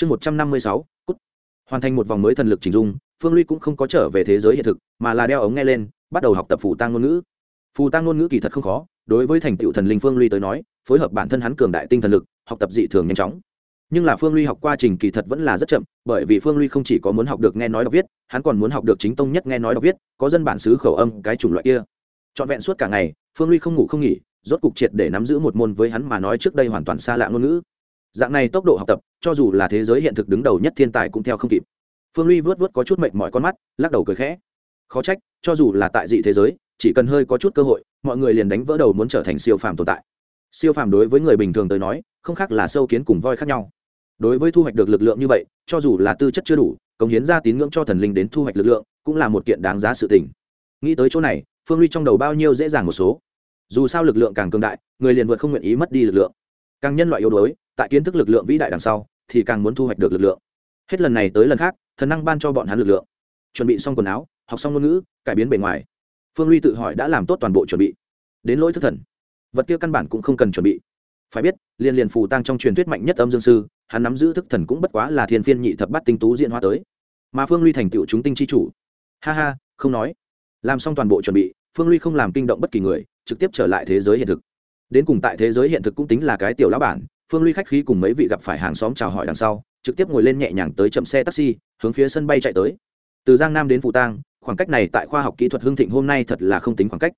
chương một trăm năm mươi sáu, cút. Hoàn thành một vòng mới thần lực chỉnh dung, phương ly cũng không có trở về thế giới hiện thực, mà là đeo ống nghe lên, bắt đầu học tập phù tăng ngôn ngữ. Phù tăng ngôn ngữ kỳ thật không khó, đối với thành tựu thần linh phương ly tới nói, phối hợp bản thân hắn cường đại tinh thần lực, học tập dị thường nhanh chóng. Nhưng là phương ly học quá trình kỳ thật vẫn là rất chậm, bởi vì phương ly không chỉ có muốn học được nghe nói đọc viết, hắn còn muốn học được chính tông nhất nghe nói đọc viết, có dân bản xứ khẩu âm, cái chủng loại kia. Trọn vẹn suốt cả ngày, phương ly không ngủ không nghỉ, rốt cục triệt để nắm giữ một môn với hắn mà nói trước đây hoàn toàn xa lạ ngôn ngữ. Dạng này tốc độ học tập cho dù là thế giới hiện thực đứng đầu nhất thiên tài cũng theo không kịp. Phương ly vớt vớt có chút mệt mỏi con mắt, lắc đầu cười khẽ. Khó trách, cho dù là tại dị thế giới, chỉ cần hơi có chút cơ hội, mọi người liền đánh vỡ đầu muốn trở thành siêu phàm tồn tại. Siêu phàm đối với người bình thường tới nói, không khác là sâu kiến cùng voi khác nhau. Đối với thu hoạch được lực lượng như vậy, cho dù là tư chất chưa đủ, cống hiến ra tín ngưỡng cho thần linh đến thu hoạch lực lượng, cũng là một kiện đáng giá sự tình. Nghĩ tới chỗ này, phương ly trong đầu bao nhiêu dễ dàng một số. Dù sao lực lượng càng cường đại, người liền vượt không nguyện ý mất đi lực lượng. Càng nhân loại yếu đuối, tại kiến thức lực lượng vĩ đại đằng sau thì càng muốn thu hoạch được lực lượng. Hết lần này tới lần khác, thần năng ban cho bọn hắn lực lượng. Chuẩn bị xong quần áo, học xong ngôn ngữ, cải biến bề ngoài. Phương ly tự hỏi đã làm tốt toàn bộ chuẩn bị. Đến lỗi thức thần. Vật kia căn bản cũng không cần chuẩn bị. Phải biết, liên liền phù tăng trong truyền thuyết mạnh nhất âm dương sư, hắn nắm giữ thức thần cũng bất quá là thiên phiên nhị thập bắt tinh tú diện hóa tới. Mà phương ly thành tựu chúng tinh chi chủ. Ha ha, không nói. Làm xong toàn bộ chuẩn bị, phương ly không làm kinh động bất kỳ người, trực tiếp trở lại thế giới hiện thực. Đến cùng tại thế giới hiện thực cũng tính là cái tiểu lão bản phương ly khách khí cùng mấy vị gặp phải hàng xóm chào hỏi đằng sau, trực tiếp ngồi lên nhẹ nhàng tới chậm xe taxi, hướng phía sân bay chạy tới. Từ giang nam đến phù tang, khoảng cách này tại khoa học kỹ thuật hưng thịnh hôm nay thật là không tính khoảng cách.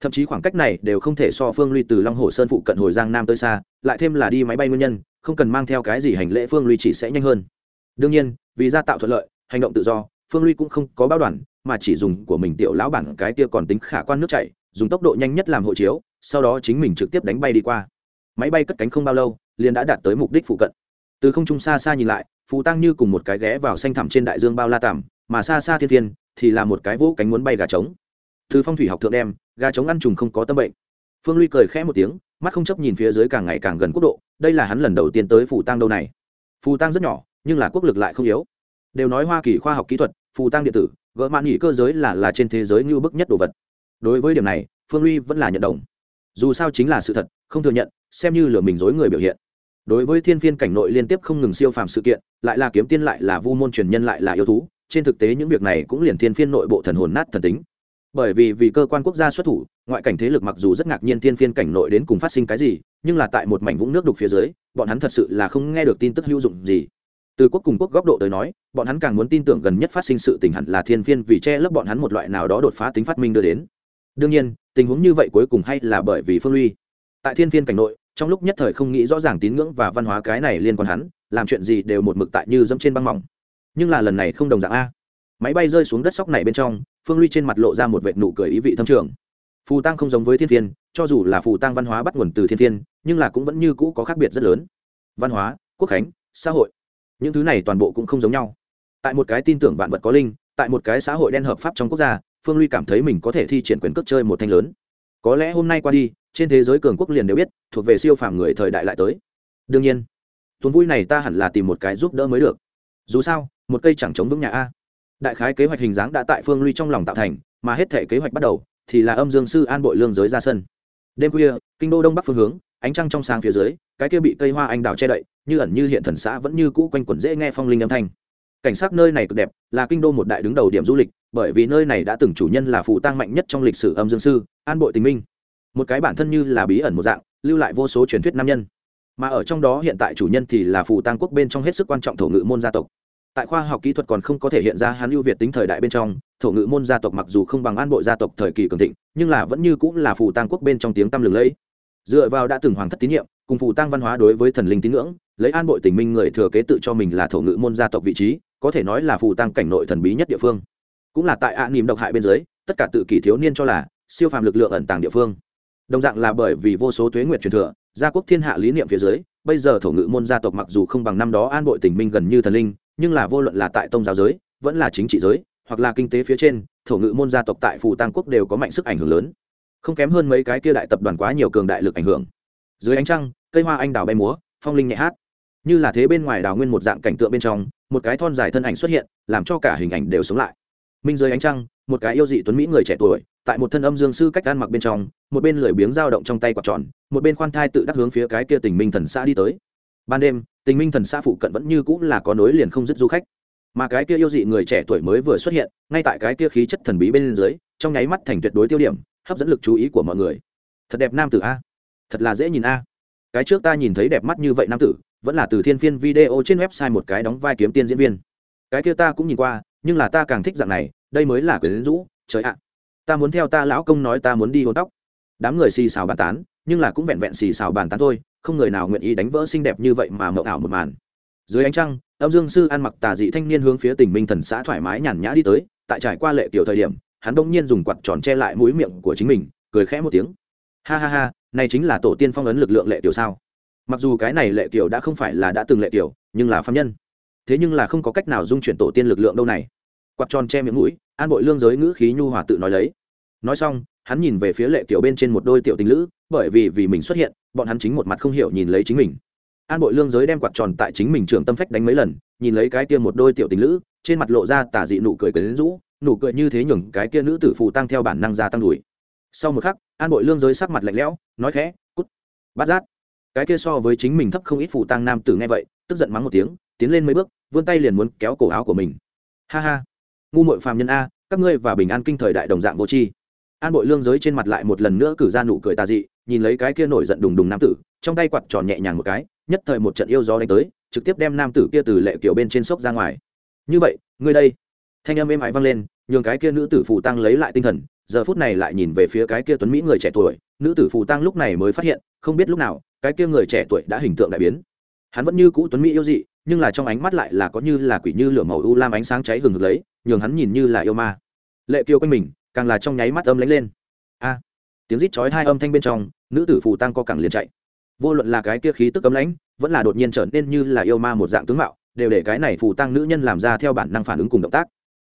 Thậm chí khoảng cách này đều không thể so phương ly từ long hồ sơn phụ cận hồi giang nam tới xa, lại thêm là đi máy bay nguyên nhân, không cần mang theo cái gì hành lễ phương ly chỉ sẽ nhanh hơn. Đương nhiên, vì gia tạo thuận lợi, hành động tự do, phương ly cũng không có báo đoàn, mà chỉ dùng của mình tiểu lão bản cái kia còn tính khả quan nước chảy, dùng tốc độ nhanh nhất làm hộ chiếu, sau đó chính mình trực tiếp đánh bay đi qua. Máy bay cất cánh không bao lâu liền đã đạt tới mục đích phụ cận. Từ không trung xa xa nhìn lại, phù tăng như cùng một cái ghé vào xanh thẳm trên đại dương bao la tằm, mà xa xa thiên thiên thì là một cái vỗ cánh muốn bay gà trống. Từ phong thủy học thượng đem, gà trống ăn trùng không có tâm bệnh. Phương ly cười khẽ một tiếng, mắt không chấp nhìn phía dưới càng ngày càng gần quốc độ, đây là hắn lần đầu tiên tới phù tăng đâu này. Phù tăng rất nhỏ, nhưng là quốc lực lại không yếu. Đều nói hoa kỳ khoa học kỹ thuật, phù tăng điện tử, gỡ mạn nghỉ cơ giới là là trên thế giới như bức nhất đồ vật. Đối với điểm này, phương ly vẫn là nhận đồng. Dù sao chính là sự thật, không thừa nhận, xem như lừa mình dối người biểu hiện đối với thiên phiên cảnh nội liên tiếp không ngừng siêu phàm sự kiện, lại là kiếm tiên lại là vu môn truyền nhân lại là yêu thú, trên thực tế những việc này cũng liền thiên phiên nội bộ thần hồn nát thần tính. Bởi vì vì cơ quan quốc gia xuất thủ, ngoại cảnh thế lực mặc dù rất ngạc nhiên thiên phiên cảnh nội đến cùng phát sinh cái gì, nhưng là tại một mảnh vũng nước đục phía dưới, bọn hắn thật sự là không nghe được tin tức hữu dụng gì. Từ quốc cùng quốc góc độ tới nói, bọn hắn càng muốn tin tưởng gần nhất phát sinh sự tình hẳn là thiên phiên vì che lấp bọn hắn một loại nào đó đột phá tính phát minh đưa đến. Đương nhiên, tình huống như vậy cuối cùng hay là bởi vì phương ly tại thiên phiên cảnh nội trong lúc nhất thời không nghĩ rõ ràng tín ngưỡng và văn hóa cái này liên quan hắn, làm chuyện gì đều một mực tại như dẫm trên băng mỏng. Nhưng là lần này không đồng dạng a. Máy bay rơi xuống đất sóc này bên trong, phương ly trên mặt lộ ra một vệt nụ cười ý vị thâm trường. Phù tăng không giống với thiên thiên, cho dù là phù tăng văn hóa bắt nguồn từ thiên thiên, nhưng là cũng vẫn như cũ có khác biệt rất lớn. Văn hóa, quốc khánh, xã hội, những thứ này toàn bộ cũng không giống nhau. Tại một cái tin tưởng vạn vật có linh, tại một cái xã hội đen hợp pháp trong quốc gia, phương ly cảm thấy mình có thể thi triển quyền cước chơi một thanh lớn. Có lẽ hôm nay qua đi trên thế giới cường quốc liền đều biết, thuộc về siêu phàm người thời đại lại tới. Đương nhiên, tuần vui này ta hẳn là tìm một cái giúp đỡ mới được. Dù sao, một cây chẳng chống vững nhà a. Đại khái kế hoạch hình dáng đã tại phương ly trong lòng tạo thành, mà hết thể kế hoạch bắt đầu, thì là âm dương sư an bội lương giới ra sân. Đêm khuya, kinh đô đông bắc phương hướng, ánh trăng trong sáng phía dưới, cái kia bị cây hoa anh đào che đậy, như ẩn như hiện thần xã vẫn như cũ quanh quẩn dễ nghe phong linh âm thanh. Cảnh sát nơi này cực đẹp, là kinh đô một đại đứng đầu điểm du lịch, bởi vì nơi này đã từng chủ nhân là phụ tăng mạnh nhất trong lịch sử âm dương sư, an bội tình minh một cái bản thân như là bí ẩn một dạng, lưu lại vô số truyền thuyết nam nhân. Mà ở trong đó hiện tại chủ nhân thì là phụ tăng quốc bên trong hết sức quan trọng thổ ngữ môn gia tộc. Tại khoa học kỹ thuật còn không có thể hiện ra hắn ưu việt tính thời đại bên trong, thổ ngữ môn gia tộc mặc dù không bằng an bộ gia tộc thời kỳ cường thịnh, nhưng là vẫn như cũng là phù tăng quốc bên trong tiếng tăm lừng lẫy. Dựa vào đã từng hoàng thất tín nhiệm, cùng phù tăng văn hóa đối với thần linh tín ngưỡng, lấy an bội tình minh người thừa kế tự cho mình là thổ ngữ môn gia tộc vị trí, có thể nói là phù tăng cảnh nội thần bí nhất địa phương. Cũng là tại ạ à độc hại bên dưới, tất cả tự kỷ thiếu niên cho là siêu phàm lực lượng ẩn tàng địa phương đồng dạng là bởi vì vô số tuế nguyệt truyền thừa, gia quốc thiên hạ lý niệm phía dưới, bây giờ thổ ngữ môn gia tộc mặc dù không bằng năm đó an bội tình minh gần như thần linh, nhưng là vô luận là tại tông giáo giới, vẫn là chính trị giới, hoặc là kinh tế phía trên, thổ ngữ môn gia tộc tại phù tăng quốc đều có mạnh sức ảnh hưởng lớn. Không kém hơn mấy cái kia đại tập đoàn quá nhiều cường đại lực ảnh hưởng. Dưới ánh trăng, cây hoa anh đào bay múa, phong linh nhẹ hát. Như là thế bên ngoài đào nguyên một dạng cảnh tượng bên trong, một cái thon dài thân ảnh xuất hiện, làm cho cả hình ảnh đều sống lại. Minh dưới ánh trăng một cái yêu dị tuấn mỹ người trẻ tuổi, tại một thân âm dương sư cách ăn mặc bên trong, một bên lười biếng dao động trong tay quạt tròn, một bên khoan thai tự đắc hướng phía cái kia tình minh thần xã đi tới. Ban đêm, tình minh thần xã phụ cận vẫn như cũng là có nối liền không dứt du khách. Mà cái kia yêu dị người trẻ tuổi mới vừa xuất hiện, ngay tại cái kia khí chất thần bí bên dưới, trong nháy mắt thành tuyệt đối tiêu điểm, hấp dẫn lực chú ý của mọi người. Thật đẹp nam tử a. Thật là dễ nhìn a. Cái trước ta nhìn thấy đẹp mắt như vậy nam tử, vẫn là từ thiên phiên video trên website một cái đóng vai kiếm tiên diễn viên. Cái kia ta cũng nhìn qua, nhưng là ta càng thích dạng này đây mới là quyền rũ, trời ạ. Ta muốn theo ta lão công nói ta muốn đi hôn tóc. Đám người xì xào bàn tán, nhưng là cũng vẹn vẹn xì xào bàn tán thôi, không người nào nguyện ý đánh vỡ xinh đẹp như vậy mà mộng ảo một màn. Dưới ánh trăng, âm dương sư ăn mặc tà dị thanh niên hướng phía tỉnh minh thần xã thoải mái nhàn nhã đi tới, tại trải qua lệ tiểu thời điểm, hắn bỗng nhiên dùng quạt tròn che lại mũi miệng của chính mình, cười khẽ một tiếng. Ha ha ha, này chính là tổ tiên phong ấn lực lượng lệ tiểu sao? Mặc dù cái này lệ tiểu đã không phải là đã từng lệ tiểu, nhưng là phạm nhân. Thế nhưng là không có cách nào dung chuyển tổ tiên lực lượng đâu này quạt tròn che miệng mũi, an bội lương giới ngữ khí nhu hòa tự nói lấy. Nói xong, hắn nhìn về phía lệ tiểu bên trên một đôi tiểu tình lữ, bởi vì vì mình xuất hiện, bọn hắn chính một mặt không hiểu nhìn lấy chính mình. An bội lương giới đem quạt tròn tại chính mình trường tâm phách đánh mấy lần, nhìn lấy cái kia một đôi tiểu tình lữ, trên mặt lộ ra tả dị nụ cười cười đến rũ, nụ cười như thế nhường cái kia nữ tử phụ tăng theo bản năng gia tăng đùi sau một khắc, an bội lương giới sắc mặt lạnh lẽo, nói khẽ, cút bát giác cái kia so với chính mình thấp không ít phụ tăng nam tử nghe vậy, tức giận mắng một tiếng, tiến lên mấy bước, vươn tay liền muốn kéo cổ áo của mình. Ha ha ngu mội phàm nhân a, các ngươi và bình an kinh thời đại đồng dạng vô tri. An bội lương giới trên mặt lại một lần nữa cử ra nụ cười tà dị, nhìn lấy cái kia nổi giận đùng đùng nam tử, trong tay quạt tròn nhẹ nhàng một cái, nhất thời một trận yêu gió đánh tới, trực tiếp đem nam tử kia từ lệ kiểu bên trên sốc ra ngoài. Như vậy, ngươi đây. Thanh âm êm ái vang lên, nhường cái kia nữ tử phù tăng lấy lại tinh thần, giờ phút này lại nhìn về phía cái kia tuấn mỹ người trẻ tuổi, nữ tử phù tăng lúc này mới phát hiện, không biết lúc nào, cái kia người trẻ tuổi đã hình tượng đại biến. Hắn vẫn như cũ tuấn mỹ yêu dị, nhưng là trong ánh mắt lại là có như là quỷ như lửa màu u lam ánh sáng cháy hừng hực lấy nhường hắn nhìn như là yêu ma. Lệ kiều quanh mình, càng là trong nháy mắt âm lánh lên. A! Tiếng rít chói hai âm thanh bên trong, nữ tử phù tăng co cẳng liền chạy. Vô luận là cái kia khí tức cấm lãnh, vẫn là đột nhiên trở nên như là yêu ma một dạng tướng mạo, đều để cái này phù tăng nữ nhân làm ra theo bản năng phản ứng cùng động tác.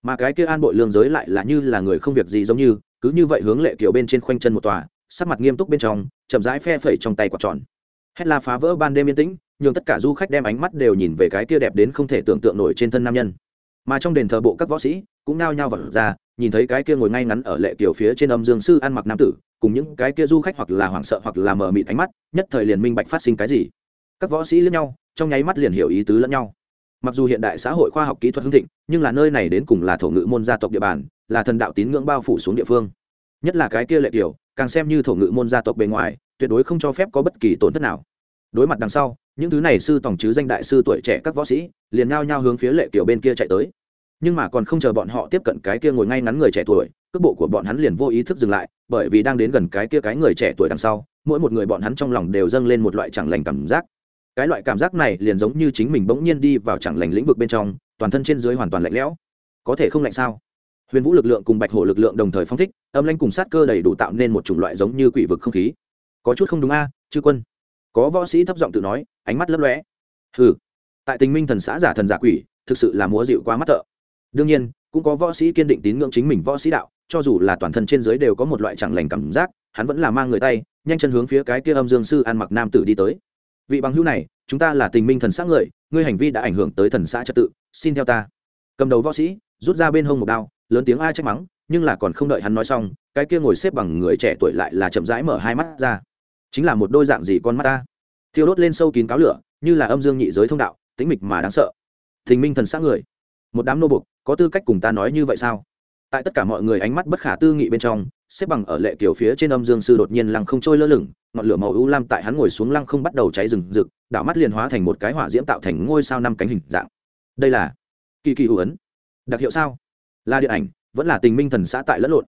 Mà cái kia an bội lương giới lại là như là người không việc gì giống như, cứ như vậy hướng lệ kiều bên trên khoanh chân một tòa, sắc mặt nghiêm túc bên trong, chậm rãi phe phẩy trong tay quạt tròn. Hét la phá vỡ ban đêm yên tĩnh, nhường tất cả du khách đem ánh mắt đều nhìn về cái kia đẹp đến không thể tưởng tượng nổi trên thân nam nhân mà trong đền thờ bộ các võ sĩ cũng nao nhao vật ra, nhìn thấy cái kia ngồi ngay ngắn ở lệ kiểu phía trên âm dương sư ăn mặc nam tử, cùng những cái kia du khách hoặc là hoảng sợ hoặc là mờ mịt ánh mắt, nhất thời liền minh bạch phát sinh cái gì. Các võ sĩ lẫn nhau, trong nháy mắt liền hiểu ý tứ lẫn nhau. Mặc dù hiện đại xã hội khoa học kỹ thuật hưng thịnh, nhưng là nơi này đến cùng là thổ ngữ môn gia tộc địa bàn, là thần đạo tín ngưỡng bao phủ xuống địa phương. Nhất là cái kia lệ kiểu, càng xem như thổ ngữ môn gia tộc bề ngoài, tuyệt đối không cho phép có bất kỳ tổn thất nào. Đối mặt đằng sau những thứ này sư tổng chứ danh đại sư tuổi trẻ các võ sĩ, liền nhao nhao hướng phía lệ kiểu bên kia chạy tới. Nhưng mà còn không chờ bọn họ tiếp cận cái kia ngồi ngay ngắn người trẻ tuổi, cước bộ của bọn hắn liền vô ý thức dừng lại, bởi vì đang đến gần cái kia cái người trẻ tuổi đằng sau, mỗi một người bọn hắn trong lòng đều dâng lên một loại chẳng lành cảm giác. Cái loại cảm giác này liền giống như chính mình bỗng nhiên đi vào chẳng lành lĩnh vực bên trong, toàn thân trên dưới hoàn toàn lạnh lẽo. Có thể không lạnh sao? Huyền vũ lực lượng cùng bạch hổ lực lượng đồng thời phong thích, âm lanh cùng sát cơ đầy đủ tạo nên một chủng loại giống như quỷ vực không khí. Có chút không đúng a, chư quân có võ sĩ thấp giọng tự nói, ánh mắt lấp lóe. Hừ, tại tình minh thần xã giả thần giả quỷ, thực sự là múa dịu quá mắt thợ. Đương nhiên, cũng có võ sĩ kiên định tín ngưỡng chính mình võ sĩ đạo, cho dù là toàn thân trên dưới đều có một loại chẳng lành cảm giác, hắn vẫn là mang người tay, nhanh chân hướng phía cái kia âm dương sư ăn mặc nam tử đi tới. Vị bằng hữu này, chúng ta là tình minh thần xã người, ngươi hành vi đã ảnh hưởng tới thần xã trật tự, xin theo ta. Cầm đầu võ sĩ, rút ra bên hông một đao, lớn tiếng ai trách mắng, nhưng là còn không đợi hắn nói xong, cái kia ngồi xếp bằng người trẻ tuổi lại là chậm rãi mở hai mắt ra chính là một đôi dạng gì con mắt ta? Thiêu đốt lên sâu kín cáo lửa, như là âm dương nhị giới thông đạo, tĩnh mịch mà đáng sợ. Thình minh thần xác người. Một đám nô bục có tư cách cùng ta nói như vậy sao? Tại tất cả mọi người ánh mắt bất khả tư nghị bên trong, xếp bằng ở lệ kiểu phía trên âm dương sư đột nhiên lăng không trôi lơ lửng, ngọn lửa màu u lam tại hắn ngồi xuống lăng không bắt đầu cháy rừng rực, đảo mắt liền hóa thành một cái hỏa diễm tạo thành ngôi sao năm cánh hình dạng. Đây là kỳ kỳ hữu ấn. Đặc hiệu sao? Là điện ảnh, vẫn là tình minh thần xã tại lẫn lộn.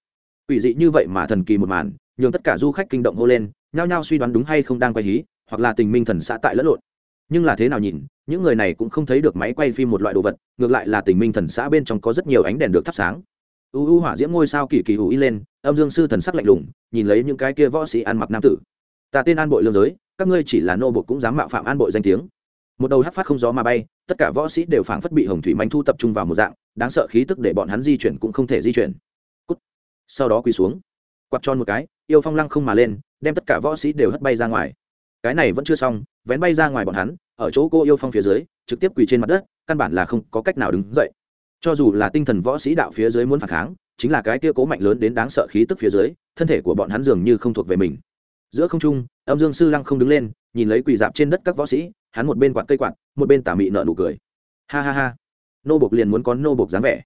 Ủy dị như vậy mà thần kỳ một màn, nhường tất cả du khách kinh động hô lên nhao nhao suy đoán đúng hay không đang quay hí, hoặc là tình minh thần xã tại lẫn lộn. Nhưng là thế nào nhìn, những người này cũng không thấy được máy quay phim một loại đồ vật, ngược lại là tình minh thần xã bên trong có rất nhiều ánh đèn được thắp sáng. U u hỏa diễm ngôi sao kỳ kỳ hữu y lên, âm dương sư thần sắc lạnh lùng, nhìn lấy những cái kia võ sĩ ăn mặc nam tử. Ta tên an bội lương giới, các ngươi chỉ là nô bộ cũng dám mạo phạm an bội danh tiếng. Một đầu hát phát không gió mà bay, tất cả võ sĩ đều phảng phất bị hồng thủy manh thu tập trung vào một dạng, đáng sợ khí tức để bọn hắn di chuyển cũng không thể di chuyển. Cút. sau đó quỳ xuống. Quạt tròn một cái, yêu phong lăng không mà lên đem tất cả võ sĩ đều hất bay ra ngoài. Cái này vẫn chưa xong, vén bay ra ngoài bọn hắn, ở chỗ cô yêu phong phía dưới, trực tiếp quỳ trên mặt đất, căn bản là không có cách nào đứng dậy. Cho dù là tinh thần võ sĩ đạo phía dưới muốn phản kháng, chính là cái kia cố mạnh lớn đến đáng sợ khí tức phía dưới, thân thể của bọn hắn dường như không thuộc về mình. Giữa không trung, âm dương sư lăng không đứng lên, nhìn lấy quỳ dạp trên đất các võ sĩ, hắn một bên quạt cây quạt, một bên tà mị nợ nụ cười. Ha ha ha. Nô bộc liền muốn có nô bộc dáng vẻ.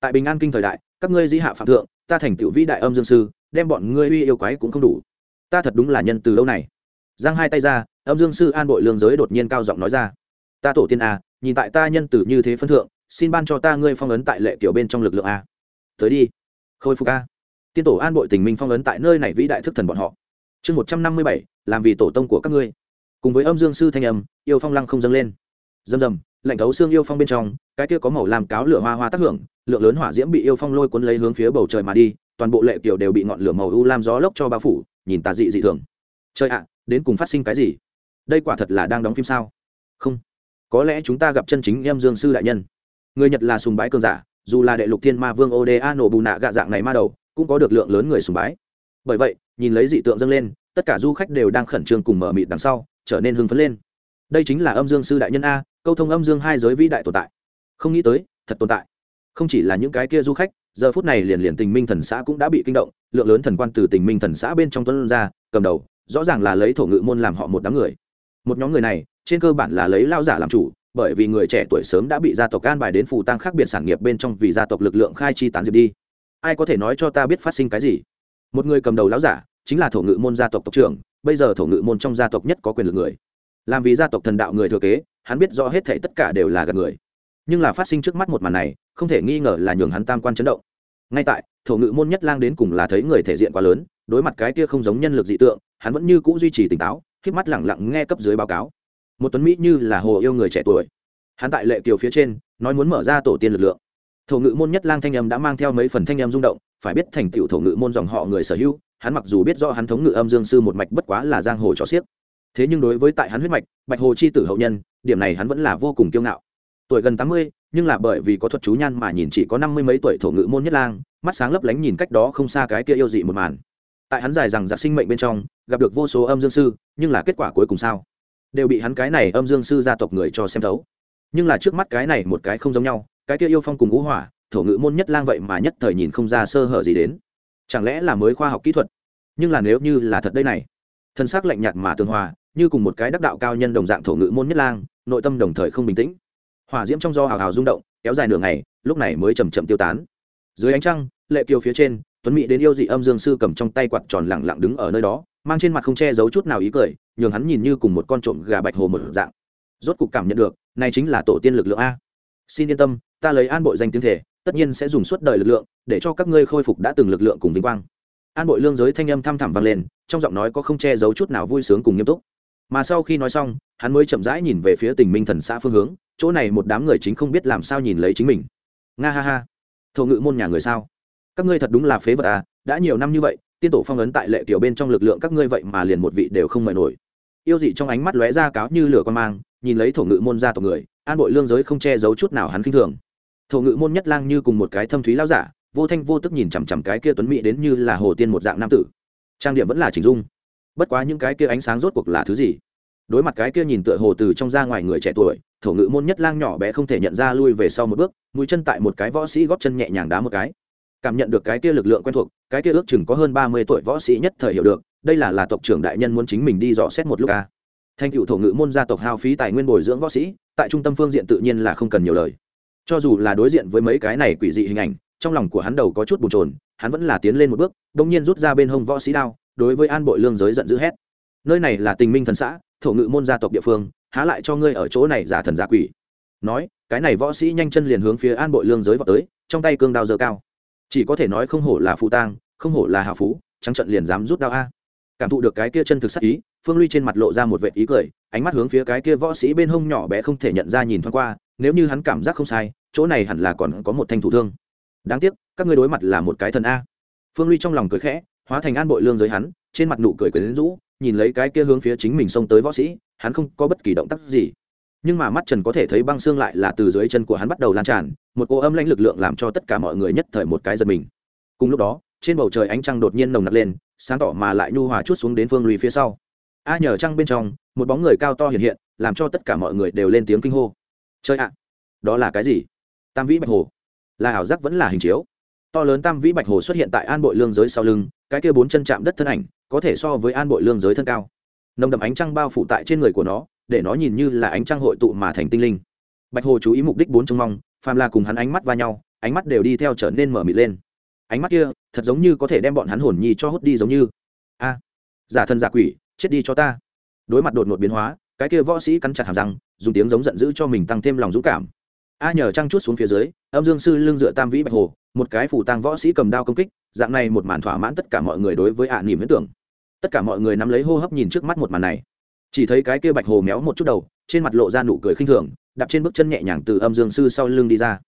Tại bình an kinh thời đại, các ngươi di hạ phạm thượng, ta thành tựu vĩ đại âm dương sư, đem bọn ngươi uy yêu quái cũng không đủ ta thật đúng là nhân từ lâu này. Giang hai tay ra, âm dương sư an bội lương giới đột nhiên cao giọng nói ra. Ta tổ tiên a nhìn tại ta nhân tử như thế phân thượng, xin ban cho ta ngươi phong ấn tại lệ kiểu bên trong lực lượng a. Tới đi. Khôi phục a. Tiên tổ an bội tình minh phong ấn tại nơi này vĩ đại thức thần bọn họ. Chương một trăm năm mươi bảy, làm vì tổ tông của các ngươi. Cùng với âm dương sư thanh âm, yêu phong lăng không dâng lên. Dầm dầm lạnh thấu xương yêu phong bên trong, cái kia có màu làm cáo lửa hoa hoa tác hưởng, lượng lớn hỏa diễm bị yêu phong lôi cuốn lấy hướng phía bầu trời mà đi toàn bộ lệ kiều đều bị ngọn lửa màu u lam gió lốc cho bao phủ, nhìn tà dị dị thường. Trời ạ à, đến cùng phát sinh cái gì? Đây quả thật là đang đóng phim sao? Không. Có lẽ chúng ta gặp chân chính em dương sư đại nhân. Người nhật là sùng bái cường giả, dù là đệ lục thiên ma vương oda nổ bù nạ gạ dạng này ma đầu, cũng có được lượng lớn người sùng bái. Bởi vậy, nhìn lấy dị tượng dâng lên, tất cả du khách đều đang khẩn trương cùng mở mịt đằng sau, trở nên hưng phấn lên. Đây chính là âm dương sư đại nhân a, câu thông âm dương hai giới vĩ đại tồn tại. Không nghĩ tới, thật tồn tại. Không chỉ là những cái kia du khách giờ phút này liền liền tình minh thần xã cũng đã bị kinh động, lượng lớn thần quan từ tình minh thần xã bên trong tuấn ra, cầm đầu, rõ ràng là lấy thổ ngự môn làm họ một đám người. Một nhóm người này, trên cơ bản là lấy lao giả làm chủ, bởi vì người trẻ tuổi sớm đã bị gia tộc an bài đến phù tăng khác biệt sản nghiệp bên trong vì gia tộc lực lượng khai chi tán diệp đi. Ai có thể nói cho ta biết phát sinh cái gì? Một người cầm đầu lão giả, chính là thổ ngự môn gia tộc tộc trưởng, bây giờ thổ ngự môn trong gia tộc nhất có quyền lực người. Làm vì gia tộc thần đạo người thừa kế, hắn biết rõ hết thể tất cả đều là gạt người. Nhưng là phát sinh trước mắt một màn này, không thể nghi ngờ là nhường hắn tam quan chấn động ngay tại, thổ ngự môn nhất lang đến cùng là thấy người thể diện quá lớn, đối mặt cái kia không giống nhân lực dị tượng, hắn vẫn như cũ duy trì tỉnh táo k mắt lẳng lặng nghe cấp dưới báo cáo. Một tuấn mỹ như là hồ yêu người trẻ tuổi. Hắn tại lệ kiều phía trên, nói muốn mở ra tổ tiên lực lượng. Thổ ngự môn nhất lang thanh âm đã mang theo mấy phần thanh âm rung động, phải biết thành tựu thổ ngự môn dòng họ người sở hữu, hắn mặc dù biết rõ hắn thống ngự âm dương sư một mạch bất quá là giang hồ cho xiếc. Thế nhưng đối với tại hắn huyết mạch, bạch hồ chi tử hậu nhân, điểm này hắn vẫn là vô cùng kiêu ngạo tuổi gần tám mươi, nhưng là bởi vì có thuật chú nhan mà nhìn chỉ có năm mươi mấy tuổi thổ ngự môn nhất lang, mắt sáng lấp lánh nhìn cách đó không xa cái kia yêu dị một màn. Tại hắn dài rằng giặc sinh mệnh bên trong, gặp được vô số âm dương sư, nhưng là kết quả cuối cùng sao? Đều bị hắn cái này âm dương sư gia tộc người cho xem thấu. Nhưng là trước mắt cái này một cái không giống nhau, cái kia yêu phong cùng ngũ hỏa, thổ ngữ môn nhất lang vậy mà nhất thời nhìn không ra sơ hở gì đến. Chẳng lẽ là mới khoa học kỹ thuật? Nhưng là nếu như là thật đây này, thân xác lạnh nhạt mà tường hòa, như cùng một cái đắc đạo cao nhân đồng dạng thổ ngữ môn nhất lang, nội tâm đồng thời không bình tĩnh hỏa diễm trong do hào hào rung động, kéo dài nửa ngày, lúc này mới chầm chậm tiêu tán. Dưới ánh trăng, lệ kiều phía trên, tuấn mỹ đến yêu dị âm dương sư cầm trong tay quạt tròn lẳng lặng đứng ở nơi đó, mang trên mặt không che giấu chút nào ý cười, nhường hắn nhìn như cùng một con trộm gà bạch hồ một dạng. Rốt cục cảm nhận được, này chính là tổ tiên lực lượng a. Xin yên tâm, ta lấy an bội danh tiếng thể, tất nhiên sẽ dùng suốt đời lực lượng, để cho các ngươi khôi phục đã từng lực lượng cùng vinh quang. An bội lương giới thanh âm thăm thẳm vang lên, trong giọng nói có không che giấu chút nào vui sướng cùng nghiêm túc. Mà sau khi nói xong, hắn mới chậm rãi nhìn về phía tình minh thần xã phương hướng chỗ này một đám người chính không biết làm sao nhìn lấy chính mình. Nga ha ha. Thổ ngự môn nhà người sao? Các ngươi thật đúng là phế vật à đã nhiều năm như vậy, tiên tổ phong ấn tại lệ tiểu bên trong lực lượng các ngươi vậy mà liền một vị đều không mời nổi. Yêu dị trong ánh mắt lóe ra cáo như lửa con mang, nhìn lấy thổ ngự môn ra tộc người, an bội lương giới không che giấu chút nào hắn khinh thường. Thổ ngự môn nhất lang như cùng một cái thâm thúy lao giả, vô thanh vô tức nhìn chằm chằm cái kia tuấn mỹ đến như là hồ tiên một dạng nam tử. Trang điểm vẫn là chỉnh dung. Bất quá những cái kia ánh sáng rốt cuộc là thứ gì? Đối mặt cái kia nhìn tựa hồ từ trong ra ngoài người trẻ tuổi thổ ngự môn nhất lang nhỏ bé không thể nhận ra lui về sau một bước, mũi chân tại một cái võ sĩ góp chân nhẹ nhàng đá một cái. Cảm nhận được cái kia lực lượng quen thuộc, cái kia ước chừng có hơn ba mươi tuổi võ sĩ nhất thời hiểu được, đây là là tộc trưởng đại nhân muốn chính mình đi dò xét một lúc ca thanh cựu thổ ngự môn gia tộc hao phí tài nguyên bồi dưỡng võ sĩ, tại trung tâm phương diện tự nhiên là không cần nhiều lời. Cho dù là đối diện với mấy cái này quỷ dị hình ảnh, trong lòng của hắn đầu có chút bồn chồn, hắn vẫn là tiến lên một bước đông nhiên rút ra bên hông võ sĩ đao, đối với an bội lương giới giận dữ hét. Nơi này là tình minh thần xã, thổ ngự môn gia tộc địa phương há lại cho ngươi ở chỗ này giả thần giả quỷ. Nói, cái này võ sĩ nhanh chân liền hướng phía an bội lương giới vào tới, trong tay cương đao dơ cao. Chỉ có thể nói không hổ là phụ tang, không hổ là hào phú, trắng trận liền dám rút đao a. Cảm thụ được cái kia chân thực sắc ý, phương ly trên mặt lộ ra một vệ ý cười, ánh mắt hướng phía cái kia võ sĩ bên hông nhỏ bé không thể nhận ra nhìn thoáng qua, nếu như hắn cảm giác không sai, chỗ này hẳn là còn có một thanh thủ thương. Đáng tiếc, các ngươi đối mặt là một cái thần a. Phương ly trong lòng cười khẽ, hóa thành an bội lương giới hắn trên mặt nụ cười cười đến rũ, nhìn lấy cái kia hướng phía chính mình xông tới võ sĩ, hắn không có bất kỳ động tác gì. Nhưng mà mắt trần có thể thấy băng xương lại là từ dưới chân của hắn bắt đầu lan tràn, một cô âm lãnh lực lượng làm cho tất cả mọi người nhất thời một cái giật mình. Cùng lúc đó, trên bầu trời ánh trăng đột nhiên nồng nặc lên, sáng tỏ mà lại nhu hòa chút xuống đến phương lùi phía sau. A nhờ trăng bên trong, một bóng người cao to hiện hiện, làm cho tất cả mọi người đều lên tiếng kinh hô. Chơi ạ, đó là cái gì? Tam vĩ bạch hồ. Là ảo giác vẫn là hình chiếu. To lớn tam vĩ bạch hồ xuất hiện tại an bội lương giới sau lưng, cái kia bốn chân chạm đất thân ảnh có thể so với an bội lương giới thân cao. Nồng đậm ánh trăng bao phủ tại trên người của nó, để nó nhìn như là ánh trăng hội tụ mà thành tinh linh. Bạch hồ chú ý mục đích bốn trông mong, phàm là cùng hắn ánh mắt va nhau, ánh mắt đều đi theo trở nên mở mịt lên. Ánh mắt kia, thật giống như có thể đem bọn hắn hồn nhi cho hút đi giống như. A, giả thân giả quỷ, chết đi cho ta. Đối mặt đột ngột biến hóa, cái kia võ sĩ cắn chặt hàm răng, dùng tiếng giống giận dữ cho mình tăng thêm lòng dũng cảm. A nhờ trăng chút xuống phía dưới, âm dương sư lưng dựa tam vĩ bạch hồ, một cái phủ tang võ sĩ cầm đao công kích, dạng này một màn thỏa mãn tất cả mọi người đối với ạ à nỉm huyết tưởng tất cả mọi người nắm lấy hô hấp nhìn trước mắt một màn này. Chỉ thấy cái kia bạch hồ méo một chút đầu, trên mặt lộ ra nụ cười khinh thường, đạp trên bước chân nhẹ nhàng từ âm dương sư sau lưng đi ra.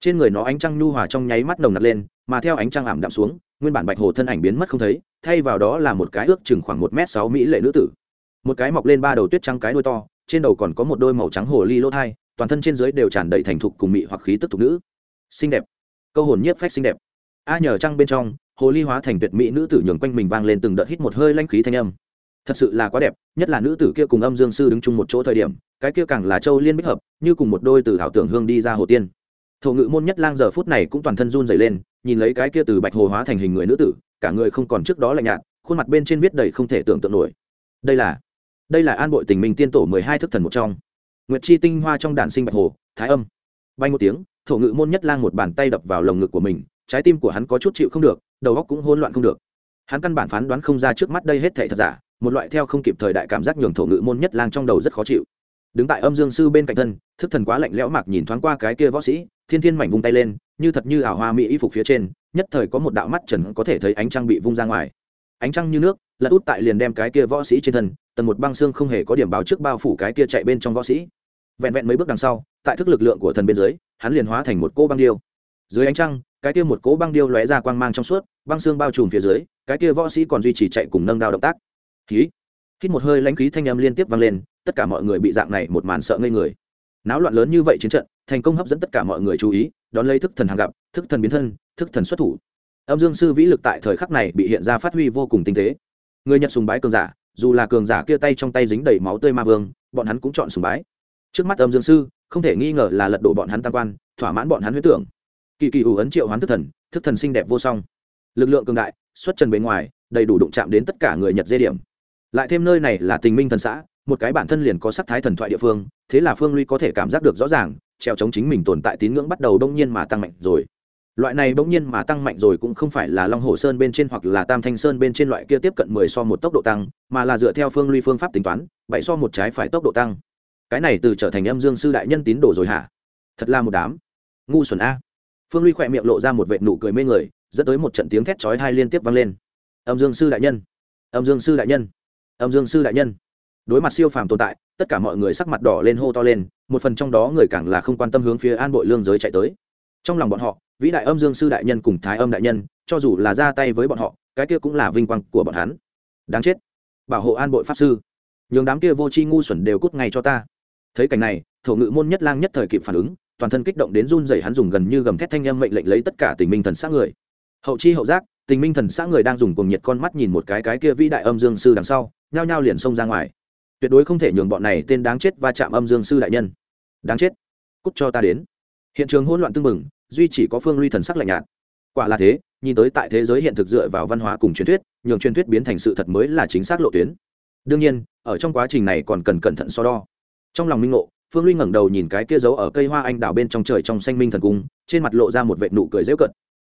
Trên người nó ánh trăng nhu hòa trong nháy mắt nồng nặc lên, mà theo ánh trăng ảm đạm xuống, nguyên bản bạch hồ thân ảnh biến mất không thấy, thay vào đó là một cái ước chừng khoảng một m sáu mỹ lệ nữ tử. Một cái mọc lên ba đầu tuyết trắng cái đôi to, trên đầu còn có một đôi màu trắng hồ ly lỗ thai, toàn thân trên dưới đều tràn đầy thành thục cùng mị hoặc khí tức thục nữ. Xinh đẹp. Câu hồn nhiếp phách xinh đẹp. A nhờ trăng bên trong hồ ly hóa thành tuyệt mỹ nữ tử nhường quanh mình vang lên từng đợt hít một hơi lanh khí thanh âm. Thật sự là quá đẹp, nhất là nữ tử kia cùng âm dương sư đứng chung một chỗ thời điểm, cái kia càng là châu liên bích hợp, như cùng một đôi từ thảo tưởng hương đi ra hồ tiên. Thổ ngự môn nhất lang giờ phút này cũng toàn thân run dày lên, nhìn lấy cái kia từ bạch hồ hóa thành hình người nữ tử, cả người không còn trước đó lạnh nhạt, khuôn mặt bên trên viết đầy không thể tưởng tượng nổi. Đây là đây là an bội tình minh tiên tổ mười hai thức thần một trong. Nguyệt chi tinh hoa trong đàn sinh bạch hồ, thái âm. Bay một tiếng, thổ ngự môn nhất lang một bàn tay đập vào lồng ngực của mình, trái tim của hắn có chút chịu không được đầu óc cũng hỗn loạn không được. Hắn căn bản phán đoán không ra trước mắt đây hết thảy thật giả, một loại theo không kịp thời đại cảm giác nhường thổ ngữ môn nhất lang trong đầu rất khó chịu. Đứng tại âm dương sư bên cạnh thân, thức thần quá lạnh lẽo mạc nhìn thoáng qua cái kia võ sĩ, thiên thiên mảnh vung tay lên, như thật như ảo hoa mỹ y phục phía trên, nhất thời có một đạo mắt trần có thể thấy ánh trăng bị vung ra ngoài. Ánh trăng như nước, lật út tại liền đem cái kia võ sĩ trên thân tần một băng xương không hề có điểm báo trước bao phủ cái kia chạy bên trong võ sĩ. Vẹn vẹn mấy bước đằng sau, tại thức lực lượng của thần bên dưới, hắn liền hóa thành một cô băng điêu. Dưới ánh trăng cái kia một cỗ băng điêu lóe ra quang mang trong suốt, băng xương bao trùm phía dưới, cái kia võ sĩ còn duy trì chạy cùng nâng đao động tác. Khí hít một hơi lãnh khí thanh âm liên tiếp vang lên, tất cả mọi người bị dạng này một màn sợ ngây người. Náo loạn lớn như vậy chiến trận, thành công hấp dẫn tất cả mọi người chú ý, đón lấy thức thần hàng gặp, thức thần biến thân, thức thần xuất thủ. Âm dương sư vĩ lực tại thời khắc này bị hiện ra phát huy vô cùng tinh tế. Người nhận sùng bái cường giả, dù là cường giả kia tay trong tay dính đầy máu tươi ma vương, bọn hắn cũng chọn sùng bái. Trước mắt âm dương sư, không thể nghi ngờ là lật đổ bọn hắn tam quan, thỏa mãn bọn hắn huyết tưởng kỳ kỳ ủ ấn triệu hoán thức thần thức thần xinh đẹp vô song. Lực lượng cường đại, xuất trần bề ngoài, đầy đủ đụng chạm đến tất cả người nhật dê điểm. Lại thêm nơi này là tình minh thần xã, một cái bản thân liền có sắc thái thần thoại địa phương, thế là phương ly có thể cảm giác được rõ ràng, treo chống chính mình tồn tại tín ngưỡng bắt đầu đông nhiên mà tăng mạnh rồi. Loại này bỗng nhiên mà tăng mạnh rồi cũng không phải là long hồ sơn bên trên hoặc là tam thanh sơn bên trên loại kia tiếp cận mười so một tốc độ tăng, mà là dựa theo phương ly phương pháp tính toán, bảy so một trái phải tốc độ tăng. Cái này từ trở thành âm dương sư đại nhân tín đồ rồi hả? Thật là một đám. Ngu xuẩn a phương ly khỏe miệng lộ ra một vệ nụ cười mê người, dẫn tới một trận tiếng thét chói hai liên tiếp vang lên. Âm dương sư đại nhân! Âm dương sư đại nhân! Âm dương sư đại nhân! Đối mặt siêu phàm tồn tại, tất cả mọi người sắc mặt đỏ lên hô to lên, một phần trong đó người càng là không quan tâm hướng phía an bội lương giới chạy tới. Trong lòng bọn họ, vĩ đại âm dương sư đại nhân cùng thái âm đại nhân, cho dù là ra tay với bọn họ, cái kia cũng là vinh quang của bọn hắn. Đáng chết! Bảo hộ an bội pháp sư! Nhường đám kia vô tri ngu xuẩn đều cút ngay cho ta. Thấy cảnh này, thổ ngự môn nhất lang nhất thời kịp phản ứng toàn thân kích động đến run rẩy hắn dùng gần như gầm thét thanh âm mệnh lệnh lấy tất cả tình minh thần xã người. Hậu chi hậu giác, tình minh thần xã người đang dùng cuồng nhiệt con mắt nhìn một cái cái kia vĩ đại âm dương sư đằng sau, nhao nhao liền xông ra ngoài. Tuyệt đối không thể nhường bọn này tên đáng chết va chạm âm dương sư đại nhân. Đáng chết. Cút cho ta đến. Hiện trường hỗn loạn tưng bừng, duy chỉ có phương ly thần sắc lạnh nhạt. Quả là thế, nhìn tới tại thế giới hiện thực dựa vào văn hóa cùng truyền thuyết, nhường truyền thuyết biến thành sự thật mới là chính xác lộ tuyến. Đương nhiên, ở trong quá trình này còn cần cẩn thận so đo. Trong lòng minh ngộ phương ly ngẩng đầu nhìn cái kia giấu ở cây hoa anh đào bên trong trời trong xanh minh thần cung, trên mặt lộ ra một vệ nụ cười dễu cận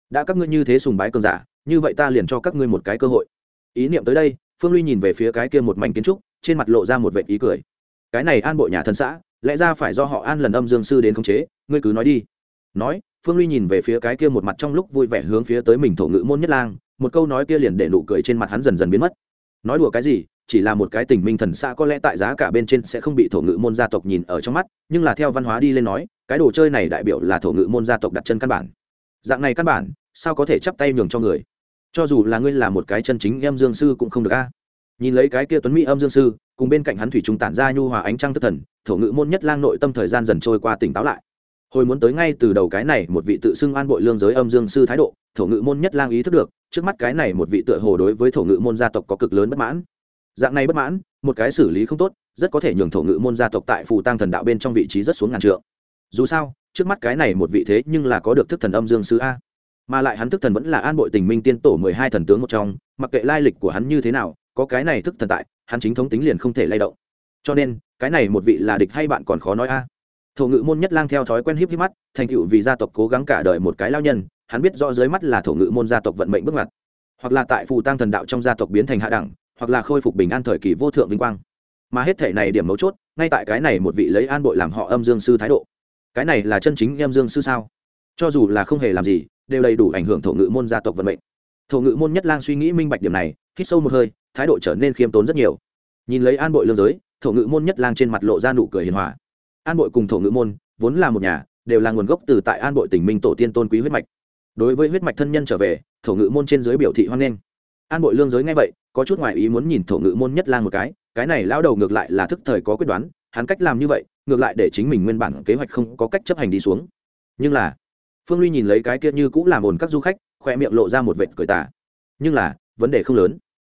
đã các ngươi như thế sùng bái cường giả, như vậy ta liền cho các ngươi một cái cơ hội. Ý niệm tới đây, phương ly nhìn về phía cái kia một mảnh kiến trúc, trên mặt lộ ra một vệ ý cười. Cái này an bộ nhà thân xã, lẽ ra phải do họ an lần âm dương sư đến khống chế, ngươi cứ nói đi. Nói, phương ly nhìn về phía cái kia một mặt trong lúc vui vẻ hướng phía tới mình thổ ngữ môn nhất lang, một câu nói kia liền để nụ cười trên mặt hắn dần dần biến mất. Nói đùa cái gì chỉ là một cái tình minh thần xã có lẽ tại giá cả bên trên sẽ không bị thổ ngữ môn gia tộc nhìn ở trong mắt, nhưng là theo văn hóa đi lên nói, cái đồ chơi này đại biểu là thổ ngữ môn gia tộc đặt chân căn bản. Dạng này căn bản, sao có thể chắp tay nhường cho người? Cho dù là ngươi là một cái chân chính em dương sư cũng không được a. Nhìn lấy cái kia tuấn mỹ âm dương sư, cùng bên cạnh hắn thủy trùng tản ra nhu hòa ánh trăng thất thần, thổ ngữ môn nhất lang nội tâm thời gian dần trôi qua tỉnh táo lại. Hồi muốn tới ngay từ đầu cái này một vị tự xưng an bội lương giới âm dương sư thái độ, thổ ngữ môn nhất lang ý thức được, trước mắt cái này một vị tựa hồ đối với thổ ngữ môn gia tộc có cực lớn bất mãn dạng này bất mãn, một cái xử lý không tốt, rất có thể nhường thổ ngự môn gia tộc tại phù tăng thần đạo bên trong vị trí rất xuống ngàn trượng. Dù sao, trước mắt cái này một vị thế nhưng là có được thức thần âm dương sứ a. Mà lại hắn thức thần vẫn là an bội tình minh tiên tổ mười hai thần tướng một trong, mặc kệ lai lịch của hắn như thế nào, có cái này thức thần tại, hắn chính thống tính liền không thể lay động. Cho nên, cái này một vị là địch hay bạn còn khó nói a. Thổ ngự môn nhất lang theo thói quen híp híp mắt, thành tựu vì gia tộc cố gắng cả đời một cái lao nhân, hắn biết rõ dưới mắt là thổ ngự môn gia tộc vận mệnh bước ngoặt. Hoặc là tại phù tăng thần đạo trong gia tộc biến thành hạ đẳng hoặc là khôi phục bình an thời kỳ vô thượng vinh quang. Mà hết thể này điểm mấu chốt, ngay tại cái này một vị lấy an bội làm họ âm dương sư thái độ. Cái này là chân chính âm dương sư sao? Cho dù là không hề làm gì, đều đầy đủ ảnh hưởng thổ ngữ môn gia tộc vận mệnh. Thổ ngữ môn nhất lang suy nghĩ minh bạch điểm này, hít sâu một hơi, thái độ trở nên khiêm tốn rất nhiều. Nhìn lấy an bội lương giới, thổ ngữ môn nhất lang trên mặt lộ ra nụ cười hiền hòa. An bội cùng thổ ngữ môn, vốn là một nhà, đều là nguồn gốc từ tại an bội tỉnh minh tổ tiên tôn quý huyết mạch. Đối với huyết mạch thân nhân trở về, thổ ngữ môn trên giới biểu thị hoan nghênh. An bội lương giới ngay vậy có chút ngoài ý muốn nhìn thổ ngữ môn nhất lang một cái cái này lão đầu ngược lại là thức thời có quyết đoán, hắn cách làm như vậy, ngược lại để chính mình nguyên bản kế hoạch không có cách chấp hành đi xuống. Nhưng là, phương ly nhìn lấy cái kia như cũng làm ồn các du khách, khoe miệng lộ ra một vệt cười tả nhưng là, vấn đề không lớn.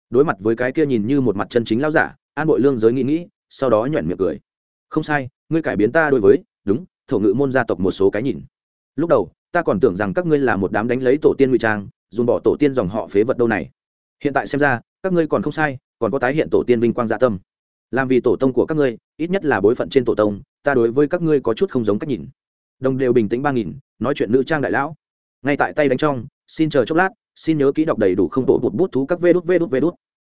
Đối mặt với cái kia nhìn như một mặt chân chính lao giả, an bội lương giới nghĩ nghĩ, sau đó nhoẻn miệng cười. Không sai, ngươi cải biến ta đối với, đúng, thổ ngữ môn gia tộc một số cái nhìn. Lúc đầu, ta còn tưởng rằng các ngươi là một đám đánh lấy tổ tiên ngụy trang, dùng bỏ tổ tiên dòng họ phế vật đâu này. Hiện tại xem ra các ngươi còn không sai, còn có tái hiện tổ tiên vinh quang dạ tâm. Làm vì tổ tông của các ngươi, ít nhất là bối phận trên tổ tông, ta đối với các ngươi có chút không giống cách nhìn. Đồng đều bình tĩnh ba nghìn, nói chuyện nữ trang đại lão. Ngay tại tay đánh trong, xin chờ chốc lát, xin nhớ kỹ đọc đầy đủ không tổ bụt bút thú các vê đút vê đút vê đút.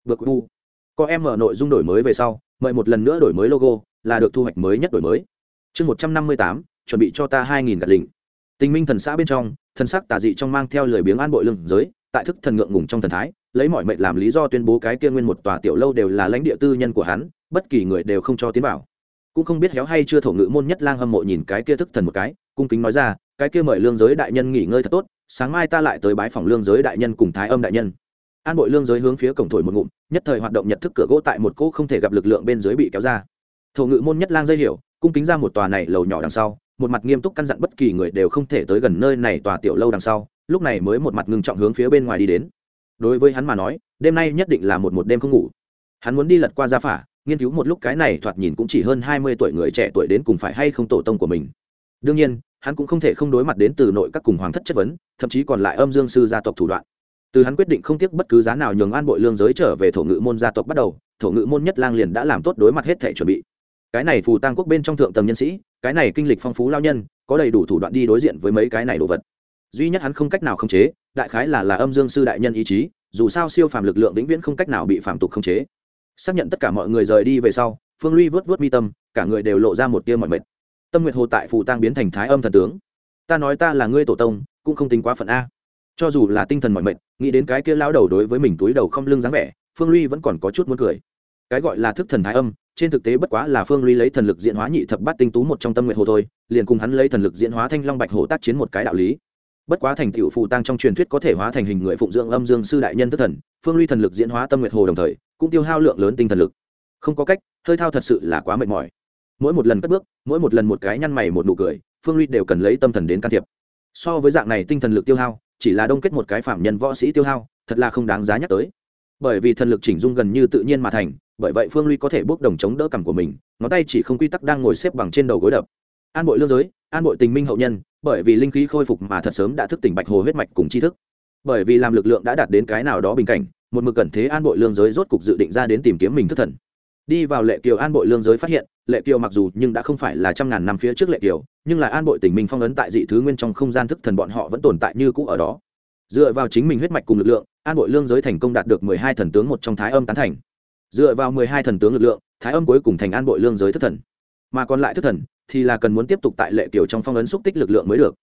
Vượt u có em mở nội dung đổi mới về sau, mời một lần nữa đổi mới logo, là được thu hoạch mới nhất đổi mới. Chương một trăm năm mươi tám, chuẩn bị cho ta hai nghìn gạt lình tình minh thần xã bên trong, thần sắc tà dị trong mang theo lười biếng an bội lưng giới, tại thức thần ngượng ngùng trong thần thái lấy mọi mệnh làm lý do tuyên bố cái kia nguyên một tòa tiểu lâu đều là lãnh địa tư nhân của hắn, bất kỳ người đều không cho tiến vào. Cũng không biết héo hay chưa thổ ngự môn nhất lang hâm mộ nhìn cái kia thức thần một cái, cung kính nói ra, cái kia mời lương giới đại nhân nghỉ ngơi thật tốt, sáng mai ta lại tới bái phòng lương giới đại nhân cùng thái âm đại nhân. An bội lương giới hướng phía cổng thổi một ngụm, nhất thời hoạt động nhận thức cửa gỗ tại một cỗ không thể gặp lực lượng bên dưới bị kéo ra. Thổ ngự môn nhất lang dây hiểu, cung kính ra một tòa này lầu nhỏ đằng sau, một mặt nghiêm túc căn dặn bất kỳ người đều không thể tới gần nơi này tòa tiểu lâu đằng sau, lúc này mới một mặt ngưng trọng hướng phía bên ngoài đi đến đối với hắn mà nói, đêm nay nhất định là một một đêm không ngủ. Hắn muốn đi lật qua gia phả, nghiên cứu một lúc cái này thoạt nhìn cũng chỉ hơn hai mươi tuổi người trẻ tuổi đến cùng phải hay không tổ tông của mình. Đương nhiên, hắn cũng không thể không đối mặt đến từ nội các cùng hoàng thất chất vấn, thậm chí còn lại âm dương sư gia tộc thủ đoạn. Từ hắn quyết định không tiếc bất cứ giá nào nhường an bội lương giới trở về thổ ngự môn gia tộc bắt đầu, thổ ngự môn nhất lang liền đã làm tốt đối mặt hết thể chuẩn bị. Cái này phù tăng quốc bên trong thượng tầng nhân sĩ, cái này kinh lịch phong phú lao nhân, có đầy đủ thủ đoạn đi đối diện với mấy cái này đồ vật duy nhất hắn không cách nào khống chế, đại khái là là âm dương sư đại nhân ý chí, dù sao siêu phàm lực lượng vĩnh viễn không cách nào bị phàm tục khống chế. Xác nhận tất cả mọi người rời đi về sau, phương ly vớt vớt mi tâm, cả người đều lộ ra một tia mọi mệt. Tâm nguyệt hồ tại phù tang biến thành thái âm thần tướng. Ta nói ta là ngươi tổ tông, cũng không tính quá phận a. Cho dù là tinh thần mọi mệt, nghĩ đến cái kia lao đầu đối với mình túi đầu không lưng dáng vẻ, phương ly vẫn còn có chút muốn cười. Cái gọi là thức thần thái âm, trên thực tế bất quá là phương ly lấy thần lực diễn hóa nhị thập bát tinh tú một trong tâm nguyện hồ thôi, liền cùng hắn lấy thần lực diễn hóa thanh long bạch hồ tác chiến một cái đạo lý bất quá thành tựu phù tăng trong truyền thuyết có thể hóa thành hình người phụng dưỡng âm dương sư đại nhân tức thần, phương ly thần lực diễn hóa tâm nguyệt hồ đồng thời, cũng tiêu hao lượng lớn tinh thần lực. Không có cách, hơi thao thật sự là quá mệt mỏi. Mỗi một lần cất bước, mỗi một lần một cái nhăn mày một nụ cười, phương ly đều cần lấy tâm thần đến can thiệp. So với dạng này tinh thần lực tiêu hao, chỉ là đông kết một cái phạm nhân võ sĩ tiêu hao, thật là không đáng giá nhắc tới. Bởi vì thần lực chỉnh dung gần như tự nhiên mà thành, bởi vậy phương ly có thể bốc đồng chống đỡ cằm của mình, ngón tay chỉ không quy tắc đang ngồi xếp bằng trên đầu gối đập. An bội lương giới, an bội tình minh hậu nhân bởi vì linh khí khôi phục mà thật sớm đã thức tỉnh bạch hồ huyết mạch cùng tri thức. Bởi vì làm lực lượng đã đạt đến cái nào đó bình cảnh, một mực cẩn thế an bội lương giới rốt cục dự định ra đến tìm kiếm mình thất thần. Đi vào lệ kiều an bội lương giới phát hiện, lệ kiều mặc dù nhưng đã không phải là trăm ngàn năm phía trước lệ kiều, nhưng là an bội tình minh phong ấn tại dị thứ nguyên trong không gian thức thần bọn họ vẫn tồn tại như cũ ở đó. Dựa vào chính mình huyết mạch cùng lực lượng, an bội lương giới thành công đạt được mười hai thần tướng một trong thái âm tán thành. Dựa vào mười hai thần tướng lực lượng, thái âm cuối cùng thành an bội lương giới thất thần. Mà còn lại thất thần thì là cần muốn tiếp tục tại lệ kiểu trong phong ấn xúc tích lực lượng mới được.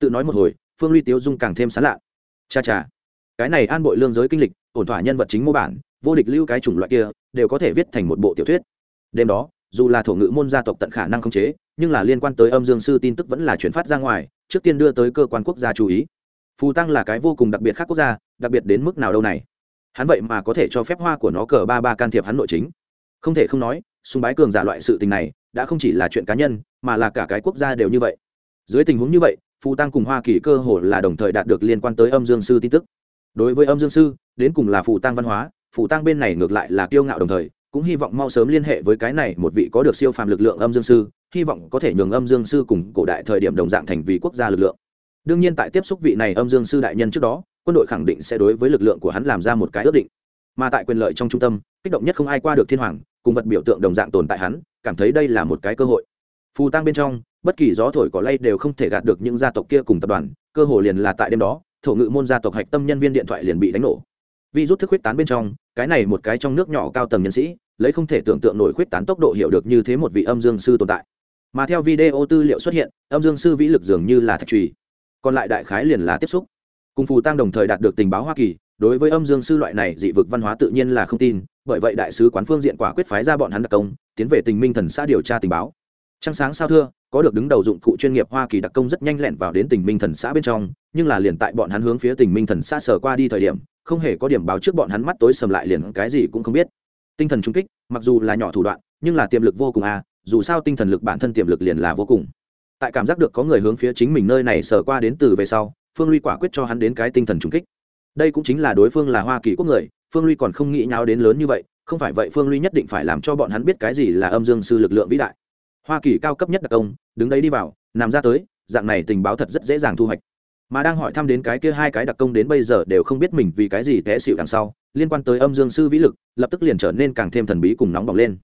Tự nói một hồi, phương ly tiếu dung càng thêm sán lạ cha cha, cái này an bội lương giới kinh lịch, ổn thỏa nhân vật chính mô bản, vô địch lưu cái chủng loại kia, đều có thể viết thành một bộ tiểu thuyết. Đêm đó, dù là thổ ngữ môn gia tộc tận khả năng khống chế, nhưng là liên quan tới âm dương sư tin tức vẫn là chuyển phát ra ngoài, trước tiên đưa tới cơ quan quốc gia chú ý. Phù tăng là cái vô cùng đặc biệt khác quốc gia, đặc biệt đến mức nào đâu này? Hắn vậy mà có thể cho phép hoa của nó cờ ba ba can thiệp hắn nội chính. Không thể không nói sùng bái cường giả loại sự tình này, đã không chỉ là chuyện cá nhân, mà là cả cái quốc gia đều như vậy. Dưới tình huống như vậy phù tăng cùng hoa kỳ cơ hồ là đồng thời đạt được liên quan tới âm dương sư tin tức. Đối với âm dương sư, đến cùng là phù tăng văn hóa phù tăng bên này ngược lại là kiêu ngạo đồng thời, cũng hy vọng mau sớm liên hệ với cái này một vị có được siêu phàm lực lượng âm dương sư, hy vọng có thể nhường âm dương sư cùng cổ đại thời điểm đồng dạng thành vì quốc gia lực lượng. Đương nhiên tại tiếp xúc vị này âm dương sư đại nhân trước đó, quân đội khẳng định sẽ đối với lực lượng của hắn làm ra một cái ước định mà tại quyền lợi trong trung tâm, kích động nhất không ai qua được thiên hoàng, cùng vật biểu tượng đồng dạng tồn tại hắn, cảm thấy đây là một cái cơ hội. Phù tăng bên trong, bất kỳ gió thổi cỏ lay đều không thể gạt được những gia tộc kia cùng tập đoàn, cơ hội liền là tại đêm đó, thổ ngự môn gia tộc hạch tâm nhân viên điện thoại liền bị đánh nổ. Vi rút thức huyết tán bên trong, cái này một cái trong nước nhỏ cao tầng nhân sĩ, lấy không thể tưởng tượng nổi khuyết tán tốc độ hiểu được như thế một vị âm dương sư tồn tại. Mà theo video tư liệu xuất hiện, âm dương sư vĩ lực dường như là thạch trùy còn lại đại khái liền là tiếp xúc. Cùng phù tăng đồng thời đạt được tình báo hoa kỳ đối với âm dương sư loại này, dị vực văn hóa tự nhiên là không tin, bởi vậy đại sứ quán phương diện quả quyết phái ra bọn hắn đặc công, tiến về tình minh thần xã điều tra tình báo. Trăng sáng sao thưa, có được đứng đầu dụng cụ chuyên nghiệp hoa kỳ đặc công rất nhanh lẹn vào đến tình minh thần xã bên trong, nhưng là liền tại bọn hắn hướng phía tình minh thần xã sở qua đi thời điểm, không hề có điểm báo trước bọn hắn mắt tối sầm lại liền cái gì cũng không biết. Tinh thần trung kích, mặc dù là nhỏ thủ đoạn, nhưng là tiềm lực vô cùng à dù sao tinh thần lực bản thân tiềm lực liền là vô cùng. Tại cảm giác được có người hướng phía chính mình nơi này sở qua đến từ về sau, phương ly quả quyết cho hắn đến cái tinh thần trung kích đây cũng chính là đối phương là hoa kỳ quốc người, phương ly còn không nghĩ nháo đến lớn như vậy, không phải vậy phương ly nhất định phải làm cho bọn hắn biết cái gì là âm dương sư lực lượng vĩ đại. Hoa kỳ cao cấp nhất đặc công, đứng đấy đi vào, nằm ra tới, dạng này tình báo thật rất dễ dàng thu hoạch. Mà đang hỏi thăm đến cái kia hai cái đặc công đến bây giờ đều không biết mình vì cái gì té xịu đằng sau, liên quan tới âm dương sư vĩ lực, lập tức liền trở nên càng thêm thần bí cùng nóng bỏng lên.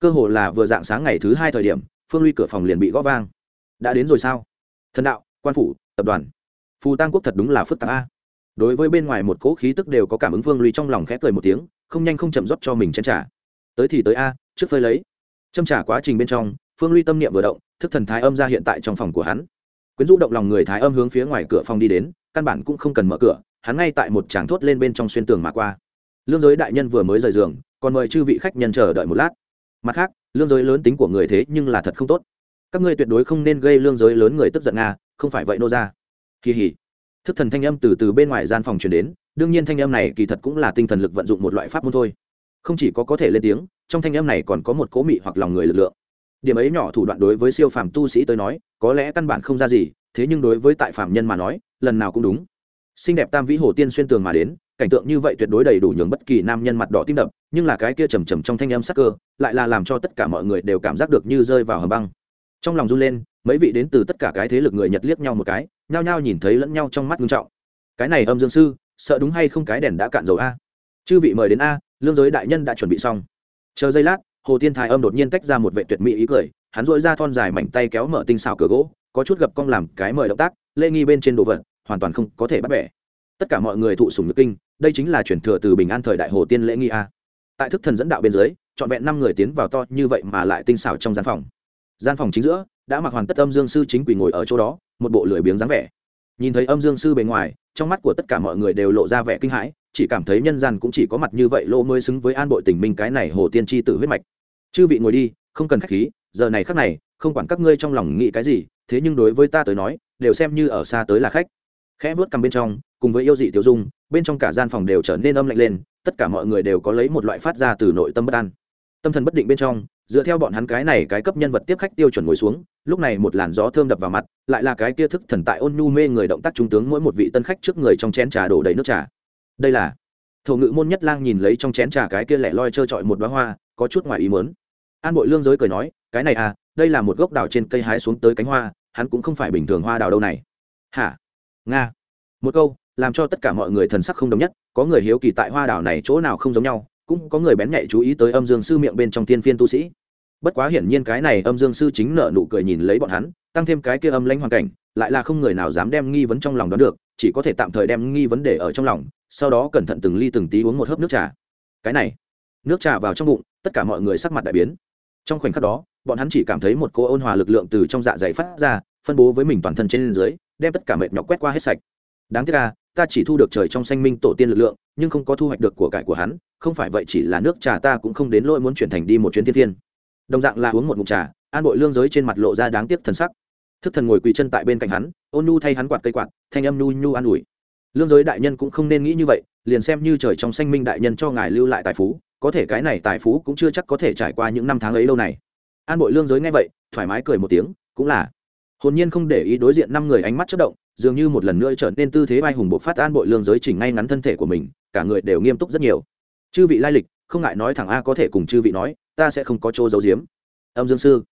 Cơ hồ là vừa dạng sáng ngày thứ hai thời điểm, phương ly cửa phòng liền bị gõ vang. Đã đến rồi sao? Thần đạo, quan phủ, tập đoàn. Phù tăng quốc thật đúng là phức tạp a đối với bên ngoài một cỗ khí tức đều có cảm ứng vương ly trong lòng khẽ cười một tiếng, không nhanh không chậm rót cho mình chén trả tới thì tới a, trước phơi lấy. Châm trả quá trình bên trong, phương ly tâm niệm vừa động, thức thần thái âm ra hiện tại trong phòng của hắn. Quyến rũ động lòng người thái âm hướng phía ngoài cửa phòng đi đến, căn bản cũng không cần mở cửa, hắn ngay tại một tràng thốt lên bên trong xuyên tường mà qua. Lương giới đại nhân vừa mới rời giường, còn mời chư vị khách nhân chờ đợi một lát. Mặt khác, lương giới lớn tính của người thế nhưng là thật không tốt. Các ngươi tuyệt đối không nên gây lương giới lớn người tức giận nga không phải vậy nô ra kỳ hỉ thức thần thanh âm từ từ bên ngoài gian phòng truyền đến, đương nhiên thanh âm này kỳ thật cũng là tinh thần lực vận dụng một loại pháp môn thôi. Không chỉ có có thể lên tiếng, trong thanh âm này còn có một cố mị hoặc lòng người lực lượng. Điểm ấy nhỏ thủ đoạn đối với siêu phàm tu sĩ tới nói, có lẽ căn bản không ra gì, thế nhưng đối với tại phạm nhân mà nói, lần nào cũng đúng. Xinh đẹp tam vĩ hồ tiên xuyên tường mà đến, cảnh tượng như vậy tuyệt đối đầy đủ nhường bất kỳ nam nhân mặt đỏ tim đập, nhưng là cái kia trầm trầm trong thanh âm sắc cơ, lại là làm cho tất cả mọi người đều cảm giác được như rơi vào hầm băng. Trong lòng run lên, mấy vị đến từ tất cả cái thế lực người nhật liếc nhau một cái nhao nhao nhìn thấy lẫn nhau trong mắt nghiêm trọng. Cái này âm dương sư, sợ đúng hay không cái đèn đã cạn dầu a? Chư vị mời đến a, lương giới đại nhân đã chuẩn bị xong. Chờ giây lát, hồ tiên thái âm đột nhiên tách ra một vệ tuyệt mỹ ý cười, hắn dội ra thon dài mảnh tay kéo mở tinh xào cửa gỗ, có chút gập cong làm cái mời động tác lê nghi bên trên đồ vật, hoàn toàn không có thể bắt bẻ. Tất cả mọi người thụ sùng nhược kinh, đây chính là chuyển thừa từ bình an thời đại hồ tiên lễ nghi a. Tại thức thần dẫn đạo bên dưới, trọn vẹn năm người tiến vào to như vậy mà lại tinh xảo trong gian phòng. Gian phòng chính giữa đã mặc hoàn tất âm dương sư chính quỳ ngồi ở chỗ đó, một bộ lười biếng dáng vẻ. Nhìn thấy âm dương sư bề ngoài, trong mắt của tất cả mọi người đều lộ ra vẻ kinh hãi, chỉ cảm thấy nhân gian cũng chỉ có mặt như vậy lỗ mới xứng với an bội tình minh cái này hồ tiên tri tử huyết mạch. Chư vị ngồi đi, không cần khách khí, giờ này khác này, không quản các ngươi trong lòng nghĩ cái gì, thế nhưng đối với ta tới nói, đều xem như ở xa tới là khách. Khẽ vớt cằm bên trong, cùng với yêu dị tiêu dung, bên trong cả gian phòng đều trở nên âm lạnh lên, tất cả mọi người đều có lấy một loại phát ra từ nội tâm bất an. Tâm thần bất định bên trong, dựa theo bọn hắn cái này cái cấp nhân vật tiếp khách tiêu chuẩn ngồi xuống lúc này một làn gió thơm đập vào mặt, lại là cái kia thức thần tại ôn nhu mê người động tác trung tướng mỗi một vị tân khách trước người trong chén trà đổ đầy nước trà. Đây là, thổ ngự môn nhất lang nhìn lấy trong chén trà cái kia lẻ loi trơ trọi một đoá hoa, có chút ngoài ý mớn an bội lương giới cười nói, cái này à đây là một gốc đào trên cây hái xuống tới cánh hoa, hắn cũng không phải bình thường hoa đào đâu này. Hả? Nga. Một câu, làm cho tất cả mọi người thần sắc không đồng nhất, có người hiếu kỳ tại hoa đào này chỗ nào không giống nhau, cũng có người bén nhạy chú ý tới âm dương sư miệng bên trong tiên phiên tu sĩ bất quá hiển nhiên cái này âm dương sư chính nợ nụ cười nhìn lấy bọn hắn, tăng thêm cái kia âm lãnh hoàn cảnh, lại là không người nào dám đem nghi vấn trong lòng đón được, chỉ có thể tạm thời đem nghi vấn để ở trong lòng, sau đó cẩn thận từng ly từng tí uống một hớp nước trà. Cái này, nước trà vào trong bụng, tất cả mọi người sắc mặt đại biến. Trong khoảnh khắc đó, bọn hắn chỉ cảm thấy một cô ôn hòa lực lượng từ trong dạ dày phát ra, phân bố với mình toàn thân trên dưới, đem tất cả mệt nhọc quét qua hết sạch. Đáng tiếc là ta chỉ thu được trời trong xanh minh tổ tiên lực lượng, nhưng không có thu hoạch được của cải của hắn, không phải vậy chỉ là nước trà ta cũng không đến lỗi muốn chuyển thành đi một chuyến thiên thiên đồng dạng là uống một ngụm trà, an bội lương giới trên mặt lộ ra đáng tiếc thần sắc. Thức thần ngồi quỳ chân tại bên cạnh hắn, ôn nhu thay hắn quạt cây quạt, thanh âm nhu nhu an ủi. Lương giới đại nhân cũng không nên nghĩ như vậy, liền xem như trời trong xanh minh đại nhân cho ngài lưu lại tài phú, có thể cái này tài phú cũng chưa chắc có thể trải qua những năm tháng ấy lâu này. An bội lương giới nghe vậy, thoải mái cười một tiếng, cũng là. Hồn nhiên không để ý đối diện năm người ánh mắt chất động, dường như một lần nữa trở nên tư thế vai hùng bộ phát an bội lương giới chỉnh ngay ngắn thân thể của mình, cả người đều nghiêm túc rất nhiều. Chư vị lai lịch, không ngại nói thẳng a có thể cùng chư vị nói ta sẽ không có chỗ giấu giếm. Âm dương sư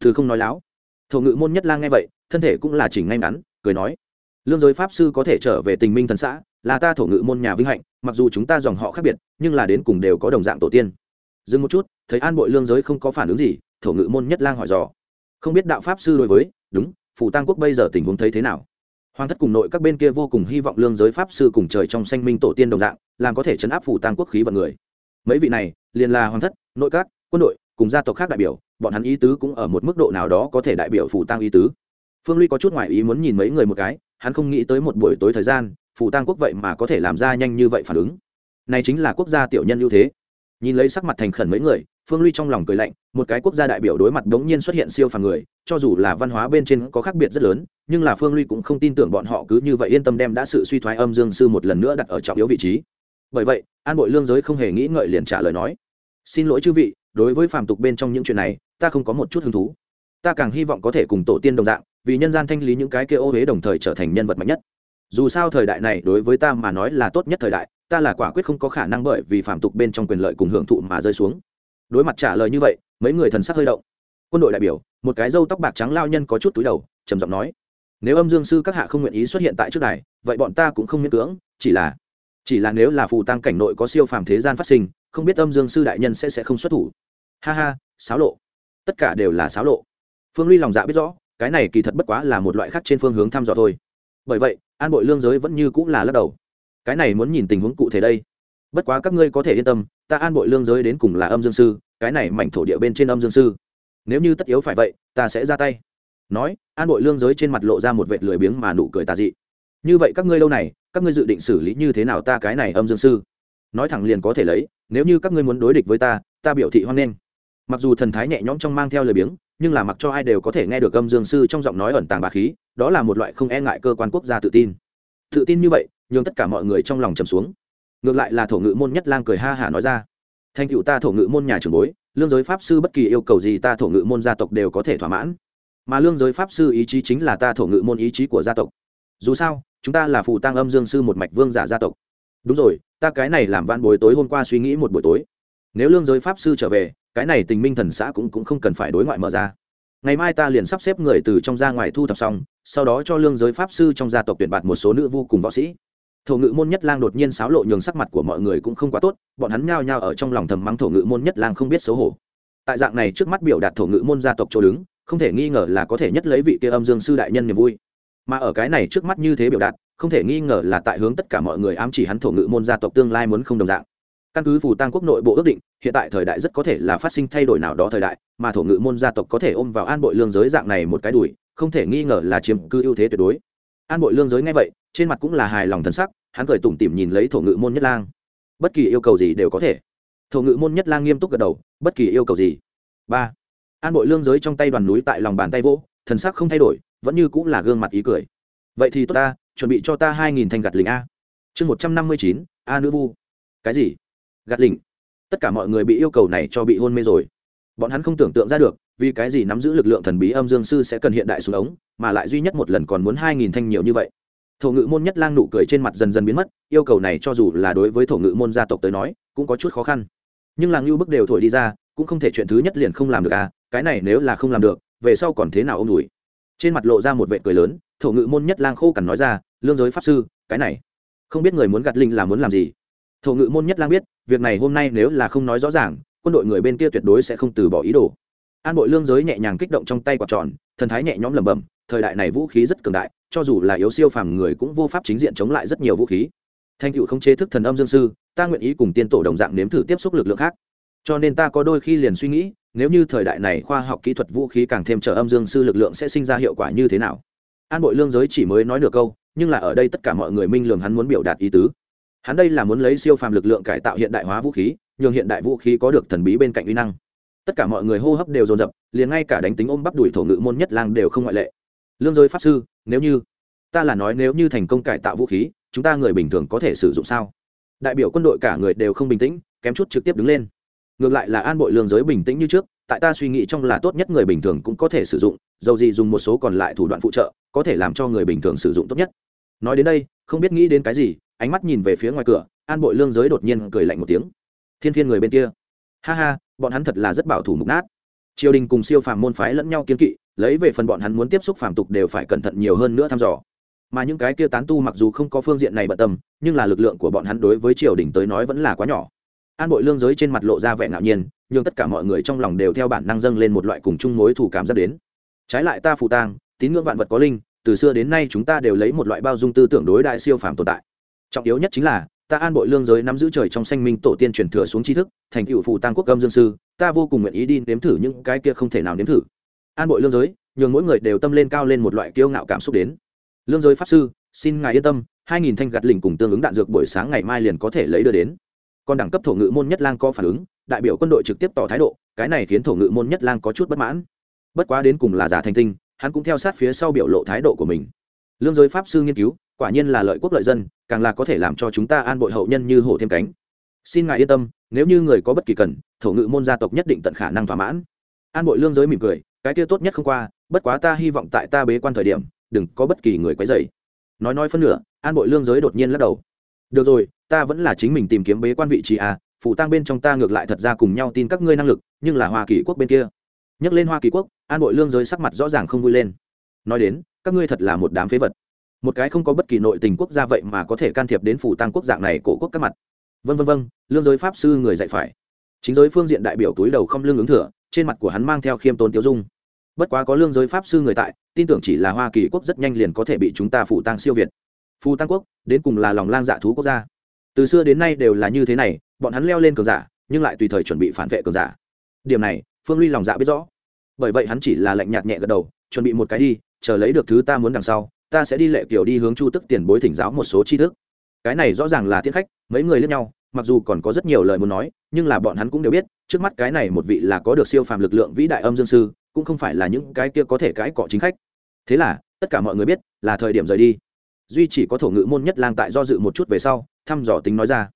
thứ không nói láo. Thổ ngự môn nhất lang nghe vậy, thân thể cũng là chỉnh ngay ngắn, cười nói, lương giới pháp sư có thể trở về tình minh thần xã, là ta thổ ngự môn nhà vinh hạnh, mặc dù chúng ta dòng họ khác biệt, nhưng là đến cùng đều có đồng dạng tổ tiên. Dừng một chút, thấy an bội lương giới không có phản ứng gì, thổ ngự môn nhất lang hỏi dò, không biết đạo pháp sư đối với, đúng phủ tăng quốc bây giờ tình huống thấy thế nào? Hoàng thất cùng nội các bên kia vô cùng hy vọng lương giới pháp sư cùng trời trong sanh minh tổ tiên đồng dạng, làm có thể chấn áp phủ tăng quốc khí vận người. Mấy vị này, liền là hoàng thất, nội các quân đội, cùng gia tộc khác đại biểu, bọn hắn ý tứ cũng ở một mức độ nào đó có thể đại biểu phủ tăng ý tứ. Phương ly có chút ngoại ý muốn nhìn mấy người một cái, hắn không nghĩ tới một buổi tối thời gian phủ tăng quốc vậy mà có thể làm ra nhanh như vậy phản ứng. Này chính là quốc gia tiểu nhân ưu thế. Nhìn lấy sắc mặt thành khẩn mấy người, phương ly trong lòng cười lạnh, một cái quốc gia đại biểu đối mặt đống nhiên xuất hiện siêu phàm người, cho dù là văn hóa bên trên có khác biệt rất lớn, nhưng là phương ly cũng không tin tưởng bọn họ cứ như vậy yên tâm đem đã sự suy thoái âm dương sư một lần nữa đặt ở trọng yếu vị trí. Bởi vậy, an bội lương giới không hề nghĩ ngợi liền trả lời nói, xin lỗi chư vị đối với phàm tục bên trong những chuyện này, ta không có một chút hứng thú. Ta càng hy vọng có thể cùng tổ tiên đồng dạng, vì nhân gian thanh lý những cái kia ô huế đồng thời trở thành nhân vật mạnh nhất. Dù sao thời đại này đối với ta mà nói là tốt nhất thời đại, ta là quả quyết không có khả năng bởi vì phạm tục bên trong quyền lợi cùng hưởng thụ mà rơi xuống. Đối mặt trả lời như vậy, mấy người thần sắc hơi động. Quân đội đại biểu, một cái râu tóc bạc trắng lao nhân có chút túi đầu, trầm giọng nói, nếu âm dương sư các hạ không nguyện ý xuất hiện tại trước đài, vậy bọn ta cũng không miễn cưỡng, chỉ là chỉ là nếu là phù tăng cảnh nội có siêu phàm thế gian phát sinh, không biết âm dương sư đại nhân sẽ sẽ không xuất thủ ha ha xáo lộ. Tất cả đều là xáo lộ. Phương ly lòng dạ biết rõ, cái này kỳ thật bất quá là một loại khác trên phương hướng thăm dò thôi. Bởi vậy, an bội lương giới vẫn như cũng là lắc đầu. Cái này muốn nhìn tình huống cụ thể đây. Bất quá các ngươi có thể yên tâm, ta an bội lương giới đến cùng là âm dương sư, cái này mảnh thổ địa bên trên âm dương sư. Nếu như tất yếu phải vậy, ta sẽ ra tay. Nói, an bội lương giới trên mặt lộ ra một vệt lười biếng mà nụ cười tà dị. Như vậy các ngươi lâu này, các ngươi dự định xử lý như thế nào ta cái này âm dương sư? Nói thẳng liền có thể lấy, nếu như các ngươi muốn đối địch với ta ta biểu thị hoan nghênh mặc dù thần thái nhẹ nhõm trong mang theo lời biếng, nhưng là mặc cho ai đều có thể nghe được âm dương sư trong giọng nói ẩn tàng bà khí, đó là một loại không e ngại cơ quan quốc gia tự tin. Tự tin như vậy, nhường tất cả mọi người trong lòng trầm xuống. Ngược lại là thổ ngự môn nhất lang cười ha hả nói ra. Thành cựu ta thổ ngự môn nhà trường bối, lương giới pháp sư bất kỳ yêu cầu gì ta thổ ngự môn gia tộc đều có thể thỏa mãn. Mà lương giới pháp sư ý chí chính là ta thổ ngự môn ý chí của gia tộc. Dù sao, chúng ta là phù tăng âm dương sư một mạch vương giả gia tộc. Đúng rồi, ta cái này làm van bối tối hôm qua suy nghĩ một buổi tối. Nếu lương giới pháp sư trở về cái này tình minh thần xã cũng cũng không cần phải đối ngoại mở ra. Ngày mai ta liền sắp xếp người từ trong ra ngoài thu thập xong, sau đó cho lương giới pháp sư trong gia tộc tuyển bạt một số nữ vô cùng võ sĩ. Thổ ngự môn nhất lang đột nhiên xáo lộ nhường sắc mặt của mọi người cũng không quá tốt, bọn hắn nhao nhao ở trong lòng thầm mắng thổ ngự môn nhất lang không biết xấu hổ. Tại dạng này trước mắt biểu đạt thổ ngự môn gia tộc chỗ đứng, không thể nghi ngờ là có thể nhất lấy vị kia âm dương sư đại nhân niềm vui. Mà ở cái này trước mắt như thế biểu đạt, không thể nghi ngờ là tại hướng tất cả mọi người ám chỉ hắn thổ ngự môn gia tộc tương lai muốn không đồng dạng căn cứ phù tăng quốc nội bộ ước định, hiện tại thời đại rất có thể là phát sinh thay đổi nào đó thời đại, mà thổ ngự môn gia tộc có thể ôm vào an bội lương giới dạng này một cái đùi, không thể nghi ngờ là chiếm cư ưu thế tuyệt đối. An bội lương giới ngay vậy, trên mặt cũng là hài lòng thân sắc, hắn cười tủm tỉm nhìn lấy thổ ngự môn nhất lang. Bất kỳ yêu cầu gì đều có thể. Thổ ngự môn nhất lang nghiêm túc gật đầu, bất kỳ yêu cầu gì. Ba. An bội lương giới trong tay đoàn núi tại lòng bàn tay vỗ, thần sắc không thay đổi, vẫn như cũng là gương mặt ý cười. Vậy thì tốt ta, chuẩn bị cho ta hai nghìn thanh gạt lính a. Chương một trăm năm mươi chín, a nữ vu. Cái gì? Gạt lỉnh, tất cả mọi người bị yêu cầu này cho bị hôn mê rồi. Bọn hắn không tưởng tượng ra được vì cái gì nắm giữ lực lượng thần bí âm dương sư sẽ cần hiện đại xuống ống mà lại duy nhất một lần còn muốn hai nghìn thanh nhiều như vậy. Thổ ngự môn nhất lang nụ cười trên mặt dần dần biến mất yêu cầu này cho dù là đối với thổ ngự môn gia tộc tới nói cũng có chút khó khăn. Nhưng làng lưu bức đều thổi đi ra cũng không thể chuyện thứ nhất liền không làm được à cái này nếu là không làm được về sau còn thế nào ông đùi trên mặt lộ ra một vệ cười lớn thổ ngự môn nhất lang khô cằn nói ra lương giới pháp sư cái này không biết người muốn gạt linh là muốn làm gì? Thổ ngự môn nhất lang biết việc này hôm nay nếu là không nói rõ ràng, quân đội người bên kia tuyệt đối sẽ không từ bỏ ý đồ. An bội lương giới nhẹ nhàng kích động trong tay quạt tròn, thần thái nhẹ nhõm lẩm bẩm, thời đại này vũ khí rất cường đại, cho dù là yếu siêu phàm người cũng vô pháp chính diện chống lại rất nhiều vũ khí. Thanh cựu không chế thức thần âm dương sư, ta nguyện ý cùng tiên tổ đồng dạng nếm thử tiếp xúc lực lượng khác. Cho nên ta có đôi khi liền suy nghĩ, nếu như thời đại này khoa học kỹ thuật vũ khí càng thêm trở âm dương sư lực lượng sẽ sinh ra hiệu quả như thế nào? An bội lương giới chỉ mới nói được câu, nhưng là ở đây tất cả mọi người minh lường hắn muốn biểu đạt ý tứ hắn đây là muốn lấy siêu phàm lực lượng cải tạo hiện đại hóa vũ khí, nhường hiện đại vũ khí có được thần bí bên cạnh uy năng. Tất cả mọi người hô hấp đều dồn dập, liền ngay cả đánh tính ôm bắp đuổi thổ ngự môn nhất lang đều không ngoại lệ. Lương giới pháp sư, nếu như, ta là nói nếu như thành công cải tạo vũ khí, chúng ta người bình thường có thể sử dụng sao? Đại biểu quân đội cả người đều không bình tĩnh, kém chút trực tiếp đứng lên. Ngược lại là an bội lương giới bình tĩnh như trước, tại ta suy nghĩ trong là tốt nhất người bình thường cũng có thể sử dụng, dầu gì dùng một số còn lại thủ đoạn phụ trợ, có thể làm cho người bình thường sử dụng tốt nhất. Nói đến đây, không biết nghĩ đến cái gì ánh mắt nhìn về phía ngoài cửa, an bội lương giới đột nhiên cười lạnh một tiếng. Thiên Thiên người bên kia. Ha ha, bọn hắn thật là rất bảo thủ mục nát. Triều đình cùng siêu phàm môn phái lẫn nhau kiên kỵ, lấy về phần bọn hắn muốn tiếp xúc phàm tục đều phải cẩn thận nhiều hơn nữa thăm dò. Mà những cái kia tán tu mặc dù không có phương diện này bận tâm, nhưng là lực lượng của bọn hắn đối với triều đình tới nói vẫn là quá nhỏ. An bội lương giới trên mặt lộ ra vẻ ngạo nhiên, nhưng tất cả mọi người trong lòng đều theo bản năng dâng lên một loại cùng chung mối thù cảm giác đến. Trái lại ta phù tang, tín ngưỡng vạn vật có linh, từ xưa đến nay chúng ta đều lấy một loại bao dung tư tưởng đối đại siêu phàm tồn tại trọng yếu nhất chính là, ta an bội lương giới nắm giữ trời trong sanh minh tổ tiên truyền thừa xuống tri thức, thành cựu phụ tăng quốc âm dương sư, ta vô cùng nguyện ý đi nếm thử những cái kia không thể nào nếm thử. An bội lương giới, nhường mỗi người đều tâm lên cao lên một loại kiêu ngạo cảm xúc đến. Lương giới pháp sư, xin ngài yên tâm, hai nghìn thanh gạt lình cùng tương ứng đạn dược buổi sáng ngày mai liền có thể lấy đưa đến. Còn đẳng cấp thổ ngự môn nhất lang có phản ứng, đại biểu quân đội trực tiếp tỏ thái độ, cái này khiến thổ ngự môn nhất lang có chút bất mãn. Bất quá đến cùng là giả thành tinh, hắn cũng theo sát phía sau biểu lộ thái độ của mình. Lương giới pháp sư nghiên cứu quả nhiên là lợi quốc lợi dân, càng là có thể làm cho chúng ta an bội hậu nhân như hổ thêm cánh. Xin ngài yên tâm, nếu như người có bất kỳ cần, thổ ngự môn gia tộc nhất định tận khả năng thỏa mãn. An bội lương giới mỉm cười, cái kia tốt nhất không qua, bất quá ta hy vọng tại ta bế quan thời điểm, đừng có bất kỳ người quấy dày nói nói phân nửa, an bội lương giới đột nhiên lắc đầu. Được rồi, ta vẫn là chính mình tìm kiếm bế quan vị trí à phụ tăng bên trong ta ngược lại thật ra cùng nhau tin các ngươi năng lực, nhưng là hoa kỳ quốc bên kia. Nhắc lên hoa kỳ quốc, an bội lương giới sắc mặt rõ ràng không vui lên. Nói đến, các ngươi thật là một đám phế vật một cái không có bất kỳ nội tình quốc gia vậy mà có thể can thiệp đến phủ tăng quốc dạng này cổ quốc các mặt. Vân vân vân lương giới pháp sư người dạy phải. Chính giới phương diện đại biểu túi đầu không lương ứng thừa, trên mặt của hắn mang theo khiêm tốn tiêu dung. Bất quá có lương giới pháp sư người tại, tin tưởng chỉ là hoa kỳ quốc rất nhanh liền có thể bị chúng ta phủ tăng siêu việt. Phù tăng quốc, đến cùng là lòng lang dạ thú quốc gia. Từ xưa đến nay đều là như thế này, bọn hắn leo lên cờ giả, nhưng lại tùy thời chuẩn bị phản vệ cờ giả. Điểm này, phương ly lòng dạ biết rõ. Bởi vậy hắn chỉ là lạnh nhạt nhẹ gật đầu, chuẩn bị một cái đi, chờ lấy được thứ ta muốn đằng sau ta sẽ đi lệ kiểu đi hướng chu tức tiền bối thỉnh giáo một số tri thức. Cái này rõ ràng là tiết khách, mấy người lẫn nhau, mặc dù còn có rất nhiều lời muốn nói, nhưng là bọn hắn cũng đều biết, trước mắt cái này một vị là có được siêu phàm lực lượng vĩ đại âm dương sư, cũng không phải là những cái kia có thể cãi cọ chính khách. Thế là, tất cả mọi người biết, là thời điểm rời đi. Duy chỉ có thổ ngữ môn nhất lang tại do dự một chút về sau, thăm dò tính nói ra.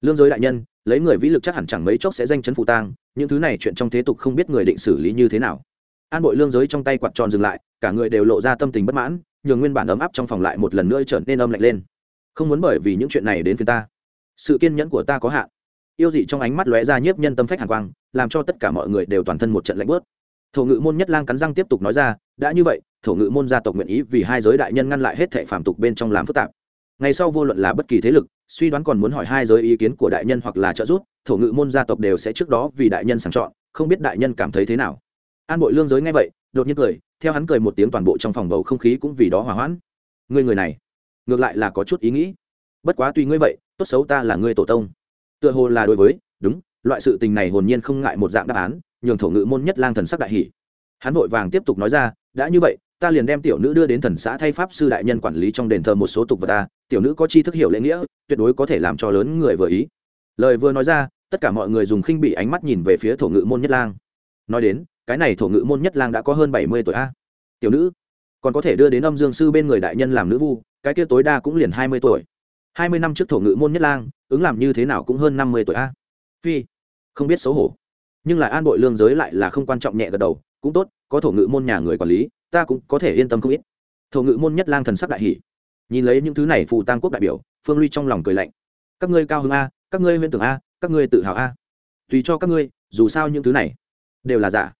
Lương giới đại nhân, lấy người vĩ lực chắc hẳn chẳng mấy chốc sẽ danh chấn phụ tang, những thứ này chuyện trong thế tục không biết người định xử lý như thế nào. An bội lương giới trong tay quạt tròn dừng lại, cả người đều lộ ra tâm tình bất mãn nhường nguyên bản ấm áp trong phòng lại một lần nữa trở nên âm lạnh lên. Không muốn bởi vì những chuyện này đến phía ta. Sự kiên nhẫn của ta có hạn. Yêu dị trong ánh mắt lóe ra nhiếp nhân tâm phách hàn quang, làm cho tất cả mọi người đều toàn thân một trận lạnh bớt thổ ngự môn nhất lang cắn răng tiếp tục nói ra, đã như vậy, thổ ngự môn gia tộc nguyện ý vì hai giới đại nhân ngăn lại hết thệ phàm tục bên trong làm phức tạp. Ngày sau vô luận là bất kỳ thế lực, suy đoán còn muốn hỏi hai giới ý kiến của đại nhân hoặc là trợ giúp, thổ ngự môn gia tộc đều sẽ trước đó vì đại nhân sàng chọn, không biết đại nhân cảm thấy thế nào. An bội lương giới ngay vậy, đột nhiên cười theo hắn cười một tiếng toàn bộ trong phòng bầu không khí cũng vì đó hòa hoãn. Ngươi người này, ngược lại là có chút ý nghĩ. Bất quá tùy ngươi vậy, tốt xấu ta là ngươi tổ tông. Tựa hồ là đối với, đúng, loại sự tình này hồn nhiên không ngại một dạng đáp án, nhường thổ ngự môn nhất lang thần sắc đại hỷ hắn vội vàng tiếp tục nói ra, đã như vậy, ta liền đem tiểu nữ đưa đến thần xã thay pháp sư đại nhân quản lý trong đền thờ một số tục vật ta tiểu nữ có chi thức hiểu lễ nghĩa, tuyệt đối có thể làm cho lớn người vừa ý. Lời vừa nói ra, tất cả mọi người dùng khinh bị ánh mắt nhìn về phía thổ ngự môn nhất lang. Nói đến cái này thổ ngữ môn nhất lang đã có hơn bảy mươi tuổi a. Tiểu nữ, còn có thể đưa đến âm dương sư bên người đại nhân làm nữ vu, cái kia tối đa cũng liền hai mươi tuổi. Hai mươi năm trước thổ ngữ môn nhất lang, ứng làm như thế nào cũng hơn năm mươi tuổi a. Phi, không biết xấu hổ. Nhưng lại an bội lương giới lại là không quan trọng nhẹ gật đầu, cũng tốt, có thổ ngữ môn nhà người quản lý, ta cũng có thể yên tâm không ít. Thổ ngữ môn nhất lang thần sắc đại hỷ nhìn lấy những thứ này phù tăng quốc đại biểu, phương ly trong lòng cười lạnh. Các ngươi cao hứng a, các ngươi huyễn tưởng a, các ngươi tự hào a. Tùy cho các ngươi, dù sao những thứ này đều là giả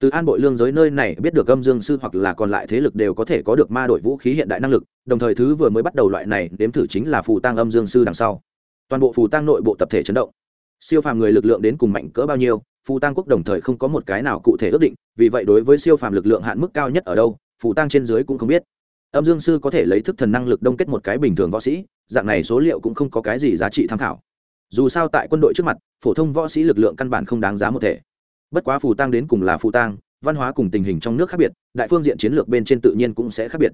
từ an bội lương giới nơi này biết được âm dương sư hoặc là còn lại thế lực đều có thể có được ma đội vũ khí hiện đại năng lực, đồng thời thứ vừa mới bắt đầu loại này đếm thử chính là phù tăng âm dương sư đằng sau. Toàn bộ phù tăng nội bộ tập thể chấn động. Siêu phàm người lực lượng đến cùng mạnh cỡ bao nhiêu, phù tăng quốc đồng thời không có một cái nào cụ thể ước định, vì vậy đối với siêu phàm lực lượng hạn mức cao nhất ở đâu, phù tăng trên dưới cũng không biết. Âm dương sư có thể lấy thức thần năng lực đông kết một cái bình thường võ sĩ, dạng này số liệu cũng không có cái gì giá trị tham khảo. Dù sao tại quân đội trước mặt, phổ thông võ sĩ lực lượng căn bản không đáng giá một thể bất quá phù tăng đến cùng là phù tăng văn hóa cùng tình hình trong nước khác biệt, đại phương diện chiến lược bên trên tự nhiên cũng sẽ khác biệt.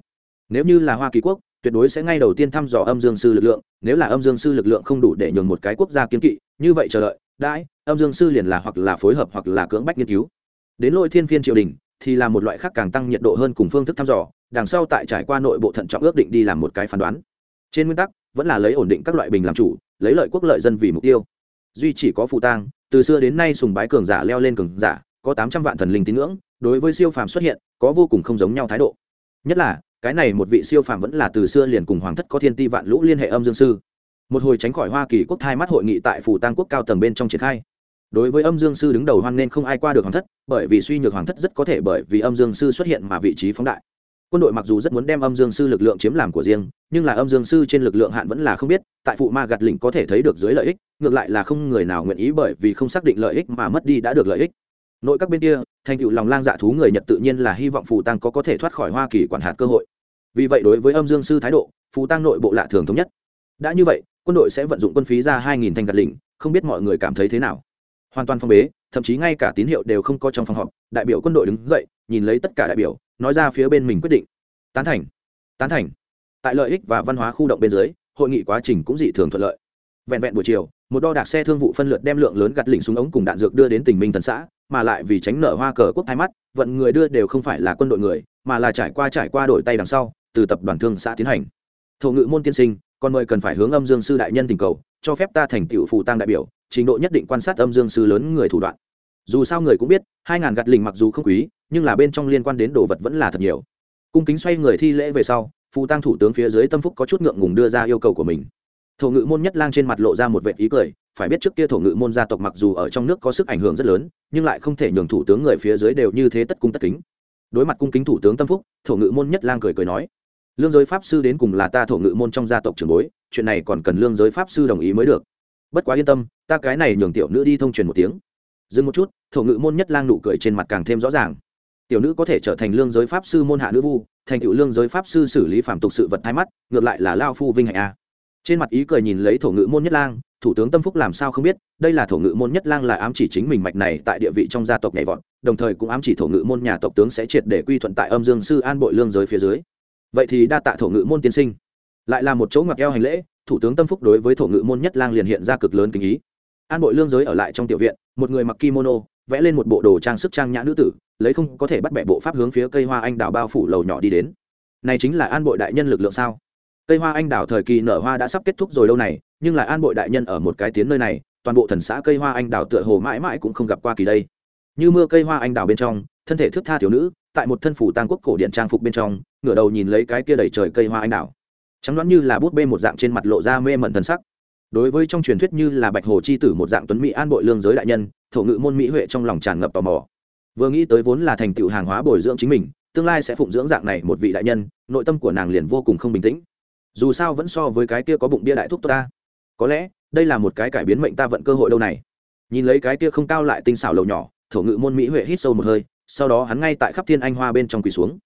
Nếu như là hoa kỳ quốc, tuyệt đối sẽ ngay đầu tiên thăm dò âm dương sư lực lượng, nếu là âm dương sư lực lượng không đủ để nhường một cái quốc gia kiến kỵ, như vậy chờ đợi, đãi, âm dương sư liền là hoặc là phối hợp hoặc là cưỡng bách nghiên cứu. Đến lôi thiên phiên triều đình, thì là một loại khác càng tăng nhiệt độ hơn cùng phương thức thăm dò, đằng sau tại trải qua nội bộ thận trọng ước định đi làm một cái phán đoán. Trên nguyên tắc, vẫn là lấy ổn định các loại bình làm chủ, lấy lợi quốc lợi dân vì mục tiêu. Duy chỉ có phụ tang từ xưa đến nay sùng bái cường giả leo lên cường giả, có tám trăm vạn thần linh tín ngưỡng, đối với siêu phàm xuất hiện, có vô cùng không giống nhau thái độ. Nhất là, cái này một vị siêu phàm vẫn là từ xưa liền cùng hoàng thất có thiên ti vạn lũ liên hệ âm dương sư. Một hồi tránh khỏi hoa kỳ quốc hai mắt hội nghị tại phủ tăng quốc cao tầng bên trong triển khai. Đối với âm dương sư đứng đầu hoan nên không ai qua được hoàng thất, bởi vì suy nhược hoàng thất rất có thể bởi vì âm dương sư xuất hiện mà vị trí phóng đại. Quân đội mặc dù rất muốn đem âm dương sư lực lượng chiếm làm của riêng, nhưng là âm dương sư trên lực lượng hạn vẫn là không biết tại phụ ma gạt lỉnh có thể thấy được dưới lợi ích, ngược lại là không người nào nguyện ý bởi vì không xác định lợi ích mà mất đi đã được lợi ích. Nội các bên kia, thành tựu lòng lang dạ thú người nhật tự nhiên là hy vọng phù tăng có có thể thoát khỏi hoa kỳ quản hạt cơ hội. Vì vậy đối với âm dương sư thái độ, phù tăng nội bộ lạ thường thống nhất. Đã như vậy, quân đội sẽ vận dụng quân phí ra hai nghìn thanh gạt lỉnh, không biết mọi người cảm thấy thế nào. Hoàn toàn phong bế, thậm chí ngay cả tín hiệu đều không có trong phòng họp, đại biểu quân đội đứng dậy, nhìn lấy tất cả đại biểu, nói ra phía bên mình quyết định. Tán thành tán thành. Tại lợi ích và văn hóa khu động bên dưới hội nghị quá trình cũng dị thường thuận lợi. Vẹn vẹn buổi chiều, một đo đạc xe thương vụ phân lượt đem lượng lớn gặt lỉnh súng ống cùng đạn dược đưa đến tỉnh minh thần xã, mà lại vì tránh nở hoa cờ quốc hai mắt, vận người đưa đều không phải là quân đội người, mà là trải qua trải qua đổi tay đằng sau, từ tập đoàn thương xã tiến hành. Thổ ngự môn tiên sinh còn mời cần phải hướng âm dương sư đại nhân tình cầu, cho phép ta thành tựu phù tăng đại biểu, trình độ nhất định quan sát âm dương sư lớn người thủ đoạn. Dù sao người cũng biết, hai ngàn gặt lình mặc dù không quý, nhưng là bên trong liên quan đến đồ vật vẫn là thật nhiều. Cung kính xoay người thi lễ về sau phù tăng thủ tướng phía dưới tâm phúc có chút ngượng ngùng đưa ra yêu cầu của mình. Thổ ngự môn nhất lang trên mặt lộ ra một vệ ý cười, phải biết trước kia thổ ngự môn gia tộc mặc dù ở trong nước có sức ảnh hưởng rất lớn, nhưng lại không thể nhường thủ tướng người phía dưới đều như thế tất cung tất kính. Đối mặt cung kính thủ tướng tâm phúc, thổ ngự môn nhất lang cười cười nói, lương giới pháp sư đến cùng là ta thổ ngự môn trong gia tộc trường bối, chuyện này còn cần lương giới pháp sư đồng ý mới được. Bất quá yên tâm, ta cái này nhường tiểu nữ đi thông truyền một tiếng. Dừng một chút, thổ ngự môn nhất lang nụ cười trên mặt càng thêm rõ ràng. Tiểu nữ có thể trở thành lương giới pháp sư môn hạ nữ vu thành cựu lương giới pháp sư xử lý phạm tục sự vật thái mắt, ngược lại là lao phu vinh hạnh a. Trên mặt ý cười nhìn lấy thổ ngự môn nhất lang, thủ tướng tâm phúc làm sao không biết, đây là thổ ngự môn nhất lang là ám chỉ chính mình mạch này tại địa vị trong gia tộc nhảy vọt, đồng thời cũng ám chỉ thổ ngự môn nhà tộc tướng sẽ triệt để quy thuận tại âm dương sư an bội lương giới phía dưới. Vậy thì đa tạ thổ ngự môn tiên sinh. Lại là một chỗ ngoặc eo hành lễ, thủ tướng tâm phúc đối với thổ ngự môn nhất lang liền hiện ra cực lớn kinh ý. An bội lương giới ở lại trong tiểu viện, một người mặc kimono, vẽ lên một bộ đồ trang sức trang nhã nữ tử lấy không có thể bắt bẻ bộ pháp hướng phía cây hoa anh đào bao phủ lầu nhỏ đi đến. Này chính là an bội đại nhân lực lượng sao? Cây hoa anh đào thời kỳ nở hoa đã sắp kết thúc rồi lâu này, nhưng lại an bội đại nhân ở một cái tiến nơi này, toàn bộ thần xã cây hoa anh đào tựa hồ mãi mãi cũng không gặp qua kỳ đây. Như mưa cây hoa anh đào bên trong, thân thể thước tha thiếu nữ, tại một thân phủ tang quốc cổ điện trang phục bên trong, ngửa đầu nhìn lấy cái kia đầy trời cây hoa anh đào. Trắng đoán như là bút bê một dạng trên mặt lộ ra mê mẩn thần sắc. Đối với trong truyền thuyết như là bạch hồ chi tử một dạng tuấn mỹ an bội lương giới đại nhân, thổ ngự môn mỹ huệ trong lòng tràn ngập tò mò vừa nghĩ tới vốn là thành tựu hàng hóa bồi dưỡng chính mình, tương lai sẽ phụng dưỡng dạng này một vị đại nhân, nội tâm của nàng liền vô cùng không bình tĩnh. Dù sao vẫn so với cái kia có bụng bia đại thúc ta. Có lẽ, đây là một cái cải biến mệnh ta vận cơ hội đâu này. Nhìn lấy cái kia không cao lại tinh xảo lầu nhỏ, thổ ngự môn mỹ huệ hít sâu một hơi, sau đó hắn ngay tại khắp thiên anh hoa bên trong quỳ xuống.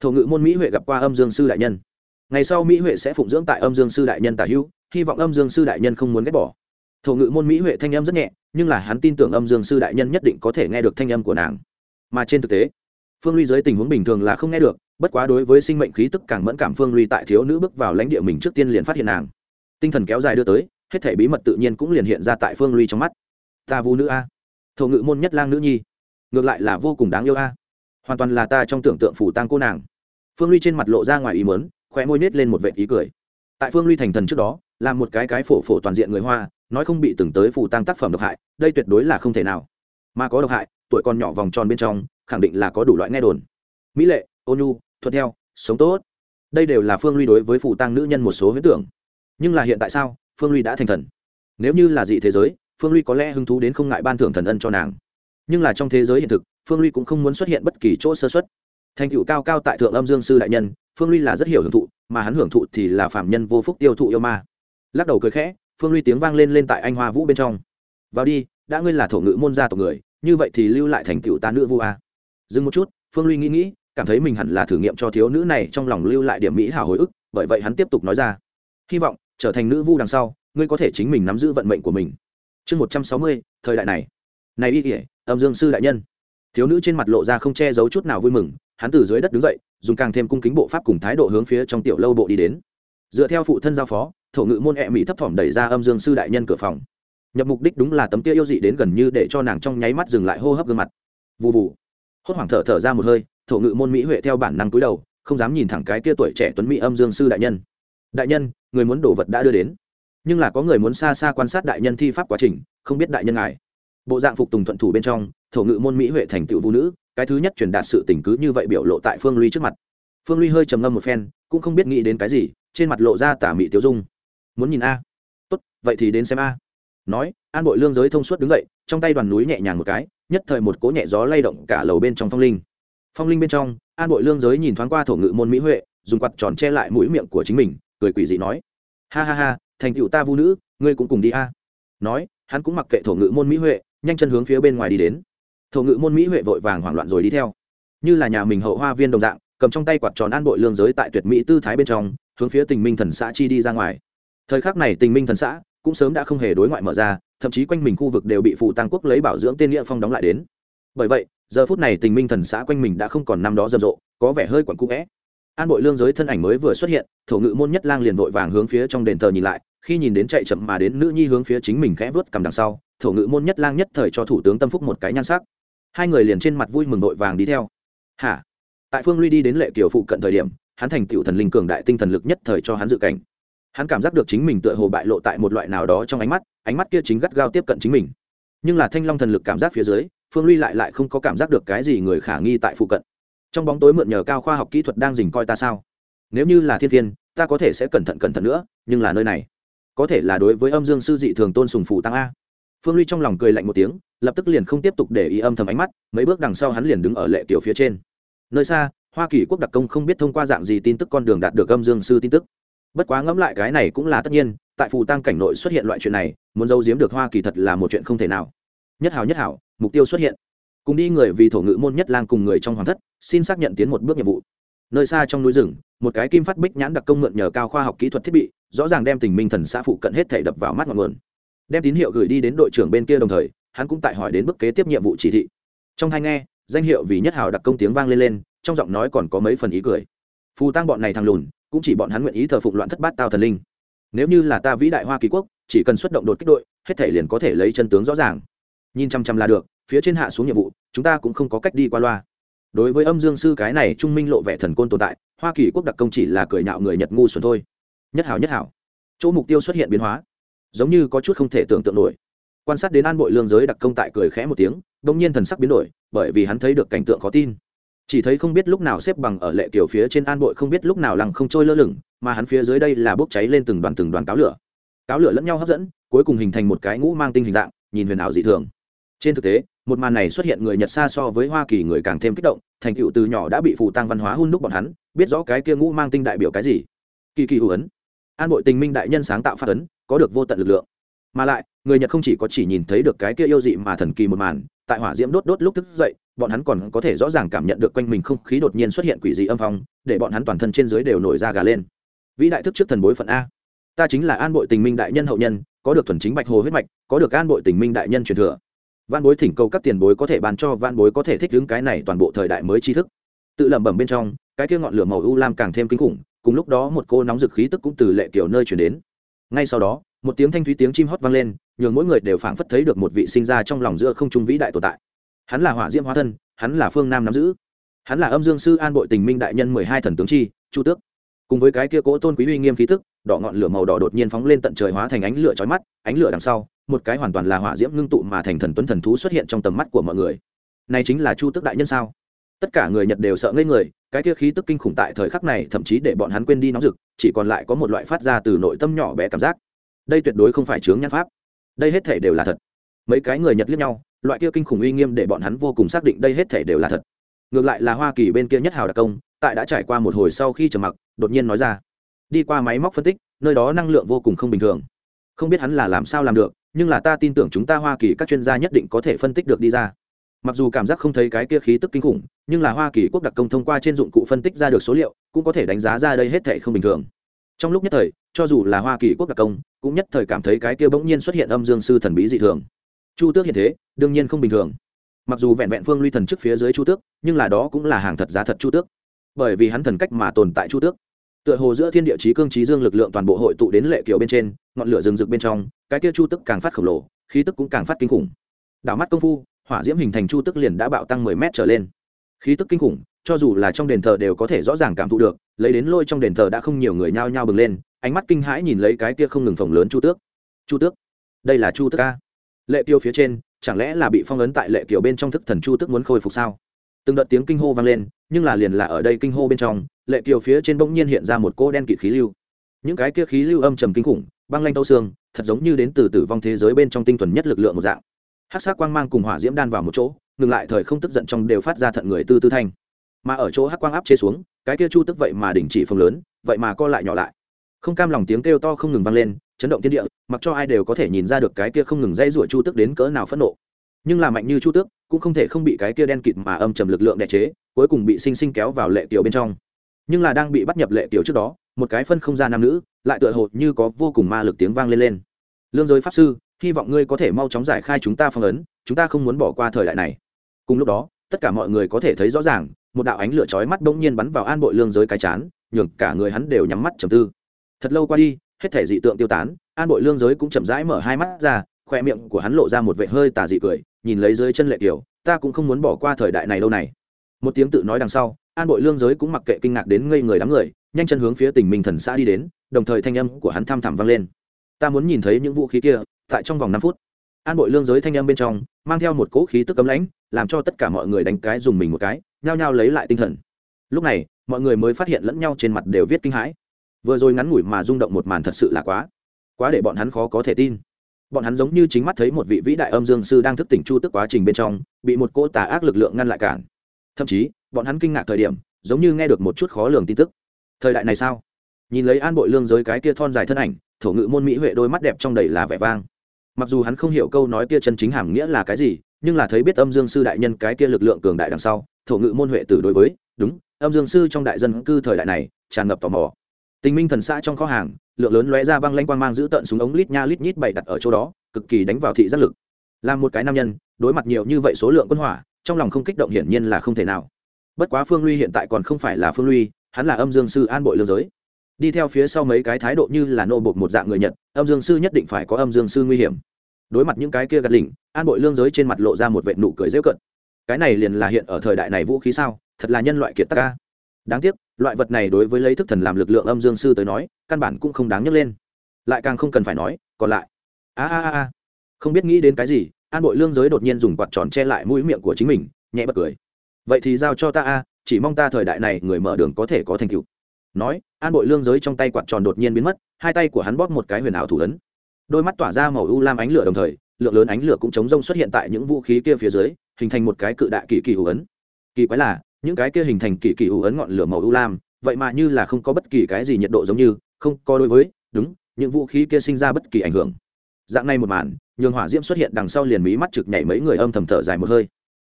Thổ ngự môn mỹ huệ gặp qua âm dương sư đại nhân. Ngày sau mỹ huệ sẽ phụng dưỡng tại âm dương sư đại nhân tả hữu, hy vọng âm dương sư đại nhân không muốn ghét bỏ. Thổ ngự môn mỹ huệ thanh âm rất nhẹ, nhưng là hắn tin tưởng âm dương sư đại nhân nhất định có thể nghe được thanh âm của nàng mà trên thực tế, phương ly dưới tình huống bình thường là không nghe được, bất quá đối với sinh mệnh khí tức càng mẫn cảm phương ly tại thiếu nữ bước vào lãnh địa mình trước tiên liền phát hiện nàng. Tinh thần kéo dài đưa tới, hết thể bí mật tự nhiên cũng liền hiện ra tại phương ly trong mắt. Ta vu nữ a. Thổ ngự môn nhất lang nữ nhi. Ngược lại là vô cùng đáng yêu a. Hoàn toàn là ta trong tưởng tượng phủ tang cô nàng. Phương ly trên mặt lộ ra ngoài ý mớn khóe môi nết lên một vệ ý cười. Tại phương ly thành thần trước đó, là một cái cái phổ phổ toàn diện người hoa, nói không bị từng tới phủ tăng tác phẩm độc hại, đây tuyệt đối là không thể nào. Mà có độc hại tuổi còn nhỏ vòng tròn bên trong, khẳng định là có đủ loại nghe đồn. Mỹ lệ, ô nhu, thuận theo, sống tốt. Đây đều là phương ly đối với phụ tăng nữ nhân một số huyết tưởng. Nhưng là hiện tại sao, phương ly đã thành thần? Nếu như là dị thế giới, phương ly có lẽ hứng thú đến không ngại ban thưởng thần ân cho nàng. Nhưng là trong thế giới hiện thực, phương ly cũng không muốn xuất hiện bất kỳ chỗ sơ xuất thành tựu cao cao tại thượng âm dương sư đại nhân, phương ly là rất hiểu hưởng thụ, mà hắn hưởng thụ thì là phạm nhân vô phúc tiêu thụ yêu ma. Lắc đầu cười khẽ, phương ly tiếng vang lên lên tại anh hoa vũ bên trong. Vào đi, đã ngươi là thổ ngữ môn gia tộc người như vậy thì lưu lại thành tựu ta nữ vu a. Dừng một chút, phương ly nghĩ nghĩ, cảm thấy mình hẳn là thử nghiệm cho thiếu nữ này trong lòng lưu lại điểm mỹ hào hồi ức, bởi vậy hắn tiếp tục nói ra. Hy vọng, trở thành nữ vu đằng sau, ngươi có thể chính mình nắm giữ vận mệnh của mình. Chương một trăm sáu mươi, thời đại này. Này y kỉa âm dương sư đại nhân. Thiếu nữ trên mặt lộ ra không che giấu chút nào vui mừng, hắn từ dưới đất đứng dậy, dùng càng thêm cung kính bộ pháp cùng thái độ hướng phía trong tiểu lâu bộ đi đến. Dựa theo phụ thân giao phó, thổ ngự môn ẹ mỹ thấp thỏm đẩy ra âm dương sư đại nhân cửa phòng nhập mục đích đúng là tấm kia yêu dị đến gần như để cho nàng trong nháy mắt dừng lại hô hấp gương mặt. Vụ vụ hốt hoảng thở thở ra một hơi, thổ ngự môn mỹ huệ theo bản năng cúi đầu, không dám nhìn thẳng cái kia tuổi trẻ tuấn mỹ âm dương sư đại nhân. Đại nhân, người muốn đổ vật đã đưa đến. Nhưng là có người muốn xa xa quan sát đại nhân thi pháp quá trình, không biết đại nhân ngài. Bộ dạng phục tùng thuận thủ bên trong, thổ ngự môn mỹ huệ thành tựu vũ nữ, cái thứ nhất truyền đạt sự tình cứ như vậy biểu lộ tại phương ly trước mặt. Phương ly hơi trầm ngâm một phen, cũng không biết nghĩ đến cái gì, trên mặt lộ ra tả mị tiêu dung. Muốn nhìn a. Tốt, vậy thì đến xem a nói, an bội lương giới thông suốt đứng dậy, trong tay đoàn núi nhẹ nhàng một cái, nhất thời một cỗ nhẹ gió lay động cả lầu bên trong phong linh. Phong linh bên trong, an bội lương giới nhìn thoáng qua thổ ngự môn mỹ huệ, dùng quạt tròn che lại mũi miệng của chính mình, cười quỷ dị nói, ha ha ha, thành cựu ta vũ nữ, ngươi cũng cùng đi a. Nói, hắn cũng mặc kệ thổ ngự môn mỹ huệ, nhanh chân hướng phía bên ngoài đi đến. Thổ ngự môn mỹ huệ vội vàng hoảng loạn rồi đi theo. Như là nhà mình hậu hoa viên đồng dạng, cầm trong tay quạt tròn an bội lương giới tại tuyệt mỹ tư thái bên trong, hướng phía tình minh thần xã chi đi ra ngoài. Thời khắc này tình minh thần xã cũng sớm đã không hề đối ngoại mở ra, thậm chí quanh mình khu vực đều bị phụ tăng quốc lấy bảo dưỡng tên nghĩa phong đóng lại đến. Bởi vậy, giờ phút này tình minh thần xã quanh mình đã không còn năm đó rầm rộ, có vẻ hơi quặn cũ vẽ. An bội lương giới thân ảnh mới vừa xuất hiện, thổ ngự môn nhất lang liền vội vàng hướng phía trong đền thờ nhìn lại, khi nhìn đến chạy chậm mà đến nữ nhi hướng phía chính mình khẽ vớt cầm đằng sau, thổ ngự môn nhất lang nhất thời cho thủ tướng tâm phúc một cái nhan sắc. Hai người liền trên mặt vui mừng vội vàng đi theo. Hả? Tại phương ly đi đến lệ kiều phụ cận thời điểm, hắn thành tựu thần linh cường đại tinh thần lực nhất thời cho hắn dự cảnh hắn cảm giác được chính mình tựa hồ bại lộ tại một loại nào đó trong ánh mắt ánh mắt kia chính gắt gao tiếp cận chính mình. Nhưng là thanh long thần lực cảm giác phía dưới, phương ly lại lại không có cảm giác được cái gì người khả nghi tại phụ cận. Trong bóng tối mượn nhờ cao khoa học kỹ thuật đang dình coi ta sao? Nếu như là thiên thiên, ta có thể sẽ cẩn thận cẩn thận nữa, nhưng là nơi này, có thể là đối với âm dương sư dị thường tôn sùng phụ tăng a. Phương ly trong lòng cười lạnh một tiếng, lập tức liền không tiếp tục để ý âm thầm ánh mắt, mấy bước đằng sau hắn liền đứng ở lệ kiểu phía trên. Nơi xa, hoa kỳ quốc đặc công không biết thông qua dạng gì tin tức con đường đạt được âm dương sư tin tức bất quá ngẫm lại cái này cũng là tất nhiên, tại phù tăng cảnh nội xuất hiện loại chuyện này, muốn giấu giếm được hoa kỳ thật là một chuyện không thể nào. Nhất hảo nhất hảo, mục tiêu xuất hiện. Cùng đi người vì thổ ngữ môn nhất lang cùng người trong hoàng thất, xin xác nhận tiến một bước nhiệm vụ. Nơi xa trong núi rừng, một cái kim phát bích nhãn đặc công mượn nhờ cao khoa học kỹ thuật thiết bị, rõ ràng đem tình minh thần xã phụ cận hết thể đập vào mắt ngọn nguồn. Đem tín hiệu gửi đi đến đội trưởng bên kia đồng thời, hắn cũng tại hỏi đến bước kế tiếp nhiệm vụ chỉ thị. Trong hai nghe, danh hiệu vì nhất hào đặc công tiếng vang lên lên, trong giọng nói còn có mấy phần ý cười. Phù tăng bọn này thằng lùn cũng chỉ bọn hắn nguyện ý thờ phụng loạn thất bát tao thần linh. Nếu như là ta vĩ đại hoa kỳ quốc, chỉ cần xuất động đột kích đội, hết thể liền có thể lấy chân tướng rõ ràng. Nhìn chăm chăm là được, phía trên hạ xuống nhiệm vụ, chúng ta cũng không có cách đi qua loa. Đối với âm dương sư cái này trung minh lộ vẻ thần côn tồn tại, hoa kỳ quốc đặc công chỉ là cười nhạo người nhật ngu xuẩn thôi. Nhất hảo nhất hảo. Chỗ mục tiêu xuất hiện biến hóa. Giống như có chút không thể tưởng tượng nổi. Quan sát đến an bội lương giới đặc công tại cười khẽ một tiếng, đông nhiên thần sắc biến đổi, bởi vì hắn thấy được cảnh tượng khó tin chỉ thấy không biết lúc nào xếp bằng ở lệ kiểu phía trên an bội, không biết lúc nào lằng không trôi lơ lửng, mà hắn phía dưới đây là bốc cháy lên từng đoàn từng đoàn cáo lửa. Cáo lửa lẫn nhau hấp dẫn, cuối cùng hình thành một cái ngũ mang tinh hình dạng, nhìn huyền ảo dị thường. Trên thực tế, một màn này xuất hiện người nhật xa so với hoa kỳ người càng thêm kích động, thành tựu từ nhỏ đã bị phù tăng văn hóa hun đúc bọn hắn, biết rõ cái kia ngũ mang tinh đại biểu cái gì. Kỳ kỳ hữu ấn. An bội tình minh đại nhân sáng tạo phát ấn, có được vô tận lực lượng. Mà lại, người nhật không chỉ có chỉ nhìn thấy được cái kia yêu dị mà thần kỳ một màn tại hỏa diễm đốt đốt lúc thức dậy, bọn hắn còn có thể rõ ràng cảm nhận được quanh mình không khí đột nhiên xuất hiện quỷ dị âm phong, để bọn hắn toàn thân trên dưới đều nổi ra gà lên. Vĩ đại thức trước thần bối phận a. Ta chính là an bội tình minh đại nhân hậu nhân, có được thuần chính bạch hồ huyết mạch, có được an bội tình minh đại nhân truyền thừa. Văn bối thỉnh cầu các tiền bối có thể bàn cho văn bối có thể thích ứng cái này toàn bộ thời đại mới tri thức. Tự lẩm bẩm bên trong, cái kia ngọn lửa màu u lam càng thêm kinh khủng, cùng lúc đó một cô nóng dực khí tức cũng từ lệ kiểu nơi chuyển đến. Ngay sau đó một tiếng thanh thúy tiếng chim hót vang lên, nhường mỗi người đều phảng phất thấy được một vị sinh ra trong lòng giữa không trung vĩ đại tồn tại. Hắn là hỏa diễm hóa thân, hắn là phương nam nắm giữ. Hắn là âm dương sư an bội tình minh đại nhân mười hai thần tướng chi, chu tước. Cùng với cái kia cỗ tôn quý uy nghiêm khí tức, đỏ ngọn lửa màu đỏ đột nhiên phóng lên tận trời hóa thành ánh lửa chói mắt, ánh lửa đằng sau, một cái hoàn toàn là hỏa diễm ngưng tụ mà thành thần tuấn thần thú xuất hiện trong tầm mắt của mọi người. Này chính là chu tước đại nhân sao? Tất cả người nhật đều sợ ngây người, cái kia khí tức kinh khủng tại thời khắc này thậm chí để bọn hắn quên đi nóng rực, chỉ còn lại có một loại phát ra từ nội tâm nhỏ bé cảm giác đây tuyệt đối không phải chướng nhãn pháp. Đây hết thể đều là thật. Mấy cái người nhật liếc nhau, loại kia kinh khủng uy nghiêm để bọn hắn vô cùng xác định đây hết thể đều là thật. Ngược lại là hoa kỳ bên kia nhất hào đặc công, tại đã trải qua một hồi sau khi trầm mặc, đột nhiên nói ra, đi qua máy móc phân tích, nơi đó năng lượng vô cùng không bình thường. Không biết hắn là làm sao làm được, nhưng là ta tin tưởng chúng ta hoa kỳ các chuyên gia nhất định có thể phân tích được đi ra. Mặc dù cảm giác không thấy cái kia khí tức kinh khủng, nhưng là hoa kỳ quốc đặc công thông qua trên dụng cụ phân tích ra được số liệu, cũng có thể đánh giá ra đây hết thể không bình thường. Trong lúc nhất thời cho dù là hoa kỳ quốc đặc công, cũng nhất thời cảm thấy cái kia bỗng nhiên xuất hiện âm dương sư thần bí dị thường. Chu tước hiện thế, đương nhiên không bình thường. Mặc dù vẹn vẹn phương ly thần trước phía dưới chu tước, nhưng là đó cũng là hàng thật giá thật chu tước. Bởi vì hắn thần cách mà tồn tại chu tước. Tựa hồ giữa thiên địa chí cương trí dương lực lượng toàn bộ hội tụ đến lệ kiều bên trên, ngọn lửa rừng rực bên trong, cái kia chu tức càng phát khổng lồ, khí tức cũng càng phát kinh khủng. Đảo mắt công phu, hỏa diễm hình thành chu tức liền đã bạo tăng mười mét trở lên. Khí tức kinh khủng, cho dù là trong đền thờ đều có thể rõ ràng cảm thụ được, lấy đến lôi trong đền thờ đã không nhiều người nhao nhao bừng lên ánh mắt kinh hãi nhìn lấy cái kia không ngừng phồng lớn chu tước. Chu tước, đây là chu tước ca. Lệ tiêu phía trên, chẳng lẽ là bị phong ấn tại lệ kiểu bên trong thức thần chu tước muốn khôi phục sao? Từng đợt tiếng kinh hô vang lên, nhưng là liền là ở đây kinh hô bên trong, lệ kiều phía trên bỗng nhiên hiện ra một cô đen kịt khí lưu. Những cái kia khí lưu âm trầm kinh khủng, băng lanh tâu xương, thật giống như đến từ tử vong thế giới bên trong tinh thuần nhất lực lượng một dạng. Hát sát quang mang cùng hỏa diễm đan vào một chỗ, ngừng lại thời không tức giận trong đều phát ra thận người tư tư thanh. Mà ở chỗ hắc quang áp chế xuống, cái kia chu tức vậy mà đình chỉ phồng lớn, vậy mà co lại nhỏ lại không cam lòng tiếng kêu to không ngừng vang lên, chấn động thiên địa, mặc cho ai đều có thể nhìn ra được cái kia không ngừng dây rủa chu Tước đến cỡ nào phẫn nộ. Nhưng là mạnh như chu tước, cũng không thể không bị cái kia đen kịt mà âm trầm lực lượng đè chế, cuối cùng bị sinh sinh kéo vào lệ tiểu bên trong. Nhưng là đang bị bắt nhập lệ tiểu trước đó, một cái phân không gian nam nữ, lại tựa hồ như có vô cùng ma lực tiếng vang lên lên. Lương giới pháp sư, hy vọng ngươi có thể mau chóng giải khai chúng ta phong ấn, chúng ta không muốn bỏ qua thời đại này. Cùng lúc đó, tất cả mọi người có thể thấy rõ ràng, một đạo ánh lửa chói mắt bỗng nhiên bắn vào an bội lương giới cái chán, nhường cả người hắn đều nhắm mắt trầm tư thật lâu qua đi, hết thể dị tượng tiêu tán, an bội lương giới cũng chậm rãi mở hai mắt ra, khoe miệng của hắn lộ ra một vệ hơi tà dị cười, nhìn lấy dưới chân lệ kiều ta cũng không muốn bỏ qua thời đại này lâu này. Một tiếng tự nói đằng sau, an bội lương giới cũng mặc kệ kinh ngạc đến ngây người đám người, nhanh chân hướng phía tỉnh minh thần xã đi đến, đồng thời thanh âm của hắn tham thẳm vang lên. Ta muốn nhìn thấy những vũ khí kia, tại trong vòng năm phút. An bội lương giới thanh âm bên trong, mang theo một cỗ khí tức cấm lãnh, làm cho tất cả mọi người đánh cái dùng mình một cái, nhao nhao lấy lại tinh thần. Lúc này, mọi người mới phát hiện lẫn nhau trên mặt đều viết kinh hãi vừa rồi ngắn ngủi mà rung động một màn thật sự là quá quá để bọn hắn khó có thể tin. Bọn hắn giống như chính mắt thấy một vị vĩ đại âm dương sư đang thức tỉnh chu tức quá trình bên trong, bị một cô tà ác lực lượng ngăn lại cản. Thậm chí, bọn hắn kinh ngạc thời điểm, giống như nghe được một chút khó lường tin tức. Thời đại này sao? Nhìn lấy an bội lương giới cái kia thon dài thân ảnh, thổ ngự môn mỹ huệ đôi mắt đẹp trong đầy là vẻ vang. Mặc dù hắn không hiểu câu nói kia chân chính hàm nghĩa là cái gì, nhưng là thấy biết âm dương sư đại nhân cái kia lực lượng cường đại đằng sau, thổ ngự môn huệ tử đối với, đúng, âm dương sư trong đại dân cư thời đại này, tràn ngập tò mò tình minh thần xã trong kho hàng, lượng lớn lóe ra băng lanh quang mang giữ tận súng ống lít nha lít nhít bày đặt ở chỗ đó, cực kỳ đánh vào thị giác lực. Là một cái nam nhân, đối mặt nhiều như vậy số lượng quân hỏa, trong lòng không kích động hiển nhiên là không thể nào. Bất quá phương luy hiện tại còn không phải là phương luy, hắn là âm dương sư an bội lương giới. Đi theo phía sau mấy cái thái độ như là nô bột một dạng người nhật, âm dương sư nhất định phải có âm dương sư nguy hiểm. Đối mặt những cái kia gật lỉnh, an bội lương giới trên mặt lộ ra một vệ nụ cười dễ cận cái này liền là hiện ở thời đại này vũ khí sao? Thật là nhân loại kiệt tác ca đáng tiếc loại vật này đối với lấy thức thần làm lực lượng âm dương sư tới nói, căn bản cũng không đáng nhắc lên. Lại càng không cần phải nói, còn lại. A a a không biết nghĩ đến cái gì, an bội lương giới đột nhiên dùng quạt tròn che lại mũi miệng của chính mình, nhẹ bật cười. Vậy thì giao cho ta a, chỉ mong ta thời đại này người mở đường có thể có thành tựu. Nói, an bội lương giới trong tay quạt tròn đột nhiên biến mất, hai tay của hắn bóp một cái huyền ảo thủ ấn. Đôi mắt tỏa ra màu u lam ánh lửa đồng thời, lượng lớn ánh lửa cũng chống rông xuất hiện tại những vũ khí kia phía dưới, hình thành một cái cự đại kỳ kỳ hữu ấn. Kỳ quái là những cái kia hình thành kỳ kỳ ủ ấn ngọn lửa màu u lam, vậy mà như là không có bất kỳ cái gì nhiệt độ giống như, không có đối với, đúng, những vũ khí kia sinh ra bất kỳ ảnh hưởng. Dạng này một màn, nhường hỏa diễm xuất hiện đằng sau liền mí mắt trực nhảy mấy người âm thầm thở dài một hơi.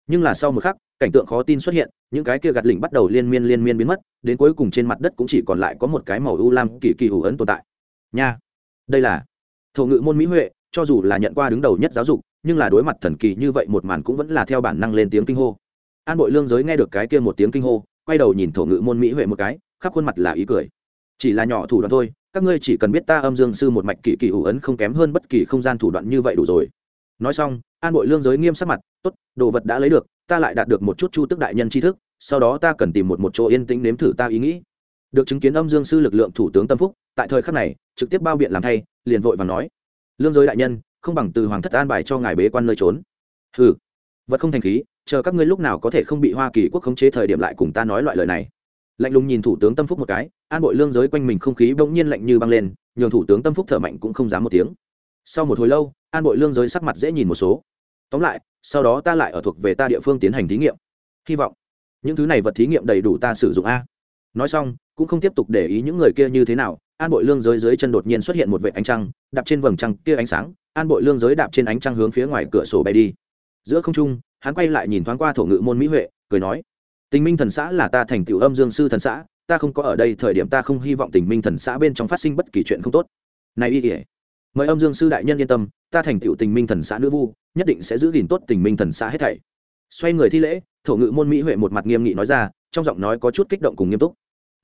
Nhưng là sau một khắc, cảnh tượng khó tin xuất hiện, những cái kia gạt lỉnh bắt đầu liên miên liên miên biến mất, đến cuối cùng trên mặt đất cũng chỉ còn lại có một cái màu u lam kỳ kỳ hữu ấn tồn tại. Nha, đây là thổ ngự môn mỹ huệ, cho dù là nhận qua đứng đầu nhất giáo dục, nhưng là đối mặt thần kỳ như vậy một màn cũng vẫn là theo bản năng lên tiếng kinh hô an bội lương giới nghe được cái kia một tiếng kinh hô, quay đầu nhìn thổ ngự môn mỹ huệ một cái, khắp khuôn mặt là ý cười. Chỉ là nhỏ thủ đoạn thôi, các ngươi chỉ cần biết ta âm dương sư một mạch kỳ kỳ ủ ấn không kém hơn bất kỳ không gian thủ đoạn như vậy đủ rồi. Nói xong, an bội lương giới nghiêm sắc mặt, tốt, đồ vật đã lấy được, ta lại đạt được một chút chu tức đại nhân tri thức, sau đó ta cần tìm một một chỗ yên tĩnh nếm thử ta ý nghĩ. Được chứng kiến âm dương sư lực lượng thủ tướng tâm phúc, tại thời khắc này, trực tiếp bao biện làm thay, liền vội và nói, lương giới đại nhân, không bằng từ hoàng thất an bài cho ngài bế quan nơi trốn. Ừ vật không thành khí, chờ các ngươi lúc nào có thể không bị hoa kỳ quốc khống chế thời điểm lại cùng ta nói loại lời này. Lạnh lùng nhìn thủ tướng tâm phúc một cái, an bội lương giới quanh mình không khí bỗng nhiên lạnh như băng lên, nhường thủ tướng tâm phúc thở mạnh cũng không dám một tiếng. Sau một hồi lâu, an bội lương giới sắc mặt dễ nhìn một số. Tóm lại, sau đó ta lại ở thuộc về ta địa phương tiến hành thí nghiệm. Hy vọng những thứ này vật thí nghiệm đầy đủ ta sử dụng a. Nói xong, cũng không tiếp tục để ý những người kia như thế nào, an bội lương giới dưới chân đột nhiên xuất hiện một vệ ánh trăng, đạp trên vầng trăng kia ánh sáng, an bội lương giới đạp trên ánh trăng hướng phía ngoài cửa sổ bay đi giữa không trung, hắn quay lại nhìn thoáng qua thổ ngự môn mỹ huệ, cười nói, tình minh thần xã là ta thành tựu âm dương sư thần xã, ta không có ở đây thời điểm ta không hy vọng tình minh thần xã bên trong phát sinh bất kỳ chuyện không tốt. Này y ỉa mời âm dương sư đại nhân yên tâm, ta thành tựu tình minh thần xã nữ vu, nhất định sẽ giữ gìn tốt tình minh thần xã hết thảy. Xoay người thi lễ, thổ ngự môn mỹ huệ một mặt nghiêm nghị nói ra, trong giọng nói có chút kích động cùng nghiêm túc.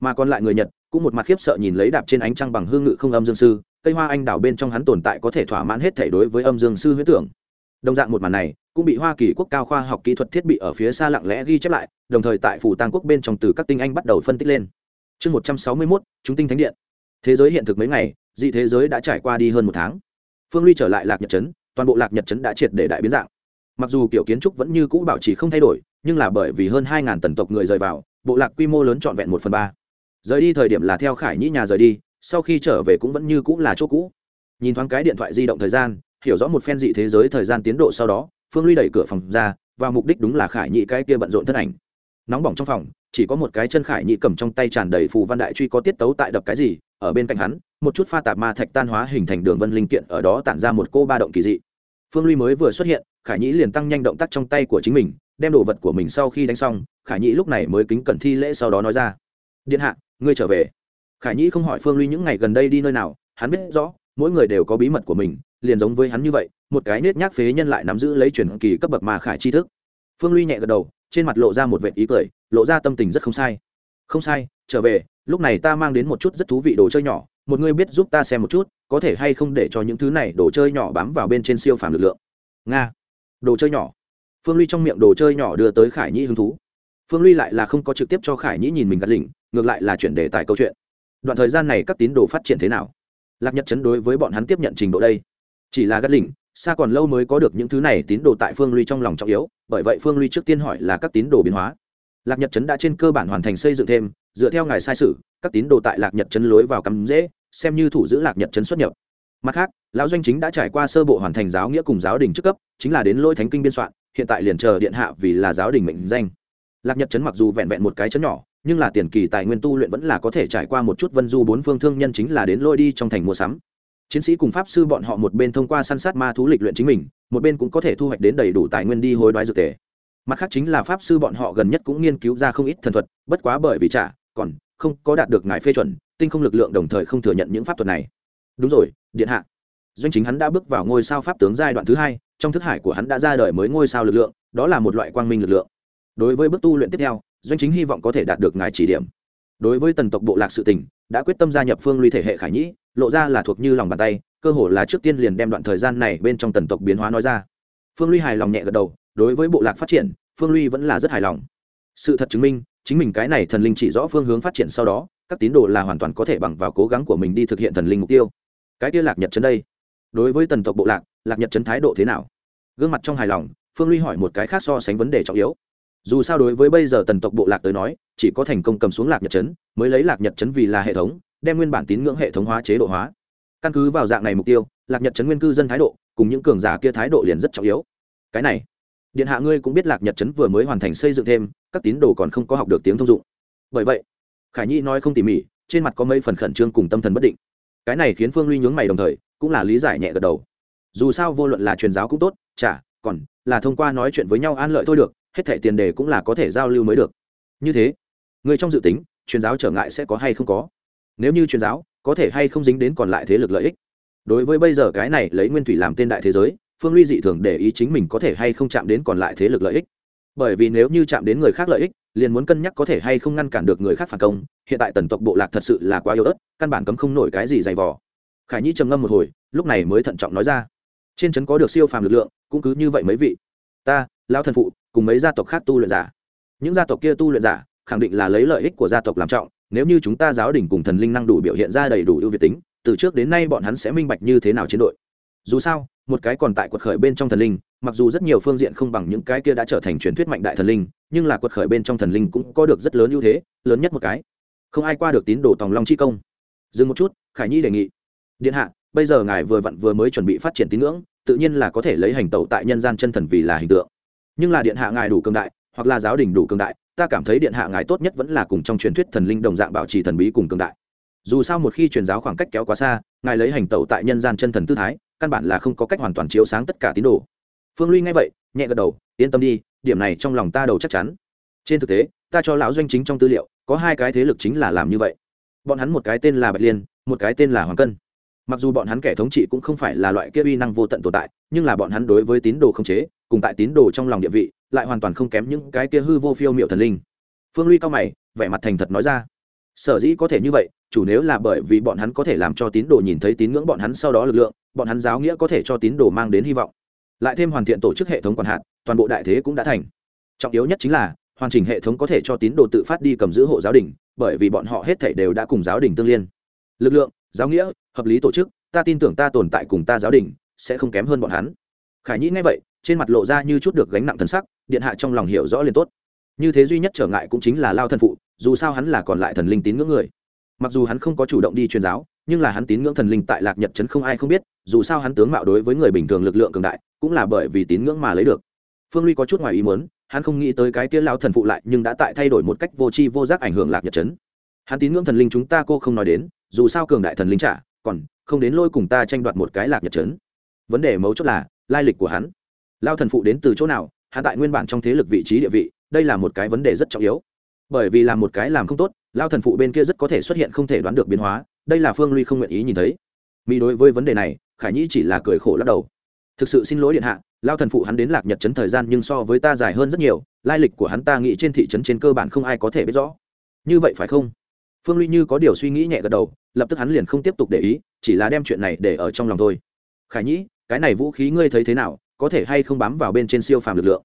Mà còn lại người nhật, cũng một mặt khiếp sợ nhìn lấy đạp trên ánh trăng bằng hương ngự không âm dương sư, cây hoa anh đào bên trong hắn tồn tại có thể thỏa mãn hết thể đối với âm dương sư huyết tưởng. Đồng dạng một màn này cũng bị hoa kỳ quốc cao khoa học kỹ thuật thiết bị ở phía xa lặng lẽ ghi chép lại, đồng thời tại phủ Tăng quốc bên trong từ các tinh anh bắt đầu phân tích lên. Chương một trăm sáu mươi mốt, chúng tinh thánh điện. Thế giới hiện thực mấy ngày, dị thế giới đã trải qua đi hơn một tháng. Phương ly trở lại lạc nhật trấn, toàn bộ lạc nhật trấn đã triệt để đại biến dạng. Mặc dù kiểu kiến trúc vẫn như cũ bảo trì không thay đổi, nhưng là bởi vì hơn hai ngàn tần tộc người rời vào, bộ lạc quy mô lớn trọn vẹn một phần ba. Rời đi thời điểm là theo khải nhĩ nhà rời đi, sau khi trở về cũng vẫn như cũ là chỗ cũ. Nhìn thoáng cái điện thoại di động thời gian, hiểu rõ một phen dị thế giới thời gian tiến độ sau đó phương ly đẩy cửa phòng ra và mục đích đúng là khải nhị cái kia bận rộn thân ảnh. Nóng bỏng trong phòng, chỉ có một cái chân khải nhị cầm trong tay tràn đầy phù văn đại truy có tiết tấu tại đập cái gì, ở bên cạnh hắn, một chút pha tạp ma thạch tan hóa hình thành đường vân linh kiện, ở đó tản ra một cô ba động kỳ dị. Phương ly mới vừa xuất hiện, khải nhĩ liền tăng nhanh động tác trong tay của chính mình, đem đồ vật của mình sau khi đánh xong, khải nhĩ lúc này mới kính cẩn thi lễ sau đó nói ra. Điện hạ, ngươi trở về. Khải nhĩ không hỏi phương ly những ngày gần đây đi nơi nào, hắn biết rõ, mỗi người đều có bí mật của mình, liền giống với hắn như vậy một cái nết nhác phế nhân lại nắm giữ lấy truyền kỳ cấp bậc mà khải tri thức. Phương ly nhẹ gật đầu, trên mặt lộ ra một vệ ý cười, lộ ra tâm tình rất không sai. Không sai, trở về, lúc này ta mang đến một chút rất thú vị đồ chơi nhỏ, một người biết giúp ta xem một chút, có thể hay không để cho những thứ này đồ chơi nhỏ bám vào bên trên siêu phàm lực lượng. Nga. Đồ chơi nhỏ. Phương ly trong miệng đồ chơi nhỏ đưa tới khải nhĩ hứng thú. Phương ly lại là không có trực tiếp cho khải nhĩ nhìn mình gắt lỉnh, ngược lại là chuyển đề tài câu chuyện. Đoạn thời gian này các tín đồ phát triển thế nào? Lạc nhật chấn đối với bọn hắn tiếp nhận trình độ đây, chỉ là gắt lỉnh xa còn lâu mới có được những thứ này, tín đồ tại phương ly trong lòng trọng yếu, bởi vậy phương ly trước tiên hỏi là các tín đồ biến hóa. Lạc nhật chấn đã trên cơ bản hoàn thành xây dựng thêm, dựa theo ngài sai sử các tín đồ tại lạc nhật chấn lối vào cắm dễ, xem như thủ giữ lạc nhật chấn xuất nhập. Mặt khác, lão doanh chính đã trải qua sơ bộ hoàn thành giáo nghĩa cùng giáo đình trước cấp, chính là đến lôi thánh kinh biên soạn, hiện tại liền chờ điện hạ vì là giáo đình mệnh danh. Lạc nhật chấn mặc dù vẹn vẹn một cái chấn nhỏ, nhưng là tiền kỳ tài nguyên tu luyện vẫn là có thể trải qua một chút vân du bốn phương thương nhân chính là đến lôi đi trong thành mua sắm chiến sĩ cùng pháp sư bọn họ một bên thông qua săn sát ma thú lịch luyện chính mình, một bên cũng có thể thu hoạch đến đầy đủ tài nguyên đi hối đoái dược tề. Mặt khác chính là pháp sư bọn họ gần nhất cũng nghiên cứu ra không ít thần thuật, bất quá bởi vì trả còn không có đạt được ngài phê chuẩn, tinh không lực lượng đồng thời không thừa nhận những pháp thuật này. Đúng rồi, điện hạ. Doanh chính hắn đã bước vào ngôi sao pháp tướng giai đoạn thứ hai, trong thức hải của hắn đã ra đời mới ngôi sao lực lượng, đó là một loại quang minh lực lượng. Đối với bước tu luyện tiếp theo, doanh chính hy vọng có thể đạt được ngài chỉ điểm. Đối với tần tộc bộ lạc sự tỉnh đã quyết tâm gia nhập phương ly thể hệ khải nhĩ lộ ra là thuộc như lòng bàn tay, cơ hồ là trước tiên liền đem đoạn thời gian này bên trong tần tộc biến hóa nói ra. Phương ly hài lòng nhẹ gật đầu, đối với bộ lạc phát triển, phương ly vẫn là rất hài lòng. Sự thật chứng minh, chính mình cái này thần linh chỉ rõ phương hướng phát triển sau đó, các tín đồ là hoàn toàn có thể bằng vào cố gắng của mình đi thực hiện thần linh mục tiêu. Cái kia lạc nhật trấn đây, đối với tần tộc bộ lạc lạc nhật trấn thái độ thế nào? Gương mặt trong hài lòng, phương ly hỏi một cái khác so sánh vấn đề trọng yếu. Dù sao đối với bây giờ tần tộc bộ lạc tới nói, chỉ có thành công cầm xuống lạc nhật trấn, mới lấy lạc nhật trấn vì là hệ thống đem nguyên bản tín ngưỡng hệ thống hóa chế độ hóa. Căn cứ vào dạng này mục tiêu, lạc nhật trấn nguyên cư dân thái độ, cùng những cường giả kia thái độ liền rất trọng yếu. Cái này, điện hạ ngươi cũng biết lạc nhật trấn vừa mới hoàn thành xây dựng thêm, các tín đồ còn không có học được tiếng thông dụng. Bởi vậy, khải nhi nói không tỉ mỉ, trên mặt có mấy phần khẩn trương cùng tâm thần bất định. Cái này khiến phương ly nhướng mày đồng thời, cũng là lý giải nhẹ gật đầu. Dù sao vô luận là truyền giáo cũng tốt, chả, còn là thông qua nói chuyện với nhau an lợi thôi được, hết thẻ tiền đề cũng là có thể giao lưu mới được. Như thế, người trong dự tính, truyền giáo trở ngại sẽ có hay không có? Nếu như truyền giáo, có thể hay không dính đến còn lại thế lực lợi ích. Đối với bây giờ cái này lấy nguyên thủy làm tên đại thế giới, phương ly dị thường để ý chính mình có thể hay không chạm đến còn lại thế lực lợi ích. Bởi vì nếu như chạm đến người khác lợi ích, liền muốn cân nhắc có thể hay không ngăn cản được người khác phản công, hiện tại tần tộc bộ lạc thật sự là quá yếu ớt, căn bản cấm không nổi cái gì dày vò. Khải nhi trầm ngâm một hồi, lúc này mới thận trọng nói ra. Trên trấn có được siêu phàm lực lượng, cũng cứ như vậy mấy vị. Ta lao thần phụ, cùng mấy gia tộc khác tu luyện giả. Những gia tộc kia tu luyện giả, khẳng định là lấy lợi ích của gia tộc làm trọng nếu như chúng ta giáo đình cùng thần linh năng đủ biểu hiện ra đầy đủ ưu việt tính, từ trước đến nay bọn hắn sẽ minh bạch như thế nào chiến đội. Dù sao, một cái còn tại quật khởi bên trong thần linh, mặc dù rất nhiều phương diện không bằng những cái kia đã trở thành truyền thuyết mạnh đại thần linh, nhưng là quật khởi bên trong thần linh cũng có được rất lớn ưu thế, lớn nhất một cái. Không ai qua được tín đồ tòng long chi công. Dừng một chút, khải nhi đề nghị. Điện hạ, bây giờ ngài vừa vặn vừa mới chuẩn bị phát triển tín ngưỡng, tự nhiên là có thể lấy hành tẩu tại nhân gian chân thần vì là hình tượng. Nhưng là điện hạ ngài đủ cường đại, hoặc là giáo đình đủ cường đại ta cảm thấy điện hạ ngài tốt nhất vẫn là cùng trong truyền thuyết thần linh đồng dạng bảo trì thần bí cùng cường đại. Dù sao một khi truyền giáo khoảng cách kéo quá xa, ngài lấy hành tẩu tại nhân gian chân thần tư thái, căn bản là không có cách hoàn toàn chiếu sáng tất cả tín đồ. Phương ly nghe vậy, nhẹ gật đầu, yên tâm đi, điểm này trong lòng ta đầu chắc chắn. Trên thực tế, ta cho lão doanh chính trong tư liệu, có hai cái thế lực chính là làm như vậy. Bọn hắn một cái tên là bạch liên, một cái tên là hoàng cân. Mặc dù bọn hắn kẻ thống trị cũng không phải là loại kia uy năng vô tận tồn tại, nhưng là bọn hắn đối với tín đồ không chế, cùng tại tín đồ trong lòng địa vị lại hoàn toàn không kém những cái kia hư vô phiêu miệu thần linh. Phương ly cao mày, vẻ mặt thành thật nói ra. Sở dĩ có thể như vậy, chủ nếu là bởi vì bọn hắn có thể làm cho tín đồ nhìn thấy tín ngưỡng bọn hắn sau đó lực lượng, bọn hắn giáo nghĩa có thể cho tín đồ mang đến hy vọng. Lại thêm hoàn thiện tổ chức hệ thống quản hạt, toàn bộ đại thế cũng đã thành. Trọng yếu nhất chính là, hoàn chỉnh hệ thống có thể cho tín đồ tự phát đi cầm giữ hộ giáo đình, bởi vì bọn họ hết thể đều đã cùng giáo đình tương liên. Lực lượng, giáo nghĩa, hợp lý tổ chức, ta tin tưởng ta tồn tại cùng ta giáo đình, sẽ không kém hơn bọn hắn. Khải nhĩ nghe vậy trên mặt lộ ra như chút được gánh nặng thần sắc, điện hạ trong lòng hiểu rõ liền tốt. Như thế duy nhất trở ngại cũng chính là lao thân phụ, dù sao hắn là còn lại thần linh tín ngưỡng người. Mặc dù hắn không có chủ động đi truyền giáo, nhưng là hắn tín ngưỡng thần linh tại lạc nhật trấn không ai không biết, dù sao hắn tướng mạo đối với người bình thường lực lượng cường đại, cũng là bởi vì tín ngưỡng mà lấy được. Phương ly có chút ngoài ý muốn, hắn không nghĩ tới cái tia lao thần phụ lại nhưng đã tại thay đổi một cách vô tri vô giác ảnh hưởng lạc nhật trấn. Hắn tín ngưỡng thần linh chúng ta cô không nói đến, dù sao cường đại thần linh trả, còn không đến lôi cùng ta tranh đoạt một cái lạc nhật trấn. Vấn đề mấu chốt là, lai lịch của hắn lao thần phụ đến từ chỗ nào, hạ tại nguyên bản trong thế lực vị trí địa vị, đây là một cái vấn đề rất trọng yếu. Bởi vì làm một cái làm không tốt, lao thần phụ bên kia rất có thể xuất hiện không thể đoán được biến hóa, đây là phương ly không nguyện ý nhìn thấy. Mỹ đối với vấn đề này, khải nhi chỉ là cười khổ lắc đầu. Thực sự xin lỗi điện hạ, lao thần phụ hắn đến lạc nhật trấn thời gian nhưng so với ta dài hơn rất nhiều, lai lịch của hắn ta nghĩ trên thị trấn trên cơ bản không ai có thể biết rõ. Như vậy phải không? Phương ly như có điều suy nghĩ nhẹ gật đầu, lập tức hắn liền không tiếp tục để ý, chỉ là đem chuyện này để ở trong lòng thôi. Khải nhĩ, cái này vũ khí ngươi thấy thế nào? Có thể hay không bám vào bên trên siêu phàm lực lượng.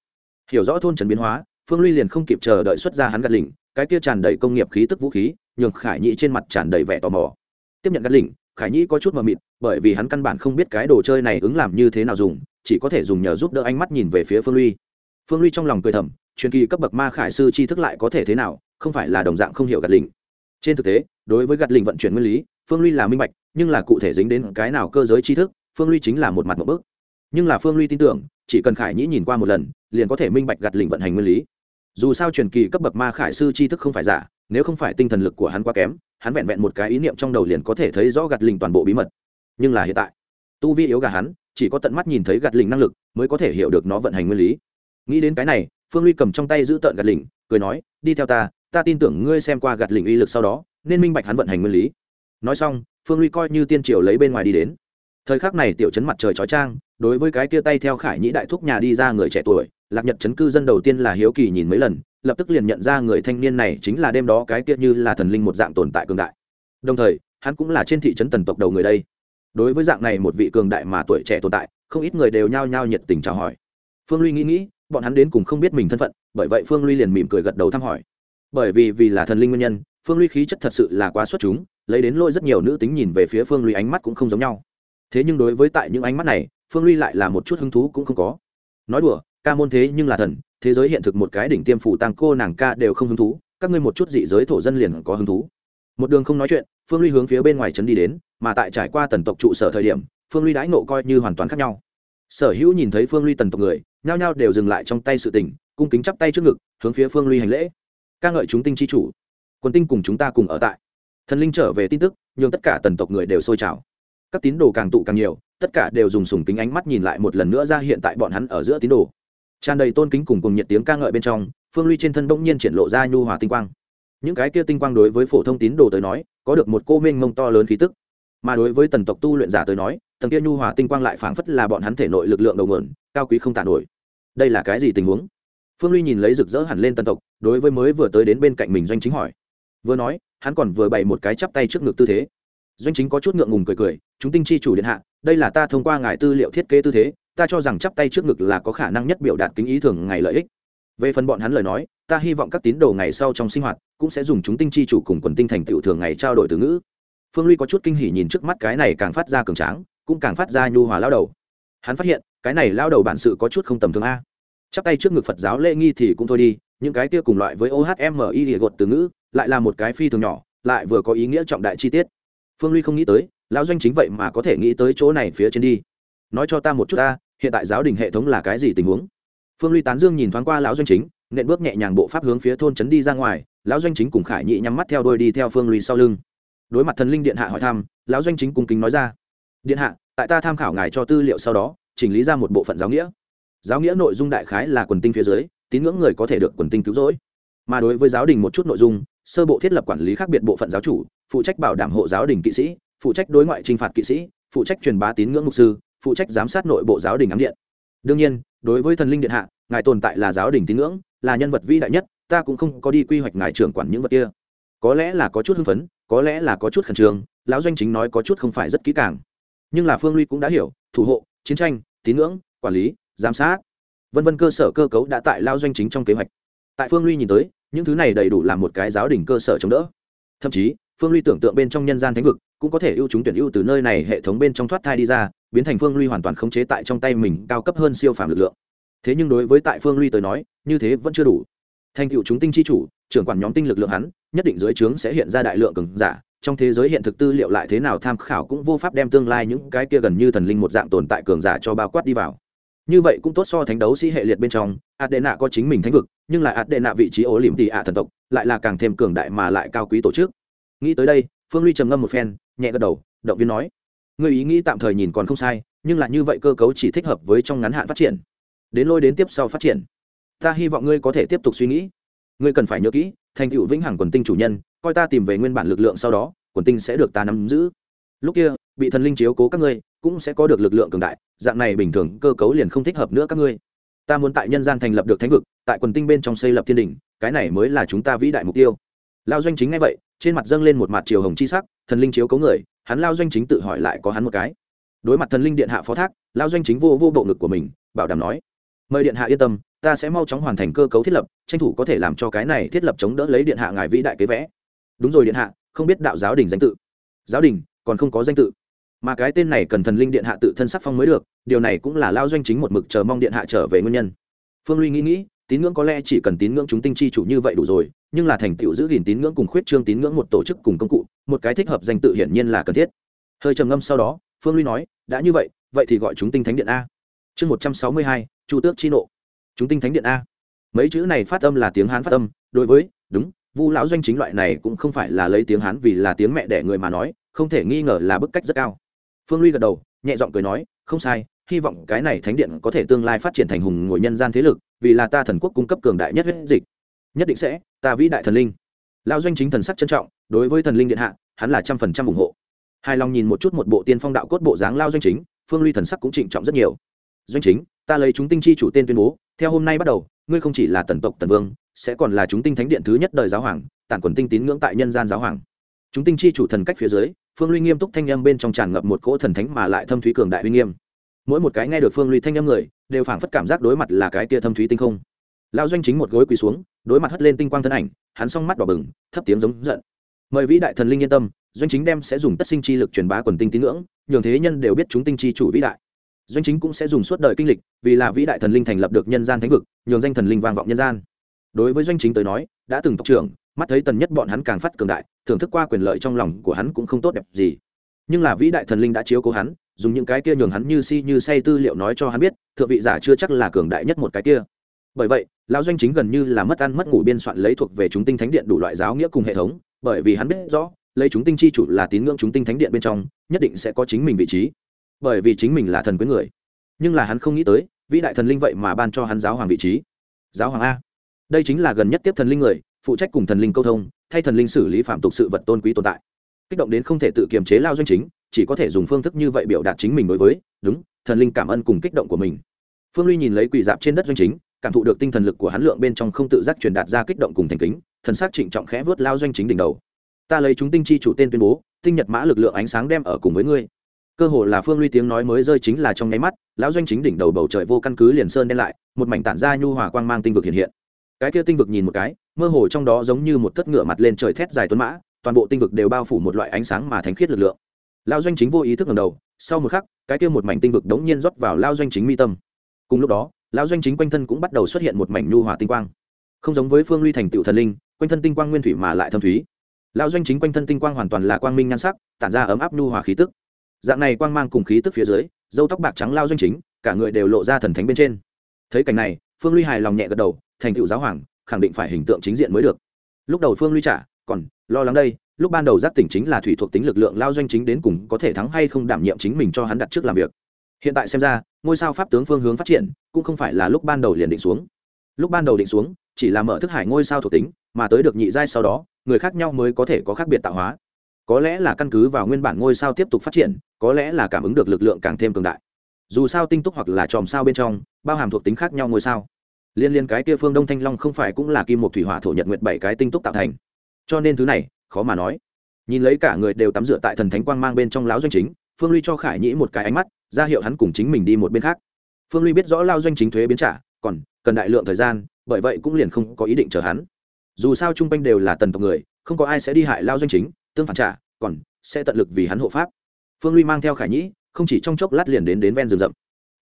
Hiểu rõ thôn trần biến hóa, phương ly liền không kịp chờ đợi xuất ra hắn gạt lỉnh, cái kia tràn đầy công nghiệp khí tức vũ khí, nhường khải nhĩ trên mặt tràn đầy vẻ tò mò. Tiếp nhận gạt lỉnh, khải nhĩ có chút mờ mịt, bởi vì hắn căn bản không biết cái đồ chơi này ứng làm như thế nào dùng, chỉ có thể dùng nhờ giúp đỡ ánh mắt nhìn về phía phương ly phương ly trong lòng cười thầm, truyền kỳ cấp bậc ma khải sư tri thức lại có thể thế nào, không phải là đồng dạng không hiểu gạt lỉnh. Trên thực tế, đối với gạt lỉnh vận chuyển nguyên lý, phương ly là minh bạch, nhưng là cụ thể dính đến cái nào cơ giới tri thức, phương ly chính là một mặt một bước nhưng là phương ly tin tưởng, chỉ cần khải nhĩ nhìn qua một lần, liền có thể minh bạch gạt lỉnh vận hành nguyên lý. Dù sao truyền kỳ cấp bậc ma khải sư tri thức không phải giả, nếu không phải tinh thần lực của hắn quá kém, hắn vẹn vẹn một cái ý niệm trong đầu liền có thể thấy rõ gạt lỉnh toàn bộ bí mật. Nhưng là hiện tại, tu vi yếu gà hắn, chỉ có tận mắt nhìn thấy gạt lỉnh năng lực mới có thể hiểu được nó vận hành nguyên lý. Nghĩ đến cái này, phương ly cầm trong tay giữ tợn gạt lỉnh cười nói, đi theo ta ta tin tưởng ngươi xem qua gạt lỉnh uy lực sau đó, nên minh bạch hắn vận hành nguyên lý. Nói xong, phương ly coi như tiên triều lấy bên ngoài đi đến. Thời khắc này tiểu chấn mặt trời chói trang đối với cái kia tay theo khải nhĩ đại thúc nhà đi ra người trẻ tuổi, lạc nhật chấn cư dân đầu tiên là hiếu kỳ nhìn mấy lần, lập tức liền nhận ra người thanh niên này chính là đêm đó cái kia như là thần linh một dạng tồn tại cường đại. Đồng thời, hắn cũng là trên thị trấn tần tộc đầu người đây. Đối với dạng này một vị cường đại mà tuổi trẻ tồn tại, không ít người đều nhao nhao nhiệt tình chào hỏi. Phương ly nghĩ nghĩ, bọn hắn đến cùng không biết mình thân phận, bởi vậy phương ly liền mỉm cười gật đầu thăm hỏi. Bởi vì vì là thần linh nguyên nhân, phương ly khí chất thật sự là quá xuất chúng, lấy đến lôi rất nhiều nữ tính nhìn về phía phương ly ánh mắt cũng không giống nhau. Thế nhưng đối với tại những ánh mắt này phương ly lại là một chút hứng thú cũng không có. Nói đùa, ca môn thế nhưng là thần, thế giới hiện thực một cái đỉnh tiêm phủ tăng cô nàng ca đều không hứng thú, các ngươi một chút dị giới thổ dân liền có hứng thú. Một đường không nói chuyện, phương ly hướng phía bên ngoài trấn đi đến, mà tại trải qua tần tộc trụ sở thời điểm, phương ly đãi nộ coi như hoàn toàn khác nhau. Sở hữu nhìn thấy phương ly tần tộc người, nhao nhao đều dừng lại trong tay sự tình, cung kính chắp tay trước ngực, hướng phía phương ly hành lễ. Ca ngợi chúng tinh chi chủ. Quân tinh cùng chúng ta cùng ở tại. Thần linh trở về tin tức nhưng tất cả tần tộc người đều sôi trào. Các tín đồ càng tụ càng nhiều tất cả đều dùng sùng kính ánh mắt nhìn lại một lần nữa ra hiện tại bọn hắn ở giữa tín đồ. Tràn đầy tôn kính cùng cùng nhiệt tiếng ca ngợi bên trong, phương ly trên thân bỗng nhiên triển lộ ra nhu hòa tinh quang. Những cái kia tinh quang đối với phổ thông tín đồ tới nói, có được một cô mênh mông to lớn khí tức. Mà đối với tần tộc tu luyện giả tới nói, tầng kia nhu hòa tinh quang lại phảng phất là bọn hắn thể nội lực lượng đầu nguồn, cao quý không tàn nổi. Đây là cái gì tình huống? Phương ly nhìn lấy rực rỡ hẳn lên tần tộc, đối với mới vừa tới đến bên cạnh mình doanh chính hỏi. Vừa nói, hắn còn vừa bày một cái chắp tay trước ngực tư thế. Doanh chính có chút ngượng ngùng cười cười chúng tinh chi chủ điện hạ, đây là ta thông qua ngài tư liệu thiết kế tư thế, ta cho rằng chắp tay trước ngực là có khả năng nhất biểu đạt kính ý thường ngày lợi ích. Về phần bọn hắn lời nói, ta hy vọng các tín đồ ngày sau trong sinh hoạt cũng sẽ dùng chúng tinh chi chủ cùng quần tinh thành tựu thường ngày trao đổi từ ngữ. Phương ly có chút kinh hỉ nhìn trước mắt cái này càng phát ra cường tráng, cũng càng phát ra nhu hòa lao đầu. Hắn phát hiện, cái này lao đầu bản sự có chút không tầm thường a. Chắp tay trước ngực phật giáo lễ nghi thì cũng thôi đi, những cái kia cùng loại với ohmi địa gột từ ngữ, lại là một cái phi thường nhỏ, lại vừa có ý nghĩa trọng đại chi tiết. Phương ly không nghĩ tới lão doanh chính vậy mà có thể nghĩ tới chỗ này phía trên đi. Nói cho ta một chút ta, hiện tại giáo đình hệ thống là cái gì tình huống? Phương ly tán dương nhìn thoáng qua lão doanh chính, nện bước nhẹ nhàng bộ pháp hướng phía thôn trấn đi ra ngoài, lão doanh chính cùng khải nhị nhắm mắt theo đôi đi theo phương ly sau lưng. Đối mặt thần linh điện hạ hỏi thăm, lão doanh chính cung kính nói ra, điện hạ, tại ta tham khảo ngài cho tư liệu sau đó, chỉnh lý ra một bộ phận giáo nghĩa. Giáo nghĩa nội dung đại khái là quần tinh phía dưới, tín ngưỡng người có thể được quần tinh cứu rỗi. Mà đối với giáo đình một chút nội dung, sơ bộ thiết lập quản lý khác biệt bộ phận giáo chủ, phụ trách bảo đảm hộ giáo đình kỵ sĩ phụ trách đối ngoại trinh phạt kỵ sĩ, phụ trách truyền bá tín ngưỡng mục sư, phụ trách giám sát nội bộ giáo đình ám điện. Đương nhiên, đối với thần linh điện hạ, ngài tồn tại là giáo đình tín ngưỡng, là nhân vật vĩ đại nhất, ta cũng không có đi quy hoạch ngài trưởng quản những vật kia. Có lẽ là có chút hưng phấn, có lẽ là có chút khẩn trương, lão doanh chính nói có chút không phải rất kỹ càng. Nhưng là phương ly cũng đã hiểu, thủ hộ, chiến tranh, tín ngưỡng, quản lý, giám sát, vân vân cơ sở cơ cấu đã tại lao doanh chính trong kế hoạch. Tại phương ly nhìn tới, những thứ này đầy đủ làm một cái giáo đình cơ sở chống đỡ. Thậm chí phương ly tưởng tượng bên trong nhân gian thánh vực, cũng có thể ưu chúng tuyển ưu từ nơi này, hệ thống bên trong thoát thai đi ra, biến thành phương ly hoàn toàn khống chế tại trong tay mình, cao cấp hơn siêu phàm lực lượng. Thế nhưng đối với tại phương ly tới nói, như thế vẫn chưa đủ. Thành cựu chúng tinh chi chủ, trưởng quản nhóm tinh lực lượng hắn, nhất định dưới trướng sẽ hiện ra đại lượng cường giả. Trong thế giới hiện thực tư liệu lại thế nào tham khảo cũng vô pháp đem tương lai những cái kia gần như thần linh một dạng tồn tại cường giả cho bao quát đi vào. Như vậy cũng tốt so thánh đấu sĩ hệ liệt bên trong ạt đệ nạ có chính mình thánh vực, nhưng lại ạt đệ nạ vị trí ố liềm tị ạ thần tộc, lại là càng thêm cường đại mà lại cao quý tổ chức nghĩ tới đây, phương ly trầm ngâm một phen, nhẹ gật đầu, động viên nói người ý nghĩ tạm thời nhìn còn không sai, nhưng là như vậy cơ cấu chỉ thích hợp với trong ngắn hạn phát triển. Đến lôi đến tiếp sau phát triển, ta hy vọng ngươi có thể tiếp tục suy nghĩ. Ngươi cần phải nhớ kỹ, thành tựu vĩnh hằng quần tinh chủ nhân, coi ta tìm về nguyên bản lực lượng sau đó, quần tinh sẽ được ta nắm giữ. Lúc kia, bị thần linh chiếu cố các ngươi, cũng sẽ có được lực lượng cường đại, dạng này bình thường cơ cấu liền không thích hợp nữa các ngươi. Ta muốn tại nhân gian thành lập được thánh vực, tại quần tinh bên trong xây lập thiên đình cái này mới là chúng ta vĩ đại mục tiêu lao doanh chính ngay vậy, trên mặt dâng lên một mặt chiều hồng chi sắc, thần linh chiếu cấu người, hắn lao doanh chính tự hỏi lại có hắn một cái. Đối mặt thần linh điện hạ phó thác, lao doanh chính vô vô bộ ngực của mình, bảo đảm nói, mời điện hạ yên tâm, ta sẽ mau chóng hoàn thành cơ cấu thiết lập, tranh thủ có thể làm cho cái này thiết lập chống đỡ lấy điện hạ ngài vĩ đại kế vẽ. Đúng rồi điện hạ, không biết đạo giáo đình danh tự. Giáo đình, còn không có danh tự. Mà cái tên này cần thần linh điện hạ tự thân sắc phong mới được, điều này cũng là lao doanh chính một mực chờ mong điện hạ trở về nguyên nhân. Phương ly nghĩ nghĩ tín ngưỡng có lẽ chỉ cần tín ngưỡng chúng tinh chi chủ như vậy đủ rồi, nhưng là thành tựu giữ gìn tín ngưỡng cùng khuyết trương tín ngưỡng một tổ chức cùng công cụ, một cái thích hợp danh tự hiển nhiên là cần thiết. Hơi trầm ngâm sau đó, phương ly nói, đã như vậy vậy thì gọi chúng tinh thánh điện a. Chương một trăm sáu mươi hai, chu tước chi nộ. Chúng tinh thánh điện a. Mấy chữ này phát âm là tiếng hán phát âm, đối với, đúng, vu lão doanh chính loại này cũng không phải là lấy tiếng hán vì là tiếng mẹ đẻ người mà nói, không thể nghi ngờ là bức cách rất cao. Phương ly gật đầu, nhẹ giọng cười nói, không sai, hy vọng cái này thánh điện có thể tương lai phát triển thành hùng ngồi nhân gian thế lực vì là ta thần quốc cung cấp cường đại nhất huyết dịch. Nhất định sẽ, ta vĩ đại thần linh. Lao doanh chính thần sắc trân trọng, đối với thần linh điện hạ, hắn là trăm phần trăm ủng hộ. Hài lòng nhìn một chút một bộ tiên phong đạo cốt bộ dáng lao doanh chính, phương ly thần sắc cũng trịnh trọng rất nhiều. Doanh chính, ta lấy chúng tinh chi chủ tên tuyên bố, theo hôm nay bắt đầu, ngươi không chỉ là tần tộc tần vương, sẽ còn là chúng tinh thánh điện thứ nhất đời giáo hoàng, tản quần tinh tín ngưỡng tại nhân gian giáo hoàng. Chúng tinh chi chủ thần cách phía dưới, phương ly nghiêm túc thanh âm bên trong tràn ngập một cỗ thần thánh mà lại thâm thúy cường đại uy nghiêm mỗi một cái nghe được phương ly thanh âm người, đều phảng phất cảm giác đối mặt là cái kia thâm thúy tinh không. Lao doanh chính một gối quỳ xuống, đối mặt hất lên tinh quang thân ảnh, hắn s mắt đỏ bừng, thấp tiếng giống giận. Mời vĩ đại thần linh yên tâm, doanh chính đem sẽ dùng tất sinh chi lực truyền bá quần tinh tín ngưỡng, nhường thế nhân đều biết chúng tinh chi chủ vĩ đại. Doanh chính cũng sẽ dùng suốt đời kinh lịch, vì là vĩ đại thần linh thành lập được nhân gian thánh vực, nhường danh thần linh vang vọng nhân gian. Đối với doanh chính tới nói, đã từng tộc trưởng, mắt thấy tần nhất bọn hắn càng phát cường đại, thưởng thức qua quyền lợi trong lòng của hắn cũng không tốt đẹp gì. Nhưng là vĩ đại thần linh đã chiếu cố hắn dùng những cái kia nhường hắn như si như say tư liệu nói cho hắn biết, thượng vị giả chưa chắc là cường đại nhất một cái kia. Bởi vậy, lão doanh chính gần như là mất ăn mất ngủ biên soạn lấy thuộc về chúng tinh thánh điện đủ loại giáo nghĩa cùng hệ thống, bởi vì hắn biết rõ, lấy chúng tinh chi chủ là tín ngưỡng chúng tinh thánh điện bên trong, nhất định sẽ có chính mình vị trí. Bởi vì chính mình là thần quyến người. Nhưng là hắn không nghĩ tới, vĩ đại thần linh vậy mà ban cho hắn giáo hoàng vị trí. Giáo hoàng a. Đây chính là gần nhất tiếp thần linh người, phụ trách cùng thần linh câu thông, thay thần linh xử lý phạm tục sự vật tôn quý tồn tại kích động đến không thể tự kiềm chế lao doanh chính, chỉ có thể dùng phương thức như vậy biểu đạt chính mình đối với, đúng, thần linh cảm ơn cùng kích động của mình. Phương ly nhìn lấy quỳ dạp trên đất doanh chính, cảm thụ được tinh thần lực của hắn lượng bên trong không tự giác truyền đạt ra kích động cùng thành kính, thần s á c trịnh trọng khẽ vớt lao doanh chính đỉnh đầu. Ta lấy chúng tinh chi chủ tên tuyên bố, tinh nhật mã lực lượng ánh sáng đem ở cùng với ngươi. Cơ hồ là phương ly tiếng nói mới rơi chính là trong nháy mắt, lão doanh chính đỉnh đầu bầu trời vô căn cứ liền sơn đen lại, một mảnh tản ra nhu hòa quang mang tinh vực hiện hiện. Cái kia tinh vực nhìn một cái, mơ hồ trong đó giống như một thất ngựa mặt lên trời thét dài tuấn mã toàn bộ tinh vực đều bao phủ một loại ánh sáng mà thánh khiết lực lượng. Lao doanh chính vô ý thức ngầm đầu, sau một khắc, cái kia một mảnh tinh vực đống nhiên rót vào lao doanh chính mi tâm. Cùng lúc đó, lao doanh chính quanh thân cũng bắt đầu xuất hiện một mảnh nhu hòa tinh quang. Không giống với phương ly thành tựu thần linh, quanh thân tinh quang nguyên thủy mà lại thâm thúy. Lao doanh chính quanh thân tinh quang hoàn toàn là quang minh nhan sắc, tản ra ấm áp nhu hòa khí tức. Dạng này quang mang cùng khí tức phía dưới, dâu tóc bạc trắng lao doanh chính, cả người đều lộ ra thần thánh bên trên. Thấy cảnh này, phương ly hài lòng nhẹ gật đầu, thành tựu giáo hoàng, khẳng định phải hình tượng chính diện mới được. Lúc đầu phương ly trả còn, lo lắng đây, lúc ban đầu giác tỉnh chính là thủy thuộc tính lực lượng lao doanh chính đến cùng có thể thắng hay không đảm nhiệm chính mình cho hắn đặt trước làm việc. Hiện tại xem ra, ngôi sao pháp tướng phương hướng phát triển, cũng không phải là lúc ban đầu liền định xuống. Lúc ban đầu định xuống, chỉ là mở thức hải ngôi sao thuộc tính, mà tới được nhị giai sau đó, người khác nhau mới có thể có khác biệt tạo hóa. Có lẽ là căn cứ vào nguyên bản ngôi sao tiếp tục phát triển, có lẽ là cảm ứng được lực lượng càng thêm cường đại. Dù sao tinh túc hoặc là chòm sao bên trong, bao hàm thuộc tính khác nhau ngôi sao. Liên liên cái kia phương đông thanh long không phải cũng là kim một thủy hỏa thổ nhật nguyệt bảy cái tinh túc tạo thành cho nên thứ này, khó mà nói. Nhìn lấy cả người đều tắm rửa tại thần thánh quang mang bên trong lão doanh chính, phương ly cho khải nhĩ một cái ánh mắt, ra hiệu hắn cùng chính mình đi một bên khác. Phương ly biết rõ lao doanh chính thuế biến trả, còn cần đại lượng thời gian, bởi vậy cũng liền không có ý định chờ hắn. Dù sao chung quanh đều là tần tộc người, không có ai sẽ đi hại lao doanh chính, tương phản trả, còn sẽ tận lực vì hắn hộ pháp. Phương ly mang theo khải nhĩ, không chỉ trong chốc lát liền đến đến ven rừng rậm.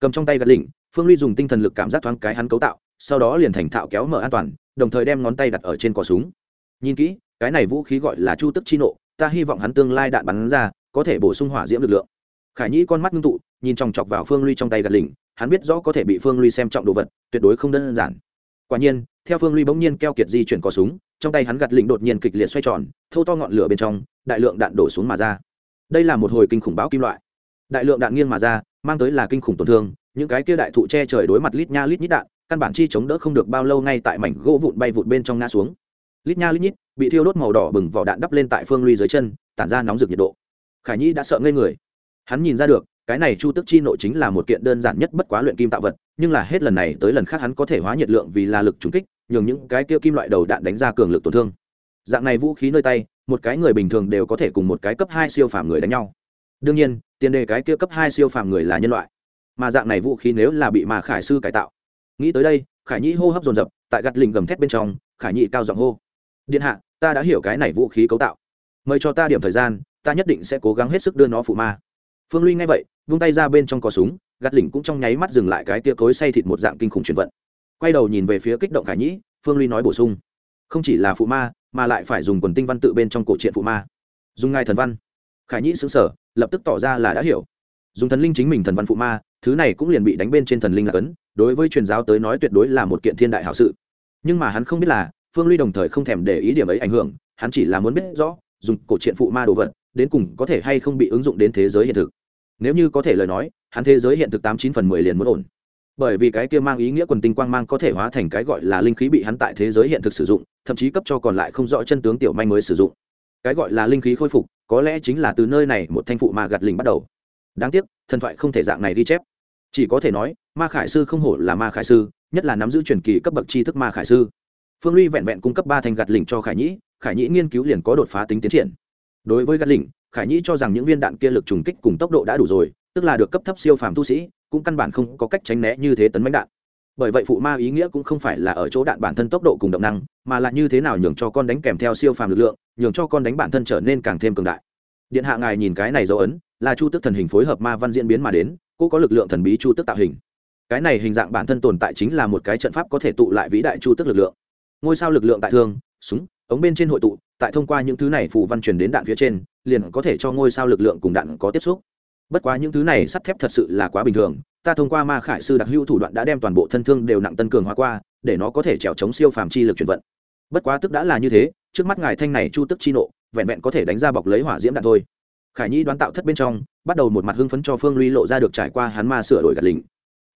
Cầm trong tay gạt lỉnh phương ly dùng tinh thần lực cảm giác thoáng cái hắn cấu tạo, sau đó liền thành thạo kéo mở an toàn, đồng thời đem ngón tay đặt ở trên cò súng. Nhìn kỹ cái này vũ khí gọi là chu tức chi nộ, ta hy vọng hắn tương lai đạn bắn ra, có thể bổ sung hỏa diễm lực lượng. Khải nhĩ con mắt ngưng tụ, nhìn chòng chọc vào phương ly trong tay gạt lỉnh, hắn biết rõ có thể bị phương ly xem trọng đồ vật, tuyệt đối không đơn giản. Quả nhiên, theo phương ly bỗng nhiên keo kiệt di chuyển có súng, trong tay hắn gạt lình đột nhiên kịch liệt xoay tròn, thâu to ngọn lửa bên trong, đại lượng đạn đổ xuống mà ra. Đây là một hồi kinh khủng bão kim loại. Đại lượng đạn nghiêng mà ra, mang tới là kinh khủng tổn thương, những cái kia đại thụ che trời đối mặt lít nha lít nhít đạn, căn bản chi chống đỡ không được bao lâu ngay tại mảnh gỗ vụn bay vụn bên trong ngã xuống lít nha lít nhít, bị thiêu đốt màu đỏ bừng vỏ đạn đắp lên tại phương ly dưới chân, tản ra nóng rực nhiệt độ. Khải nhi đã sợ ngây người. Hắn nhìn ra được, cái này chu tức chi nội chính là một kiện đơn giản nhất bất quá luyện kim tạo vật, nhưng là hết lần này tới lần khác hắn có thể hóa nhiệt lượng vì là lực trùng kích, nhường những cái kia kim loại đầu đạn đánh ra cường lực tổn thương. Dạng này vũ khí nơi tay, một cái người bình thường đều có thể cùng một cái cấp hai siêu phàm người đánh nhau. Đương nhiên, tiền đề cái kia cấp hai siêu phàm người là nhân loại. Mà dạng này vũ khí nếu là bị mà khải sư cải tạo. Nghĩ tới đây, khải nhĩ hô hấp dồn dập, tại gạt lình gầm thét bên trong, khải nhĩ cao giọng hô điện hạ, ta đã hiểu cái này vũ khí cấu tạo. Mời cho ta điểm thời gian, ta nhất định sẽ cố gắng hết sức đưa nó phụ ma. Phương ly nghe vậy, vung tay ra bên trong có súng, gạt lỉnh cũng trong nháy mắt dừng lại cái tia cối say thịt một dạng kinh khủng chuyển vận. Quay đầu nhìn về phía kích động khải nhĩ, phương ly nói bổ sung. Không chỉ là phụ ma, mà lại phải dùng quần tinh văn tự bên trong cổ truyện phụ ma. Dùng ngài thần văn. Khải nhĩ xứng sở lập tức tỏ ra là đã hiểu. Dùng thần linh chính mình thần văn phụ ma, thứ này cũng liền bị đánh bên trên thần linh là cấn, đối với truyền giáo tới nói tuyệt đối là một kiện thiên đại hảo sự. Nhưng mà hắn không biết là phương ly đồng thời không thèm để ý điểm ấy ảnh hưởng, hắn chỉ là muốn biết rõ, dùng cổ truyện phụ ma đồ vật, đến cùng có thể hay không bị ứng dụng đến thế giới hiện thực. Nếu như có thể lời nói, hắn thế giới hiện thực tám chín phần mười liền muốn ổn. Bởi vì cái kia mang ý nghĩa quần tinh quang mang có thể hóa thành cái gọi là linh khí bị hắn tại thế giới hiện thực sử dụng, thậm chí cấp cho còn lại không rõ chân tướng tiểu manh mới sử dụng. Cái gọi là linh khí khôi phục, có lẽ chính là từ nơi này một thanh phụ ma gạt lình bắt đầu. Đáng tiếc, thần thoại không thể dạng này ghi chép. Chỉ có thể nói, ma khải sư không hổ là ma khải sư, nhất là nắm giữ truyền kỳ cấp bậc tri thức ma khải sư phương ly vẹn vẹn cung cấp ba thanh gạt lỉnh cho khải nhĩ khải nhĩ nghiên cứu liền có đột phá tính tiến triển. Đối với gạt lỉnh, khải nhĩ cho rằng những viên đạn kia lực trùng kích cùng tốc độ đã đủ rồi tức là được cấp thấp siêu phàm tu sĩ cũng căn bản không có cách tránh né như thế tấn bánh đạn. Bởi vậy phụ ma ý nghĩa cũng không phải là ở chỗ đạn bản thân tốc độ cùng động năng mà là như thế nào nhường cho con đánh kèm theo siêu phàm lực lượng nhường cho con đánh bản thân trở nên càng thêm cường đại. Điện hạ ngài nhìn cái này dấu ấn là chu tức thần hình phối hợp ma văn diễn biến mà đến cô có lực lượng thần bí chu tức tạo hình. Cái này hình dạng bản thân tồn tại chính là một cái trận pháp có thể tụ lại vĩ đại chu tức lực lượng ngôi sao lực lượng tại thương, súng, ống bên trên hội tụ, tại thông qua những thứ này phù văn truyền đến đạn phía trên, liền có thể cho ngôi sao lực lượng cùng đạn có tiếp xúc. Bất quá những thứ này sắt thép thật sự là quá bình thường, ta thông qua ma khải sư đặc hữu thủ đoạn đã đem toàn bộ thân thương đều nặng tân cường hóa qua, để nó có thể trèo chống siêu phàm chi lực chuyển vận. Bất quá tức đã là như thế, trước mắt ngài thanh này chu tức chi nộ, vẹn vẹn có thể đánh ra bọc lấy hỏa diễm đạn thôi. Khải nhi đoán tạo thất bên trong, bắt đầu một mặt hưng phấn cho phương ly lộ ra được trải qua hắn ma sửa đổi gạt lình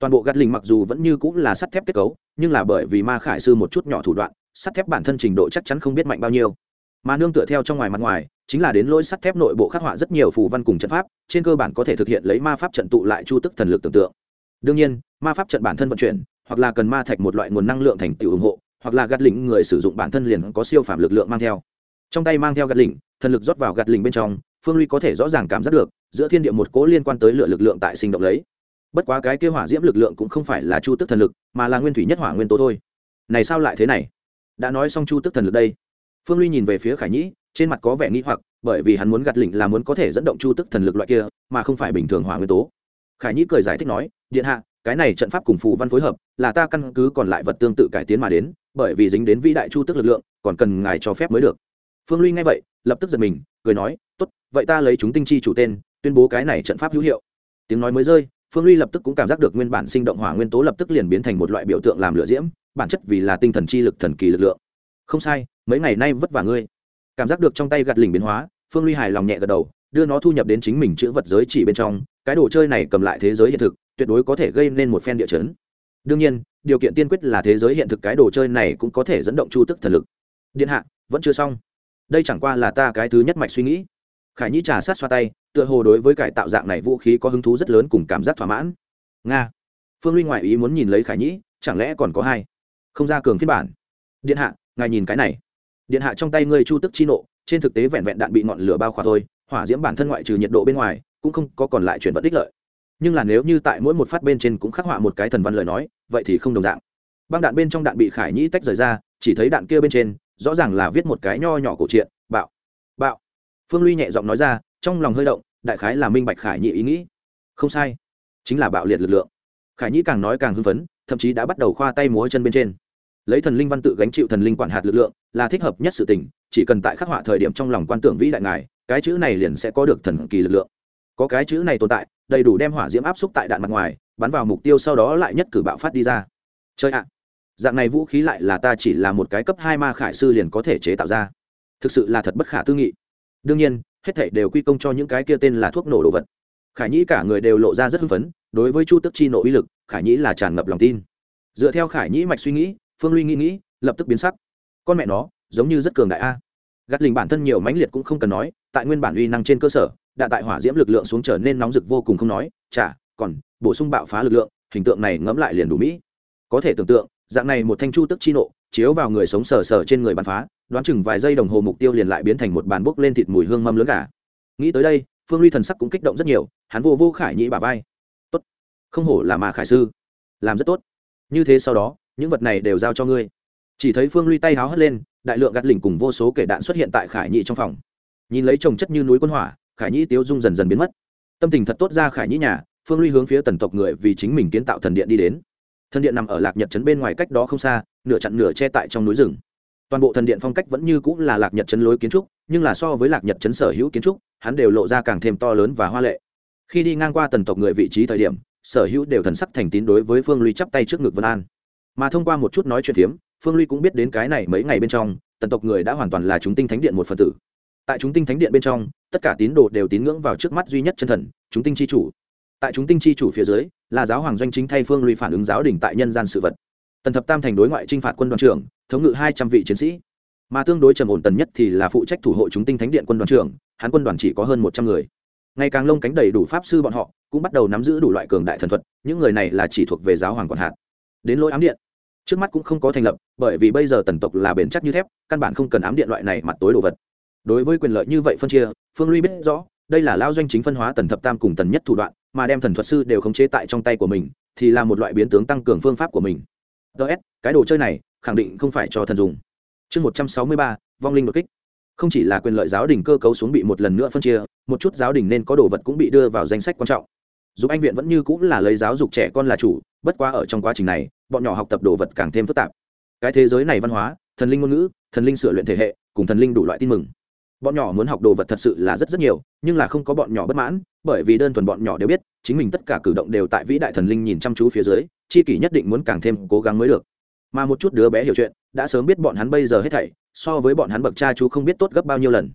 toàn bộ gạt lình mặc dù vẫn như cũng là sắt thép kết cấu, nhưng là bởi vì ma khải sư một chút nhỏ thủ đoạn, sắt thép bản thân trình độ chắc chắn không biết mạnh bao nhiêu. Mà nương tựa theo trong ngoài mặt ngoài, chính là đến lỗi sắt thép nội bộ khắc họa rất nhiều phù văn cùng trận pháp, trên cơ bản có thể thực hiện lấy ma pháp trận tụ lại chu tức thần lực tưởng tượng. Đương nhiên, ma pháp trận bản thân vận chuyển, hoặc là cần ma thạch một loại nguồn năng lượng thành tựu ủng hộ, hoặc là gạt lĩnh người sử dụng bản thân liền có siêu phạm lực lượng mang theo. Trong tay mang theo gạt lĩnh thần lực rót vào gạt lĩnh bên trong, phương ly có thể rõ ràng cảm giác được, giữa thiên địa một cố liên quan tới lựa lực lượng tại sinh động lấy bất quá cái kia hỏa diễm lực lượng cũng không phải là chu tức thần lực, mà là nguyên thủy nhất hỏa nguyên tố thôi. Này sao lại thế này? Đã nói xong chu tức thần lực đây. Phương ly nhìn về phía khải nhĩ, trên mặt có vẻ nghĩ hoặc, bởi vì hắn muốn gạt lỉnh là muốn có thể dẫn động chu tức thần lực loại kia, mà không phải bình thường hỏa nguyên tố. Khải nhĩ cười giải thích nói, điện hạ, cái này trận pháp cùng phù văn phối hợp, là ta căn cứ còn lại vật tương tự cải tiến mà đến, bởi vì dính đến vĩ đại chu tức lực lượng, còn cần ngài cho phép mới được. Phương ly nghe vậy, lập tức giật mình, cười nói, tốt, vậy ta lấy chúng tinh chi chủ tên, tuyên bố cái này trận pháp hữu hiệu. Tiếng nói mới rơi phương ly lập tức cũng cảm giác được nguyên bản sinh động hỏa nguyên tố lập tức liền biến thành một loại biểu tượng làm lửa diễm, bản chất vì là tinh thần chi lực, thần kỳ lực lượng. Không sai, mấy ngày nay vất vả ngươi. Cảm giác được trong tay gạt lình biến hóa, phương ly hài lòng nhẹ gật đầu, đưa nó thu nhập đến chính mình chữ vật giới chỉ bên trong, cái đồ chơi này cầm lại thế giới hiện thực, tuyệt đối có thể gây nên một phen địa chấn. Đương nhiên, điều kiện tiên quyết là thế giới hiện thực cái đồ chơi này cũng có thể dẫn động chu tức thần lực. Điện hạ, vẫn chưa xong. Đây chẳng qua là ta cái thứ nhất mạch suy nghĩ khải nhĩ trà sát xoa tay, tựa hồ đối với cải tạo dạng này vũ khí có hứng thú rất lớn cùng cảm giác thỏa mãn. Nga. Phương ly ngoại ý muốn nhìn lấy khải nhĩ, chẳng lẽ còn có hai? Không ra cường phiên bản. Điện hạ, ngài nhìn cái này. Điện hạ trong tay ngươi chu tức chi nộ, trên thực tế vẹn vẹn đạn bị ngọn lửa bao khỏa thôi, hỏa diễm bản thân ngoại trừ nhiệt độ bên ngoài, cũng không có còn lại chuyển vận đích lợi. Nhưng là nếu như tại mỗi một phát bên trên cũng khắc họa một cái thần văn lời nói, vậy thì không đồng dạng. Băng đạn bên trong đạn bị khải nhĩ tách rời ra, chỉ thấy đạn kia bên trên, rõ ràng là viết một cái nho nhỏ cổ truyện, bạo phương ly nhẹ giọng nói ra, trong lòng hơi động, đại khái là minh bạch khải Nhị ý nghĩ. Không sai, chính là bạo liệt lực lượng. Khải nhĩ càng nói càng hưng phấn, thậm chí đã bắt đầu khoa tay múa chân bên trên. Lấy thần linh văn tự gánh chịu thần linh quản hạt lực lượng, là thích hợp nhất sự tình, chỉ cần tại khắc họa thời điểm trong lòng quan tưởng vĩ đại ngài, cái chữ này liền sẽ có được thần kỳ lực lượng. Có cái chữ này tồn tại, đầy đủ đem hỏa diễm áp xúc tại đạn mặt ngoài, bắn vào mục tiêu sau đó lại nhất cử bạo phát đi ra. Chơi ạ. À, dạng này vũ khí lại là ta chỉ là một cái cấp hai ma khải sư liền có thể chế tạo ra. Thực sự là thật bất khả tư nghị đương nhiên, hết thảy đều quy công cho những cái kia tên là thuốc nổ đồ vật. Khải nhĩ cả người đều lộ ra rất hưng phấn, đối với chu tức chi nộ uy lực, khải nhĩ là tràn ngập lòng tin. Dựa theo khải nhĩ mạch suy nghĩ, phương ly nghĩ nghĩ, lập tức biến sắc. Con mẹ nó, giống như rất cường đại a. Gắt lình bản thân nhiều mãnh liệt cũng không cần nói, tại nguyên bản uy năng trên cơ sở đạn tại hỏa diễm lực lượng xuống trở nên nóng rực vô cùng không nói, chả, còn bổ sung bạo phá lực lượng, hình tượng này ngẫm lại liền đủ mỹ. Có thể tưởng tượng, dạng này một thanh chu tức chi nộ, chiếu vào người sống sờ sờ trên người bắn phá đoán chừng vài giây đồng hồ mục tiêu liền lại biến thành một bàn bốc lên thịt mùi hương mâm lớn cả nghĩ tới đây, phương ly thần sắc cũng kích động rất nhiều, hắn vô vô khải nhĩ bà vai. Tốt, không hổ là mà khải sư. Làm rất tốt. Như thế sau đó, những vật này đều giao cho ngươi. Chỉ thấy phương ly tay háo hất lên, đại lượng gạt lỉnh cùng vô số kể đạn xuất hiện tại khải nhĩ trong phòng. Nhìn lấy trồng chất như núi quân hỏa, khải nhĩ tiếu dung dần dần biến mất. Tâm tình thật tốt ra khải nhĩ nhà, phương ly hướng phía tần tộc người vì chính mình kiến tạo thần điện đi đến. Thần điện nằm ở lạc nhật trấn bên ngoài cách đó không xa, nửa chặn nửa che tại trong núi rừng toàn bộ thần điện phong cách vẫn như cũng là lạc nhật chấn lối kiến trúc, nhưng là so với lạc nhật chấn sở hữu kiến trúc, hắn đều lộ ra càng thêm to lớn và hoa lệ. Khi đi ngang qua tần tộc người vị trí thời điểm, sở hữu đều thần sắc thành tín đối với phương ly chắp tay trước ngực vân an. Mà thông qua một chút nói chuyện phiếm, phương ly cũng biết đến cái này mấy ngày bên trong, tần tộc người đã hoàn toàn là chúng tinh thánh điện một phần tử. Tại chúng tinh thánh điện bên trong, tất cả tín đồ đều tín ngưỡng vào trước mắt duy nhất chân thần, chúng tinh chi chủ. Tại chúng tinh chi chủ phía dưới, là giáo hoàng doanh chính thay phương ly phản ứng giáo đình tại nhân gian sự vật. Tần thập tam thành đối ngoại t r i n h phạt quân đoàn trưởng thống ngự hai trăm vị chiến sĩ. Mà tương đối trầm ổn tần nhất thì là phụ trách thủ hộ chúng tinh thánh điện quân đoàn trưởng, hắn quân đoàn chỉ có hơn một trăm người. Ngày càng lông cánh đầy đủ pháp sư bọn họ, cũng bắt đầu nắm giữ đủ loại cường đại thần thuật, những người này là chỉ thuộc về giáo hoàng quản hạt. Đến lỗi ám điện, trước mắt cũng không có thành lập, bởi vì bây giờ tần tộc là bền chắc như thép, căn bản không cần ám điện loại này mặt tối đồ vật. Đối với quyền lợi như vậy phân chia, phương ly biết rõ, đây là lao doanh chính phân hóa tần thập tam cùng tần nhất thủ đoạn, mà đem thần thuật sư đều khống chế tại trong tay của mình, thì là một loại biến tướng tăng cường phương pháp của mình. Ts cái đồ chơi này khẳng định không phải cho thần dùng. Chương một trăm sáu mươi ba, vong linh đột kích. Không chỉ là quyền lợi giáo đình cơ cấu xuống bị một lần nữa phân chia, một chút giáo đình nên có đồ vật cũng bị đưa vào danh sách quan trọng. Giúp anh viện vẫn như cũng là lấy giáo dục trẻ con là chủ, bất quá ở trong quá trình này, bọn nhỏ học tập đồ vật càng thêm phức tạp. Cái thế giới này văn hóa, thần linh ngôn ngữ, thần linh sửa luyện thể hệ, cùng thần linh đủ loại tin mừng. Bọn nhỏ muốn học đồ vật thật sự là rất rất nhiều, nhưng là không có bọn nhỏ bất mãn, bởi vì đơn thuần bọn nhỏ đều biết, chính mình tất cả cử động đều tại vĩ đại thần linh nhìn chăm chú phía dưới, chi kỷ nhất định muốn càng thêm cố gắng mới được mà một chút đứa bé hiểu chuyện, đã sớm biết bọn hắn bây giờ hết thảy, so với bọn hắn bậc cha chú không biết tốt gấp bao nhiêu lần.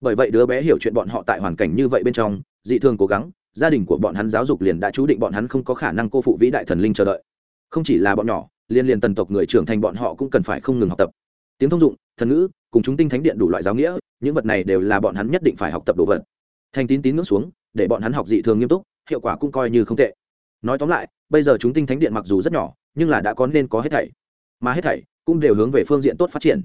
Bởi vậy đứa bé hiểu chuyện bọn họ tại hoàn cảnh như vậy bên trong, dị thường cố gắng, gia đình của bọn hắn giáo dục liền đã chú định bọn hắn không có khả năng cô phụ vĩ đại thần linh chờ đợi. Không chỉ là bọn nhỏ liên liên tần tộc người trưởng thành bọn họ cũng cần phải không ngừng học tập. Tiếng thông dụng, thần ngữ, cùng chúng tinh thánh điện đủ loại giáo nghĩa, những vật này đều là bọn hắn nhất định phải học tập đồ vật. Thành tín tín ngưỡng xuống, để bọn hắn học dị thường nghiêm túc, hiệu quả cũng coi như không tệ. Nói tóm lại, bây giờ chúng tinh thánh điện mặc dù rất nhỏ, nhưng là đã có nên có hết thảy mà hết thảy cũng đều hướng về phương diện tốt phát triển.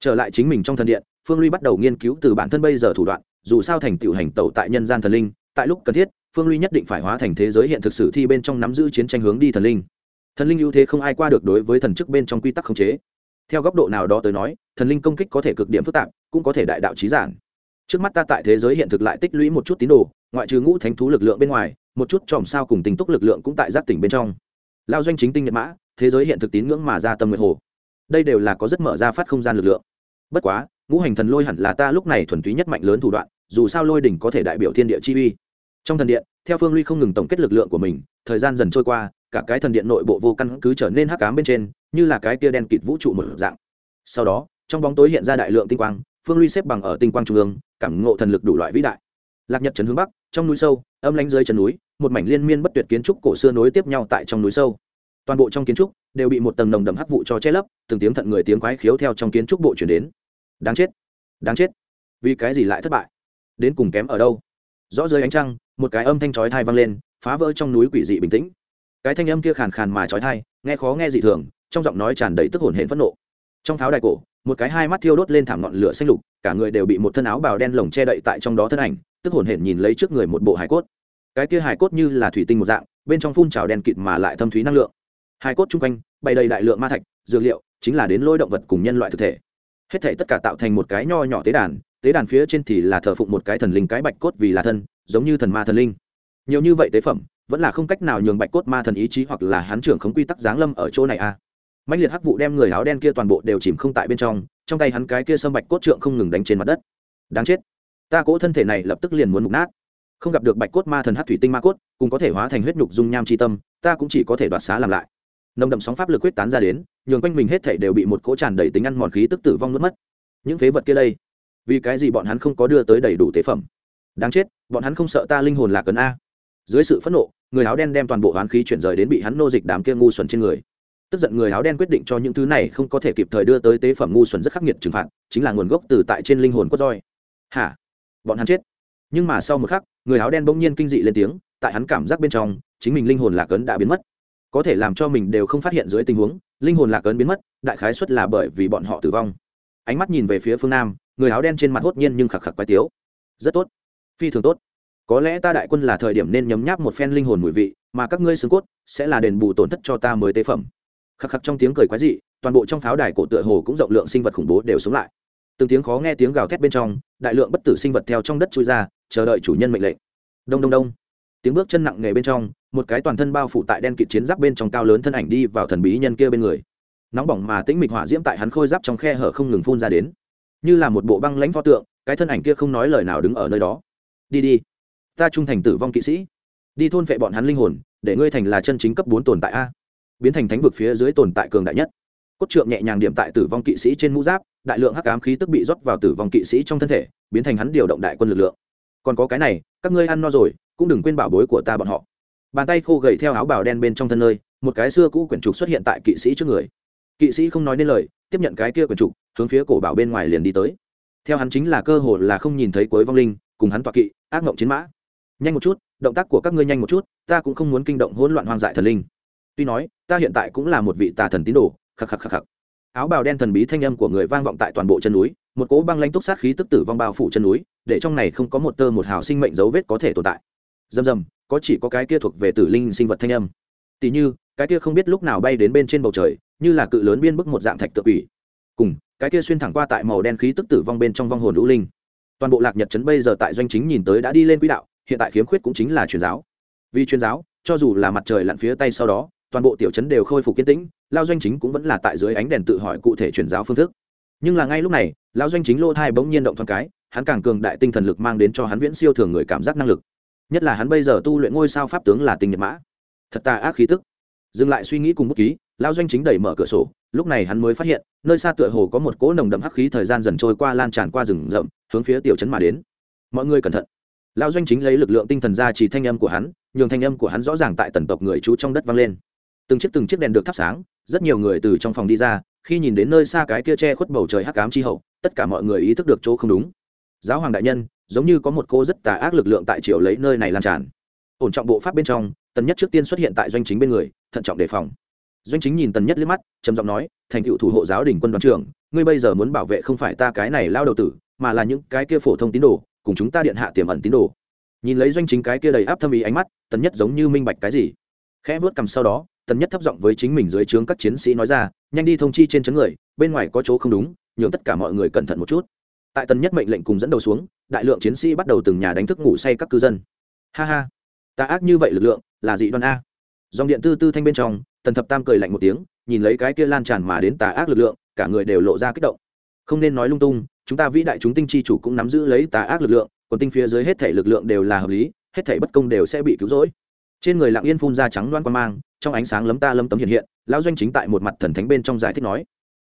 Trở lại chính mình trong thần điện, phương ly bắt đầu nghiên cứu từ bản thân bây giờ thủ đoạn, dù sao thành tựu hành tẩu tại nhân gian thần linh, tại lúc cần thiết, phương ly nhất định phải hóa thành thế giới hiện thực sử thi bên trong nắm giữ chiến tranh hướng đi thần linh. Thần linh ưu thế không ai qua được đối với thần chức bên trong quy tắc khống chế. Theo góc độ nào đó tới nói, thần linh công kích có thể cực điểm phức tạp, cũng có thể đại đạo trí giản. Trước mắt ta tại thế giới hiện thực lại tích lũy một chút tín đồ, ngoại trừ ngũ thánh thú lực lượng bên ngoài, một chút chòm sao cùng tình túc lực lượng cũng tại giác tỉnh bên trong lao doanh chính tinh nhật mã, thế giới hiện thực tín ngưỡng mà ra tâm nguyện hồ. Đây đều là có rất mở ra phát không gian lực lượng. Bất quá, ngũ hành thần lôi hẳn là ta lúc này thuần túy nhất mạnh lớn thủ đoạn, dù sao lôi đỉnh có thể đại biểu thiên địa chi uy. Trong thần điện, theo phương ly không ngừng tổng kết lực lượng của mình, thời gian dần trôi qua, cả cái thần điện nội bộ vô căn cứ trở nên hắc cám bên trên, như là cái tia đen kịt vũ trụ một dạng. Sau đó, trong bóng tối hiện ra đại lượng tinh quang, phương ly xếp bằng ở tinh quang trung ương, cảm ngộ thần lực đủ loại vĩ đại lạc nhật trấn hướng bắc, trong núi sâu, âm lánh dưới chân núi, một mảnh liên miên bất tuyệt kiến trúc cổ xưa nối tiếp nhau tại trong núi sâu. Toàn bộ trong kiến trúc đều bị một tầng nồng đậm hắc vụ cho che lấp, từng tiếng thận người tiếng quái khiếu theo trong kiến trúc bộ chuyển đến. Đáng chết đáng chết. Vì cái gì lại thất bại? Đến cùng kém ở đâu? Rõ dưới ánh trăng, một cái âm thanh chói thai vang lên, phá vỡ trong núi quỷ dị bình tĩnh. Cái thanh âm kia khàn khàn mà chói thai nghe khó nghe dị thường, trong giọng nói tràn đầy tức hồn hển phẫn nộ. Trong pháo đài cổ, một cái hai mắt thiêu đốt lên thảm ngọn lửa xanh lục, cả người đều bị một thân áo bào đen lồng che đậy tại trong đó thân ảnh tức hồn hển nhìn lấy trước người một bộ hải cốt. Cái kia hải cốt như là thủy tinh một dạng, bên trong phun trào đen kịt mà lại thâm thúy năng lượng. Hải cốt chung quanh, bày đầy đại lượng ma thạch, dược liệu, chính là đến lôi động vật cùng nhân loại thực thể. Hết thể tất cả tạo thành một cái nho nhỏ tế đàn tế đàn phía trên thì là thờ phụng một cái thần linh cái bạch cốt vì là thân, giống như thần ma thần linh. Nhiều như vậy tế phẩm, vẫn là không cách nào nhường bạch cốt ma thần ý chí hoặc là hắn trưởng khống quy tắc giáng lâm ở chỗ này a. À. mạnh liệt hắc vụ đem người áo đen kia toàn bộ đều chìm không tại bên trong trong tay hắn cái kia sâm bạch cốt trượng không ngừng đánh trên mặt đất. Đáng chết ta cỗ thân thể này lập tức liền muốn mục nát. Không gặp được bạch cốt ma thần hát thủy tinh ma cốt, cùng có thể hóa thành huyết nhục dung nham c tâm, ta cũng chỉ có thể đoạt xá làm lại. Nồng đậm sóng pháp lực quyết tán ra đến, nhường quanh mình hết thể đều bị một cỗ tràn đầy tính ăn mòn khí tức tử vong mất mất. Những phế vật kia đây, vì cái gì bọn hắn không có đưa tới đầy đủ tế phẩm? Đáng chết, bọn hắn không sợ ta linh hồn là cấn a. Dưới sự phẫn nộ, người áo đen đem toàn bộ hoán khí chuyển rời đến bị hắn nô dịch đám kia ngu xuẩn trên người. Tức giận người áo đen quyết định cho những thứ này không có thể kịp thời đưa tới tế phẩm ngu xuẩn rất khắc nghiệt trừng phạt, chính là nguồn gốc từ tại trên linh hồn cốt roi. Hả? Bọn hắn chết. Nhưng mà sau một khắc, người áo đen bỗng nhiên kinh dị lên tiếng, tại hắn cảm giác bên trong, chính mình linh hồn lạc ấn đã biến mất. Có thể làm cho mình đều không phát hiện dưới tình huống, linh hồn lạc ấn biến mất, đại khái xuất là bởi vì bọn họ tử vong. Ánh mắt nhìn về phía phương nam, người áo đen trên mặt hốt nhiên nhưng khạc khạc quái tiếu. Rất tốt. Phi thường tốt. Có lẽ ta đại quân là thời điểm nên nhấm nháp một phen linh hồn mùi vị, mà các ngươi xương cốt sẽ là đền bù tổn thất cho ta mới tế phẩm. Khắc khắc trong tiếng cười quái dị, toàn bộ trong pháo đài cổ tựa hồ cũng rộng lượng sinh vật khủng bố đều xuống lại từng tiếng khó nghe tiếng gào thét bên trong, đại lượng bất tử sinh vật theo trong đất chui ra, chờ đợi chủ nhân mệnh lệnh. Đông đông đông. Tiếng bước chân nặng nề bên trong, một cái toàn thân bao phủ tại đen kịt chiến giáp bên trong cao lớn thân ảnh đi vào thần bí nhân kia bên người. Nóng bỏng mà tĩnh mịch hỏa diễm tại hắn khôi giáp trong khe hở không ngừng phun ra đến. Như là một bộ băng lãnh pho tượng, cái thân ảnh kia không nói lời nào đứng ở nơi đó. Đi đi. Ta trung thành tử vong kỵ sĩ. Đi thôn vệ bọn hắn linh hồn, để ngươi thành là chân chính cấp bốn tồn tại a. Biến thành thánh vực phía dưới tồn tại cường đại nhất cốt trượng nhẹ nhàng điểm tại tử vong kỵ sĩ trên mũ giáp, đại lượng hắc ám khí tức bị rót vào tử vong kỵ sĩ trong thân thể, biến thành hắn điều động đại quân lực lượng. Còn có cái này, các ngươi ăn no rồi, cũng đừng quên bảo bối của ta bọn họ. Bàn tay khô gầy theo áo bào đen bên trong thân nơi, một cái xưa cũ quyển trục xuất hiện tại kỵ sĩ trước người. Kỵ sĩ không nói nên lời, tiếp nhận cái kia quyển trục, hướng phía cổ bảo bên ngoài liền đi tới. Theo hắn chính là cơ hội là không nhìn thấy cuối vong linh, cùng hắn tọa kỵ, ác mộng chiến mã. Nhanh một chút, động tác của các ngươi nhanh một chút, ta cũng không muốn kinh động hỗn loạn hoang dại thần linh. Tuy nói, ta hiện tại cũng là một vị tà thần tín đồ khắc khắc khắc khắc. Áo bào đen thần bí thanh âm của người vang vọng tại toàn bộ chân núi, một cỗ băng lãnh túc sát khí tức tử vong bao phủ chân núi, để trong này không có một tơ một hào sinh mệnh dấu vết có thể tồn tại. Dầm dầm có chỉ có cái kia thuộc về tử linh sinh vật thanh âm. Tỉ như, cái kia không biết lúc nào bay đến bên trên bầu trời, như là cự lớn biên bức một dạng thạch tự quỷ. Cùng, cái kia xuyên thẳng qua tại màu đen khí tức tử vong bên trong vong hồn lũ linh. Toàn bộ lạc nhật trấn bây giờ tại doanh chính nhìn tới đã đi lên quỹ đạo, hiện tại khiếm khuyết cũng chính là truyền giáo. Vì truyền giáo, cho dù là mặt trời lặn phía tay sau đó, toàn bộ tiểu trấn đều khôi phục kiên tĩnh lao doanh chính cũng vẫn là tại dưới ánh đèn tự hỏi cụ thể truyền giáo phương thức. Nhưng là ngay lúc này, lao doanh chính lô thai bỗng nhiên động thoáng cái, hắn càng cường đại tinh thần lực mang đến cho hắn viễn siêu thường người cảm giác năng lực. Nhất là hắn bây giờ tu luyện ngôi sao pháp tướng là tinh nhật mã. Thật tà ác khí tức. Dừng lại suy nghĩ cùng bút ký, lao doanh chính đẩy mở cửa sổ, lúc này hắn mới phát hiện, nơi xa tựa hồ có một cỗ nồng đậm hắc khí thời gian dần trôi qua lan tràn qua rừng rậm, hướng phía tiểu trấn mà đến. Mọi người cẩn thận. Lao doanh chính lấy lực lượng tinh thần ra chỉ thanh âm của hắn, nhường thanh âm của hắn rõ ràng tại tần tộc người trú trong đất vang lên. Từng chiếc từng chiếc đèn được thắp sáng rất nhiều người từ trong phòng đi ra, khi nhìn đến nơi xa cái kia che khuất bầu trời hắc cám chi hậu, tất cả mọi người ý thức được chỗ không đúng. Giáo hoàng đại nhân, giống như có một cô rất tà ác lực lượng tại triều lấy nơi này lan tràn. Ổn trọng bộ pháp bên trong, tần nhất trước tiên xuất hiện tại doanh chính bên người, thận trọng đề phòng. Doanh chính nhìn tần nhất liếc mắt, trầm giọng nói, thành cựu thủ hộ giáo đình quân đoàn trưởng, ngươi bây giờ muốn bảo vệ không phải ta cái này lao đầu tử, mà là những cái kia phổ thông tín đồ, cùng chúng ta điện hạ tiềm ẩn tín đồ. Nhìn lấy doanh chính cái kia đầy áp thâm ý ánh mắt, tần nhất giống như minh bạch cái gì. Khẽ vớt cầm sau đó tần nhất thấp giọng với chính mình dưới trướng các chiến sĩ nói ra, nhanh đi thông chi trên chấn người, bên ngoài có chỗ không đúng, nhường tất cả mọi người cẩn thận một chút. Tại tần nhất mệnh lệnh cùng dẫn đầu xuống, đại lượng chiến sĩ bắt đầu từng nhà đánh thức ngủ say các cư dân. Ha ha, ta ác như vậy lực lượng, là dị đoan a. Dòng điện tư tư thanh bên trong, tần thập tam cười lạnh một tiếng, nhìn lấy cái kia lan tràn mà đến tà ác lực lượng, cả người đều lộ ra kích động. Không nên nói lung tung, chúng ta vĩ đại chúng tinh chi chủ cũng nắm giữ lấy tà ác lực lượng còn tinh phía dưới hết thể lực lượng đều là hợp lý, hết thể bất công đều sẽ bị cứu rỗi. Trên người lặng yên phun ra trắng loan quan mang trong ánh sáng lấm ta lấm tấm hiện hiện, lão doanh chính tại một mặt thần thánh bên trong giải thích nói.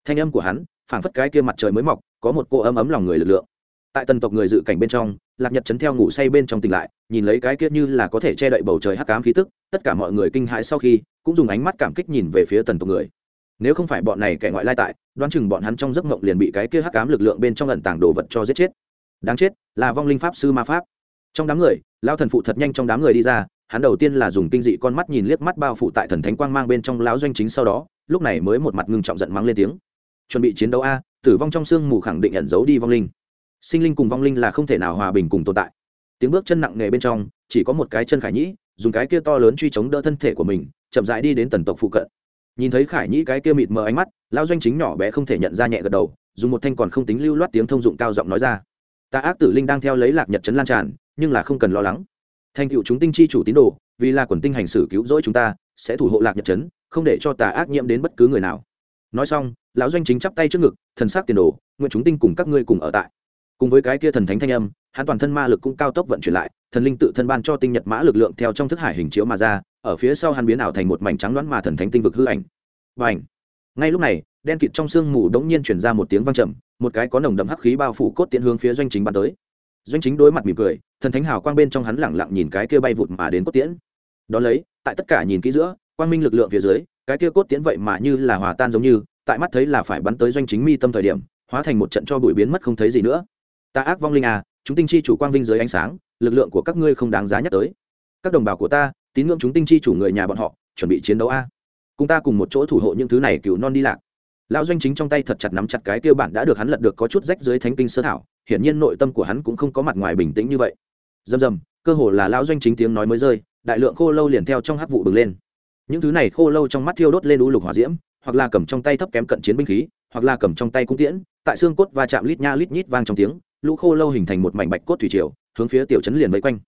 Thanh âm của hắn, phảng phất cái kia mặt trời mới mọc, có một cô ấm ấm lòng người lực lượng. Tại tần tộc người dự cảnh bên trong, lạc nhật chấn theo ngủ say bên trong tỉnh lại, nhìn lấy cái kia như là có thể che đậy bầu trời hắc cám khí tức, tất cả mọi người kinh hãi sau khi, cũng dùng ánh mắt cảm kích nhìn về phía tần tộc người. Nếu không phải bọn này kẻ ngoại lai tại, đoán chừng bọn hắn trong giấc mộng liền bị cái kia hắc cám lực lượng bên trong ẩn tàng đồ vật cho giết chết. Đáng chết, là vong linh pháp sư ma pháp. Trong đám người lao thần phụ thật nhanh trong đám người đi ra hắn đầu tiên là dùng kinh dị con mắt nhìn liếc mắt bao phủ tại thần thánh quang mang bên trong lão doanh chính sau đó, lúc này mới một mặt ngưng trọng giận mắng lên tiếng. Chuẩn bị chiến đấu a, tử vong trong sương mù khẳng định ẩn giấu đi vong linh. Sinh linh cùng vong linh là không thể nào hòa bình cùng tồn tại. Tiếng bước chân nặng nề bên trong, chỉ có một cái chân khải nhĩ, dùng cái kia to lớn truy chống đỡ thân thể của mình, chậm rãi đi đến tần tộc phụ cận. Nhìn thấy khải nhĩ cái kia mịt mờ ánh mắt, Lão doanh chính nhỏ bé không thể nhận ra nhẹ gật đầu, dùng một thanh còn không tính lưu loát tiếng thông dụng cao giọng nói ra. Ta ác tử linh đang theo lấy lạc nhật trấn lan tràn, nhưng là không cần lo lắng thành cựu chúng tinh chi chủ tín đồ, vì là quần tinh hành xử cứu rỗi chúng ta, sẽ thủ hộ lạc nhật trấn, không để cho tà ác nhiễm đến bất cứ người nào. Nói xong, lão doanh chính chắp tay trước ngực, thần sắc tiền đồ, nguyện chúng tinh cùng các ngươi cùng ở tại. Cùng với cái kia thần thánh thanh âm, hắn toàn thân ma lực cũng cao tốc vận chuyển lại, thần linh tự thân ban cho tinh nhật mã lực lượng theo trong thức hải hình chiếu mà ra, ở phía sau hắn biến ảo thành một mảnh trắng đoán mà thần thánh tinh vực hư ảnh. Và ảnh ngay lúc này, đen kịt trong sương mù đống nhiên chuyển ra một tiếng vang trầm, một cái có nồng đậm hắc khí bao phủ cốt tiện hướng phía doanh chính bắn tới doanh chính đối mặt mỉm cười, thần thánh hào quang bên trong hắn lẳng lặng nhìn cái kia bay vụt mà đến cốt tiễn. Đ ó lấy, tại tất cả nhìn kỹ giữa, quang minh lực lượng phía dưới, cái kia cốt tiễn vậy mà như là hòa tan giống như, tại mắt thấy là phải bắn tới doanh chính mi tâm thời điểm, hóa thành một trận cho bụi biến mất không thấy gì nữa. Ta ác vong linh à chúng tinh chi chủ quang vinh dưới ánh sáng, lực lượng của các ngươi không đáng giá nhắc tới. Các đồng bào của ta, tín ngưỡng chúng tinh chi chủ người nhà bọn họ, chuẩn bị chiến đấu a. Cùng ta cùng một chỗ thủ hộ những thứ này cựu non đi lạc lão doanh chính trong tay thật chặt nắm chặt cái kia bản đã được hắn lật được có chút rách dưới thánh kinh sơ thảo, hiển nhiên nội tâm của hắn cũng không có mặt ngoài bình tĩnh như vậy. Dầm dầm cơ hồ là lão doanh chính tiếng nói mới rơi, đại lượng khô lâu liền theo trong hắc vụ bừng lên. Những thứ này khô lâu trong mắt thiêu đốt lên u lục hỏa diễm, hoặc là cầm trong tay thấp kém cận chiến binh khí, hoặc là cầm trong tay cung tiễn, tại xương cốt và chạm lít nha lít nhít vang trong tiếng, lũ khô lâu hình thành một mảnh bạch cốt thủy triều, hướng phía tiểu trấn liền vây quanh.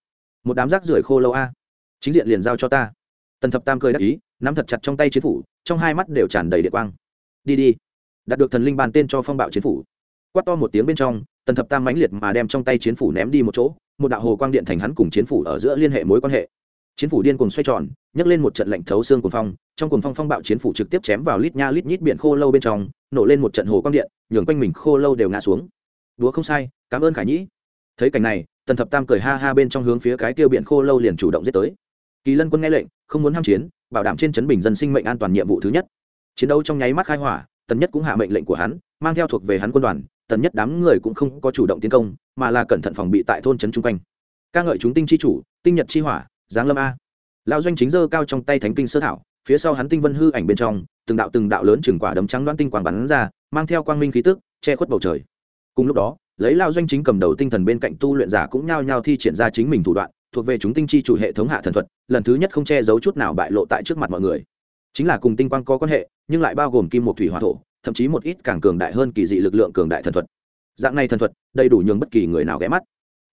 Một đám rác rưởi khô lâu a. Chính diện liền giao cho ta. Tần thập tam cười đắc ý, nắm thật chặt trong tay chiến phủ, trong hai mắt đều tràn đầy địa quang đi đi. Đạt được thần linh bàn tên cho phong bạo chiến phủ. Quát to một tiếng bên trong, tần thập tam mãnh liệt mà đem trong tay chiến phủ ném đi một chỗ, một đạo hồ quang điện thành hắn cùng chiến phủ ở giữa liên hệ mối quan hệ. Chiến phủ điên cùng xoay tròn, nhấc lên một trận lạnh thấu xương cuồng phong, trong cuồng phong phong bạo chiến phủ trực tiếp chém vào lít nha lít nhít biển khô lâu bên trong, nổ lên một trận hồ quang điện, nhường quanh mình khô lâu đều ngã xuống. Đúa không sai, cảm ơn khải nhĩ. Thấy cảnh này, tần thập tam cười ha ha bên trong hướng phía cái tiêu biển khô lâu liền chủ động giết tới. Kỳ lân quân nghe lệnh, không muốn ham chiến, bảo đảm trên chấn bình dân sinh mệnh an toàn nhiệm vụ thứ nhất chiến đấu trong nháy mắt khai hỏa, tần nhất cũng hạ mệnh lệnh của hắn, mang theo thuộc về hắn quân đoàn, tần nhất đám người cũng không có chủ động tiến công, mà là cẩn thận phòng bị tại thôn trấn chung quanh. Ca ngợi chúng tinh chi chủ, tinh nhật chi hỏa, giáng lâm a. Lão doanh chính dơ cao trong tay thánh kinh sơ thảo, phía sau hắn tinh vân hư ảnh bên trong, từng đạo từng đạo lớn chừng quả đấm trắng đoán tinh quảng bắn ra, mang theo quang minh khí tức, che khuất bầu trời. Cùng lúc đó, lấy lao doanh chính cầm đầu tinh thần bên cạnh tu luyện giả cũng nhao nhao thi triển ra chính mình thủ đoạn, thuộc về chúng tinh chi chủ hệ thống hạ thần thuật, lần thứ nhất không che giấu chút nào bại lộ tại trước mặt mọi người chính là cùng tinh quang có quan hệ, nhưng lại bao gồm kim một thủy hỏa thổ, thậm chí một ít càng cường đại hơn kỳ dị lực lượng cường đại thần thuật. Dạng này thần thuật, đầy đủ nhường bất kỳ người nào ghé mắt.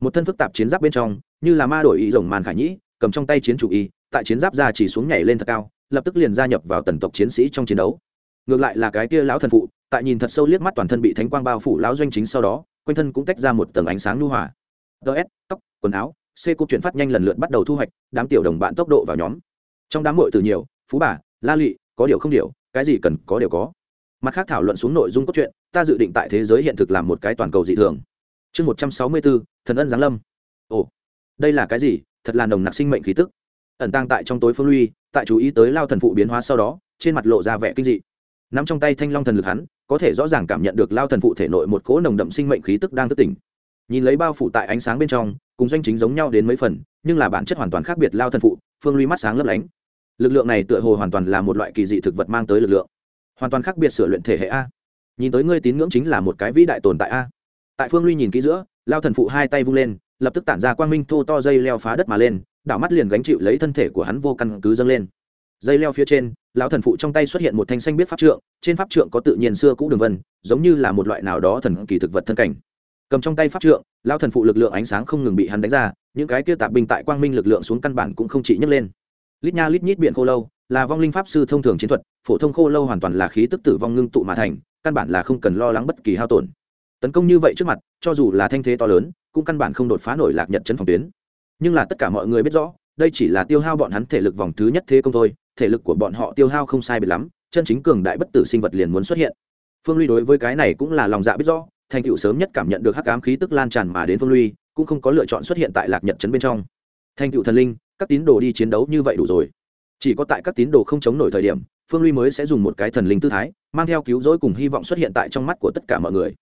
Một thân phức tạp chiến giáp bên trong, như là ma đổi ý rồng màn khải nhĩ, cầm trong tay chiến chủ y, tại chiến giáp ra chỉ xuống nhảy lên thật cao, lập tức liền gia nhập vào tần tộc chiến sĩ trong chiến đấu. Ngược lại là cái kia lão thần phụ, tại nhìn thật sâu liếc mắt toàn thân bị thánh quang bao phủ lão doanh chính sau đó, quanh thân cũng tách ra một tầng ánh sáng nhu hòa. Ts tóc, quần áo, c cục chuyển phát nhanh lần lượt bắt đầu thu hoạch, đám tiểu đồng bạn tốc độ vào nhóm. Trong đám mội từ nhiều, phú bà la lụy, có điều không điều, cái gì cần có đều có. Mặt khác thảo luận xuống nội dung cốt truyện, ta dự định tại thế giới hiện thực làm một cái toàn cầu dị thường. Chương một trăm sáu mươi bốn thần ân giáng lâm. Ồ, đây là cái gì? Thật là nồng nặc sinh mệnh khí tức. Ẩn tang tại trong tối phương lui tại chú ý tới lao thần phụ biến hóa sau đó, trên mặt lộ ra vẻ kinh dị. N ắ m trong tay thanh long thần lực hắn, có thể rõ ràng cảm nhận được lao thần phụ thể nội một cỗ nồng đậm sinh mệnh khí tức đang thức tỉnh. Nhìn lấy bao phủ tại ánh sáng bên trong, cùng doanh chính giống nhau đến mấy phần, nhưng là bản chất hoàn toàn khác biệt lao thần phụ, phương ly mắt sáng lấp lánh lực lượng này tựa hồ hoàn toàn là một loại kỳ dị thực vật mang tới lực lượng. Hoàn toàn khác biệt sửa luyện thể hệ a. Nhìn tới ngươi tín ngưỡng chính là một cái vĩ đại tồn tại a. Tại phương ly nhìn kỹ giữa, lao thần phụ hai tay vung lên, lập tức tản ra quang minh thô to dây leo phá đất mà lên, đảo mắt liền gánh chịu lấy thân thể của hắn vô căn cứ dâng lên. Dây leo phía trên, lão thần phụ trong tay xuất hiện một thanh xanh biết pháp trượng, trên pháp trượng có tự nhiên xưa cũ đường vân, giống như là một loại nào đó thần kỳ thực vật thân cảnh. Cầm trong tay pháp trượng, lão thần phụ lực lượng ánh sáng không ngừng bị hắn đánh ra, những cái kia tạp binh tại quang minh lực lượng xuống căn bản cũng không chỉ nhấc lên lít nha lít nhít biển khô lâu, là vong linh pháp sư thông thường chiến thuật, phổ thông khô lâu hoàn toàn là khí tức tử vong ngưng tụ mà thành, căn bản là không cần lo lắng bất kỳ hao tổn. Tấn công như vậy trước mặt, cho dù là thanh thế to lớn, cũng căn bản không đột phá nổi lạc nhật chấn phòng tuyến. Nhưng là tất cả mọi người biết rõ, đây chỉ là tiêu hao bọn hắn thể lực vòng thứ nhất thế công thôi, thể lực của bọn họ tiêu hao không sai biệt lắm, chân chính cường đại bất tử sinh vật liền muốn xuất hiện. Phương ly đối với cái này cũng là lòng dạ biết rõ, thành tựu sớm nhất cảm nhận được hắc ám khí tức lan tràn mà đến phương ly cũng không có lựa chọn xuất hiện tại lạc nhật chân bên trong. Thành tựu thần linh các tín đồ đi chiến đấu như vậy đủ rồi. Chỉ có tại các tín đồ không chống nổi thời điểm, phương ly mới sẽ dùng một cái thần linh tư thái, mang theo cứu rỗi cùng hy vọng xuất hiện tại trong mắt của tất cả mọi người.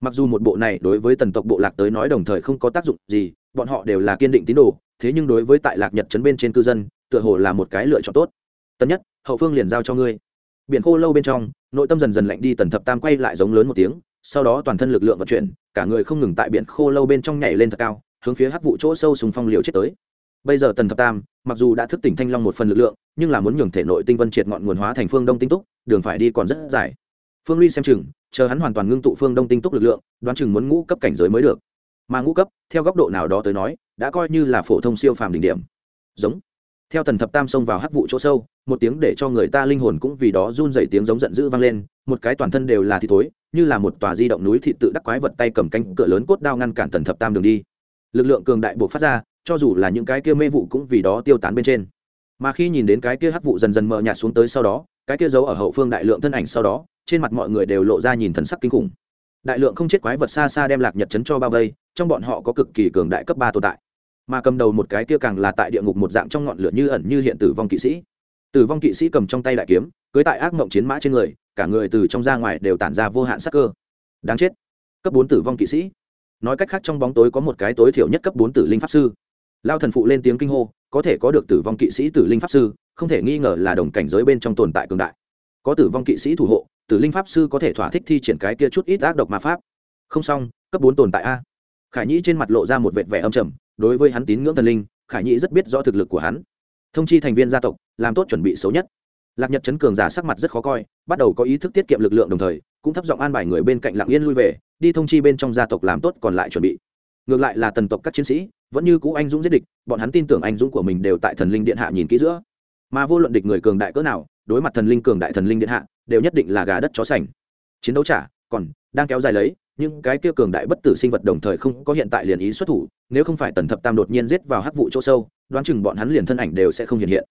Mặc dù một bộ này đối với tần tộc bộ lạc tới nói đồng thời không có tác dụng gì, bọn họ đều là kiên định tín đồ, thế nhưng đối với tại lạc nhật trấn bên trên cư dân, tựa hồ là một cái lựa chọn tốt. Tần nhất, hậu phương liền giao cho ngươi. Biển khô lâu bên trong, nội tâm dần dần lạnh đi, tần thập tam quay lại giống lớn một tiếng, sau đó toàn thân lực lượng vận chuyển, cả người không ngừng tại biển khô lâu bên trong nhảy lên thật cao, hướng phía hắc vụ chỗ sâu sùng phong liều chết tới bây giờ tần thập tam, mặc dù đã thức tỉnh thanh long một phần lực lượng, nhưng là muốn nhường thể nội tinh vân triệt ngọn nguồn hóa thành phương đông tinh túc, đường phải đi còn rất dài. Phương ly xem chừng, chờ hắn hoàn toàn ngưng tụ phương đông tinh túc lực lượng, đoán chừng muốn ngũ cấp cảnh giới mới được. Mà ngũ cấp, theo góc độ nào đó tới nói, đã coi như là phổ thông siêu phàm đỉnh điểm. Giống. Theo tần thập tam xông vào hắc vụ chỗ sâu, một tiếng để cho người ta linh hồn cũng vì đó run dày tiếng giống giận dữ vang lên, một cái toàn thân đều là thịt thối, như là một tòa di động núi thị tự đắc quái vật tay cầm canh cửa lớn cốt đao ngăn cản tần thập tam đường đi. Lực lượng cường đại buộc phát ra cho dù là những cái kia mê vụ cũng vì đó tiêu tán bên trên. Mà khi nhìn đến cái kia hắc vụ dần dần mờ nhạt xuống tới sau đó, cái kia giấu ở hậu phương đại lượng thân ảnh sau đó, trên mặt mọi người đều lộ ra nhìn thần sắc kinh khủng. Đại lượng không chết quái vật xa xa đem lạc nhật chấn cho bao vây, trong bọn họ có cực kỳ cường đại cấp ba tồn tại. Mà cầm đầu một cái kia càng là tại địa ngục một dạng trong ngọn lửa như ẩn như hiện tử vong kỵ sĩ. Tử vong kỵ sĩ cầm trong tay đại kiếm cưới tại ác mộng chiến mã trên người, cả người từ trong ra ngoài đều tản ra vô hạn sắc cơ. Đáng chết. Cấp bốn tử vong kỵ sĩ. Nói cách khác trong bóng tối có một cái tối thiểu nhất cấp bốn tử linh pháp sư lao thần phụ lên tiếng kinh hô, có thể có được tử vong kỵ sĩ tử linh pháp sư, không thể nghi ngờ là đồng cảnh giới bên trong tồn tại cường đại. Có tử vong kỵ sĩ thủ hộ, tử linh pháp sư có thể thỏa thích thi triển cái kia chút ít ác độc ma pháp. Không xong, cấp bốn tồn tại a. Khải nhĩ trên mặt lộ ra một vệt vẻ âm trầm, đối với hắn tín ngưỡng thần linh, khải nhĩ rất biết rõ thực lực của hắn. Thông chi thành viên gia tộc, làm tốt chuẩn bị xấu nhất. Lạc nhật chấn cường giả sắc mặt rất khó coi, bắt đầu có ý thức tiết kiệm lực lượng đồng thời, cũng thấp giọng an bài người bên cạnh lặng yên lui về, đi thông chi bên trong gia tộc làm tốt còn lại chuẩn bị. Ngược lại là tần tộc các chiến sĩ vẫn như cũ anh dũng giết địch, bọn hắn tin tưởng anh dũng của mình đều tại thần linh điện hạ nhìn kỹ giữa. Mà vô luận địch người cường đại cỡ nào, đối mặt thần linh cường đại thần linh điện hạ, đều nhất định là gà đất chó sành. Chiến đấu trả, còn đang kéo dài lấy nhưng cái kia cường đại bất tử sinh vật đồng thời không có hiện tại liền ý xuất thủ, nếu không phải tần thập tam đột nhiên giết vào hắc vụ chỗ sâu, đoán chừng bọn hắn liền thân ảnh đều sẽ không hiện hiện.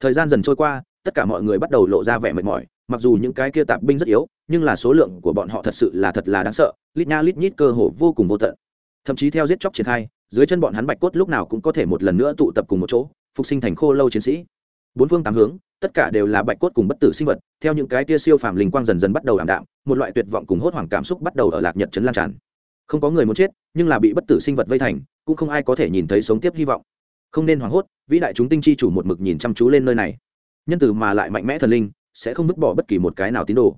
Thời gian dần trôi qua, tất cả mọi người bắt đầu lộ ra vẻ mệt mỏi, mặc dù những cái kia tạp binh rất yếu, nhưng là số lượng của bọn họ thật sự là thật là đáng sợ, lít nha lít nhít cơ hồ vô cùng vô tận thậm chí theo giết chóc triển khai, dưới chân bọn hắn bạch cốt lúc nào cũng có thể một lần nữa tụ tập cùng một chỗ, phục sinh thành khô lâu chiến sĩ. Bốn phương tám hướng, tất cả đều là bạch cốt cùng bất tử sinh vật, theo những cái tia siêu phàm linh quang dần dần bắt đầu ảm đạm, một loại tuyệt vọng cùng hốt hoảng cảm xúc bắt đầu ở lạc nhật trấn lan tràn. Không có người muốn chết, nhưng là bị bất tử sinh vật vây thành, cũng không ai có thể nhìn thấy sống tiếp hy vọng. Không nên hoảng hốt, vĩ đại chúng tinh chi chủ một mực nhìn chăm chú lên nơi này. Nhân từ mà lại mạnh mẽ thần linh, sẽ không vứt bỏ bất kỳ một cái nào tín đồ.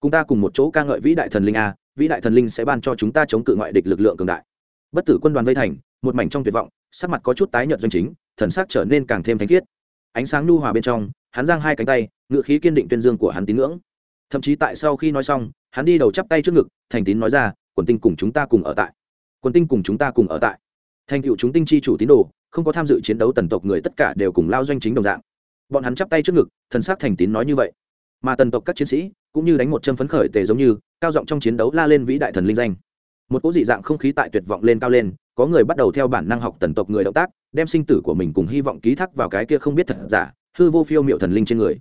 Cùng ta cùng một chỗ ca ngợi vĩ đại thần linh a, vĩ đại thần linh sẽ ban cho chúng ta chống cự ngoại địch lực lượng cường đại bất tử quân đoàn vây thành, một mảnh trong tuyệt vọng, sắc mặt có chút tái nhợt doanh chính, thần sắc trở nên càng thêm thánh khiết. Ánh sáng nhu hòa bên trong, hắn giang hai cánh tay, ngựa khí kiên định tuyên dương của hắn tín ngưỡng. Thậm chí tại sau khi nói xong, hắn đi đầu chắp tay trước ngực, thành tín nói ra, quần tinh cùng chúng ta cùng ở tại. Quần tinh cùng chúng ta cùng ở tại. Thành cựu chúng tinh chi chủ tín đồ, không có tham dự chiến đấu tần tộc người tất cả đều cùng lao doanh chính đồng dạng. Bọn hắn chắp tay trước ngực, thần sắc thành tín nói như vậy. Mà tần tộc các chiến sĩ, cũng như đánh một chân phấn khởi tề giống như, cao giọng trong chiến đấu la lên vĩ đại thần linh danh một cỗ dị dạng không khí tại tuyệt vọng lên cao lên, có người bắt đầu theo bản năng học tần tộc người động tác, đem sinh tử của mình cùng hy vọng ký thác vào cái kia không biết thật giả, hư vô phiêu miệu thần linh trên người.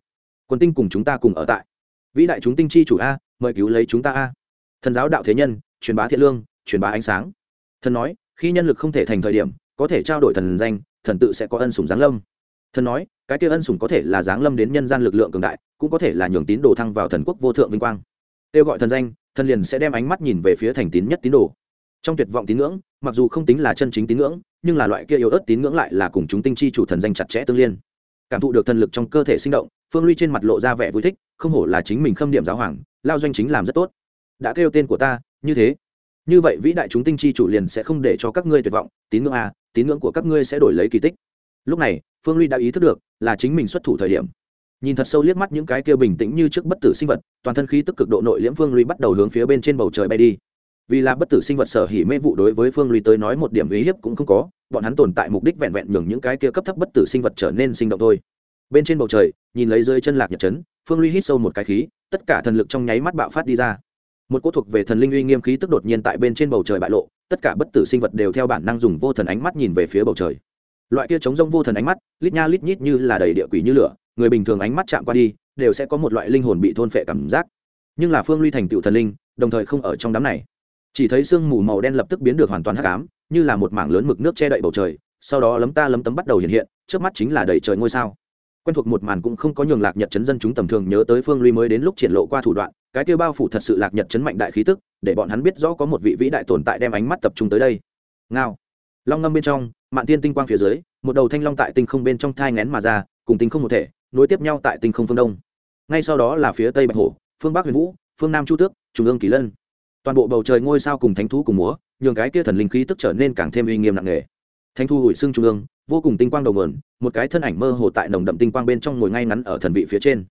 Quân tinh cùng chúng ta cùng ở tại. Vĩ đại chúng tinh chi chủ a, mời cứu lấy chúng ta a. Thần giáo đạo thế nhân, truyền bá thiện lương, truyền bá ánh sáng. Thần nói, khi nhân lực không thể thành thời điểm, có thể trao đổi thần danh, thần tự sẽ có ân sủng giáng lâm. Thần nói, cái kia ân sủng có thể là giáng lâm đến nhân gian lực lượng cường đại, cũng có thể là nhường tín đồ thăng vào thần quốc vô thượng vinh quang kêu gọi thần danh, thần liền sẽ đem ánh mắt nhìn về phía thành tín nhất tín đồ. Trong tuyệt vọng tín ngưỡng, mặc dù không tính là chân chính tín ngưỡng, nhưng là loại kia yếu ớt tín ngưỡng lại là cùng chúng tinh chi chủ thần danh chặt chẽ tương liên. Cảm thụ được thần lực trong cơ thể sinh động, phương ly trên mặt lộ ra vẻ vui thích, không hổ là chính mình khâm điểm giáo hoàng, lao doanh chính làm rất tốt. Đã kêu tên của ta, như thế. Như vậy vĩ đại chúng tinh chi chủ liền sẽ không để cho các ngươi tuyệt vọng, tín ngưỡng à tín ngưỡng của các ngươi sẽ đổi lấy kỳ tích. Lúc này, phương ly đã ý thức được là chính mình xuất thủ thời điểm nhìn thật sâu liếc mắt những cái kia bình tĩnh như trước bất tử sinh vật, toàn thân khí tức cực độ nội liễm phương ly bắt đầu hướng phía bên trên bầu trời bay đi. Vì là bất tử sinh vật sở hỉ mê vụ đối với phương ly tới nói một điểm uy hiếp cũng không có, bọn hắn tồn tại mục đích vẹn vẹn nhường những cái kia cấp thấp bất tử sinh vật trở nên sinh động thôi. Bên trên bầu trời, nhìn lấy rơi chân lạc nhật chấn phương ly hít sâu một cái khí, tất cả thần lực trong nháy mắt bạo phát đi ra. Một cô thuộc về thần linh uy nghiêm khí tức đột nhiên tại bên trên bầu trời bại lộ, tất cả bất tử sinh vật đều theo bản năng dùng vô thần ánh mắt nhìn về phía bầu trời. Loại kia chống rông vô thần ánh mắt, lít nha lít nhít như là đầy địa quỷ như lửa người bình thường ánh mắt chạm qua đi, đều sẽ có một loại linh hồn bị thôn phệ cảm giác. Nhưng là phương ly thành tựu thần linh, đồng thời không ở trong đám này. Chỉ thấy sương mù màu đen lập tức biến được hoàn toàn hắc ám, như là một mảng lớn mực nước che đậy bầu trời, sau đó lấm ta lấm tấm bắt đầu hiện hiện trước mắt chính là đầy trời ngôi sao. Quen thuộc một màn cũng không có nhường lạc nhật chấn dân chúng tầm thường nhớ tới phương ly mới đến lúc triển lộ qua thủ đoạn, cái kia bao phủ thật sự lạc nhật chấn mạnh đại khí tức, để bọn hắn biết rõ có một vị vĩ đại tồn tại đem ánh mắt tập trung tới đây. Ngao. Long ngâm bên trong, mạn tiên tinh quang phía dưới, một đầu thanh long tại tinh không bên trong thai ngén mà ra, cùng tinh không một thể nối tiếp nhau tại tinh không phương đông. Ngay sau đó là phía tây bạch hổ, phương bắc huyền vũ, phương nam chu tước, trung ương kỳ lân. Toàn bộ bầu trời ngôi sao cùng thánh thú cùng múa, nhường cái kia thần linh khí tức trở nên càng thêm uy nghiêm nặng nề. Thánh thu hủi xương trung ương, vô cùng tinh quang đầu nguồn, một cái thân ảnh mơ hồ tại nồng đậm tinh quang bên trong ngồi ngay ngắn ở thần vị phía trên.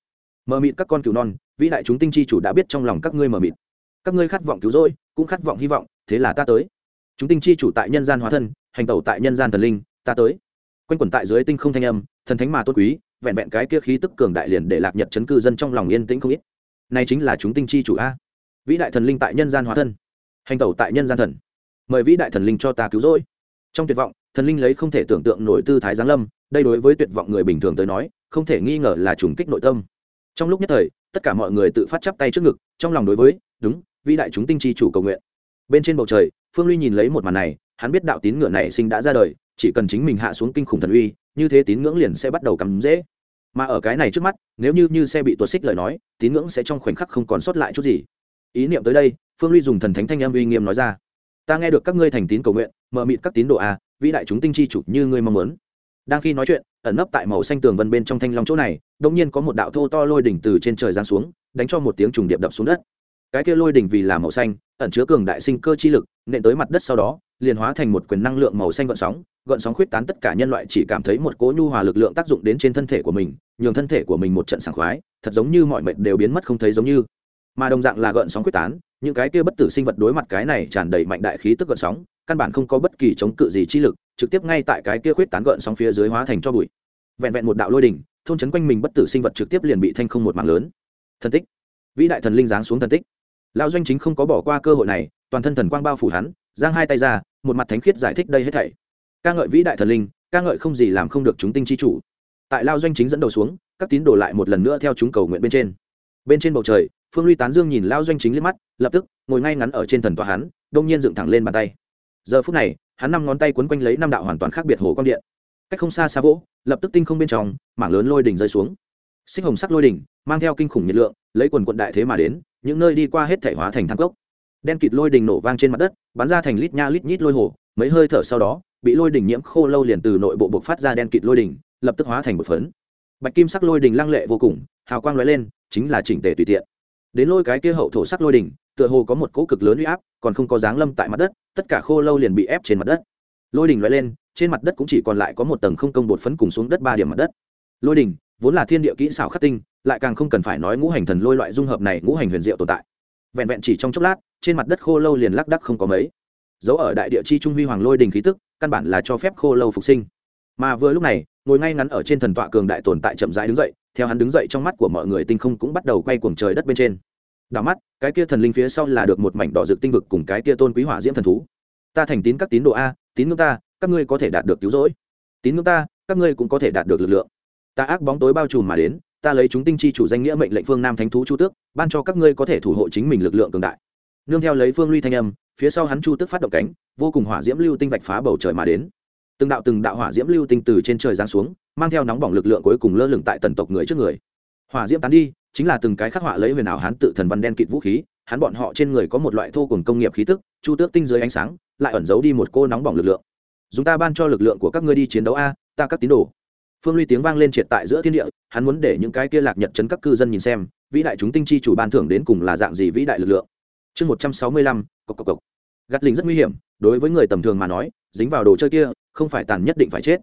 Mờ mịt các con cừu non, vĩ đại chúng tinh chi chủ đã biết trong lòng các ngươi mờ mịt. Các ngươi khát vọng cứu rỗi, cũng khát vọng hy vọng, thế là ta tới. Chúng tinh chi chủ tại nhân gian hóa thân, hành tẩu tại nhân gian thần linh, ta tới. Quanh quẩn tại dưới tinh không thanh âm, thần thánh mà tốt quý vẹn vẹn cái kia khí tức cường đại liền để lạc nhật chấn cư dân trong lòng yên tĩnh không ít. Này chính là chúng tinh chi chủ a. Vĩ đại thần linh tại nhân gian hóa thân. Hành tẩu tại nhân gian thần. Mời vĩ đại thần linh cho ta cứu rỗi. Trong tuyệt vọng, thần linh lấy không thể tưởng tượng nổi tư thái giáng lâm, đây đối với tuyệt vọng người bình thường tới nói, không thể nghi ngờ là trùng kích nội tâm. Trong lúc nhất thời, tất cả mọi người tự phát chắp tay trước ngực, trong lòng đối với, đúng, vĩ đại chúng tinh chi chủ cầu nguyện. Bên trên bầu trời, phương ly nhìn lấy một màn này, hắn biết đạo tín ngựa này sinh đã ra đời, chỉ cần chính mình hạ xuống kinh khủng thần uy như thế tín ngưỡng liền sẽ bắt đầu cắm dễ. Mà ở cái này trước mắt, nếu như như xe bị tuột xích lời nói, tín ngưỡng sẽ trong khoảnh khắc không còn sót lại chút gì. Ý niệm tới đây, phương ly dùng thần thánh thanh âm uy nghiêm nói ra. Ta nghe được các ngươi thành tín cầu nguyện mờ mịt các tín đồ a vĩ đại chúng tinh chi chủ như ngươi mong muốn. Đang khi nói chuyện, ẩn nấp tại màu xanh tường vân bên trong thanh long chỗ này đông nhiên có một đạo thô to lôi đỉnh từ trên trời giáng xuống, đánh cho một tiếng trùng điệp đập xuống đất. Cái kia lôi đỉnh vì là màu xanh, ẩn chứa cường đại sinh cơ chi lực, nện tới mặt đất sau đó, liền hóa thành một quyền năng lượng màu xanh gợn sóng gợn sóng khuyết tán tất cả nhân loại chỉ cảm thấy một cỗ nhu hòa lực lượng tác dụng đến trên thân thể của mình, nhường thân thể của mình một trận sảng khoái, thật giống như mọi mệnh đều biến mất không thấy giống như. Mà đồng dạng là gợn sóng khuyết tán, những cái kia bất tử sinh vật đối mặt cái này tràn đầy mạnh đại khí tức gợn sóng, căn bản không có bất kỳ chống cự gì chi lực, trực tiếp ngay tại cái kia khuyết tán gợn sóng phía dưới hóa thành cho bụi. Vẹn vẹn một đạo lôi đỉnh, thôn chấn quanh mình bất tử sinh vật trực tiếp liền bị thanh không một mạng lớn. Thần tích. Vĩ đại thần linh giáng xuống thần tích. Lão doanh chính không có bỏ qua cơ hội này, toàn thân thần quang bao phủ hắn, giang hai tay ra, một mặt thánh khiết giải thích đây hết thảy ca ngợi vĩ đại thần linh, ca ngợi không gì làm không được chúng tinh chi chủ. Tại lao doanh chính dẫn đầu xuống, các tín đồ lại một lần nữa theo chúng cầu nguyện bên trên. Bên trên bầu trời, phương ly tán dương nhìn lao doanh chính liếc mắt, lập tức ngồi ngay ngắn ở trên thần tòa hắn, đông nhiên dựng thẳng lên bàn tay. Giờ phút này, hắn năm ngón tay quấn quanh lấy năm đạo hoàn toàn khác biệt hồ quang điện. Cách không xa xa vỗ, lập tức tinh không bên trong, mảng lớn lôi đỉnh rơi xuống. Xích hồng sắc lôi đỉnh, mang theo kinh khủng nhiệt lượng, lấy quần quận đại thế mà đến, những nơi đi qua hết thể hóa thành thang cốc. Đen kịt lôi đỉnh nổ vang trên mặt đất, bắn ra thành lít nha lít nhít lôi hồ, mấy hơi thở sau đó bị lôi đỉnh nhiễm khô lâu liền từ nội bộ buộc phát ra đen kịt lôi đỉnh, lập tức hóa thành một phấn. Bạch kim sắc lôi đỉnh lăng lệ vô cùng, hào quang lóe lên, chính là chỉnh tề tùy tiện. Đến lôi cái kia hậu thổ sắc lôi đỉnh, tựa hồ có một cỗ cực lớn uy áp, còn không có dáng lâm tại mặt đất, tất cả khô lâu liền bị ép trên mặt đất. Lôi đỉnh lóe lên, trên mặt đất cũng chỉ còn lại có một tầng không công bột phấn cùng xuống đất ba điểm mặt đất. Lôi đỉnh, vốn là thiên địa kỹ xảo khắc tinh, lại càng không cần phải nói ngũ hành thần lôi loại dung hợp này ngũ hành huyền diệu tồn tại. Vẹn vẹn chỉ trong chốc lát, trên mặt đất khô lâu liền lắc đắc không có mấy. Dấu ở đại địa chi trung huy hoàng lôi đình khí tức căn bản là cho phép khô lâu phục sinh. Mà vừa lúc này, ngồi ngay ngắn ở trên thần tọa cường đại tồn tại chậm rãi đứng dậy, theo hắn đứng dậy trong mắt của mọi người tinh không cũng bắt đầu quay cuồng trời đất bên trên. Đảo mắt, cái kia thần linh phía sau là được một mảnh đỏ rực tinh vực cùng cái kia tôn quý hỏa diễm thần thú. Ta thành tín các tín đồ a, tín ngưỡng ta, các ngươi có thể đạt được cứu rỗi. Tín ngưỡng ta, các ngươi cũng có thể đạt được lực lượng. Ta ác bóng tối bao trùm mà đến, ta lấy chúng tinh chi chủ danh nghĩa mệnh lệnh phương nam thánh thú chu tước, ban cho các ngươi có thể thủ hộ chính mình lực lượng cường đại nương theo lấy phương ly thanh âm, phía sau hắn chu tước phát động cánh, vô cùng hỏa diễm lưu tinh vạch phá bầu trời mà đến. Từng đạo từng đạo hỏa diễm lưu tinh từ trên trời giáng xuống, mang theo nóng bỏng lực lượng cuối cùng lơ lửng tại tần tộc người trước người. Hỏa diễm tán đi, chính là từng cái khắc họa lấy huyền ảo hán tự thần văn đen kịt vũ khí, hắn bọn họ trên người có một loại thô cùng công nghiệp khí tức, chu tước tinh dưới ánh sáng, lại ẩn giấu đi một cô nóng bỏng lực lượng. Dùng ta ban cho lực lượng của các ngươi đi chiến đấu a, ta các tín đồ. Phương ly tiếng vang lên triệt tại giữa thiên địa, hắn muốn để những cái kia lạc nhật chấn các cư dân nhìn xem, vĩ đại chúng tinh chi chủ ban thưởng đến cùng là dạng gì vĩ đại lực lượng chương một trăm sáu mươi lăm, cộc cộc cộc. Gắt lính rất nguy hiểm, đối với người tầm thường mà nói, dính vào đồ chơi kia, không phải tàn nhất định phải chết.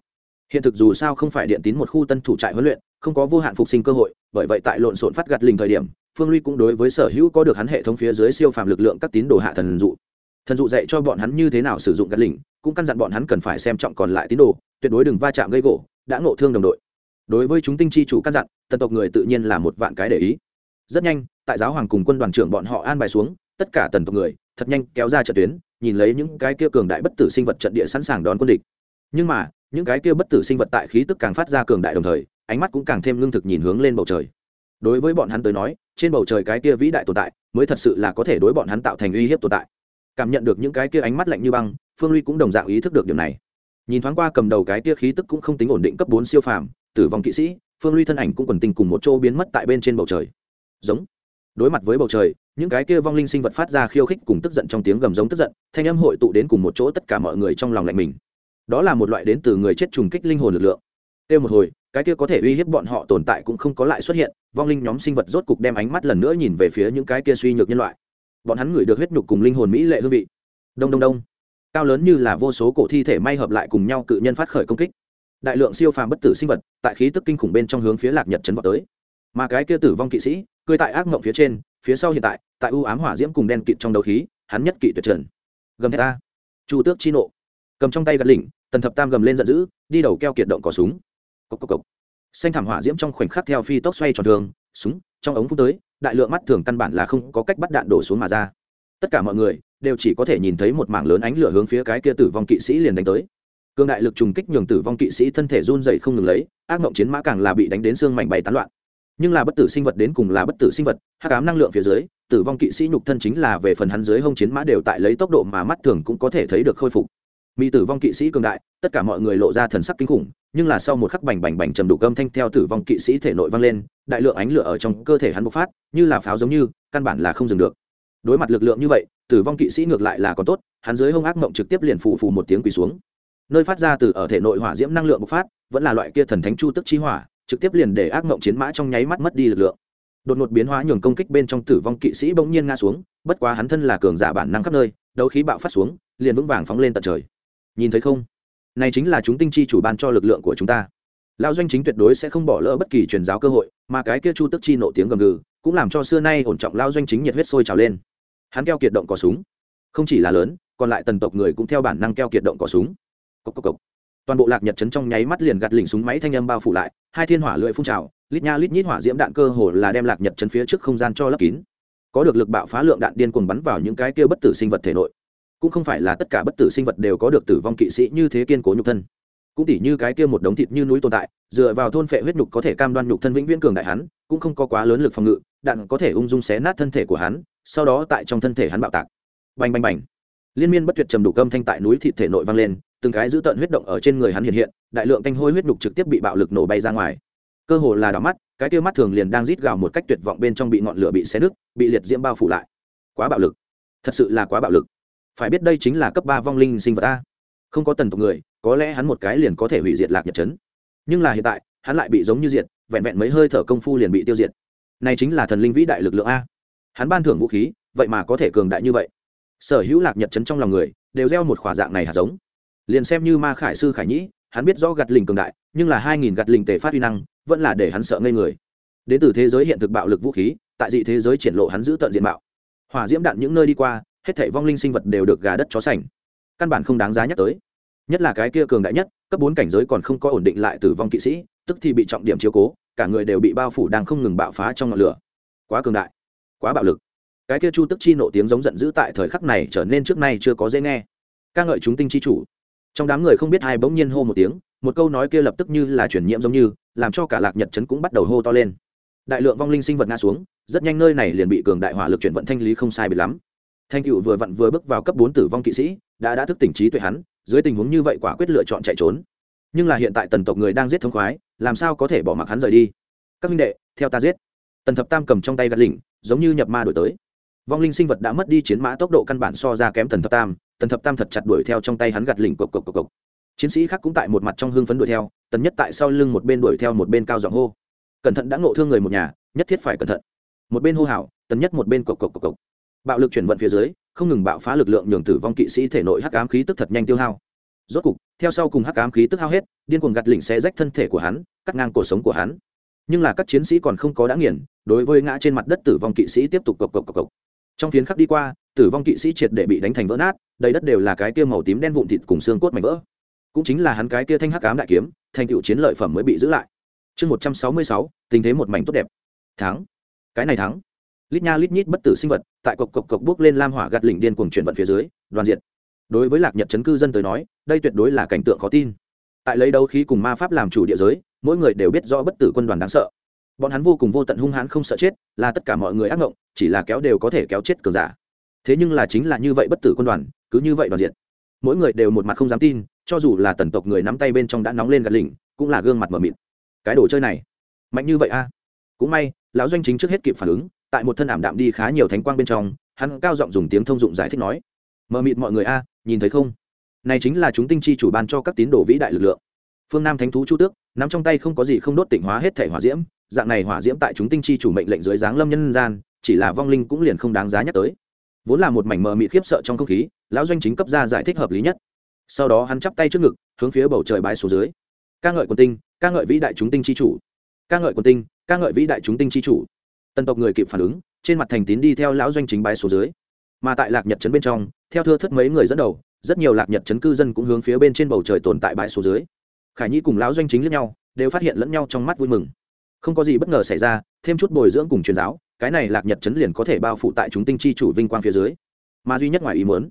Hiện thực dù sao không phải điện tín một khu tân thủ trại huấn luyện, không có vô hạn phục sinh cơ hội, bởi vậy tại lộn xộn phát gặt lình thời điểm, phương ly cũng đối với sở hữu có được hắn hệ thống phía dưới siêu phàm lực lượng các tín đồ hạ thần dụ. Thần dụ dạy cho bọn hắn như thế nào sử dụng gặt lình cũng căn dặn bọn hắn cần phải xem trọng còn lại tín đồ, tuyệt đối đừng va chạm gây gỗ, đã ngộ thương đồng đội. Đối với chúng tinh chi chủ căn dặn tần tộc người tự nhiên là một vạn cái để ý. Rất nhanh, tại giáo hoàng cùng quân đoàn trưởng bọn họ an bài xuống tất cả tần tộc người, thật nhanh kéo ra trận tuyến, nhìn lấy những cái kia cường đại bất tử sinh vật trận địa sẵn sàng đón quân địch. Nhưng mà, những cái kia bất tử sinh vật tại khí tức càng phát ra cường đại đồng thời, ánh mắt cũng càng thêm lương thực nhìn hướng lên bầu trời. Đối với bọn hắn tới nói, trên bầu trời cái kia vĩ đại tồn tại, mới thật sự là có thể đối bọn hắn tạo thành uy hiếp tồn tại. Cảm nhận được những cái kia ánh mắt lạnh như băng, phương ly cũng đồng dạng ý thức được điều này. Nhìn thoáng qua cầm đầu cái kia khí tức cũng không tính ổn định cấp bốn siêu phàm, tử vong kỵ sĩ, phương ly thân ảnh cũng quần tình cùng một chỗ biến mất tại bên trên bầu trời. Giống. Đối mặt với bầu trời những cái kia vong linh sinh vật phát ra khiêu khích cùng tức giận trong tiếng gầm giống tức giận, thanh âm hội tụ đến cùng một chỗ tất cả mọi người trong lòng lạnh mình. Đó là một loại đến từ người chết trùng kích linh hồn lực lượng. Tiêu một hồi, cái kia có thể uy hiếp bọn họ tồn tại cũng không có lại xuất hiện, vong linh nhóm sinh vật rốt cục đem ánh mắt lần nữa nhìn về phía những cái kia suy nhược nhân loại. Bọn hắn ngửi được huyết nhục cùng linh hồn mỹ lệ hương vị. Đông đông đông. Cao lớn như là vô số cổ thi thể may hợp lại cùng nhau cự nhân phát khởi công kích. Đại lượng siêu phàm bất tử sinh vật, tại khí tức kinh khủng bên trong hướng phía lạc nhật chấn vào tới. Mà cái kia tử vong kỵ sĩ, cười tại ác mộng phía trên phía sau hiện tại tại u ám hỏa diễm cùng đen kịt trong đầu khí, hắn nhất kỵ tuyệt trần. Gầm thét ta. Chu tước chi nộ. Cầm trong tay gật lỉnh, tần thập tam gầm lên giận dữ, đi đầu keo kiệt động cỏ súng. Cốc cốc cốc. xanh thảm hỏa diễm trong khoảnh khắc theo phi tốc xoay tròn thường súng, trong ống phút tới, đại lượng mắt thường căn bản là không có cách bắt đạn đổ xuống mà ra. Tất cả mọi người đều chỉ có thể nhìn thấy một mảng lớn ánh lửa hướng phía cái kia tử vong kỵ sĩ liền đánh tới. Cương đại lực trùng kích nhường tử vong kỵ sĩ thân thể run dậy không ngừng lấy, ác mộng chiến mã càng là bị đánh đến xương mảnh bày tán loạn nhưng là bất tử sinh vật đến cùng là bất tử sinh vật, hắc ám năng lượng phía dưới, tử vong kỵ sĩ nhục thân chính là về phần hắn dưới hông chiến mã đều tại lấy tốc độ mà mắt thường cũng có thể thấy được khôi phục. Mỹ tử vong kỵ sĩ cường đại, tất cả mọi người lộ ra thần sắc kinh khủng, nhưng là sau một khắc bành bành bành trầm đủ cơm thanh theo tử vong kỵ sĩ thể nội vang lên, đại lượng ánh lửa ở trong cơ thể hắn bộc phát, như là pháo giống như, căn bản là không dừng được. Đối mặt lực lượng như vậy, tử vong kỵ sĩ ngược lại là còn tốt, hắn dưới hông ác mộng trực tiếp liền phù phù một tiếng quỳ xuống. Nơi phát ra từ ở thể nội hỏa diễm năng lượng bộc phát, vẫn là loại kia thần thánh chu tức chi hỏa trực tiếp liền để ác mộng chiến mã trong nháy mắt mất đi lực lượng. Đột ngột biến hóa nhường công kích bên trong tử vong kỵ sĩ bỗng nhiên ngã xuống, bất quá hắn thân là cường giả bản năng khắp nơi, đấu khí bạo phát xuống, liền vững vàng phóng lên tận trời. Nhìn thấy không? Này chính là chúng tinh chi chủ ban cho lực lượng của chúng ta. Lão doanh chính tuyệt đối sẽ không bỏ lỡ bất kỳ truyền giáo cơ hội, mà cái kia chu tức chi nộ tiếng gầm gừ, cũng làm cho xưa nay ổn trọng Lão doanh chính nhiệt huyết sôi trào lên. Hắn keo kiệt động cò súng. Không chỉ là lớn, còn lại tần tộc người cũng theo bản năng keo kiệt động cò súng. Cốc cốc cốc toàn bộ lạc nhật chấn trong nháy mắt liền gạt lỉnh súng máy thanh âm bao phủ lại, hai thiên hỏa lưỡi phun trào, lít nha lít nhít hỏa diễm đạn cơ hồ là đem lạc nhật chấn phía trước không gian cho lấp kín. Có được lực bạo phá lượng đạn điên cuồng bắn vào những cái kia bất tử sinh vật thể nội. Cũng không phải là tất cả bất tử sinh vật đều có được tử vong kỵ sĩ như thế kiên cố nhục thân. Cũng tỉ như cái kia một đống thịt như núi tồn tại, dựa vào thôn phệ huyết nhục có thể cam đoan nhục thân vĩnh viễn cường đại hắn, cũng không có quá lớn lực phòng ngự, đạn có thể ung dung xé nát thân thể của hắn, sau đó tại trong thân thể hắn bạo tạc. Bành bành bành. Liên miên bất tuyệt trầm đủ cơm thanh tại núi thịt thể nội vang lên từng cái giữ tận huyết động ở trên người hắn hiện hiện, đại lượng thanh hôi huyết đục trực tiếp bị bạo lực nổ bay ra ngoài. Cơ hồ là đỏ mắt, cái kia mắt thường liền đang rít gào một cách tuyệt vọng bên trong bị ngọn lửa bị xé nứt, bị liệt diễm bao phủ lại. Quá bạo lực. Thật sự là quá bạo lực. Phải biết đây chính là cấp ba vong linh sinh vật a. Không có tần tộc người, có lẽ hắn một cái liền có thể hủy diệt lạc nhật chấn nhưng là hiện tại, hắn lại bị giống như diệt, vẹn vẹn mấy hơi thở công phu liền bị tiêu diệt. Này chính là thần linh vĩ đại lực lượng a. Hắn ban thưởng vũ khí, vậy mà có thể cường đại như vậy. Sở hữu lạc nhật chấn trong lòng người, đều gieo một khỏa dạng này hạt giống liền xem như ma khải sư khải nhĩ, hắn biết rõ gạt lình cường đại, nhưng là hai nghìn gạt lình tề phát uy năng, vẫn là để hắn sợ ngây người. Đến từ thế giới hiện thực bạo lực vũ khí, tại dị thế giới triển lộ hắn giữ tận diện mạo. Hỏa diễm đạn những nơi đi qua, hết thảy vong linh sinh vật đều được gà đất chó sành. Căn bản không đáng giá nhắc tới. Nhất là cái kia cường đại nhất, cấp bốn cảnh giới còn không có ổn định lại tử vong kỵ sĩ, tức thì bị trọng điểm chiếu cố, cả người đều bị bao phủ đang không ngừng bạo phá trong ngọn lửa. Quá cường đại, quá bạo lực. Cái kia chu tức chi nộ tiếng giống giận dữ tại thời khắc này trở nên trước nay chưa có dễ nghe. Ca ngợi chúng tinh chi chủ trong đám người không biết ai bỗng nhiên hô một tiếng, một câu nói kia lập tức như là chuyển nhiễm giống như, làm cho cả lạc nhật trấn cũng bắt đầu hô to lên. Đại lượng vong linh sinh vật ngã xuống, rất nhanh nơi này liền bị cường đại hỏa lực chuyển vận thanh lý không sai biệt lắm. Thanh cựu vừa vặn vừa bước vào cấp bốn tử vong kỵ sĩ, đã đã thức tỉnh trí tuệ hắn, dưới tình huống như vậy quả quyết lựa chọn chạy trốn. Nhưng là hiện tại tần tộc người đang giết thông khoái, làm sao có thể bỏ mặc hắn rời đi? Các minh đệ, theo ta giết. Tần thập tam cầm trong tay gạt lỉnh, giống như nhập ma đổi tới. Vong linh sinh vật đã mất đi chiến mã tốc độ căn bản so ra kém tần thập tam tần thập tam thật chặt đuổi theo trong tay hắn gạt lỉnh cộc cộc cộc cộc. Chiến sĩ khác cũng tại một mặt trong hưng phấn đuổi theo, tần nhất tại sau lưng một bên đuổi theo một bên cao giọng hô. Cẩn thận đã ngộ thương người một nhà, nhất thiết phải cẩn thận. Một bên hô hào, tần nhất một bên cộc cộc cộc cộc. Bạo lực chuyển vận phía dưới, không ngừng bạo phá lực lượng nhường tử vong kỵ sĩ thể nội hắc ám khí tức thật nhanh tiêu hao. Rốt cục, theo sau cùng hắc ám khí tức hao hết, điên cuồng gạt lỉnh sẽ rách thân thể của hắn, cắt ngang cuộc sống của hắn. Nhưng là các chiến sĩ còn không có đã nghiền, đối với ngã trên mặt đất tử vong kỵ sĩ tiếp tục cộc cộc cộc cộc. Trong phiến khắc đi qua tử vong kỵ sĩ triệt để bị đánh thành vỡ nát đầy đất đều là cái kia màu tím đen vụn thịt cùng xương cốt mảnh vỡ. Cũng chính là hắn cái kia thanh hắc ám đại kiếm thành tựu chiến lợi phẩm mới bị giữ lại. Chương một trăm sáu mươi sáu tình thế một mảnh tốt đẹp. Thắng. Cái này thắng. Lít nha lít nhít bất tử sinh vật tại cộc cộc cộc bước lên lam hỏa gạt lỉnh điên cuồng chuyển vận phía dưới đoàn diện đối với lạc nhật chấn cư dân tới nói đây tuyệt đối là cảnh tượng khó tin. Tại lấy đấu khí cùng ma pháp làm chủ địa giới mỗi người đều biết rõ bất tử quân đoàn đáng sợ. Bọn hắn vô cùng vô tận hung hãn không sợ chết là tất cả mọi người ác ngộng, chỉ là kéo đều có thể kéo chết cường giả thế nhưng là chính là như vậy bất tử quân đoàn, cứ như vậy đoàn diện. Mỗi người đều một mặt không dám tin, cho dù là tần tộc người nắm tay bên trong đã nóng lên gạt lỉnh, cũng là gương mặt mờ mịt. Cái đồ chơi này, mạnh như vậy a? Cũng may, lão doanh chính trước hết kịp phản ứng, tại một thân ảm đạm đi khá nhiều thánh quang bên trong, hắn cao giọng dùng tiếng thông dụng giải thích nói mờ mịt mọi người a, nhìn thấy không? Này chính là chúng tinh chi chủ ban cho các tín đồ vĩ đại lực lượng. Phương nam thánh thú chu tước, nắm trong tay không có gì không đốt tỉnh hóa hết thể hỏa diễm, dạng này hỏa diễm tại chúng tinh chi chủ mệnh lệnh dưới dáng lâm nhân gian, chỉ là vong linh cũng liền không đáng giá nhắc tới vốn là một mảnh mờ mịt khiếp sợ trong không khí, lão doanh chính cấp ra giải thích hợp lý nhất. Sau đó hắn chắp tay trước ngực, hướng phía bầu trời bãi số dưới. Ca ngợi quần tinh, ca ngợi vĩ đại chúng tinh chi chủ. Ca ngợi quần tinh, ca ngợi vĩ đại chúng tinh chi chủ. Tần tộc người kịp phản ứng, trên mặt thành tín đi theo lão doanh chính bái số dưới. Mà tại lạc nhật trấn bên trong, theo thưa thất mấy người dẫn đầu, rất nhiều lạc nhật trấn cư dân cũng hướng phía bên trên bầu trời tồn tại bãi số dưới. Khải nhi cùng lão doanh chính lẫn nhau, đều phát hiện lẫn nhau trong mắt vui mừng. Không có gì bất ngờ xảy ra, thêm chút bồi dưỡng cùng truyền giáo cái này lạc nhật chấn liền có thể bao phủ tại chúng tinh chi chủ vinh quang phía dưới. Mà duy nhất ngoài ý muốn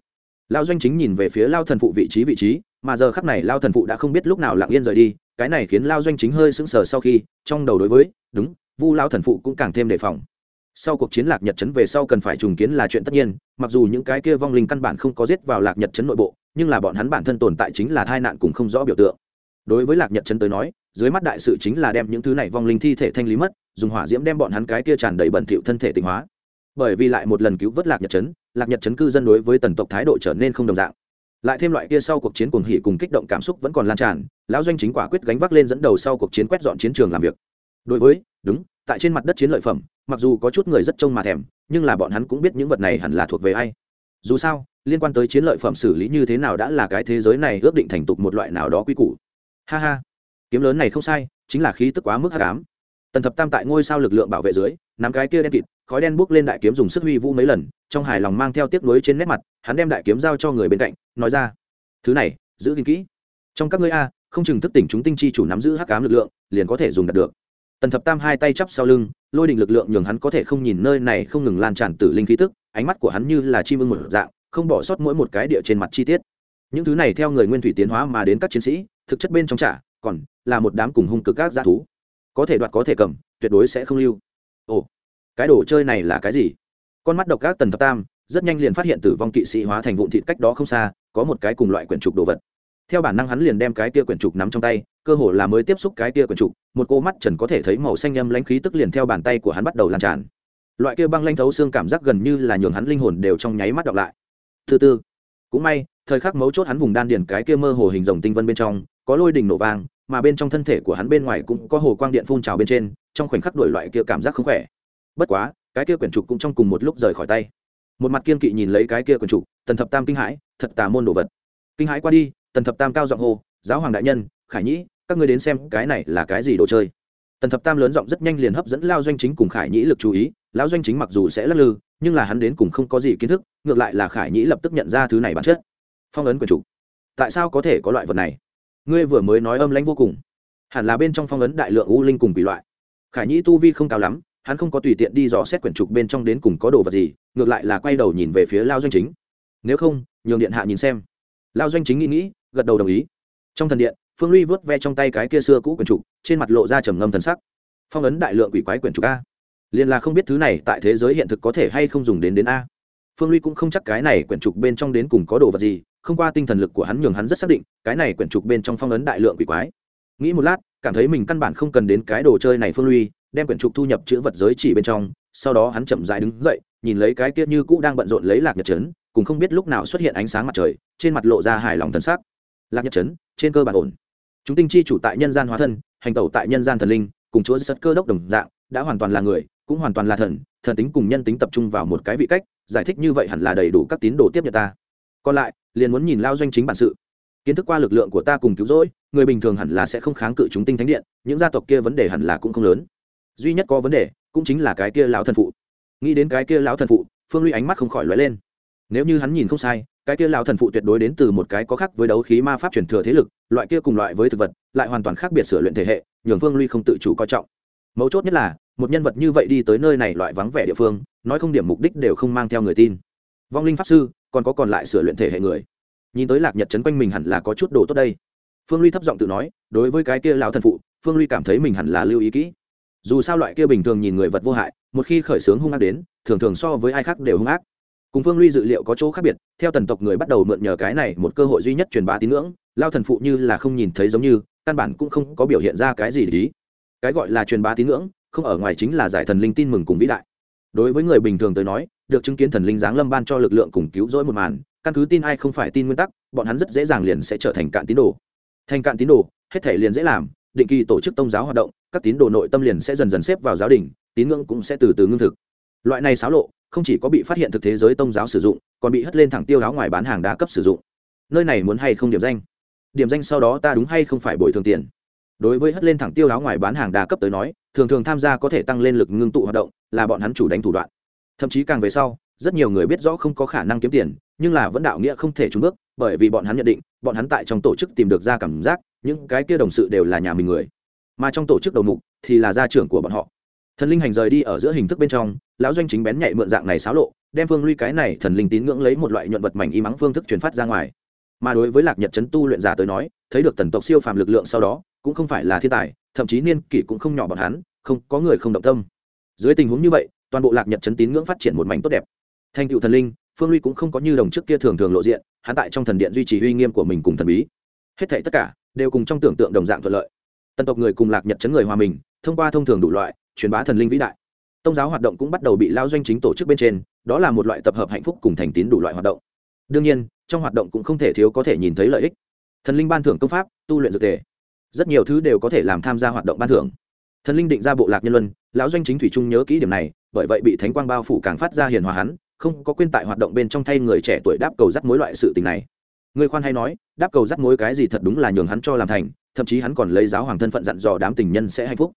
lao doanh chính nhìn về phía lao thần phụ vị trí vị trí, mà giờ khắc này lao thần phụ đã không biết lúc nào lặng yên rời đi, cái này khiến lao doanh chính hơi sững sờ sau khi, trong đầu đối với, đúng, vu lao thần phụ cũng càng thêm đề phòng. Sau cuộc chiến lạc nhật chấn về sau cần phải trùng kiến là chuyện tất nhiên, mặc dù những cái kia vong linh căn bản không có giết vào lạc nhật chấn nội bộ, nhưng là bọn hắn bản thân tồn tại chính là tai nạn cùng không rõ biểu tượng. Đối với lạc nhật chấn tới nói dưới mắt đại sự chính là đem những thứ này vong linh thi thể thanh lý mất, dùng hỏa diễm đem bọn hắn cái kia tràn đầy bẩn thỉu thân thể tịnh hóa. Bởi vì lại một lần cứu vớt lạc nhật trấn, lạc nhật trấn cư dân đối với tần tộc thái độ trở nên không đồng dạng. Lại thêm loại kia sau cuộc chiến cuồng hỉ cùng kích động cảm xúc vẫn còn lan tràn, lão doanh chính quả quyết gánh vác lên dẫn đầu sau cuộc chiến quét dọn chiến trường làm việc. Đối với, đúng, tại trên mặt đất chiến lợi phẩm, mặc dù có chút người rất trông mà thèm, nhưng là bọn hắn cũng biết những vật này hẳn là thuộc về ai. Dù sao, liên quan tới chiến lợi phẩm xử lý như thế nào đã là cái thế giới này ước định thành tục một loại nào đó quy củ. Ha ha kiếm lớn này không sai, chính là khí tức quá mức hắc ám. Tần thập tam tại ngôi sao lực lượng bảo vệ dưới, nắm cái kia đen kịt, khói đen bốc lên đại kiếm dùng sức huy vũ mấy lần, trong hài lòng mang theo tiếc nuối trên nét mặt, hắn đem đại kiếm giao cho người bên cạnh, nói ra, thứ này, giữ gìn kỹ. Trong các ngươi a, không chừng thức tỉnh chúng tinh chi chủ nắm giữ hắc ám lực lượng, liền có thể dùng đạt được. Tần thập tam hai tay chắp sau lưng, lôi đình lực lượng nhường hắn có thể không nhìn nơi này không ngừng lan tràn tử linh khí tức, ánh mắt của hắn như là chim ưng một dạng, không bỏ sót mỗi một cái địa trên mặt chi tiết. Những thứ này theo người nguyên thủy tiến hóa mà đến các chiến sĩ, thực chất bên trong trả, còn là một đám cùng hung cực các g thú. Có thể đoạt có thể cầm, tuyệt đối sẽ không lưu. Ồ, cái đồ chơi này là cái gì? Con mắt độc các tần thập tam, rất nhanh liền phát hiện tử vong kỵ sĩ hóa thành vụn thịt cách đó không xa, có một cái cùng loại quyển trục đồ vật. Theo bản năng hắn liền đem cái tia quyển trục nắm trong tay, cơ hồ là mới tiếp xúc cái tia quyển trục, một cô mắt trần có thể thấy màu xanh âm lãnh khí tức liền theo bàn tay của hắn bắt đầu lan tràn. Loại kia băng lanh thấu xương cảm giác gần như là nhường hắn linh hồn đều trong nháy mắt đọc lại. Thứ tư, cũng may, thời khắc mấu chốt hắn vùng đan điền cái kia mơ hồ hình rồng tinh vân bên trong, có lôi đình nổ vang mà bên trong thân thể của hắn bên ngoài cũng có hồ quang điện phun trào bên trên, trong khoảnh khắc đổi loại kia cảm giác không khỏe. Bất quá, cái kia quyển trục cũng trong cùng một lúc rời khỏi tay. Một mặt kiên kỵ nhìn lấy cái kia quyển trục, tần thập tam kinh hãi, thật tà môn đồ vật. Kinh hãi qua đi, tần thập tam cao giọng hô, giáo hoàng đại nhân, khải nhĩ, các ngươi đến xem cái này là cái gì đồ chơi? Tần thập tam lớn giọng rất nhanh liền hấp dẫn lao doanh chính cùng khải nhĩ lực chú ý. Lão doanh chính mặc dù sẽ lắc lư, nhưng là hắn đến cùng không có gì kiến thức, ngược lại là khải nhĩ lập tức nhận ra thứ này bản chất. Phong ấn quyền chủ tại sao có thể có loại vật này? Ngươi vừa mới nói âm lãnh vô cùng. Hẳn là bên trong phong ấn đại lượng u linh cùng bị loại. Khải nhĩ tu vi không cao lắm, hắn không có tùy tiện đi dò xét quyển trục bên trong đến cùng có đồ vật gì, ngược lại là quay đầu nhìn về phía lao doanh chính. Nếu không, nhường điện hạ nhìn xem. Lao doanh chính nghĩ nghĩ, gật đầu đồng ý. Trong thần điện, phương ly vớt ve trong tay cái kia xưa cũ quyển trục, trên mặt lộ ra trầm ngâm thần sắc. Phong ấn đại lượng quỷ quái quyển trục a. Liền là không biết thứ này tại thế giới hiện thực có thể hay không dùng đến đến a. Phương ly cũng không chắc cái này quyển trục bên trong đến cùng có đồ vật gì không qua tinh thần lực của hắn nhường hắn rất xác định cái này quyển trục bên trong phong ấn đại lượng quỷ quái. Nghĩ một lát cảm thấy mình căn bản không cần đến cái đồ chơi này phương uy, đem quyển trục thu nhập chữ vật giới chỉ bên trong sau đó hắn chậm dại đứng dậy nhìn lấy cái kia như cũ đang bận rộn lấy lạc nhật trấn cùng không biết lúc nào xuất hiện ánh sáng mặt trời trên mặt lộ ra hài lòng thân sắc. Lạc nhật trấn trên cơ bản ổn. Chúng tinh chi chủ tại nhân gian hóa thân hành tẩu tại nhân gian thần linh cùng chúa sất cơ đốc đồng dạng đã hoàn toàn là người cũng hoàn toàn là thần thần tính cùng nhân tính tập trung vào một cái vị cách giải thích như vậy hẳn là đầy đủ các tín đồ tiếp nhận ta còn lại, liền muốn nhìn lao doanh chính bản sự. Kiến thức qua lực lượng của ta cùng cứu rỗi, người bình thường hẳn là sẽ không kháng cự chúng tinh thánh điện, những gia tộc kia vấn đề hẳn là cũng không lớn. Duy nhất có vấn đề, cũng chính là cái kia lão thần phụ. Nghĩ đến cái kia lão thần phụ, phương ly ánh mắt không khỏi lóe lên. Nếu như hắn nhìn không sai, cái kia lão thần phụ tuyệt đối đến từ một cái có khác với đấu khí ma pháp truyền thừa thế lực, loại kia cùng loại với thực vật, lại hoàn toàn khác biệt sửa luyện thể hệ, nhường phương ly không tự chủ coi trọng. Mấu chốt nhất là, một nhân vật như vậy đi tới nơi này loại vắng vẻ địa phương, nói không điểm mục đích đều không mang theo người tin. Vong linh pháp sư còn có còn lại sửa luyện thể hệ người. Nhìn tới lạc nhật chấn quanh mình hẳn là có chút đồ tốt đây. Phương ly thấp giọng tự nói, đối với cái kia lao thần phụ, phương ly cảm thấy mình hẳn là lưu ý kỹ. Dù sao loại kia bình thường nhìn người vật vô hại, một khi khởi xướng hung ác đến, thường thường so với ai khác đều hung ác. Cùng phương ly dự liệu có chỗ khác biệt, theo tần tộc người bắt đầu mượn nhờ cái này một cơ hội duy nhất truyền bá tín ngưỡng lao thần phụ như là không nhìn thấy giống như, căn bản cũng không có biểu hiện ra cái gì để ý. Cái gọi là truyền bá tín ngưỡng, không ở ngoài chính là giải thần linh tin mừng cùng vĩ đại đối với người bình thường tới nói, được chứng kiến thần linh giáng lâm ban cho lực lượng cùng cứu rỗi một màn, căn cứ tin ai không phải tin nguyên tắc, bọn hắn rất dễ dàng liền sẽ trở thành cạn tín đồ. Thành cạn tín đồ, hết thể liền dễ làm, định kỳ tổ chức tôn giáo hoạt động, các tín đồ nội tâm liền sẽ dần dần xếp vào giáo đình, tín ngưỡng cũng sẽ từ từ ngưng thực. Loại này xáo lộ, không chỉ có bị phát hiện thực thế giới tôn giáo sử dụng, còn bị hất lên thẳng tiêu áo ngoài bán hàng đa cấp sử dụng. Nơi này muốn hay không điểm danh? Điểm danh sau đó ta đúng hay không phải bồi thường tiền? Đối với hất lên thẳng tiêu áo ngoài bán hàng đa cấp tới nói thường thường tham gia có thể tăng lên lực ngưng tụ hoạt động, là bọn hắn chủ đánh thủ đoạn. Thậm chí càng về sau, rất nhiều người biết rõ không có khả năng kiếm tiền, nhưng là vẫn đạo nghĩa không thể trúng bước, bởi vì bọn hắn nhận định, bọn hắn tại trong tổ chức tìm được ra cảm giác, những cái kia đồng sự đều là nhà mình người. Mà trong tổ chức đầu mục thì là gia trưởng của bọn họ. Thần linh hành rời đi ở giữa hình thức bên trong, lão doanh chính bén nhạy mượn dạng này xáo lộ, đem phương ly cái này thần linh tín ngưỡng lấy một loại nhuận vật mảnh y mắng phương thức truyền phát ra ngoài mà đối với lạc nhật trấn tu luyện giả tới nói, thấy được tần tộc siêu phàm lực lượng sau đó, cũng không phải là thiên tài, thậm chí niên kỷ cũng không nhỏ bọn hắn, không, có người không động tâm. Dưới tình huống như vậy, toàn bộ lạc nhật trấn tín ngưỡng phát triển một mảnh tốt đẹp. Thành cựu thần linh, phương ly cũng không có như đồng trước kia thường thường lộ diện, hắn tại trong thần điện duy trì uy nghiêm của mình cùng thần bí. Hết thảy tất cả, đều cùng trong tưởng tượng đồng dạng thuận lợi. Tần tộc người cùng lạc nhật chấn người hòa mình, thông qua thông thường đủ loại, truyền bá thần linh vĩ đại. Tôn giáo hoạt động cũng bắt đầu bị lao doanh chính tổ chức bên trên, đó là một loại tập hợp hạnh phúc cùng thành tín đủ loại hoạt động. Đương nhiên trong hoạt động cũng không thể thiếu có thể nhìn thấy lợi ích. Thần linh ban thưởng công pháp, tu luyện dược thể rất nhiều thứ đều có thể làm tham gia hoạt động ban thưởng. Thần linh định ra bộ lạc nhân luân, lão doanh chính thủy trung nhớ kỹ điểm này, bởi vậy bị thánh quang bao phủ càng phát ra hiền hòa hắn, không có quên tại hoạt động bên trong thay người trẻ tuổi đáp cầu dắt mối loại sự tình này. Người khoan hay nói, đáp cầu dắt mối cái gì thật đúng là nhường hắn cho làm thành, thậm chí hắn còn lấy giáo hoàng thân phận dặn dò đám tình nhân sẽ hạnh phúc.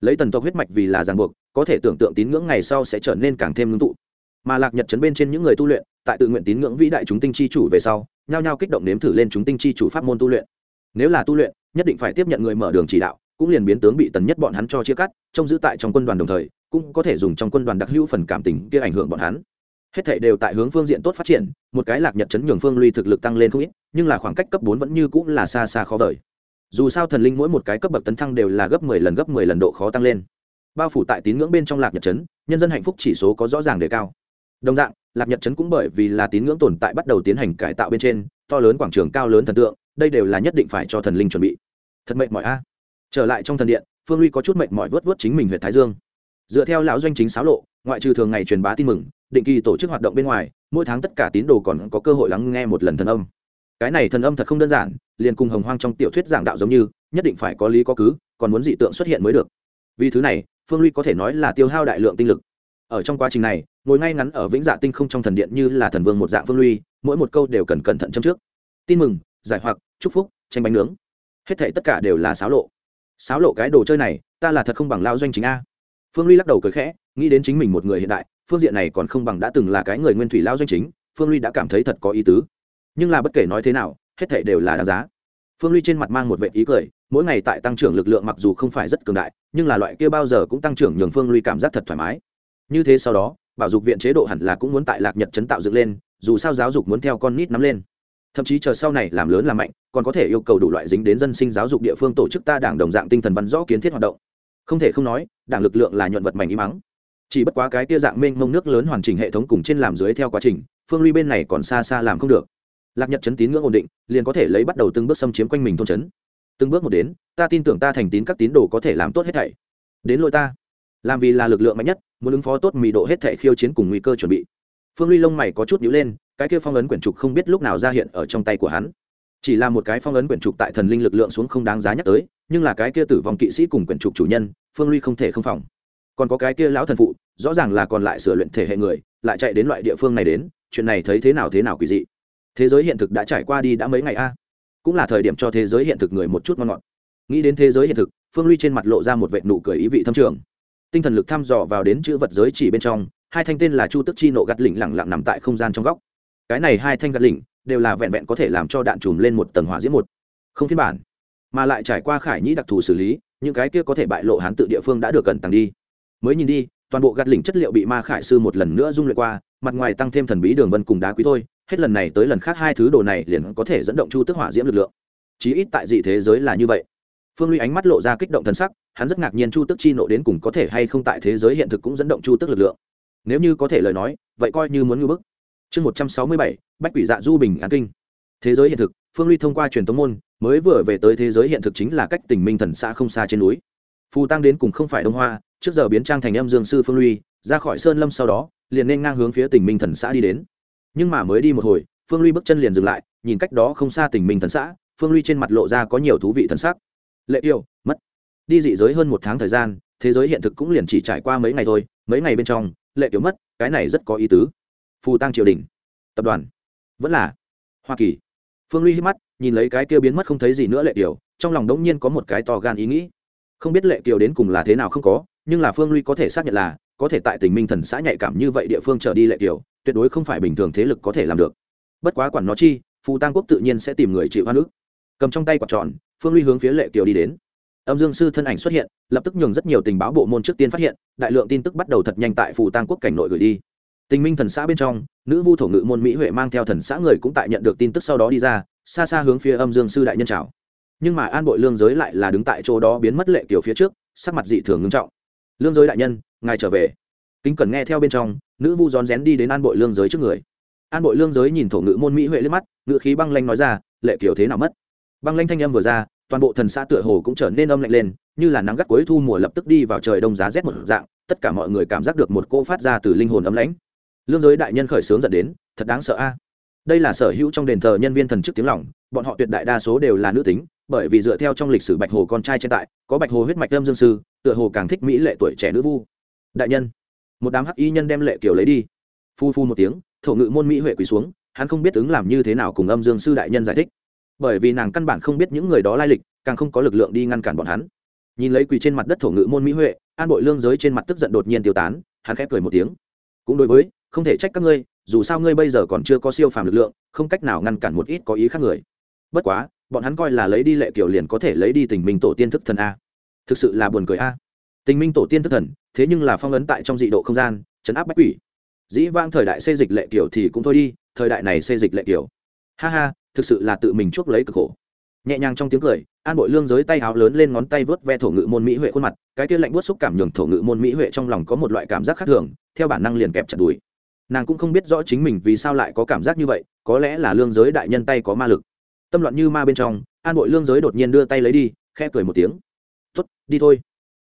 Lấy tần tộc huyết mạch vì là ràng buộc, có thể tưởng tượng tín ngưỡng ngày sau sẽ trở nên càng thêm ngưng tụ mà lạc nhật chấn bên trên những người tu luyện, tại tự nguyện tín ngưỡng vĩ đại chúng tinh chi chủ về sau, nhao nhao kích động nếm thử lên chúng tinh chi chủ pháp môn tu luyện. Nếu là tu luyện, nhất định phải tiếp nhận người mở đường chỉ đạo, cũng liền biến tướng bị tần nhất bọn hắn cho chia cắt, trông giữ tại trong quân đoàn đồng thời, cũng có thể dùng trong quân đoàn đặc hữu phần cảm tình kia ảnh hưởng bọn hắn. Hết thảy đều tại hướng phương diện tốt phát triển, một cái lạc nhật chấn nhường phương ly thực lực tăng lên không ít, nhưng là khoảng cách cấp bốn vẫn như cũng là xa xa khó vời. Dù sao thần linh mỗi một cái cấp bậc tấn thăng đều là gấp mười lần gấp mười lần độ khó tăng lên. Bao phủ tại tín ngưỡng bên trong lạc nhật chấn nhân dân hạnh phúc chỉ số có rõ ràng đề cao đồng dạng, lạc nhật chấn cũng bởi vì là tín ngưỡng tồn tại bắt đầu tiến hành cải tạo bên trên, to lớn quảng trường cao lớn thần tượng, đây đều là nhất định phải cho thần linh chuẩn bị. Thật mệnh mọi a. Trở lại trong thần điện, phương ly có chút mệnh mọi vớt vớt chính mình huyện thái dương. Dựa theo lão doanh chính xáo lộ, ngoại trừ thường ngày truyền bá tin mừng, định kỳ tổ chức hoạt động bên ngoài, mỗi tháng tất cả tín đồ còn có cơ hội lắng nghe một lần thần âm. Cái này thần âm thật không đơn giản, liền cùng hồng hoang trong tiểu thuyết giảng đạo giống như, nhất định phải có lý có cứ, còn muốn dị tượng xuất hiện mới được. Vì thứ này, phương ly có thể nói là tiêu hao đại lượng tinh lực. Ở trong quá trình này ngồi ngay ngắn ở vĩnh dạ tinh không trong thần điện như là thần vương một dạng phương lui, mỗi một câu đều cần cẩn thận châm trước. Tin mừng, giải hoặc, chúc phúc, tranh bánh nướng. Hết thảy tất cả đều là xáo lộ. Xáo lộ cái đồ chơi này, ta là thật không bằng lao doanh chính a. Phương ly lắc đầu cười khẽ, nghĩ đến chính mình một người hiện đại, phương diện này còn không bằng đã từng là cái người nguyên thủy lao doanh chính, phương ly đã cảm thấy thật có ý tứ. Nhưng là bất kể nói thế nào, hết thảy đều là đáng giá. Phương ly trên mặt mang một vệ ý cười, mỗi ngày tại tăng trưởng lực lượng mặc dù không phải rất cường đại, nhưng là loại kia bao giờ cũng tăng trưởng nhường phương ly cảm giác thật thoải mái. Như thế sau đó bảo dục viện chế độ hẳn là cũng muốn tại lạc nhật chấn tạo dựng lên, dù sao giáo dục muốn theo con nít nắm lên. Thậm chí chờ sau này làm lớn làm mạnh, còn có thể yêu cầu đủ loại dính đến dân sinh giáo dục địa phương tổ chức ta đảng đồng dạng tinh thần văn rõ kiến thiết hoạt động. Không thể không nói, đảng lực lượng là nhuận vật mảnh im mắng chỉ bất quá cái tia dạng mênh mông nước lớn hoàn chỉnh hệ thống cùng trên làm dưới theo quá trình, phương ly bên này còn xa xa làm không được. Lạc nhật chấn tín ngưỡng ổn định, liền có thể lấy bắt đầu từng bước xâm chiếm quanh mình thôn chấn từng bước một đến, ta tin tưởng ta thành tín các tín đồ có thể làm tốt hết thảy. Đến lỗi ta làm vì là lực lượng mạnh nhất, muốn ứng phó tốt mì độ hết thảy khiêu chiến cùng nguy cơ chuẩn bị. Phương ly lông mày có chút nhíu lên, cái kia phong ấn quyển trục không biết lúc nào ra hiện ở trong tay của hắn. Chỉ là một cái phong ấn quyển trục tại thần linh lực lượng xuống không đáng giá nhắc tới, nhưng là cái kia tử vong kỵ sĩ cùng quyển trục chủ nhân, phương ly không thể không phòng. Còn có cái kia lão thần phụ, rõ ràng là còn lại sửa luyện thể hệ người, lại chạy đến loại địa phương này đến, chuyện này thấy thế nào thế nào quỷ dị. Thế giới hiện thực đã trải qua đi đã mấy ngày a. Cũng là thời điểm cho thế giới hiện thực người một chút ngon ngọt. Nghĩ đến thế giới hiện thực, phương ly trên mặt lộ ra một vệ nụ cười ý vị thâm trường tinh thần lực thăm dò vào đến chữ vật giới chỉ bên trong, hai thanh tên là chu tức chi nộ gạt lỉnh lẳng lặng nằm tại không gian trong góc. Cái này hai thanh gạt lỉnh đều là vẹn vẹn có thể làm cho đạn chùm lên một tầng hỏa diễm một. Không phiên bản, mà lại trải qua khải nhĩ đặc thù xử lý, những cái kia có thể bại lộ hán tự địa phương đã được cẩn tàng đi. Mới nhìn đi, toàn bộ gạt lỉnh chất liệu bị ma khải sư một lần nữa dung luyện qua, mặt ngoài tăng thêm thần bí đường vân cùng đá quý thôi, hết lần này tới lần khác hai thứ đồ này liền có thể dẫn động chu tức hỏa diễm lực lượng. Chí ít tại dị thế giới là như vậy. Phương ly ánh mắt lộ ra kích động thần sắc hắn rất ngạc nhiên chu tức chi nộ đến cùng có thể hay không tại thế giới hiện thực cũng dẫn động chu tức lực lượng. Nếu như có thể lời nói, vậy coi như muốn ngư bức. Chương một trăm sáu mươi bảy, bách quỷ dạ du bình an kinh. Thế giới hiện thực, phương ly thông qua truyền tống môn, mới vừa về tới thế giới hiện thực chính là cách tỉnh minh thần xã không xa trên núi. Phù tăng đến cùng không phải đông hoa, trước giờ biến trang thành âm dương sư phương ly, ra khỏi sơn lâm sau đó, liền nên ngang hướng phía tỉnh minh thần xã đi đến. Nhưng mà mới đi một hồi, phương ly bước chân liền dừng lại, nhìn cách đó không xa tỉnh minh thần xã, phương ly trên mặt lộ ra có nhiều thú vị thần sắc. Lệ yêu mất đi dị giới hơn một tháng thời gian, thế giới hiện thực cũng liền chỉ trải qua mấy ngày thôi, mấy ngày bên trong, lệ tiểu mất, cái này rất có ý tứ. Phù tăng triều đình, tập đoàn, vẫn là hoa kỳ. Phương ly hít mắt, nhìn lấy cái kia biến mất không thấy gì nữa lệ tiểu, trong lòng đống nhiên có một cái to gan ý nghĩ. Không biết lệ kiểu đến cùng là thế nào không có, nhưng là phương ly có thể xác nhận là, có thể tại tình minh thần xã nhạy cảm như vậy địa phương trở đi lệ kiểu tuyệt đối không phải bình thường thế lực có thể làm được. Bất quá quản nó chi, phù tăng quốc tự nhiên sẽ tìm người chịu hoa nước cầm trong tay quạt tròn, phương ly hướng phía lệ kiều đi đến âm dương sư thân ảnh xuất hiện, lập tức nhường rất nhiều tình báo bộ môn trước tiên phát hiện, đại lượng tin tức bắt đầu thật nhanh tại phù tăng quốc cảnh nội gửi đi. Tình minh thần xã bên trong, nữ vu thổ ngự môn mỹ huệ mang theo thần xã người cũng tại nhận được tin tức sau đó đi ra, xa xa hướng phía âm dương sư đại nhân chào. Nhưng mà an bội lương giới lại là đứng tại chỗ đó biến mất lệ kiểu phía trước, sắc mặt dị thường ngưng trọng. Lương giới đại nhân, ngài trở về. Kính cần nghe theo bên trong, nữ vu rón rén đi đến an bội lương giới trước người. An bội lương giới nhìn thổ Ngự môn mỹ huệ lên mắt ngự khí băng lanh nói ra, lệ kiểu thế nào mất? Băng lanh thanh âm vừa ra toàn bộ thần xã tựa hồ cũng trở nên âm lạnh lên, như là nắng gắt cuối thu mùa lập tức đi vào trời đông giá rét một dạng, tất cả mọi người cảm giác được một cô phát ra từ linh hồn ấm lãnh. Lương giới đại nhân khởi sướng dẫn đến, thật đáng sợ a. Đây là sở hữu trong đền thờ nhân viên thần chức tiếng lỏng bọn họ tuyệt đại đa số đều là nữ tính, bởi vì dựa theo trong lịch sử bạch hồ con trai trên tại, có bạch hồ huyết mạch lâm dương sư, tựa hồ càng thích mỹ lệ tuổi trẻ nữ vu. Đại nhân, một đám hắc y nhân đem lệ kiều lấy đi. Phu phu một tiếng, thổ ngự môn mỹ huệ quỳ xuống, hắn không biết ứng làm như thế nào cùng âm dương sư đại nhân giải thích bởi vì nàng căn bản không biết những người đó lai lịch, càng không có lực lượng đi ngăn cản bọn hắn. Nhìn lấy quỳ trên mặt đất thổ ngự môn mỹ huệ, an bội lương giới trên mặt tức giận đột nhiên tiêu tán, hắn khẽ cười một tiếng. Cũng đối với, không thể trách các ngươi, dù sao ngươi bây giờ còn chưa có siêu phàm lực lượng, không cách nào ngăn cản một ít có ý khác người. Bất quá, bọn hắn coi là lấy đi lệ kiểu liền có thể lấy đi tình minh tổ tiên thức thần a. Thực sự là buồn cười a. Tình minh tổ tiên thức thần, thế nhưng là phong ấn tại trong dị độ không gian chấn áp bách quỷ. Dĩ vang thời đại xây dịch lệ kiểu thì cũng thôi đi, thời đại này xây dịch lệ kiểu. Ha ha thực sự là tự mình chuốc lấy cực khổ. Nhẹ nhàng trong tiếng cười, an bội lương giới tay áo lớn lên ngón tay vớt ve thổ ngự môn mỹ huệ khuôn mặt, cái kia lạnh bớt xúc cảm nhường thổ ngự môn mỹ huệ trong lòng có một loại cảm giác khác thường, theo bản năng liền kẹp chặt đùi. Nàng cũng không biết rõ chính mình vì sao lại có cảm giác như vậy, có lẽ là lương giới đại nhân tay có ma lực. Tâm loạn như ma bên trong, an bội lương giới đột nhiên đưa tay lấy đi, khẽ cười một tiếng. Tuất đi thôi.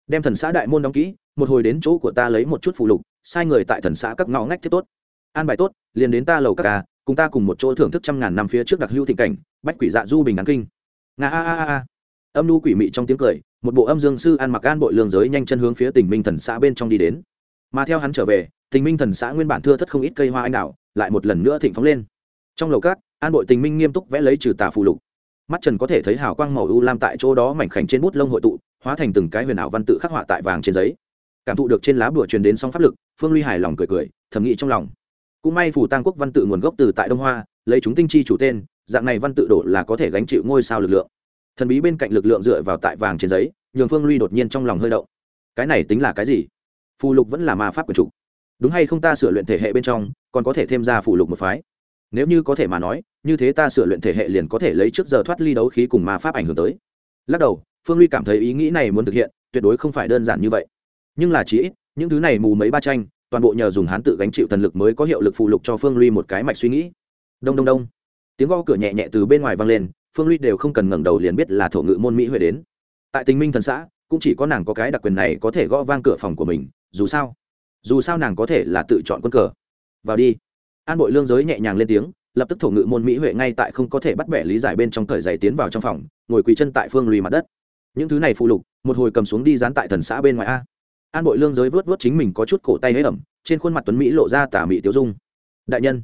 Đem thần xã đại môn đóng kỹ, một hồi đến chỗ của ta lấy một chút phụ lục, sai người tại thần xã các ngõ ngách thiết tốt. An bài tốt, liền đến ta lầu các ca cùng ta cùng một chỗ thưởng thức trăm ngàn năm phía trước đặc hữu thịnh cảnh, bách quỷ dạ du bình đáng kinh. Nga, a a a âm nu quỷ mị trong tiếng cười, một bộ âm dương sư ăn mặc an bội lương giới nhanh chân hướng phía tỉnh minh thần xã bên trong đi đến. Mà theo hắn trở về, tình minh thần xã nguyên bản thưa thất không ít cây hoa anh đào, lại một lần nữa thịnh phóng lên. Trong lầu cát an bội tình minh nghiêm túc vẽ lấy trừ tà phù lục. Mắt trần có thể thấy hào quang màu u lam tại chỗ đó mảnh khảnh trên bút lông hội tụ, hóa thành từng cái huyền ảo văn tự khắc họa tại vàng trên giấy. Cảm thụ được trên lá bùa truyền đến song pháp lực, phương ly hài lòng cười cười, thầm nghĩ trong lòng cũng may phủ tăng quốc văn tự nguồn gốc từ tại đông hoa, lấy chúng tinh chi chủ tên, dạng này văn tự đổ là có thể gánh chịu ngôi sao lực lượng. Thần bí bên cạnh lực lượng dựa vào tại vàng trên giấy, nhường phương ly đột nhiên trong lòng hơi động. Cái này tính là cái gì? Phù lục vẫn là ma pháp của chủ đúng hay không ta sửa luyện thể hệ bên trong, còn có thể thêm ra phù lục một phái? Nếu như có thể mà nói, như thế ta sửa luyện thể hệ liền có thể lấy trước giờ thoát ly đấu khí cùng ma pháp ảnh hưởng tới. Lắc đầu, phương ly cảm thấy ý nghĩ này muốn thực hiện, tuyệt đối không phải đơn giản như vậy. Nhưng là chỉ ít, những thứ này mù mấy ba tranh toàn bộ nhờ dùng hán tự gánh chịu thần lực mới có hiệu lực phụ lục cho phương ly một cái mạch suy nghĩ. Đông đông đông. Tiếng gõ cửa nhẹ nhẹ từ bên ngoài vang lên, phương ly đều không cần ngẩng đầu liền biết là thổ ngự môn mỹ huệ đến. Tại tình minh thần xã, cũng chỉ có nàng có cái đặc quyền này có thể gõ vang cửa phòng của mình, dù sao dù sao nàng có thể là tự chọn quân cờ. Vào đi. An bội lương giới nhẹ nhàng lên tiếng, lập tức thổ ngự môn mỹ huệ ngay tại không có thể bắt bẻ lý giải bên trong thời giày tiến vào trong phòng, ngồi quỳ chân tại phương lùi mặt đất. Những thứ này phụ lục, một hồi cầm xuống đi dán tại thần xã bên ngoài a an bội lương giới vớt vớt chính mình có chút cổ tay hế ẩm, trên khuôn mặt tuấn mỹ lộ ra tà mị tiêu dung. Đại nhân,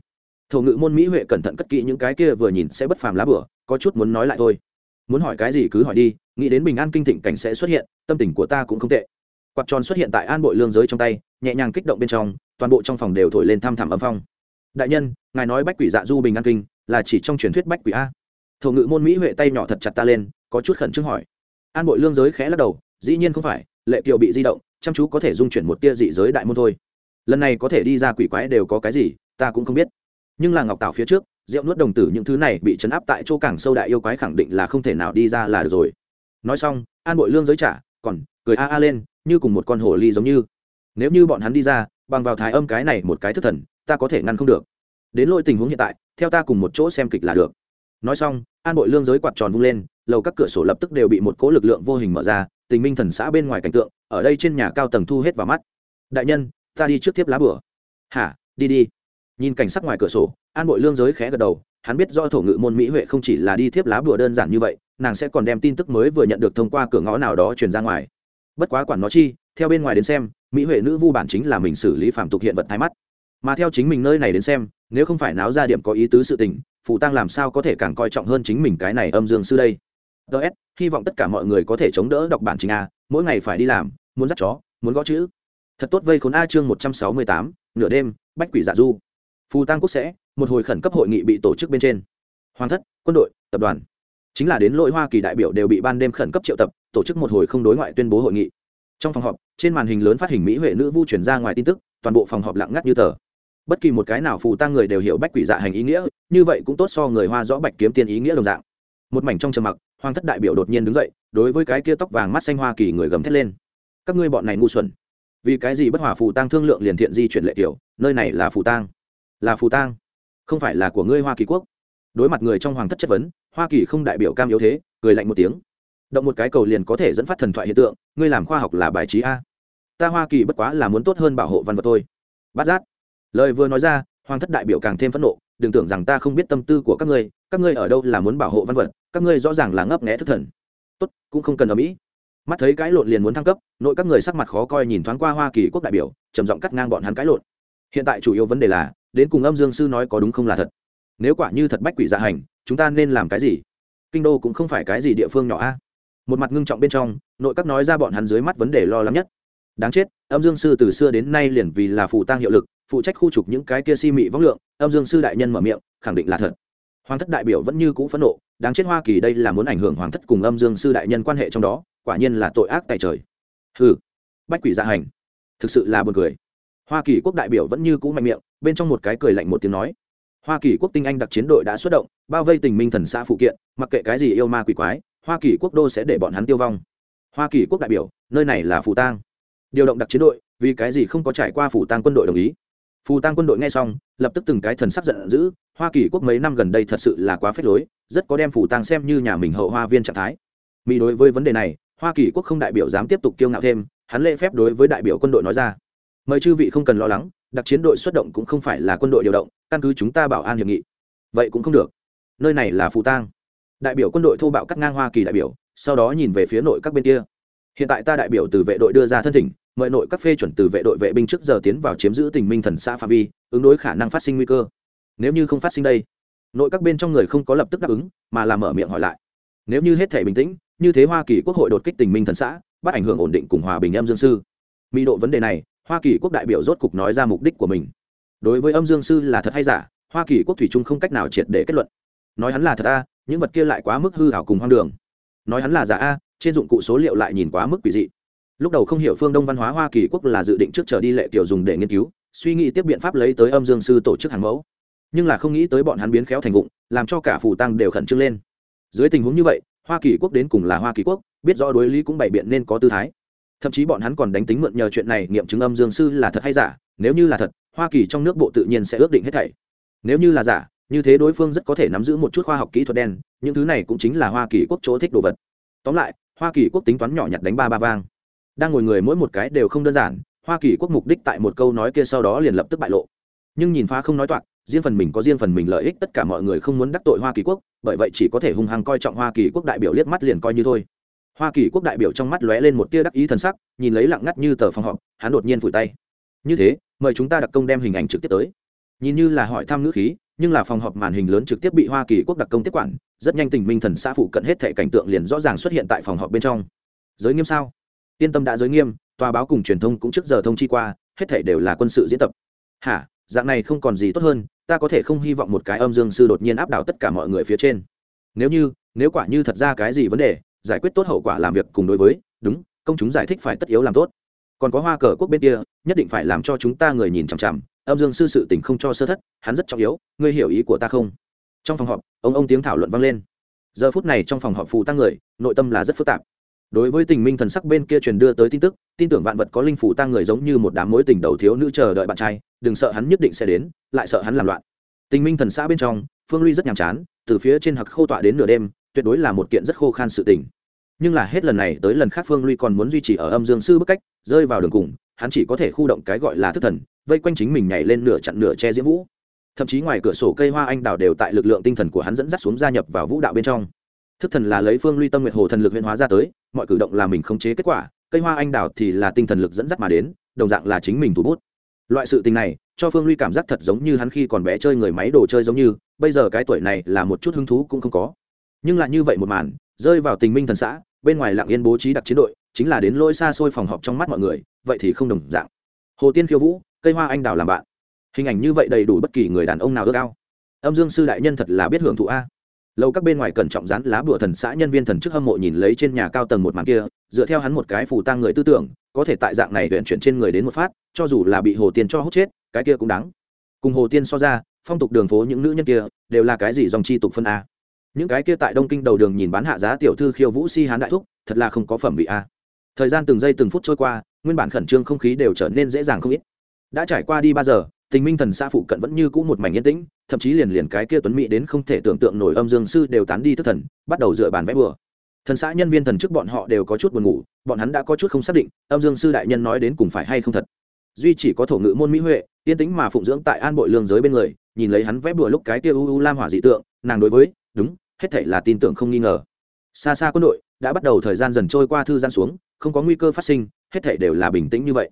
thổ ngự môn mỹ huệ cẩn thận cất kỹ những cái kia vừa nhìn sẽ bất phàm lá bửa, có chút muốn nói lại thôi. Muốn hỏi cái gì cứ hỏi đi, nghĩ đến bình an kinh thịnh cảnh sẽ xuất hiện, tâm tình của ta cũng không tệ. Quạt tròn xuất hiện tại an bội lương giới trong tay, nhẹ nhàng kích động bên trong, toàn bộ trong phòng đều thổi lên thăm thẳm âm phong. Đại nhân, ngài nói bách quỷ dạ du bình an kinh, là chỉ trong truyền thuyết bách quỷ a. Thổ ngự môn mỹ huệ tay nhỏ thật chặt ta lên, có chút khẩn trương hỏi. An bội lương giới khẽ lắc đầu, dĩ nhiên không phải, lệ kiều bị di động chăm chú có thể dung chuyển một tia dị giới đại môn thôi. Lần này có thể đi ra quỷ quái đều có cái gì, ta cũng không biết. Nhưng là ngọc tảo phía trước, rượu nuốt đồng tử những thứ này bị chấn áp tại chỗ cảng sâu đại yêu quái khẳng định là không thể nào đi ra là được rồi. Nói xong, an bội lương giới trả, còn cười a a lên, như cùng một con hồ ly giống như. Nếu như bọn hắn đi ra, bằng vào thái âm cái này một cái thức thần, ta có thể ngăn không được. Đến lỗi tình huống hiện tại, theo ta cùng một chỗ xem kịch là được nói xong, an bội lương giới quạt tròn vung lên, lầu các cửa sổ lập tức đều bị một cỗ lực lượng vô hình mở ra, tình minh thần xã bên ngoài cảnh tượng, ở đây trên nhà cao tầng thu hết vào mắt. Đại nhân, ta đi trước tiếp lá bửa hả, đi đi. Nhìn cảnh sắc ngoài cửa sổ, an bội lương giới khẽ gật đầu, hắn biết do thổ ngự môn mỹ huệ không chỉ là đi tiếp lá bùa đơn giản như vậy, nàng sẽ còn đem tin tức mới vừa nhận được thông qua cửa ngõ nào đó truyền ra ngoài. Bất quá quản nó chi, theo bên ngoài đến xem, mỹ huệ nữ vu bản chính là mình xử lý phạm tục hiện vật thái mắt. Mà theo chính mình nơi này đến xem, nếu không phải náo ra điểm có ý tứ sự tình phụ tăng làm sao có thể càng coi trọng hơn chính mình cái này âm dương sư đây? Ts hy vọng tất cả mọi người có thể chống đỡ đọc bản chính a, mỗi ngày phải đi làm, muốn dắt chó, muốn gõ chữ. Thật tốt vây khốn a chương một trăm sáu mươi tám, nửa đêm, bách quỷ dạ du. Phù tăng quốc sẽ, một hồi khẩn cấp hội nghị bị tổ chức bên trên. Hoàng thất, quân đội, tập đoàn. Chính là đến lỗi hoa kỳ đại biểu đều bị ban đêm khẩn cấp triệu tập, tổ chức một hồi không đối ngoại tuyên bố hội nghị. Trong phòng họp, trên màn hình lớn phát hình mỹ huệ nữ vu chuyển ra ngoài tin tức, toàn bộ phòng họp lặng ngắt như tờ bất kỳ một cái nào phù tang người đều hiểu bách quỷ dạ hành ý nghĩa như vậy cũng tốt so người hoa rõ bạch kiếm tiên ý nghĩa đồng dạng. Một mảnh trong trầm mặc hoàng thất đại biểu đột nhiên đứng dậy đối với cái kia tóc vàng mắt xanh hoa kỳ người gầm thét lên. Các ngươi bọn này ngu xuẩn. Vì cái gì bất hòa phù tang thương lượng liền thiện di chuyển lệ kiểu nơi này là phù tang, là phù tang, không phải là của ngươi hoa kỳ quốc. Đối mặt người trong hoàng thất chất vấn hoa kỳ không đại biểu cam yếu thế cười lạnh một tiếng. Động một cái cầu liền có thể dẫn phát thần thoại hiện tượng ngươi làm khoa học là bài trí a. Ta hoa kỳ bất quá là muốn tốt hơn bảo hộ văn vật thôi. Bát giác lời vừa nói ra, hoàng thất đại biểu càng thêm phẫn nộ, đừng tưởng rằng ta không biết tâm tư của các ngươi các ngươi ở đâu là muốn bảo hộ văn vật, các ngươi rõ ràng là ngấp nghẽ thất thần. Tốt, cũng không cần ở mỹ. Mắt thấy cãi lộn liền muốn thăng cấp, nội các người sắc mặt khó coi nhìn thoáng qua hoa kỳ quốc đại biểu, trầm giọng cắt ngang bọn hắn cãi lộn. Hiện tại chủ yếu vấn đề là, đến cùng âm dương sư nói có đúng không là thật. Nếu quả như thật bách quỷ dạ hành, chúng ta nên làm cái gì? Kinh đô cũng không phải cái gì địa phương nhỏ a. Một mặt ngưng trọng bên trong, nội các nói ra bọn hắn dưới mắt vấn đề lo lắng nhất. Đáng chết, âm dương sư từ xưa đến nay liền vì là phủ tang hiệu lực phụ trách khu trục những cái kia si mị võng lượng, âm dương sư đại nhân mở miệng, khẳng định là thật. Hoàng thất đại biểu vẫn như cũ phẫn nộ, đáng chết hoa kỳ đây là muốn ảnh hưởng hoàng thất cùng âm dương sư đại nhân quan hệ trong đó, quả nhiên là tội ác tại trời. Hừ, bách quỷ dạ hành, thực sự là buồn cười. Hoa kỳ quốc đại biểu vẫn như cũ mạnh miệng, bên trong một cái cười lạnh một tiếng nói. Hoa kỳ quốc tinh anh đặc chiến đội đã xuất động, bao vây tình minh thần xã phụ kiện, mặc kệ cái gì yêu ma quỷ quái, hoa kỳ quốc đô sẽ để bọn hắn tiêu vong. Hoa kỳ quốc đại biểu, nơi này là phủ tang. Điều động đặc chiến đội, vì cái gì không có trải qua phủ tang quân đội đồng ý? Phù tang quân đội nghe xong, lập tức từng cái thần sắc giận dữ, hoa kỳ quốc mấy năm gần đây thật sự là quá phết lối, rất có đem phù tang xem như nhà mình hậu hoa viên trạng thái. Mỹ đối với vấn đề này, hoa kỳ quốc không đại biểu dám tiếp tục kiêu ngạo thêm, hắn lễ phép đối với đại biểu quân đội nói ra. Mời chư vị không cần lo lắng, đặc chiến đội xuất động cũng không phải là quân đội điều động, căn cứ chúng ta bảo an hiệp nghị. Vậy cũng không được. Nơi này là phù tang. Đại biểu quân đội thô bạo cắt ngang hoa kỳ đại biểu, sau đó nhìn về phía nội các bên kia. Hiện tại ta đại biểu từ vệ đội đưa ra thân thỉnh mời nội các phê chuẩn từ vệ đội vệ binh trước giờ tiến vào chiếm giữ tình minh thần xã phạm vi, ứng đối khả năng phát sinh nguy cơ. Nếu như không phát sinh đây, nội các bên trong người không có lập tức đáp ứng, mà làm mở miệng hỏi lại. Nếu như hết thể bình tĩnh, như thế hoa kỳ quốc hội đột kích tình minh thần xã, bắt ảnh hưởng ổn định cùng hòa bình âm dương sư. Mỹ độ vấn đề này, hoa kỳ quốc đại biểu rốt cục nói ra mục đích của mình. Đối với âm dương sư là thật hay giả, hoa kỳ quốc thủy trung không cách nào triệt để kết luận. Nói hắn là thật a, những vật kia lại quá mức hư hảo cùng hoang đường. Nói hắn là giả a, trên dụng cụ số liệu lại nhìn quá mức quỷ dị lúc đầu không hiểu phương đông văn hóa hoa kỳ quốc là dự định trước trở đi lệ tiểu dùng để nghiên cứu, suy nghĩ tiếp biện pháp lấy tới âm dương sư tổ chức hàng mẫu. Nhưng là không nghĩ tới bọn hắn biến khéo thành vụng, làm cho cả phủ tăng đều khẩn trương lên. Dưới tình huống như vậy, hoa kỳ quốc đến cùng là hoa kỳ quốc, biết rõ đối lý cũng bày biện nên có tư thái. Thậm chí bọn hắn còn đánh tính mượn nhờ chuyện này nghiệm chứng âm dương sư là thật hay giả, nếu như là thật, hoa kỳ trong nước bộ tự nhiên sẽ ước định hết thảy. Nếu như là giả, như thế đối phương rất có thể nắm giữ một chút khoa học kỹ thuật đen, những thứ này cũng chính là hoa kỳ quốc chỗ thích đồ vật. Tóm lại, hoa kỳ quốc tính toán nhỏ nhặt đánh ba ba vang đang ngồi người mỗi một cái đều không đơn giản, hoa kỳ quốc mục đích tại một câu nói kia sau đó liền lập tức bại lộ. Nhưng nhìn phá không nói toạc, riêng phần mình có riêng phần mình lợi ích tất cả mọi người không muốn đắc tội hoa kỳ quốc, bởi vậy chỉ có thể hung hăng coi trọng hoa kỳ quốc đại biểu liếc mắt liền coi như thôi. Hoa kỳ quốc đại biểu trong mắt lóe lên một tia đắc ý thần sắc, nhìn lấy lặng ngắt như tờ phòng họp, hắn đột nhiên phủi tay. Như thế, mời chúng ta đặc công đem hình ảnh trực tiếp tới. Nhìn như là hỏi thăm ngữ khí, nhưng là phòng họp màn hình lớn trực tiếp bị hoa kỳ quốc đặc công tiếp quản, rất nhanh tình minh thần xã phụ cận hết thệ cảnh tượng liền rõ ràng xuất hiện tại phòng họp bên trong. Giới nghiêm sao? Yên tâm đã giới nghiêm, tòa báo cùng truyền thông cũng trước giờ thông chi qua, hết thảy đều là quân sự diễn tập. Hả? Dạng này không còn gì tốt hơn, ta có thể không hy vọng một cái âm dương sư đột nhiên áp đảo tất cả mọi người phía trên. Nếu như, nếu quả như thật ra cái gì vấn đề, giải quyết tốt hậu quả làm việc cùng đối với, đúng, công chúng giải thích phải tất yếu làm tốt. Còn có hoa cờ quốc bên kia, nhất định phải làm cho chúng ta người nhìn chằm chằm, âm dương sư sự tình không cho sơ thất, hắn rất trọng yếu, ngươi hiểu ý của ta không? Trong phòng họp, ông ông tiếng thảo luận vang lên. Giờ phút này trong phòng họp phù tăng người, nội tâm là rất phức tạp đối với tình minh thần sắc bên kia truyền đưa tới tin tức, tin tưởng vạn vật có linh phủ tăng người giống như một đám mối tình đầu thiếu nữ chờ đợi bạn trai, đừng sợ hắn nhất định sẽ đến, lại sợ hắn làm loạn. Tình minh thần xã bên trong, phương ly rất nhàm chán, từ phía trên hặc khô tọa đến nửa đêm, tuyệt đối là một kiện rất khô khan sự tình. Nhưng là hết lần này tới lần khác phương ly còn muốn duy trì ở âm dương sư bức cách, rơi vào đường cùng, hắn chỉ có thể khu động cái gọi là thức thần, vây quanh chính mình nhảy lên nửa chặn nửa che diễm vũ. Thậm chí ngoài cửa sổ cây hoa anh đào đều tại lực lượng tinh thần của hắn dẫn dắt xuống gia nhập vào vũ đạo bên trong. Thức thần là lấy phương ly tâm nguyệt hồ thần lực huyễn hóa ra tới mọi cử động là mình khống chế kết quả, cây hoa anh đào thì là tinh thần lực dẫn dắt mà đến, đồng dạng là chính mình thủ bút. Loại sự tình này, cho phương ly cảm giác thật giống như hắn khi còn bé chơi người máy đồ chơi giống như, bây giờ cái tuổi này là một chút hứng thú cũng không có. Nhưng lại như vậy một màn, rơi vào tình minh thần xã, bên ngoài lặng yên bố trí đặc chiến đội, chính là đến lỗi xa xôi phòng họp trong mắt mọi người, vậy thì không đồng dạng. Hồ tiên khiêu vũ, cây hoa anh đào làm bạn. Hình ảnh như vậy đầy đủ bất kỳ người đàn ông nào ước ao. Âm dương sư đại nhân thật là biết hưởng thụ a lâu các bên ngoài cẩn trọng dán lá bùa thần xã nhân viên thần chức hâm mộ nhìn lấy trên nhà cao tầng một màn kia, dựa theo hắn một cái phù tăng người tư tưởng, có thể tại dạng này huyện chuyển trên người đến một phát, cho dù là bị hồ tiên cho hút chết, cái kia cũng đáng. Cùng hồ tiên so ra, phong tục đường phố những nữ nhân kia, đều là cái gì dòng chi tục phân a. Những cái kia tại đông kinh đầu đường nhìn bán hạ giá tiểu thư khiêu vũ si hán đại thúc, thật là không có phẩm vị a. Thời gian từng giây từng phút trôi qua, nguyên bản khẩn trương không khí đều trở nên dễ dàng không ít. Đã trải qua đi ba giờ tình minh thần xã phụ cận vẫn như cũ một mảnh yên tĩnh, thậm chí liền liền cái kia tuấn mỹ đến không thể tưởng tượng nổi âm dương sư đều tán đi thất thần, bắt đầu dựa bàn vẽ bừa. Thần xã nhân viên thần chức bọn họ đều có chút buồn ngủ, bọn hắn đã có chút không xác định âm dương sư đại nhân nói đến cùng phải hay không thật. Duy chỉ có thổ ngữ môn mỹ huệ, yên tĩnh mà phụng dưỡng tại an bội lương giới bên người, nhìn lấy hắn vẽ bừa lúc cái kia u u lam hỏa dị tượng, nàng đối với, đúng, hết thảy là tin tưởng không nghi ngờ. Xa xa quân đội đã bắt đầu thời gian dần trôi qua thư gian xuống, không có nguy cơ phát sinh, hết thảy đều là bình tĩnh như vậy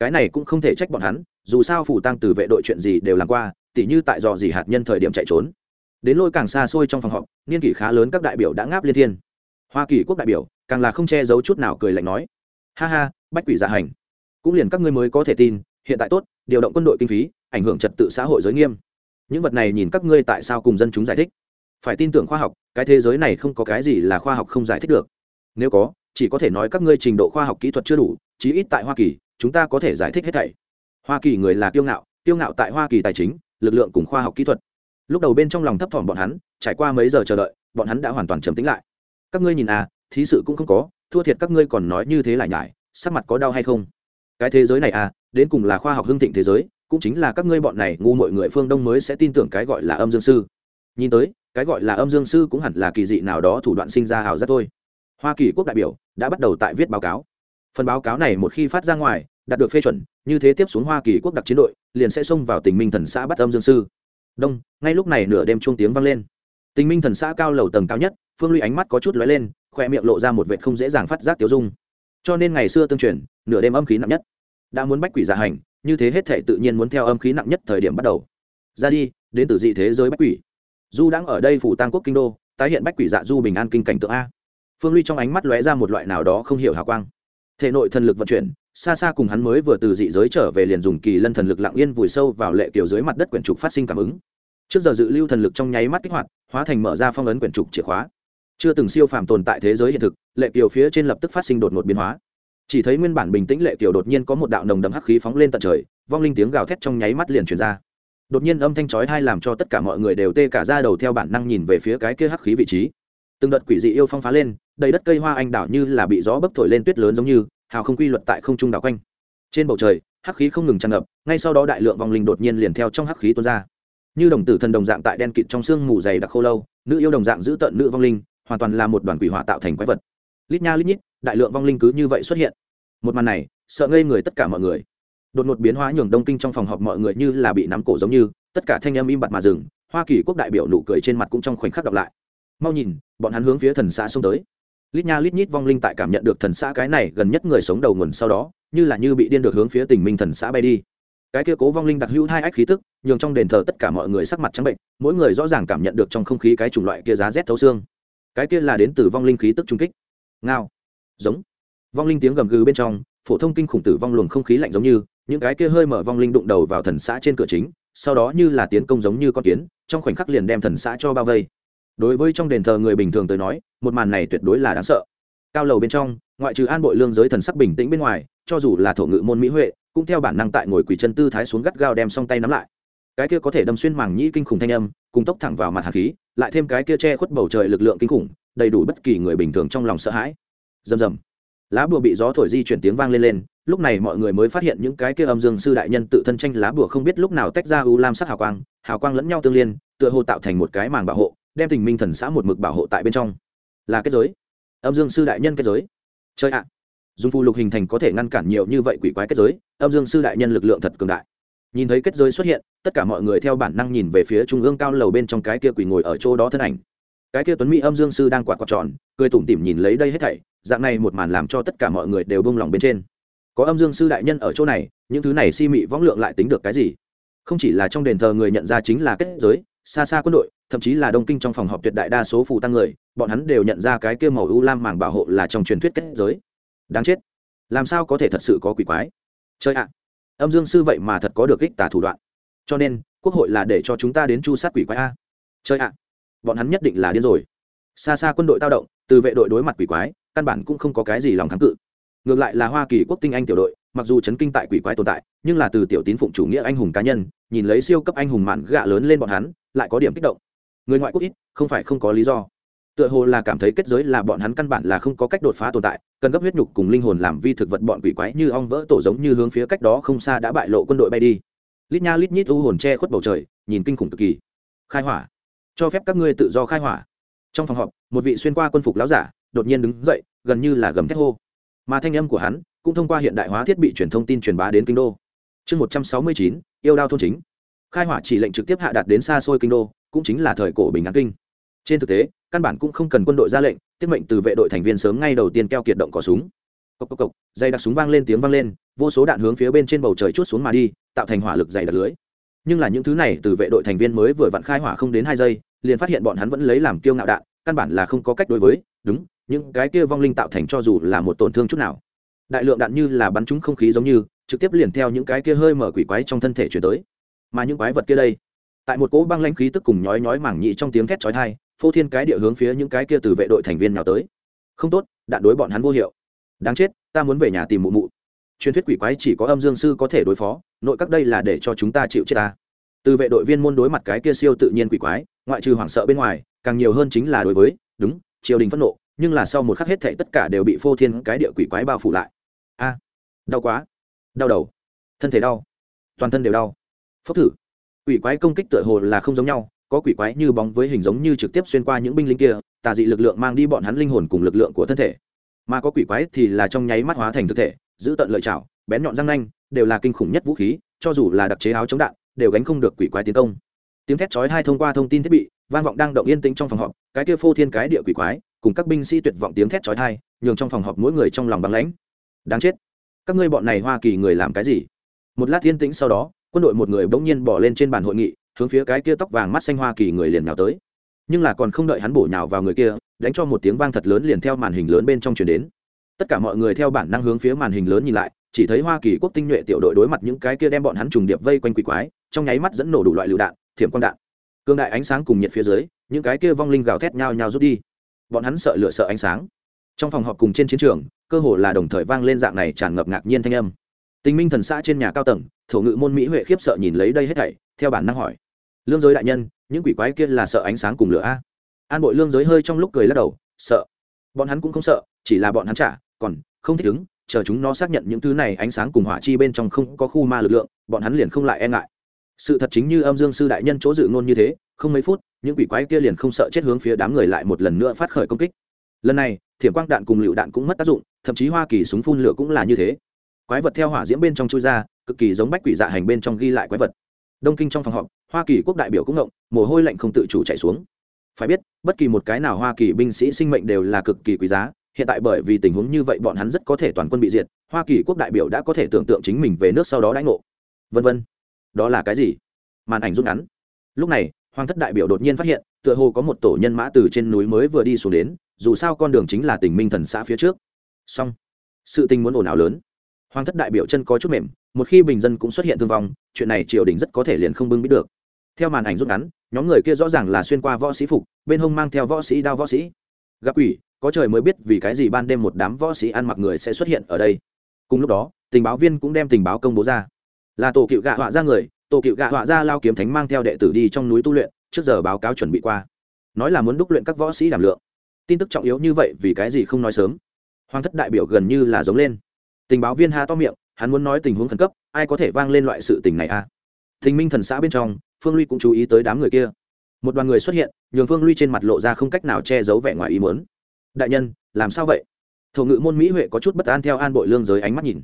cái này cũng không thể trách bọn hắn, dù sao phủ tăng từ vệ đội chuyện gì đều làm qua, tỉ như tại dò dỉ hạt nhân thời điểm chạy trốn. Đến lôi càng xa xôi trong phòng họp, niên kỷ khá lớn các đại biểu đã ngáp liên thiên. Hoa kỳ quốc đại biểu, càng là không che giấu chút nào cười lạnh nói, ha ha, bách quỷ dạ hành. Cũng liền các ngươi mới có thể tin, hiện tại tốt, điều động quân đội kinh phí, ảnh hưởng trật tự xã hội giới nghiêm. Những vật này nhìn các ngươi tại sao cùng dân chúng giải thích? Phải tin tưởng khoa học, cái thế giới này không có cái gì là khoa học không giải thích được. Nếu có, chỉ có thể nói các ngươi trình độ khoa học kỹ thuật chưa đủ, chí ít tại hoa kỳ chúng ta có thể giải thích hết thảy. Hoa kỳ người là kiêu ngạo kiêu ngạo tại hoa kỳ tài chính, lực lượng cùng khoa học kỹ thuật. Lúc đầu bên trong lòng thấp thỏm bọn hắn, trải qua mấy giờ chờ đợi, bọn hắn đã hoàn toàn trầm tính lại. Các ngươi nhìn à thí sự cũng không có, thua thiệt các ngươi còn nói như thế lại nhải, sắc mặt có đau hay không? Cái thế giới này à đến cùng là khoa học hưng thịnh thế giới, cũng chính là các ngươi bọn này ngu mọi người phương đông mới sẽ tin tưởng cái gọi là âm dương sư. Nhìn tới, cái gọi là âm dương sư cũng hẳn là kỳ dị nào đó thủ đoạn sinh ra hào giác thôi. Hoa kỳ quốc đại biểu đã bắt đầu tại viết báo cáo phần báo cáo này một khi phát ra ngoài, đạt được phê chuẩn, như thế tiếp xuống hoa kỳ quốc đặc chiến đội, liền sẽ xông vào tình minh thần xã bắt âm dương sư. Đông, ngay lúc này nửa đêm chuông tiếng vang lên. Tình minh thần xã cao lầu tầng cao nhất, phương ly ánh mắt có chút lóe lên, khoe miệng lộ ra một vệt không dễ dàng phát giác tiêu dung. Cho nên ngày xưa tương truyền, nửa đêm âm khí nặng nhất. Đã muốn bách quỷ giả hành, như thế hết thể tự nhiên muốn theo âm khí nặng nhất thời điểm bắt đầu. Ra đi, đến từ dị thế giới bách quỷ. Du đang ở đây phủ tăng quốc kinh đô, tái hiện bách quỷ dạ du bình an kinh cảnh tượng a. Phương ly trong ánh mắt lóe ra một loại nào đó không hiểu hào quang thể nội thần lực vận chuyển, xa xa cùng hắn mới vừa từ dị giới trở về liền dùng kỳ lân thần lực lặng yên vùi sâu vào lệ kiểu dưới mặt đất quyển trục phát sinh cảm ứng. Trước giờ dự lưu thần lực trong nháy mắt kích hoạt, hóa thành mở ra phong ấn quyển trục chìa khóa. Chưa từng siêu phàm tồn tại thế giới hiện thực, lệ kiều phía trên lập tức phát sinh đột ngột biến hóa. Chỉ thấy nguyên bản bình tĩnh lệ kiều đột nhiên có một đạo nồng đậm hắc khí phóng lên tận trời, vong linh tiếng gào thét trong nháy mắt liền truyền ra. Đột nhiên âm thanh chói tai làm cho tất cả mọi người đều tê cả ra đầu theo bản năng nhìn về phía cái kia hắc khí vị trí từng đợt quỷ dị yêu phong phá lên, đầy đất cây hoa anh đảo như là bị gió bấc thổi lên tuyết lớn giống như, hào không quy luật tại không trung đảo quanh. Trên bầu trời, hắc khí không ngừng tràn ngập, ngay sau đó đại lượng vòng linh đột nhiên liền theo trong hắc khí tuôn ra. Như đồng tử thần đồng dạng tại đen kịt trong xương mù dày đặc khô lâu, nữ yêu đồng dạng giữ tận nữ vong linh, hoàn toàn là một đoàn quỷ hỏa tạo thành quái vật. Lít nha lít nhít, đại lượng vong linh cứ như vậy xuất hiện. Một màn này, sợ ngây người tất cả mọi người. Đột ngột biến hóa nhường đông kinh trong phòng họp mọi người như là bị nắm cổ giống như, tất cả thanh âm im bặt mà dừng, hoa kỳ quốc đại biểu nụ cười trên mặt cũng trong khoảnh khắc đọc lại mau nhìn, bọn hắn hướng phía thần xã xông tới. Lít nha lít nhít vong linh tại cảm nhận được thần xã cái này gần nhất người sống đầu nguồn sau đó, như là như bị điên được hướng phía tình minh thần xã bay đi. Cái kia cố vong linh đặc hữu hai ách khí tức, nhường trong đền thờ tất cả mọi người sắc mặt trắng bệnh, mỗi người rõ ràng cảm nhận được trong không khí cái chủng loại kia giá rét thấu xương. Cái kia là đến từ vong linh khí tức trung kích. Ngao. Giống. Vong linh tiếng gầm gừ bên trong, phổ thông kinh khủng tử vong luồng không khí lạnh giống như, những cái kia hơi mở vong linh đụng đầu vào thần xã trên cửa chính, sau đó như là tiến công giống như con kiến, trong khoảnh khắc liền đem thần xã cho bao vây đối với trong đền thờ người bình thường tới nói, một màn này tuyệt đối là đáng sợ. Cao lầu bên trong, ngoại trừ an bội lương giới thần sắc bình tĩnh bên ngoài, cho dù là thổ ngự môn mỹ huệ, cũng theo bản năng tại ngồi quỳ chân tư thái xuống gắt gao đem song tay nắm lại. Cái kia có thể đâm xuyên màng nhĩ kinh khủng thanh âm, cùng tốc thẳng vào mặt hạt khí, lại thêm cái kia che khuất bầu trời lực lượng kinh khủng, đầy đủ bất kỳ người bình thường trong lòng sợ hãi. Rầm rầm. Lá bùa bị gió thổi di chuyển tiếng vang lên lên, lúc này mọi người mới phát hiện những cái kia âm dương sư đại nhân tự thân tranh lá bùa không biết lúc nào tách ra u lam sắc hào quang hào quang lẫn nhau tương liên, tựa hồ tạo thành một cái màng bảo hộ đem tình minh thần xã một mực bảo hộ tại bên trong. Là kết giới. Âm dương sư đại nhân kết giới. Chơi ạ. Dùng phù lục hình thành có thể ngăn cản nhiều như vậy quỷ quái kết giới, âm dương sư đại nhân lực lượng thật cường đại. Nhìn thấy kết giới xuất hiện, tất cả mọi người theo bản năng nhìn về phía trung ương cao lầu bên trong cái kia quỷ ngồi ở chỗ đó thân ảnh. Cái kia tuấn mỹ âm dương sư đang quạt quạt tròn, cười tủm tỉm nhìn lấy đây hết thảy, dạng này một màn làm cho tất cả mọi người đều bông lòng bên trên. Có âm dương sư đại nhân ở chỗ này, những thứ này si mị võng lượng lại tính được cái gì? Không chỉ là trong đền thờ người nhận ra chính là kết giới, xa xa quân đội thậm chí là đông kinh trong phòng họp tuyệt đại đa số phù tăng người, bọn hắn đều nhận ra cái kia màu u lam màng bảo hộ là trong truyền thuyết kết giới. Đáng chết. Làm sao có thể thật sự có quỷ quái? Chơi ạ. Âm dương sư vậy mà thật có được ích tả thủ đoạn. Cho nên, quốc hội là để cho chúng ta đến chu sát quỷ quái a. Chơi ạ. Bọn hắn nhất định là điên rồi. Xa xa quân đội tao động, từ vệ đội đối mặt quỷ quái, căn bản cũng không có cái gì lòng kháng cự. Ngược lại là hoa kỳ quốc tinh anh tiểu đội, mặc dù chấn kinh tại quỷ quái tồn tại, nhưng là từ tiểu tín phụng chủ nghĩa anh hùng cá nhân, nhìn lấy siêu cấp anh hùng mạn gạ lớn lên bọn hắn, lại có điểm kích động người ngoại quốc ít, không phải không có lý do. Tựa hồ là cảm thấy kết giới là bọn hắn căn bản là không có cách đột phá tồn tại, cần gấp huyết nhục cùng linh hồn làm vi thực vật bọn quỷ quái như ong vỡ tổ giống như hướng phía cách đó không xa đã bại lộ quân đội bay đi. Lít nha lít nhít u hồn che khuất bầu trời, nhìn kinh khủng cực kỳ. Khai hỏa. Cho phép các ngươi tự do khai hỏa. Trong phòng họp, một vị xuyên qua quân phục láo giả, đột nhiên đứng dậy, gần như là gầm thét hô. Mà thanh âm của hắn, cũng thông qua hiện đại hóa thiết bị truyền thông tin truyền bá đến kinh đô. Chương một trăm sáu mươi chín, yêu đao thôn chính. Khai hỏa chỉ lệnh trực tiếp hạ đạt đến xa xôi kinh đô cũng chính là thời cổ bình an kinh. Trên thực tế, căn bản cũng không cần quân đội ra lệnh, tiết mệnh từ vệ đội thành viên sớm ngay đầu tiên keo kiệt động có súng. Cộc cộc cộc, dây đặc súng vang lên tiếng vang lên, vô số đạn hướng phía bên trên bầu trời chút xuống mà đi, tạo thành hỏa lực dày đặc lưới. Nhưng là những thứ này từ vệ đội thành viên mới vừa vặn khai hỏa không đến hai giây, liền phát hiện bọn hắn vẫn lấy làm kiêu ngạo đạn, căn bản là không có cách đối với, đúng, những cái kia vong linh tạo thành cho dù là một tổn thương chút nào. Đại lượng đạn như là bắn trúng không khí giống như, trực tiếp liền theo những cái kia hơi mở quỷ quái trong thân thể chuyển tới. Mà những quái vật kia đây tại một cỗ băng lãnh khí tức cùng nhói nhói mảng nhị trong tiếng thét chói tai, phô thiên cái địa hướng phía những cái kia từ vệ đội thành viên nào tới. Không tốt, đạn đối bọn hắn vô hiệu. Đáng chết, ta muốn về nhà tìm mụ mụ. Truyền thuyết quỷ quái chỉ có âm dương sư có thể đối phó, nội các đây là để cho chúng ta chịu chết ta. Từ vệ đội viên môn đối mặt cái kia siêu tự nhiên quỷ quái, ngoại trừ hoảng sợ bên ngoài, càng nhiều hơn chính là đối với, đúng, triều đình phẫn nộ, nhưng là sau một khắc hết thảy tất cả đều bị phô thiên cái địa quỷ quái bao phủ lại. A, đau quá. Đau đầu. Thân thể đau. Toàn thân đều đau. Phốc thử quỷ quái công kích tựa hồ là không giống nhau, có quỷ quái như bóng với hình giống như trực tiếp xuyên qua những binh lính kia, tà dị lực lượng mang đi bọn hắn linh hồn cùng lực lượng của thân thể. Mà có quỷ quái thì là trong nháy mắt hóa thành thực thể, giữ tận lợi chảo bén nhọn răng nanh, đều là kinh khủng nhất vũ khí, cho dù là đặc chế áo chống đạn, đều gánh không được quỷ quái tiến công. Tiếng thét chói hai thông qua thông tin thiết bị, vang vọng đang động yên tĩnh trong phòng họp, cái kia phô thiên cái địa quỷ quái, cùng các binh sĩ tuyệt vọng tiếng thét chói tai, nhường trong phòng họp mỗi người trong lòng băng lãnh. Đáng chết. Các ngươi bọn này hoa kỳ người làm cái gì? Một lát yên tĩnh sau đó quân đội một người bỗng nhiên bỏ lên trên bàn hội nghị, hướng phía cái kia tóc vàng mắt xanh hoa kỳ người liền nhào tới. Nhưng là còn không đợi hắn bổ nhào vào người kia, đánh cho một tiếng vang thật lớn liền theo màn hình lớn bên trong chuyển đến. Tất cả mọi người theo bản năng hướng phía màn hình lớn nhìn lại, chỉ thấy hoa kỳ quốc tinh nhuệ tiểu đội đối mặt những cái kia đem bọn hắn trùng điệp vây quanh quỷ quái, trong nháy mắt dẫn nổ đủ loại lựu đạn, thiểm quang đạn. Cương đại ánh sáng cùng nhiệt phía dưới, những cái kia vong linh gào thét nhau nhau rút đi. Bọn hắn sợ lửa sợ ánh sáng. Trong phòng họp cùng trên chiến trường, cơ hồ là đồng thời vang lên dạng này tràn ngập ngạc nhiên thanh âm tình minh thần xã trên nhà cao tầng, thổ ngự môn mỹ huệ khiếp sợ nhìn lấy đây hết thảy, theo bản năng hỏi. Lương giới đại nhân, những quỷ quái kia là sợ ánh sáng cùng lửa a? An bội lương giới hơi trong lúc cười lắc đầu, sợ. Bọn hắn cũng không sợ, chỉ là bọn hắn trả còn không thích ứng, chờ chúng nó xác nhận những thứ này ánh sáng cùng hỏa chi bên trong không có khu ma lực lượng, bọn hắn liền không lại e ngại. Sự thật chính như âm dương sư đại nhân chỗ dự ngôn như thế, không mấy phút, những quỷ quái kia liền không sợ chết hướng phía đám người lại một lần nữa phát khởi công kích. Lần này, thiểm quang đạn cùng lựu đạn cũng mất tác dụng, thậm chí hoa kỳ súng phun lửa cũng là như thế quái vật theo hỏa diễm bên trong chui ra, cực kỳ giống bách quỷ dạ hành bên trong ghi lại quái vật. Đông kinh trong phòng họp, hoa kỳ quốc đại biểu cũng ngộng, mồ hôi lạnh không tự chủ chạy xuống. Phải biết, bất kỳ một cái nào hoa kỳ binh sĩ sinh mệnh đều là cực kỳ quý giá, hiện tại bởi vì tình huống như vậy bọn hắn rất có thể toàn quân bị diệt, hoa kỳ quốc đại biểu đã có thể tưởng tượng chính mình về nước sau đó đánh ngộ. Vân vân. Đó là cái gì? Màn ảnh rút ngắn. Lúc này, hoàng thất đại biểu đột nhiên phát hiện, tựa hồ có một tổ nhân mã từ trên núi mới vừa đi xuống đến, dù sao con đường chính là tỉnh minh thần xã phía trước. Song sự tình muốn ồn ào lớn hoàng thất đại biểu chân có chút mềm, một khi bình dân cũng xuất hiện thương vong, chuyện này triều đình rất có thể liền không bưng biết được. Theo màn ảnh rút ngắn, nhóm người kia rõ ràng là xuyên qua võ sĩ phục, bên hông mang theo võ sĩ đao võ sĩ. Gặp quỷ, có trời mới biết vì cái gì ban đêm một đám võ sĩ ăn mặc người sẽ xuất hiện ở đây. Cùng lúc đó, tình báo viên cũng đem tình báo công bố ra. Là tổ cựu gạ họa ra người, tổ cựu gạ họa ra lao kiếm thánh mang theo đệ tử đi trong núi tu luyện, trước giờ báo cáo chuẩn bị qua. Nói là muốn đúc luyện các võ sĩ đảm lượng. Tin tức trọng yếu như vậy vì cái gì không nói sớm? Hoàng thất đại biểu gần như là giống lên tình báo viên ha to miệng, hắn muốn nói tình huống khẩn cấp, ai có thể vang lên loại sự tình này à? Thình minh thần xã bên trong, phương ly cũng chú ý tới đám người kia. Một đoàn người xuất hiện, nhường phương ly trên mặt lộ ra không cách nào che giấu vẻ ngoài ý muốn. Đại nhân, làm sao vậy? Thổ ngự môn mỹ huệ có chút bất an theo an bội lương giới ánh mắt nhìn.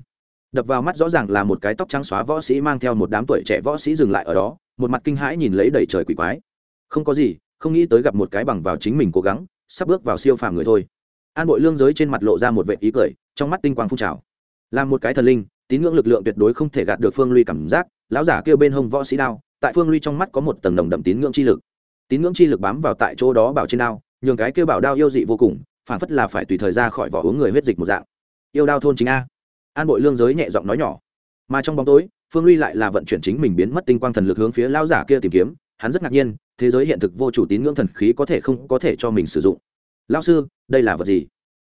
Đập vào mắt rõ ràng là một cái tóc trắng xóa võ sĩ mang theo một đám tuổi trẻ võ sĩ dừng lại ở đó, một mặt kinh hãi nhìn lấy đầy trời quỷ quái. Không có gì, không nghĩ tới gặp một cái bằng vào chính mình cố gắng, sắp bước vào siêu phàm người thôi. An bội lương giới trên mặt lộ ra một vệ ý cười, trong mắt tinh quang phun trào là một cái thần linh, tín ngưỡng lực lượng tuyệt đối không thể gạt được phương ly cảm giác, lão giả kêu bên hông võ sĩ đao, tại phương ly trong mắt có một tầng đồng đậm tín ngưỡng chi lực. Tín ngưỡng chi lực bám vào tại chỗ đó bảo trên đao, nhường cái kêu bảo đao yêu dị vô cùng, phản phất là phải tùy thời ra khỏi vỏ uống người huyết dịch một dạng. Yêu đao thôn chính a. An bội lương giới nhẹ giọng nói nhỏ. Mà trong bóng tối, phương ly lại là vận chuyển chính mình biến mất tinh quang thần lực hướng phía lão giả kia tìm kiếm, hắn rất ngạc nhiên, thế giới hiện thực vô chủ tín ngưỡng thần khí có thể không có thể cho mình sử dụng. Lão sư, đây là vật gì?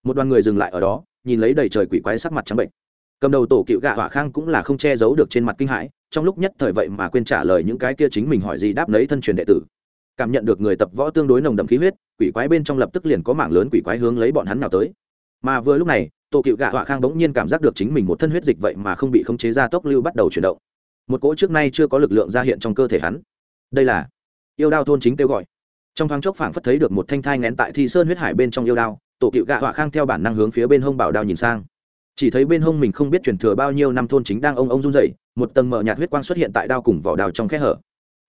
Một đoàn người dừng lại ở đó, nhìn lấy đầy trời quỷ quái sắc mặt trắng bệnh cầm đầu tổ cựu gạ hỏa khang cũng là không che giấu được trên mặt kinh hãi, trong lúc nhất thời vậy mà quên trả lời những cái kia chính mình hỏi gì đáp lấy thân truyền đệ tử. Cảm nhận được người tập võ tương đối nồng đậm khí huyết, quỷ quái bên trong lập tức liền có mảng lớn quỷ quái hướng lấy bọn hắn nào tới. Mà vừa lúc này, tổ cựu gạ hỏa khang bỗng nhiên cảm giác được chính mình một thân huyết dịch vậy mà không bị khống chế ra tốc lưu bắt đầu chuyển động. Một cỗ trước nay chưa có lực lượng ra hiện trong cơ thể hắn. Đây là yêu đao thôn chính kêu gọi. Trong thoáng chốc phảng phất thấy được một thanh thai ngén tại thi sơn huyết hải bên trong yêu đao, tổ cựu gạ hỏa khang theo bản năng hướng phía bên hông bảo đao nhìn sang chỉ thấy bên hông mình không biết truyền thừa bao nhiêu năm thôn chính đang ông ông run dậy một tầng mở nhạt huyết quang xuất hiện tại đao cùng vỏ đào trong khe hở.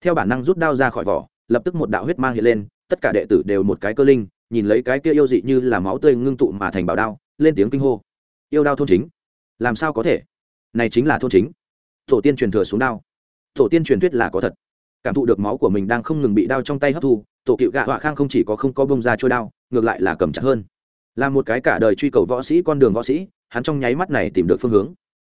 Theo bản năng rút đao ra khỏi vỏ, lập tức một đạo huyết mang hiện lên, tất cả đệ tử đều một cái cơ linh, nhìn lấy cái kia yêu dị như là máu tươi ngưng tụ mà thành bảo đao, lên tiếng kinh hô. Yêu đao thôn chính, làm sao có thể? Này chính là thôn chính. Tổ tiên truyền thừa xuống đao. Tổ tiên truyền thuyết là có thật. Cảm thụ được máu của mình đang không ngừng bị đao trong tay hấp thu, tổ cựu gạ họa khang không chỉ có không có bông ra trôi đao, ngược lại là cầm chặt hơn là một cái cả đời truy cầu võ sĩ con đường võ sĩ, hắn trong nháy mắt này tìm được phương hướng.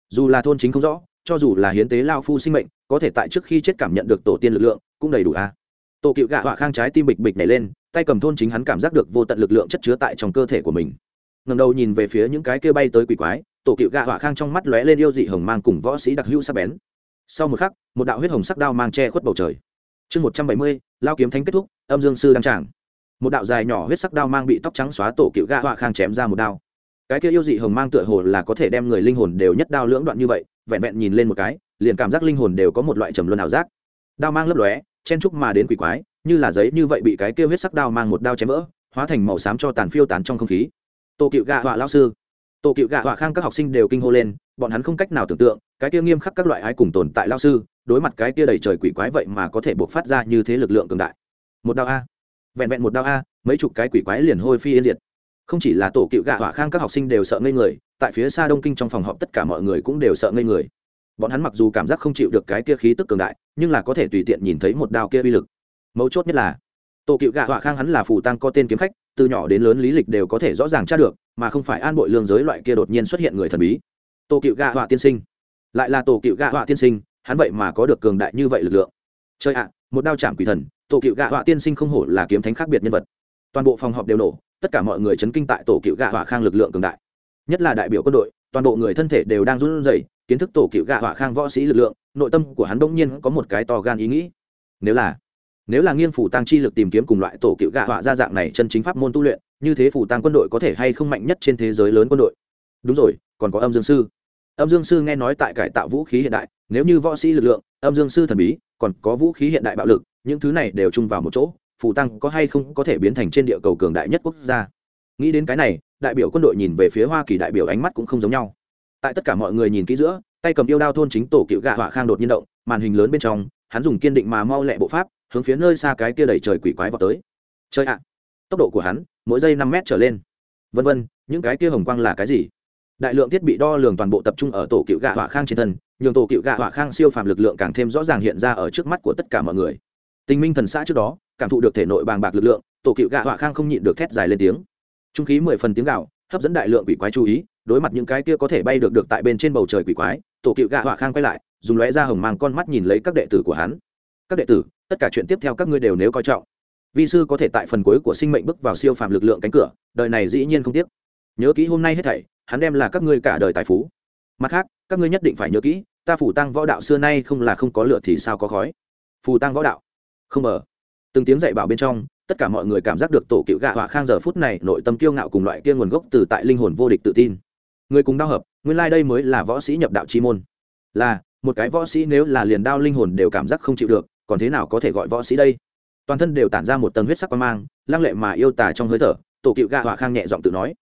Dù là thôn chính không rõ, cho dù là hiến tế lao phu sinh mệnh, có thể tại trước khi chết cảm nhận được tổ tiên lực lượng, cũng đầy đủ a. À. tổ cựu gạ họa khang trái tim bịch bịch nhảy lên, tay cầm thôn chính hắn cảm giác được vô tận lực lượng chất chứa tại trong cơ thể của mình. Ngầm đầu nhìn về phía những cái kia bay tới quỷ quái, tổ cựu gạ họa khang trong mắt lóe lên yêu dị hồng mang cùng võ sĩ đặc hữu sắc bén. Sau một khắc, một đạo huyết hồng sắc đao mang che khuất bầu trời. Chương một trăm bảy mươi, lao kiếm thánh kết thúc, âm dương sư đăng tràng một đạo dài nhỏ huyết sắc đao mang bị tóc trắng xóa tổ cựu gạ họa khang chém ra một đao. Cái kia yêu dị hồng mang tựa hồ là có thể đem người linh hồn đều nhất đao lưỡng đoạn như vậy, vẹn vẹn nhìn lên một cái, liền cảm giác linh hồn đều có một loại trầm luân ảo giác. Đao mang lấp lóe, chen trúc mà đến quỷ quái, như là giấy như vậy bị cái kia huyết sắc đao mang một đao chém vỡ, hóa thành màu xám cho tàn phiêu tán trong không khí. Tổ cựu gạ họa lao sư. Tổ cựu gạ họa khang các học sinh đều kinh hô lên, bọn hắn không cách nào tưởng tượng, cái kia nghiêm khắc các loại ái cùng tồn tại lao sư, đối mặt cái kia đầy trời quỷ quái vậy mà có thể buộc phát ra như thế lực lượng cường đại. Một đao a vẹn vẹn một đao a, mấy chục cái quỷ quái liền hôi phi yên diệt. Không chỉ là tổ cựu gạ họa khang các học sinh đều sợ ngây người, tại phía xa đông kinh trong phòng họp tất cả mọi người cũng đều sợ ngây người. Bọn hắn mặc dù cảm giác không chịu được cái kia khí tức cường đại, nhưng là có thể tùy tiện nhìn thấy một đao kia uy lực. Mấu chốt nhất là, tổ cựu gạ họa khang hắn là phù tăng có tên kiếm khách, từ nhỏ đến lớn lý lịch đều có thể rõ ràng tra được, mà không phải an bội lương giới loại kia đột nhiên xuất hiện người thần bí. Tổ cựu gạ họa tiên sinh, lại là tổ cựu gạ họa tiên sinh, hắn vậy mà có được cường đại như vậy lực lượng. Chơi ạ, một đao chạm quỷ thần tổ cựu gạ họa tiên sinh không hổ là kiếm thánh khác biệt nhân vật. Toàn bộ phòng họp đều nổ, tất cả mọi người chấn kinh tại tổ cựu gạ họa khang lực lượng cường đại. Nhất là đại biểu quân đội, toàn bộ người thân thể đều đang run rẩy, kiến thức tổ cựu gạ họa khang võ sĩ lực lượng, nội tâm của hắn bỗng nhiên có một cái to gan ý nghĩ. Nếu là nếu là nghiên phủ tăng chi lực tìm kiếm cùng loại tổ cựu gạ họa ra dạng này chân chính pháp môn tu luyện, như thế phủ tăng quân đội có thể hay không mạnh nhất trên thế giới lớn quân đội? Đúng rồi, còn có âm dương sư. Âm dương sư nghe nói tại cải tạo vũ khí hiện đại, nếu như võ sĩ lực lượng, âm dương sư thần bí, còn có vũ khí hiện đại bạo lực những thứ này đều chung vào một chỗ, phù tăng có hay không có thể biến thành trên địa cầu cường đại nhất quốc gia. Nghĩ đến cái này, đại biểu quân đội nhìn về phía hoa kỳ đại biểu ánh mắt cũng không giống nhau. Tại tất cả mọi người nhìn kỹ giữa, tay cầm yêu đao thôn chính tổ cựu gạ hỏa khang đột nhiên động, màn hình lớn bên trong, hắn dùng kiên định mà mau lẹ bộ pháp, hướng phía nơi xa cái kia đẩy trời quỷ quái vào tới. Chơi ạ. Tốc độ của hắn, mỗi giây năm mét trở lên. Vân vân, những cái kia hồng quang là cái gì? Đại lượng thiết bị đo lường toàn bộ tập trung ở tổ cựu gạ hỏa khang trên thân, nhường tổ cựu gạ hỏa khang siêu phàm lực lượng càng thêm rõ ràng hiện ra ở trước mắt của tất cả mọi người tình minh thần xã trước đó, cảm thụ được thể nội bàng bạc lực lượng, tổ cựu gạ họa khang không nhịn được thét dài lên tiếng. Trung khí mười phần tiếng gạo, hấp dẫn đại lượng quỷ quái chú ý, đối mặt những cái kia có thể bay được được tại bên trên bầu trời quỷ quái, tổ cựu gạ họa khang quay lại, dùng lóe ra hồng mang con mắt nhìn lấy các đệ tử của hắn. Các đệ tử, tất cả chuyện tiếp theo các ngươi đều nếu coi trọng. Vi sư có thể tại phần cuối của sinh mệnh bước vào siêu phàm lực lượng cánh cửa, đời này dĩ nhiên không tiếc. Nhớ kỹ hôm nay hết thảy, hắn đem là các ngươi cả đời tài phú. Mặt khác, các ngươi nhất định phải nhớ kỹ, ta phủ tăng võ đạo xưa nay không là không có lửa thì sao có khói. Phù tăng võ đạo không mở. Từng tiếng dạy bảo bên trong, tất cả mọi người cảm giác được tổ cựu gạ họa khang giờ phút này nội tâm kiêu ngạo cùng loại kia nguồn gốc từ tại linh hồn vô địch tự tin. Người cùng đao hợp, nguyên lai、like、đây mới là võ sĩ nhập đạo chi môn. Là, một cái võ sĩ nếu là liền đao linh hồn đều cảm giác không chịu được, còn thế nào có thể gọi võ sĩ đây? Toàn thân đều tản ra một tầng huyết sắc quan mang, lăng lệ mà yêu tả trong hơi thở, tổ cựu gạ họa khang nhẹ giọng tự nói.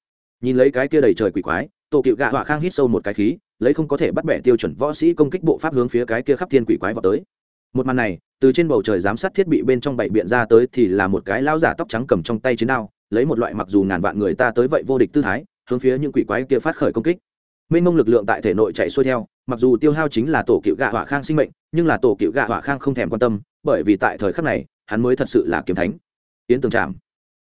Nhìn lấy cái kia đầy trời quỷ quái, tổ cựu gạ họa khang hít sâu một cái khí, lấy không có thể bắt bẻ tiêu chuẩn võ sĩ công kích bộ pháp hướng phía cái kia khắp thiên quỷ quái vào tới một màn này, từ trên bầu trời giám sát thiết bị bên trong bảy biện ra tới thì là một cái lão giả tóc trắng cầm trong tay chiến đao, lấy một loại mặc dù ngàn vạn người ta tới vậy vô địch tư thái, hướng phía những quỷ quái kia phát khởi công kích. Mênh mông lực lượng tại thể nội chạy xuôi theo, mặc dù tiêu hao chính là tổ cựu gạ hỏa khang sinh mệnh, nhưng là tổ cựu gạ hỏa khang không thèm quan tâm, bởi vì tại thời khắc này, hắn mới thật sự là kiếm thánh. Tiến tường trạm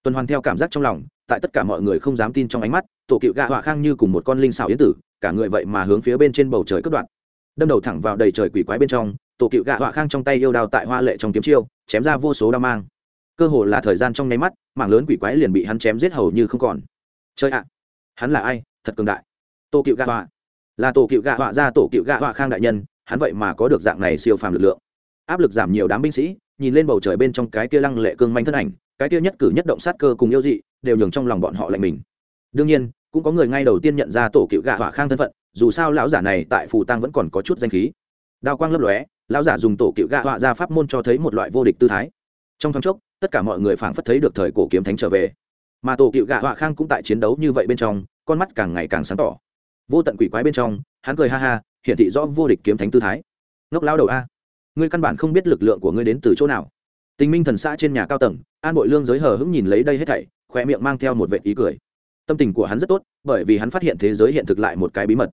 tuần hoàn theo cảm giác trong lòng, tại tất cả mọi người không dám tin trong ánh mắt, tổ cựu gạ hỏa khang như cùng một con linh xảo yến tử, cả người vậy mà hướng phía bên trên bầu trời cất đoạn đâm đầu thẳng vào đầy trời quỷ quái bên trong tổ cựu gạ họa khang trong tay yêu đao tại hoa lệ trong kiếm chiêu, chém ra vô số đao mang. Cơ hồ là thời gian trong nháy mắt, mảng lớn quỷ quái liền bị hắn chém giết hầu như không còn. Chơi ạ, hắn là ai? Thật cường đại. Tổ cựu gạ họa. Là tổ cựu gạ họa ra tổ cựu gạ họa khang đại nhân, hắn vậy mà có được dạng này siêu phàm lực lượng. Áp lực giảm nhiều đám binh sĩ, nhìn lên bầu trời bên trong cái kia lăng lệ cương manh thân ảnh, cái kia nhất cử nhất động sát cơ cùng yêu dị, đều nhường trong lòng bọn họ lạnh mình. Đương nhiên, cũng có người ngay đầu tiên nhận ra tổ cựu gạ họa khang thân phận, dù sao lão giả này tại phù tăng vẫn còn có chút danh khí đao quang lấp lóe, lão giả dùng tổ cựu gạ họa ra pháp môn cho thấy một loại vô địch tư thái. Trong thoáng chốc, tất cả mọi người phảng phất thấy được thời cổ kiếm thánh trở về. Mà tổ cựu gạ họa khang cũng tại chiến đấu như vậy bên trong, con mắt càng ngày càng sáng tỏ. Vô tận quỷ quái bên trong, hắn cười ha ha, hiển thị rõ vô địch kiếm thánh tư thái. Ngốc lao đầu a, ngươi căn bản không biết lực lượng của ngươi đến từ chỗ nào. Tình minh thần xã trên nhà cao tầng, an bội lương giới hờ hững nhìn lấy đây hết thảy khoe miệng mang theo một vệ ý cười. Tâm tình của hắn rất tốt, bởi vì hắn phát hiện thế giới hiện thực lại một cái bí mật.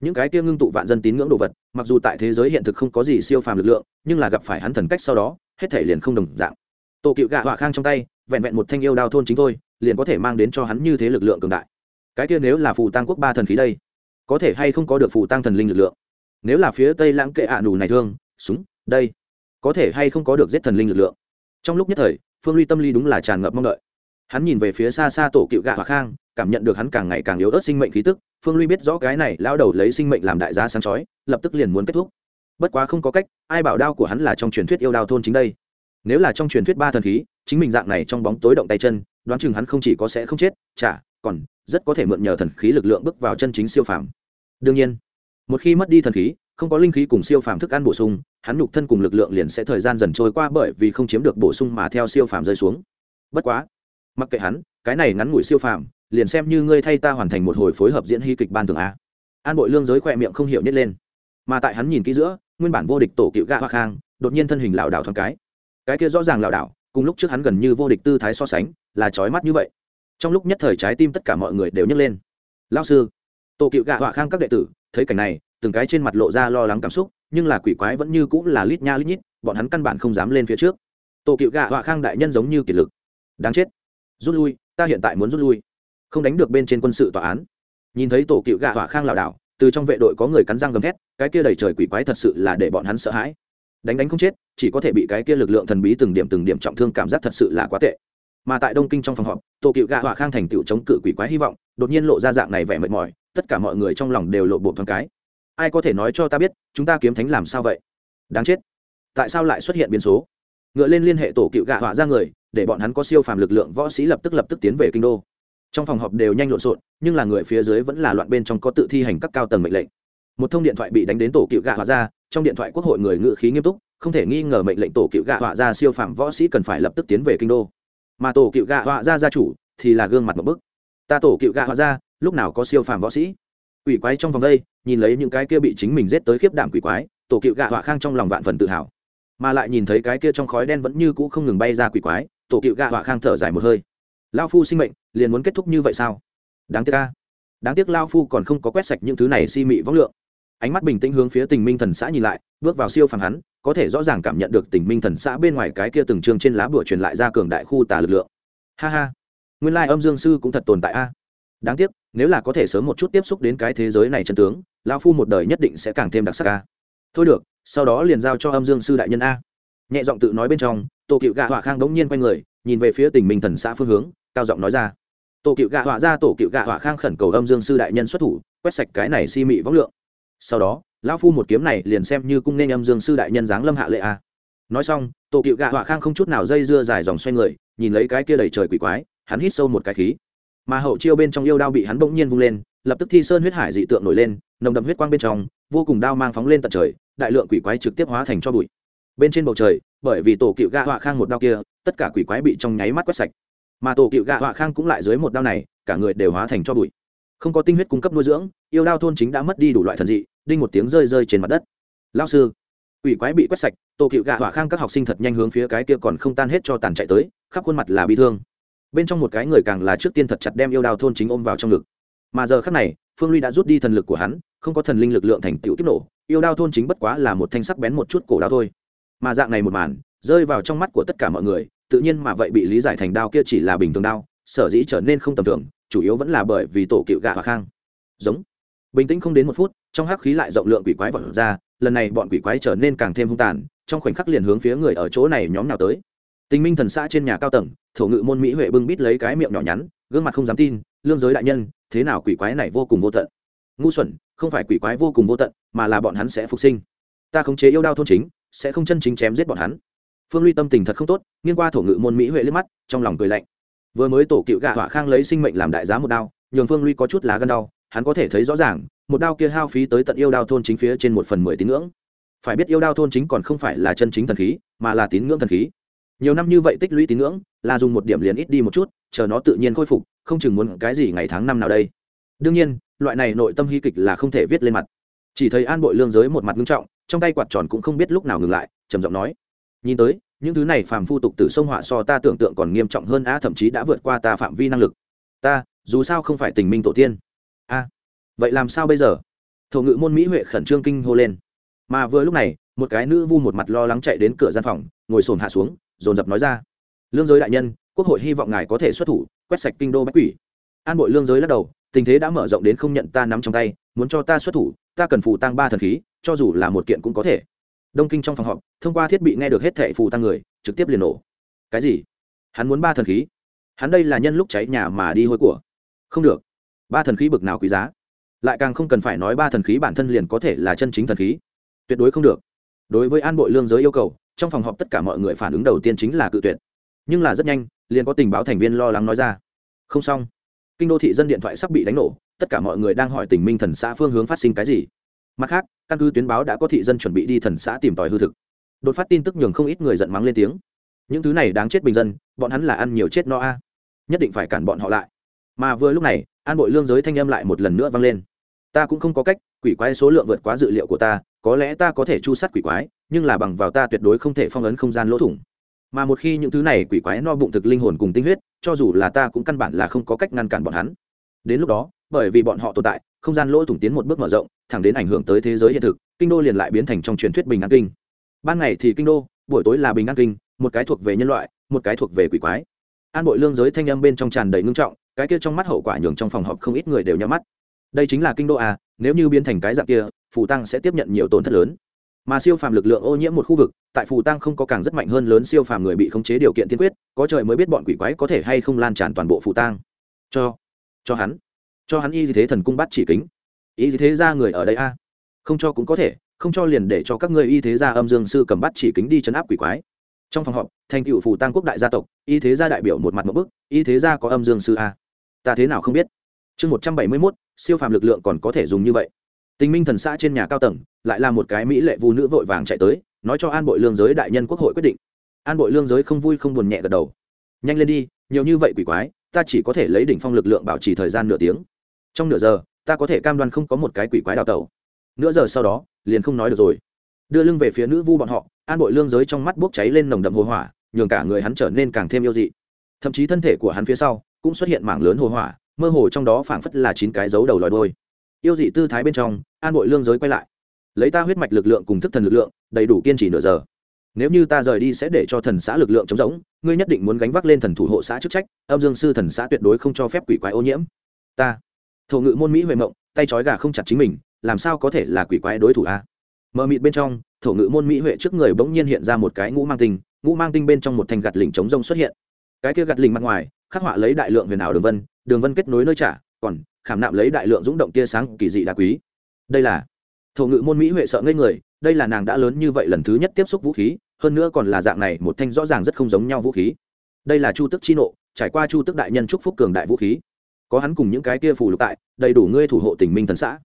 Những cái kia ngưng tụ vạn dân tín ngưỡng đồ vật mặc dù tại thế giới hiện thực không có gì siêu phàm lực lượng, nhưng là gặp phải hắn thần cách sau đó, hết thể liền không đồng dạng. Tổ cựu gạ họa khang trong tay, vẹn vẹn một thanh yêu đao thôn chính thôi, liền có thể mang đến cho hắn như thế lực lượng cường đại. Cái kia nếu là phù tăng quốc ba thần khí đây, có thể hay không có được phù tăng thần linh lực lượng? Nếu là phía tây lãng kệ ạ à nù này thương, súng, đây, có thể hay không có được giết thần linh lực lượng? Trong lúc nhất thời, phương ly tâm lý đúng là tràn ngập mong đợi hắn nhìn về phía xa xa tổ cựu gạ hòa khang, cảm nhận được hắn càng ngày càng yếu ớt sinh mệnh khí tức. Phương ly biết rõ cái này lao đầu lấy sinh mệnh làm đại giá sáng chói, lập tức liền muốn kết thúc. Bất quá không có cách, ai bảo đao của hắn là trong truyền thuyết yêu đao thôn chính đây. Nếu là trong truyền thuyết ba thần khí, chính mình dạng này trong bóng tối động tay chân, đoán chừng hắn không chỉ có sẽ không chết, chả, còn rất có thể mượn nhờ thần khí lực lượng bước vào chân chính siêu phàm. Đương nhiên, một khi mất đi thần khí, không có linh khí cùng siêu phàm thức ăn bổ sung, hắn nhục thân cùng lực lượng liền sẽ thời gian dần trôi qua bởi vì không chiếm được bổ sung mà theo siêu phàm rơi xuống. Bất quá mặc kệ hắn, cái này ngắn ngủi siêu phàm, liền xem như ngươi thay ta hoàn thành một hồi phối hợp diễn hy kịch ban thường a. An bội lương giới khỏe miệng không hiểu nhất lên. Mà tại hắn nhìn kỹ giữa, nguyên bản vô địch tổ cựu gạ hoa khang, đột nhiên thân hình lảo đảo thoáng cái. Cái kia rõ ràng lảo đảo, cùng lúc trước hắn gần như vô địch tư thái so sánh, là trói mắt như vậy. Trong lúc nhất thời trái tim tất cả mọi người đều nhấc lên. Lao sư. Tổ cựu gạ họa khang các đệ tử, thấy cảnh này, từng cái trên mặt lộ ra lo lắng cảm xúc, nhưng là quỷ quái vẫn như cũng là lít nha lít nhít, bọn hắn căn bản không dám lên phía trước. Tổ cựu gạ họa khang đại nhân giống như kiệt lực. Đáng chết rút lui, ta hiện tại muốn rút lui. Không đánh được bên trên quân sự tòa án. Nhìn thấy tổ cựu gạ hỏa khang lảo đảo, từ trong vệ đội có người cắn răng gầm thét, cái kia đầy trời quỷ quái thật sự là để bọn hắn sợ hãi. Đánh đánh không chết, chỉ có thể bị cái kia lực lượng thần bí từng điểm từng điểm trọng thương cảm giác thật sự là quá tệ. Mà tại đông kinh trong phòng họp, tổ cựu gạ hỏa khang thành tựu chống cự quỷ quái hy vọng, đột nhiên lộ ra dạng này vẻ mệt mỏi, tất cả mọi người trong lòng đều lộ bộ thoáng cái. Ai có thể nói cho ta biết, chúng ta kiếm thánh làm sao vậy? Đáng chết. Tại sao lại xuất hiện biến số? Ngựa lên liên hệ tổ cựu gạ hỏa ra người để bọn hắn có siêu phàm lực lượng võ sĩ lập tức lập tức tiến về kinh đô. Trong phòng họp đều nhanh lộn xộn, nhưng là người phía dưới vẫn là loạn bên trong có tự thi hành các cao tầng mệnh lệnh. Một thông điện thoại bị đánh đến tổ cựu gạ họa ra, trong điện thoại quốc hội người ngự khí nghiêm túc, không thể nghi ngờ mệnh lệnh tổ cựu gạ họa ra siêu phàm võ sĩ cần phải lập tức tiến về kinh đô. Mà tổ cựu gạ họa ra gia chủ thì là gương mặt một bức. Ta tổ cựu gạ họa ra, lúc nào có siêu phàm võ sĩ? Quỷ quái trong vòng đây, nhìn lấy những cái kia bị chính mình giết tới khiếp đảm quỷ quái, tổ cựu gạ họa khang trong lòng vạn phần tự hào. Mà lại nhìn thấy cái kia trong khói đen vẫn như cũ không ngừng bay ra quỷ quái tổ cựu gạ họa khang thở dài một hơi. Lao phu sinh mệnh, liền muốn kết thúc như vậy sao? Đáng tiếc ca đáng tiếc lao phu còn không có quét sạch những thứ này si mị võng lượng. Ánh mắt bình tĩnh hướng phía tình minh thần xã nhìn lại, bước vào siêu phàm hắn, có thể rõ ràng cảm nhận được tình minh thần xã bên ngoài cái kia từng chương trên lá bửa truyền lại ra cường đại khu tà lực lượng. Ha ha. Nguyên lai âm dương sư cũng thật tồn tại a. Đáng tiếc, nếu là có thể sớm một chút tiếp xúc đến cái thế giới này chân tướng, lao phu một đời nhất định sẽ càng thêm đặc sắc a. Thôi được, sau đó liền giao cho âm dương sư đại nhân a. Nhẹ giọng tự nói bên trong tổ cựu gạ họa khang bỗng nhiên quay người, nhìn về phía tình minh thần xã phương hướng, cao giọng nói ra. Tổ cựu gạ họa ra tổ cựu gạ họa khang khẩn cầu âm dương sư đại nhân xuất thủ, quét sạch cái này si mị võng lượng. Sau đó, lão phu một kiếm này liền xem như cung nên âm dương sư đại nhân giáng lâm hạ lệ a. Nói xong tổ cựu gạ họa khang không chút nào dây dưa dài dòng xoay người, nhìn lấy cái kia đầy trời quỷ quái, hắn hít sâu một cái khí. Mà hậu chiêu bên trong yêu đao bị hắn bỗng nhiên vung lên, lập tức thi sơn huyết hải dị tượng nổi lên, nồng đậm huyết quang bên trong, vô cùng đao mang phóng lên tận trời, đại lượng quỷ quái trực tiếp hóa thành cho bụi bên trên bầu trời, bởi vì tổ cựu gạ họa khang một đao kia, tất cả quỷ quái bị trong nháy mắt quét sạch. Mà tổ cựu gạ họa khang cũng lại dưới một đao này, cả người đều hóa thành cho bụi. Không có tinh huyết cung cấp nuôi dưỡng, yêu đao thôn chính đã mất đi đủ loại thần dị, đinh một tiếng rơi rơi trên mặt đất. Lao sư, quỷ quái bị quét sạch, tổ cựu gạ họa khang các học sinh thật nhanh hướng phía cái kia còn không tan hết cho tàn chạy tới, khắp khuôn mặt là bị thương. Bên trong một cái người càng là trước tiên thật chặt đem yêu đao thôn chính ôm vào trong ngực. Mà giờ khác này, phương ly đã rút đi thần lực của hắn, không có thần linh lực lượng thành tựu kích nổ, yêu đao thôn chính bất quá là một thanh sắc bén một chút cổ đao thôi mà dạng này một màn rơi vào trong mắt của tất cả mọi người, tự nhiên mà vậy bị lý giải thành đao kia chỉ là bình thường đao, sở dĩ trở nên không tầm thường, chủ yếu vẫn là bởi vì tổ cựu gạ hòa khang. Giống. Bình tĩnh không đến một phút, trong hắc khí lại rộng lượng quỷ quái vọt ra, lần này bọn quỷ quái trở nên càng thêm hung tàn, trong khoảnh khắc liền hướng phía người ở chỗ này nhóm nào tới. Tình minh thần xã trên nhà cao tầng, thổ ngự môn mỹ huệ bưng bít lấy cái miệng nhỏ nhắn, gương mặt không dám tin, lương giới đại nhân, thế nào quỷ quái này vô cùng vô tận? Ngu xuẩn, không phải quỷ quái vô cùng vô tận, mà là bọn hắn sẽ phục sinh. Ta khống chế yêu đao thôn chính sẽ không chân chính chém giết bọn hắn. Phương ly tâm tình thật không tốt, nghiêng qua thổ ngự môn mỹ huệ liếc mắt, trong lòng cười lạnh. Vừa mới tổ cựu gạ hỏa khang lấy sinh mệnh làm đại giá một đao, nhường phương ly có chút lá gân đau, hắn có thể thấy rõ ràng, một đao kia hao phí tới tận yêu đao thôn chính phía trên một phần mười tín ngưỡng. Phải biết yêu đao thôn chính còn không phải là chân chính thần khí, mà là tín ngưỡng thần khí. Nhiều năm như vậy tích lũy tín ngưỡng, là dùng một điểm liền ít đi một chút, chờ nó tự nhiên khôi phục, không chừng muốn cái gì ngày tháng năm nào đây. Đương nhiên, loại này nội tâm hy kịch là không thể viết lên mặt. Chỉ thấy an bội lương giới một mặt nghiêm trọng trong tay quạt tròn cũng không biết lúc nào ngừng lại, trầm giọng nói, nhìn tới, những thứ này phàm phu tục tử sông họa so ta tưởng tượng còn nghiêm trọng hơn á, thậm chí đã vượt qua ta phạm vi năng lực. Ta, dù sao không phải tình minh tổ tiên. A, vậy làm sao bây giờ? Thổ ngự môn mỹ huệ khẩn trương kinh hô lên. Mà vừa lúc này, một cái nữ vu một mặt lo lắng chạy đến cửa gian phòng, ngồi sồn hạ xuống, dồn dập nói ra, lương giới đại nhân, quốc hội hy vọng ngài có thể xuất thủ, quét sạch kinh đô bách quỷ. An bội lương giới lắc đầu, tình thế đã mở rộng đến không nhận ta nắm trong tay, muốn cho ta xuất thủ, ta cần phụ tăng ba thần khí cho dù là một kiện cũng có thể. Đông kinh trong phòng họp, thông qua thiết bị nghe được hết thệ phù tăng người, trực tiếp liền nổ. Cái gì? Hắn muốn ba thần khí? Hắn đây là nhân lúc cháy nhà mà đi hôi của. Không được. Ba thần khí bực nào quý giá? Lại càng không cần phải nói ba thần khí bản thân liền có thể là chân chính thần khí. Tuyệt đối không được. Đối với an bội lương giới yêu cầu, trong phòng họp tất cả mọi người phản ứng đầu tiên chính là cự tuyệt. Nhưng là rất nhanh, liền có tình báo thành viên lo lắng nói ra. Không xong. Kinh đô thị dân điện thoại sắp bị đánh nổ, tất cả mọi người đang hỏi tình minh thần xã phương hướng phát sinh cái gì mặt khác, căn cứ tuyến báo đã có thị dân chuẩn bị đi thần xã tìm tòi hư thực. Đột phát tin tức nhường không ít người giận mắng lên tiếng. Những thứ này đáng chết bình dân, bọn hắn là ăn nhiều chết no a. Nhất định phải cản bọn họ lại. Mà vừa lúc này, an bội lương giới thanh âm lại một lần nữa vang lên. Ta cũng không có cách, quỷ quái số lượng vượt quá dự liệu của ta, có lẽ ta có thể chu sát quỷ quái, nhưng là bằng vào ta tuyệt đối không thể phong ấn không gian lỗ thủng. Mà một khi những thứ này quỷ quái no bụng thực linh hồn cùng tinh huyết, cho dù là ta cũng căn bản là không có cách ngăn cản bọn hắn. Đến lúc đó, bởi vì bọn họ tồn tại không gian lỗ thủng tiến một bước mở rộng, thẳng đến ảnh hưởng tới thế giới hiện thực, kinh đô liền lại biến thành trong truyền thuyết bình an kinh. Ban ngày thì kinh đô, buổi tối là bình an kinh, một cái thuộc về nhân loại, một cái thuộc về quỷ quái. An bội lương giới thanh âm bên trong tràn đầy ngưng trọng, cái kia trong mắt hậu quả nhường trong phòng họp không ít người đều nhắm mắt. Đây chính là kinh đô à nếu như biến thành cái dạng kia, phù tăng sẽ tiếp nhận nhiều tổn thất lớn. Mà siêu phàm lực lượng ô nhiễm một khu vực, tại phù tăng không có càng rất mạnh hơn lớn siêu phàm người bị khống chế điều kiện tiên quyết, có trời mới biết bọn quỷ quái có thể hay không lan tràn toàn bộ phù tăng. Cho cho hắn cho hắn y thế thần cung bắt chỉ kính. Y thế ra người ở đây a? Không cho cũng có thể, không cho liền để cho các ngươi y thế gia âm dương sư cầm bắt chỉ kính đi chấn áp quỷ quái. Trong phòng họp, thành cựu phù tăng quốc đại gia tộc, y thế gia đại biểu một mặt một bức, y thế gia có âm dương sư a? Ta thế nào không biết? Chương một trăm bảy mươi mốt, siêu phàm lực lượng còn có thể dùng như vậy. Tình minh thần xã trên nhà cao tầng, lại là một cái mỹ lệ vu nữ vội vàng chạy tới, nói cho an bội lương giới đại nhân quốc hội quyết định. An bội lương giới không vui không buồn nhẹ gật đầu. Nhanh lên đi, nhiều như vậy quỷ quái, ta chỉ có thể lấy đỉnh phong lực lượng bảo trì thời gian nửa tiếng trong nửa giờ, ta có thể cam đoan không có một cái quỷ quái đào tẩu. Nửa giờ sau đó, liền không nói được rồi. Đưa lưng về phía nữ vu bọn họ, an bội lương giới trong mắt bốc cháy lên nồng đậm hồ hỏa, nhường cả người hắn trở nên càng thêm yêu dị. Thậm chí thân thể của hắn phía sau cũng xuất hiện mảng lớn hồ hỏa, mơ hồ trong đó phảng phất là chín cái dấu đầu lòi đôi yêu dị tư thái bên trong, an bội lương giới quay lại. Lấy ta huyết mạch lực lượng cùng thức thần lực lượng, đầy đủ kiên trì nửa giờ. Nếu như ta rời đi sẽ để cho thần xã lực lượng chống giống ngươi nhất định muốn gánh vác lên thần thủ hộ xã chức trách, âm dương sư thần xã tuyệt đối không cho phép quỷ quái ô nhiễm. Ta thổ ngự môn mỹ huệ mộng, tay trói gà không chặt chính mình, làm sao có thể là quỷ quái đối thủ a? Mờ mịt bên trong, thổ ngự môn mỹ huệ trước người bỗng nhiên hiện ra một cái ngũ mang tinh, ngũ mang tinh bên trong một thành gạt lình chống rông xuất hiện. Cái kia gạt lình mặt ngoài, khắc họa lấy đại lượng huyền ảo đường vân đường vân kết nối nơi trả, còn khảm nạm lấy đại lượng rúng động tia sáng kỳ dị đá quý. Đây là, thổ ngự môn mỹ huệ sợ ngây người, đây là nàng đã lớn như vậy lần thứ nhất tiếp xúc vũ khí, hơn nữa còn là dạng này, một thanh rõ ràng rất không giống nhau vũ khí. Đây là chu tức chi nộ, trải qua chu tức đại nhân chúc phúc cường đại vũ khí có hắn cùng những cái kia phù lục tại, đầy đủ ngươi thủ hộ tình minh thần xã.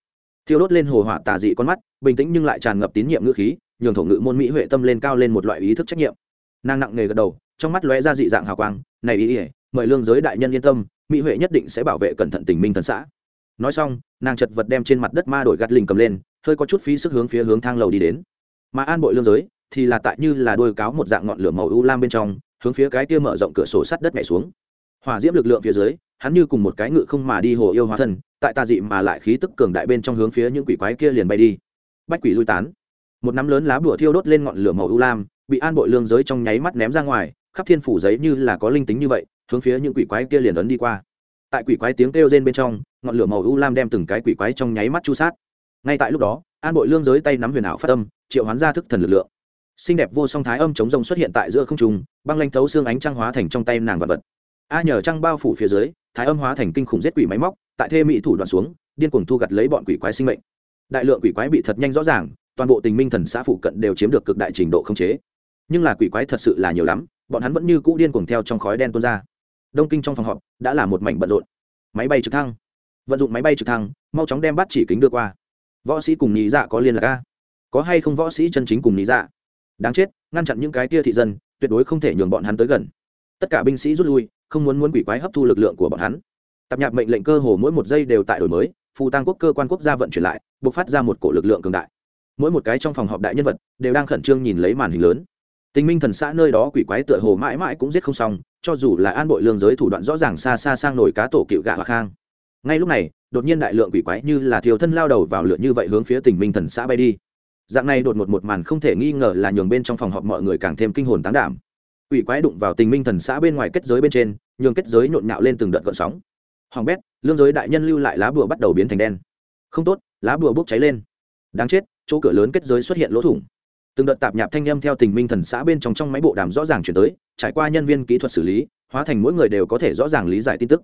Thiêu đốt lên hồ hỏa tà dị con mắt, bình tĩnh nhưng lại tràn ngập tín nhiệm ngữ khí, nhường thổ ngự môn mỹ huệ tâm lên cao lên một loại ý thức trách nhiệm. Nàng nặng nề gật đầu, trong mắt lóe ra dị dạng hào quang, này ý ỉa mời lương giới đại nhân yên tâm, mỹ huệ nhất định sẽ bảo vệ cẩn thận tình minh thần xã. Nói xong, nàng chật vật đem trên mặt đất ma đổi gạt lình cầm lên, hơi có chút phí sức hướng phía hướng thang lầu đi đến. Mà an bội lương giới thì là tại như là đôi cáo một dạng ngọn lửa màu u lam bên trong, hướng phía cái kia mở rộng cửa sổ sắt đất nhảy xuống. Hỏa diễm lực lượng phía dưới hắn như cùng một cái ngự không mà đi hồ yêu hóa thân, tại tà dị mà lại khí tức cường đại bên trong hướng phía những quỷ quái kia liền bay đi. Bách quỷ lui tán. Một nắm lớn lá bùa thiêu đốt lên ngọn lửa màu u lam, bị an bội lương giới trong nháy mắt ném ra ngoài, khắp thiên phủ giấy như là có linh tính như vậy, hướng phía những quỷ quái kia liền ấn đi qua. Tại quỷ quái tiếng kêu rên bên trong, ngọn lửa màu u lam đem từng cái quỷ quái trong nháy mắt chu sát. Ngay tại lúc đó, an bội lương giới tay nắm huyền ảo phát âm, triệu hoán ra thức thần lực lượng. Xinh đẹp vô song thái âm chống rồng xuất hiện tại giữa không trung, băng lanh thấu xương ánh trăng hóa thành trong tay nàng vật vật a nhờ trăng bao phủ phía dưới, thái âm hóa thành kinh khủng giết quỷ máy móc, tại thê mỹ thủ đoạn xuống, điên cuồng thu gặt lấy bọn quỷ quái sinh mệnh. Đại lượng quỷ quái bị thật nhanh rõ ràng, toàn bộ tình minh thần xã phụ cận đều chiếm được cực đại trình độ khống chế. Nhưng là quỷ quái thật sự là nhiều lắm, bọn hắn vẫn như cũ điên cuồng theo trong khói đen tuôn ra. Đông kinh trong phòng họp đã là một mảnh bận rộn. Máy bay trực thăng. Vận dụng máy bay trực thăng, mau chóng đem bắt chỉ kính đưa qua. Võ sĩ cùng nhị dạ có liên lạc a? Có hay không võ sĩ chân chính cùng nhị dạ? Đáng chết, ngăn chặn những cái kia thị dân, tuyệt đối không thể nhường bọn hắn tới gần. Tất cả binh sĩ rút lui không muốn muốn quỷ quái hấp thu lực lượng của bọn hắn. Tạp nhạp mệnh lệnh cơ hồ mỗi một giây đều tại đổi mới, phù tăng quốc cơ quan quốc gia vận chuyển lại, buộc phát ra một cổ lực lượng cường đại. Mỗi một cái trong phòng họp đại nhân vật đều đang khẩn trương nhìn lấy màn hình lớn. Tình minh thần xã nơi đó quỷ quái tựa hồ mãi mãi cũng giết không xong, cho dù là an bội lương giới thủ đoạn rõ ràng xa xa sang nổi cá tổ cựu gạ hoa khang. Ngay lúc này, đột nhiên đại lượng quỷ quái như là thiêu thân lao đầu vào lượn như vậy hướng phía tình minh thần xã bay đi. Dạng này đột ngột một màn không thể nghi ngờ là nhường bên trong phòng họp mọi người càng thêm kinh hồn tán đảm. Quỷ quái đụng vào tình minh thần xã bên ngoài kết giới bên trên nhường kết giới nhộn nhạo lên từng đợt gợn sóng. Hoàng bét, lương giới đại nhân lưu lại lá bùa bắt đầu biến thành đen. Không tốt, lá bùa bốc cháy lên. Đáng chết, chỗ cửa lớn kết giới xuất hiện lỗ thủng. Từng đợt tạp nhạp thanh â m theo tình minh thần xã bên trong trong máy bộ đàm rõ ràng chuyển tới, trải qua nhân viên kỹ thuật xử lý, hóa thành mỗi người đều có thể rõ ràng lý giải tin tức.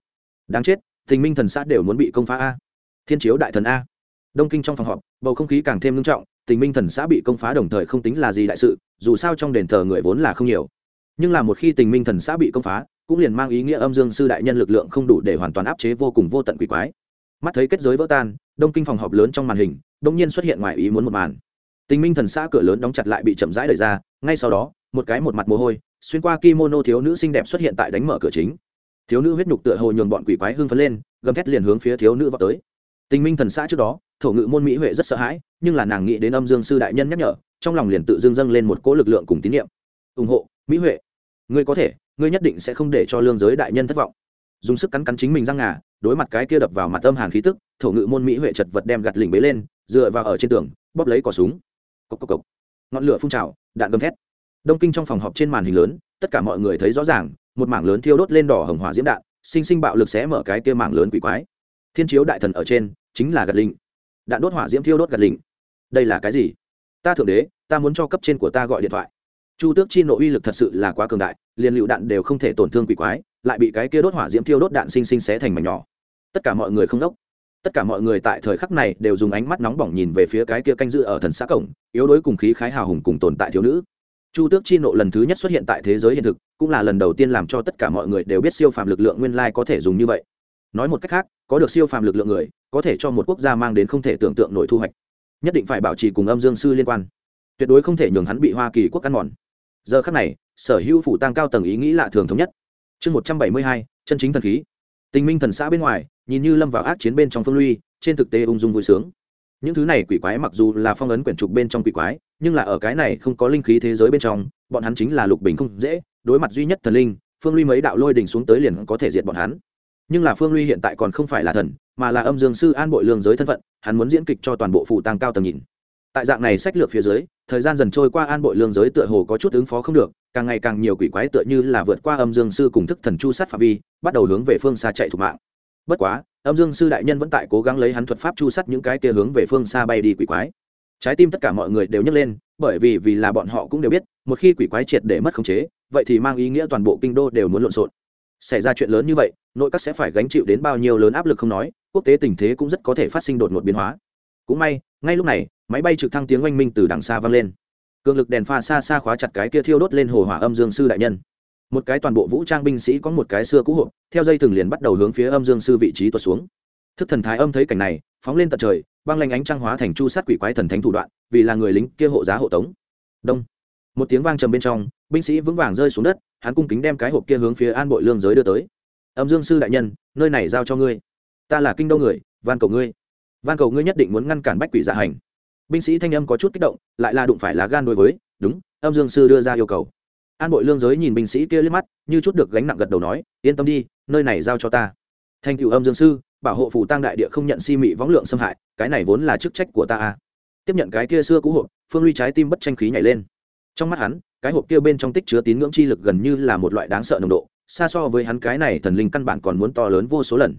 Đáng chết, tình minh thần xã đều muốn bị công phá a. Thiên chiếu đại thần a. Đông kinh trong phòng họp, bầu không khí càng thêm nghiêm trọng, tình minh thần xã bị công phá đồng thời không tính là gì đại sự, dù sao trong đền thờ người vốn là không nhiều. Nhưng là một khi tình minh thần xã bị công phá cũng liền mang ý nghĩa âm dương sư đại nhân lực lượng không đủ để hoàn toàn áp chế vô cùng vô tận quỷ quái. Mắt thấy kết giới vỡ tan, đông kinh phòng họp lớn trong màn hình đông nhiên xuất hiện ngoài ý muốn một màn. Tình minh thần xã cửa lớn đóng chặt lại bị chậm rãi đẩy ra, ngay sau đó, một cái một mặt mồ hôi, xuyên qua kimono thiếu nữ xinh đẹp xuất hiện tại đánh mở cửa chính. Thiếu nữ huyết nhục tựa hồ nhường bọn quỷ quái hưng phấn lên, gầm thét liền hướng phía thiếu nữ vào tới. Tình minh thần xã trước đó, thổ ngự môn mỹ huệ rất sợ hãi, nhưng là nàng nghĩ đến âm dương sư đại nhân nhắc nhở, trong lòng liền tự dưng dâng lên một cỗ lực lượng cùng tín nhiệm ủng hộ, mỹ huệ, ngươi có thể ngươi nhất định sẽ không để cho lương giới đại nhân thất vọng. Dùng sức cắn cắn chính mình răng ngà, đối mặt cái kia đập vào mặt âm hàn khí tức, thổ ngự môn mỹ huệ chật vật đem gặt lỉnh bế lên, dựa vào ở trên tường, bóp lấy cỏ súng. Cốc cốc cốc. ngọn lửa phun trào, đạn gầm thét. Đông kinh trong phòng họp trên màn hình lớn, tất cả mọi người thấy rõ ràng, một mảng lớn thiêu đốt lên đỏ hồng hỏa diễm đạn, sinh sinh bạo lực sẽ mở cái kia mảng lớn quỷ quái. Thiên chiếu đại thần ở trên, chính là gạt lĩnh đạn đốt hỏa diễm thiêu đốt gạt lĩnh đây là cái gì? Ta thượng đế, ta muốn cho cấp trên của ta gọi điện thoại chu tước chi nội uy lực thật sự là quá cường đại, liền lựu đạn đều không thể tổn thương quỷ quái, lại bị cái kia đốt hỏa diễm thiêu đốt đạn sinh sinh xé thành mảnh nhỏ. Tất cả mọi người không đốc. Tất cả mọi người tại thời khắc này đều dùng ánh mắt nóng bỏng nhìn về phía cái kia canh dự ở thần xã cổng, yếu đuối cùng khí khái hào hùng cùng tồn tại thiếu nữ. Chu tước chi nộ lần thứ nhất xuất hiện tại thế giới hiện thực, cũng là lần đầu tiên làm cho tất cả mọi người đều biết siêu phàm lực lượng nguyên lai có thể dùng như vậy. Nói một cách khác, có được siêu phàm lực lượng người, có thể cho một quốc gia mang đến không thể tưởng tượng nổi thu hoạch. Nhất định phải bảo trì cùng âm dương sư liên quan. Tuyệt đối không thể nhường hắn bị hoa kỳ quốc ăn mòn giờ khắc này, sở hữu phủ tăng cao tầng ý nghĩ lạ thường thống nhất. Chương một trăm bảy mươi hai, chân chính thần khí. Tình minh thần xã bên ngoài, nhìn như lâm vào ác chiến bên trong phương ly trên thực tế ung dung vui sướng. Những thứ này quỷ quái mặc dù là phong ấn quyển trục bên trong quỷ quái, nhưng là ở cái này không có linh khí thế giới bên trong, bọn hắn chính là lục bình không dễ, đối mặt duy nhất thần linh, phương ly mấy đạo lôi đình xuống tới liền có thể diệt bọn hắn. Nhưng là phương ly hiện tại còn không phải là thần, mà là âm dương sư an bội lương giới thân phận, hắn muốn diễn kịch cho toàn bộ phụ tăng cao tầm nhìn tại dạng này sách lược phía dưới, thời gian dần trôi qua an bội lương giới tựa hồ có chút ứng phó không được, càng ngày càng nhiều quỷ quái tựa như là vượt qua âm dương sư cùng thức thần chu sát phạm vi, bắt đầu hướng về phương xa chạy thủ mạng. Bất quá, âm dương sư đại nhân vẫn tại cố gắng lấy hắn thuật pháp chu sát những cái kia hướng về phương xa bay đi quỷ quái. Trái tim tất cả mọi người đều nhấc lên, bởi vì vì là bọn họ cũng đều biết, một khi quỷ quái triệt để mất khống chế, vậy thì mang ý nghĩa toàn bộ kinh đô đều muốn lộn xộn. Xảy ra chuyện lớn như vậy, nội các sẽ phải gánh chịu đến bao nhiêu lớn áp lực không nói, quốc tế tình thế cũng rất có thể phát sinh đột ngột biến hóa. Cũng may, ngay lúc này máy bay trực thăng tiếng oanh minh từ đằng xa vang lên. Cường lực đèn pha xa xa khóa chặt cái kia thiêu đốt lên hồ hỏa âm dương sư đại nhân. Một cái toàn bộ vũ trang binh sĩ có một cái xưa cũ hộp, theo dây thừng liền bắt đầu hướng phía âm dương sư vị trí tuột xuống. Thức thần thái âm thấy cảnh này, phóng lên tận trời, băng lanh ánh trăng hóa thành chu sát quỷ quái thần thánh thủ đoạn, vì là người lính kia hộ giá hộ tống. Đông. Một tiếng vang trầm bên trong, binh sĩ vững vàng rơi xuống đất, hắn cung kính đem cái hộp kia hướng phía an bội lương giới đưa tới. Âm dương sư đại nhân, nơi này giao cho ngươi. Ta là kinh đô người, van cầu ngươi. Van cầu ngươi nhất định muốn ngăn cản bách quỷ dạ hành binh sĩ thanh âm có chút kích động, lại là đụng phải lá gan đối với, đúng, âm dương sư đưa ra yêu cầu. An bội lương giới nhìn binh sĩ kia liếc mắt, như chút được gánh nặng gật đầu nói, yên tâm đi, nơi này giao cho ta. Thành cựu âm dương sư, bảo hộ phủ tăng đại địa không nhận si mị võng lượng xâm hại, cái này vốn là chức trách của ta à. tiếp nhận cái kia xưa cũ hộp, phương ly trái tim bất tranh khí nhảy lên. Trong mắt hắn, cái hộp kia bên trong tích chứa tín ngưỡng chi lực gần như là một loại đáng sợ nồng độ, xa so với hắn cái này thần linh căn bản còn muốn to lớn vô số lần.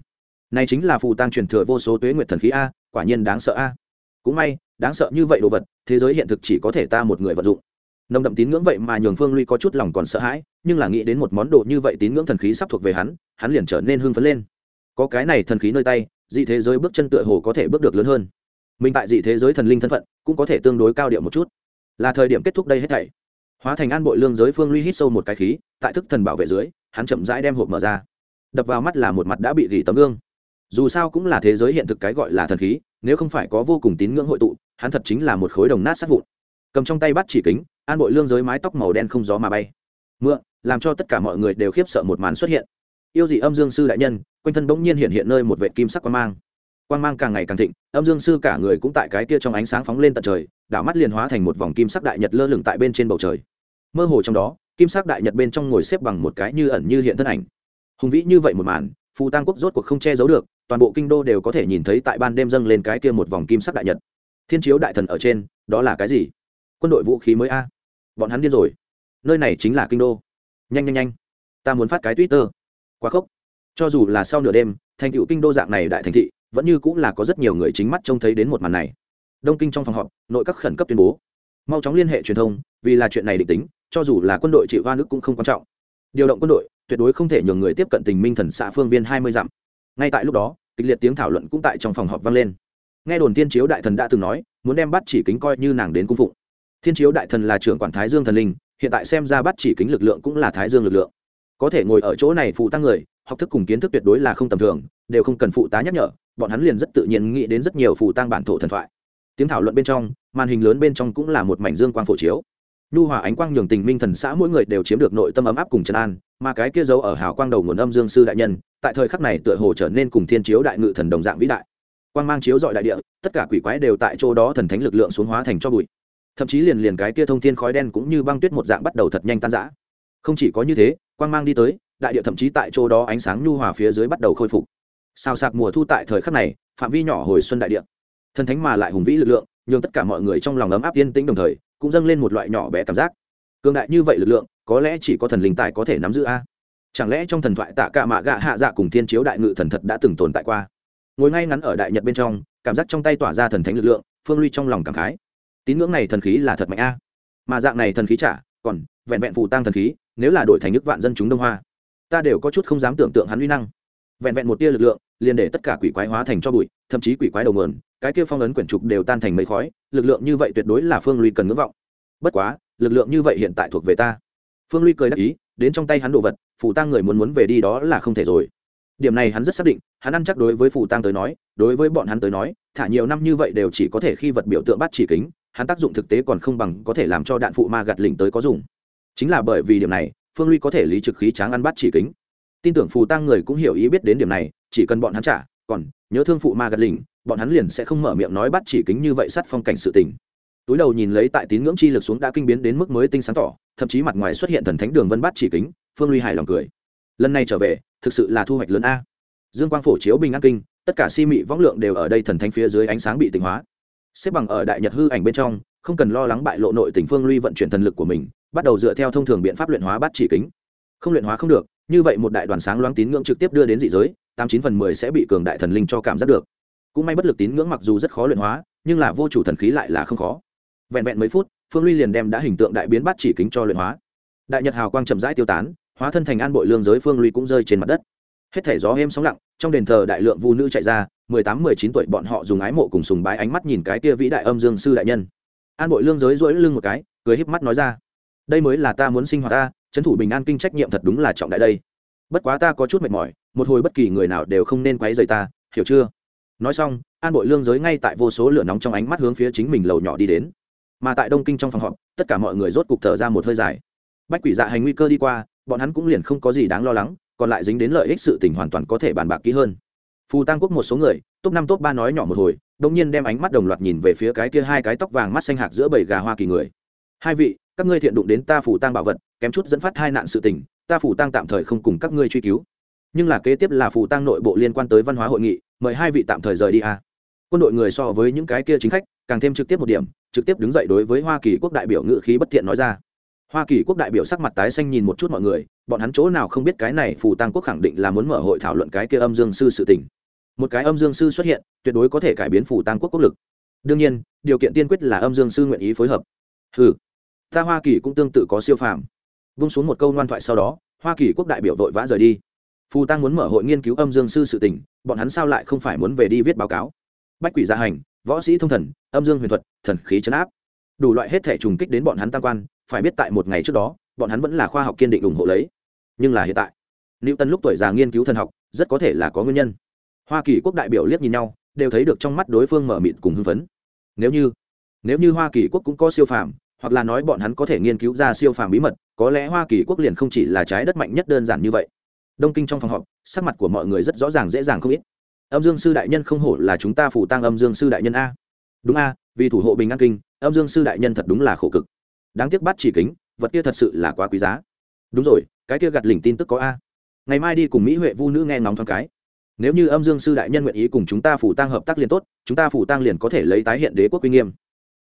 Này chính là phù tăng truyền thừa vô số tuế nguyệt thần khí a, quả nhiên đáng sợ a. Cũng may đáng sợ như vậy đồ vật, thế giới hiện thực chỉ có thể ta một người vận dụng. Nồng đậm tín ngưỡng vậy mà nhường phương ly có chút lòng còn sợ hãi, nhưng là nghĩ đến một món đồ như vậy tín ngưỡng thần khí sắp thuộc về hắn hắn liền trở nên hưng phấn lên. Có cái này thần khí nơi tay, dị thế giới bước chân tựa hồ có thể bước được lớn hơn. Mình tại dị thế giới thần linh thân phận, cũng có thể tương đối cao điệu một chút. Là thời điểm kết thúc đây hết thảy. Hóa thành an bội lương giới phương ly hít sâu một cái khí, tại thức thần bảo vệ dưới, hắn chậm rãi đem hộp mở ra. Đập vào mắt là một mặt đã bị gỉ tấm gương dù sao cũng là thế giới hiện thực cái gọi là thần khí, nếu không phải có vô cùng tín ngưỡng hội tụ, hắn thật chính là một khối đồng nát sát vụn. Cầm trong tay bắt chỉ kính, an bội lương giới mái tóc màu đen không gió mà bay. Mượn, làm cho tất cả mọi người đều khiếp sợ một màn xuất hiện. Yêu dị âm dương sư đại nhân, quanh thân bỗng nhiên hiện hiện nơi một vệ kim sắc quan mang. Quan mang càng ngày càng thịnh, âm dương sư cả người cũng tại cái kia trong ánh sáng phóng lên tận trời, đảo mắt liền hóa thành một vòng kim sắc đại nhật lơ lửng tại bên trên bầu trời. Mơ hồ trong đó, kim sắc đại nhật bên trong ngồi xếp bằng một cái như ẩn như hiện thân ảnh. Hùng vĩ như vậy một màn, phù tăng quốc rốt cuộc không che giấu được toàn bộ kinh đô đều có thể nhìn thấy tại ban đêm dâng lên cái kia một vòng kim sắc đại nhật. Thiên chiếu đại thần ở trên, đó là cái gì? Quân đội vũ khí mới a. Bọn hắn điên rồi. Nơi này chính là kinh đô. Nhanh nhanh nhanh. Ta muốn phát cái twitter. Quá khốc. Cho dù là sau nửa đêm, thành tựu kinh đô dạng này đại thành thị, vẫn như cũng là có rất nhiều người chính mắt trông thấy đến một màn này. Đông kinh trong phòng họp, nội các khẩn cấp tuyên bố. Mau chóng liên hệ truyền thông, vì là chuyện này định tính, cho dù là quân đội chịu va nước cũng không quan trọng. Điều động quân đội, tuyệt đối không thể nhường người tiếp cận tình minh thần xã phương viên hai mươi dặm. Ngay tại lúc đó kịch liệt tiếng thảo luận cũng tại trong phòng họp vang lên. Nghe đồn Thiên chiếu đại thần đã từng nói, muốn đem bắt chỉ kính coi như nàng đến cung phụng. Thiên chiếu đại thần là trưởng quản thái dương thần linh, hiện tại xem ra bắt chỉ kính lực lượng cũng là thái dương lực lượng. Có thể ngồi ở chỗ này phụ tăng người, học thức cùng kiến thức tuyệt đối là không tầm thường, đều không cần phụ tá nhắc nhở, bọn hắn liền rất tự nhiên nghĩ đến rất nhiều phụ tăng bản thổ thần thoại. Tiếng thảo luận bên trong, màn hình lớn bên trong cũng là một mảnh dương quang phổ chiếu. Nhu hòa ánh quang nhường tình minh thần xã mỗi người đều chiếm được nội tâm ấm áp cùng trấn an mà cái kia giấu ở hào quang đầu nguồn âm dương sư đại nhân, tại thời khắc này tựa hồ trở nên cùng thiên chiếu đại ngự thần đồng dạng vĩ đại. Quang mang chiếu dọi đại địa, tất cả quỷ quái đều tại chỗ đó thần thánh lực lượng xuống hóa thành cho bụi. Thậm chí liền liền cái kia thông thiên khói đen cũng như băng tuyết một dạng bắt đầu thật nhanh tan rã. Không chỉ có như thế, quang mang đi tới, đại địa thậm chí tại chỗ đó ánh sáng nhu hòa phía dưới bắt đầu khôi phục. Sao sạc mùa thu tại thời khắc này, phạm vi nhỏ hồi xuân đại địa. Thần thánh mà lại hùng vĩ lực lượng, nhường tất cả mọi người trong lòng ấm áp yên tĩnh đồng thời, cũng dâng lên một loại nhỏ bé cảm giác cường đại như vậy lực lượng, có lẽ chỉ có thần linh tài có thể nắm giữ a. Chẳng lẽ trong thần thoại tạ cả mạ gạ hạ dạ cùng thiên chiếu đại ngự thần thật đã từng tồn tại qua? Ngồi ngay ngắn ở đại nhật bên trong, cảm giác trong tay tỏa ra thần thánh lực lượng, phương ly trong lòng cảm khái. Tín ngưỡng này thần khí là thật mạnh a. Mà dạng này thần khí trả còn vẹn vẹn phù tăng thần khí, nếu là đổi thành nước vạn dân chúng đông hoa, ta đều có chút không dám tưởng tượng hắn uy năng. Vẹn vẹn một tia lực lượng, liền để tất cả quỷ quái hóa thành cho bụi, thậm chí quỷ quái đầu mườn, cái kia phong ấn quyển trục đều tan thành mây khói, lực lượng như vậy tuyệt đối là phương ly cần ngưỡng vọng. Bất quá lực lượng như vậy hiện tại thuộc về ta. Phương ly cười đắc ý, đến trong tay hắn đồ vật, phù tăng người muốn muốn về đi đó là không thể rồi. Điểm này hắn rất xác định, hắn ăn chắc đối với phù tăng tới nói, đối với bọn hắn tới nói, thả nhiều năm như vậy đều chỉ có thể khi vật biểu tượng bắt chỉ kính, hắn tác dụng thực tế còn không bằng có thể làm cho đạn phụ ma gạt lỉnh tới có dùng. Chính là bởi vì điểm này, phương ly có thể lý trực khí tráng ăn bắt chỉ kính. Tin tưởng phù tăng người cũng hiểu ý biết đến điểm này, chỉ cần bọn hắn trả, còn nhớ thương phụ ma gạt lỉnh, bọn hắn liền sẽ không mở miệng nói bắt chỉ kính như vậy sát phong cảnh sự tình túi đầu nhìn lấy tại tín ngưỡng chi lực xuống đã kinh biến đến mức mới tinh sáng tỏ, thậm chí mặt ngoài xuất hiện thần thánh đường vân bát chỉ kính, phương ly hài lòng cười. Lần này trở về, thực sự là thu hoạch lớn a. Dương quang phổ chiếu bình an kinh, tất cả si mị võng lượng đều ở đây thần thánh phía dưới ánh sáng bị tịnh hóa. Xếp bằng ở đại nhật hư ảnh bên trong, không cần lo lắng bại lộ nội tình phương ly vận chuyển thần lực của mình, bắt đầu dựa theo thông thường biện pháp luyện hóa bát chỉ kính. Không luyện hóa không được, như vậy một đại đoàn sáng loáng tín ngưỡng trực tiếp đưa đến dị giới, tám chín phần mười sẽ bị cường đại thần linh cho cảm giác được. Cũng may bất lực tín ngưỡng mặc dù rất khó luyện hóa, nhưng là vô chủ thần khí lại là không khó vẹn vẹn mấy phút, phương ly liền đem đã hình tượng đại biến bắt chỉ kính cho luyện hóa. Đại nhật hào quang chậm rãi tiêu tán, hóa thân thành an bội lương giới phương ly cũng rơi trên mặt đất. Hết thể gió êm sóng lặng, trong đền thờ đại lượng vu nữ chạy ra, mười tám, mười chín tuổi bọn họ dùng ái mộ cùng sùng bái ánh mắt nhìn cái kia vĩ đại âm dương sư đại nhân. An bội lương giới rỗi lưng một cái, cười híp mắt nói ra, đây mới là ta muốn sinh hoạt ta, trấn thủ bình an kinh trách nhiệm thật đúng là trọng đại đây. Bất quá ta có chút mệt mỏi, một hồi bất kỳ người nào đều không nên quấy rầy ta, hiểu chưa? Nói xong, an bội lương giới ngay tại vô số lửa nóng trong ánh mắt hướng phía chính mình lầu nhỏ đi đến mà tại đông kinh trong phòng họp, tất cả mọi người rốt cục thở ra một hơi dài. Bách quỷ dạ hành nguy cơ đi qua, bọn hắn cũng liền không có gì đáng lo lắng, còn lại dính đến lợi ích sự tình hoàn toàn có thể bàn bạc kỹ hơn. Phù tăng quốc một số người, top năm, top ba nói nhỏ một hồi đông nhiên đem ánh mắt đồng loạt nhìn về phía cái kia hai cái tóc vàng mắt xanh hạc giữa bầy gà hoa kỳ người. Hai vị, các ngươi thiện đụng đến ta phủ tăng bảo vật, kém chút dẫn phát hai nạn sự tình, ta phủ tăng tạm thời không cùng các ngươi truy cứu. Nhưng là kế tiếp là phủ tăng nội bộ liên quan tới văn hóa hội nghị, mời hai vị tạm thời rời đi à quân đội người so với những cái kia chính khách, càng thêm trực tiếp một điểm, trực tiếp đứng dậy đối với hoa kỳ quốc đại biểu ngự khí bất thiện nói ra. Hoa kỳ quốc đại biểu sắc mặt tái xanh nhìn một chút mọi người, bọn hắn chỗ nào không biết cái này phù tăng quốc khẳng định là muốn mở hội thảo luận cái kia âm dương sư sự tình. Một cái âm dương sư xuất hiện, tuyệt đối có thể cải biến phù tăng quốc quốc lực. Đương nhiên, điều kiện tiên quyết là âm dương sư nguyện ý phối hợp. Ừ ta hoa kỳ cũng tương tự có siêu phàm. Vung xuống một câu ngoan thoại sau đó, hoa kỳ quốc đại biểu vội vã rời đi. Phù tăng muốn mở hội nghiên cứu âm dương sư sự tình, bọn hắn sao lại không phải muốn về đi viết báo cáo? Bách quỷ gia hành, võ sĩ thông thần, âm dương huyền thuật, thần khí chấn áp. Đủ loại hết thể trùng kích đến bọn hắn tam quan, phải biết tại một ngày trước đó, bọn hắn vẫn là khoa học kiên định ủng hộ lấy. Nhưng là hiện tại nữ tân lúc tuổi già nghiên cứu thần học, rất có thể là có nguyên nhân. Hoa kỳ quốc đại biểu liếc nhìn nhau, đều thấy được trong mắt đối phương mở mịt cùng hưng phấn. Nếu như nếu như hoa kỳ quốc cũng có siêu phàm, hoặc là nói bọn hắn có thể nghiên cứu ra siêu phàm bí mật, có lẽ hoa kỳ quốc liền không chỉ là trái đất mạnh nhất đơn giản như vậy. Đông kinh trong phòng họp, sắc mặt của mọi người rất rõ ràng dễ dàng không ít âm dương sư đại nhân không hổ là chúng ta phủ tăng âm dương sư đại nhân a. Đúng a, vì thủ hộ bình an kinh, âm dương sư đại nhân thật đúng là khổ cực. Đáng tiếc bắt chỉ kính, vật kia thật sự là quá quý giá. Đúng rồi, cái kia gặt lỉnh tin tức có a. Ngày mai đi cùng mỹ huệ vu nữ nghe ngóng thoáng cái. Nếu như âm dương sư đại nhân nguyện ý cùng chúng ta phủ tăng hợp tác liền tốt, chúng ta phủ tăng liền có thể lấy tái hiện đế quốc uy nghiêm.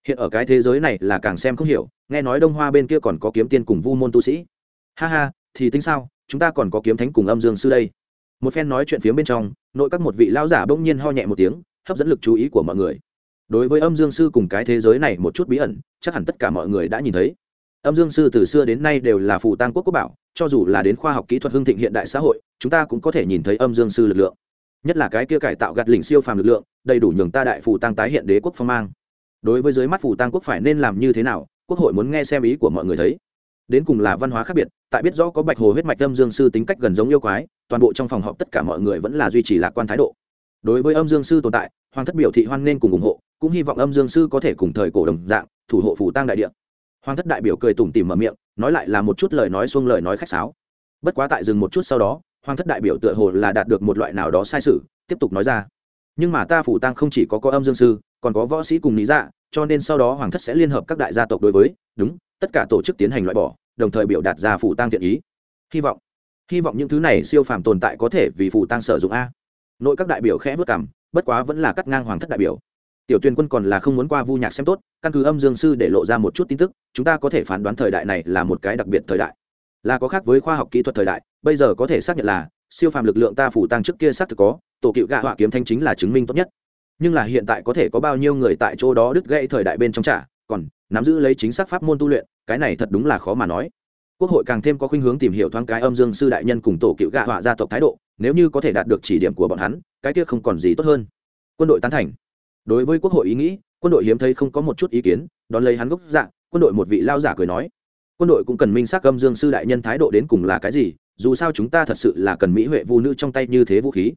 Hiện ở cái thế giới này là càng xem không hiểu, nghe nói đông hoa bên kia còn có kiếm tiên cùng vu môn tu sĩ. Ha ha, thì tính sao, chúng ta còn có kiếm thánh cùng âm dương sư đây một phen nói chuyện phía bên trong, nội các một vị lão giả bỗng nhiên ho nhẹ một tiếng, hấp dẫn lực chú ý của mọi người. Đối với âm dương sư cùng cái thế giới này một chút bí ẩn, chắc hẳn tất cả mọi người đã nhìn thấy. Âm dương sư từ xưa đến nay đều là phù tăng quốc quốc bảo, cho dù là đến khoa học kỹ thuật hưng thịnh hiện đại xã hội, chúng ta cũng có thể nhìn thấy âm dương sư lực lượng. Nhất là cái kia cải tạo gạt lỉnh siêu phàm lực lượng, đầy đủ nhường ta đại phù tăng tái hiện đế quốc phong mang. Đối với dưới mắt phù tăng quốc phải nên làm như thế nào, quốc hội muốn nghe xem ý của mọi người thấy. Đến cùng là văn hóa khác biệt tại biết rõ có bạch hồ huyết mạch âm dương sư tính cách gần giống yêu quái, toàn bộ trong phòng họp tất cả mọi người vẫn là duy trì lạc quan thái độ. Đối với âm dương sư tồn tại, hoàng thất biểu thị hoan nên cùng ủng hộ, cũng hy vọng âm dương sư có thể cùng thời cổ đồng dạng, thủ hộ phủ tăng đại địa. Hoàng thất đại biểu cười tủm tỉm mở miệng, nói lại là một chút lời nói xuông lời nói khách sáo. Bất quá tại dừng một chút sau đó, hoàng thất đại biểu tựa hồ là đạt được một loại nào đó sai sự, tiếp tục nói ra. Nhưng mà ta phủ tăng không chỉ có có âm dương sư, còn có võ sĩ cùng lý dạ cho nên sau đó hoàng thất sẽ liên hợp các đại gia tộc đối với, đúng, tất cả tổ chức tiến hành loại bỏ đồng thời biểu đạt ra phủ tăng thiện ý. Hy vọng hy vọng những thứ này siêu phàm tồn tại có thể vì phủ tăng sử dụng a. Nội các đại biểu khẽ vất cảm bất quá vẫn là cắt ngang hoàng thất đại biểu. Tiểu tuyên quân còn là không muốn qua vu nhạc xem tốt, căn cứ âm dương sư để lộ ra một chút tin tức, chúng ta có thể phán đoán thời đại này là một cái đặc biệt thời đại. Là có khác với khoa học kỹ thuật thời đại, bây giờ có thể xác nhận là, siêu phàm lực lượng ta phủ tăng trước kia xác thực có, tổ cựu gạ họa kiếm thanh chính là chứng minh tốt nhất. Nhưng là hiện tại có thể có bao nhiêu người tại chỗ đó đứt gãy thời đại bên trong trả, còn nắm giữ lấy chính xác pháp môn tu luyện, cái này thật đúng là khó mà nói. Quốc hội càng thêm có khuynh hướng tìm hiểu thoáng cái âm dương sư đại nhân cùng tổ cựu gạ họa gia tộc thái độ, nếu như có thể đạt được chỉ điểm của bọn hắn, cái kia không còn gì tốt hơn. Quân đội tán thành. Đối với quốc hội ý nghĩ, quân đội hiếm thấy không có một chút ý kiến, đón lấy hắn gốc dạng quân đội một vị lao giả cười nói. Quân đội cũng cần minh xác âm dương sư đại nhân thái độ đến cùng là cái gì, dù sao chúng ta thật sự là cần mỹ huệ vu nữ trong tay như thế vũ khí.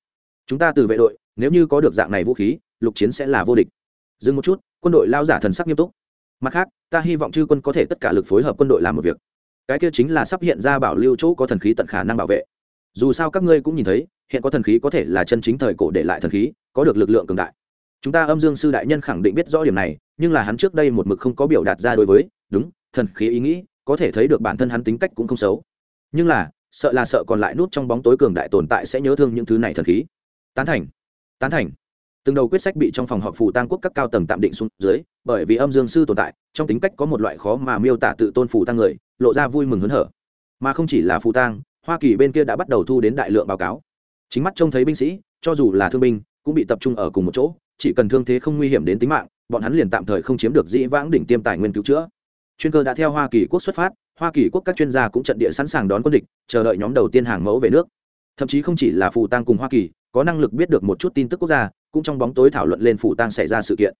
Chúng ta từ vệ đội, nếu như có được dạng này vũ khí, lục chiến sẽ là vô địch. Dừng một chút, quân đội lao giả thần sắc nghiêm túc mặt khác, ta hy vọng chư quân có thể tất cả lực phối hợp quân đội làm một việc. Cái kia chính là sắp hiện ra bảo lưu chỗ có thần khí tận khả năng bảo vệ. Dù sao các ngươi cũng nhìn thấy, hiện có thần khí có thể là chân chính thời cổ để lại thần khí, có được lực lượng cường đại. Chúng ta âm dương sư đại nhân khẳng định biết rõ điểm này, nhưng là hắn trước đây một mực không có biểu đạt ra đối với, đúng, thần khí ý nghĩ, có thể thấy được bản thân hắn tính cách cũng không xấu. Nhưng là, sợ là sợ còn lại nút trong bóng tối cường đại tồn tại sẽ nhớ thương những thứ này thần khí. Tán thành. Tán thành từng đầu quyết sách bị trong phòng họp phủ tăng quốc các cao tầng tạm định xuống dưới, bởi vì âm dương sư tồn tại, trong tính cách có một loại khó mà miêu tả tự tôn phủ tăng người, lộ ra vui mừng hớn hở. Mà không chỉ là phủ tăng hoa kỳ bên kia đã bắt đầu thu đến đại lượng báo cáo. Chính mắt trông thấy binh sĩ, cho dù là thương binh, cũng bị tập trung ở cùng một chỗ, chỉ cần thương thế không nguy hiểm đến tính mạng, bọn hắn liền tạm thời không chiếm được dĩ vãng đỉnh tiêm tài nguyên cứu chữa. Chuyên cơ đã theo hoa kỳ quốc xuất phát, hoa kỳ quốc các chuyên gia cũng trận địa sẵn sàng đón quân địch, chờ đợi nhóm đầu tiên hàng mẫu về nước. Thậm chí không chỉ là phù tăng cùng hoa kỳ, có năng lực biết được một chút tin tức quốc gia cũng trong bóng tối thảo luận lên phủ tăng xảy ra sự kiện.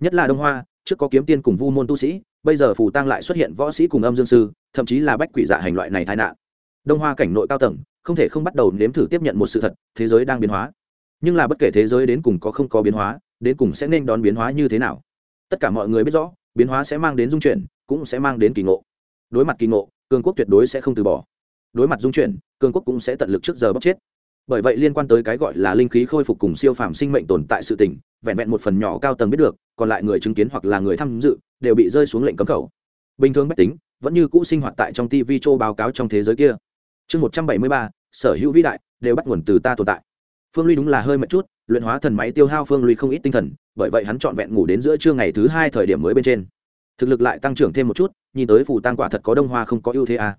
Nhất là đông hoa, trước có kiếm tiên cùng vu môn tu sĩ, bây giờ phủ tăng lại xuất hiện võ sĩ cùng âm dương sư, thậm chí là bách quỷ dạ hành loại này tai nạn. Đông hoa cảnh nội cao tầng, không thể không bắt đầu nếm thử tiếp nhận một sự thật, thế giới đang biến hóa. Nhưng là bất kể thế giới đến cùng có không có biến hóa, đến cùng sẽ nên đón biến hóa như thế nào? Tất cả mọi người biết rõ, biến hóa sẽ mang đến dung chuyển, cũng sẽ mang đến kỳ ngộ. Đối mặt kỳ ngộ, cường quốc tuyệt đối sẽ không từ bỏ. Đối mặt dung chuyển, cường quốc cũng sẽ tận lực trước giờ bóc chết bởi vậy liên quan tới cái gọi là linh khí khôi phục cùng siêu phàm sinh mệnh tồn tại sự tỉnh vẹn vẹn một phần nhỏ cao tầng biết được, còn lại người chứng kiến hoặc là người tham dự, đều bị rơi xuống lệnh cấm khẩu. Bình thường bách tính, vẫn như cũ sinh hoạt tại trong tv châu báo cáo trong thế giới kia. Chương một trăm bảy mươi ba, sở hữu vĩ đại, đều bắt nguồn từ ta tồn tại. Phương ly đúng là hơi mệt chút, luyện hóa thần máy tiêu hao phương ly không ít tinh thần, bởi vậy hắn trọn vẹn ngủ đến giữa trưa ngày thứ hai thời điểm mới bên trên. Thực lực lại tăng trưởng thêm một chút, nhìn tới phù tăng quả thật có đông hoa không có ưu thế à.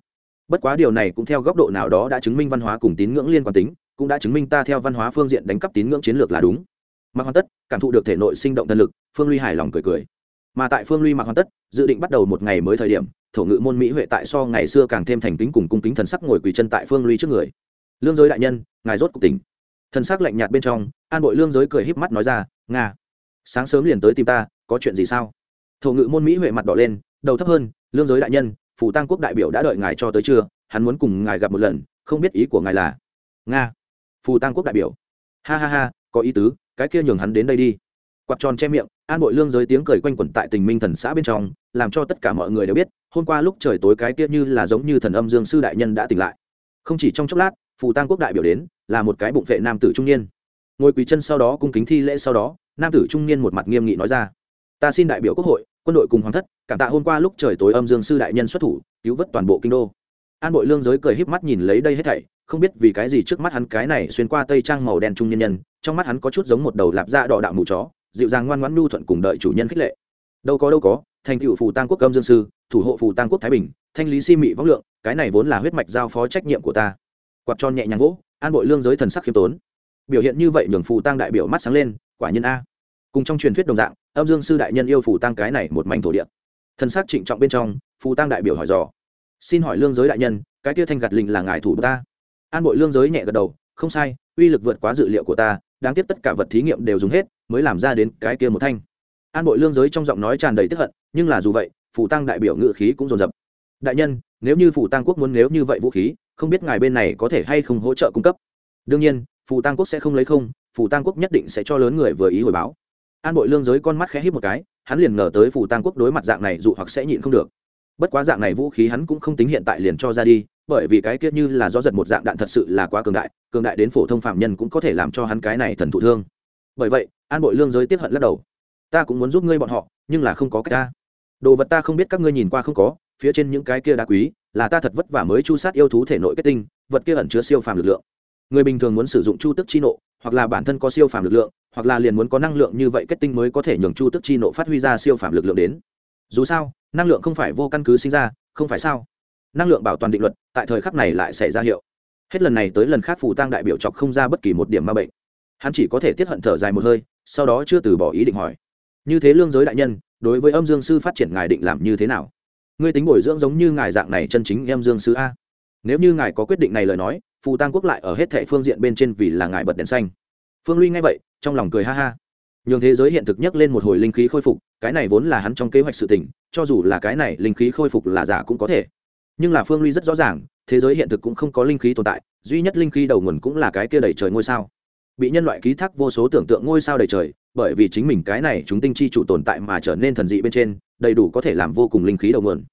bất quá điều này cũng theo góc độ nào đó đã chứng minh văn hóa cùng tín ngưỡng liên quan tính cũng đã chứng minh ta theo văn hóa phương diện đánh cắp tín ngưỡng chiến lược là đúng. Mặc hoàn tất, cảm thụ được thể nội sinh động thần lực, phương ly hài lòng cười cười. Mà tại phương ly mặc hoàn tất, dự định bắt đầu một ngày mới thời điểm, thổ ngự môn mỹ huệ tại so ngày xưa càng thêm thành kính cùng cung kính thần sắc ngồi quỳ chân tại phương ly trước người. Lương giới đại nhân, ngài rốt cuộc tỉnh. Thần sắc lạnh nhạt bên trong, an bội lương giới cười híp mắt nói ra, nga, sáng sớm liền tới tìm ta, có chuyện gì sao? Thổ ngự môn mỹ huệ mặt đỏ lên, đầu thấp hơn, lương giới đại nhân, phủ tăng quốc đại biểu đã đợi ngài cho tới trưa, hắn muốn cùng ngài gặp một lần, không biết ý của ngài là. Nga phù tăng quốc đại biểu. Ha ha ha, có ý tứ, cái kia nhường hắn đến đây đi. Quạt tròn che miệng, an bội lương giới tiếng cười quanh quẩn tại tình minh thần xã bên trong, làm cho tất cả mọi người đều biết, hôm qua lúc trời tối cái kia như là giống như thần âm dương sư đại nhân đã tỉnh lại. Không chỉ trong chốc lát, phù tăng quốc đại biểu đến, là một cái bụng vệ nam tử trung niên. Ngồi quỳ chân sau đó cung kính thi lễ sau đó, nam tử trung niên một mặt nghiêm nghị nói ra. Ta xin đại biểu quốc hội, quân đội cùng hoàng thất, cảm tạ hôm qua lúc trời tối âm dương sư đại nhân xuất thủ, cứu vớt toàn bộ kinh đô an bội lương giới cười híp mắt nhìn lấy đây hết thảy, không biết vì cái gì trước mắt hắn cái này xuyên qua tây trang màu đen trung nhân nhân, trong mắt hắn có chút giống một đầu lạp da đỏ đạo mù chó, dịu dàng ngoan ngoãn nhu thuận cùng đợi chủ nhân khích lệ. Đâu có đâu có, thành tựu phù tăng quốc công dương sư, thủ hộ phù tăng quốc thái bình, thanh lý si mị võng lượng, cái này vốn là huyết mạch giao phó trách nhiệm của ta. Quạt tròn nhẹ nhàng vỗ, an bội lương giới thần sắc khiêm tốn. Biểu hiện như vậy nhường phù tăng đại biểu mắt sáng lên, quả nhân a. Cùng trong truyền thuyết đồng dạng, âm dương sư đại nhân yêu phù tăng cái này một mảnh thổ địa. Thần sắc trịnh trọng bên trong, phù tăng đại biểu hỏi dò xin hỏi lương giới đại nhân, cái kia thanh gạt lình là ngài thủ ta. An bội lương giới nhẹ gật đầu, không sai, uy lực vượt quá dự liệu của ta, đáng tiếc tất cả vật thí nghiệm đều dùng hết, mới làm ra đến cái kia một thanh. An bội lương giới trong giọng nói tràn đầy tức hận, nhưng là dù vậy, phủ tăng đại biểu ngự khí cũng dồn dập. Đại nhân, nếu như phủ tăng quốc muốn nếu như vậy vũ khí, không biết ngài bên này có thể hay không hỗ trợ cung cấp. Đương nhiên, phủ tăng quốc sẽ không lấy không, phủ tăng quốc nhất định sẽ cho lớn người vừa ý hồi báo. An bội lương giới con mắt khẽ hít một cái, hắn liền ngờ tới phủ tăng quốc đối mặt dạng này dụ hoặc sẽ nhịn không được bất quá dạng này vũ khí hắn cũng không tính hiện tại liền cho ra đi, bởi vì cái kia như là do giật một dạng đạn thật sự là quá cường đại cường đại đến phổ thông phạm nhân cũng có thể làm cho hắn cái này thần thụ thương. Bởi vậy, an bội lương giới tiếp hận lắc đầu. Ta cũng muốn giúp ngươi bọn họ, nhưng là không có cách ta. Đồ vật ta không biết các ngươi nhìn qua không có, phía trên những cái kia đá quý, là ta thật vất vả mới chu sát yêu thú thể nội kết tinh, vật kia ẩn chứa siêu phàm lực lượng. Người bình thường muốn sử dụng chu tức chi nộ, hoặc là bản thân có siêu phàm lực lượng, hoặc là liền muốn có năng lượng như vậy kết tinh mới có thể nhường chu tức chi nộ phát huy ra siêu phàm lực lượng đến. Dù sao năng lượng không phải vô căn cứ sinh ra, không phải sao? Năng lượng bảo toàn định luật, tại thời khắc này lại xảy ra hiệu. Hết lần này tới lần khác phù tăng đại biểu chọc không ra bất kỳ một điểm ma bệnh. Hắn chỉ có thể tiết hận thở dài một hơi, sau đó chưa từ bỏ ý định hỏi. Như thế lương giới đại nhân, đối với âm dương sư phát triển ngài định làm như thế nào? Ngươi tính bồi dưỡng giống như ngài dạng này chân chính âm dương sư a. Nếu như ngài có quyết định này lời nói, phù tăng quốc lại ở hết thệ phương diện bên trên vì là ngài bật đèn xanh. Phương ly nghe vậy, trong lòng cười ha ha nhường thế giới hiện thực nhất lên một hồi linh khí khôi phục, cái này vốn là hắn trong kế hoạch sự tỉnh cho dù là cái này linh khí khôi phục là giả cũng có thể. Nhưng là phương ly rất rõ ràng, thế giới hiện thực cũng không có linh khí tồn tại, duy nhất linh khí đầu nguồn cũng là cái kia đầy trời ngôi sao. Bị nhân loại ký thác vô số tưởng tượng ngôi sao đầy trời, bởi vì chính mình cái này chúng tinh chi chủ tồn tại mà trở nên thần dị bên trên, đầy đủ có thể làm vô cùng linh khí đầu nguồn.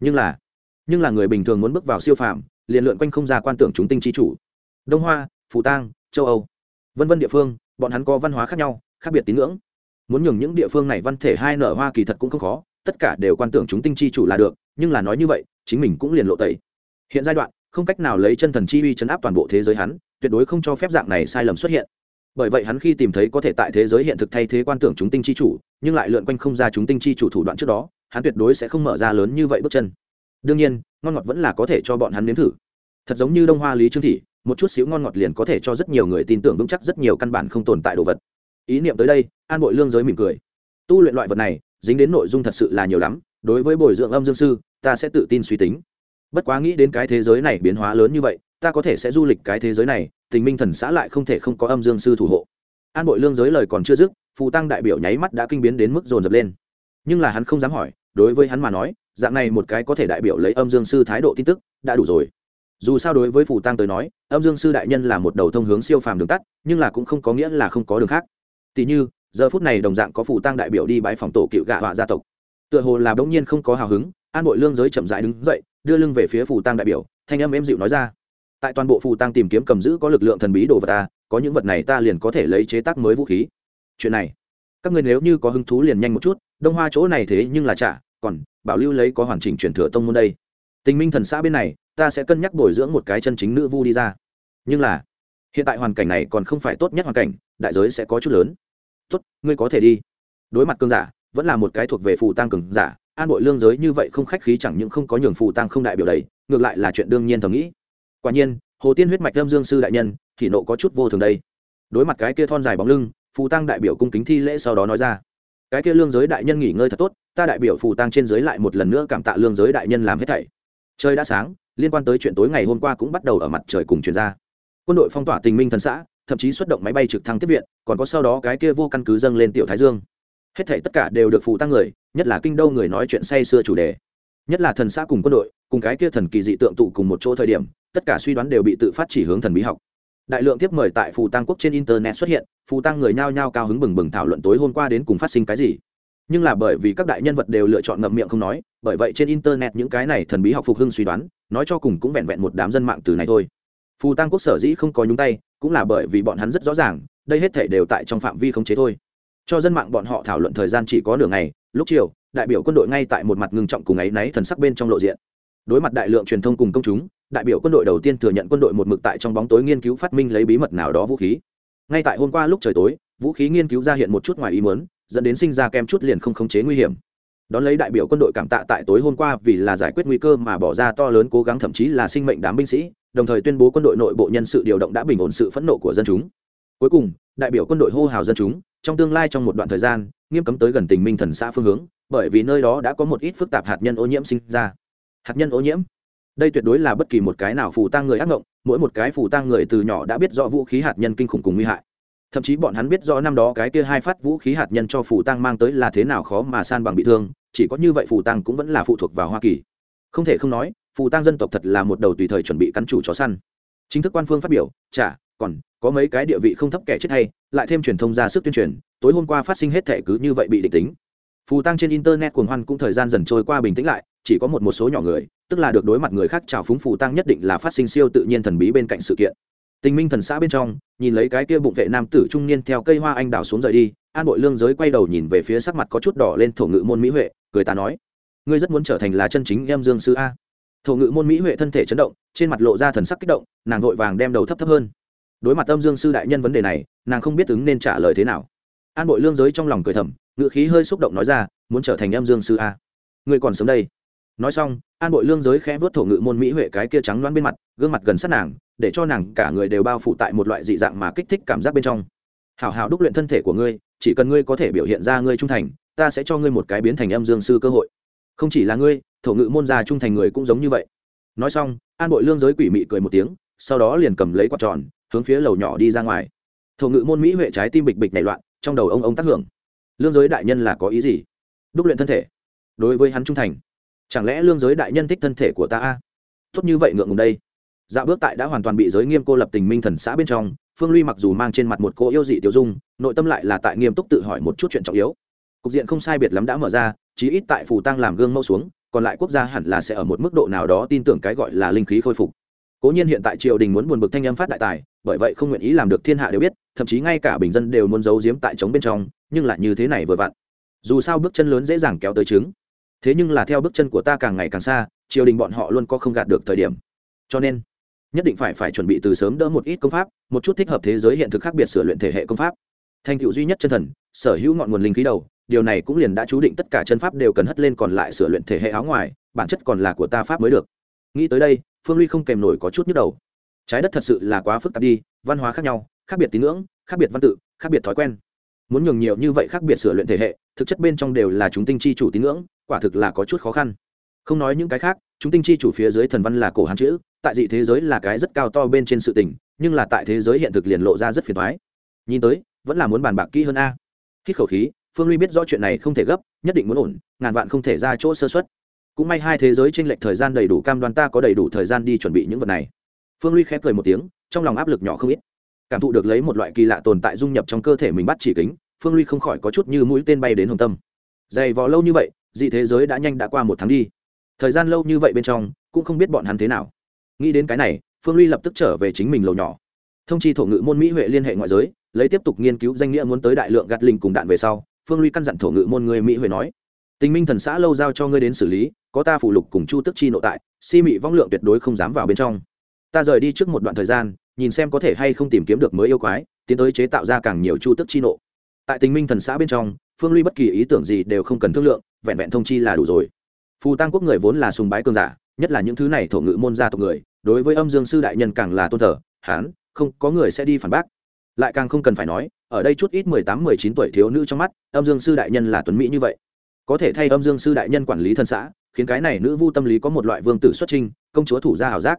Nhưng là nhưng là người bình thường muốn bước vào siêu phàm, liền lượn quanh không ra quan tưởng chúng tinh chi chủ. Đông hoa, phù tang, châu âu, vân vân địa phương, bọn hắn có văn hóa khác nhau khác biệt tín ngưỡng. Muốn nhường những địa phương này văn thể hai nở hoa kỳ thật cũng không khó, tất cả đều quan tưởng chúng tinh chi chủ là được, nhưng là nói như vậy, chính mình cũng liền lộ tẩy. Hiện giai đoạn, không cách nào lấy chân thần chi uy chấn áp toàn bộ thế giới hắn, tuyệt đối không cho phép dạng này sai lầm xuất hiện. Bởi vậy hắn khi tìm thấy có thể tại thế giới hiện thực thay thế quan tưởng chúng tinh chi chủ, nhưng lại lượn quanh không ra chúng tinh chi chủ thủ đoạn trước đó, hắn tuyệt đối sẽ không mở ra lớn như vậy bước chân. Đương nhiên, ngon ngọt vẫn là có thể cho bọn hắn nếm thử. Thật giống như đông hoa lý trương thị, một chút xíu ngon ngọt liền có thể cho rất nhiều người tin tưởng vững chắc rất nhiều căn bản không tồn tại đồ vật ý niệm tới đây, an bội lương giới mỉm cười. Tu luyện loại vật này, dính đến nội dung thật sự là nhiều lắm, đối với bồi dưỡng âm dương sư, ta sẽ tự tin suy tính. Bất quá nghĩ đến cái thế giới này biến hóa lớn như vậy, ta có thể sẽ du lịch cái thế giới này, tình minh thần xã lại không thể không có âm dương sư thủ hộ. An bội lương giới lời còn chưa dứt, phù tăng đại biểu nháy mắt đã kinh biến đến mức dồn dập lên. Nhưng là hắn không dám hỏi, đối với hắn mà nói, dạng này một cái có thể đại biểu lấy âm dương sư thái độ tin tức, đã đủ rồi. Dù sao đối với phù tăng tới nói, âm dương sư đại nhân là một đầu thông hướng siêu phàm đường tắt, nhưng là cũng không có nghĩa là không có đường khác tỉ như, giờ phút này đồng dạng có phủ tăng đại biểu đi bãi phòng tổ cựu gạ họa gia tộc. Tựa hồ là bỗng nhiên không có hào hứng, an bội lương giới chậm rãi đứng dậy, đưa lưng về phía phủ tăng đại biểu, thanh âm êm dịu nói ra. Tại toàn bộ phủ tăng tìm kiếm cầm giữ có lực lượng thần bí đồ vật ta, có những vật này ta liền có thể lấy chế tác mới vũ khí. Chuyện này, các người nếu như có hứng thú liền nhanh một chút, đông hoa chỗ này thế nhưng là trả còn, bảo lưu lấy có hoàn chỉnh truyền thừa tông môn đây. Tình minh thần xã bên này, ta sẽ cân nhắc bồi dưỡng một cái chân chính nữ vu đi ra. Nhưng là, hiện tại hoàn cảnh này còn không phải tốt nhất hoàn cảnh, đại giới sẽ có chút lớn tốt, ngươi có thể đi. Đối mặt cương giả, vẫn là một cái thuộc về phù tăng cường giả, an bội lương giới như vậy không khách khí chẳng những không có nhường phù tăng không đại biểu đầy, ngược lại là chuyện đương nhiên thầm nghĩ. Quả nhiên, hồ tiên huyết mạch lâm dương sư đại nhân, thì nộ có chút vô thường đây. Đối mặt cái kia thon dài bóng lưng, phù tăng đại biểu cung kính thi lễ sau đó nói ra. Cái kia lương giới đại nhân nghỉ ngơi thật tốt, ta đại biểu phù tăng trên giới lại một lần nữa cảm tạ lương giới đại nhân làm hết thảy. Trời đã sáng, liên quan tới chuyện tối ngày hôm qua cũng bắt đầu ở mặt trời cùng chuyển ra. Quân đội phong tỏa tình minh thần xã thậm chí xuất động máy bay trực thăng tiếp viện, còn có sau đó cái kia vô căn cứ dâng lên tiểu thái dương. Hết thảy tất cả đều được phụ tăng người, nhất là kinh đô người nói chuyện say xưa chủ đề. Nhất là thần xã cùng quân đội, cùng cái kia thần kỳ dị tượng tụ cùng một chỗ thời điểm, tất cả suy đoán đều bị tự phát chỉ hướng thần bí học. Đại lượng tiếp mời tại phù tăng quốc trên internet xuất hiện, phù tăng người nhao nhao cao hứng bừng bừng thảo luận tối hôm qua đến cùng phát sinh cái gì. Nhưng là bởi vì các đại nhân vật đều lựa chọn ngậm miệng không nói, bởi vậy trên internet những cái này thần bí học phục hưng suy đoán, nói cho cùng cũng vẹn vẹn một đám dân mạng từ này thôi. Phù tăng quốc sở dĩ không có nhúng tay cũng là bởi vì bọn hắn rất rõ ràng, đây hết thể đều tại trong phạm vi khống chế thôi. Cho dân mạng bọn họ thảo luận thời gian chỉ có nửa ngày, lúc chiều, đại biểu quân đội ngay tại một mặt ngừng trọng cùng ấy náy thần sắc bên trong lộ diện. Đối mặt đại lượng truyền thông cùng công chúng, đại biểu quân đội đầu tiên thừa nhận quân đội một mực tại trong bóng tối nghiên cứu phát minh lấy bí mật nào đó vũ khí. Ngay tại hôm qua lúc trời tối, vũ khí nghiên cứu ra hiện một chút ngoài ý muốn, dẫn đến sinh ra kem chút liền không khống chế nguy hiểm. Đón lấy đại biểu quân đội cảm tạ tại tối hôm qua vì là giải quyết nguy cơ mà bỏ ra to lớn cố gắng thậm chí là sinh mệnh đám binh sĩ đồng thời tuyên bố quân đội nội bộ nhân sự điều động đã bình ổn sự phẫn nộ của dân chúng. Cuối cùng, đại biểu quân đội hô hào dân chúng, trong tương lai trong một đoạn thời gian, nghiêm cấm tới gần tình minh thần xã phương hướng, bởi vì nơi đó đã có một ít phức tạp hạt nhân ô nhiễm sinh ra. Hạt nhân ô nhiễm? Đây tuyệt đối là bất kỳ một cái nào phù tăng người ác mộng mỗi một cái phù tăng người từ nhỏ đã biết rõ vũ khí hạt nhân kinh khủng cùng nguy hại. Thậm chí bọn hắn biết rõ năm đó cái kia hai phát vũ khí hạt nhân cho phù tăng mang tới là thế nào khó mà san bằng bị thương, chỉ có như vậy phù tăng cũng vẫn là phụ thuộc vào hoa kỳ. Không thể không nói phù tăng dân tộc thật là một đầu tùy thời chuẩn bị cắn chủ chó săn. Chính thức quan phương phát biểu, chả, còn có mấy cái địa vị không thấp kẻ chết hay, lại thêm truyền thông ra sức tuyên truyền, tối hôm qua phát sinh hết thể cứ như vậy bị định tính. Phù tăng trên internet cuồng hoan cũng thời gian dần trôi qua bình tĩnh lại, chỉ có một một số nhỏ người, tức là được đối mặt người khác trào phúng phù tăng nhất định là phát sinh siêu tự nhiên thần bí bên cạnh sự kiện. Tình minh thần xã bên trong, nhìn lấy cái kia bụng vệ nam tử trung niên theo cây hoa anh đào xuống rời đi, an bội lương giới quay đầu nhìn về phía sắc mặt có chút đỏ lên thổ ngự môn mỹ huệ, cười ta nói, ngươi rất muốn trở thành là chân chính em dương sư a thổ ngự môn mỹ huệ thân thể chấn động, trên mặt lộ ra thần sắc kích động, nàng vội vàng đem đầu thấp thấp hơn. Đối mặt âm dương sư đại nhân vấn đề này, nàng không biết ứng nên trả lời thế nào. An bội lương giới trong lòng cười thầm ngự khí hơi xúc động nói ra, muốn trở thành âm dương sư a? Người còn sớm đây. Nói xong, an bội lương giới khẽ vớt thổ ngự môn mỹ huệ cái kia trắng loáng bên mặt, gương mặt gần sát nàng, để cho nàng cả người đều bao phủ tại một loại dị dạng mà kích thích cảm giác bên trong. Hảo hảo đúc luyện thân thể của ngươi, chỉ cần ngươi có thể biểu hiện ra ngươi trung thành, ta sẽ cho ngươi một cái biến thành âm dương sư cơ hội. Không chỉ là ngươi thổ ngự môn gia trung thành người cũng giống như vậy. Nói xong, an bội lương giới quỷ mị cười một tiếng, sau đó liền cầm lấy quạt tròn, hướng phía lầu nhỏ đi ra ngoài. Thổ ngự môn mỹ huệ trái tim bịch bịch nảy loạn, trong đầu ông ông tác hưởng. Lương giới đại nhân là có ý gì? Đúc luyện thân thể. Đối với hắn trung thành. Chẳng lẽ lương giới đại nhân thích thân thể của ta a? Tốt như vậy ngượng ngùng đây. Dạ bước tại đã hoàn toàn bị giới nghiêm cô lập tình minh thần xã bên trong, phương ly mặc dù mang trên mặt một cô yêu dị tiêu dung, nội tâm lại là tại nghiêm túc tự hỏi một chút chuyện trọng yếu. Cục diện không sai biệt lắm đã mở ra, chí ít tại phù tăng làm gương mẫu xuống còn lại quốc gia hẳn là sẽ ở một mức độ nào đó tin tưởng cái gọi là linh khí khôi phục. Cố nhiên hiện tại triều đình muốn buồn bực thanh âm phát đại tài, bởi vậy không nguyện ý làm được thiên hạ đều biết, thậm chí ngay cả bình dân đều muốn giấu giếm tại trống bên trong, nhưng lại như thế này vừa vặn. Dù sao bước chân lớn dễ dàng kéo tới trứng. Thế nhưng là theo bước chân của ta càng ngày càng xa, triều đình bọn họ luôn có không gạt được thời điểm. Cho nên, nhất định phải phải chuẩn bị từ sớm đỡ một ít công pháp, một chút thích hợp thế giới hiện thực khác biệt sửa luyện thể hệ công pháp. Thành tựu duy nhất chân thần, sở hữu ngọn nguồn linh khí đầu điều này cũng liền đã chú định tất cả chân pháp đều cần hất lên còn lại sửa luyện thể hệ áo ngoài, bản chất còn là của ta pháp mới được. Nghĩ tới đây, phương ly không kèm nổi có chút nhức đầu. Trái đất thật sự là quá phức tạp đi, văn hóa khác nhau, khác biệt tín ngưỡng, khác biệt văn tự, khác biệt thói quen. Muốn nhường nhiều như vậy khác biệt sửa luyện thể hệ, thực chất bên trong đều là chúng tinh chi chủ tín ngưỡng, quả thực là có chút khó khăn. Không nói những cái khác, chúng tinh chi chủ phía dưới thần văn là cổ hán chữ, tại dị thế giới là cái rất cao to bên trên sự tình, nhưng là tại thế giới hiện thực liền lộ ra rất phiền thoái nhìn tới, vẫn là muốn bàn bạc kỹ hơn a. Hít khẩu khí phương ly biết rõ chuyện này không thể gấp, nhất định muốn ổn, ngàn vạn không thể ra chỗ sơ xuất cũng may hai thế giới tranh lệch thời gian đầy đủ, cam đoan ta có đầy đủ thời gian đi chuẩn bị những vật này. Phương ly khép cười một tiếng, trong lòng áp lực nhỏ không ít. Cảm thụ được lấy một loại kỳ lạ tồn tại dung nhập trong cơ thể mình bắt chỉ kính, phương ly không khỏi có chút như mũi tên bay đến hồng tâm. Dày vò lâu như vậy, dị thế giới đã nhanh đã qua một tháng đi. Thời gian lâu như vậy bên trong, cũng không biết bọn hắn thế nào. Nghĩ đến cái này, phương ly lập tức trở về chính mình lầu nhỏ. Thông chi thổ ngữ môn mỹ huệ liên hệ ngoại giới, lấy tiếp tục nghiên cứu danh nghĩa muốn tới đại lượng gạt linh cùng đạn về sau phương ly căn dặn thổ ngự môn người mỹ huệ nói, tình minh thần xã lâu giao cho ngươi đến xử lý, có ta phụ lục cùng chu tức chi nội tại, si mị vong lượng tuyệt đối không dám vào bên trong. Ta rời đi trước một đoạn thời gian, nhìn xem có thể hay không tìm kiếm được mới yêu quái, tiến tới chế tạo ra càng nhiều chu tức chi nộ. Tại tình minh thần xã bên trong, phương ly bất kỳ ý tưởng gì đều không cần thương lượng, vẹn vẹn thông chi là đủ rồi. Phù tăng quốc người vốn là sùng bái cường giả, nhất là những thứ này thổ ngự môn gia tộc người, đối với âm dương sư đại nhân càng là tôn thờ, hán, không có người sẽ đi phản bác. Lại càng không cần phải nói ở đây chút ít mười tám, mười chín tuổi thiếu nữ trong mắt, âm dương sư đại nhân là tuấn mỹ như vậy. Có thể thay âm dương sư đại nhân quản lý thân xã, khiến cái này nữ vu tâm lý có một loại vương tử xuất trinh công chúa thủ gia hảo giác.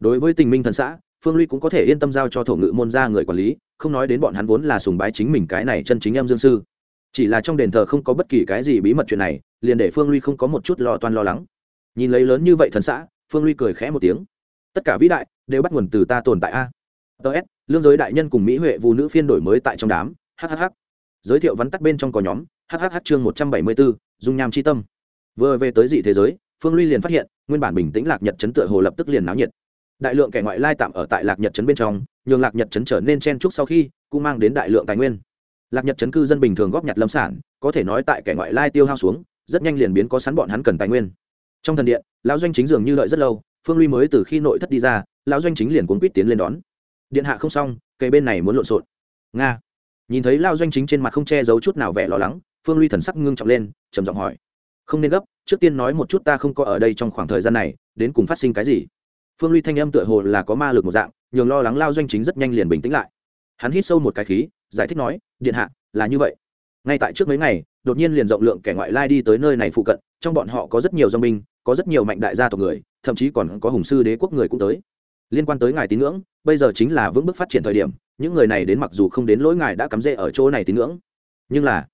Đối với tình minh thần xã, phương ly cũng có thể yên tâm giao cho thổ ngự môn gia người quản lý, không nói đến bọn hắn vốn là sùng bái chính mình cái này chân chính âm dương sư. Chỉ là trong đền thờ không có bất kỳ cái gì bí mật chuyện này, liền để phương ly không có một chút lo toan lo lắng. Nhìn lấy lớn như vậy thần xã, phương ly cười khẽ một tiếng. Tất cả vĩ đại đều bắt nguồn từ ta tồn tại a. Ts lương giới đại nhân cùng mỹ huệ vũ nữ phiên đổi mới tại trong đám hhh giới thiệu vắn tắt bên trong có nhóm hhh chương một trăm bảy mươi bốn dung nham c tâm. Vừa về tới dị thế giới, phương ly liền phát hiện, nguyên bản bình tĩnh lạc nhật chấn tựa hồ lập tức liền náo nhiệt. Đại lượng kẻ ngoại lai tạm ở tại lạc nhật chấn bên trong, nhường lạc nhật chấn trở nên chen trúc sau khi, cũng mang đến đại lượng tài nguyên. Lạc nhật chấn cư dân bình thường góp nhặt lâm sản, có thể nói tại kẻ ngoại lai tiêu hao xuống, rất nhanh liền biến có sẵn bọn hắn cần tài nguyên. Trong thần điện, lão doanh chính dường như đợi rất lâu, phương ly mới từ khi nội thất đi ra, lão doanh chính liền cuốn quýt tiến lên đón điện hạ không xong cây bên này muốn lộn xộn. Nga. Nhìn thấy lao doanh chính trên mặt không che giấu chút nào vẻ lo lắng, phương ly thần sắc ngưng trọng lên, trầm giọng hỏi. Không nên gấp, trước tiên nói một chút ta không có ở đây trong khoảng thời gian này, đến cùng phát sinh cái gì? Phương ly thanh âm tựa hồ là có ma lực một dạng, nhường lo lắng lao doanh chính rất nhanh liền bình tĩnh lại. Hắn hít sâu một cái khí, giải thích nói, điện hạ, là như vậy. Ngay tại trước mấy ngày, đột nhiên liền rộng lượng kẻ ngoại lai đi tới nơi này phụ cận, trong bọn họ có rất nhiều dòng binh, có rất nhiều mạnh đại gia tộc người, thậm chí còn có hùng sư đế quốc người cũng tới. Liên quan tới ngài tín ngưỡng bây giờ chính là vững bước phát triển thời điểm, những người này đến mặc dù không đến lỗi ngài đã cắm rễ ở chỗ này tín ngưỡng. Nhưng là,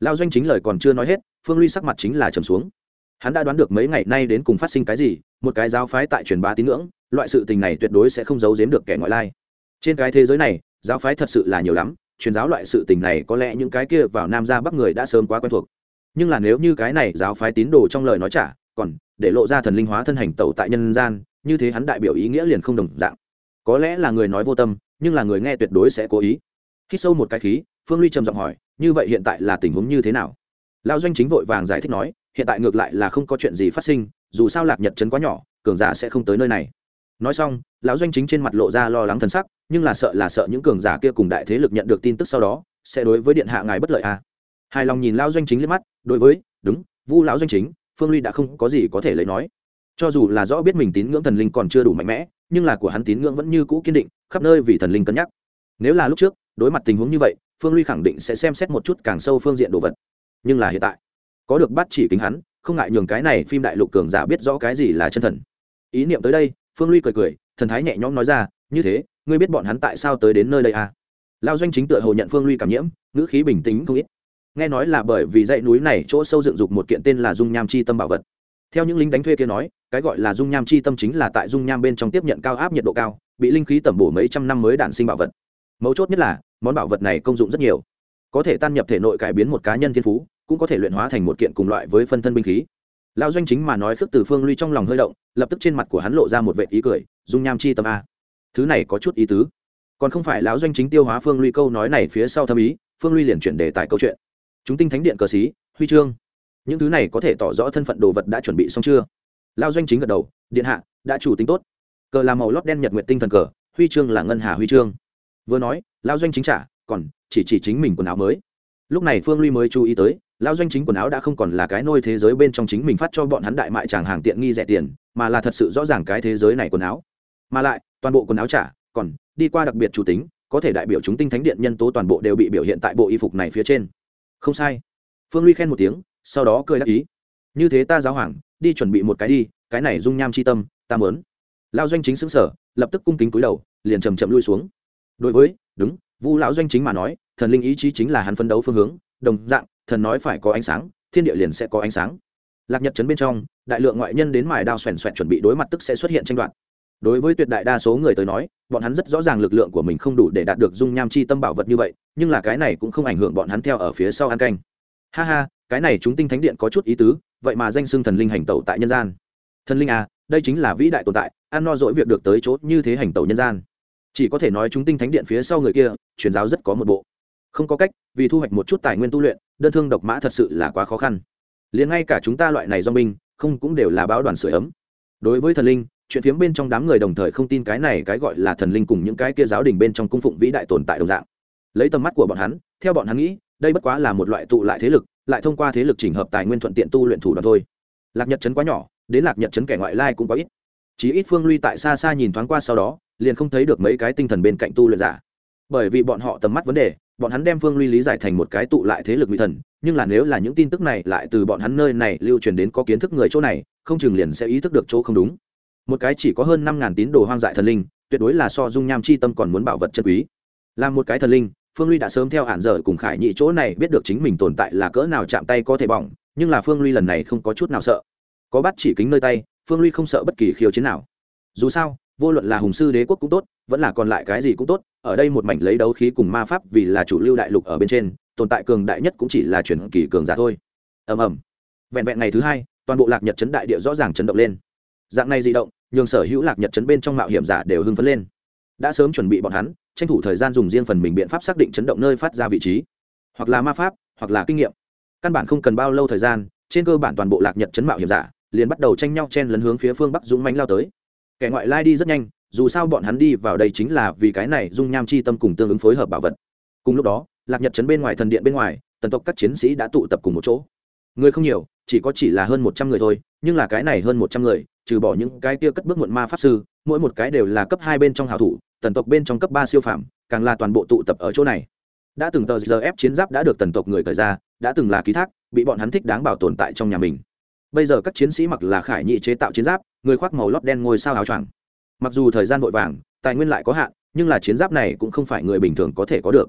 lao doanh chính lời còn chưa nói hết, phương ly sắc mặt chính là trầm xuống. Hắn đã đoán được mấy ngày nay đến cùng phát sinh cái gì, một cái giáo phái tại truyền bá tín ngưỡng, loại sự tình này tuyệt đối sẽ không giấu giếm được kẻ ngoại lai. Trên cái thế giới này, giáo phái thật sự là nhiều lắm, truyền giáo loại sự tình này có lẽ những cái kia vào nam ra bắc người đã sớm quá quen thuộc. Nhưng là nếu như cái này giáo phái tín đồ trong lời nói trả, còn để lộ ra thần linh hóa thân hành tẩu tại nhân gian, như thế hắn đại biểu ý nghĩa liền không đồng dạng có lẽ là người nói vô tâm, nhưng là người nghe tuyệt đối sẽ cố ý. Khi sâu một cái khí, phương ly trầm giọng hỏi, như vậy hiện tại là tình huống như thế nào? Lao doanh chính vội vàng giải thích nói, hiện tại ngược lại là không có chuyện gì phát sinh, dù sao lạc nhật trấn quá nhỏ, cường giả sẽ không tới nơi này. Nói xong, lão doanh chính trên mặt lộ ra lo lắng thân sắc, nhưng là sợ là sợ những cường giả kia cùng đại thế lực nhận được tin tức sau đó, sẽ đối với điện hạ ngài bất lợi à. hài lòng nhìn lao doanh chính lên mắt, đối với, đúng, vu lão doanh chính, phương ly đã không có gì có thể lấy nói cho dù là rõ biết mình tín ngưỡng thần linh còn chưa đủ mạnh mẽ, nhưng là của hắn tín ngưỡng vẫn như cũ kiên định, khắp nơi vì thần linh cân nhắc. Nếu là lúc trước, đối mặt tình huống như vậy, phương ly khẳng định sẽ xem xét một chút càng sâu phương diện đồ vật. Nhưng là hiện tại, có được bắt chỉ kính hắn, không ngại nhường cái này phim đại lục cường giả biết rõ cái gì là chân thần. Ý niệm tới đây, phương ly cười cười, thần thái nhẹ nhõm nói ra, như thế, ngươi biết bọn hắn tại sao tới đến nơi đây à? lao doanh chính tựa hồ nhận phương ly cảm nhiễm, ngữ khí bình tĩnh không ít. Nghe nói là bởi vì dãy núi này chỗ sâu dựng dục một kiện tên là dung nham chi tâm bảo vật theo những lính đánh thuê kia nói, cái gọi là dung nham chi tâm chính là tại dung nham bên trong tiếp nhận cao áp nhiệt độ cao, bị linh khí tẩm bổ mấy trăm năm mới đản sinh bảo vật. Mấu chốt nhất là, món bảo vật này công dụng rất nhiều. Có thể tan nhập thể nội cải biến một cá nhân thiên phú, cũng có thể luyện hóa thành một kiện cùng loại với phân thân binh khí. Lao doanh chính mà nói khước từ phương ly trong lòng hơi động, lập tức trên mặt của hắn lộ ra một vệ ý cười, dung nham chi tâm a. Thứ này có chút ý tứ. Còn không phải lão doanh chính tiêu hóa phương ly câu nói này phía sau thâm ý, phương ly liền chuyển đề tài câu chuyện. Chúng tinh thánh điện cờ xí, huy chương những thứ này có thể tỏ rõ thân phận đồ vật đã chuẩn bị xong chưa? Lao doanh chính gật đầu, điện hạ, đã chủ tính tốt. Cờ là màu lót đen nhật nguyện tinh thần cờ, huy chương là ngân hà huy chương. Vừa nói, lao doanh chính trả, còn chỉ chỉ chính mình quần áo mới. Lúc này phương ly mới chú ý tới, lao doanh chính quần áo đã không còn là cái nôi thế giới bên trong chính mình phát cho bọn hắn đại mại tràng hàng tiện nghi rẻ tiền, mà là thật sự rõ ràng cái thế giới này quần áo. Mà lại, toàn bộ quần áo trả, còn đi qua đặc biệt chủ tính, có thể đại biểu chúng tinh thánh điện nhân tố toàn bộ đều bị biểu hiện tại bộ y phục này phía trên. Không sai. Phương ly khen một tiếng sau đó cười đắc ý. Như thế ta giáo hoàng, đi chuẩn bị một cái đi, cái này dung nham c h i tâm, ta mớn lao doanh chính xứng sở lập tức cung kính cúi đầu, liền chầm chậm lui xuống. Đối với, đúng, vu lão doanh chính mà nói, thần linh ý chí chính là hắn phấn đấu phương hướng, đồng dạng, thần nói phải có ánh sáng, thiên địa liền sẽ có ánh sáng. Lạc nhật trấn bên trong, đại lượng ngoại nhân đến mài đao xoèn xoẹn chuẩn bị đối mặt tức sẽ xuất hiện tranh đoạt. Đối với tuyệt đại đa số người tới nói, bọn hắn rất rõ ràng lực lượng của mình không đủ để đạt được dung nham chi tâm bảo vật như vậy, nhưng là cái này cũng không ảnh hưởng bọn hắn theo ở phía sau ăn canh. Ha ha cái này chúng tinh thánh điện có chút ý tứ, vậy mà danh xưng thần linh hành tẩu tại nhân gian. Thần linh à đây chính là vĩ đại tồn tại, ăn no dỗi việc được tới chỗ như thế hành tẩu nhân gian. Chỉ có thể nói chúng tinh thánh điện phía sau người kia, truyền giáo rất có một bộ. Không có cách, vì thu hoạch một chút tài nguyên tu luyện, đơn thương độc mã thật sự là quá khó khăn. Liền ngay cả chúng ta loại này do binh không cũng đều là báo đoàn sửa ấm. Đối với thần linh, chuyện phiếm bên trong đám người đồng thời không tin cái này cái gọi là thần linh cùng những cái kia giáo đình bên trong cung phụng vĩ đại tồn tại đồng dạng. Lấy tầm mắt của bọn hắn, theo bọn hắn nghĩ, đây bất quá là một loại tụ lại thế lực lại thông qua thế lực chỉnh hợp tài nguyên thuận tiện tu luyện thủ đoạn thôi. Lạc nhật trấn quá nhỏ, đến lạc nhật trấn kẻ ngoại lai cũng có ít. Chỉ ít phương ly tại xa xa nhìn thoáng qua sau đó, liền không thấy được mấy cái tinh thần bên cạnh tu luyện giả. Bởi vì bọn họ tầm mắt vấn đề, bọn hắn đem phương ly lý giải thành một cái tụ lại thế lực nguy thần, nhưng là nếu là những tin tức này lại từ bọn hắn nơi này lưu truyền đến có kiến thức người chỗ này, không chừng liền sẽ ý thức được chỗ không đúng. Một cái chỉ có hơn năm ngàn tín đồ hoang dại thần linh, tuyệt đối là so dung nham chi tâm còn muốn bảo vật chân quý. Là một cái thần linh phương ly đã sớm theo hạn dở cùng khải nhị chỗ này biết được chính mình tồn tại là cỡ nào chạm tay có thể bỏng, nhưng là phương ly lần này không có chút nào sợ. Có bắt chỉ kính nơi tay, phương ly không sợ bất kỳ khiêu chiến nào. Dù sao, vô luận là hùng sư đế quốc cũng tốt, vẫn là còn lại cái gì cũng tốt, ở đây một mảnh lấy đấu khí cùng ma pháp vì là chủ lưu đại lục ở bên trên, tồn tại cường đại nhất cũng chỉ là chuyển kỳ cường giả thôi. Ầm ầm. Vẹn vẹn ngày thứ hai, toàn bộ lạc nhật chấn đại địa rõ ràng chấn động lên. Dạng này di động, nhường sở hữu lạc nhật chấn bên trong mạo hiểm giả đều hưng phấn lên. Đã sớm chuẩn bị bọn hắn tranh thủ thời gian dùng riêng phần mình biện pháp xác định chấn động nơi phát ra vị trí. Hoặc là ma pháp, hoặc là kinh nghiệm. Căn bản không cần bao lâu thời gian, trên cơ bản toàn bộ lạc nhật chấn mạo hiểm giả, liền bắt đầu tranh nhau chen lấn hướng phía phương bắc dũng mánh lao tới. Kẻ ngoại lai đi rất nhanh, dù sao bọn hắn đi vào đây chính là vì cái này dung nham chi tâm cùng tương ứng phối hợp bảo vật. Cùng lúc đó, lạc nhật chấn bên ngoài thần điện bên ngoài, tần tộc các chiến sĩ đã tụ tập cùng một chỗ. Người không nhiều, chỉ có chỉ là hơn một trăm người thôi, nhưng là cái này hơn một trăm người, trừ bỏ những cái kia cất bước muộn ma pháp sư, mỗi một cái đều là cấp hai bên trong hào thủ tần tộc bên trong cấp ba siêu phạm càng là toàn bộ tụ tập ở chỗ này. Đã từng tờ giờ ép chiến giáp đã được tần tộc người khởi ra, đã từng là ký thác, bị bọn hắn thích đáng bảo tồn tại trong nhà mình. Bây giờ các chiến sĩ mặc là khải nhị chế tạo chiến giáp, người khoác màu lót đen ngôi sao áo choàng. Mặc dù thời gian vội vàng, tài nguyên lại có hạn, nhưng là chiến giáp này cũng không phải người bình thường có thể có được.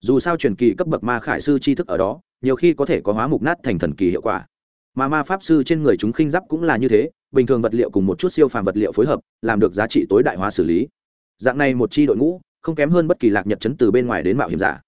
Dù sao truyền kỳ cấp bậc ma khải sư tri thức ở đó, nhiều khi có thể có hóa mục nát thành thần kỳ hiệu quả. Mà ma pháp sư trên người chúng khinh giáp cũng là như thế, bình thường vật liệu cùng một chút siêu phàm vật liệu phối hợp, làm được giá trị tối đại hóa xử lý dạng này một chi đội ngũ, không kém hơn bất kỳ lạc nhật chấn từ bên ngoài đến mạo hiểm giả.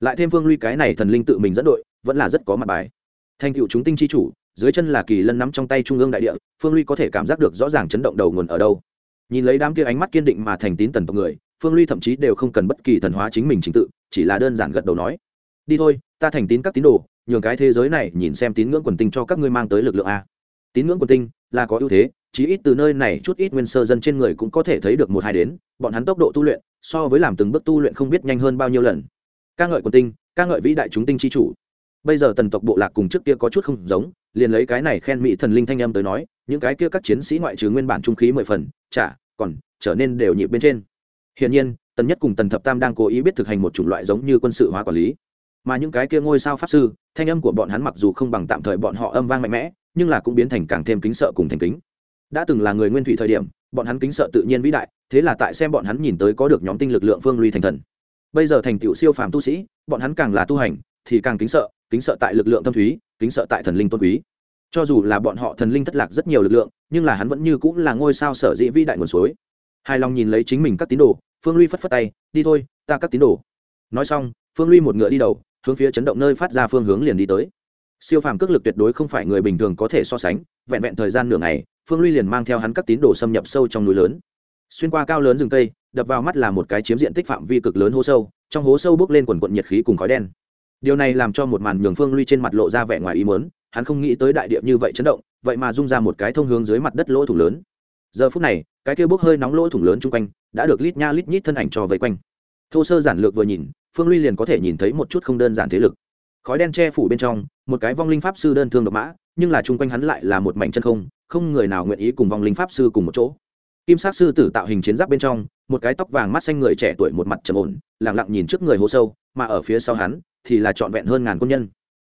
Lại thêm phương luy cái này thần linh tự mình dẫn đội, vẫn là rất có mặt bài. Thành cựu chúng tinh chi chủ, dưới chân là kỳ lân nắm trong tay trung ương đại địa phương luy có thể cảm giác được rõ ràng chấn động đầu nguồn ở đâu. Nhìn lấy đám kia ánh mắt kiên định mà thành tín tần tộc người phương luy thậm chí đều không cần bất kỳ thần hóa chính mình chính tự, chỉ là đơn giản gật đầu nói, đi thôi, ta thành tín các tín đồ, nhường cái thế giới này nhìn xem tín ngưỡng quần tinh cho các ngươi mang tới lực lượng a. Tín ngưỡng quần tinh là có ưu thế chí ít từ nơi này chút ít nguyên sơ dân trên người cũng có thể thấy được một hai đến, bọn hắn tốc độ tu luyện, so với làm từng bước tu luyện không biết nhanh hơn bao nhiêu lần. Ca ngợi quần tinh, ca ngợi vĩ đại chúng tinh chi chủ. Bây giờ tần tộc bộ lạc cùng trước kia có chút không giống, liền lấy cái này khen mỹ thần linh thanh âm tới nói, những cái kia các chiến sĩ ngoại trừ nguyên bản trung khí mười phần, chả, còn trở nên đều nhịp bên trên. Hiển nhiên, tần nhất cùng tần thập tam đang cố ý biết thực hành một chủng loại giống như quân sự hóa quản lý. Mà những cái kia ngôi sao pháp sư, thanh âm của bọn hắn mặc dù không bằng tạm thời bọn họ âm vang mạnh mẽ, nhưng là cũng biến thành càng thêm kính sợ cùng thành kính đã từng là người nguyên thủy thời điểm, bọn hắn kính sợ tự nhiên vĩ đại, thế là tại xem bọn hắn nhìn tới có được nhóm tinh lực lượng phương ly thành thần. Bây giờ thành tựu siêu phàm tu sĩ, bọn hắn càng là tu hành, thì càng kính sợ kính sợ tại lực lượng tâm thúy, kính sợ tại thần linh tôn quý. Cho dù là bọn họ thần linh thất lạc rất nhiều lực lượng, nhưng là hắn vẫn như cũng là ngôi sao sở dĩ vĩ đại nguồn suối. Hài lòng nhìn lấy chính mình các tín đồ, phương ly phất phất tay, đi thôi, ta các tín đồ. Nói xong, phương ly một ngựa đi đầu, hướng phía chấn động nơi phát ra phương hướng liền đi tới. Siêu phàm cước lực tuyệt đối không phải người bình thường có thể so sánh, vẹn vẹn thời gian nửa ngày phương ly liền mang theo hắn các tín đồ xâm nhập sâu trong núi lớn. Xuyên qua cao lớn rừng cây, đập vào mắt là một cái chiếm diện tích phạm vi cực lớn hố sâu, trong hố sâu bước lên quần quận nhiệt khí cùng khói đen. Điều này làm cho một màn nhường phương ly trên mặt lộ ra vẻ ngoài ý mớn hắn không nghĩ tới đại địa như vậy chấn động, vậy mà rung ra một cái thông hướng dưới mặt đất lỗ thủng lớn. Giờ phút này, cái kia bốc hơi nóng lỗ thủng lớn chung quanh, đã được lít nha lít nhít thân ảnh cho vây quanh. Thô sơ giản lược vừa nhìn, phương ly liền có thể nhìn thấy một chút không đơn giản thế lực. Khói đen che phủ bên trong, một cái vong linh pháp sư đơn thương độc mã, nhưng là chung quanh hắn lại là một mảnh chân không không người nào nguyện ý cùng vong linh pháp sư cùng một chỗ. Kim sát sư tử tạo hình chiến giáp bên trong, một cái tóc vàng mắt xanh người trẻ tuổi một mặt trầm ổn lẳng lặng nhìn trước người hố sâu, mà ở phía sau hắn thì là trọn vẹn hơn ngàn quân nhân.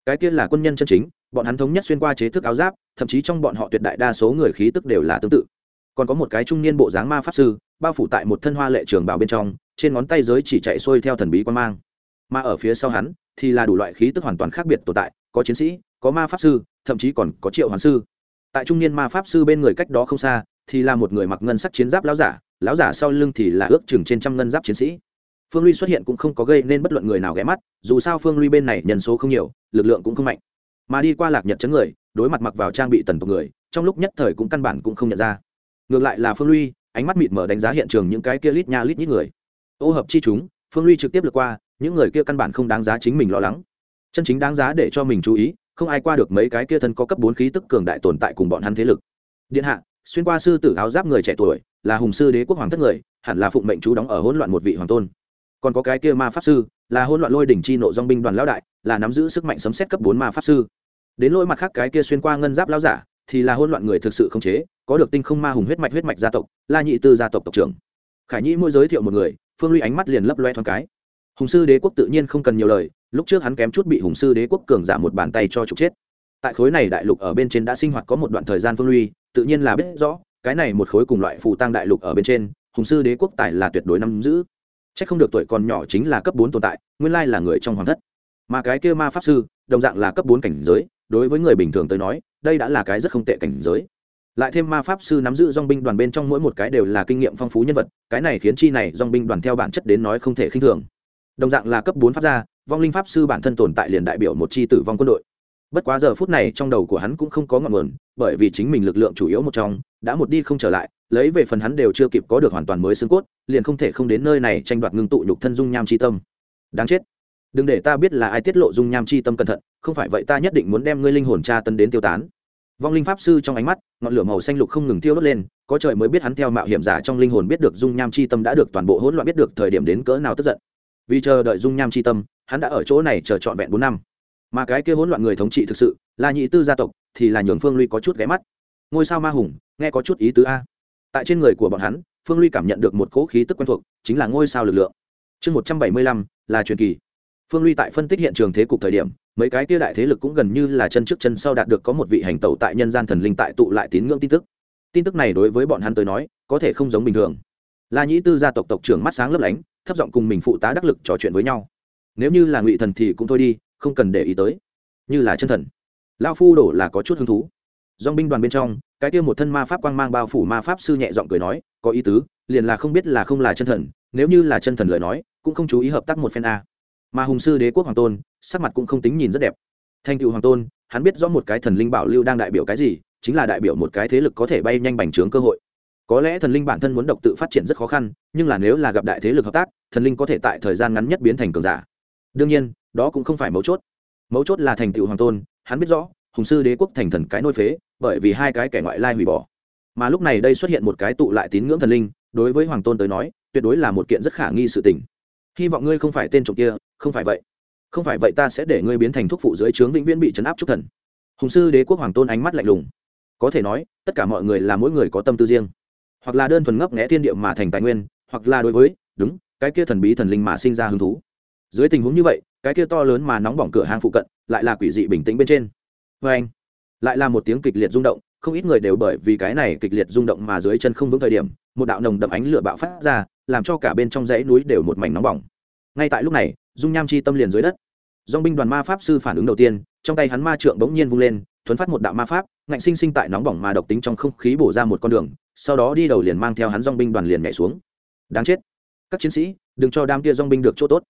Cái kia là quân nhân chân chính, bọn hắn thống nhất xuyên qua chế thức áo giáp, thậm chí trong bọn họ tuyệt đại đa số người khí tức đều là tương tự. Còn có một cái trung niên bộ dáng ma pháp sư, bao phủ tại một thân hoa lệ trường bảo bên trong, trên ngón tay giới chỉ chạy xuôi theo thần bí quan mang. Mà ở phía sau hắn thì là đủ loại khí tức hoàn toàn khác biệt tồn tại, có chiến sĩ, có ma pháp sư, thậm chí còn có triệu hoàn sư tại trung niên ma pháp sư bên người cách đó không xa, thì là một người mặc ngân sắc chiến giáp lão giả lão giả sau lưng thì là ước chừng trên trăm ngân giáp chiến sĩ. Phương ly xuất hiện cũng không có gây nên bất luận người nào ghé mắt, dù sao phương ly bên này nhân số không nhiều, lực lượng cũng không mạnh. Mà đi qua lạc nhật chấn người, đối mặt mặc vào trang bị tần tộc người, trong lúc nhất thời cũng căn bản cũng không nhận ra. Ngược lại là phương ly ánh mắt mịt mở đánh giá hiện trường những cái kia lít nha lít nhít người. Ô hợp chi chúng, phương ly trực tiếp lượt qua, những người kia căn bản không đáng giá chính mình lo lắng. Chân chính đáng giá để cho mình chú ý không ai qua được mấy cái kia thân có cấp bốn khí tức cường đại tồn tại cùng bọn hắn thế lực. Điện hạ, xuyên qua sư tử áo giáp người trẻ tuổi, là hùng sư đế quốc hoàng thất người, hẳn là phụng mệnh chú đóng ở hỗn loạn một vị hoàng tôn. Còn có cái kia ma pháp sư, là hỗn loạn lôi đỉnh chi nộ dong binh đoàn lão đại, là nắm giữ sức mạnh sấm xét cấp bốn ma pháp sư. Đến lỗi mặt khác cái kia xuyên qua ngân giáp lão giả, thì là hỗn loạn người thực sự không chế, có được tinh không ma hùng huyết mạch huyết mạch gia tộc, la nhị tư gia tộc tộc trưởng. Khải nhĩ mỗi giới thiệu một người, phương ly ánh mắt liền lấp loe thoáng cái. Hùng sư đế quốc tự nhiên không cần nhiều lời lúc trước hắn kém chút bị hùng sư đế quốc cường giả một bàn tay cho trục chết. Tại khối này đại lục ở bên trên đã sinh hoạt có một đoạn thời gian phương ly tự nhiên là biết rõ, cái này một khối cùng loại phụ tăng đại lục ở bên trên, hùng sư đế quốc tài là tuyệt đối nắm giữ. C không được tuổi còn nhỏ chính là cấp bốn tồn tại, nguyên lai là người trong hoàng thất. Mà cái kia ma pháp sư, đồng dạng là cấp bốn cảnh giới, đối với người bình thường tới nói, đây đã là cái rất không tệ cảnh giới. Lại thêm ma pháp sư nắm giữ dong binh đoàn bên trong mỗi một cái đều là kinh nghiệm phong phú nhân vật, cái này khiến chi này dong binh đoàn theo bản chất đến nói không thể khinh thường. Đồng dạng là cấp bốn pháp gia vong linh pháp sư bản thân tồn tại liền đại biểu một chi tử vong quân đội. Bất quá giờ phút này trong đầu của hắn cũng không có ngọn nguồn, bởi vì chính mình lực lượng chủ yếu một trong, đã một đi không trở lại, lấy về phần hắn đều chưa kịp có được hoàn toàn mới xương cốt, liền không thể không đến nơi này tranh đoạt ngưng tụ nhục thân dung nham chi tâm. Đáng chết. Đừng để ta biết là ai tiết lộ dung nham chi tâm cẩn thận, không phải vậy ta nhất định muốn đem ngươi linh hồn tra tân đến tiêu tán. Vong linh pháp sư trong ánh mắt, ngọn lửa màu xanh lục không ngừng tiêu đốt lên, có trời mới biết hắn theo mạo hiểm giả trong linh hồn biết được dung nham chi tâm đã được toàn bộ hỗn loạn biết được thời điểm đến cỡ nào tức giận vì chờ đợi dung nham chi tâm, hắn đã ở chỗ này chờ trọn vẹn bốn năm. Mà cái kia hỗn loạn người thống trị thực sự, là nhị tư gia tộc, thì là nhường phương ly có chút ghé mắt. Ngôi sao ma hùng, nghe có chút ý tứ a. Tại trên người của bọn hắn, phương ly cảm nhận được một cỗ khí tức quen thuộc, chính là ngôi sao lực lượng. Chương một trăm bảy mươi lăm, là truyền kỳ. Phương ly tại phân tích hiện trường thế cục thời điểm, mấy cái kia đại thế lực cũng gần như là chân trước chân sau đạt được có một vị hành tẩu tại nhân gian thần linh tại tụ lại tín ngưỡng tin tức. Tin tức này đối với bọn hắn tới nói, có thể không giống bình thường. La nhĩ tư gia tộc tộc trưởng mắt sáng lấp lánh thấp giọng cùng mình phụ tá đắc lực trò chuyện với nhau. Nếu như là ngụy thần thì cũng thôi đi, không cần để ý tới. Như là chân thần. Lao phu đổ là có chút hứng thú. Dong binh đoàn bên trong, cái kia một thân ma pháp quang mang bao phủ ma pháp sư nhẹ giọng cười nói, có ý tứ, liền là không biết là không là chân thần, nếu như là chân thần lời nói, cũng không chú ý hợp tác một phen a. Mà hùng sư đế quốc hoàng tôn, sắc mặt cũng không tính nhìn rất đẹp. Thành cựu hoàng tôn, hắn biết rõ một cái thần linh bảo lưu đang đại biểu cái gì, chính là đại biểu một cái thế lực có thể bay nhanh bành trướng cơ hội có lẽ thần linh bản thân muốn độc tự phát triển rất khó khăn, nhưng là nếu là gặp đại thế lực hợp tác, thần linh có thể tại thời gian ngắn nhất biến thành cường giả. Đương nhiên, đó cũng không phải mấu chốt. Mấu chốt là thành tựu hoàng tôn, hắn biết rõ, hùng sư đế quốc thành thần cái nôi phế, bởi vì hai cái kẻ ngoại lai hủy bỏ. Mà lúc này đây xuất hiện một cái tụ lại tín ngưỡng thần linh, đối với hoàng tôn tới nói, tuyệt đối là một kiện rất khả nghi sự tình. Hy vọng ngươi không phải tên trộm kia, không phải vậy. Không phải vậy ta sẽ để ngươi biến thành thuốc phụ dưới trướng vĩnh viễn bị chấn áp trúc thần. Hùng sư đế quốc hoàng tôn ánh mắt lạnh lùng. Có thể nói, tất cả mọi người là mỗi người có tâm tư riêng hoặc là đơn thuần ngấp nghẽ thiên địa mà thành tài nguyên, hoặc là đối với, đúng, cái kia thần bí thần linh mà sinh ra hứng thú. Dưới tình huống như vậy, cái kia to lớn mà nóng bỏng cửa hang phụ cận, lại là quỷ dị bình tĩnh bên trên. Vê anh, lại là một tiếng kịch liệt rung động, không ít người đều bởi vì cái này kịch liệt rung động mà dưới chân không vững thời điểm, một đạo nồng đậm ánh lửa bạo phát ra, làm cho cả bên trong dãy núi đều một mảnh nóng bỏng. Ngay tại lúc này, dung nham chi tâm liền dưới đất. Dong binh đoàn ma pháp sư phản ứng đầu tiên, trong tay hắn ma trượng bỗng nhiên vung lên, thuấn phát một đạo ma pháp, ngạnh sinh sinh tại nóng bỏng mà độc tính trong không khí bổ ra một con đường sau đó đi đầu liền mang theo hắn dong binh đoàn liền nhảy xuống. Đáng chết. Các chiến sĩ, đừng cho đám kia dong binh được chỗ tốt.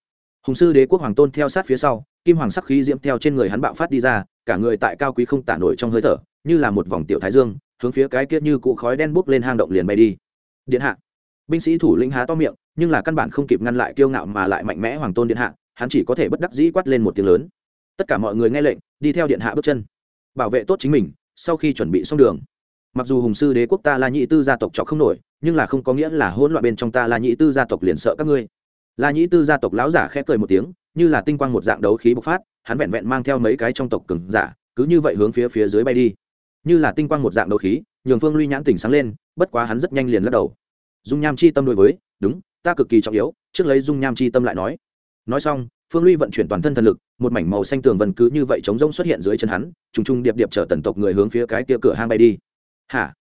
Hùng sư đế quốc hoàng tôn theo sát phía sau, kim hoàng sắc khí diễm theo trên người hắn bạo phát đi ra, cả người tại cao quý không tả nổi trong hơi thở, như là một vòng tiểu thái dương, hướng phía cái kia như cụ khói đen bốc lên hang động liền bay đi. Điện hạ. Binh sĩ thủ lĩnh há to miệng, nhưng là căn bản không kịp ngăn lại kiêu ngạo mà lại mạnh mẽ hoàng tôn điện hạ, hắn chỉ có thể bất đắc dĩ quát lên một tiếng lớn. Tất cả mọi người nghe lệnh, đi theo điện hạ bước chân. Bảo vệ tốt chính mình, sau khi chuẩn bị xong đường mặc dù hùng sư đế quốc ta la nhĩ tư gia tộc trọc không nổi, nhưng là không có nghĩa là hỗn loạn bên trong ta la nhĩ tư gia tộc liền sợ các ngươi. La nhĩ tư gia tộc lão giả khẽ cười một tiếng, như là tinh quang một dạng đấu khí bộc phát, hắn vẹn vẹn mang theo mấy cái trong tộc cứng giả, cứ như vậy hướng phía phía dưới bay đi. Như là tinh quang một dạng đấu khí, nhường phương luy nhãn tỉnh sáng lên, bất quá hắn rất nhanh liền lắc đầu. Dung nham chi tâm đối với, đúng, ta cực kỳ trọng yếu, trước lấy dung nham chi tâm lại nói. Nói xong, phương luy vận chuyển toàn thân thần lực, một mảnh màu xanh tường vần cứ như vậy chống rông xuất hiện dưới chân hắn t r ù n g t r ù n g điệp điệp chở tần tộc người hướng phía cái kia cửa hang bay đi hả?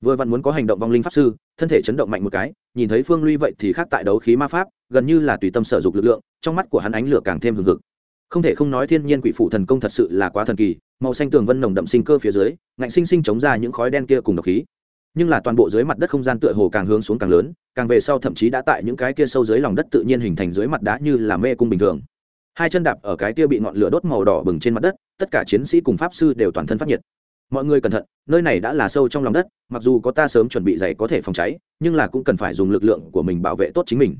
Vừa vặn muốn có hành động vong linh pháp sư, thân thể chấn động mạnh một cái, nhìn thấy phương ly vậy thì khác tại đấu khí ma pháp, gần như là tùy tâm sở dục lực lượng, trong mắt của hắn ánh lửa càng thêm hừng hực. Không thể không nói thiên nhiên quỷ phụ thần công thật sự là quá thần kỳ, màu xanh tường vân nồng đậm sinh cơ phía dưới, ngạnh sinh sinh chống ra những khói đen kia cùng độc khí. Nhưng là toàn bộ dưới mặt đất không gian tựa hồ càng hướng xuống càng lớn, càng về sau thậm chí đã tại những cái kia sâu dưới lòng đất tự nhiên hình thành dưới mặt đá như là mê cung bình thường. Hai chân đạp ở cái kia bị ngọn lửa đốt màu đỏ bừng trên mặt đất, tất cả chiến sĩ cùng pháp sư đều toàn thân phát nhiệt mọi người cẩn thận, nơi này đã là sâu trong lòng đất, mặc dù có ta sớm chuẩn bị giày có thể phòng cháy, nhưng là cũng cần phải dùng lực lượng của mình bảo vệ tốt chính mình.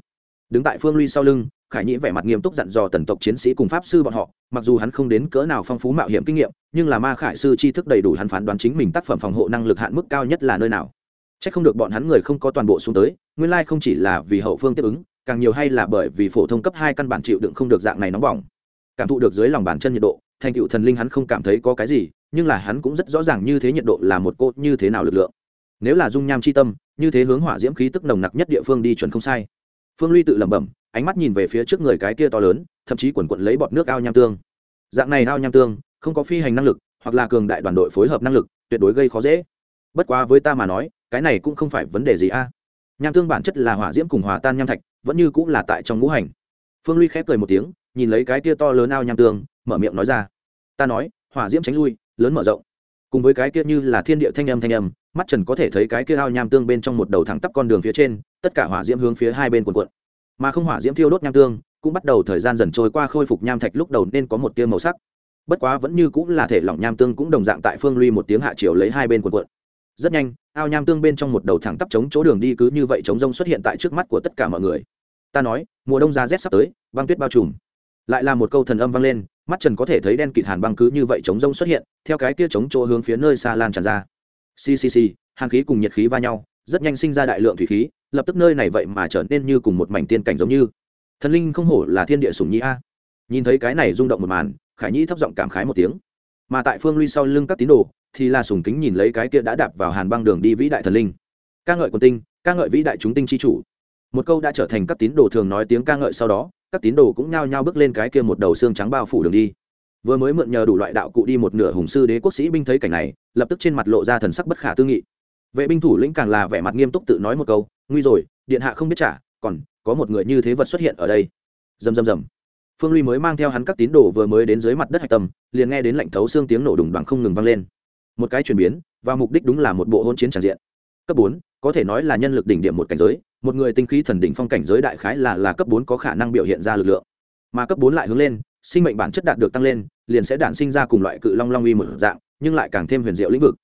Đứng tại phương ly sau lưng, khải nhĩ vẻ mặt nghiêm túc dặn dò tần tộc chiến sĩ cùng pháp sư bọn họ, mặc dù hắn không đến cỡ nào phong phú mạo hiểm kinh nghiệm, nhưng là ma khải sư tri thức đầy đủ hắn phán đoán chính mình tác phẩm phòng hộ năng lực hạn mức cao nhất là nơi nào. C h ắ c không được bọn hắn người không có toàn bộ xuống tới, nguyên lai không chỉ là vì hậu phương tiếp ứng, càng nhiều hay là bởi vì phổ thông cấp hai căn bản chịu đựng không được dạng này nóng bỏng. Cảm thụ được dưới lòng bàn chân nhiệt độ, thành cựu thần linh hắn không cảm thấy có cái gì nhưng là hắn cũng rất rõ ràng như thế nhiệt độ là một cốt như thế nào lực lượng. Nếu là dung nham c h i tâm, như thế hướng hỏa diễm khí tức nồng nặc nhất địa phương đi chuẩn không sai. Phương ly tự lẩm bẩm, ánh mắt nhìn về phía trước người cái kia to lớn, thậm chí quần quận lấy bọt nước ao nham tương. Dạng này ao nham tương, không có phi hành năng lực, hoặc là cường đại đoàn đội phối hợp năng lực, tuyệt đối gây khó dễ. Bất quá với ta mà nói, cái này cũng không phải vấn đề gì a. Nham tương bản chất là hỏa diễm cùng hòa tan nham thạch, vẫn như cũng là tại trong ngũ hành. Phương ly khép cười một tiếng, nhìn lấy cái kia to lớn ao nham tương, mở miệng nói ra. Ta nói, hỏa diễm tránh lui lớn mở rộng. Cùng với cái kia như là thiên địa thanh âm thanh âm, mắt trần có thể thấy cái kia ao nham tương bên trong một đầu thẳng tắp con đường phía trên, tất cả hỏa diễm hướng phía hai bên quần quận mà không hỏa diễm thiêu đốt nham tương, cũng bắt đầu thời gian dần trôi qua khôi phục nham thạch lúc đầu nên có một tia màu sắc. Bất quá vẫn như cũng là thể lỏng nham tương cũng đồng dạng tại phương ly một tiếng hạ chiều lấy hai bên quần quận rất nhanh, ao nham tương bên trong một đầu thẳng tắp chống chỗ đường đi cứ như vậy chống rông xuất hiện tại trước mắt của tất cả mọi người. Ta nói, mùa đông giá rét sắp tới, băng tuyết bao trùm. Lại là một câu thần âm vang lên mắt trần có thể thấy đen kịt hàn băng cứ như vậy chống rông xuất hiện, theo cái kia chống chỗ hướng phía nơi xa lan tràn ra. Ccc hàng khí cùng nhiệt khí va nhau, rất nhanh sinh ra đại lượng thủy khí, lập tức nơi này vậy mà trở nên như cùng một mảnh tiên cảnh giống như. Thần linh không hổ là thiên địa sùng nhi a. Nhìn thấy cái này rung động một màn, khải Nhĩ thấp giọng cảm khái một tiếng. Mà tại phương ly sau lưng các tín đồ, thì là sùng kính nhìn lấy cái kia đã đạp vào hàn băng đường đi vĩ đại thần linh. Ca ngợi quân tinh, ca ngợi vĩ đại chúng tinh chi chủ. Một câu đã trở thành các tín đồ thường nói tiếng ca ngợi sau đó các tín đồ cũng nhao nhao bước lên cái kia một đầu xương trắng bao phủ đường đi. Vừa mới mượn nhờ đủ loại đạo cụ đi một nửa hùng sư đế quốc sĩ binh thấy cảnh này, lập tức trên mặt lộ ra thần sắc bất khả tư nghị. Vệ binh thủ lĩnh càng là vẻ mặt nghiêm túc tự nói một câu, nguy rồi, điện hạ không biết trả, còn có một người như thế vật xuất hiện ở đây. Rầm rầm rầm. Phương ly mới mang theo hắn các tín đồ vừa mới đến dưới mặt đất hạch tâm, liền nghe đến lạnh thấu xương tiếng nổ đùng đoàng không ngừng vang lên. Một cái chuyển biến và mục đích đúng là một bộ hôn chiến tràn diện cấp bốn, có thể nói là nhân lực đỉnh điểm một cảnh giới, một người tinh khí thần đỉnh phong cảnh giới đại khái là là cấp bốn có khả năng biểu hiện ra lực lượng. Mà cấp bốn lại hướng lên, sinh mệnh bản chất đạt được tăng lên, liền sẽ đản sinh ra cùng loại cự long long uy một dạng, nhưng lại càng thêm huyền diệu lĩnh vực.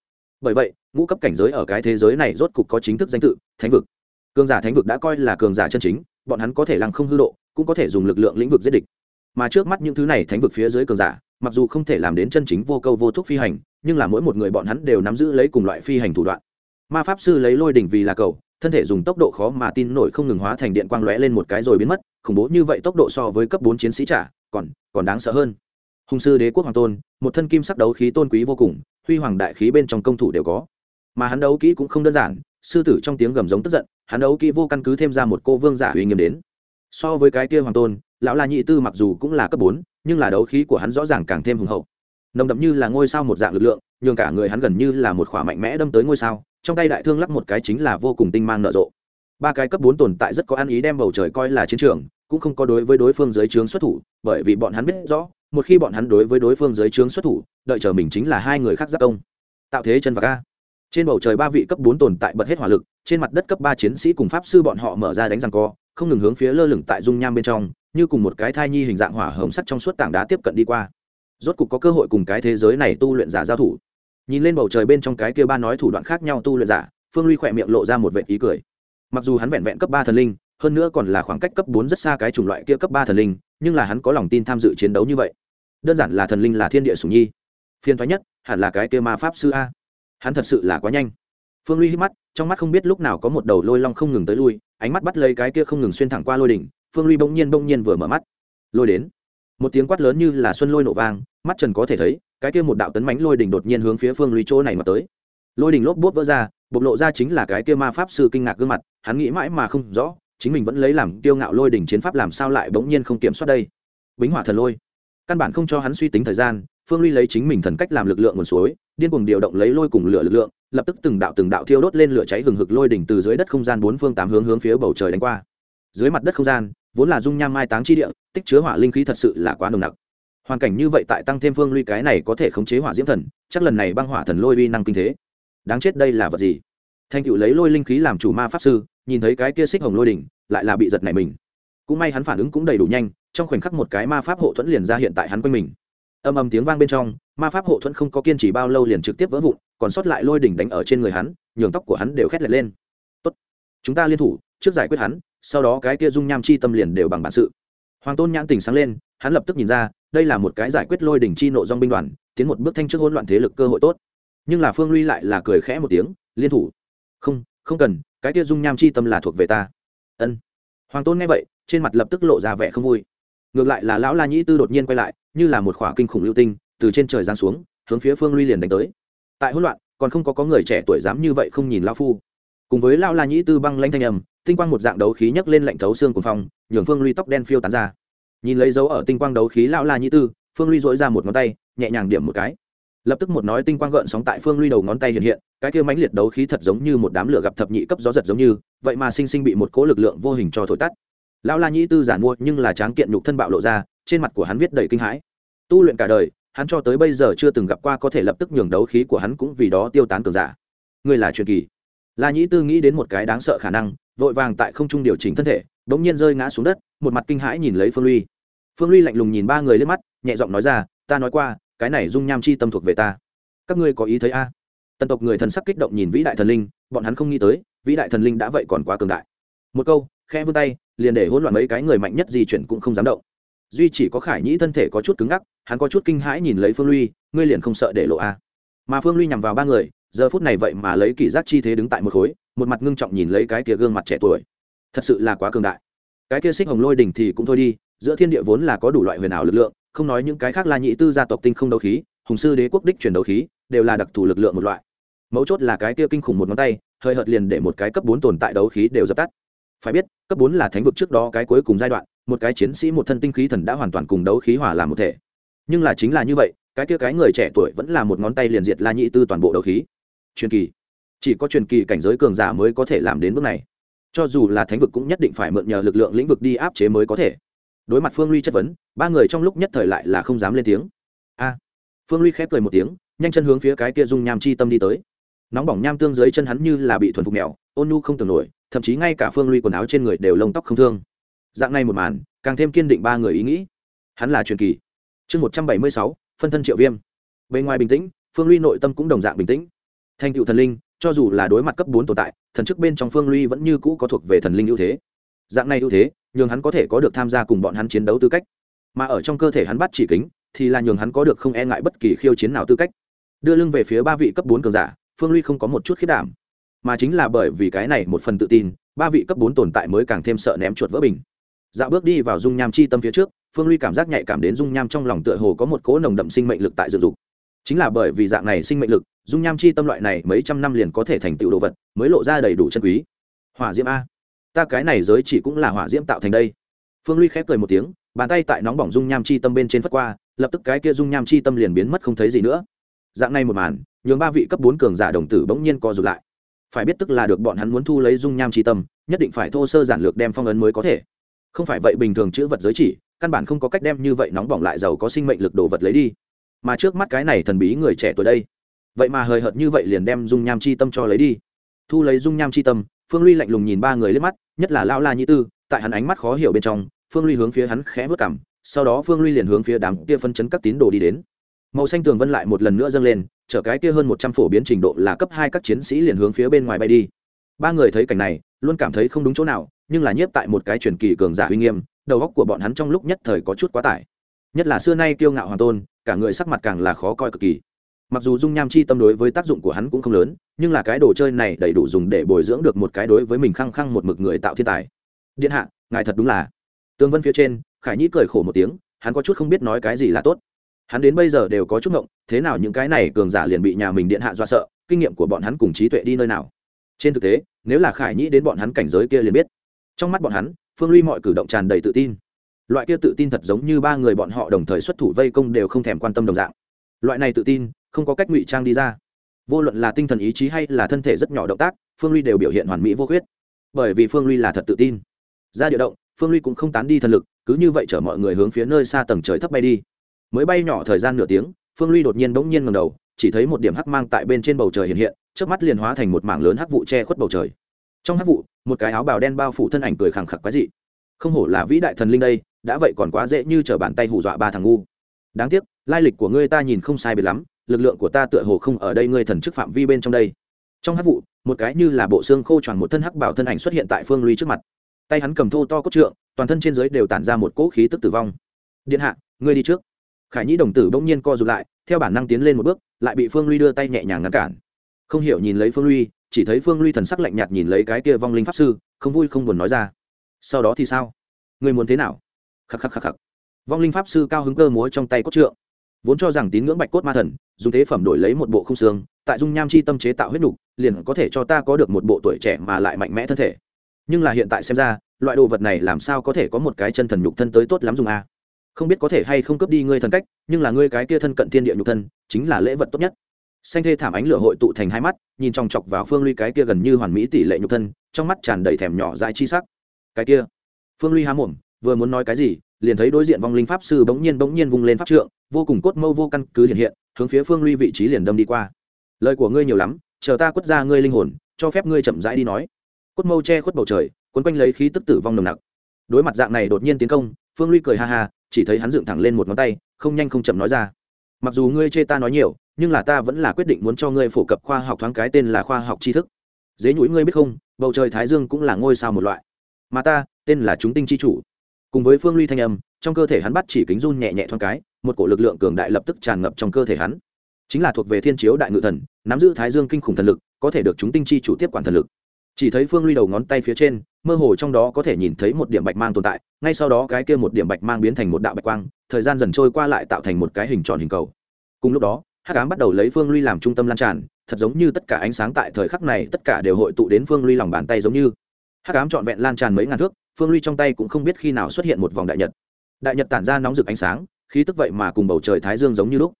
Bởi vậy, ngũ cấp cảnh giới ở cái thế giới này rốt cục có chính thức danh tự, thánh vực. Cường giả thánh vực đã coi là cường giả chân chính, bọn hắn có thể lăng không hư độ, cũng có thể dùng lực lượng lĩnh vực giết địch. Mà trước mắt những thứ này thánh vực phía dưới cường giả, mặc dù không thể làm đến chân chính vô câu vô thúc phi hành, nhưng là mỗi một người bọn hắn đều nắm giữ lấy cùng loại phi hành thủ đoạn ma pháp sư lấy lôi đỉnh vì là cầu, thân thể dùng tốc độ khó mà tin nổi không ngừng hóa thành điện quang lóe lên một cái rồi biến mất, khủng bố như vậy tốc độ so với cấp bốn chiến sĩ trả, còn còn đáng sợ hơn. Hùng sư đế quốc hoàng tôn, một thân kim sắc đấu khí tôn quý vô cùng, huy hoàng đại khí bên trong công thủ đều có. Mà hắn đấu kỹ cũng không đơn giản, sư tử trong tiếng gầm giống tức giận, hắn đấu kỹ vô căn cứ thêm ra một cô vương giả uy nghiêm đến. So với cái kia hoàng tôn, lão la nhị tư mặc dù cũng là cấp bốn, nhưng là đấu khí của hắn rõ ràng càng thêm hùng hậu. Nồng đậm như là ngôi sao một dạng lực lượng, nhường cả người hắn gần như là một khỏa mạnh mẽ đâm tới ngôi sao trong tay đại thương lắc một cái chính là vô cùng tinh mang nở rộ. Ba cái cấp bốn tồn tại rất có ăn ý đem bầu trời coi là chiến trường, cũng không có đối với đối phương dưới trướng xuất thủ, bởi vì bọn hắn biết rõ, một khi bọn hắn đối với đối phương dưới trướng xuất thủ, đợi chờ mình chính là hai người khác giáp công. Tạo thế chân và ca trên bầu trời ba vị cấp bốn tồn tại bật hết hỏa lực, trên mặt đất cấp ba chiến sĩ cùng pháp sư bọn họ mở ra đánh răng co, không ngừng hướng phía lơ lửng tại dung nham bên trong, như cùng một cái thai nhi hình dạng hỏa hồng sắt trong suốt tảng đá tiếp cận đi qua. Rốt cục có cơ hội cùng cái thế giới này tu luyện giả giao thủ nhìn lên bầu trời bên trong cái kia ba nói thủ đoạn khác nhau tu luyện giả, phương ly khỏe miệng lộ ra một vệ ý cười. Mặc dù hắn vẹn vẹn cấp ba thần linh, hơn nữa còn là khoảng cách cấp bốn rất xa cái chủng loại kia cấp ba thần linh, nhưng là hắn có lòng tin tham dự chiến đấu như vậy. Đơn giản là thần linh là thiên địa sủng nhi. Phiên thoái nhất, hẳn là cái kia ma pháp sư a. Hắn thật sự là quá nhanh. Phương ly hít mắt, trong mắt không biết lúc nào có một đầu lôi long không ngừng tới lui, ánh mắt bắt lấy cái kia không ngừng xuyên thẳng qua lôi đỉnh, phương ly bỗng nhiên bỗng nhiên vừa mở mắt. Lôi đến. Một tiếng quát lớn như là xuân lôi nổ vang, mắt trần có thể thấy cái kia một đạo tấn mánh lôi đỉnh đột nhiên hướng phía phương lũy chỗ này mà tới. Lôi đỉnh lốp bốp vỡ ra, bộc lộ ra chính là cái kia ma pháp sư kinh ngạc gương mặt, hắn nghĩ mãi mà không rõ, chính mình vẫn lấy làm tiêu ngạo lôi đỉnh chiến pháp làm sao lại bỗng nhiên không kiểm soát đây. Bính hỏa thần lôi. Căn bản không cho hắn suy tính thời gian, phương ly lấy chính mình thần cách làm lực lượng nguồn suối, điên cuồng điều động lấy lôi cùng lửa lực lượng, lập tức từng đạo từng đạo thiêu đốt lên lửa cháy hừng hực lôi đỉnh từ dưới đất không gian bốn phương tám hướng hướng phía bầu trời đánh qua. Dưới mặt đất không gian, vốn là dung nham mai táng chi địa, tích chứa hỏa linh khí thật sự là quá nồng nặc hoàn cảnh như vậy tại tăng thêm phương ly cái này có thể khống chế hỏa diễm thần, chắc lần này băng hỏa thần lôi uy năng kinh thế. Đáng chết đây là vật gì? Thanh cựu lấy lôi linh khí làm chủ ma pháp sư, nhìn thấy cái kia xích hồng lôi đỉnh, lại là bị giật này mình. Cũng may hắn phản ứng cũng đầy đủ nhanh, trong khoảnh khắc một cái ma pháp hộ thuẫn liền ra hiện tại hắn quanh mình. Âm âm tiếng vang bên trong, ma pháp hộ thuẫn không có kiên trì bao lâu liền trực tiếp vỡ vụn, còn sót lại lôi đỉnh đánh ở trên người hắn, nhường tóc của hắn đều khét lẹt lên. Tốt, chúng ta liên thủ, trước giải quyết hắn, sau đó cái kia dung nham chi tâm liền đều bằng bản sự. Hoàng tôn nhãn tình sáng lên, hắn lập tức nhìn ra đây là một cái giải quyết lôi đỉnh chi nộ dòng binh đoàn, tiến một bước thanh trước hỗn loạn thế lực cơ hội tốt. Nhưng là phương ly lại là cười khẽ một tiếng, liên thủ. Không không cần, cái kia dung nham chi tâm là thuộc về ta. Ân. Hoàng tôn nghe vậy, trên mặt lập tức lộ ra vẻ không vui. Ngược lại là lão la nhĩ tư đột nhiên quay lại, như là một khỏa kinh khủng lưu tinh, từ trên trời giáng xuống, hướng phía phương ly liền đánh tới. Tại hỗn loạn, còn không có có người trẻ tuổi dám như vậy không nhìn lao phu. Cùng với lao la nhĩ tư băng lanh thanh âm, tinh quang một dạng đấu khí nhấc lên lạnh thấu xương của phong, nhường phương ly tóc đen phiêu tán ra nhìn lấy dấu ở tinh quang đấu khí lão la nhĩ tư, phương ly dỗi ra một ngón tay, nhẹ nhàng điểm một cái. Lập tức một nói tinh quang gợn sóng tại phương ly đầu ngón tay hiện hiện, cái kia mãnh liệt đấu khí thật giống như một đám lửa gặp thập nhị cấp gió giật giống như, vậy mà sinh sinh bị một cỗ lực lượng vô hình cho thổi tắt. Lão la nhĩ tư giản mua nhưng là tráng kiện nhục thân bạo lộ ra, trên mặt của hắn viết đầy kinh hãi. Tu luyện cả đời, hắn cho tới bây giờ chưa từng gặp qua có thể lập tức nhường đấu khí của hắn cũng vì đó tiêu tán cường giả. Người là truyền kỳ. La nhĩ tư nghĩ đến một cái đáng sợ khả năng, vội vàng tại không trung điều chỉnh thân thể đ ỗ n g nhiên rơi ngã xuống đất, một mặt kinh hãi nhìn lấy phương ly phương ly lạnh lùng nhìn ba người lên mắt, nhẹ giọng nói ra, ta nói qua, cái này dung nham chi tâm thuộc về ta. Các ngươi có ý thấy a? Tần tộc người thần sắc kích động nhìn vĩ đại thần linh, bọn hắn không nghĩ tới, vĩ đại thần linh đã vậy còn quá cường đại. Một câu khe vươn tay, liền để hỗn loạn mấy cái người mạnh nhất di chuyển cũng không dám động. Duy chỉ có khải nhĩ thân thể có chút cứng ngắc, hắn có chút kinh hãi nhìn lấy phương luy, ngươi liền không sợ để lộ a? Mà phương luy nhằm vào ba người, giờ phút này vậy mà lấy kỷ giác chi thế đứng tại một khối, một mặt ngưng trọng nhìn lấy cái kia gương mặt trẻ tuổi thật sự là quá cường đại. Cái kia xích hồng lôi đỉnh thì cũng thôi đi, giữa thiên địa vốn là có đủ loại huyền ảo lực lượng, không nói những cái khác là nhị tư gia tộc tinh không đấu khí, hùng sư đế quốc đích truyền đấu khí, đều là đặc thù lực lượng một loại. Mấu chốt là cái kia kinh khủng một ngón tay, hơi hợt liền để một cái cấp bốn tồn tại đấu khí đều dập tắt. Phải biết, cấp bốn là thánh vực trước đó cái cuối cùng giai đoạn, một cái chiến sĩ một thân tinh khí thần đã hoàn toàn cùng đấu khí hòa làm một thể. Nhưng là chính là như vậy, cái kia cái người trẻ tuổi vẫn là một ngón tay liền diệt la nhị tư toàn bộ đấu khí. Truyền kỳ. Chỉ có truyền kỳ cảnh giới cường giả mới có thể làm đến bước này cho dù là thánh vực cũng nhất định phải mượn nhờ lực lượng lĩnh vực đi áp chế mới có thể. Đối mặt phương ly chất vấn, ba người trong lúc nhất thời lại là không dám lên tiếng. A. Phương ly khép cười một tiếng, nhanh chân hướng phía cái kia dung nham chi tâm đi tới. Nóng bỏng nham tương dưới chân hắn như là bị thuần phục mèo, ôn nhu không tưởng nổi, thậm chí ngay cả phương ly quần áo trên người đều lông tóc không thương. Dạng này một màn, càng thêm kiên định ba người ý nghĩ. Hắn là truyền kỳ. Chương một trăm bảy mươi sáu, phân thân triệu viêm. Bên ngoài bình tĩnh, phương ly nội tâm cũng đồng dạng bình tĩnh. Thành cựu thần linh cho dù là đối mặt cấp bốn tồn tại, thần chức bên trong phương ly vẫn như cũ có thuộc về thần linh ưu thế. Dạng này ưu thế, nhường hắn có thể có được tham gia cùng bọn hắn chiến đấu tư cách. Mà ở trong cơ thể hắn bắt chỉ kính, thì là nhường hắn có được không e ngại bất kỳ khiêu chiến nào tư cách. Đưa lưng về phía ba vị cấp bốn cường giả, phương ly không có một chút khiết đảm. Mà chính là bởi vì cái này một phần tự tin, ba vị cấp bốn tồn tại mới càng thêm sợ ném chuột vỡ bình. Dạo bước đi vào dung nham chi tâm phía trước, phương ly cảm giác nhạy cảm đến dung nham trong lòng tựa hồ có một cỗ nồng đậm sinh mệnh lực tại dự dục chính là bởi vì dạng này sinh mệnh lực, dung nham chi tâm loại này mấy trăm năm liền có thể thành tựu đồ vật, mới lộ ra đầy đủ chân quý. Hỏa diễm a. Ta cái này giới chỉ cũng là hỏa diễm tạo thành đây. Phương ly khép cười một tiếng, bàn tay tại nóng bỏng dung nham chi tâm bên trên phất qua, lập tức cái kia dung nham chi tâm liền biến mất không thấy gì nữa. Dạng này một màn, nhường ba vị cấp bốn cường giả đồng tử bỗng nhiên co rụt lại. Phải biết tức là được bọn hắn muốn thu lấy dung nham chi tâm, nhất định phải thô sơ giản lược đem phong ấn mới có thể. Không phải vậy bình thường chữ vật giới chỉ, căn bản không có cách đem như vậy nóng bỏng lại giàu có sinh mệnh lực đồ vật lấy đi mà trước mắt cái này thần bí người trẻ tuổi đây. Vậy mà hời hợt như vậy liền đem dung nham chi tâm cho lấy đi. Thu lấy dung nham chi tâm, phương ly lạnh lùng nhìn ba người lên mắt, nhất là lao la nhi tư, tại hắn ánh mắt khó hiểu bên trong, phương ly hướng phía hắn khẽ vớt cảm, sau đó phương ly liền hướng phía đám kia phân chấn các tín đồ đi đến. Màu xanh tường vân lại một lần nữa dâng lên, chở cái kia hơn một trăm phổ biến trình độ là cấp hai các chiến sĩ liền hướng phía bên ngoài bay đi. Ba người thấy cảnh này, luôn cảm thấy không đúng chỗ nào, nhưng là nhiếp tại một cái truyền kỳ cường giả uy nghiêm, đầu góc của bọn hắn trong lúc nhất thời có chút quá tải nhất là xưa nay kiêu ngạo hoàng tôn, cả người sắc mặt càng là khó coi cực kỳ. Mặc dù dung nham chi tâm đối với tác dụng của hắn cũng không lớn, nhưng là cái đồ chơi này đầy đủ dùng để bồi dưỡng được một cái đối với mình khăng khăng một mực người tạo thiên tài. Điện hạ, ngài thật đúng là. Tương vân phía trên, khải nhĩ cười khổ một tiếng, hắn có chút không biết nói cái gì là tốt. Hắn đến bây giờ đều có chút ngộng, thế nào những cái này cường giả liền bị nhà mình điện hạ do sợ, kinh nghiệm của bọn hắn cùng trí tuệ đi nơi nào? Trên thực tế, nếu là khải nhĩ đến bọn hắn cảnh giới kia liền biết. Trong mắt bọn hắn, phương ly mọi cử động tràn đầy tự tin loại kia tự tin thật giống như ba người bọn họ đồng thời xuất thủ vây công đều không thèm quan tâm đồng dạng. Loại này tự tin, không có cách ngụy trang đi ra. Vô luận là tinh thần ý chí hay là thân thể rất nhỏ động tác, phương ly đều biểu hiện hoàn mỹ vô khuyết. Bởi vì phương ly là thật tự tin. Ra địa động, phương ly cũng không tán đi thần lực, cứ như vậy chở mọi người hướng phía nơi xa tầng trời thấp bay đi. Mới bay nhỏ thời gian nửa tiếng, phương ly đột nhiên bỗng nhiên ngầm đầu, chỉ thấy một điểm hắc mang tại bên trên bầu trời hiện hiện trước mắt liền hóa thành một mảng lớn hắc vụ che khuất bầu trời. Trong hắc vụ, một cái áo bào đen bao phủ thân ảnh cười khẳng khặc quái dị không hổ là vĩ đại thần linh đây, đã vậy còn quá dễ như t r ở bàn tay hù dọa ba thằng ngu. Đáng tiếc, lai lịch của ngươi ta nhìn không sai biệt lắm, lực lượng của ta tựa hồ không ở đây ngươi thần chức phạm vi bên trong đây. Trong hắc vụ, một cái như là bộ xương khô tròn một thân hắc bảo thân ảnh xuất hiện tại phương ly trước mặt. Tay hắn cầm thô to cốt trượng, toàn thân trên dưới đều tản ra một cỗ khí tức tử vong. Điện hạ, ngươi đi trước. Khải nhĩ đồng tử bỗng nhiên co rụt lại, theo bản năng tiến lên một bước, lại bị phương ly đưa tay nhẹ nhàng ngăn cản. Không hiểu nhìn lấy phương ly chỉ thấy phương ly thần sắc lạnh nhạt nhìn lấy cái kia vong linh pháp sư, không vui không buồn nói ra sau đó thì sao? Người muốn thế nào? Khắc khắc khắc khắc. Vong linh pháp sư cao hứng cơ múa trong tay cốt trượng. Vốn cho rằng tín ngưỡng bạch cốt ma thần, dùng thế phẩm đổi lấy một bộ không xương, tại dung nham chi tâm chế tạo huyết nục, liền có thể cho ta có được một bộ tuổi trẻ mà lại mạnh mẽ thân thể. Nhưng là hiện tại xem ra, loại đồ vật này làm sao có thể có một cái chân thần nhục thân tới tốt lắm dùng a? Không biết có thể hay không cướp đi ngươi thần cách, nhưng là ngươi cái kia thân cận thiên địa nhục thân, chính là lễ vật tốt nhất. Xanh thê thảm ánh lửa hội tụ thành hai mắt, nhìn chòng chọc vào phương ly cái kia gần như hoàn mỹ tỷ lệ nhục thân, trong mắt tràn đầy thèm nhỏ dại chi sắc cái kia. Phương ly há mồm, vừa muốn nói cái gì, liền thấy đối diện vong linh pháp sư bỗng nhiên bỗng nhiên vung lên pháp trượng, vô cùng cốt mâu vô căn cứ hiện hiện, hướng phía phương ly vị trí liền đâm đi qua. Lời của ngươi nhiều lắm, chờ ta quất ra ngươi linh hồn, cho phép ngươi chậm rãi đi nói. Cốt mâu che khuất bầu trời quấn quanh lấy khí tức tử vong nồng nặc. Đối mặt dạng này đột nhiên tiến công, phương ly cười ha ha, chỉ thấy hắn dựng thẳng lên một ngón tay, không nhanh không chậm nói ra. Mặc dù ngươi chê ta nói nhiều, nhưng là ta vẫn là quyết định muốn cho ngươi phổ cập khoa học thoáng cái tên là khoa học tri thức. Dế nhũi ngươi biết không, bầu trời thái dương cũng là ngôi sao một loại mà ta, tên là chúng tinh chi chủ. Cùng với phương ly thanh âm, trong cơ thể hắn bắt chỉ kính run nhẹ nhẹ thoáng cái, một cổ lực lượng cường đại lập tức tràn ngập trong cơ thể hắn. Chính là thuộc về thiên chiếu đại ngự thần, nắm giữ thái dương kinh khủng thần lực, có thể được chúng tinh chi chủ tiếp quản thần lực. Chỉ thấy phương ly đầu ngón tay phía trên, mơ hồ trong đó có thể nhìn thấy một điểm bạch mang tồn tại, ngay sau đó cái kia một điểm bạch mang biến thành một đạo bạch quang, thời gian dần trôi qua lại tạo thành một cái hình tròn hình cầu. Cùng lúc đó, hắc ám bắt đầu lấy phương ly làm trung tâm lan tràn, thật giống như tất cả ánh sáng tại thời khắc này, tất cả đều hội tụ đến phương ly lòng bàn tay giống như hắc ám trọn vẹn lan tràn mấy ngàn thước, phương ly trong tay cũng không biết khi nào xuất hiện một vòng đại nhật. Đại nhật tản ra nóng rực ánh sáng, khí tức vậy mà cùng bầu trời thái dương giống như lúc.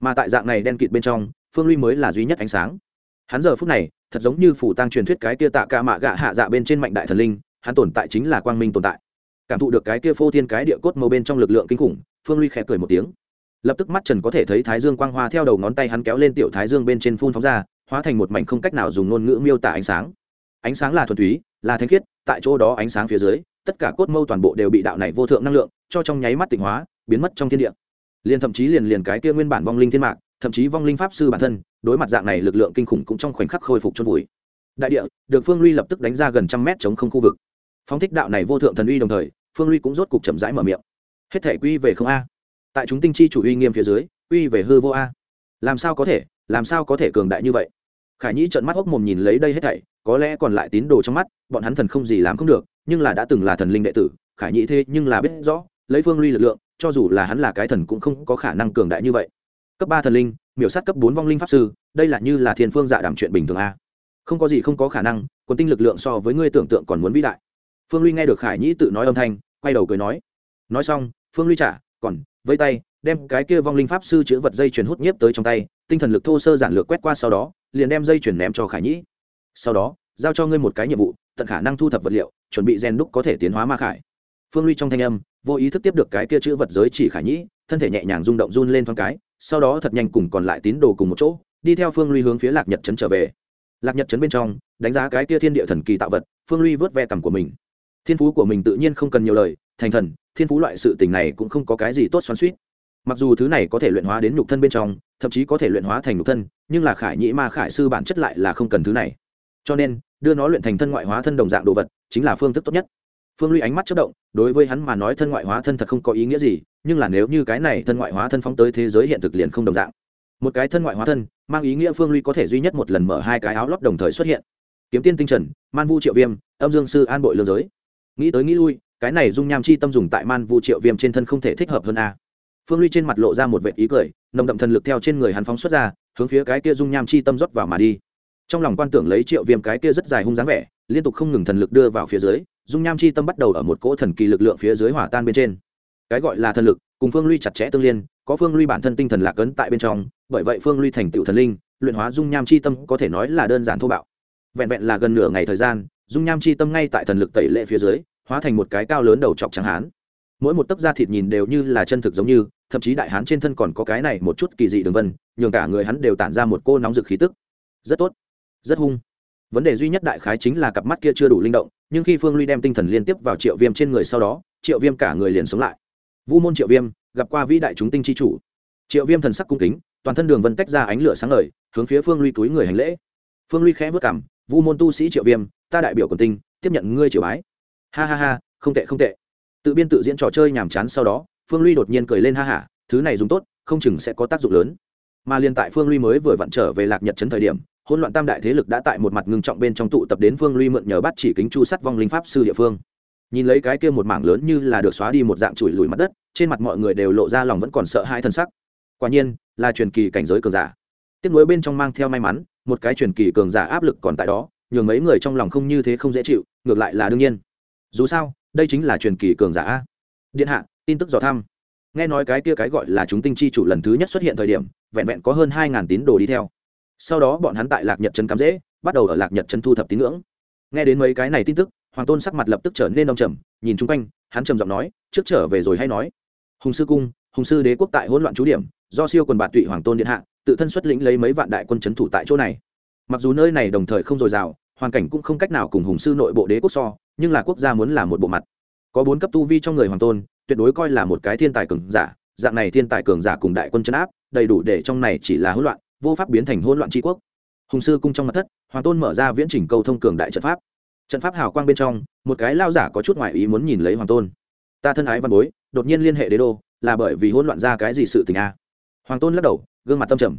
Mà tại dạng này đen kịt bên trong, phương ly mới là duy nhất ánh sáng. Hắn giờ phút này, thật giống như phủ tăng truyền thuyết cái kia tạ ca mạ gạ hạ dạ bên trên mạnh đại thần linh, hắn tồn tại chính là quang minh tồn tại. Cảm thụ được cái kia phô thiên cái địa cốt màu bên trong lực lượng kinh khủng, phương ly khẽ cười một tiếng. Lập tức mắt trần có thể thấy thái dương quang hoa theo đầu ngón tay hắn kéo lên tiểu thái dương bên trên phun phóng ra, hóa thành một mảnh không cách nào dùng ngôn ngữ miêu tả ánh sáng. Ánh sáng là thuần túy là thánh khiết, tại chỗ đó ánh sáng phía dưới, tất cả cốt mâu toàn bộ đều bị đạo này vô thượng năng lượng cho trong nháy mắt tịnh hóa, biến mất trong thiên địa. Liền thậm chí liền liền cái kia nguyên bản vong linh thiên mạc, thậm chí vong linh pháp sư bản thân, đối mặt dạng này lực lượng kinh khủng cũng trong khoảnh khắc khôi phục chôn vùi. Đại địa, được phương ly lập tức đánh ra gần trăm mét chống không khu vực. Phóng thích đạo này vô thượng thần uy đồng thời, phương ly cũng rốt cục chậm rãi mở miệng. Hết thể quy về không a. Tại chúng tinh chi chủ uy nghiêm phía dưới, quy về hư vô a. Làm sao có thể, làm sao có thể cường đại như vậy? Khải nhĩ trợn mắt hốc mồm nhìn lấy đây hết thảy có lẽ còn lại tín đồ trong mắt, bọn hắn thần không gì làm không được, nhưng là đã từng là thần linh đệ tử, khải nhĩ thế nhưng là biết rõ, lấy phương ly lực lượng, cho dù là hắn là cái thần cũng không có khả năng cường đại như vậy. Cấp ba thần linh, miểu sát cấp bốn vong linh pháp sư, đây là như là thiên phương dạ đảm chuyện bình thường a. Không có gì không có khả năng còn tinh lực lượng so với ngươi tưởng tượng còn muốn vĩ đại. Phương ly nghe được khải nhĩ tự nói âm thanh, quay đầu cười nói. Nói xong, phương ly trả, còn vây tay, đem cái kia vong linh pháp sư chữ vật dây chuyển hút nhiếp tới trong tay, tinh thần lực thô sơ giản lược quét qua sau đó, liền đem dây chuyển ném cho khải nhĩ sau đó, giao cho ngươi một cái nhiệm vụ, tận khả năng thu thập vật liệu, chuẩn bị rèn đúc có thể tiến hóa ma khải. Phương ly trong thanh âm, vô ý thức tiếp được cái kia chữ vật giới chỉ khải nhĩ, thân thể nhẹ nhàng rung động run lên thoáng cái, sau đó thật nhanh cùng còn lại tín đồ cùng một chỗ, đi theo phương ly hướng phía lạc nhật trấn trở về. Lạc nhật trấn bên trong, đánh giá cái kia thiên địa thần kỳ tạo vật, phương ly vớt ve cằm của mình. Thiên phú của mình tự nhiên không cần nhiều lời, thành thần, thiên phú loại sự tình này cũng không có cái gì tốt xoắn suýt mặc dù thứ này có thể luyện hóa đến nhục thân bên trong, thậm chí có thể luyện hóa thành nhục thân, nhưng là khải nhĩ ma khải sư bản chất lại là không cần thứ này cho nên, đưa nó luyện thành thân ngoại hóa thân đồng dạng đồ vật chính là phương thức tốt nhất. Phương ly ánh mắt chất động, đối với hắn mà nói thân ngoại hóa thân thật không có ý nghĩa gì, nhưng là nếu như cái này thân ngoại hóa thân phóng tới thế giới hiện thực liền không đồng dạng. Một cái thân ngoại hóa thân, mang ý nghĩa phương ly có thể duy nhất một lần mở hai cái áo lót đồng thời xuất hiện. Kiếm tiên tinh trần, man vu triệu viêm, âm dương sư an bội lương giới. Nghĩ tới nghĩ lui, cái này dung nham chi tâm dùng tại man vu triệu viêm trên thân không thể thích hợp hơn a. Phương ly trên mặt lộ ra một vệ ý cười, nồng đậm thần lực theo trên người hắn phóng xuất ra, hướng phía cái kia dung nham chi tâm rót vào mà đi trong lòng quan tưởng lấy triệu viêm cái kia rất dài hung dáng vẻ, liên tục không ngừng thần lực đưa vào phía dưới, dung nham chi tâm bắt đầu ở một cỗ thần kỳ lực lượng phía dưới hỏa tan bên trên. Cái gọi là thần lực, cùng phương ly chặt chẽ tương liên, có phương ly bản thân tinh thần lạc ấn tại bên trong, bởi vậy phương ly thành tựu thần linh, luyện hóa dung nham chi tâm có thể nói là đơn giản thô bạo. Vẹn vẹn là gần nửa ngày thời gian, dung nham chi tâm ngay tại thần lực tẩy lệ phía dưới, hóa thành một cái cao lớn đầu chọc trắng hán. Mỗi một tấc da thịt nhìn đều như là chân thực giống như, thậm chí đại hán trên thân còn có cái này một chút kỳ dị đường vân, nhường cả người hắn đều tản ra một cô nóng rực khí tức. Rất tốt rất hung. Vấn đề duy nhất đại khái chính là cặp mắt kia chưa đủ linh động, nhưng khi phương ly đem tinh thần liên tiếp vào triệu viêm trên người sau đó, triệu viêm cả người liền sống lại. Vu môn triệu viêm, gặp qua vĩ đại chúng tinh chi chủ. Triệu viêm thần sắc cung kính, toàn thân đường vân tách ra ánh lửa sáng ngời, hướng phía phương ly túi người hành lễ. Phương ly khẽ vất cảm vu môn tu sĩ triệu viêm, ta đại biểu quần tinh, tiếp nhận ngươi triều bái. Ha ha ha, không tệ không tệ. Tự biên tự diễn trò chơi nhàm chán sau đó, phương ly đột nhiên cười lên ha hả, thứ này dùng tốt, không chừng sẽ có tác dụng lớn. Mà liên tại phương ly mới vừa vặn trở về lạc nhật trấn thời điểm hỗn loạn tam đại thế lực đã tại một mặt ngưng trọng bên trong tụ tập đến phương ly mượn nhờ bắt chỉ kính chu sắt vong linh pháp sư địa phương. Nhìn lấy cái kia một mảng lớn như là được xóa đi một dạng chùi lùi mặt đất, trên mặt mọi người đều lộ ra lòng vẫn còn sợ hai thân sắc. Quả nhiên, là truyền kỳ cảnh giới cường giả. Tiếp nối bên trong mang theo may mắn, một cái truyền kỳ cường giả áp lực còn tại đó, nhường mấy người trong lòng không như thế không dễ chịu, ngược lại là đương nhiên. Dù sao, đây chính là truyền kỳ cường giả điện hạ, tin tức dò thăm. Nghe nói cái kia cái gọi là chúng tinh chi chủ lần thứ nhất xuất hiện thời điểm, vẹn vẹn có hơn hai ngàn tín đồ đi theo sau đó bọn hắn tại lạc nhật trấn cắm dễ bắt đầu ở lạc nhật trấn thu thập tín ngưỡng. Nghe đến mấy cái này tin tức, hoàng tôn sắc mặt lập tức trở nên đông trầm, nhìn chung quanh, hắn trầm giọng nói, trước trở về rồi hay nói. Hùng sư cung, hùng sư đế quốc tại hỗn loạn trú điểm, do siêu quần bạt tụy hoàng tôn điện hạ, tự thân xuất lĩnh lấy mấy vạn đại quân c h ấ n thủ tại chỗ này. Mặc dù nơi này đồng thời không dồi dào, hoàn cảnh cũng không cách nào cùng hùng sư nội bộ đế quốc so, nhưng là quốc gia muốn là một bộ mặt. Có bốn cấp tu vi trong người hoàng tôn, tuyệt đối coi là một cái thiên tài cường giả, dạng này thiên tài cường giả cùng đại quân chấn áp, đầy đủ để trong này chỉ là hỗn loạn vô pháp biến thành hỗn loạn tri quốc. Hùng sư cung trong mặt thất, hoàng tôn mở ra viễn trình câu thông cường đại trận pháp. Trận pháp hào quang bên trong, một cái lao giả có chút ngoại ý muốn nhìn lấy hoàng tôn. Ta thân ái văn bối, đột nhiên liên hệ đế đô, là bởi vì hỗn loạn ra cái gì sự tình a? Hoàng tôn lắc đầu, gương mặt tâm trầm.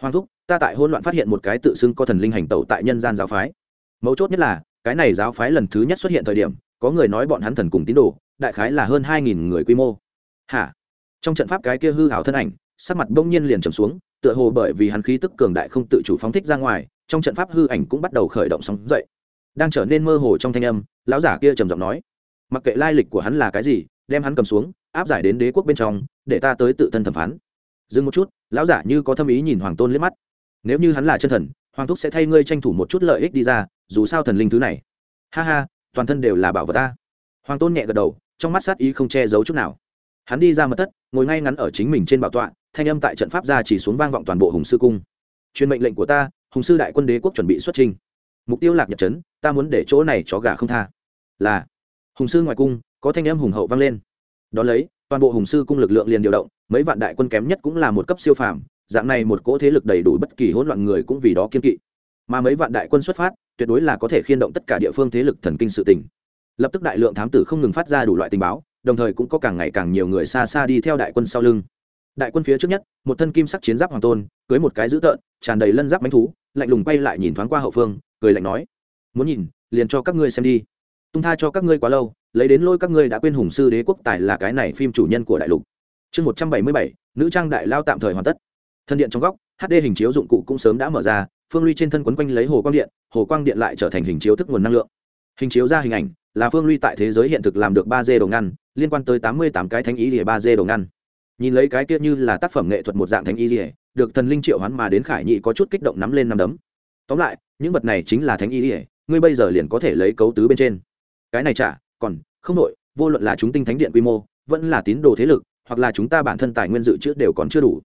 Hoàng thúc, ta tại hỗn loạn phát hiện một cái tự xưng có thần linh hành tẩu tại nhân gian giáo phái. Mấu chốt nhất là, cái này giáo phái lần thứ nhất xuất hiện thời điểm, có người nói bọn hắn thần cùng tín đồ, đại khái là hơn hai nghìn người quy mô. Hả? Trong trận pháp cái kia hư hảo thân ảnh, sắc mặt bỗng nhiên liền trầm xuống tựa hồ bởi vì hắn khí tức cường đại không tự chủ phóng thích ra ngoài, trong trận pháp hư ảnh cũng bắt đầu khởi động sóng dậy. Đang trở nên mơ hồ trong thanh âm, lão giả kia trầm giọng nói, mặc kệ lai lịch của hắn là cái gì, đem hắn cầm xuống, áp giải đến đế quốc bên trong, để ta tới tự thân thẩm phán. Dừng một chút, lão giả như có thâm ý nhìn hoàng tôn liếc mắt. Nếu như hắn là chân thần, hoàng thúc sẽ thay ngươi tranh thủ một chút lợi ích đi ra, dù sao thần linh thứ này. Ha ha, toàn thân đều là bảo vật ta. Hoàng tôn nhẹ gật đầu, trong mắt sát ý không che giấu chút nào. Hắn đi ra mật thất ngồi ngay ngắn ở chính mình trên bảo tọa, thanh âm tại trận pháp ra chỉ xuống vang vọng toàn bộ hùng sư cung. Truyền mệnh lệnh của ta, hùng sư đại quân đế quốc chuẩn bị xuất trình. Mục tiêu lạc nhật trấn, ta muốn để chỗ này chó gà không tha. Là, hùng sư ngoài cung, có thanh âm hùng hậu vang lên. Đón lấy, toàn bộ hùng sư cung lực lượng liền điều động, mấy vạn đại quân kém nhất cũng là một cấp siêu phàm, dạng này một cỗ thế lực đầy đủ bất kỳ hỗn loạn người cũng vì đó kiên kỵ. Mà mấy vạn đại quân xuất phát, tuyệt đối là có thể khiên động tất cả địa phương thế lực thần kinh sự tỉnh lập tức đại lượng thám tử không ngừng phát ra đủ loại tình báo đồng thời cũng có càng ngày càng nhiều người xa xa đi theo đại quân sau lưng. Đại quân phía trước nhất, một thân kim sắc chiến giáp hoàng tôn, cưới một cái dữ tợn, tràn đầy lân giáp bánh thú, lạnh lùng quay lại nhìn thoáng qua hậu phương, cười lạnh nói, muốn nhìn, liền cho các ngươi xem đi. Tung tha cho các ngươi quá lâu, lấy đến lôi các ngươi đã quên hùng sư đế quốc tài là cái này phim chủ nhân của đại lục. Chương một trăm bảy mươi bảy, nữ trang đại lao tạm thời hoàn tất. Thân điện trong góc hd hình chiếu dụng cụ cũng sớm đã mở ra, phương ly trên thân quấn quanh lấy hồ quang điện, hồ quang điện lại trở thành hình chiếu thức nguồn năng lượng. Hình chiếu ra hình ảnh là phương ly tại thế giới hiện thực làm được ba d đồ ngăn, liên quan tới tám mươi tám cái thánh ý địa ba d đồ ngăn. Nhìn lấy cái kia như là tác phẩm nghệ thuật một dạng thánh ý ỉa được thần linh triệu hoán mà đến khải nhị có chút kích động nắm lên nắm đấm. Tóm lại, những vật này chính là thánh ý ỉa ngươi bây giờ liền có thể lấy cấu tứ bên trên. Cái này trả còn, không nội vô luận là chúng tinh thánh điện quy mô, vẫn là tín đồ thế lực, hoặc là chúng ta bản thân tài nguyên dự trữ đều còn chưa đủ.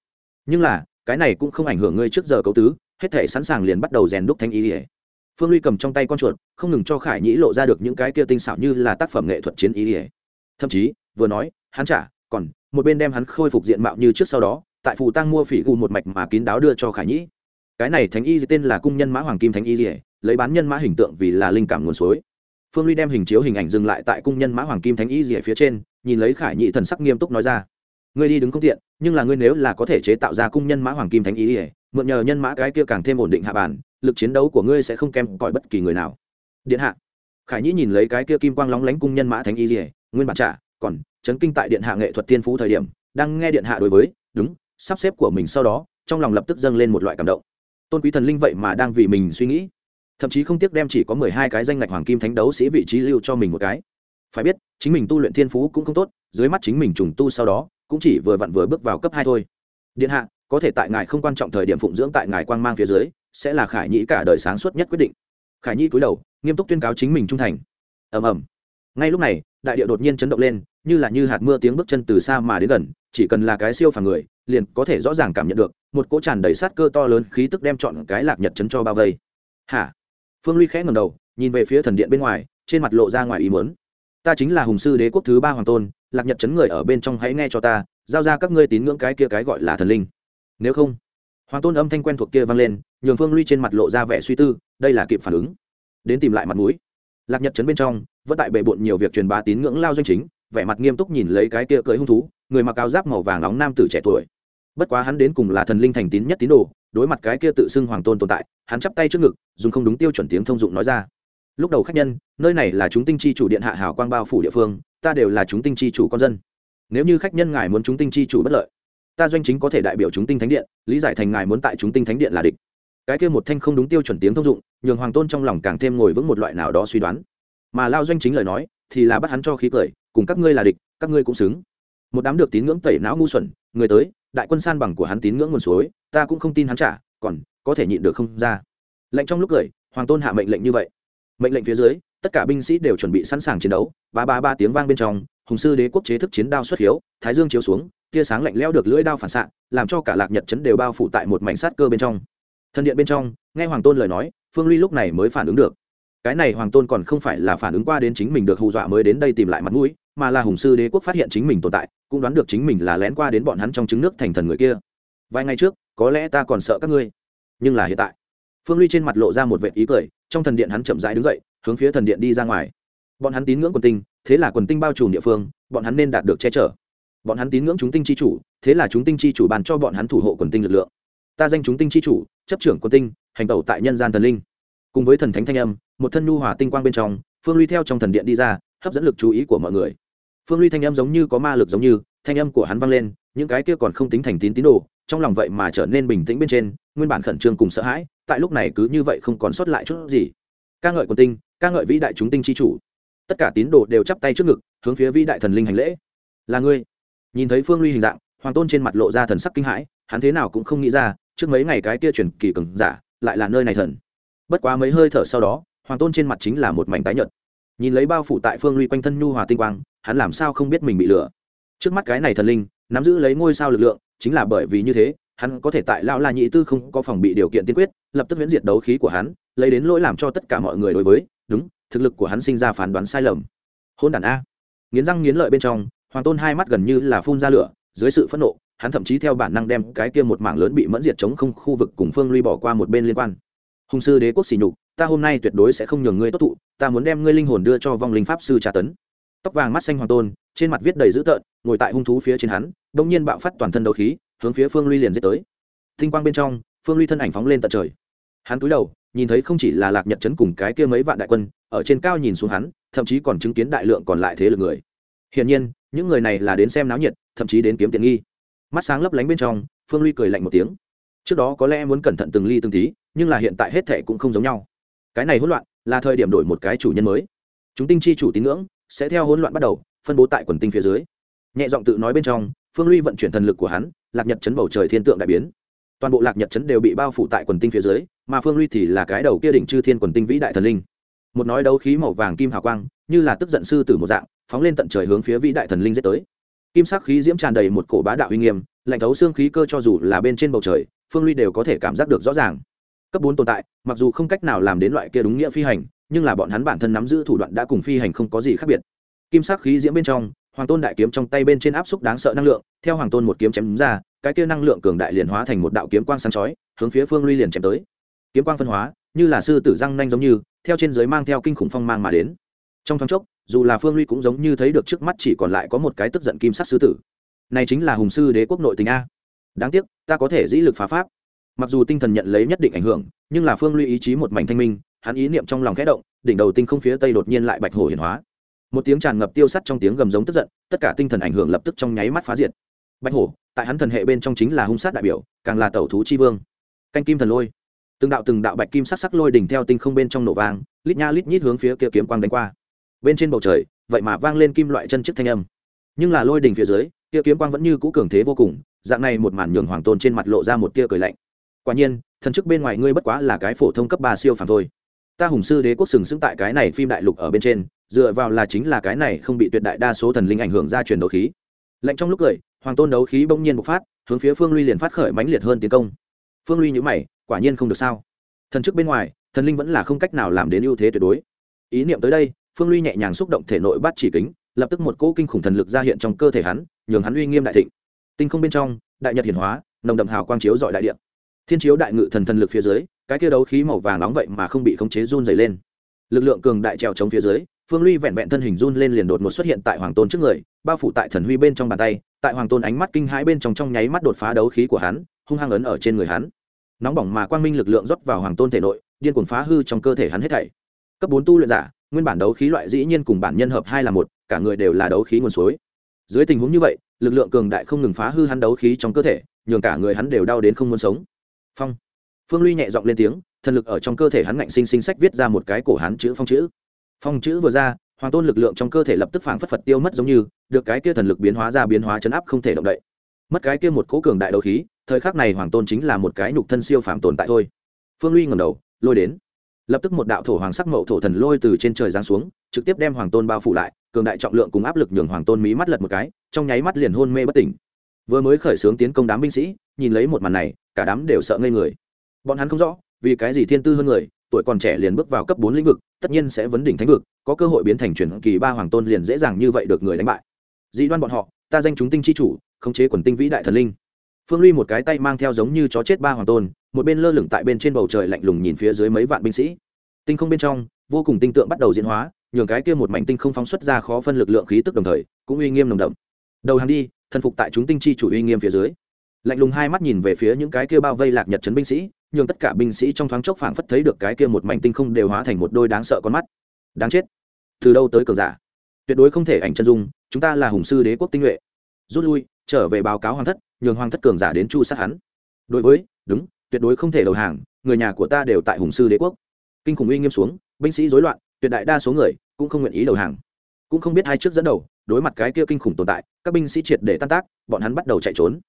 Nhưng là, cái này cũng không ảnh hưởng ngươi trước giờ cấu tứ, hết thể sẵn sàng liền bắt đầu rèn đúc thánh y ỉa phương ly cầm trong tay con chuột, không ngừng cho khải nhĩ lộ ra được những cái kia tinh xảo như là tác phẩm nghệ thuật chiến ý ỉa thậm chí, vừa nói, hắn trả, còn một bên đem hắn khôi phục diện mạo như trước sau đó, tại phù tăng mua phỉ gù một mạch mà kín đáo đưa cho khải nhĩ. Cái này thánh y tên là cung nhân mã hoàng kim thánh y dỉa lấy bán nhân mã hình tượng vì là linh cảm nguồn suối. Phương ly đem hình chiếu hình ảnh dừng lại tại cung nhân mã hoàng kim thánh y dỉa phía trên, nhìn lấy khải nhĩ thần sắc nghiêm túc nói ra. Ngươi đi đứng không tiện, nhưng là ngươi nếu là có thể chế tạo ra cung nhân mã hoàng kim thánh y dỉa mượn nhờ nhân mã cái kia càng thêm ổn định hạ bản lực chiến đấu của ngươi sẽ không kém cỏi bất kỳ người nào. Điện hạ. Khải nhĩ nhìn lấy cái kia kim quang lóng lánh cung nhân mã thánh y dỉa nguyên bản trả, còn chấn kinh tại điện hạ nghệ thuật tiên phú thời điểm, đang nghe điện hạ đối với, đúng, sắp xếp của mình sau đó. Trong lòng lập tức dâng lên một loại cảm động. Tôn quý thần linh vậy mà đang vì mình suy nghĩ. Thậm chí không tiếc đem chỉ có mười hai cái danh ngạch hoàng kim thánh đấu sĩ vị trí lưu cho mình một cái. Phải biết, chính mình tu luyện thiên phú cũng không tốt, dưới mắt chính mình trùng tu sau đó, cũng chỉ vừa vặn vừa bước vào cấp hai thôi. Điện hạ, có thể tại ngài không quan trọng thời điểm phụng dưỡng tại ngài quang mang phía dưới sẽ là khải nhĩ cả đời sáng suốt nhất quyết định. Khải nhĩ cúi đầu, nghiêm túc tuyên cáo chính mình trung thành. Ầm ầm. Ngay lúc này, đại địa đột nhiên chấn động lên, như là như hạt mưa tiếng bước chân từ xa mà đến gần, chỉ cần là cái siêu phàm người, liền có thể rõ ràng cảm nhận được, một cỗ tràn đầy sát cơ to lớn khí tức đem chọn cái lạc nhật chấn cho bao vây. Hả? Phương ly khẽ ngầm đầu, nhìn về phía thần điện bên ngoài, trên mặt lộ ra ngoài ý muốn. Ta chính là hùng sư đế quốc thứ ba hoàng tôn, lạc nhật chấn người ở bên trong hãy nghe cho ta, giao ra các ngươi tín ngưỡng cái kia cái gọi là thần linh. Nếu không hoàng tôn âm thanh quen thuộc kia vang lên, nhường phương ly trên mặt lộ ra vẻ suy tư, đây là kịp phản ứng. Đến tìm lại mặt mũi. Lạc nhật chấn bên trong, vẫn tại bệ bộn nhiều việc truyền bá tín ngưỡng lao doanh chính, vẻ mặt nghiêm túc nhìn lấy cái kia cưới hung thú, người mặc áo giáp màu vàng nóng nam tử trẻ tuổi. Bất quá hắn đến cùng là thần linh thành tín nhất tín đồ, đối mặt cái kia tự xưng hoàng tôn tồn tại, hắn chắp tay trước ngực, dùng không đúng tiêu chuẩn tiếng thông dụng nói ra. Lúc đầu khách nhân, nơi này là chúng tinh chi chủ điện hạ hào quang bao phủ địa phương, ta đều là chúng tinh chi chủ con dân. Nếu như khách nhân ngài muốn chúng tinh chi chủ bất lợi ta doanh chính có thể đại biểu chúng tinh thánh điện, lý giải thành ngài muốn tại chúng tinh thánh điện là địch. Cái kia một thanh không đúng tiêu chuẩn tiếng thông dụng, nhường hoàng tôn trong lòng càng thêm ngồi vững một loại nào đó suy đoán. Mà lao doanh chính lời nói, thì là bắt hắn cho khí cười, cùng các ngươi là địch, các ngươi cũng xứng. Một đám được tín ngưỡng tẩy não ngu xuẩn, người tới, đại quân san bằng của hắn tín ngưỡng nguồn suối, ta cũng không tin hắn trả, còn có thể nhịn được không ra. Lệnh trong lúc cười, hoàng tôn hạ mệnh lệnh như vậy. Mệnh lệnh phía dưới, tất cả binh sĩ đều chuẩn bị sẵn sàng chiến đấu, ba ba ba tiếng vang bên trong, hùng sư đế quốc chế thức chiến đao xuất hiếu, thái dương chiếu xuống tia sáng lạnh lẽo được lưỡi đao phản xạ, làm cho cả lạc nhật chấn đều bao phủ tại một mảnh sát cơ bên trong. Thân điện bên trong, nghe hoàng tôn lời nói, phương ly lúc này mới phản ứng được. Cái này hoàng tôn còn không phải là phản ứng qua đến chính mình được hù dọa mới đến đây tìm lại mặt mũi, mà là hùng sư đế quốc phát hiện chính mình tồn tại, cũng đoán được chính mình là lén qua đến bọn hắn trong trứng nước thành thần người kia. Vài ngày trước, có lẽ ta còn sợ các ngươi, nhưng là hiện tại. Phương ly trên mặt lộ ra một vệ ý cười, trong thần điện hắn chậm rãi đứng dậy, hướng phía thần điện đi ra ngoài. Bọn hắn tín ngưỡng quần tinh, thế là quần tinh bao trùm địa phương, bọn hắn nên đạt được che chở bọn hắn tín ngưỡng chúng tinh chi chủ, thế là chúng tinh chi chủ bàn cho bọn hắn thủ hộ quần tinh lực lượng. Ta danh chúng tinh chi chủ, chấp trưởng quần tinh, hành tẩu tại nhân gian thần linh. Cùng với thần thánh thanh âm, một thân nhu hòa tinh quang bên trong, phương ly theo trong thần điện đi ra, hấp dẫn lực chú ý của mọi người. Phương ly thanh âm giống như có ma lực giống như, thanh âm của hắn vang lên, những cái kia còn không tính thành tín tín đồ, trong lòng vậy mà trở nên bình tĩnh bên trên, nguyên bản khẩn trương cùng sợ hãi, tại lúc này cứ như vậy không còn sót lại chút gì. Ca ngợi quần tinh, ca ngợi vĩ đại chúng tinh chi chủ. Tất cả tín đồ đều chắp tay trước ngực, hướng phía vĩ đại thần linh hành lễ. Là ngươi nhìn thấy phương ly hình dạng, hoàng tôn trên mặt lộ ra thần sắc kinh hãi, hắn thế nào cũng không nghĩ ra, trước mấy ngày cái kia truyền kỳ cường giả, lại là nơi này thần. Bất quá mấy hơi thở sau đó, hoàng tôn trên mặt chính là một mảnh tái nhợt. Nhìn lấy bao phủ tại phương ly quanh thân nhu hòa tinh quang, hắn làm sao không biết mình bị lừa. Trước mắt cái này thần linh, nắm giữ lấy ngôi sao lực lượng, chính là bởi vì như thế, hắn có thể tại lão la nhị tư không có phòng bị điều kiện tiên quyết, lập tức miễn diệt đấu khí của hắn, lấy đến lỗi làm cho tất cả mọi người đối với, đúng, thực lực của hắn sinh ra phán đoán sai lầm. Hôn đản a. Nghiến răng nghiến lợi bên trong hoàng tôn hai mắt gần như là phun ra lửa, dưới sự phẫn nộ, hắn thậm chí theo bản năng đem cái kia một mảng lớn bị mẫn diệt chống không khu vực cùng phương ly bỏ qua một bên liên quan. Hùng sư đế quốc xỉ nhục, ta hôm nay tuyệt đối sẽ không nhường ngươi tốt thụ, ta muốn đem ngươi linh hồn đưa cho vong linh pháp sư tra tấn. Tóc vàng mắt xanh hoàng tôn, trên mặt viết đầy dữ tợn, ngồi tại hung thú phía trên hắn đông nhiên bạo phát toàn thân đấu khí, hướng phía phương ly liền dết tới. Tinh quang bên trong, phương ly thân ảnh phóng lên tận trời. Hắn cúi đầu, nhìn thấy không chỉ là lạc nhật chấn cùng cái kia mấy vạn đại quân, ở trên cao nhìn xuống hắn, thậm chí còn chứng kiến đại lượng còn lại thế lực người. Hiển nhiên những người này là đến xem náo nhiệt, thậm chí đến kiếm tiện nghi. Mắt sáng lấp lánh bên trong, phương ly cười lạnh một tiếng. Trước đó có lẽ muốn cẩn thận từng ly từng tí, nhưng là hiện tại hết thệ cũng không giống nhau. Cái này hỗn loạn là thời điểm đổi một cái chủ nhân mới. Chúng tinh chi chủ tín ngưỡng sẽ theo hỗn loạn bắt đầu, phân bố tại quần tinh phía dưới. Nhẹ giọng tự nói bên trong, phương ly vận chuyển thần lực của hắn, lạc nhật chấn bầu trời thiên tượng đại biến. Toàn bộ lạc nhật chấn đều bị bao phủ tại quần tinh phía dưới, mà phương ly thì là cái đầu kia đỉnh chư thiên quần tinh vĩ đại thần linh. Một nói đấu khí màu vàng kim hào quang như là tức giận sư tử một dạng, phóng lên tận trời hướng phía vĩ đại thần linh dết tới. Kim sắc khí diễm tràn đầy một cổ bá đạo uy nghiêm, lạnh thấu xương khí cơ cho dù là bên trên bầu trời, phương ly đều có thể cảm giác được rõ ràng. Cấp bốn tồn tại, mặc dù không cách nào làm đến loại kia đúng nghĩa phi hành, nhưng là bọn hắn bản thân nắm giữ thủ đoạn đã cùng phi hành không có gì khác biệt. Kim sắc khí diễm bên trong, hoàng tôn đại kiếm trong tay bên trên áp xúc đáng sợ năng lượng, theo hoàng tôn một kiếm chém ra, cái kia năng lượng cường đại liền hóa thành một đạo kiếm quang sáng chói, hướng phía phương ly liền chém tới. Kiếm quang phân hóa, như là sư tử răng nanh giống như, theo trên giới mang theo kinh khủng phong mang mà đến trong thoáng chốc, dù là phương ly cũng giống như thấy được trước mắt chỉ còn lại có một cái tức giận kim sắc sư tử. Này chính là hùng sư đế quốc nội tình a. Đáng tiếc, ta có thể dĩ lực phá pháp. Mặc dù tinh thần nhận lấy nhất định ảnh hưởng, nhưng là phương ly ý chí một mảnh thanh minh, hắn ý niệm trong lòng khẽ động, đỉnh đầu tinh không phía tây đột nhiên lại bạch hổ hiển hóa. Một tiếng tràn ngập tiêu sắt trong tiếng gầm giống tức giận, tất cả tinh thần ảnh hưởng lập tức trong nháy mắt phá diệt. Bạch hổ, tại hắn thần hệ bên trong chính là hung sát đại biểu, càng là tẩu thú chi vương. Canh kim thần lôi. Từng đạo từng đạo bạch kim sắc sắc lôi đỉnh theo tinh không bên trong nổ vàng lít nha lít nhít hướng phía kia kiếm quang đánh qua bên trên bầu trời, vậy mà vang lên kim loại chân chức thanh âm. Nhưng là lôi đình phía dưới kia kiếm quang vẫn như cũ cường thế vô cùng, dạng này một màn nhường hoàng tôn trên mặt lộ ra một tia cười lạnh. Quả nhiên, thần chức bên ngoài ngươi bất quá là cái phổ thông cấp ba siêu phàm thôi. Ta hùng sư đế quốc sừng sững tại cái này phim đại lục ở bên trên, dựa vào là chính là cái này không bị tuyệt đại đa số thần linh ảnh hưởng ra truyền đấu khí. Lạnh trong lúc cười, hoàng tôn đấu khí bỗng nhiên bộc phát, hướng phía phương ly liền phát khởi mãnh liệt hơn tiến công. Phương ly nhữ mày, quả nhiên không được sao? Thần chức bên ngoài, thần linh vẫn là không cách nào làm đến ưu thế tuyệt đối. Ý niệm tới đây phương ly nhẹ nhàng xúc động thể nội bắt chỉ kính, lập tức một cỗ kinh khủng thần lực ra hiện trong cơ thể hắn, nhường hắn uy nghiêm đại thịnh. Tinh không bên trong, đại nhật hiển hóa, nồng đậm hào quang chiếu dọi đại điện thiên chiếu đại ngự thần thần lực phía dưới, cái kia đấu khí màu vàng nóng vậy mà không bị khống chế run dày lên. Lực lượng cường đại trèo chống phía dưới, phương ly vẹn vẹn thân hình run lên liền đột ngột xuất hiện tại hoàng tôn trước người, bao phủ tại thần huy bên trong bàn tay, tại hoàng tôn ánh mắt kinh hãi bên trong trong nháy mắt đột phá đấu khí của hắn, hung hăng ấn ở trên người hắn. Nóng bỏng mà quang minh lực lượng rót vào hoàng tôn thể nội, điên cuồng phá hư trong cơ thể hắn hết thảy. Cấp bốn tu luyện giả nguyên bản đấu khí loại dĩ nhiên cùng bản nhân hợp hai là một, cả người đều là đấu khí nguồn suối. Dưới tình huống như vậy, lực lượng cường đại không ngừng phá hư hắn đấu khí trong cơ thể, nhường cả người hắn đều đau đến không muốn sống. Phong. Phương ly nhẹ giọng lên tiếng, thần lực ở trong cơ thể hắn ngạnh sinh sinh sách viết ra một cái cổ hắn chữ phong chữ. Phong chữ vừa ra, hoàng tôn lực lượng trong cơ thể lập tức phảng phất phật tiêu mất giống như, được cái kia thần lực biến hóa ra biến hóa chấn áp không thể động đậy. Mất cái kia một cố cường đại đấu khí, thời khắc này hoàng tôn chính là một cái nhục thân siêu phàm tồn tại thôi. Phương ly ngầm đầu, lôi đến lập tức một đạo thổ hoàng sắc mậu thổ thần lôi từ trên trời giáng xuống, trực tiếp đem hoàng tôn bao phủ lại, cường đại trọng lượng cùng áp lực nhường hoàng tôn mí mắt lật một cái, trong nháy mắt liền hôn mê bất tỉnh. Vừa mới khởi xướng tiến công đám binh sĩ, nhìn lấy một màn này, cả đám đều sợ ngây người. Bọn hắn không rõ, vì cái gì thiên tư hơn người, tuổi còn trẻ liền bước vào cấp bốn lĩnh vực, tất nhiên sẽ vấn đỉnh thánh vực, có cơ hội biến thành truyền kỳ ba hoàng tôn liền dễ dàng như vậy được người đánh bại. Dị đoan bọn họ, ta danh chúng tinh chi chủ, khống chế quần tinh vĩ đại thần linh phương ly một cái tay mang theo giống như chó chết ba hoàng tôn, một bên lơ lửng tại bên trên bầu trời lạnh lùng nhìn phía dưới mấy vạn binh sĩ. Tinh không bên trong, vô cùng tinh tượng bắt đầu diễn hóa, nhường cái kia một mảnh tinh không phóng xuất ra khó phân lực lượng khí tức đồng thời, cũng uy nghiêm nồng đậm. Đầu hàng đi, thần phục tại chúng tinh chi chủ uy nghiêm phía dưới. Lạnh lùng hai mắt nhìn về phía những cái kia bao vây lạc nhật chấn binh sĩ, nhường tất cả binh sĩ trong thoáng chốc phảng phất thấy được cái kia một mảnh tinh không đều hóa thành một đôi đáng sợ con mắt. Đáng chết. Từ đâu tới cờ giả? Tuyệt đối không thể ảnh chân dung, chúng ta là hùng sư đế quốc tinh nhuệ. Rút lui, trở về báo cáo hoàng thất nhường hoàng thất cường giả đến chu sát hắn. Đối với, đúng, tuyệt đối không thể đầu hàng, người nhà của ta đều tại hùng sư đế quốc. Kinh khủng uy nghiêm xuống, binh sĩ rối loạn, tuyệt đại đa số người cũng không nguyện ý đầu hàng. Cũng không biết hai trước dẫn đầu, đối mặt cái kia kinh khủng tồn tại, các binh sĩ triệt để tan tác, bọn hắn bắt đầu chạy trốn.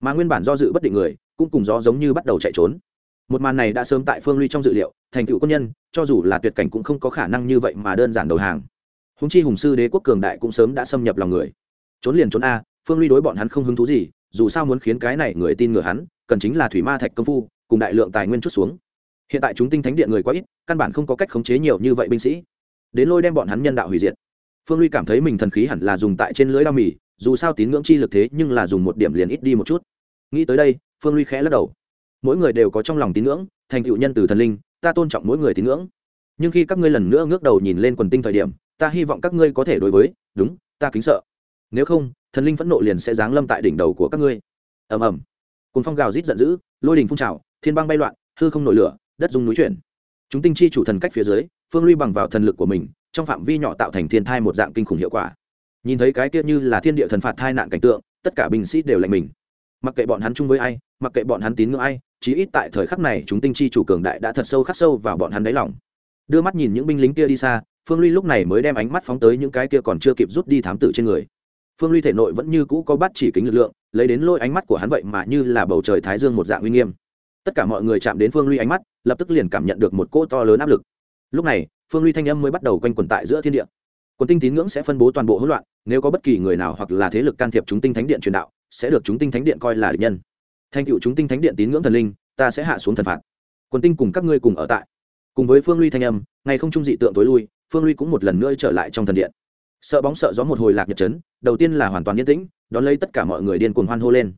Mà nguyên bản do dự bất định người, cũng cùng gió giống như bắt đầu chạy trốn. Một màn này đã sớm tại phương ly trong dự liệu, thành tựu quân nhân, cho dù là tuyệt cảnh cũng không có khả năng như vậy mà đơn giản đầu hàng. Húng chi hùng sư đế quốc cường đại cũng sớm đã xâm nhập lòng người. Trốn liền trốn a, phương ly đối bọn hắn không hứng thú gì dù sao muốn khiến cái này người tin ngừa hắn, cần chính là thủy ma thạch công phu, cùng đại lượng tài nguyên chút xuống. Hiện tại chúng tinh thánh điện người quá ít, căn bản không có cách khống chế nhiều như vậy binh sĩ. Đến lôi đem bọn hắn nhân đạo hủy diệt. Phương ly cảm thấy mình thần khí hẳn là dùng tại trên lưới đao mì, dù sao tín ngưỡng chi lực thế nhưng là dùng một điểm liền ít đi một chút. Nghĩ tới đây, phương ly khẽ lắc đầu. Mỗi người đều có trong lòng tín ngưỡng, thành cựu nhân từ thần linh, ta tôn trọng mỗi người tín ngưỡng. Nhưng khi các ngươi lần nữa ngước đầu nhìn lên quần tinh thời điểm, ta hy vọng các ngươi có thể đối với, đúng, ta kính sợ nếu không, thần linh phẫn nộ liền sẽ giáng lâm tại đỉnh đầu của các ngươi. Ầm ầm. Cùng phong gào rít giận dữ, lôi đình phun trào, thiên băng bay loạn, hư không nổi lửa, đất dung núi chuyển. Chúng tinh chi chủ thần cách phía dưới, phương ly bằng vào thần lực của mình, trong phạm vi nhỏ tạo thành thiên thai một dạng kinh khủng hiệu quả. Nhìn thấy cái kia như là thiên địa thần phạt thai nạn cảnh tượng, tất cả binh sĩ đều lạnh mình. Mặc kệ bọn hắn chung với ai, mặc kệ bọn hắn tín ngưỡng ai, chí ít tại thời khắc này chúng tinh chi chủ cường đại đã thật sâu khắc sâu vào bọn hắn đáy lòng. Đưa mắt nhìn những binh lính kia đi xa, phương ly lúc này mới đem ánh mắt phóng tới những cái kia còn chưa kịp rút đi thám tử trên người phương ly thể nội vẫn như cũ có bắt chỉ kính lực lượng, lấy đến lôi ánh mắt của hắn vậy mà như là bầu trời thái dương một dạng uy nghiêm. Tất cả mọi người chạm đến phương ly ánh mắt, lập tức liền cảm nhận được một cỗ to lớn áp lực. Lúc này, phương ly thanh âm mới bắt đầu quanh quẩn tại giữa thiên địa. Quần tinh tín ngưỡng sẽ phân bố toàn bộ hỗn loạn, nếu có bất kỳ người nào hoặc là thế lực can thiệp chúng tinh thánh điện truyền đạo, sẽ được chúng tinh thánh điện coi là địch nhân. Thành cựu chúng tinh thánh điện tín ngưỡng thần linh, ta sẽ hạ xuống thần phạt. Quần tinh cùng các ngươi cùng ở tại. Cùng với phương ly thanh âm, ngày không trung dị tượng tối lui, phương ly cũng một lần nữa trở lại trong thần điện sợ bóng sợ gió một hồi lạc nhật chấn, đầu tiên là hoàn toàn yên tĩnh, đón lấy tất cả mọi người điên cuồng hoan hô lên.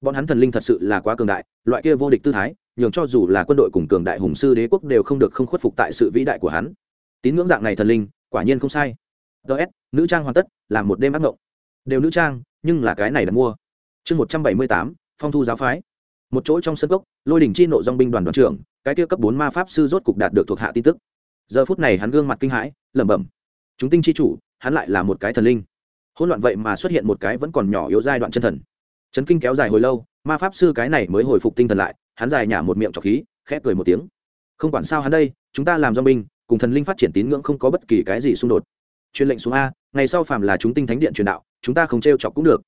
Bọn hắn thần linh thật sự là quá cường đại, loại kia vô địch tư thái, nhường cho dù là quân đội cùng cường đại hùng sư đế quốc đều không được không khuất phục tại sự vĩ đại của hắn. Tín ngưỡng dạng này thần linh, quả nhiên không sai. Ts nữ trang hoàn tất làm một đêm ác mộng. Đều nữ trang, nhưng là cái này đặt mua. Chương một trăm bảy mươi tám, phong thu giáo phái. Một chỗ trong sân gốc lôi đỉnh chi nộ dong binh đoàn đoàn trưởng, cái kia cấp bốn ma pháp sư rốt cục đạt được thuộc hạ tin tức. Giờ phút này hắn gương mặt kinh hãi, lẩm bẩm. Chúng tinh chi chủ hắn lại là một cái thần linh. Hỗn loạn vậy mà xuất hiện một cái vẫn còn nhỏ yếu giai đoạn chân thần. Chấn kinh kéo dài hồi lâu, ma pháp sư cái này mới hồi phục tinh thần lại, hắn dài nhả một miệng trọc khí, khẽ cười một tiếng. Không quản sao hắn đây, chúng ta làm do binh, cùng thần linh phát triển tín ngưỡng không có bất kỳ cái gì xung đột. Truyền lệnh xuống a, ngày sau phàm là chúng tinh thánh điện truyền đạo, chúng ta không t r e o chọc cũng được.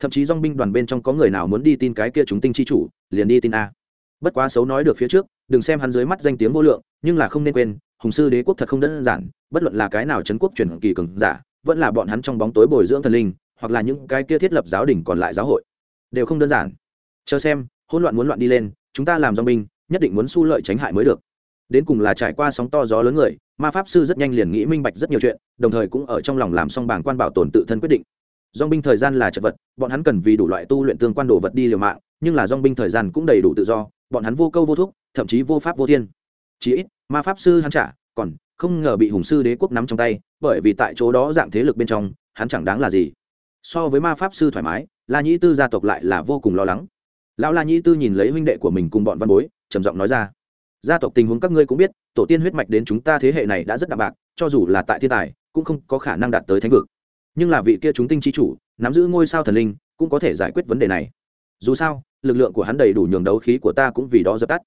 Thậm chí dong binh đoàn bên trong có người nào muốn đi tin cái kia chúng tinh chi chủ, liền đi tin a. Bất quá xấu nói được phía trước, đừng xem hắn dưới mắt danh tiếng vô lượng nhưng là không nên quên, hùng sư đế quốc thật không đơn giản, bất luận là cái nào trấn quốc truyền kỳ cường giả, vẫn là bọn hắn trong bóng tối bồi dưỡng thần linh, hoặc là những cái kia thiết lập giáo đình còn lại giáo hội, đều không đơn giản. Chờ xem, hỗn loạn muốn loạn đi lên, chúng ta làm dong binh, nhất định muốn su lợi tránh hại mới được. Đến cùng là trải qua sóng to gió lớn người, ma pháp sư rất nhanh liền nghĩ minh bạch rất nhiều chuyện, đồng thời cũng ở trong lòng làm xong bảng quan bảo tồn tự thân quyết định. Dong binh thời gian là chật vật, bọn hắn cần vì đủ loại tu luyện tương quan đồ vật đi liều mạng, nhưng là dong binh thời gian cũng đầy đủ tự do, bọn hắn vô câu vô thúc, thậm chí vô pháp vô thiên chí ít, ma pháp sư hắn trả còn không ngờ bị hùng sư đế quốc nắm trong tay, bởi vì tại chỗ đó dạng thế lực bên trong, hắn chẳng đáng là gì. So với ma pháp sư thoải mái, la nhĩ tư gia tộc lại là vô cùng lo lắng. Lão la nhĩ tư nhìn lấy huynh đệ của mình cùng bọn văn bối, trầm giọng nói ra, gia tộc tình huống các ngươi cũng biết, tổ tiên huyết mạch đến chúng ta thế hệ này đã rất đạm bạc, cho dù là tại thiên tài, cũng không có khả năng đạt tới thánh vực. Nhưng là vị kia chúng tinh chi chủ, nắm giữ ngôi sao thần linh, cũng có thể giải quyết vấn đề này. Dù sao, lực lượng của hắn đầy đủ nhường đấu khí của ta cũng vì đó dập tắt.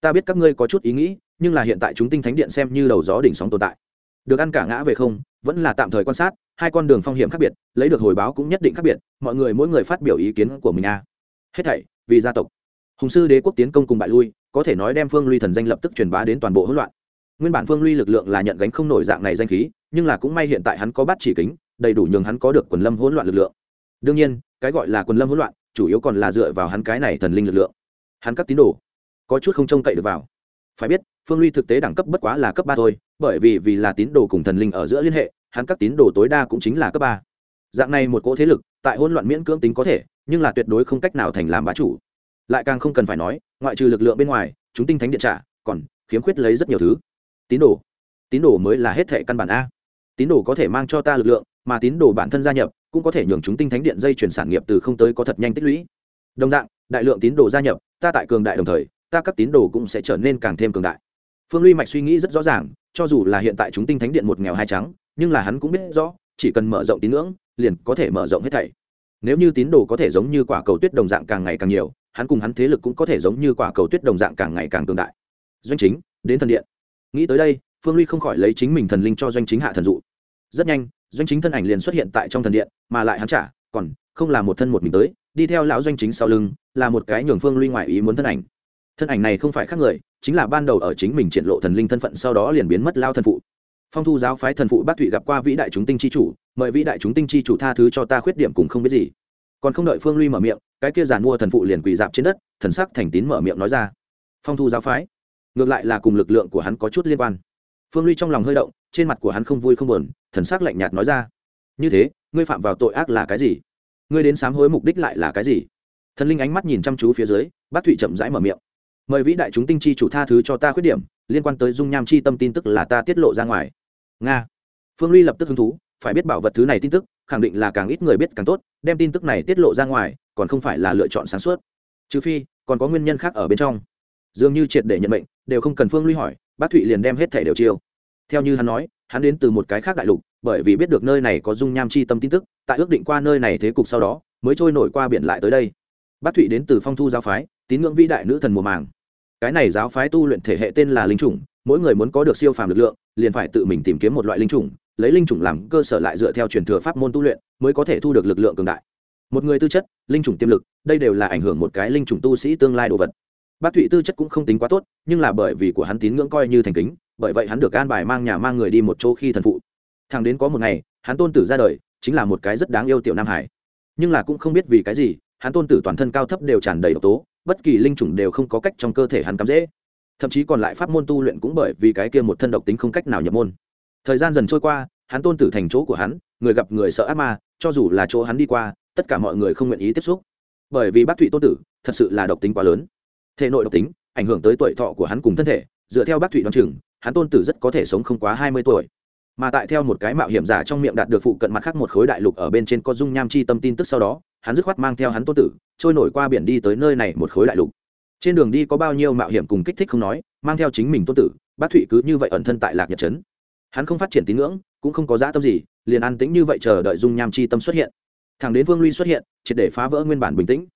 Ta biết các ngươi có chút ý nghĩ nhưng là hiện tại chúng tinh thánh điện xem như đầu gió đỉnh sóng tồn tại. Được ăn cả ngã về không, vẫn là tạm thời quan sát, hai con đường phong hiểm khác biệt, lấy được hồi báo cũng nhất định khác biệt, mọi người mỗi người phát biểu ý kiến của mình a hết thảy, vì gia tộc. Hùng sư đế quốc tiến công cùng bại lui, có thể nói đem phương ly thần danh lập tức truyền bá đến toàn bộ hỗn loạn. Nguyên bản phương ly lực lượng là nhận gánh không nổi dạng này danh khí, nhưng là cũng may hiện tại hắn có bắt chỉ kính, đầy đủ nhường hắn có được quần lâm hỗn loạn lực lượng. Đương nhiên, cái gọi là quần lâm hỗn loạn, chủ yếu còn là dựa vào hắn cái này thần linh lực lượng. Hắn các tín đồ, có chút không trông cậy được vào. Phải biết phương ly thực tế đẳng cấp bất quá là cấp ba thôi, bởi vì vì là tín đồ cùng thần linh ở giữa liên hệ, hắn các tín đồ tối đa cũng chính là cấp ba. Dạng này một cỗ thế lực, tại hỗn loạn miễn cưỡng tính có thể, nhưng là tuyệt đối không cách nào thành làm bá chủ. Lại càng không cần phải nói, ngoại trừ lực lượng bên ngoài, chúng tinh thánh điện trả, còn khiếm khuyết lấy rất nhiều thứ. Tín đồ. Tín đồ mới là hết thệ căn bản a. Tín đồ có thể mang cho ta lực lượng, mà tín đồ bản thân gia nhập, cũng có thể nhường chúng tinh thánh điện dây chuyển sản nghiệp từ không tới có thật nhanh tích lũy. Đồng dạng, đại lượng tín đồ gia nhập, ta tại cường đại đồng thời, ta các tín đồ cũng sẽ trở nên càng thêm cường đại phương ly mạch suy nghĩ rất rõ ràng, cho dù là hiện tại chúng tinh thánh điện một nghèo hai trắng, nhưng là hắn cũng biết rõ, chỉ cần mở rộng tín ngưỡng, liền có thể mở rộng hết thảy. Nếu như tín đồ có thể giống như quả cầu tuyết đồng dạng càng ngày càng nhiều, hắn cùng hắn thế lực cũng có thể giống như quả cầu tuyết đồng dạng càng ngày càng tương đại. Doanh chính, đến thần điện. Nghĩ tới đây, phương ly không khỏi lấy chính mình thần linh cho doanh chính hạ thần dụ. Rất nhanh, doanh chính thân ảnh liền xuất hiện tại trong thần điện, mà lại hắn trả, còn không là một thân một mình tới, đi theo lão doanh chính sau lưng, là một cái nhường phương ly ngoại ý muốn thân ảnh thân ảnh này không phải khác người, chính là ban đầu ở chính mình triển lộ thần linh thân phận sau đó liền biến mất lao thần phụ. Phong thu giáo phái thần phụ bác thụy gặp qua vĩ đại chúng tinh chi chủ, mời vĩ đại chúng tinh chi chủ tha thứ cho ta khuyết điểm cùng không biết gì. Còn không đợi phương ly mở miệng, cái kia giàn mua thần phụ liền quỳ dạp trên đất, thần sắc thành tín mở miệng nói ra. Phong thu giáo phái, ngược lại là cùng lực lượng của hắn có chút liên quan. Phương ly trong lòng hơi động, trên mặt của hắn không vui không buồn, thần sắc lạnh nhạt nói ra. Như thế, ngươi phạm vào tội ác là cái gì? Ngươi đến sám hối mục đích lại là cái gì? Thần linh ánh mắt nhìn chăm chú phía dưới, bác thụy chậm rãi mở miệng mời vĩ đại chúng tinh chi chủ tha thứ cho ta khuyết điểm, liên quan tới dung nham chi tâm tin tức là ta tiết lộ ra ngoài. Nga. Phương ly lập tức hứng thú, phải biết bảo vật thứ này tin tức, khẳng định là càng ít người biết càng tốt, đem tin tức này tiết lộ ra ngoài, còn không phải là lựa chọn sáng suốt. Trừ phi, còn có nguyên nhân khác ở bên trong. Dường như triệt để nhận bệnh đều không cần phương ly hỏi, bác thụy liền đem hết thẻ đều chiêu. Theo như hắn nói, hắn đến từ một cái khác đại lục, bởi vì biết được nơi này có dung nham chi tâm tin tức, tại ước định qua nơi này thế cục sau đó, mới trôi nổi qua biển lại tới đây. Bác thụy đến từ phong thu Giao phái, tín ngưỡng vĩ đại nữ thần mùa màng cái này giáo phái tu luyện thể hệ tên là linh chủng, mỗi người muốn có được siêu phàm lực lượng, liền phải tự mình tìm kiếm một loại linh chủng, lấy linh chủng làm cơ sở lại dựa theo truyền thừa pháp môn tu luyện, mới có thể thu được lực lượng cường đại. Một người tư chất, linh chủng tiềm lực, đây đều là ảnh hưởng một cái linh chủng tu sĩ tương lai đồ vật. Bác thụy tư chất cũng không tính quá tốt, nhưng là bởi vì của hắn tín ngưỡng coi như thành kính, bởi vậy hắn được an bài mang nhà mang người đi một chỗ khi thần phụ. Thằng đến có một ngày, hắn tôn tử ra đời, chính là một cái rất đáng yêu tiểu nam hải. Nhưng là cũng không biết vì cái gì, hắn tôn tử toàn thân cao thấp đều tràn đầy độc tố bất kỳ linh chủng đều không có cách trong cơ thể hắn cắm dễ. Thậm chí còn lại pháp môn tu luyện cũng bởi vì cái kia một thân độc tính không cách nào nhập môn. Thời gian dần trôi qua, hắn tôn tử thành chỗ của hắn, người gặp người sợ ác ma, cho dù là chỗ hắn đi qua, tất cả mọi người không nguyện ý tiếp xúc. Bởi vì bác thụy tôn tử thật sự là độc tính quá lớn. Thể nội độc tính ảnh hưởng tới tuổi thọ của hắn cùng thân thể, dựa theo bác thụy đoán chừng, hắn tôn tử rất có thể sống không quá hai mươi tuổi. Mà tại theo một cái mạo hiểm giả trong miệng đạt được phụ cận mặt khác một khối đại lục ở bên trên có dung nham chi tâm tin tức sau đó hắn dứt khoát mang theo hắn tôn tử, trôi nổi qua biển đi tới nơi này một khối đại lục. Trên đường đi có bao nhiêu mạo hiểm cùng kích thích không nói, mang theo chính mình tôn tử, bác thụy cứ như vậy ẩn thân tại lạc nhật trấn. Hắn không phát triển tín ngưỡng, cũng không có dã tâm gì, liền an tĩnh như vậy chờ đợi dung nham chi tâm xuất hiện. Thằng đến vương luy xuất hiện, triệt để phá vỡ nguyên bản bình tĩnh.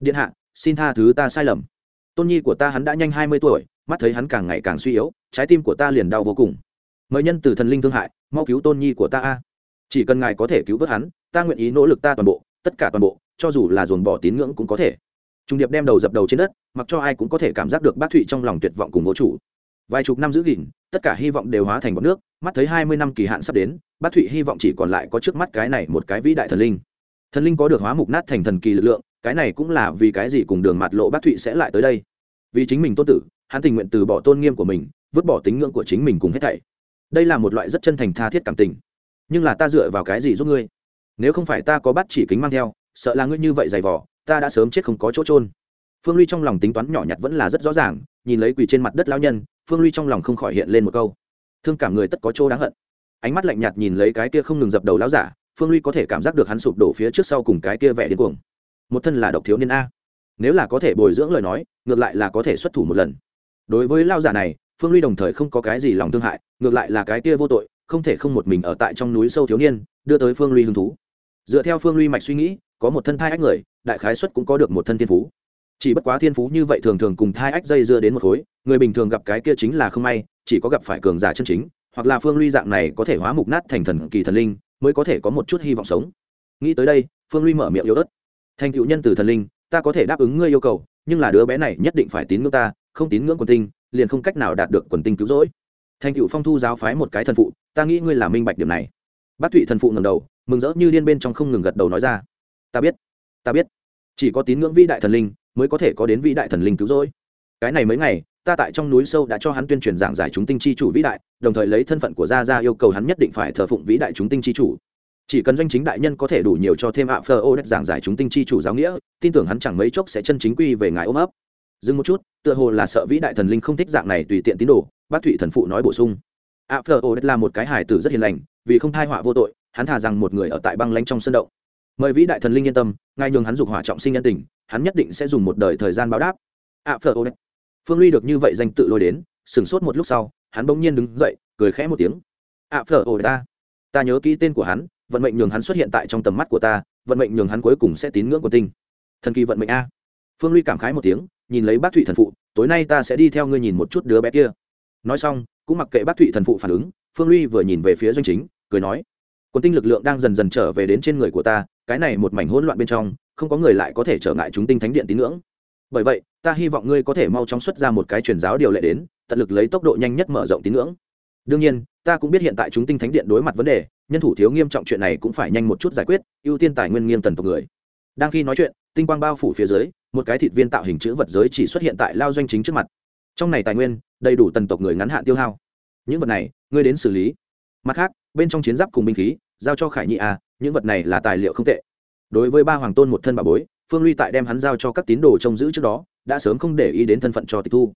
Điện hạ, xin tha thứ ta sai lầm. Tôn nhi của ta hắn đã nhanh hai mươi tuổi, mắt thấy hắn càng ngày càng suy yếu, trái tim của ta liền đau vô cùng. Mời nhân từ thần linh thương hại, mau cứu tôn nhi của ta a. Chỉ cần ngài có thể cứu vớt hắn, ta nguyện ý nỗ lực ta toàn bộ tất cả toàn bộ, cho dù là dồn bỏ tín ngưỡng cũng có thể. Trung điệp đem đầu dập đầu trên đất, mặc cho ai cũng có thể cảm giác được bác thụy trong lòng tuyệt vọng cùng vô chủ. Vài chục năm giữ gìn, tất cả hy vọng đều hóa thành bọn nước, mắt thấy hai mươi năm kỳ hạn sắp đến, bác thụy hy vọng chỉ còn lại có trước mắt cái này một cái vĩ đại thần linh. Thần linh có được hóa mục nát thành thần kỳ lực lượng, cái này cũng là vì cái gì cùng đường mặt lộ bác thụy sẽ lại tới đây. Vì chính mình tôn tử, hắn tình nguyện từ bỏ tôn nghiêm của mình, vứt bỏ tính ngưỡng của chính mình cùng hết thảy. Đây là một loại rất chân thành tha thiết cảm tình. Nhưng là ta dựa vào cái gì giúp ngươi? Nếu không phải ta có bắt chỉ kính mang theo, sợ là ngươi như vậy dày vỏ ta đã sớm chết không có chỗ trôn phương ly trong lòng tính toán nhỏ nhặt vẫn là rất rõ ràng, nhìn lấy quỳ trên mặt đất lao nhân, phương ly trong lòng không khỏi hiện lên một câu. Thương cảm người tất có chỗ đáng hận. Ánh mắt lạnh nhạt nhìn lấy cái kia không ngừng dập đầu lao giả, phương ly có thể cảm giác được hắn sụp đổ phía trước sau cùng cái kia vẻ điên cuồng. Một thân là độc thiếu niên a. Nếu là có thể bồi dưỡng lời nói, ngược lại là có thể xuất thủ một lần. Đối với lao giả này, phương ly đồng thời không có cái gì lòng thương hại, ngược lại là cái kia vô tội, không thể không một mình ở tại trong núi sâu thiếu niên, đưa tới phương ly hứng thú dựa theo phương ly mạch suy nghĩ, có một thân thai ách người, đại khái xuất cũng có được một thân thiên phú. Chỉ bất quá thiên phú như vậy thường thường cùng thai ách dây dưa đến một khối, người bình thường gặp cái kia chính là không may, chỉ có gặp phải cường giả chân chính, hoặc là phương ly dạng này có thể hóa mục nát thành thần kỳ thần linh, mới có thể có một chút hy vọng sống. Nghĩ tới đây, phương ly mở miệng yếu ớt. Thành cựu nhân từ thần linh, ta có thể đáp ứng ngươi yêu cầu, nhưng là đứa bé này nhất định phải tín ngưỡng ta, không tín ngưỡng quần tinh, liền không cách nào đạt được quần tinh cứu rỗi. Thành cựu phong thu giáo phái một cái thần phụ, ta nghĩ ngươi là minh bạch điểm này bác thụy thần phụ ngầm đầu, mừng rỡ như điên bên trong không ngừng gật đầu nói ra. Ta biết ta biết. Chỉ có tín ngưỡng vĩ đại thần linh mới có thể có đến vĩ đại thần linh cứu rỗi. Cái này mấy ngày, ta tại trong núi sâu đã cho hắn tuyên truyền giảng giải chúng tinh chi chủ vĩ đại, đồng thời lấy thân phận của gia gia yêu cầu hắn nhất định phải thờ phụng vĩ đại chúng tinh chi chủ. Chỉ cần doanh chính đại nhân có thể đủ nhiều cho thêm ạ phơ ô đất giảng giải chúng tinh chi chủ giáo nghĩa, tin tưởng hắn chẳng mấy chốc sẽ chân chính quy về ngài ôm ấp. Dừng một chút, tựa hồ là sợ vĩ đại thần linh không thích dạng này tùy tiện tín đồ, bác thụy thần phụ nói bổ sung. ạ phơ ô đất là một cái hài tử rất hiền lành vì không thai họa vô tội, hắn thà rằng một người ở tại băng lanh trong sân động. Mời vĩ đại thần linh yên tâm ngay nhường hắn dục hỏa trọng sinh nhân tình, hắn nhất định sẽ dùng một đời thời gian báo đáp. Ạ phở ô đất phương ly được như vậy danh tự lôi đến, sửng sốt một lúc sau, hắn bỗng nhiên đứng dậy, cười khẽ một tiếng. Ạ phở ồ ta ta nhớ kỹ tên của hắn, vận mệnh nhường hắn xuất hiện tại trong tầm mắt của ta, vận mệnh nhường hắn cuối cùng sẽ tín ngưỡng của tinh. Thần kỳ vận mệnh a. Phương ly cảm khái một tiếng, nhìn lấy bác thụy thần phụ, tối nay ta sẽ đi theo ngươi nhìn một chút đứa bé kia. Nói xong, cũng mặc kệ bác thụy thần phụ phản ứng, phương ly vừa nhìn về phía doanh chính cười nói quân tinh lực lượng đang dần dần trở về đến trên người của ta, cái này một mảnh hỗn loạn bên trong, không có người lại có thể trở ngại chúng tinh thánh điện tín ngưỡng. Bởi vậy, ta hy vọng ngươi có thể mau chóng xuất ra một cái truyền giáo điều lệ đến, tận lực lấy tốc độ nhanh nhất mở rộng tín ngưỡng. Đương nhiên, ta cũng biết hiện tại chúng tinh thánh điện đối mặt vấn đề, nhân thủ thiếu nghiêm trọng chuyện này cũng phải nhanh một chút giải quyết, ưu tiên tài nguyên nghiêm tần tộc người. Đang khi nói chuyện, tinh quang bao phủ phía dưới, một cái thịt viên tạo hình chữ vật giới chỉ xuất hiện tại lao doanh chính trước mặt. Trong này tài nguyên, đầy đủ tần tộc người ngắn hạn tiêu hao. Những vật này, ngươi đến xử lý. Mặt khác bên trong chiến giáp cùng binh khí giao cho khải nhị a à, những vật này là tài liệu không tệ. Đối với ba hoàng tôn một thân bà bối phương ly tại đem hắn giao cho các tín đồ trông giữ trước đó đã sớm không để ý đến thân phận cho tịch thu.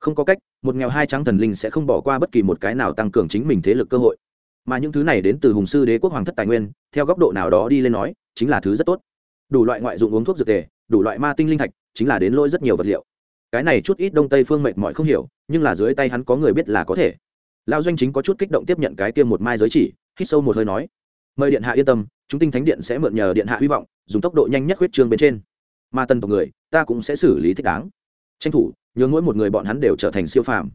Không có cách một nghèo hai trắng thần linh sẽ không bỏ qua bất kỳ một cái nào tăng cường chính mình thế lực cơ hội. Mà những thứ này đến từ hùng sư đế quốc hoàng thất tài nguyên theo góc độ nào đó đi lên nói chính là thứ rất tốt. Đủ loại ngoại dụng uống thuốc dược tề đủ loại ma tinh linh thạch chính là đến lỗi rất nhiều vật liệu. Cái này chút ít đông tây phương mệt mỏi không hiểu nhưng là dưới tay hắn có người biết là có thể lão doanh chính có chút kích động tiếp nhận cái kia một mai giới chỉ, hít sâu một hơi nói, mời điện hạ yên tâm, chúng tinh thánh điện sẽ mượn nhờ điện hạ hy vọng, dùng tốc độ nhanh nhất huyết trương bên trên. Mà tần tộc người, ta cũng sẽ xử lý thích đáng. Tranh thủ nhớ mỗi một người bọn hắn đều trở thành siêu phàm.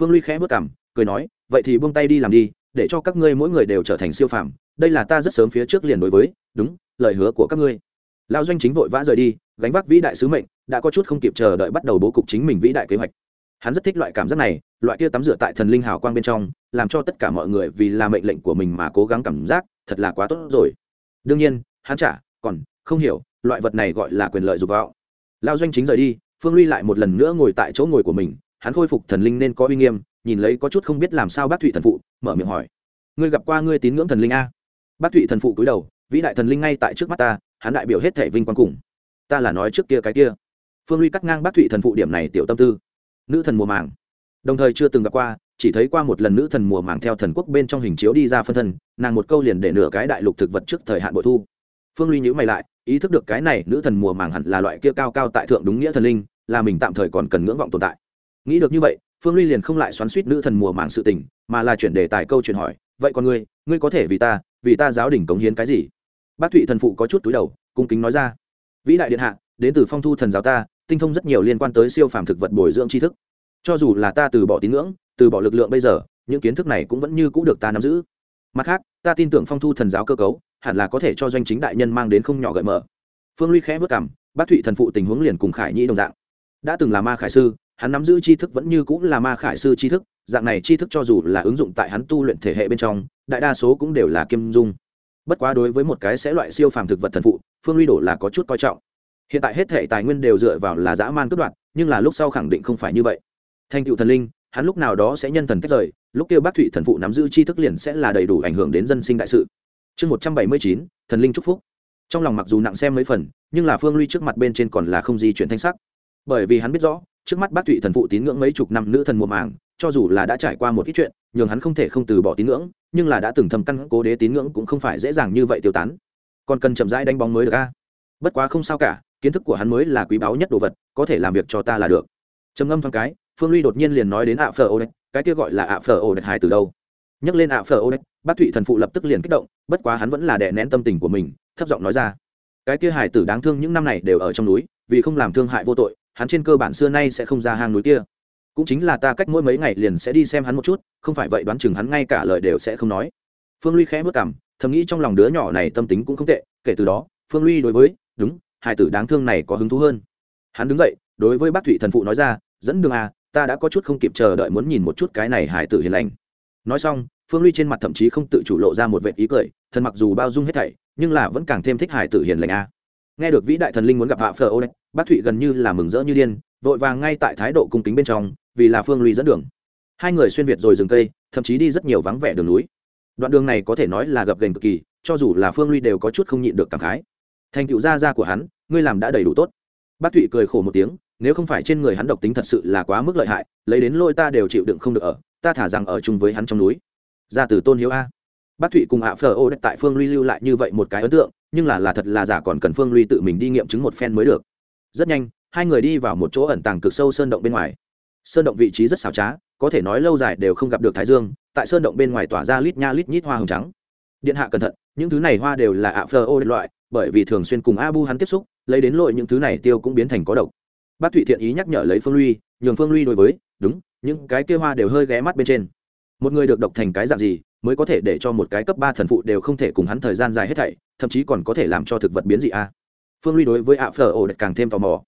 Phương ly khẽ vất cảm cười nói, vậy thì buông tay đi làm đi, để cho các ngươi mỗi người đều trở thành siêu phàm. Đây là ta rất sớm phía trước liền đối với, đúng, lời hứa của các ngươi. Lão doanh chính vội vã rời đi, gánh vác vĩ đại sứ mệnh, đã có chút không kịp chờ đợi bắt đầu bố cục chính mình vĩ đại kế hoạch hắn rất thích loại cảm giác này, loại kia tắm rửa tại thần linh hào quang bên trong, làm cho tất cả mọi người vì là mệnh lệnh của mình mà cố gắng cảm giác, thật là quá tốt rồi. Đương nhiên, hắn chả, còn, không hiểu, loại vật này gọi là quyền lợi dục vọng. Lao doanh chính rời đi, phương ly lại một lần nữa ngồi tại chỗ ngồi của mình, hắn khôi phục thần linh nên có uy nghiêm, nhìn lấy có chút không biết làm sao bác thụy thần phụ, mở miệng hỏi. Ngươi gặp qua ngươi tín ngưỡng thần linh a? Bác thụy thần phụ cúi đầu, vĩ đại thần linh ngay tại trước mắt ta, hắn đại biểu hết thể vinh quang cùng. Ta là nói trước kia cái kia. Phương ly cắt ngang bác thụy thần phụ điểm này tiểu tâm tư nữ thần mùa màng. Đồng thời chưa từng gặp qua, chỉ thấy qua một lần nữ thần mùa màng theo thần quốc bên trong hình chiếu đi ra phân thân, nàng một câu liền để nửa cái đại lục thực vật trước thời hạn bội thu. Phương ly nhữ mày lại, ý thức được cái này nữ thần mùa màng hẳn là loại kia cao cao tại thượng đúng nghĩa thần linh, là mình tạm thời còn cần ngưỡng vọng tồn tại. Nghĩ được như vậy, phương ly liền không lại xoắn suýt nữ thần mùa màng sự tình, mà là chuyển đề tài câu chuyện hỏi, vậy còn ngươi ngươi có thể vì ta vì ta giáo đình cống hiến cái gì? Bác thụy thần phụ có chút túi đầu, cung kính nói ra, vĩ đại điện hạ, đến từ phong thu thần giáo ta tinh thông rất nhiều liên quan tới siêu phàm thực vật bồi dưỡng tri thức. Cho dù là ta từ bỏ tín ngưỡng, từ bỏ lực lượng bây giờ, những kiến thức này cũng vẫn như c ũ được ta nắm giữ. Mặt khác, ta tin tưởng phong thu thần giáo cơ cấu, hẳn là có thể cho doanh chính đại nhân mang đến không nhỏ gợi mở. Phương ly khẽ vất cảm bác thụy thần phụ tình huống liền cùng khải nhĩ đồng dạng. Đã từng là ma khải sư, hắn nắm giữ tri thức vẫn như cũng là ma khải sư tri thức, dạng này tri thức cho dù là ứng dụng tại hắn tu luyện thể hệ bên trong, đại đa số cũng đều là kim dung. Bất quá đối với một cái sẽ loại siêu phàm thực vật thần phụ, phương ly đổ là có chút coi trọng hiện tại hết thể tài nguyên đều dựa vào là dã man cướp đoạt, nhưng là lúc sau khẳng định không phải như vậy. Thành cựu thần linh, hắn lúc nào đó sẽ nhân thần tách rời, lúc kêu bác thụy thần phụ nắm giữ tri thức liền sẽ là đầy đủ ảnh hưởng đến dân sinh đại sự. Chương một trăm bảy mươi chín, thần linh chúc phúc. Trong lòng mặc dù nặng xem mấy phần, nhưng là phương ly trước mặt bên trên còn là không di chuyển thanh sắc. Bởi vì hắn biết rõ, trước mắt bác thụy thần phụ tín ngưỡng mấy chục năm nữ thần mùa màng, cho dù là đã trải qua một ít chuyện, nhường hắn không thể không từ bỏ tín ngưỡng, nhưng là đã từng thầm căn cố đế tín ngưỡng cũng không phải dễ dàng như vậy tiêu tán. Còn cần chậm rãi đánh bóng mới được a. Bất quá không sao cả kiến thức của hắn mới là quý báu nhất đồ vật, có thể làm việc cho ta là được. Trầm ngâm thoáng cái, phương ly đột nhiên liền nói đến ạ phở ô đệch cái kia gọi là ạ phở ô đệch hài từ đâu? Nhắc lên ạ phở ô đệch bác thụy thần phụ lập tức liền kích động, bất quá hắn vẫn là đè nén tâm tình của mình, thấp giọng nói ra. Cái kia hải tử đáng thương những năm này đều ở trong núi, vì không làm thương hại vô tội, hắn trên cơ bản xưa nay sẽ không ra hang núi kia. Cũng chính là ta cách mỗi mấy ngày liền sẽ đi xem hắn một chút, không phải vậy đoán chừng hắn ngay cả lời đều sẽ không nói. Phương ly khẽ vất cảm, thầm nghĩ trong lòng đứa nhỏ này tâm tính cũng không tệ, kể từ đó, phương ly đối với, đúng hải tử đáng thương này có hứng thú hơn. Hắn đứng dậy, đối với bác thụy thần phụ nói ra, dẫn đường à ta đã có chút không kịp chờ đợi muốn nhìn một chút cái này hải tử hiền lành. Nói xong, phương ly trên mặt thậm chí không tự chủ lộ ra một vệ ý cười, thần mặc dù bao dung hết thảy, nhưng là vẫn càng thêm thích hải tử hiền lành a nghe được vĩ đại thần linh muốn gặp hạ phờ ô đấy bác thụy gần như là mừng rỡ như điên, vội vàng ngay tại thái độ cung kính bên trong, vì là phương ly dẫn đường. Hai người xuyên việt rồi rừng cây, thậm chí đi rất nhiều vắng vẻ đường núi. Đoạn đường này có thể nói là gập ghềnh cực kỳ, cho dù là phương ly đều có chút không nhịn được cảm khái thành tựu gia gia của hắn, ngươi làm đã đầy đủ tốt. Bác thụy cười khổ một tiếng, nếu không phải trên người hắn độc tính thật sự là quá mức lợi hại, lấy đến lôi ta đều chịu đựng không được ở, ta thả rằng ở chung với hắn trong núi. Ra từ tôn hiếu a. Bác thụy cùng ạ phờ ô đất tại phương ly lưu lại như vậy một cái ấn tượng, nhưng là là thật là giả còn cần phương ly tự mình đi nghiệm chứng một phen mới được. Rất nhanh, hai người đi vào một chỗ ẩn tàng cực sâu sơn động bên ngoài. Sơn động vị trí rất xảo trá, có thể nói lâu dài đều không gặp được thái dương, tại sơn động bên ngoài tỏa ra lít nha lít nhít hoa hồng trắng. Điện hạ cẩn thận, những thứ này hoa đều là ạ phờ ô loại bởi vì thường xuyên cùng abu hắn tiếp xúc, lấy đến lội những thứ này tiêu cũng biến thành có độc. Bác thụy thiện ý nhắc nhở lấy phương ly nhường phương ly đối với, đúng, những cái kia hoa đều hơi ghé mắt bên trên. Một người được độc thành cái dạng gì, mới có thể để cho một cái cấp ba thần phụ đều không thể cùng hắn thời gian dài hết thảy, thậm chí còn có thể làm cho thực vật biến dị a. Phương ly đối với ạ phở ổ càng thêm tò mò.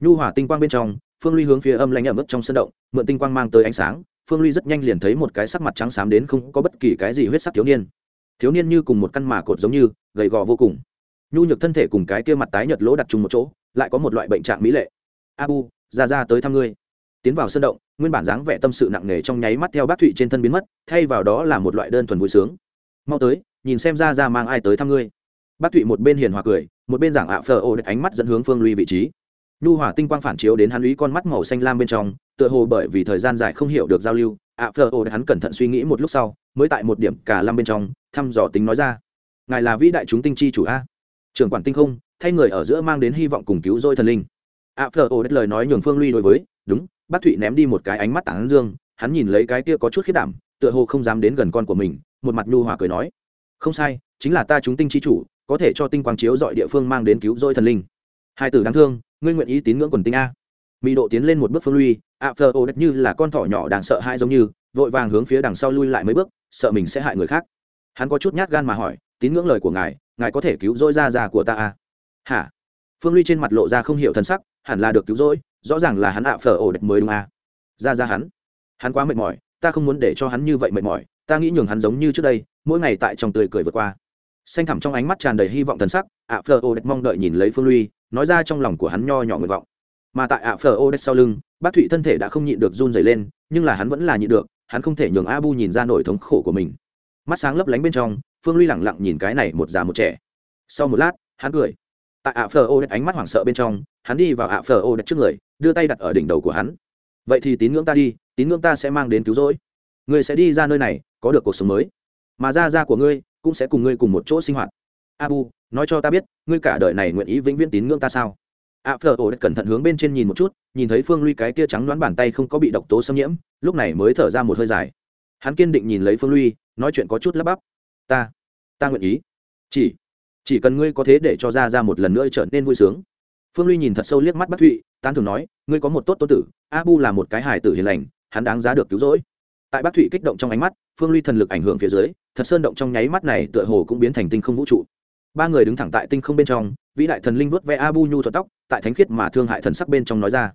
Nhu hỏa tinh quang bên trong, phương ly hướng phía âm lãnh ẩm ướt trong sân động, mượn tinh quang mang tới ánh sáng, phương ly rất nhanh liền thấy một cái sắc mặt trắng xám đến không có bất kỳ cái gì huyết sắc thiếu niên. Thiếu niên như cùng một căn mà cột giống như, gầy gò vô cùng nhu nhược thân thể cùng cái kia mặt tái nhợt lỗ đặt chung một chỗ, lại có một loại bệnh trạng mỹ lệ. Abu, ra ra tới thăm ngươi. Tiến vào sân động, nguyên bản dáng vẻ tâm sự nặng nề trong nháy mắt theo bác thụy trên thân biến mất, thay vào đó là một loại đơn thuần vui sướng. Mau tới, nhìn xem ra ra mang ai tới thăm ngươi. Bác thụy một bên hiền hòa cười, một bên giảng ạ phờ ô ánh mắt dẫn hướng phương lui vị trí. Nhu hỏa tinh quang phản chiếu đến hắn lũy con mắt màu xanh lam bên trong, tựa hồ bởi vì thời gian dài không hiểu được giao lưu, ạ phờ ô hắn cẩn thận suy nghĩ một lúc sau, mới tại một điểm cả lam bên trong, thăm dò tính nói ra. Ngài là vĩ đại chúng tinh chi chủ a? Trưởng quản tinh không, thay người ở giữa mang đến hy vọng cùng cứu rỗi thần linh. Ạ phờ ô lời nói nhường phương ly đối với, đúng, bác thụy ném đi một cái ánh mắt tán dương, hắn nhìn lấy cái kia có chút khiết đảm, tựa hồ không dám đến gần con của mình, một mặt nhu hòa cười nói, không sai, chính là ta chúng tinh chi chủ, có thể cho tinh quang chiếu dọi địa phương mang đến cứu rỗi thần linh. Hai tử đáng thương, ngươi nguyện ý tín ngưỡng quần tinh a. Mỹ độ tiến lên một bước phương lui ạ phờ ô đất như là con thỏ nhỏ đang sợ hãi giống như, vội vàng hướng phía đằng sau lui lại mấy bước, sợ mình sẽ hại người khác. Hắn có chút nhát gan mà hỏi, tín ngưỡng lời của ngài ngài có thể cứu rỗi ra già của ta à? hả? Phương ly trên mặt lộ ra không hiểu thân sắc, hẳn là được cứu rỗi, rõ ràng là hắn ạ phở ổ địch mới đúng à. ra ra hắn. Hắn quá mệt mỏi, ta không muốn để cho hắn như vậy mệt mỏi, ta nghĩ nhường hắn giống như trước đây, mỗi ngày tại trong tươi cười vượt qua. Xanh thẳm trong ánh mắt tràn đầy hy vọng thần sắc, ạ phở ổ địch mong đợi nhìn lấy phương ly nói ra trong lòng của hắn nho nhỏ nguyện vọng. Mà tại ạ phở ổ địch sau lưng, bác thụy thân thể đã không nhịn được run dày lên, nhưng là hắn vẫn là nhịn được, hắn không thể nhường abu nhìn ra nỗi thống khổ của mình. Mắt sáng lấp lánh bên trong phương lui lẳng lặng nhìn cái này một già một trẻ. Sau một lát, hắn cười. Tại ạ phờ ô đất ánh mắt hoảng sợ bên trong, hắn đi vào ạ phờ ô đất trước người, đưa tay đặt ở đỉnh đầu của hắn. Vậy thì tín ngưỡng ta đi, tín ngưỡng ta sẽ mang đến cứu rỗi. Ngươi sẽ đi ra nơi này, có được cuộc sống mới. Mà ra ra của ngươi cũng sẽ cùng ngươi cùng một chỗ sinh hoạt. Abu, nói cho ta biết, ngươi cả đời này nguyện ý vĩnh viễn tín ngưỡng ta sao? Ạ phờ ô đất cẩn thận hướng bên trên nhìn một chút, nhìn thấy phương ly cái kia trắng đoán bàn tay không có bị độc tố xâm nhiễm, lúc này mới thở ra một hơi dài. Hắn kiên định nhìn lấy phương ly nói chuyện có chút lắp bắp ta ta nguyện ý. Chỉ chỉ cần ngươi có thế để cho ra ra một lần nữa trở nên vui sướng. Phương ly nhìn thật sâu liếc mắt bắc thụy, tán thường nói, ngươi có một tốt tôn tử, abu là một cái hài tử hiền lành, hắn đáng giá được cứu rỗi. Tại bắc thụy kích động trong ánh mắt, phương ly thần lực ảnh hưởng phía dưới, thật sơn động trong nháy mắt này tựa hồ cũng biến thành tinh không vũ trụ. Ba người đứng thẳng tại tinh không bên trong, vĩ đại thần linh vuốt ve abu nhu thuật tóc, tại thánh khiết mà thương hại thần sắc bên trong nói ra.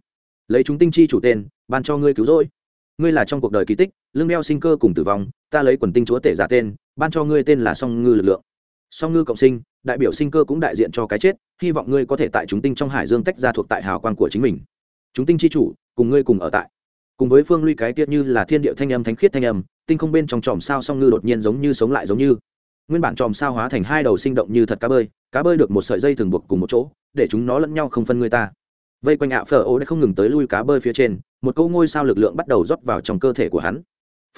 Lấy chúng tinh chi chủ tên, ban cho ngươi cứu rỗi. Ngươi là trong cuộc đời kỳ tích, lương đeo sinh cơ cùng tử vong, ta lấy quần tinh chúa tể giả tên ban cho ngươi tên là song ngư lực lượng. Song ngư cộng sinh, đại biểu sinh cơ cũng đại diện cho cái chết, hy vọng ngươi có thể tại chúng tinh trong hải dương tách ra thuộc tại hào quang của chính mình. Chúng tinh chi chủ, cùng ngươi cùng ở tại. Cùng với phương ly cái tiết như là thiên địa thanh âm thánh khiết thanh âm, tinh không bên trong tròm sao song ngư đột nhiên giống như sống lại giống như. Nguyên bản tròm sao hóa thành hai đầu sinh động như thật cá bơi cá bơi được một sợi dây thường buộc cùng một chỗ, để chúng nó lẫn nhau không phân người ta. Vây quanh ạ phở ô đã không ngừng tới lui cá bơi phía trên, một câu ngôi sao lực lượng bắt đầu rót vào trong cơ thể của hắn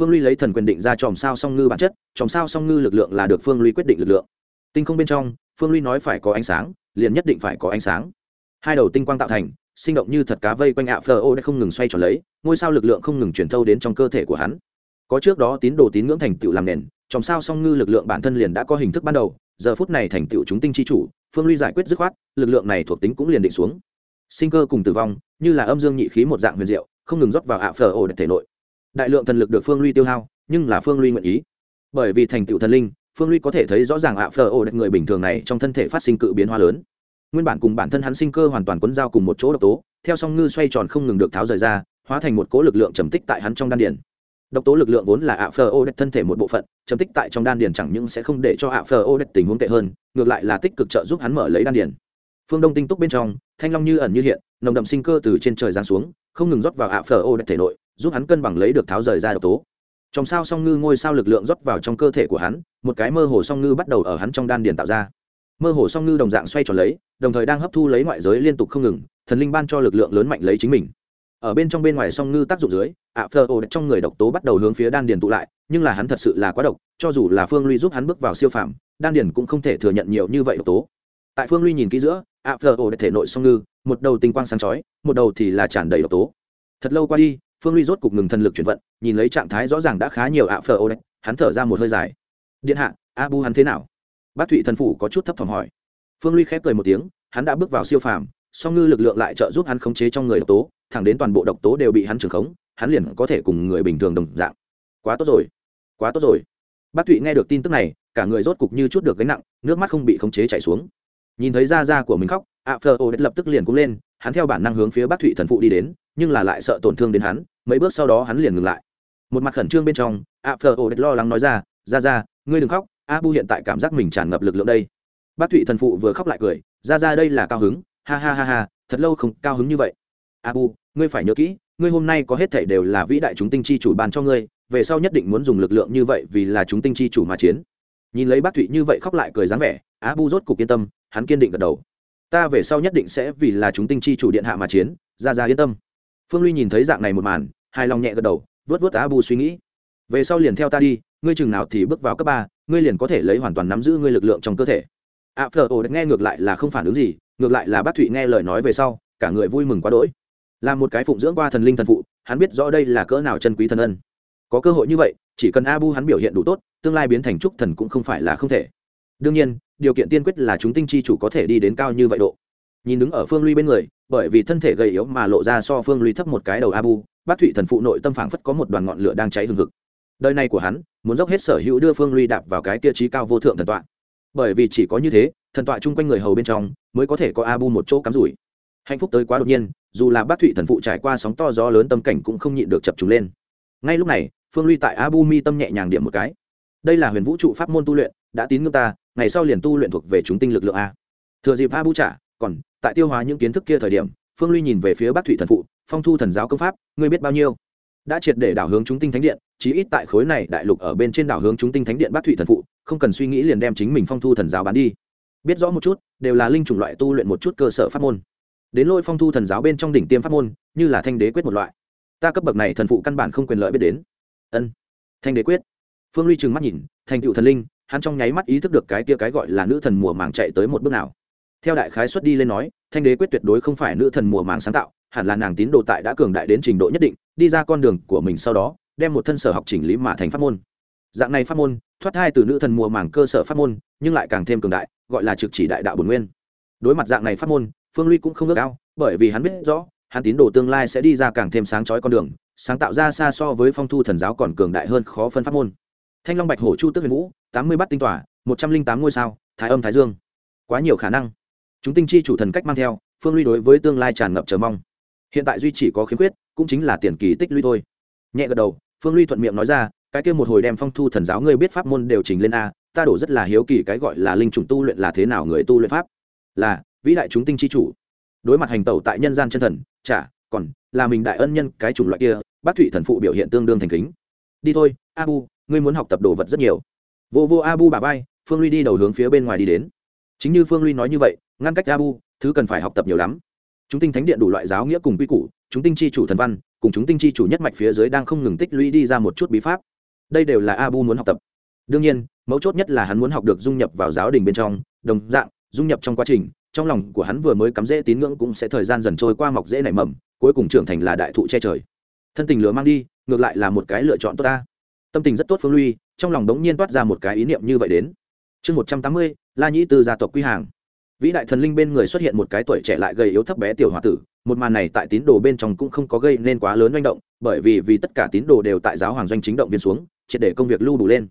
phương ly lấy thần quyền định ra chòm sao song ngư bản chất chòm sao song ngư lực lượng là được phương ly quyết định lực lượng. Tinh không bên trong, phương ly nói phải có ánh sáng, liền nhất định phải có ánh sáng. Hai đầu tinh quang tạo thành, sinh động như thật cá vây quanh ạ phờ ô đã không ngừng xoay tròn lấy, ngôi sao lực lượng không ngừng chuyển thâu đến trong cơ thể của hắn. Có trước đó tín đồ tín ngưỡng thành tựu làm nền chòm sao song ngư lực lượng bản thân liền đã có hình thức ban đầu, giờ phút này thành tựu chúng tinh chi chủ, phương ly giải quyết dứt khoát, lực lượng này thuộc tính cũng liền định xuống. Sinh cơ cùng tử vong, như là âm dương nhị khí một dạng huyền diệu, không ngừng rót vào ạ phờ ổ thể nội đại lượng thần lực được phương ly tiêu hao, nhưng là phương ly nguyện ý. Bởi vì thành tựu thần linh, phương ly có thể thấy rõ ràng ạ phờ ổ đất người bình thường này trong thân thể phát sinh cự biến hóa lớn. Nguyên bản cùng bản thân hắn sinh cơ hoàn toàn quấn dao cùng một chỗ độc tố, theo song ngư xoay tròn không ngừng được tháo rời ra, hóa thành một cố lực lượng trầm tích tại hắn trong đan điền. Độc tố lực lượng vốn là ạ phờ ô đất thân thể một bộ phận, trầm tích tại trong đan điền chẳng những sẽ không để cho ạ phờ ô đất tình huống tệ hơn, ngược lại là tích cực trợ giúp hắn mở lấy đan điền. Phương đông tinh túc bên trong, thanh long như ẩn như hiện, nồng đậm sinh cơ từ trên trời giáng xuống, không ngừng rót vào ạ phờ ô đất thể nội giúp hắn cân bằng lấy được tháo rời ra độc tố. Trong sao song ngư ngôi sao lực lượng rót vào trong cơ thể của hắn một cái mơ hồ song ngư bắt đầu ở hắn trong đan điền tạo ra. Mơ hồ song ngư đồng dạng xoay tròn lấy đồng thời đang hấp thu lấy ngoại giới liên tục không ngừng thần linh ban cho lực lượng lớn mạnh lấy chính mình. Ở bên trong bên ngoài song ngư tác dụng dưới ạ phờ ô trong người độc tố bắt đầu hướng phía đan điền tụ lại nhưng là hắn thật sự là quá độc cho dù là phương ly giúp hắn bước vào siêu phàm, đan điền cũng không thể thừa nhận nhiều như vậy độc tố. Tại phương ly nhìn kỹ giữa ạ phờ ô thể nội song ngư một đầu tinh quang sáng chói một đầu thì là tràn đầy độc tố. Thật lâu qua đi phương ly rốt cục ngừng thần lực chuyển vận, nhìn lấy trạng thái rõ ràng đã khá nhiều ạ phờ ô hắn thở ra một hơi dài. Điện hạ, abu hắn thế nào? Bác thụy thần phủ có chút thấp thỏm hỏi. Phương ly khép cười một tiếng, hắn đã bước vào siêu phàm, song ngư lực lượng lại trợ giúp hắn khống chế trong người độc tố, thẳng đến toàn bộ độc tố đều bị hắn trưởng khống, hắn liền có thể cùng người bình thường đồng dạng. Quá tốt rồi, quá tốt rồi. Bác thụy nghe được tin tức này, cả người rốt cục như chút được gánh nặng, nước mắt không bị khống chế chảy xuống. Nhìn thấy da da của mình khóc, ạ phờ ô lập tức liền cũng lên, hắn theo bản năng hướng phía bác thụy thần phụ đi đến, nhưng là lại sợ tổn thương đến hắn mấy bước sau đó hắn liền ngừng lại. Một mặt khẩn trương bên trong, a phờ ô lo lắng nói ra ra ra, ngươi đừng khóc, a bu hiện tại cảm giác mình tràn ngập lực lượng đây. Bác thụy thần phụ vừa khóc lại cười, ra ra, đây là cao hứng, ha ha ha ha, thật lâu không cao hứng như vậy. A bu, ngươi phải nhớ kỹ, ngươi hôm nay có hết thể đều là vĩ đại chúng tinh chi chủ ban cho ngươi, về sau nhất định muốn dùng lực lượng như vậy vì là chúng tinh chi chủ mà chiến. Nhìn lấy bác thụy như vậy khóc lại cười dáng vẻ, a bu rốt cục yên tâm, hắn kiên định gật đầu. Ta về sau nhất định sẽ vì là chúng tinh chi chủ điện hạ mà chiến, ra ra yên tâm phương ly nhìn thấy dạng này một màn, hài lòng nhẹ gật đầu, vớt vớt á bu suy nghĩ. Về sau liền theo ta đi, ngươi chừng nào thì bước vào cấp ba, ngươi liền có thể lấy hoàn toàn nắm giữ ngươi lực lượng trong cơ thể. A phờ ồ nghe ngược lại là không phản ứng gì, ngược lại là bác thụy nghe lời nói về sau, cả người vui mừng quá đỗi. Là một cái phụng dưỡng qua thần linh thần phụ, hắn biết rõ đây là cỡ nào chân quý thần ân. Có cơ hội như vậy, chỉ cần abu hắn biểu hiện đủ tốt, tương lai biến thành trúc thần cũng không phải là không thể. Đương nhiên, điều kiện tiên quyết là chúng tinh chi chủ có thể đi đến cao như vậy độ nhìn đứng ở phương ly bên người, bởi vì thân thể gầy yếu mà lộ ra so phương ly thấp một cái đầu abu, bác thụy thần phụ nội tâm phảng phất có một đoàn ngọn lửa đang cháy hừng hực. Đời này của hắn, muốn dốc hết sở hữu đưa phương ly đạp vào cái tiêu chí cao vô thượng thần tọa. Bởi vì chỉ có như thế, thần tọa chung quanh người hầu bên trong mới có thể có abu một chỗ cắm rủi. Hạnh phúc tới quá đột nhiên, dù là bác thụy thần phụ trải qua sóng to gió lớn tâm cảnh cũng không nhịn được chập trùng lên. Ngay lúc này, phương ly tại abu mi tâm nhẹ nhàng điểm một cái. Đây là huyền vũ trụ pháp môn tu luyện, đã tín ngưỡng ta, ngày sau liền tu luyện thuộc về chúng tinh lực lượng a. Thừa dịp abu trả còn, tại tiêu hóa những kiến thức kia thời điểm, phương ly nhìn về phía bác thủy thần phụ, phong thu thần giáo công pháp, ngươi biết bao nhiêu? Đã triệt để đảo hướng chúng tinh thánh điện, chí ít tại khối này đại lục ở bên trên đảo hướng chúng tinh thánh điện bác thủy thần phụ, không cần suy nghĩ liền đem chính mình phong thu thần giáo bán đi. Biết rõ một chút, đều là linh chủng loại tu luyện một chút cơ sở pháp môn. Đến lôi phong thu thần giáo bên trong đỉnh tiêm pháp môn, như là thanh đế quyết một loại. Ta cấp bậc này thần phụ căn bản không quyền lợi biết đến. Ân, thanh đế quyết. Phương ly trừng mắt nhìn, thành cựu thần linh, hắn trong nháy mắt ý thức được cái kia cái gọi là nữ thần mùa màng chạy tới một bước nào theo đại khái xuất đi lên nói, thanh đế quyết tuyệt đối không phải nữ thần mùa màng sáng tạo, hẳn là nàng tín đồ tại đã cường đại đến trình độ nhất định, đi ra con đường của mình sau đó, đem một thân sở học chỉnh lý mà thành pháp môn. Dạng này pháp môn, thoát thai từ nữ thần mùa màng cơ sở pháp môn, nhưng lại càng thêm cường đại, gọi là trực chỉ đại đạo bồn nguyên. Đối mặt dạng này pháp môn, phương ly cũng không ước ao, bởi vì hắn biết rõ, hắn tín đồ tương lai sẽ đi ra càng thêm sáng chói con đường, sáng tạo ra xa so với phong thu thần giáo còn cường đại hơn khó phân pháp môn. Thanh long bạch hổ chu tức huyền vũ, tám mươi bát tinh tỏa một trăm linh tám ngôi sao, thái âm thái dương. Quá nhiều khả năng chúng tinh chi chủ thần cách mang theo, phương ly đối với tương lai tràn ngập chờ mong. Hiện tại duy chỉ có khiếm khuyết, cũng chính là tiền kỳ tích lũy thôi. Nhẹ gật đầu, phương ly thuận miệng nói ra, cái kia một hồi đem phong thu thần giáo ngươi biết pháp môn đều trình lên a, ta đổ rất là hiếu kỳ cái gọi là linh chủng tu luyện là thế nào người tu luyện pháp. Là, vĩ đại chúng tinh chi chủ. Đối mặt hành tẩu tại nhân gian chân thần, chả, còn, là mình đại ân nhân, cái chủng loại kia, bác thụy thần phụ biểu hiện tương đương thành kính. Đi thôi, abu, ngươi muốn học tập đồ vật rất nhiều. Vô vô abu bà vai, phương ly đi đầu hướng phía bên ngoài đi đến. Chính như phương ly nói như vậy ngăn cách abu thứ cần phải học tập nhiều lắm. Chúng tinh thánh điện đủ loại giáo nghĩa cùng quy củ chúng tinh chi chủ thần văn cùng chúng tinh chi chủ nhất mạch phía dưới đang không ngừng tích lũy đi ra một chút bí pháp. Đây đều là abu muốn học tập. Đương nhiên mấu chốt nhất là hắn muốn học được dung nhập vào giáo đình bên trong đồng dạng dung nhập trong quá trình trong lòng của hắn vừa mới cắm rễ tín ngưỡng cũng sẽ thời gian dần trôi qua mọc rễ nảy mầm cuối cùng trưởng thành là đại thụ che trời. Thân tình lửa mang đi ngược lại là một cái lựa chọn tốt ta. Tâm tình rất tốt phương Luy, trong lòng đống nhiên toát ra một cái ý niệm như vậy đến. Chương một trăm tám mươi la nhĩ từ gia tộc quy hàng vĩ đại thần linh bên người xuất hiện một cái tuổi trẻ lại gây yếu thấp bé tiểu h o a tử, một màn này tại tín đồ bên trong cũng không có gây nên quá lớn manh động, bởi vì vì tất cả tín đồ đều tại giáo hoàng doanh chính động viên xuống, triệt để công việc lưu đủ lên.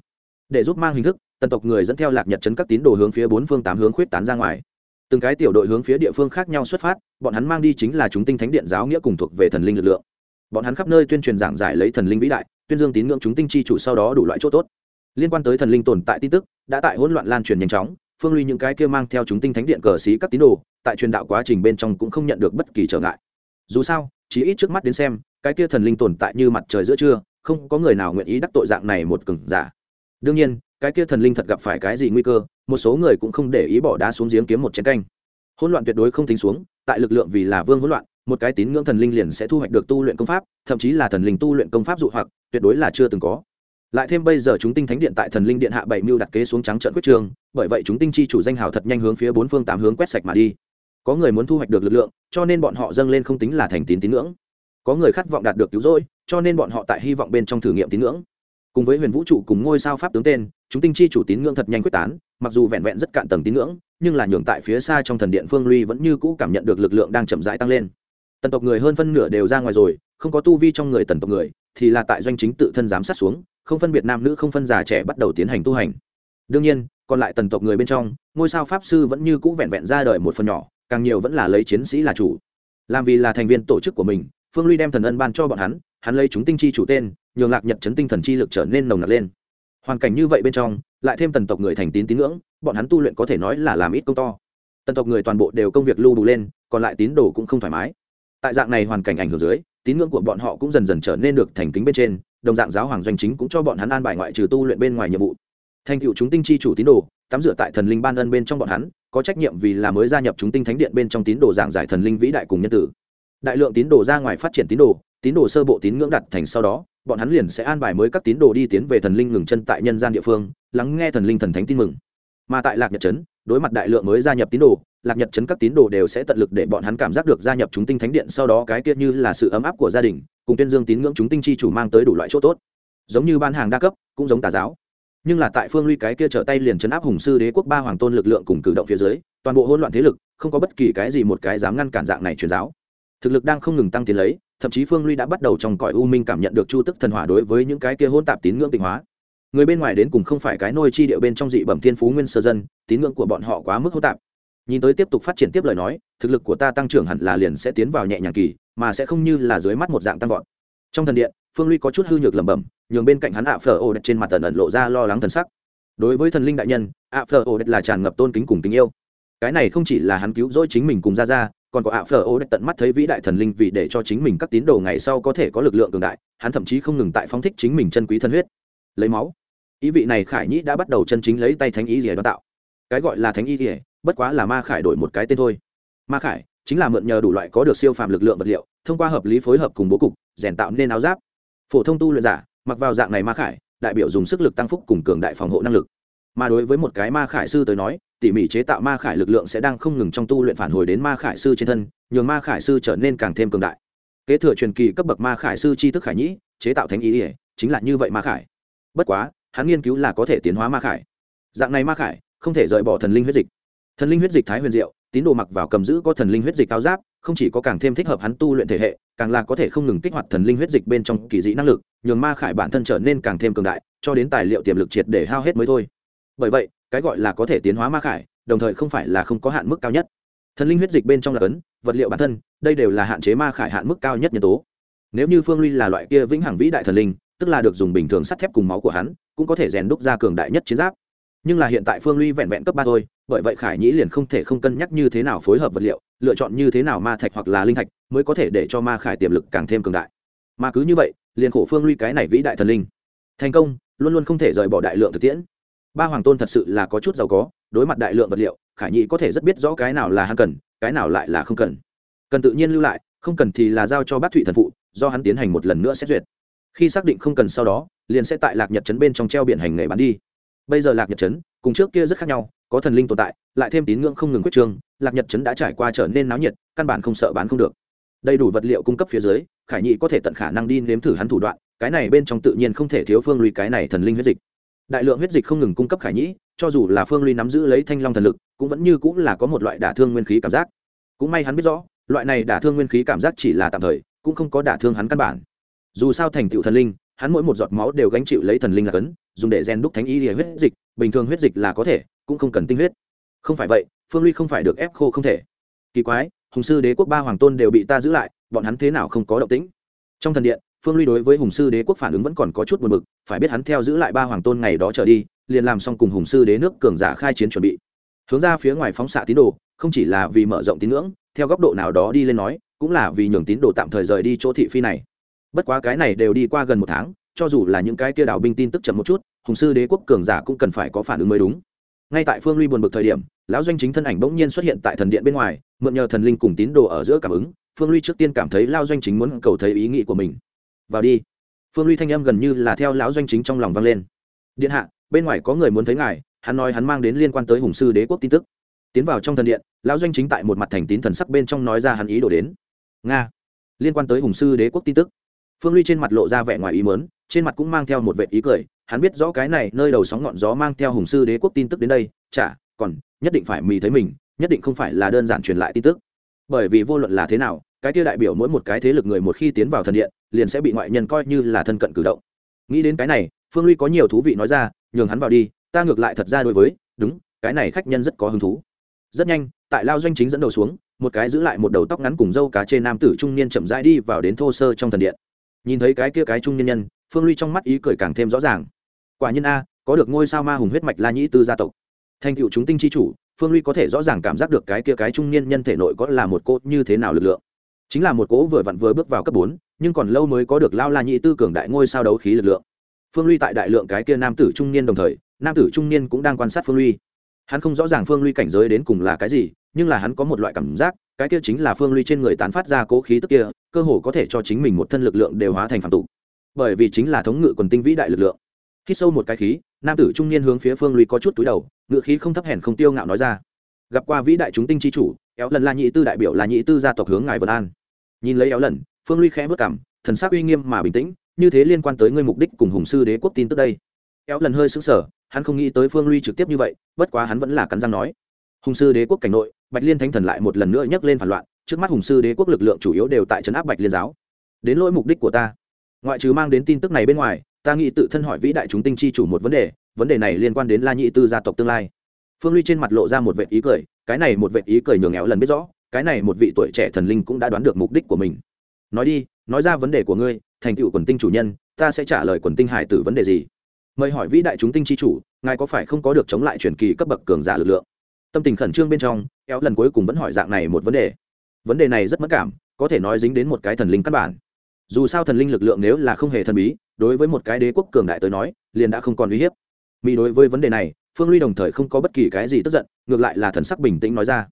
Để giúp mang hình thức, tần tộc người dẫn theo lạc nhật chấn các tín đồ hướng phía bốn phương tám hướng khuyết tán ra ngoài. Từng cái tiểu đội hướng phía địa phương khác nhau xuất phát, bọn hắn mang đi chính là chúng tinh thánh điện giáo nghĩa cùng thuộc về thần linh lực lượng. Bọn hắn khắp nơi tuyên truyền giảng giải lấy thần linh vĩ đại, tuyên dương tín ngưỡng chúng tinh chi chủ sau đó đủ loại chỗ tốt. Liên quan tới thần linh tồn tại tin tức, đã tại hỗn loạn lan truyền nhanh chóng phương ly những cái kia mang theo chúng tinh thánh điện cờ xí các tín đồ, tại truyền đạo quá trình bên trong cũng không nhận được bất kỳ trở ngại. Dù sao chỉ ít trước mắt đến xem, cái kia thần linh tồn tại như mặt trời giữa trưa, không có người nào nguyện ý đắc tội dạng này một cừng giả. Đương nhiên, cái kia thần linh thật gặp phải cái gì nguy cơ, một số người cũng không để ý bỏ đá xuống giếng kiếm một chén canh. Hỗn loạn tuyệt đối không tính xuống, tại lực lượng vì là vương hỗn loạn, một cái tín ngưỡng thần linh liền sẽ thu hoạch được tu luyện công pháp, thậm chí là thần linh tu luyện công pháp dụ hoặc, tuyệt đối là chưa từng có lại thêm bây giờ chúng tinh thánh điện tại thần linh điện hạ bảy mưu đặt kế xuống trắng trận quyết trường, bởi vậy chúng tinh chi chủ danh hào thật nhanh hướng phía bốn phương tám hướng quét sạch mà đi. Có người muốn thu hoạch được lực lượng, cho nên bọn họ dâng lên không tính là thành tín tín ngưỡng. Có người khát vọng đạt được cứu rỗi, cho nên bọn họ tại hy vọng bên trong thử nghiệm tín ngưỡng. Cùng với huyền vũ trụ cùng ngôi sao pháp tướng tên, chúng tinh chi chủ tín ngưỡng thật nhanh quyết tán, mặc dù vẹn vẹn rất cạn tầng tín ngưỡng, nhưng là nhường tại phía xa trong thần điện phương ly vẫn như cũ cảm nhận được lực lượng đang chậm rãi tăng lên. Tần tộc người hơn phân nửa đều ra ngoài rồi, không có tu vi trong người tần tộc người, thì là tại doanh chính tự thân giám sát xuống không phân biệt nam nữ không phân già trẻ bắt đầu tiến hành tu hành. Đương nhiên, còn lại tần tộc người bên trong, ngôi sao pháp sư vẫn như cũ vẹn vẹn ra đời một phần nhỏ, càng nhiều vẫn là lấy chiến sĩ là chủ. Làm vì là thành viên tổ chức của mình, phương ly đem thần ân ban cho bọn hắn hắn lấy chúng tinh chi chủ tên, nhường lạc nhật chấn tinh thần chi lực trở nên nồng nặc lên. Hoàn cảnh như vậy bên trong, lại thêm tần tộc người thành tín tín ngưỡng, bọn hắn tu luyện có thể nói là làm ít công to. Tần tộc người toàn bộ đều công việc lưu đủ lên, còn lại tín đồ cũng không thoải mái. Tại dạng này hoàn cảnh ảnh hưởng dưới, tín ngưỡng của bọn họ cũng dần dần trở nên được thành kính bên trên đồng dạng giáo hoàng doanh chính cũng cho bọn hắn an bài ngoại trừ tu luyện bên ngoài nhiệm vụ. Thành cựu chúng tinh chi chủ tín đồ, tắm rửa tại thần linh ban ân bên trong bọn hắn, có trách nhiệm vì là mới gia nhập chúng tinh thánh điện bên trong tín đồ giảng giải thần linh vĩ đại cùng nhân tử. Đại lượng tín đồ ra ngoài phát triển tín đồ tín đồ sơ bộ tín ngưỡng đặt thành sau đó, bọn hắn liền sẽ an bài mới các tín đồ đi tiến về thần linh ngừng chân tại nhân gian địa phương, lắng nghe thần linh thần thánh tin mừng. Mà tại lạc nhật trấn, đối mặt đại lượng mới gia nhập tín đồ lạc nhật chấn các tín đồ đều sẽ tận lực để bọn hắn cảm giác được gia nhập chúng tinh thánh điện sau đó cái kia như là sự ấm áp của gia đình, cùng tuyên dương tín ngưỡng chúng tinh chi chủ mang tới đủ loại chỗ tốt. Giống như ban hàng đa cấp, cũng giống tà giáo. Nhưng là tại phương ly cái kia trở tay liền chấn áp hùng sư đế quốc ba hoàng tôn lực lượng cùng cử động phía dưới, toàn bộ hỗn loạn thế lực, không có bất kỳ cái gì một cái dám ngăn cản dạng này truyền giáo. Thực lực đang không ngừng tăng tiến lấy, thậm chí phương ly đã bắt đầu trong cõi u minh cảm nhận được chu tức thần hỏa đối với những cái kia hỗn tạp tín ngưỡng tịnh hóa. Người bên ngoài đến cùng không phải cái nôi chi điệu bên trong dị bẩm thiên phú nguyên sơ dân, tín ngưỡng của bọn họ quá mức hỗn tạp nhìn tới tiếp tục phát triển tiếp lời nói, thực lực của ta tăng trưởng hẳn là liền sẽ tiến vào nhẹ nhàng kỳ, mà sẽ không như là dưới mắt một dạng tăng vọt. Trong thần điện, phương ly có chút hư nhược lẩm bẩm, nhường bên cạnh hắn ạ phở ô đất trên mặt tần ẩn lộ ra lo lắng thần sắc. Đối với thần linh đại nhân, ạ phở ô đất là tràn ngập tôn kính cùng tình yêu. Cái này không chỉ là hắn cứu rỗi chính mình cùng ra ra còn có ạ phở ô tận mắt thấy vĩ đại thần linh vì để cho chính mình các tín đồ ngày sau có thể có lực lượng cường đại, hắn thậm chí không ngừng tại phóng thích chính mình chân quý thân huyết. Lấy máu. Ý vị này khải nhĩ đã bắt đầu chân chính lấy tay thánh ý rỉa đón tạo. Cái gọi là thánh ý rỉa bất quá là ma khải đổi một cái tên thôi. Ma khải chính là mượn nhờ đủ loại có được siêu phàm lực lượng vật liệu, thông qua hợp lý phối hợp cùng bố cục, rèn tạo nên áo giáp. Phổ thông tu luyện giả, mặc vào dạng này ma khải, đại biểu dùng sức lực tăng phúc cùng cường đại phòng hộ năng lực. Mà đối với một cái ma khải sư tới nói, tỉ mỉ chế tạo ma khải lực lượng sẽ đang không ngừng trong tu luyện phản hồi đến ma khải sư trên thân, nhường ma khải sư trở nên càng thêm cường đại. Kế thừa truyền kỳ cấp bậc ma khải sư tri thức khải nhĩ, chế tạo thánh ý ỉa chính là như vậy ma khải. Bất quá, hắn nghiên cứu là có thể tiến hóa ma khải. Dạng này ma khải không thể rời bỏ thần linh huyết dịch thần linh huyết dịch thái huyền diệu, tín đồ mặc vào cầm giữ có thần linh huyết dịch cao giáp, không chỉ có càng thêm thích hợp hắn tu luyện thể hệ, càng là có thể không ngừng kích hoạt thần linh huyết dịch bên trong kỳ dị năng lực, nhường ma khải bản thân trở nên càng thêm cường đại, cho đến tài liệu tiềm lực triệt để hao hết mới thôi. Bởi vậy, cái gọi là có thể tiến hóa ma khải, đồng thời không phải là không có hạn mức cao nhất. Thần linh huyết dịch bên trong là cấn vật liệu bản thân, đây đều là hạn chế ma khải hạn mức cao nhất nhân tố. Nếu như phương ly là loại kia vĩnh hằng vĩ đại thần linh, tức là được dùng bình thường sắt thép cùng máu của hắn, cũng có thể rèn đúc ra cường đại nhất chiến giáp. Nhưng là hiện tại phương ly vẹn vẹn cấp ba thôi bởi vậy khải nhĩ liền không thể không cân nhắc như thế nào phối hợp vật liệu, lựa chọn như thế nào ma thạch hoặc là linh thạch mới có thể để cho ma khải tiềm lực càng thêm cường đại. Mà cứ như vậy, liền khổ phương ly cái này vĩ đại thần linh. Thành công, luôn luôn không thể rời bỏ đại lượng thực tiễn. Ba hoàng tôn thật sự là có chút giàu có, đối mặt đại lượng vật liệu, khải nhĩ có thể rất biết rõ cái nào là hắn cần, cái nào lại là không cần. Cần tự nhiên lưu lại, không cần thì là giao cho bác thụy thần phụ, do hắn tiến hành một lần nữa xét duyệt. Khi xác định không cần sau đó, liền sẽ tại lạc nhật trấn bên trong treo biển hành nghề bán đi. Bây giờ lạc nhật trấn cùng trước kia rất khác nhau, có thần linh tồn tại, lại thêm tín ngưỡng không ngừng quyết trương lạc nhật trấn đã trải qua trở nên náo nhiệt, căn bản không sợ bán không được. Đầy đủ vật liệu cung cấp phía dưới, khải nhị có thể tận khả năng đi nếm thử hắn thủ đoạn, cái này bên trong tự nhiên không thể thiếu phương lùi cái này thần linh huyết dịch. Đại lượng huyết dịch không ngừng cung cấp khải nhĩ cho dù là phương ly nắm giữ lấy thanh long thần lực, cũng vẫn như cũng là có một loại đả thương nguyên khí cảm giác. Cũng may hắn biết rõ, loại này đả thương nguyên khí cảm giác chỉ là tạm thời, cũng không có đả thương hắn căn bản. Dù sao thành tựu thần linh hắn mỗi một giọt máu đều gánh chịu lấy thần linh là cấn, dùng để rèn đúc thánh y lìa huyết dịch, bình thường huyết dịch là có thể, cũng không cần tinh huyết. Không phải vậy, phương ly không phải được ép khô không thể. Kỳ quái, hùng sư đế quốc ba hoàng tôn đều bị ta giữ lại, bọn hắn thế nào không có động tĩnh? Trong thần điện, phương ly đối với hùng sư đế quốc phản ứng vẫn còn có chút buồn bực, phải biết hắn theo giữ lại ba hoàng tôn ngày đó trở đi, liền làm xong cùng hùng sư đế nước cường giả khai chiến chuẩn bị. Hướng ra phía ngoài phóng xạ tín đồ, không chỉ là vì mở rộng tín ngưỡng, theo góc độ nào đó đi lên nói, cũng là vì nhường tín đồ tạm thời rời đi chỗ thị phi này bất quá cái này đều đi qua gần một tháng, cho dù là những cái kia đảo binh tin tức chậm một chút, hùng sư đế quốc cường giả cũng cần phải có phản ứng mới đúng. Ngay tại phương ly buồn bực thời điểm, lão doanh chính thân ảnh bỗng nhiên xuất hiện tại thần điện bên ngoài, mượn nhờ thần linh cùng tín đồ ở giữa cảm ứng, phương ly trước tiên cảm thấy lao doanh chính muốn cầu thấy ý nghĩ của mình. Vào đi. Phương ly thanh âm gần như là theo lão doanh chính trong lòng vang lên. Điện hạ, bên ngoài có người muốn thấy ngài, hắn nói hắn mang đến liên quan tới hùng sư đế quốc tin tức. Tiến vào trong thần điện, lão doanh chính tại một mặt thành tín thần sắc bên trong nói ra hắn ý đồ đến. Nga, liên quan tới hùng sư đế quốc tin tức phương ly trên mặt lộ ra vẻ ngoài ý mớn trên mặt cũng mang theo một vệ ý cười, hắn biết rõ cái này nơi đầu sóng ngọn gió mang theo hùng sư đế quốc tin tức đến đây, chả, còn, nhất định phải mì thấy mình, nhất định không phải là đơn giản truyền lại tin tức. Bởi vì vô luận là thế nào, cái kia đại biểu mỗi một cái thế lực người một khi tiến vào thần điện, liền sẽ bị ngoại nhân coi như là thân cận cử động. Nghĩ đến cái này, phương ly có nhiều thú vị nói ra, nhường hắn vào đi, ta ngược lại thật ra đối với, đúng, cái này khách nhân rất có hứng thú. Rất nhanh, tại lao doanh chính dẫn đầu xuống, một cái giữ lại một đầu tóc ngắn cùng dâu cá trên nam tử trung niên chậm rãi đi vào đến thô sơ trong thần điện nhìn thấy cái kia cái trung niên nhân, phương ly trong mắt ý cười càng thêm rõ ràng. Quả nhiên a, có được ngôi sao ma hùng huyết mạch la nhĩ tư gia tộc. Thành cựu chúng tinh chi chủ, phương ly có thể rõ ràng cảm giác được cái kia cái trung niên nhân thể nội có là một cỗ như thế nào lực lượng. Chính là một cỗ vừa vặn vừa bước vào cấp bốn, nhưng còn lâu mới có được lao la nhĩ tư cường đại ngôi sao đấu khí lực lượng. Phương ly tại đại lượng cái kia nam tử trung niên đồng thời, nam tử trung niên cũng đang quan sát phương ly hắn không rõ ràng phương ly cảnh giới đến cùng là cái gì, nhưng là hắn có một loại cảm giác cái kia chính là phương ly trên người tán phát ra cố khí tức kia, cơ hồ có thể cho chính mình một thân lực lượng đều hóa thành phản tục bởi vì chính là thống ngự quần tinh vĩ đại lực lượng. Khi sâu một cái khí, nam tử trung niên hướng phía phương ly có chút túi đầu, ngự khí không thấp hèn không tiêu ngạo nói ra. Gặp qua vĩ đại chúng tinh chi chủ, éo lần là nhị tư đại biểu là nhị tư gia tộc hướng ngài vân an. Nhìn lấy éo lần, phương ly khẽ vất cảm, thần sắc uy nghiêm mà bình tĩnh, như thế liên quan tới ngươi mục đích cùng hùng sư đế quốc tin tức đây. Éo lần hơi sững sờ, hắn không nghĩ tới phương ly trực tiếp như vậy, bất quá hắn vẫn là cắn răng nói. Hùng sư đế quốc cảnh nội bạch liên thánh thần lại một lần nữa nhắc lên phản loạn, trước mắt hùng sư đế quốc lực lượng chủ yếu đều tại trấn áp bạch liên giáo. Đến lỗi mục đích của ta. Ngoại trừ mang đến tin tức này bên ngoài, ta nghĩ tự thân hỏi vĩ đại chúng tinh chi chủ một vấn đề vấn đề này liên quan đến la nhị tư gia tộc tương lai. Phương ly trên mặt lộ ra một vệ ý cười, cái này một vệ ý cười nhường éo lần biết rõ, cái này một vị tuổi trẻ thần linh cũng đã đoán được mục đích của mình. Nói đi, nói ra vấn đề của ngươi, thành tựu quần tinh chủ nhân, ta sẽ trả lời quần tinh hải tử vấn đề gì? Mời hỏi vĩ đại chúng tinh chi chủ, ngài có phải không có được chống lại truyền kỳ cấp bậc cường giả lực lượng? Tâm tình khẩn trương bên trong, éo lần cuối cùng vẫn hỏi dạng này một vấn đề. Vấn đề này rất mất cảm, có thể nói dính đến một cái thần linh căn bản. Dù sao thần linh lực lượng nếu là không hề thần bí, đối với một cái đế quốc cường đại tới nói, liền đã không còn uy hiếp. Mỹ đối với vấn đề này, phương ly đồng thời không có bất kỳ cái gì tức giận, ngược lại là thần sắc bình tĩnh nói ra.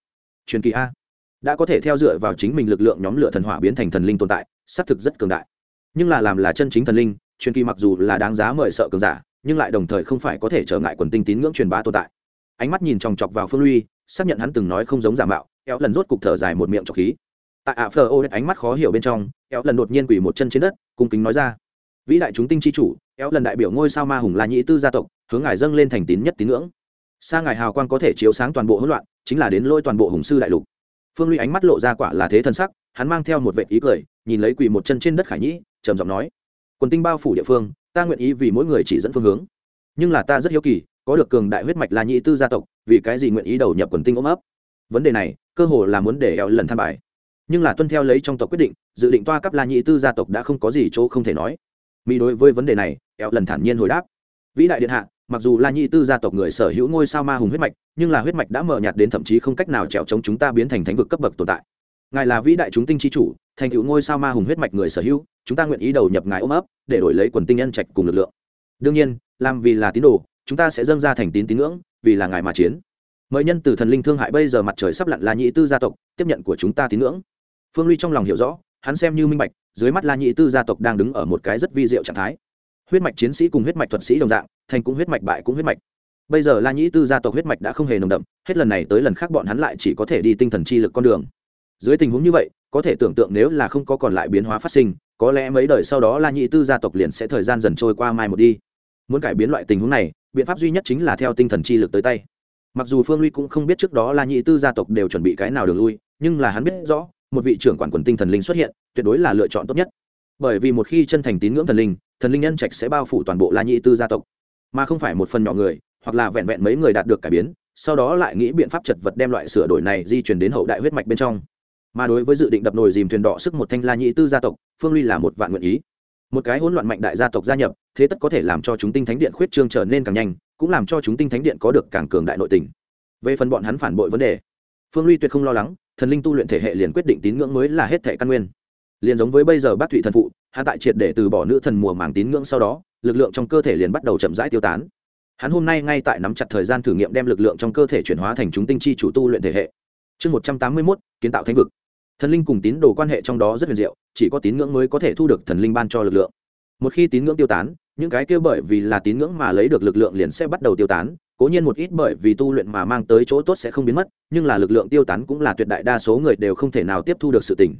Truyền kỳ a, đã có thể theo dựa vào chính mình lực lượng nhóm lửa thần hỏa biến thành thần linh tồn tại, xác thực rất cường đại. Nhưng là làm là chân chính thần linh, truyền kỳ mặc dù là đáng giá mời sợ cường giả, nhưng lại đồng thời không phải có thể trở ngại quần tinh tín ngưỡng truyền bá tồn tại ánh mắt nhìn chòng chọc vào phương ly xác nhận hắn từng nói không giống giả mạo éo lần rốt cục thở dài một miệng trọc khí. Tại ạ phờ ô ánh mắt khó hiểu bên trong éo lần đột nhiên quỳ một chân trên đất, cung kính nói ra, vĩ đại chúng tinh chi chủ éo lần đại biểu ngôi sao ma hùng là nhị tư gia tộc, hướng ngài dâng lên thành tín nhất tín ngưỡng. Sa ngài hào quang có thể chiếu sáng toàn bộ hỗn loạn, chính là đến lôi toàn bộ hùng sư đại lục. Phương ly ánh mắt lộ ra quả là thế thân sắc, hắn mang theo một vệ ý cười, nhìn lấy quỳ một chân trên đất khải nhĩ, trầm giọng nói, quần tinh bao phủ địa phương, ta nguyện ý vì mỗi người chỉ dẫn phương hướng. Nhưng là ta rất hiếu kỳ có được cường đại huyết mạch là nhị tư gia tộc, vì cái gì nguyện ý đầu nhập quần tinh ôm ấp? Vấn đề này, cơ hồ là muốn để eo lần than bài. Nhưng là tuân theo lấy trong tộc quyết định, dự định toa cấp la nhị tư gia tộc đã không có gì chỗ không thể nói. Mỹ đối với vấn đề này, eo lần thản nhiên hồi đáp. Vĩ đại điện hạ, mặc dù la nhị tư gia tộc người sở hữu ngôi sao ma hùng huyết mạch, nhưng là huyết mạch đã mờ nhạt đến thậm chí không cách nào trèo chống chúng ta biến thành thánh vực cấp bậc tồn tại. Ngài là vĩ đại chúng tinh chi chủ, thành hữu ngôi sao ma hùng huyết mạch người sở hữu, chúng ta nguyện ý đầu nhập ngài ôm ấp, để đổi lấy quần tinh nhân trạch cùng lực lượng. Đương nhiên, làm vì là tín đồ chúng ta sẽ dâng ra thành tín tín ngưỡng, vì là ngài mà chiến. Mời nhân từ thần linh thương hại bây giờ mặt trời sắp lặn la nhị tư gia tộc, tiếp nhận của chúng ta tín ngưỡng. Phương ly trong lòng hiểu rõ, hắn xem như minh bạch, dưới mắt la nhị tư gia tộc đang đứng ở một cái rất vi diệu trạng thái. Huyết mạch chiến sĩ cùng huyết mạch thuật sĩ đồng dạng, thành cũng huyết mạch, bại cũng huyết mạch. Bây giờ la nhị tư gia tộc huyết mạch đã không hề nồng đậm, hết lần này tới lần khác bọn hắn lại chỉ có thể đi tinh thần chi lực con đường. Dưới tình huống như vậy, có thể tưởng tượng nếu là không có còn lại biến hóa phát sinh, có lẽ mấy đời sau đó la nhị tư gia tộc liền sẽ thời gian dần trôi qua mai một đi. Muốn cải biến loại tình huống này biện pháp duy nhất chính là theo tinh thần chi lực tới tay. Mặc dù phương ly cũng không biết trước đó la nhị tư gia tộc đều chuẩn bị cái nào đường lui, nhưng là hắn biết rõ, một vị trưởng quản quần tinh thần linh xuất hiện, tuyệt đối là lựa chọn tốt nhất. Bởi vì một khi chân thành tín ngưỡng thần linh thần linh nhân trạch sẽ bao phủ toàn bộ la nhị tư gia tộc. Mà không phải một phần nhỏ người, hoặc là vẹn vẹn mấy người đạt được cải biến, sau đó lại nghĩ biện pháp chật vật đem loại sửa đổi này di chuyển đến hậu đại huyết mạch bên trong. Mà đối với dự định đập nồi dìm thuyền đỏ sức một thanh la nhị tư gia tộc, phương ly là một vạn nguyện ý một cái hỗn loạn mạnh đại gia tộc gia nhập, thế tất có thể làm cho chúng tinh thánh điện khuyết trương trở nên càng nhanh, cũng làm cho chúng tinh thánh điện có được càng cường đại nội tình. Về phần bọn hắn phản bội vấn đề, phương ly tuyệt không lo lắng, thần linh tu luyện thể hệ liền quyết định tín ngưỡng mới là hết thể căn nguyên. Liền giống với bây giờ bác thụy thần phụ, hắn tại triệt để từ bỏ nữ thần mùa màng tín ngưỡng sau đó, lực lượng trong cơ thể liền bắt đầu chậm rãi tiêu tán. Hắn hôm nay ngay tại nắm chặt thời gian thử nghiệm đem lực lượng trong cơ thể chuyển hóa thành chúng tinh chi chủ tu luyện thể hệ. Chương một trăm tám mươi mốt, kiến tạo thánh vực thần linh cùng tín đồ quan hệ trong đó rất huyền diệu chỉ có tín ngưỡng mới có thể thu được thần linh ban cho lực lượng. Một khi tín ngưỡng tiêu tán những cái kia bởi vì là tín ngưỡng mà lấy được lực lượng liền sẽ bắt đầu tiêu tán cố nhiên một ít bởi vì tu luyện mà mang tới chỗ tốt sẽ không biến mất nhưng là lực lượng tiêu tán cũng là tuyệt đại đa số người đều không thể nào tiếp thu được sự tỉnh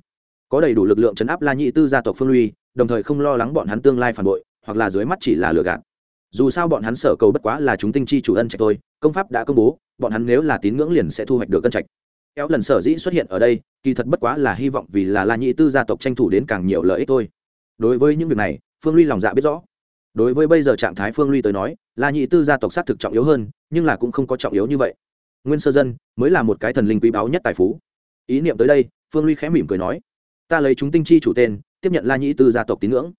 có đầy đủ lực lượng chấn áp la nhị tư gia tộc phương uy, đồng thời không lo lắng bọn hắn tương lai phản bội hoặc là dưới mắt chỉ là lừa gạt. Dù sao bọn hắn sở cầu bất quá là chúng tinh chi chủ ân trạch thôi công pháp đã công bố bọn hắn nếu là tín ngưỡng liền sẽ thu hoạch được ân trạch kéo lần sở dĩ xuất hiện ở đây, kỳ thật bất quá là hy vọng vì là la nhị tư gia tộc tranh thủ đến càng nhiều lợi ích thôi. Đối với những việc này, phương ly lòng dạ biết rõ. Đối với bây giờ trạng thái phương ly tới nói, la nhị tư gia tộc xác thực trọng yếu hơn, nhưng là cũng không có trọng yếu như vậy. Nguyên sơ dân, mới là một cái thần linh quý báu nhất tài phú. Ý niệm tới đây, phương ly khẽ mỉm cười nói, ta lấy chúng tinh chi chủ tên, tiếp nhận la nhị tư gia tộc tín ngưỡng.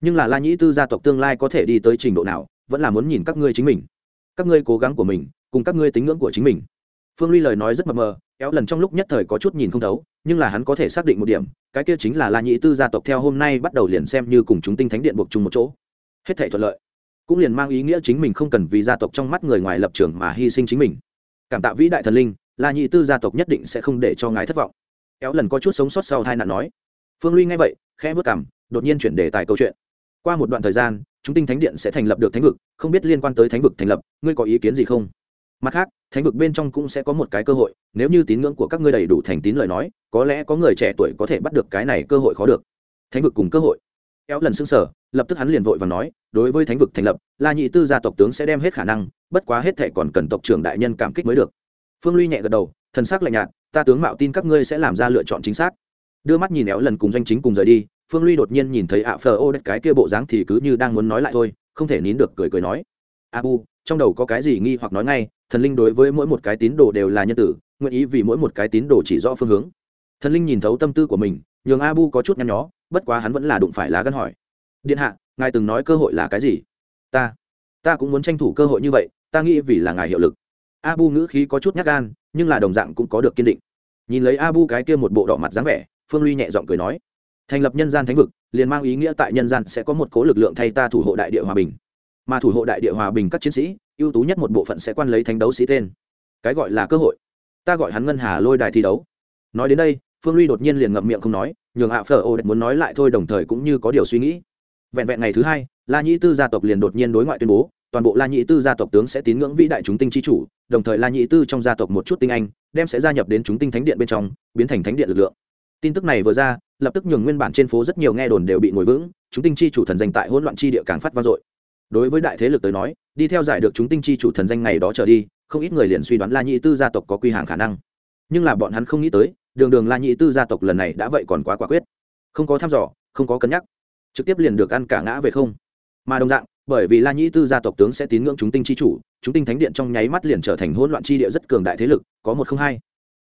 Nhưng là la nhị tư gia tộc tương lai có thể đi tới trình độ nào, vẫn là muốn nhìn các ngươi chính mình. Các ngươi cố gắng của mình, cùng các ngươi tín ngưỡng của chính mình phương ly lời nói rất mờ mờ éo lần trong lúc nhất thời có chút nhìn không thấu, nhưng là hắn có thể xác định một điểm, cái kia chính là la nhị tư gia tộc theo hôm nay bắt đầu liền xem như cùng chúng tinh thánh điện buộc chung một chỗ. Hết thể thuận lợi. Cũng liền mang ý nghĩa chính mình không cần vì gia tộc trong mắt người ngoài lập trường mà hy sinh chính mình. Cảm tạ vĩ đại thần linh, la nhị tư gia tộc nhất định sẽ không để cho ngài thất vọng. Éo lần có chút sống sót sau hai nạn nói. Phương ly nghe vậy, khẽ vất cảm đột nhiên chuyển đề tài câu chuyện. Qua một đoạn thời gian, chúng tinh thánh điện sẽ thành lập được thánh vực, không biết liên quan tới thánh vực thành lập, ngươi có ý kiến gì không? Mặt khác, thánh vực bên trong cũng sẽ có một cái cơ hội, nếu như tín ngưỡng của các ngươi đầy đủ thành tín lời nói, có lẽ có người trẻ tuổi có thể bắt được cái này cơ hội khó được. Thánh vực cùng cơ hội. Kéo lần xưng sở, lập tức hắn liền vội và nói, đối với thánh vực thành lập, la nhị tư gia tộc tướng sẽ đem hết khả năng, bất quá hết thể còn cần tộc trưởng đại nhân cảm kích mới được. Phương ly nhẹ gật đầu, thần sắc lạnh nhạt, ta tướng mạo tin các ngươi sẽ làm ra lựa chọn chính xác. Đưa mắt nhìn éo lần cùng doanh chính cùng rời đi, phương ly đột nhiên nhìn thấy ạ phờ ô đất cái kia bộ dáng thì cứ như đang muốn nói lại thôi, không thể nín được cười cười nói. A bu trong đầu có cái gì nghi hoặc nói ngay thần linh đối với mỗi một cái tín đồ đều là nhân tử, nguyện ý vì mỗi một cái tín đồ chỉ rõ phương hướng. Thần linh nhìn thấu tâm tư của mình, nhường Abu có chút nhăn nhó, bất quá hắn vẫn là đụng phải lá gân hỏi. Điện hạ, ngài từng nói cơ hội là cái gì? Ta ta cũng muốn tranh thủ cơ hội như vậy, ta nghĩ vì là ngài hiệu lực. Abu ngữ khí có chút nhát gan, nhưng là đồng dạng cũng có được kiên định. Nhìn lấy Abu cái kia một bộ đỏ mặt dáng vẻ, phương ly nhẹ giọng cười nói, thành lập nhân gian thánh vực, liền mang ý nghĩa tại nhân gian sẽ có một cố lực lượng thay ta thủ hộ đại địa hòa bình. Mà thủ hộ đại địa hòa bình các chiến sĩ ưu tú nhất một bộ phận sẽ quan lấy thánh đấu sĩ tên. Cái gọi là cơ hội. Ta gọi hắn ngân hà lôi đài thi đấu. Nói đến đây, phương ly đột nhiên liền ngậm miệng không nói, nhường hạ phở ô muốn nói lại thôi đồng thời cũng như có điều suy nghĩ. Vẹn vẹn ngày thứ hai, la nhĩ tư gia tộc liền đột nhiên đối ngoại tuyên bố, toàn bộ la nhĩ tư gia tộc tướng sẽ tín ngưỡng vĩ đại chúng tinh chi chủ, đồng thời la nhĩ tư trong gia tộc một chút tinh anh, đem sẽ gia nhập đến chúng tinh thánh điện bên trong, biến thành thánh điện lực lượng. Tin tức này vừa ra, lập tức nhường nguyên bản trên phố rất nhiều nghe đồn đều bị ngồi vững, chúng tinh chi chủ thần danh tại hỗn loạn chi địa càng phát vang dội đối với đại thế lực tới nói, đi theo giải được chúng tinh chi chủ thần danh ngày đó trở đi, không ít người liền suy đoán la nhị tư gia tộc có quy hàng khả năng. Nhưng là bọn hắn không nghĩ tới, đường đường la nhị tư gia tộc lần này đã vậy còn quá quả quyết. Không có thăm dò, không có cân nhắc. Trực tiếp liền được ăn cả ngã về không. Mà đồng dạng, bởi vì la nhị tư gia tộc tướng sẽ tín ngưỡng chúng tinh chi chủ, chúng tinh thánh điện trong nháy mắt liền trở thành hỗn loạn chi địa rất cường đại thế lực, có một không hai.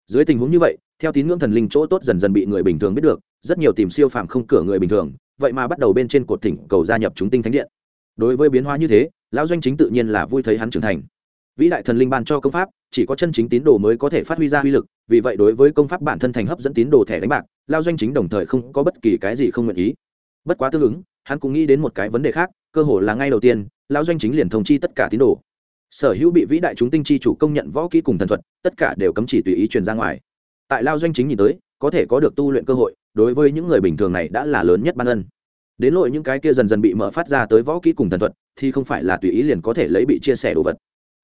Dưới tình huống như vậy, theo tín ngưỡng thần linh chỗ tốt dần dần bị người bình thường biết được, rất nhiều tìm siêu phàm không cửa người bình thường, vậy mà bắt đầu bên trên cột thỉnh cầu gia nhập chúng tinh thánh điện đối với biến hóa như thế, lão doanh chính tự nhiên là vui thấy hắn trưởng thành. Vĩ đại thần linh ban cho công pháp, chỉ có chân chính tín đồ mới có thể phát huy ra uy lực, vì vậy đối với công pháp bản thân thành hấp dẫn tín đồ thẻ đánh bạc lao doanh chính đồng thời không có bất kỳ cái gì không nguyện ý. Bất quá tương ứng, hắn cũng nghĩ đến một cái vấn đề khác, cơ hội là ngay đầu tiên lao doanh chính liền thông chi tất cả tín đồ. Sở hữu bị vĩ đại chúng tinh chi chủ công nhận võ kỹ cùng thần thuật, tất cả đều cấm chỉ tùy ý truyền ra ngoài. Tại lao doanh chính nhìn tới, có thể có được tu luyện cơ hội, đối với những người bình thường này đã là lớn nhất ban ân đến lội những cái kia dần dần bị mở phát ra tới võ kỹ cùng thần thuật, thì không phải là tùy ý liền có thể lấy bị chia sẻ đồ vật.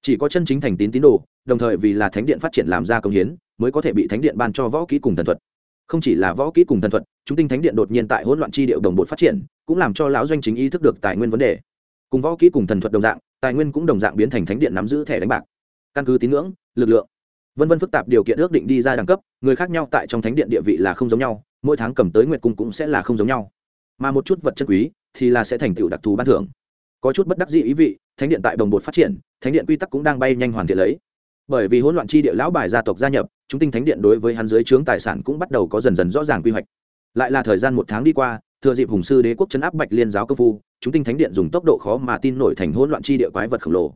Chỉ có chân chính thành tín tín đồ, đồng thời vì là thánh điện phát triển làm ra công hiến, mới có thể bị thánh điện ban cho võ kỹ cùng thần thuật. Không chỉ là võ kỹ cùng thần thuật, chúng tinh thánh điện đột nhiên tại hỗn loạn chi điệu đồng bộ phát triển, cũng làm cho lão doanh chính ý thức được tài nguyên vấn đề. Cùng võ kỹ cùng thần thuật đồng dạng, tài nguyên cũng đồng dạng biến thành thánh điện nắm giữ thẻ đánh bạc. Căn cứ tín ngưỡng, lực lượng, vân vân phức tạp điều kiện ước định đi ra đẳng cấp, người khác nhau tại trong thánh điện địa vị là không giống nhau, mỗi tháng cầm tới nguyệt cung cũng sẽ là không giống nhau mà một chút vật chân quý thì là sẽ thành tựu đặc thù ban thưởng. Có chút bất đắc dĩ ý vị, thánh điện tại đồng bột phát triển, thánh điện quy tắc cũng đang bay nhanh hoàn thiện lấy. Bởi vì hỗn loạn chi địa lão bài gia tộc gia nhập, chúng tinh thánh điện đối với hắn dưới trướng tài sản cũng bắt đầu có dần dần rõ ràng quy hoạch. Lại là thời gian một tháng đi qua, thừa dịp hùng sư đế quốc chấn áp bạch liên giáo công phu, chúng tinh thánh điện dùng tốc độ khó mà tin nổi thành hỗn loạn chi địa quái vật khổng lồ.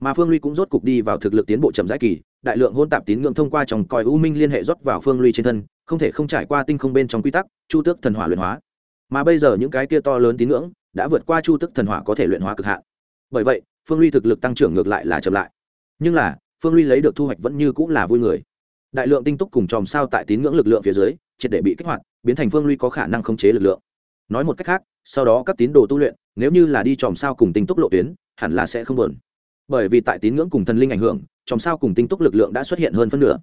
Mà phương ly cũng rốt cục đi vào thực lực tiến bộ chậm rãi kỳ, đại lượng hôn tạp tín ngưỡng thông qua trong còi u minh liên hệ rót vào phương ly trên thân, không thể không trải qua tinh không bên trong quy tắc, chu tước thần hỏa luyện hóa mà bây giờ những cái kia to lớn tín ngưỡng đã vượt qua chu tước thần hỏa có thể luyện hóa cực hạn. Bởi vậy, phương ly thực lực tăng trưởng ngược lại là chậm lại. Nhưng là, phương ly lấy được thu hoạch vẫn như cũng là vui người. Đại lượng tinh túc cùng chòm sao tại tín ngưỡng lực lượng phía dưới, triệt để bị kích hoạt, biến thành phương ly có khả năng khống chế lực lượng. Nói một cách khác, sau đó các tín đồ tu luyện, nếu như là đi chòm sao cùng tinh túc lộ tuyến, hẳn là sẽ không buồn. Bởi vì tại tín ngưỡng cùng thần linh ảnh hưởng chòm sao cùng tinh túc lực lượng đã xuất hiện hơn phân nửa.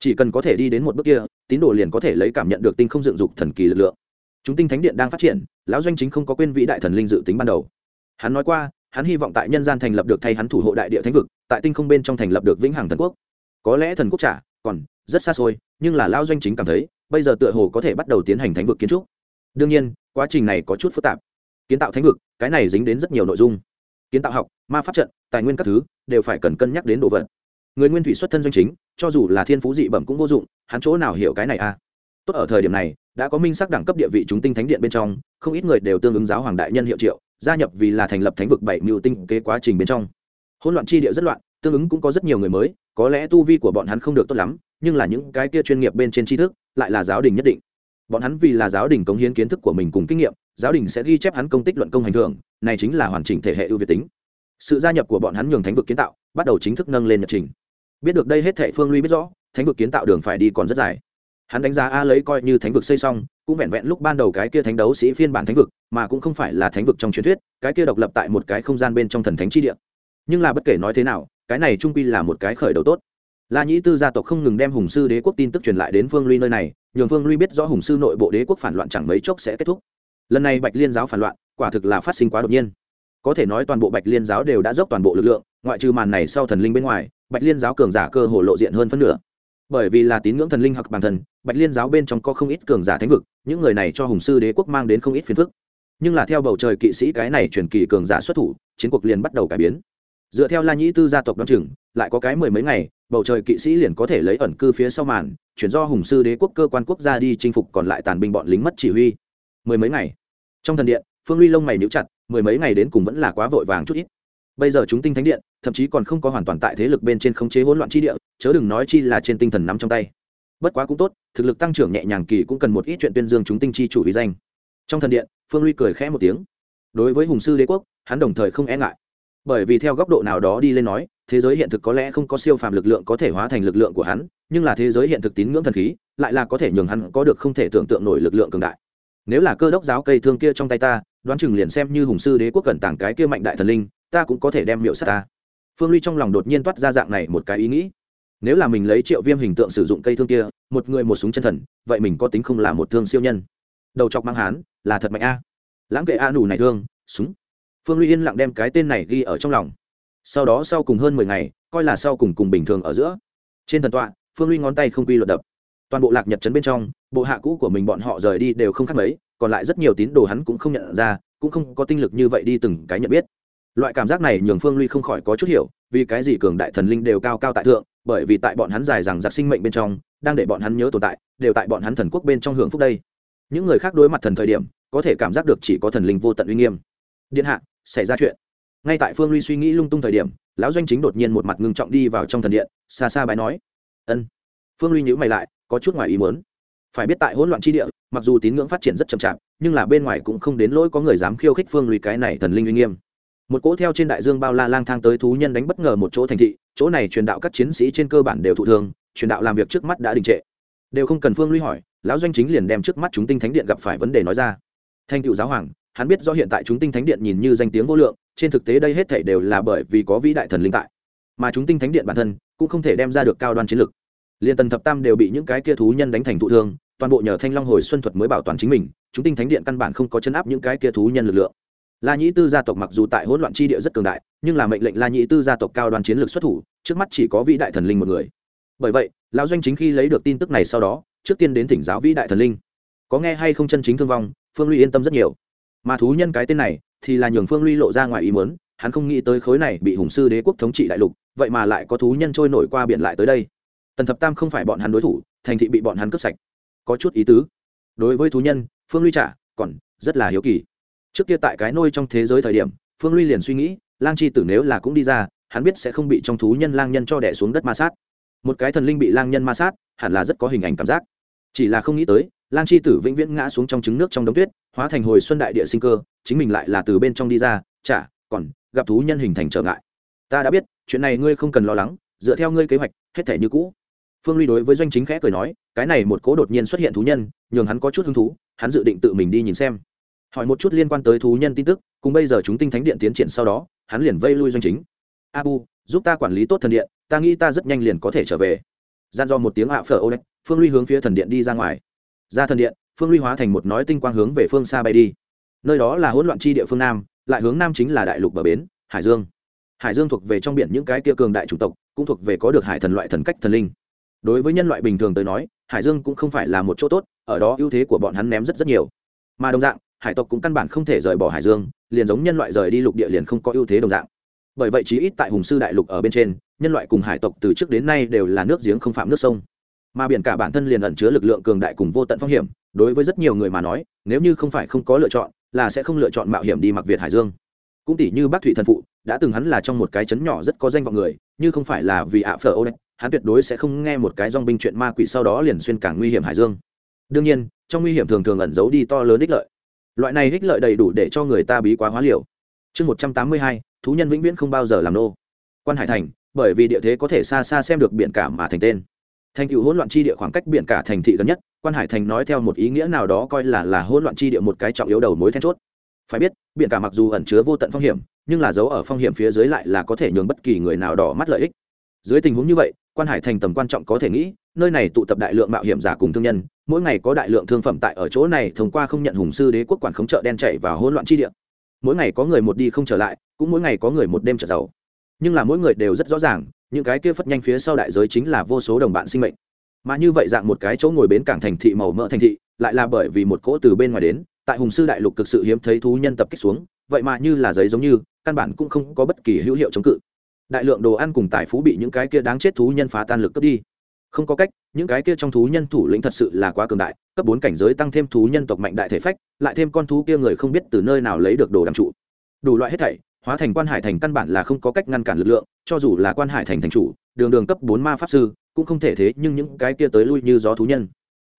Chỉ cần có thể đi đến một bước kia, tín đồ liền có thể lấy cảm nhận được tinh không dựng dục thần kỳ lực lượng chúng tinh thánh điện đang phát triển, lão doanh chính không có quên vĩ đại thần linh dự tính ban đầu. Hắn nói qua, hắn hy vọng tại nhân gian thành lập được thay hắn thủ hộ đại địa thánh vực, tại tinh không bên trong thành lập được vĩnh hằng thần quốc. Có lẽ thần quốc trả, còn rất xa xôi, nhưng là lão doanh chính cảm thấy, bây giờ tựa hồ có thể bắt đầu tiến hành thánh vực kiến trúc. Đương nhiên, quá trình này có chút phức tạp. Kiến tạo thánh vực, cái này dính đến rất nhiều nội dung. Kiến tạo học, ma pháp trận, tài nguyên các thứ, đều phải cần cân nhắc đến đồ vật. Người nguyên thủy xuất thân doanh chính, cho dù là thiên phú dị bẩm cũng vô dụng, hắn chỗ nào hiểu cái này à? Tốt ở thời điểm này, đã có minh sắc đẳng cấp địa vị chúng tinh thánh điện bên trong, không ít người đều tương ứng giáo hoàng đại nhân hiệu triệu, gia nhập vì là thành lập thánh vực bảy mưu tinh kế quá trình bên trong. Hỗn loạn chi địa rất loạn, tương ứng cũng có rất nhiều người mới, có lẽ tu vi của bọn hắn không được tốt lắm, nhưng là những cái kia chuyên nghiệp bên trên tri thức, lại là giáo đình nhất định. Bọn hắn vì là giáo đình cống hiến kiến thức của mình cùng kinh nghiệm, giáo đình sẽ ghi chép hắn công tích luận công hành thường này chính là hoàn chỉnh thể hệ ưu việt tính. Sự gia nhập của bọn hắn nhường thánh vực kiến tạo bắt đầu chính thức nâng lên nhật trình. Biết được đây hết thệ phương lui biết rõ, thánh vực kiến tạo đường phải đi còn rất dài hắn đánh giá a lấy coi như thánh vực xây xong, cũng vẹn vẹn lúc ban đầu cái kia thánh đấu sĩ phiên bản thánh vực, mà cũng không phải là thánh vực trong truyền thuyết, cái kia độc lập tại một cái không gian bên trong thần thánh chi địa. Nhưng là bất kể nói thế nào, cái này trung quy là một cái khởi đầu tốt. La nhĩ tư gia tộc không ngừng đem hùng sư đế quốc tin tức truyền lại đến phương ly nơi này, nhường phương ly biết rõ hùng sư nội bộ đế quốc phản loạn chẳng mấy chốc sẽ kết thúc. Lần này bạch liên giáo phản loạn, quả thực là phát sinh quá đột nhiên. Có thể nói toàn bộ bạch liên giáo đều đã dốc toàn bộ lực lượng, ngoại trừ màn này sau thần linh bên ngoài, bạch liên giáo cường giả cơ hồ lộ diện hơn phân nửa bởi vì là tín ngưỡng thần linh hoặc bản thân bạch liên giáo bên trong có không ít cường giả thánh vực, những người này cho hùng sư đế quốc mang đến không ít phiền phức. Nhưng là theo bầu trời kỵ sĩ cái này truyền kỳ cường giả xuất thủ, chiến cuộc liền bắt đầu cải biến. Dựa theo la nhĩ tư gia tộc đ o á n chừng, lại có cái mười mấy ngày, bầu trời kỵ sĩ liền có thể lấy ẩn cư phía sau màn, chuyển do hùng sư đế quốc cơ quan quốc gia đi chinh phục còn lại tàn binh bọn lính mất chỉ huy. Mười mấy ngày. Trong thần điện, phương ly lông mày níu chặt, mười mấy ngày đến cùng vẫn là quá vội vàng chút ít bây giờ chúng tinh thánh điện, thậm chí còn không có hoàn toàn tại thế lực bên trên khống chế hỗn loạn chi địa, chớ đừng nói chi là trên tinh thần nắm trong tay. Bất quá cũng tốt, thực lực tăng trưởng nhẹ nhàng kỳ cũng cần một ít chuyện tuyên dương chúng tinh chi chủ ý danh. Trong thần điện, phương ly cười khẽ một tiếng. Đối với hùng sư đế quốc, hắn đồng thời không e ngại. Bởi vì theo góc độ nào đó đi lên nói, thế giới hiện thực có lẽ không có siêu phàm lực lượng có thể hóa thành lực lượng của hắn, nhưng là thế giới hiện thực tín ngưỡng thần khí, lại là có thể nhường hắn có được không thể tưởng tượng nổi lực lượng cường đại. Nếu là cơ đốc giáo cây thương kia trong tay ta, đoán chừng liền xem như hùng sư đế quốc cẩn tàng cái kia mạnh đại thần linh ta cũng có thể đem miệu sát ta. Phương ly trong lòng đột nhiên toát ra dạng này một cái ý nghĩ. Nếu là mình lấy triệu viêm hình tượng sử dụng cây thương kia, một người một súng chân thần, vậy mình có tính không là một thương siêu nhân? Đầu chọc mang hán, là thật mạnh a. Lãng kệ a nù này thương, súng. Phương ly yên lặng đem cái tên này ghi ở trong lòng. Sau đó sau cùng hơn mười ngày, coi là sau cùng cùng bình thường ở giữa. Trên thần tọa, phương ly ngón tay không quy luật đập. Toàn bộ lạc nhật trấn bên trong, bộ hạ cũ của mình bọn họ rời đi đều không khác mấy, còn lại rất nhiều tín đồ hắn cũng không nhận ra, cũng không có tinh lực như vậy đi từng cái nhận biết loại cảm giác này nhường phương ly không khỏi có chút hiểu, vì cái gì cường đại thần linh đều cao cao tại thượng, bởi vì tại bọn hắn dài rằng giặc sinh mệnh bên trong, đang để bọn hắn nhớ tồn tại, đều tại bọn hắn thần quốc bên trong hưởng phúc đây. Những người khác đối mặt thần thời điểm, có thể cảm giác được chỉ có thần linh vô tận uy nghiêm. Điện hạ, xảy ra chuyện. Ngay tại phương ly suy nghĩ lung tung thời điểm, lão doanh chính đột nhiên một mặt ngưng trọng đi vào trong thần điện, xa xa bái nói. Ân. Phương ly nhữ mày lại, có chút ngoài ý muốn. Phải biết tại hỗn loạn tri địa, mặc dù tín ngưỡng phát triển rất chậm chạp, nhưng là bên ngoài cũng không đến lỗi có người dám khiêu khích phương ly cái này thần linh uy nghiêm một cỗ theo trên đại dương bao la lang thang tới thú nhân đánh bất ngờ một chỗ thành thị, chỗ này truyền đạo các chiến sĩ trên cơ bản đều thụ thương, truyền đạo làm việc trước mắt đã đình trệ. Đều không cần phương lui hỏi, lão doanh chính liền đem trước mắt chúng tinh thánh điện gặp phải vấn đề nói ra. Thanh cựu giáo hoàng, hắn biết do hiện tại chúng tinh thánh điện nhìn như danh tiếng vô lượng, trên thực tế đây hết thảy đều là bởi vì có vĩ đại thần linh tại. Mà chúng tinh thánh điện bản thân, cũng không thể đem ra được cao đoan chiến lực. Liên tần thập tam đều bị những cái kia thú nhân đánh thành thụ thương, toàn bộ nhờ thanh long hồi xuân thuật mới bảo toàn chính mình, chúng tinh thánh điện căn bản không có chấn áp những cái kia thú nhân lực lượng la nhĩ tư gia tộc mặc dù tại hỗn loạn tri địa rất cường đại, nhưng là mệnh lệnh la nhĩ tư gia tộc cao đoàn chiến lược xuất thủ, trước mắt chỉ có vĩ đại thần linh một người. Bởi vậy, lão doanh chính khi lấy được tin tức này sau đó, trước tiên đến thỉnh giáo vĩ đại thần linh. Có nghe hay không chân chính thương vong, phương ly yên tâm rất nhiều. Mà thú nhân cái tên này, thì là nhường phương ly lộ ra ngoài ý muốn, hắn không nghĩ tới khối này bị hùng sư đế quốc thống trị đại lục, vậy mà lại có thú nhân trôi nổi qua biển lại tới đây. Tần thập tam không phải bọn hắn đối thủ, thành thị bị bọn hắn cướp sạch. Có chút ý tứ. Đối với thú nhân, phương ly trả, còn rất là hiếu kỳ trước kia tại cái nôi trong thế giới thời điểm, phương ly liền suy nghĩ, lang chi tử nếu là cũng đi ra, hắn biết sẽ không bị trong thú nhân lang nhân cho đẻ xuống đất ma sát. Một cái thần linh bị lang nhân ma sát, hẳn là rất có hình ảnh cảm giác. Chỉ là không nghĩ tới, lang chi tử vĩnh viễn ngã xuống trong trứng nước trong đống tuyết, hóa thành hồi xuân đại địa sinh cơ, chính mình lại là từ bên trong đi ra, chả, còn gặp thú nhân hình thành trở ngại. Ta đã biết, chuyện này ngươi không cần lo lắng, dựa theo ngươi kế hoạch, hết thể như cũ. Phương ly đối với doanh chính khẽ cười nói, cái này một cố đột nhiên xuất hiện thú nhân, nhường hắn có chút hứng thú, hắn dự định tự mình đi nhìn xem hỏi một chút liên quan tới thú nhân tin tức, cùng bây giờ chúng tinh thánh điện tiến triển sau đó, hắn liền vây lui doanh chính. Abu, giúp ta quản lý tốt thần điện, ta nghĩ ta rất nhanh liền có thể trở về. Gian do một tiếng ạ phở ô đấy phương ly hướng phía thần điện đi ra ngoài. Ra thần điện, phương ly hóa thành một nói tinh quang hướng về phương xa bay đi. Nơi đó là hỗn loạn chi địa phương nam, lại hướng nam chính là đại lục bờ bến, hải dương. Hải dương thuộc về trong biển những cái kia cường đại chủng tộc, cũng thuộc về có được hải thần loại thần cách thần linh. Đối với nhân loại bình thường tới nói, hải dương cũng không phải là một chỗ tốt, ở đó ưu thế của bọn hắn ném rất rất nhiều. Mà đồng dạng hải tộc cũng căn bản không thể rời bỏ hải dương, liền giống nhân loại rời đi lục địa liền không có ưu thế đồng dạng. Bởi vậy chí ít tại hùng sư đại lục ở bên trên, nhân loại cùng hải tộc từ trước đến nay đều là nước giếng không phạm nước sông. Mà biển cả bản thân liền ẩn chứa lực lượng cường đại cùng vô tận phong hiểm, đối với rất nhiều người mà nói, nếu như không phải không có lựa chọn, là sẽ không lựa chọn mạo hiểm đi mặc việt hải dương. Cũng tỷ như bác thụy thần phụ, đã từng hắn là trong một cái chấn nhỏ rất có danh vọng người, như không phải là vì ạ phở ô đấy hắn tuyệt đối sẽ không nghe một cái dong binh chuyện ma quỷ sau đó liền xuyên cảng nguy hiểm hải dương. Đương nhiên, trong nguy hiểm thường thường ẩn giấu đi to lớn ích lợi loại này ích lợi đầy đủ để cho người ta bí quá hóa liều. Chương một trăm tám mươi hai, thú nhân vĩnh viễn không bao giờ làm nô. Quan hải thành, bởi vì địa thế có thể xa xa xem được biển cả mà thành tên. Thành cựu hỗn loạn chi địa khoảng cách biển cả thành thị gần nhất, quan hải thành nói theo một ý nghĩa nào đó coi là là hỗn loạn chi địa một cái trọng yếu đầu mối then chốt. Phải biết, biển cả mặc dù ẩn chứa vô tận phong hiểm, nhưng là dấu ở phong hiểm phía dưới lại là có thể nhường bất kỳ người nào đỏ mắt lợi ích. Dưới tình huống như vậy, quan hải thành tầm quan trọng có thể nghĩ nơi này tụ tập đại lượng mạo hiểm giả cùng thương nhân, mỗi ngày có đại lượng thương phẩm tại ở chỗ này, thông qua không nhận hùng sư đế quốc quản khống chợ đen chạy vào hỗn loạn chi địa. Mỗi ngày có người một đi không trở lại, cũng mỗi ngày có người một đêm trở giàu. Nhưng là mỗi người đều rất rõ ràng, những cái kia phất nhanh phía sau đại giới chính là vô số đồng bạn sinh mệnh. Mà như vậy dạng một cái chỗ ngồi bến cảng thành thị màu mỡ thành thị, lại là bởi vì một cỗ từ bên ngoài đến, tại hùng sư đại lục cực sự hiếm thấy thú nhân tập kích xuống, vậy mà như là giấy giống như, căn bản cũng không có bất kỳ hữu hiệu chống cự. Đại lượng đồ ăn cùng tài phú bị những cái kia đáng chết thú nhân phá tan lực cướp đi không có cách, những cái kia trong thú nhân thủ lĩnh thật sự là quá cường đại, cấp bốn cảnh giới tăng thêm thú nhân tộc mạnh đại thể phách, lại thêm con thú kia người không biết từ nơi nào lấy được đồ đ trụ. Đủ loại hết thảy, hóa thành quan hải thành căn bản là không có cách ngăn cản lực lượng, cho dù là quan hải thành thành chủ, đường đường cấp bốn ma pháp sư, cũng không thể thế nhưng những cái kia tới lui như gió thú nhân.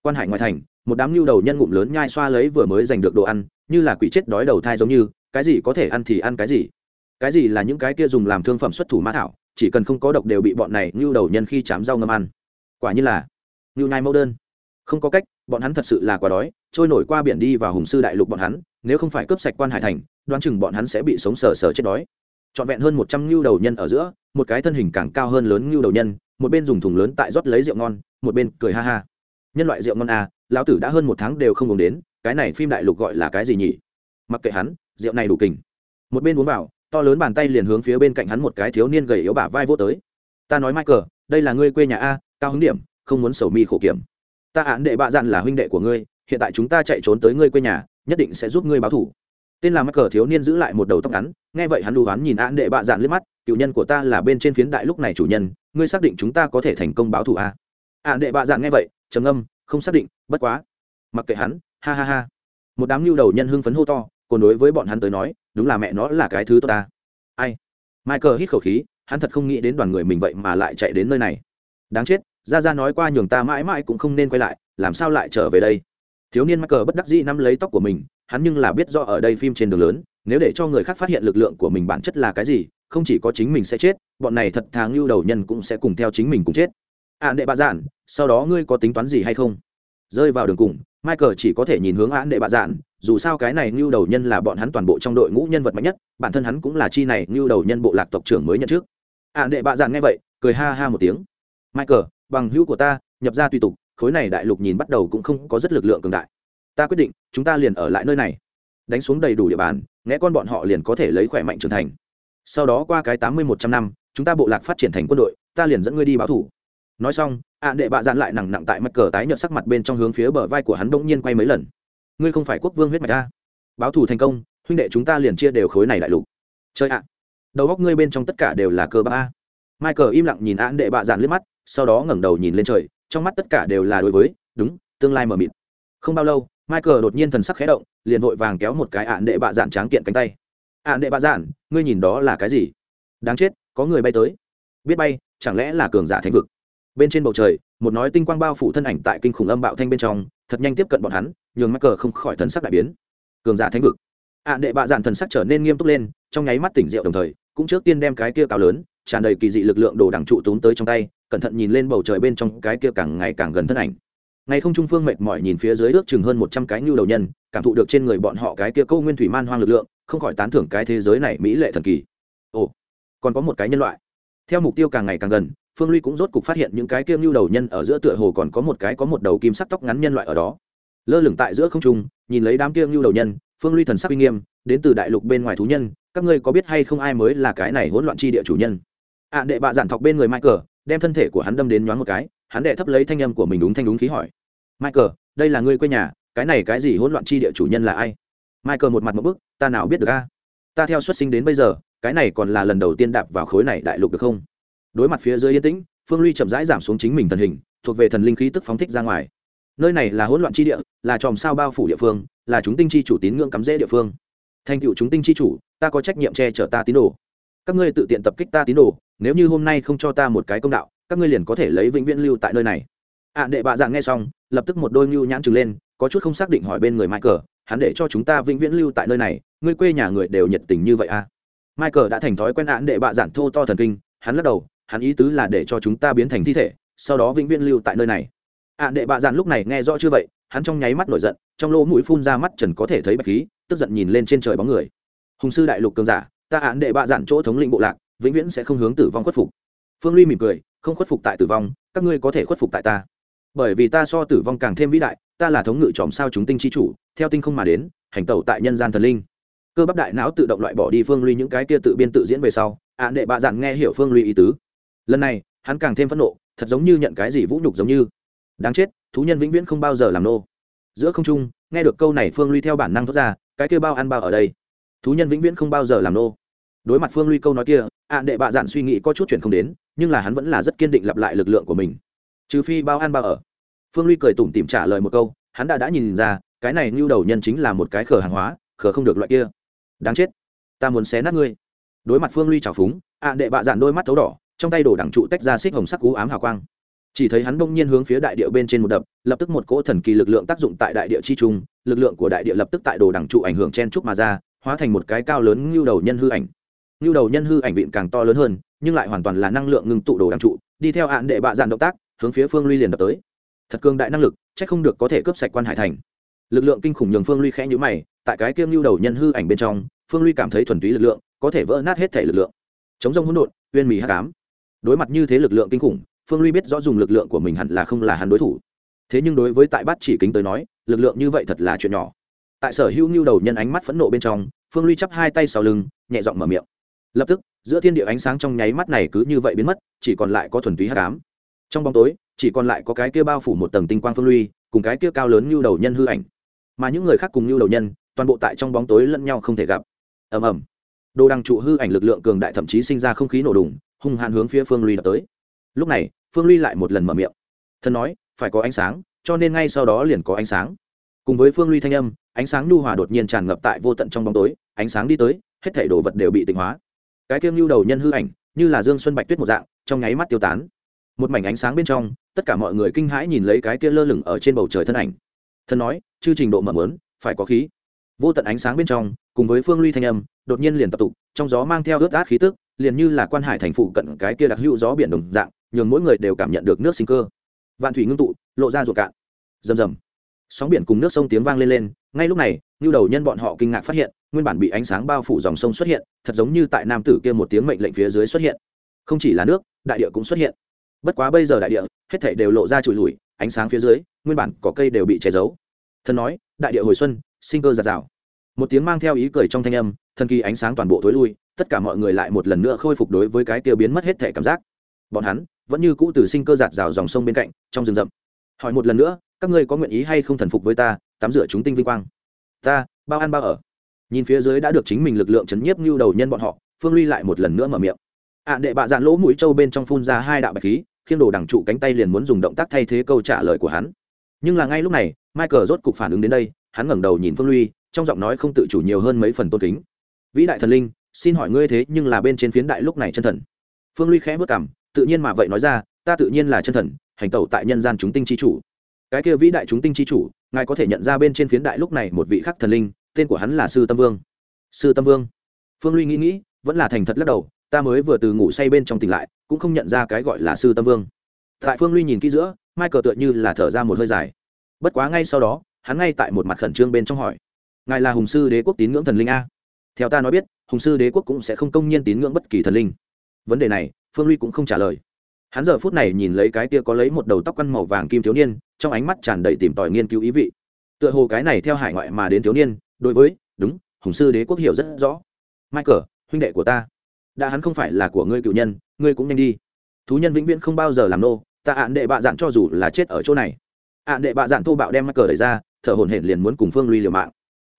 Quan hải ngoài thành, một đám lưu đầu nhân ngụm lớn nhai xoa lấy vừa mới giành được đồ ăn, như là quỷ chết đói đầu thai giống như, cái gì có thể ăn thì ăn cái gì. Cái gì là những cái kia dùng làm thương phẩm xuất thủ ma thảo, chỉ cần không có độc đều bị bọn này lưu đầu nhân khi chám rau ngâm ăn quả như là lưu nhai mẫu đơn. Không có cách, bọn hắn thật sự là quá đói, trôi nổi qua biển đi vào hùng sư đại lục bọn hắn, nếu không phải cướp sạch quan hải thành, đoán chừng bọn hắn sẽ bị sống sờ sờ chết đói. Trọn vẹn hơn một trăm ngưu đầu nhân ở giữa, một cái thân hình càng cao hơn lớn ngưu đầu nhân, một bên dùng thùng lớn tại rót lấy rượu ngon, một bên cười ha ha. Nhân loại rượu ngon à lão tử đã hơn một tháng đều không uống đến, cái này phim đại lục gọi là cái gì nhỉ? Mặc kệ hắn, rượu này đủ kình. Một bên uống vào, to lớn bàn tay liền hướng phía bên cạnh hắn một cái thiếu niên gầy yếu bả vai vô tới. Ta nói michael, đây là ngươi quê nhà a cao hứng điểm, không muốn sầu mi khổ kiểm. Ta án đệ bạ dặn là huynh đệ của ngươi, hiện tại chúng ta chạy trốn tới ngươi quê nhà, nhất định sẽ giúp ngươi báo thủ. Tên là mắc cờ thiếu niên giữ lại một đầu tóc ngắn, nghe vậy hắn đù hắn nhìn án đệ bạ dạn liếc mắt cựu nhân của ta là bên trên phiến đại lúc này chủ nhân, ngươi xác định chúng ta có thể thành công báo thù à? án đệ bạ dạn nghe vậy, trầm âm không xác định, bất quá. Mặc kệ hắn, ha ha ha. Một đám lưu đầu nhân hưng phấn hô to, còn đối với bọn hắn tới nói, đúng là mẹ nó là cái thứ tốt ta. Ai? Michael hít khẩu khí, hắn thật không nghĩ đến đoàn người mình vậy mà lại chạy đến nơi này. Đáng chết ra ra nói qua nhường ta mãi mãi cũng không nên quay lại, làm sao lại trở về đây? Thiếu niên michael bất đắc dĩ nắm lấy tóc của mình, hắn nhưng là biết do ở đây phim trên đường lớn, nếu để cho người khác phát hiện lực lượng của mình bản chất là cái gì, không chỉ có chính mình sẽ chết, bọn này thật thà ngưu đầu nhân cũng sẽ cùng theo chính mình cùng chết. Ạn đệ bạ dạn sau đó ngươi có tính toán gì hay không? Rơi vào đường cùng, michael chỉ có thể nhìn hướng ạn đệ bạ dạn dù sao cái này ngưu đầu nhân là bọn hắn toàn bộ trong đội ngũ nhân vật mạnh nhất, bản thân hắn cũng là chi này ngưu đầu nhân bộ lạc tộc trưởng mới nhận trước. Ạn đệ bạ dạn nghe vậy, cười ha ha một tiếng. Michael bằng hữu của ta, nhập ra tùy tục, khối này đại lục nhìn bắt đầu cũng không có rất lực lượng cường đại. Ta quyết định, chúng ta liền ở lại nơi này. Đánh xuống đầy đủ địa bàn, nghe con bọn họ liền có thể lấy khỏe mạnh trưởng thành. Sau đó qua cái tám mươi một trăm năm, chúng ta bộ lạc phát triển thành quân đội, ta liền dẫn ngươi đi báo thủ. Nói xong, ạ đệ bạ dạn lại nặng nặng tại mặt cờ tái nhợt sắc mặt bên trong hướng phía bờ vai của hắn bỗng nhiên quay mấy lần. Ngươi không phải quốc vương huyết mạch ta. Báo thủ thành công, huynh đệ chúng ta liền chia đều khối này đại lục. Chơi ạ. Đầu góc ngươi bên trong tất cả đều là cơ ba michael im lặng nhìn ạ đệ bạ dạn liếc mắt sau đó ngẩng đầu nhìn lên trời, trong mắt tất cả đều là đối với, đúng, tương lai mờ mịt. Không bao lâu, michael đột nhiên thần sắc khẽ động, liền vội vàng kéo một cái án đệ bạ dạn tráng kiện cánh tay. Án đệ bạ dạn, ngươi nhìn đó là cái gì? Đáng chết, có người bay tới. Biết bay, chẳng lẽ là cường giả thánh vực? Bên trên bầu trời, một nói tinh quang bao phủ thân ảnh tại kinh khủng âm bạo thanh bên trong, thật nhanh tiếp cận bọn hắn, nhường mắc cờ không khỏi thần sắc đại biến. Cường giả thánh vực. Ạ đệ bạ dạn thần sắc trở nên nghiêm túc lên, trong nháy mắt tỉnh rượu đồng thời, cũng trước tiên đem cái kia cao lớn, tràn đầy kỳ dị lực lượng đồ đẳng trụ tốn tới trong tay cẩn thận nhìn lên bầu trời bên trong cái kia càng ngày càng gần thân ảnh. Ngày không trung phương mệt mỏi nhìn phía dưới ước chừng hơn một trăm cái nhu đầu nhân, cảm thụ được trên người bọn họ cái kia câu nguyên thủy man hoang lực lượng, không khỏi tán thưởng cái thế giới này mỹ lệ thần kỳ. Ồ, còn có một cái nhân loại. Theo mục tiêu càng ngày càng gần, phương ly cũng rốt cục phát hiện những cái kia nhu đầu nhân ở giữa tựa hồ còn có một cái có một đầu kim sắc tóc ngắn nhân loại ở đó. Lơ lửng tại giữa không trung, nhìn lấy đám kia nhu đầu nhân, phương ly thần sắc uy nghiêm, đến từ đại lục bên ngoài thú nhân, các ngươi có biết hay không ai mới là cái này hỗn loạn chi địa chủ nhân? Ạ đệ bạ giản thọc bên người michael đem thân thể của hắn đâm đến nhoáng một cái, hắn đệ thấp lấy thanh âm của mình đúng thanh đúng khí hỏi. Michael, đây là ngươi quê nhà, cái này cái gì hỗn loạn chi địa chủ nhân là ai? Michael một mặt một bức, ta nào biết được a? Ta theo xuất sinh đến bây giờ, cái này còn là lần đầu tiên đạp vào khối này đại lục được không? Đối mặt phía dưới yên tĩnh, phương ly chậm rãi giảm xuống chính mình thần hình, thuộc về thần linh khí tức phóng thích ra ngoài. Nơi này là hỗn loạn chi địa, là chòm sao bao phủ địa phương, là chúng tinh chi chủ tín ngưỡng cắm rễ địa phương. Thành cựu chúng tinh chi chủ, ta có trách nhiệm che chở ta tín đồ. Các ngươi tự tiện tập kích ta tín đồ nếu như hôm nay không cho ta một cái công đạo, các ngươi liền có thể lấy vĩnh viễn lưu tại nơi này. Ạ đệ bạ dạng nghe xong, lập tức một đôi nhu nhãn trừng lên, có chút không xác định hỏi bên người michael, hắn để cho chúng ta vĩnh viễn lưu tại nơi này, ngươi quê nhà người đều nhiệt tình như vậy à? Michael đã thành thói quen án đệ bạ dạng thô to thần kinh, hắn lắc đầu, hắn ý tứ là để cho chúng ta biến thành thi thể, sau đó vĩnh viễn lưu tại nơi này. Án đệ bạ dạng lúc này nghe rõ chưa vậy, hắn trong nháy mắt nổi giận, trong lỗ mũi phun ra mắt trần có thể thấy bạch khí, tức giận nhìn lên trên trời bóng người. Hùng sư đại lục cường giả, ta án đệ bạ dạng chỗ thống lĩnh bộ lạc vĩnh viễn sẽ không hướng tử vong khuất phục. Phương ly mỉm cười, không khuất phục tại tử vong, các ngươi có thể khuất phục tại ta. Bởi vì ta so tử vong càng thêm vĩ đại, ta là thống ngự chòm sao chúng tinh chi chủ, theo tinh không mà đến, hành tẩu tại nhân gian thần linh. Cơ bắp đại não tự động loại bỏ đi phương ly những cái kia tự biên tự diễn về sau, ạ đệ bạ dạn nghe hiểu phương ly ý tứ. Lần này, hắn càng thêm phẫn nộ, thật giống như nhận cái gì vũ nhục giống như. Đáng chết, thú nhân vĩnh viễn không bao giờ làm nô. Giữa không trung, nghe được câu này phương ly theo bản năng thoát ra, cái kia bao ăn bao ở đây. Thú nhân vĩnh viễn không bao giờ làm nô. Đối mặt phương ly câu nói kia ạ, đệ bạ dạn suy nghĩ có chút chuyện không đến, nhưng là hắn vẫn là rất kiên định lặp lại lực lượng của mình. Trừ phi bao ăn bao ở. Phương ly cười tủm tìm trả lời một câu, hắn đã đã nhìn ra, cái này như đầu nhân chính là một cái khờ hàng hóa, khờ không được loại kia. Đáng chết. Ta muốn xé nát ngươi. Đối mặt phương ly trào phúng, ạ, đệ bạ dạn đôi mắt thấu đỏ, trong tay đổ đẳng trụ tách ra xích hồng sắc cú ám hào quang. Chỉ thấy hắn bỗng nhiên hướng phía đại địa bên trên một đập, lập tức một cỗ thần kỳ lực lượng tác dụng tại đại địa chi trung, lực lượng của đại địa lập tức tại đồ đẳng trụ ảnh hưởng chen trúc mà ra, hóa thành một cái cao lớn như đầu nhân hư ảnh nhu đầu nhân hư ảnh vịn càng to lớn hơn, nhưng lại hoàn toàn là năng lượng ngưng tụ đồ đẳng trụ, đi theo hạn đệ bạ dạn động tác, hướng phía phương ly liền đập tới. Thật cường đại năng lực c h ắ c không được có thể cướp sạch quan hải thành. Lực lượng kinh khủng nhường phương ly khẽ nhữ mày, tại cái kiêng nhu đầu nhân hư ảnh bên trong, phương ly cảm thấy thuần túy lực lượng, có thể vỡ nát hết thể lực lượng. Chống rông hỗn độn, uyên mì hát cám đối mặt như thế lực lượng kinh khủng, phương ly biết rõ dùng lực lượng của mình hẳn là không là hắn đối thủ. Thế nhưng đối với tại bát chỉ kính tới nói, lực lượng như vậy thật là chuyện nhỏ. Tại sở hữu nhu đầu nhân ánh mắt phẫn nộ bên trong, phương ly chắp hai tay sau lưng, nhẹ giọng mở miệng lập tức giữa thiên địa ánh sáng trong nháy mắt này cứ như vậy biến mất chỉ còn lại có thuần túy hát cám trong bóng tối chỉ còn lại có cái kia bao phủ một tầng tinh quang phương luy, cùng cái kia cao lớn như đầu nhân hư ảnh. Mà những người khác cùng như đầu nhân toàn bộ tại trong bóng tối lẫn nhau không thể gặp. Ầm ầm. Đồ đăng trụ hư ảnh lực lượng cường đại thậm chí sinh ra không khí nổ đùng hung hãn hướng phía phương luy đập tới. Lúc này phương luy lại một lần mở miệng. Thân nói phải có ánh sáng cho nên ngay sau đó liền có ánh sáng. Cùng với phương luy thanh âm ánh sáng nhu hòa đột nhiên tràn ngập tại vô tận trong bóng tối ánh sáng đi tới hết thảy đồ vật đều bị tịnh hóa cái kiêm lưu đầu nhân hư ảnh, như là dương xuân bạch tuyết một dạng, trong nháy mắt tiêu tán. Một mảnh ánh sáng bên trong, tất cả mọi người kinh hãi nhìn lấy cái kia lơ lửng ở trên bầu trời thân ảnh. Thân nói, chư trình độ mở mớn, phải có khí. Vô tận ánh sáng bên trong, cùng với phương ly thanh âm, đột nhiên liền tập tụ, trong gió mang theo ướt át khí tức, liền như là quan hải thành phụ cận cái kia đặc hữu gió biển đồng dạng, nhường mỗi người đều cảm nhận được nước sinh cơ. Vạn thủy ngưng tụ, lộ ra ruột cạn. Rầm rầm. Sóng biển cùng nước sông tiếng vang lên lên, ngay lúc này như đầu nhân bọn họ kinh ngạc phát hiện nguyên bản bị ánh sáng bao phủ dòng sông xuất hiện, thật giống như tại nam tử kia một tiếng mệnh lệnh phía dưới xuất hiện. Không chỉ là nước, đại địa cũng xuất hiện. Bất quá bây giờ đại địa, hết thảy đều lộ ra trụi lùi, ánh sáng phía dưới, nguyên bản cỏ cây đều bị che giấu. Thần nói, đại địa hồi xuân, sinh cơ giạt rào. Một tiếng mang theo ý cười trong thanh âm, thần kỳ ánh sáng toàn bộ thối lui, tất cả mọi người lại một lần nữa khôi phục đối với cái kia biến mất hết thể cảm giác. Bọn hắn vẫn như cũ từ sinh cơ giạt rào dòng sông bên cạnh, trong rừng rậm. Hỏi một lần nữa, các ngươi có nguyện ý hay không thần phục với ta, tắm rửa chúng tinh vinh quang? Ta, bao ăn bao ở nhìn phía dưới đã được chính mình lực lượng chấn nhiếp như đầu nhân bọn họ, phương ly lại một lần nữa mở miệng. Ạ đệ bạ dạn lỗ mũi trâu bên trong phun ra hai đạo bạch khí, khiêng đồ đằng trụ cánh tay liền muốn dùng động tác thay thế câu trả lời của hắn. Nhưng là ngay lúc này, michael rốt cục phản ứng đến đây, hắn ngẩng đầu nhìn phương ly, trong giọng nói không tự chủ nhiều hơn mấy phần tôn kính. Vĩ đại thần linh, xin hỏi ngươi thế nhưng là bên trên phiến đại lúc này chân thần? Phương ly khẽ vất cảm tự nhiên mà vậy nói ra, ta tự nhiên là chân thần, hành tẩu tại nhân gian chúng tinh chi chủ. Cái kia vĩ đại chúng tinh chi chủ, ngài có thể nhận ra bên trên phiến đại lúc này một vị khắc thần linh tên của hắn là sư tâm vương. Sư tâm vương? Phương ly nghĩ nghĩ, vẫn là thành thật lắc đầu, ta mới vừa từ ngủ say bên trong tỉnh lại, cũng không nhận ra cái gọi là sư tâm vương. Tại phương ly nhìn kỹ giữa mai cờ tựa như là thở ra một hơi dài. Bất quá ngay sau đó, hắn ngay tại một mặt khẩn trương bên trong hỏi, ngài là hùng sư đế quốc tín ngưỡng thần linh a? Theo ta nói biết, hùng sư đế quốc cũng sẽ không công nhiên tín ngưỡng bất kỳ thần linh. Vấn đề này, phương ly cũng không trả lời. Hắn giờ phút này nhìn lấy cái tia có lấy một đầu tóc căn màu vàng kim thiếu niên, trong ánh mắt tràn đầy tìm tòi nghiên cứu ý vị. Tựa hồ cái này theo hải ngoại mà đến thiếu niên đối với, đúng, hùng sư đế quốc hiểu rất rõ. Michael, huynh đệ của ta. Đã hắn không phải là của ngươi cựu nhân, ngươi cũng nhanh đi. Thú nhân vĩnh viễn không bao giờ làm nô, ta ạn đệ bạ dạn cho dù là chết ở chỗ này. Ạn đệ bạ dạn thô bạo đem michael đẩy ra, thở hổn hển liền muốn cùng phương ly liều mạng.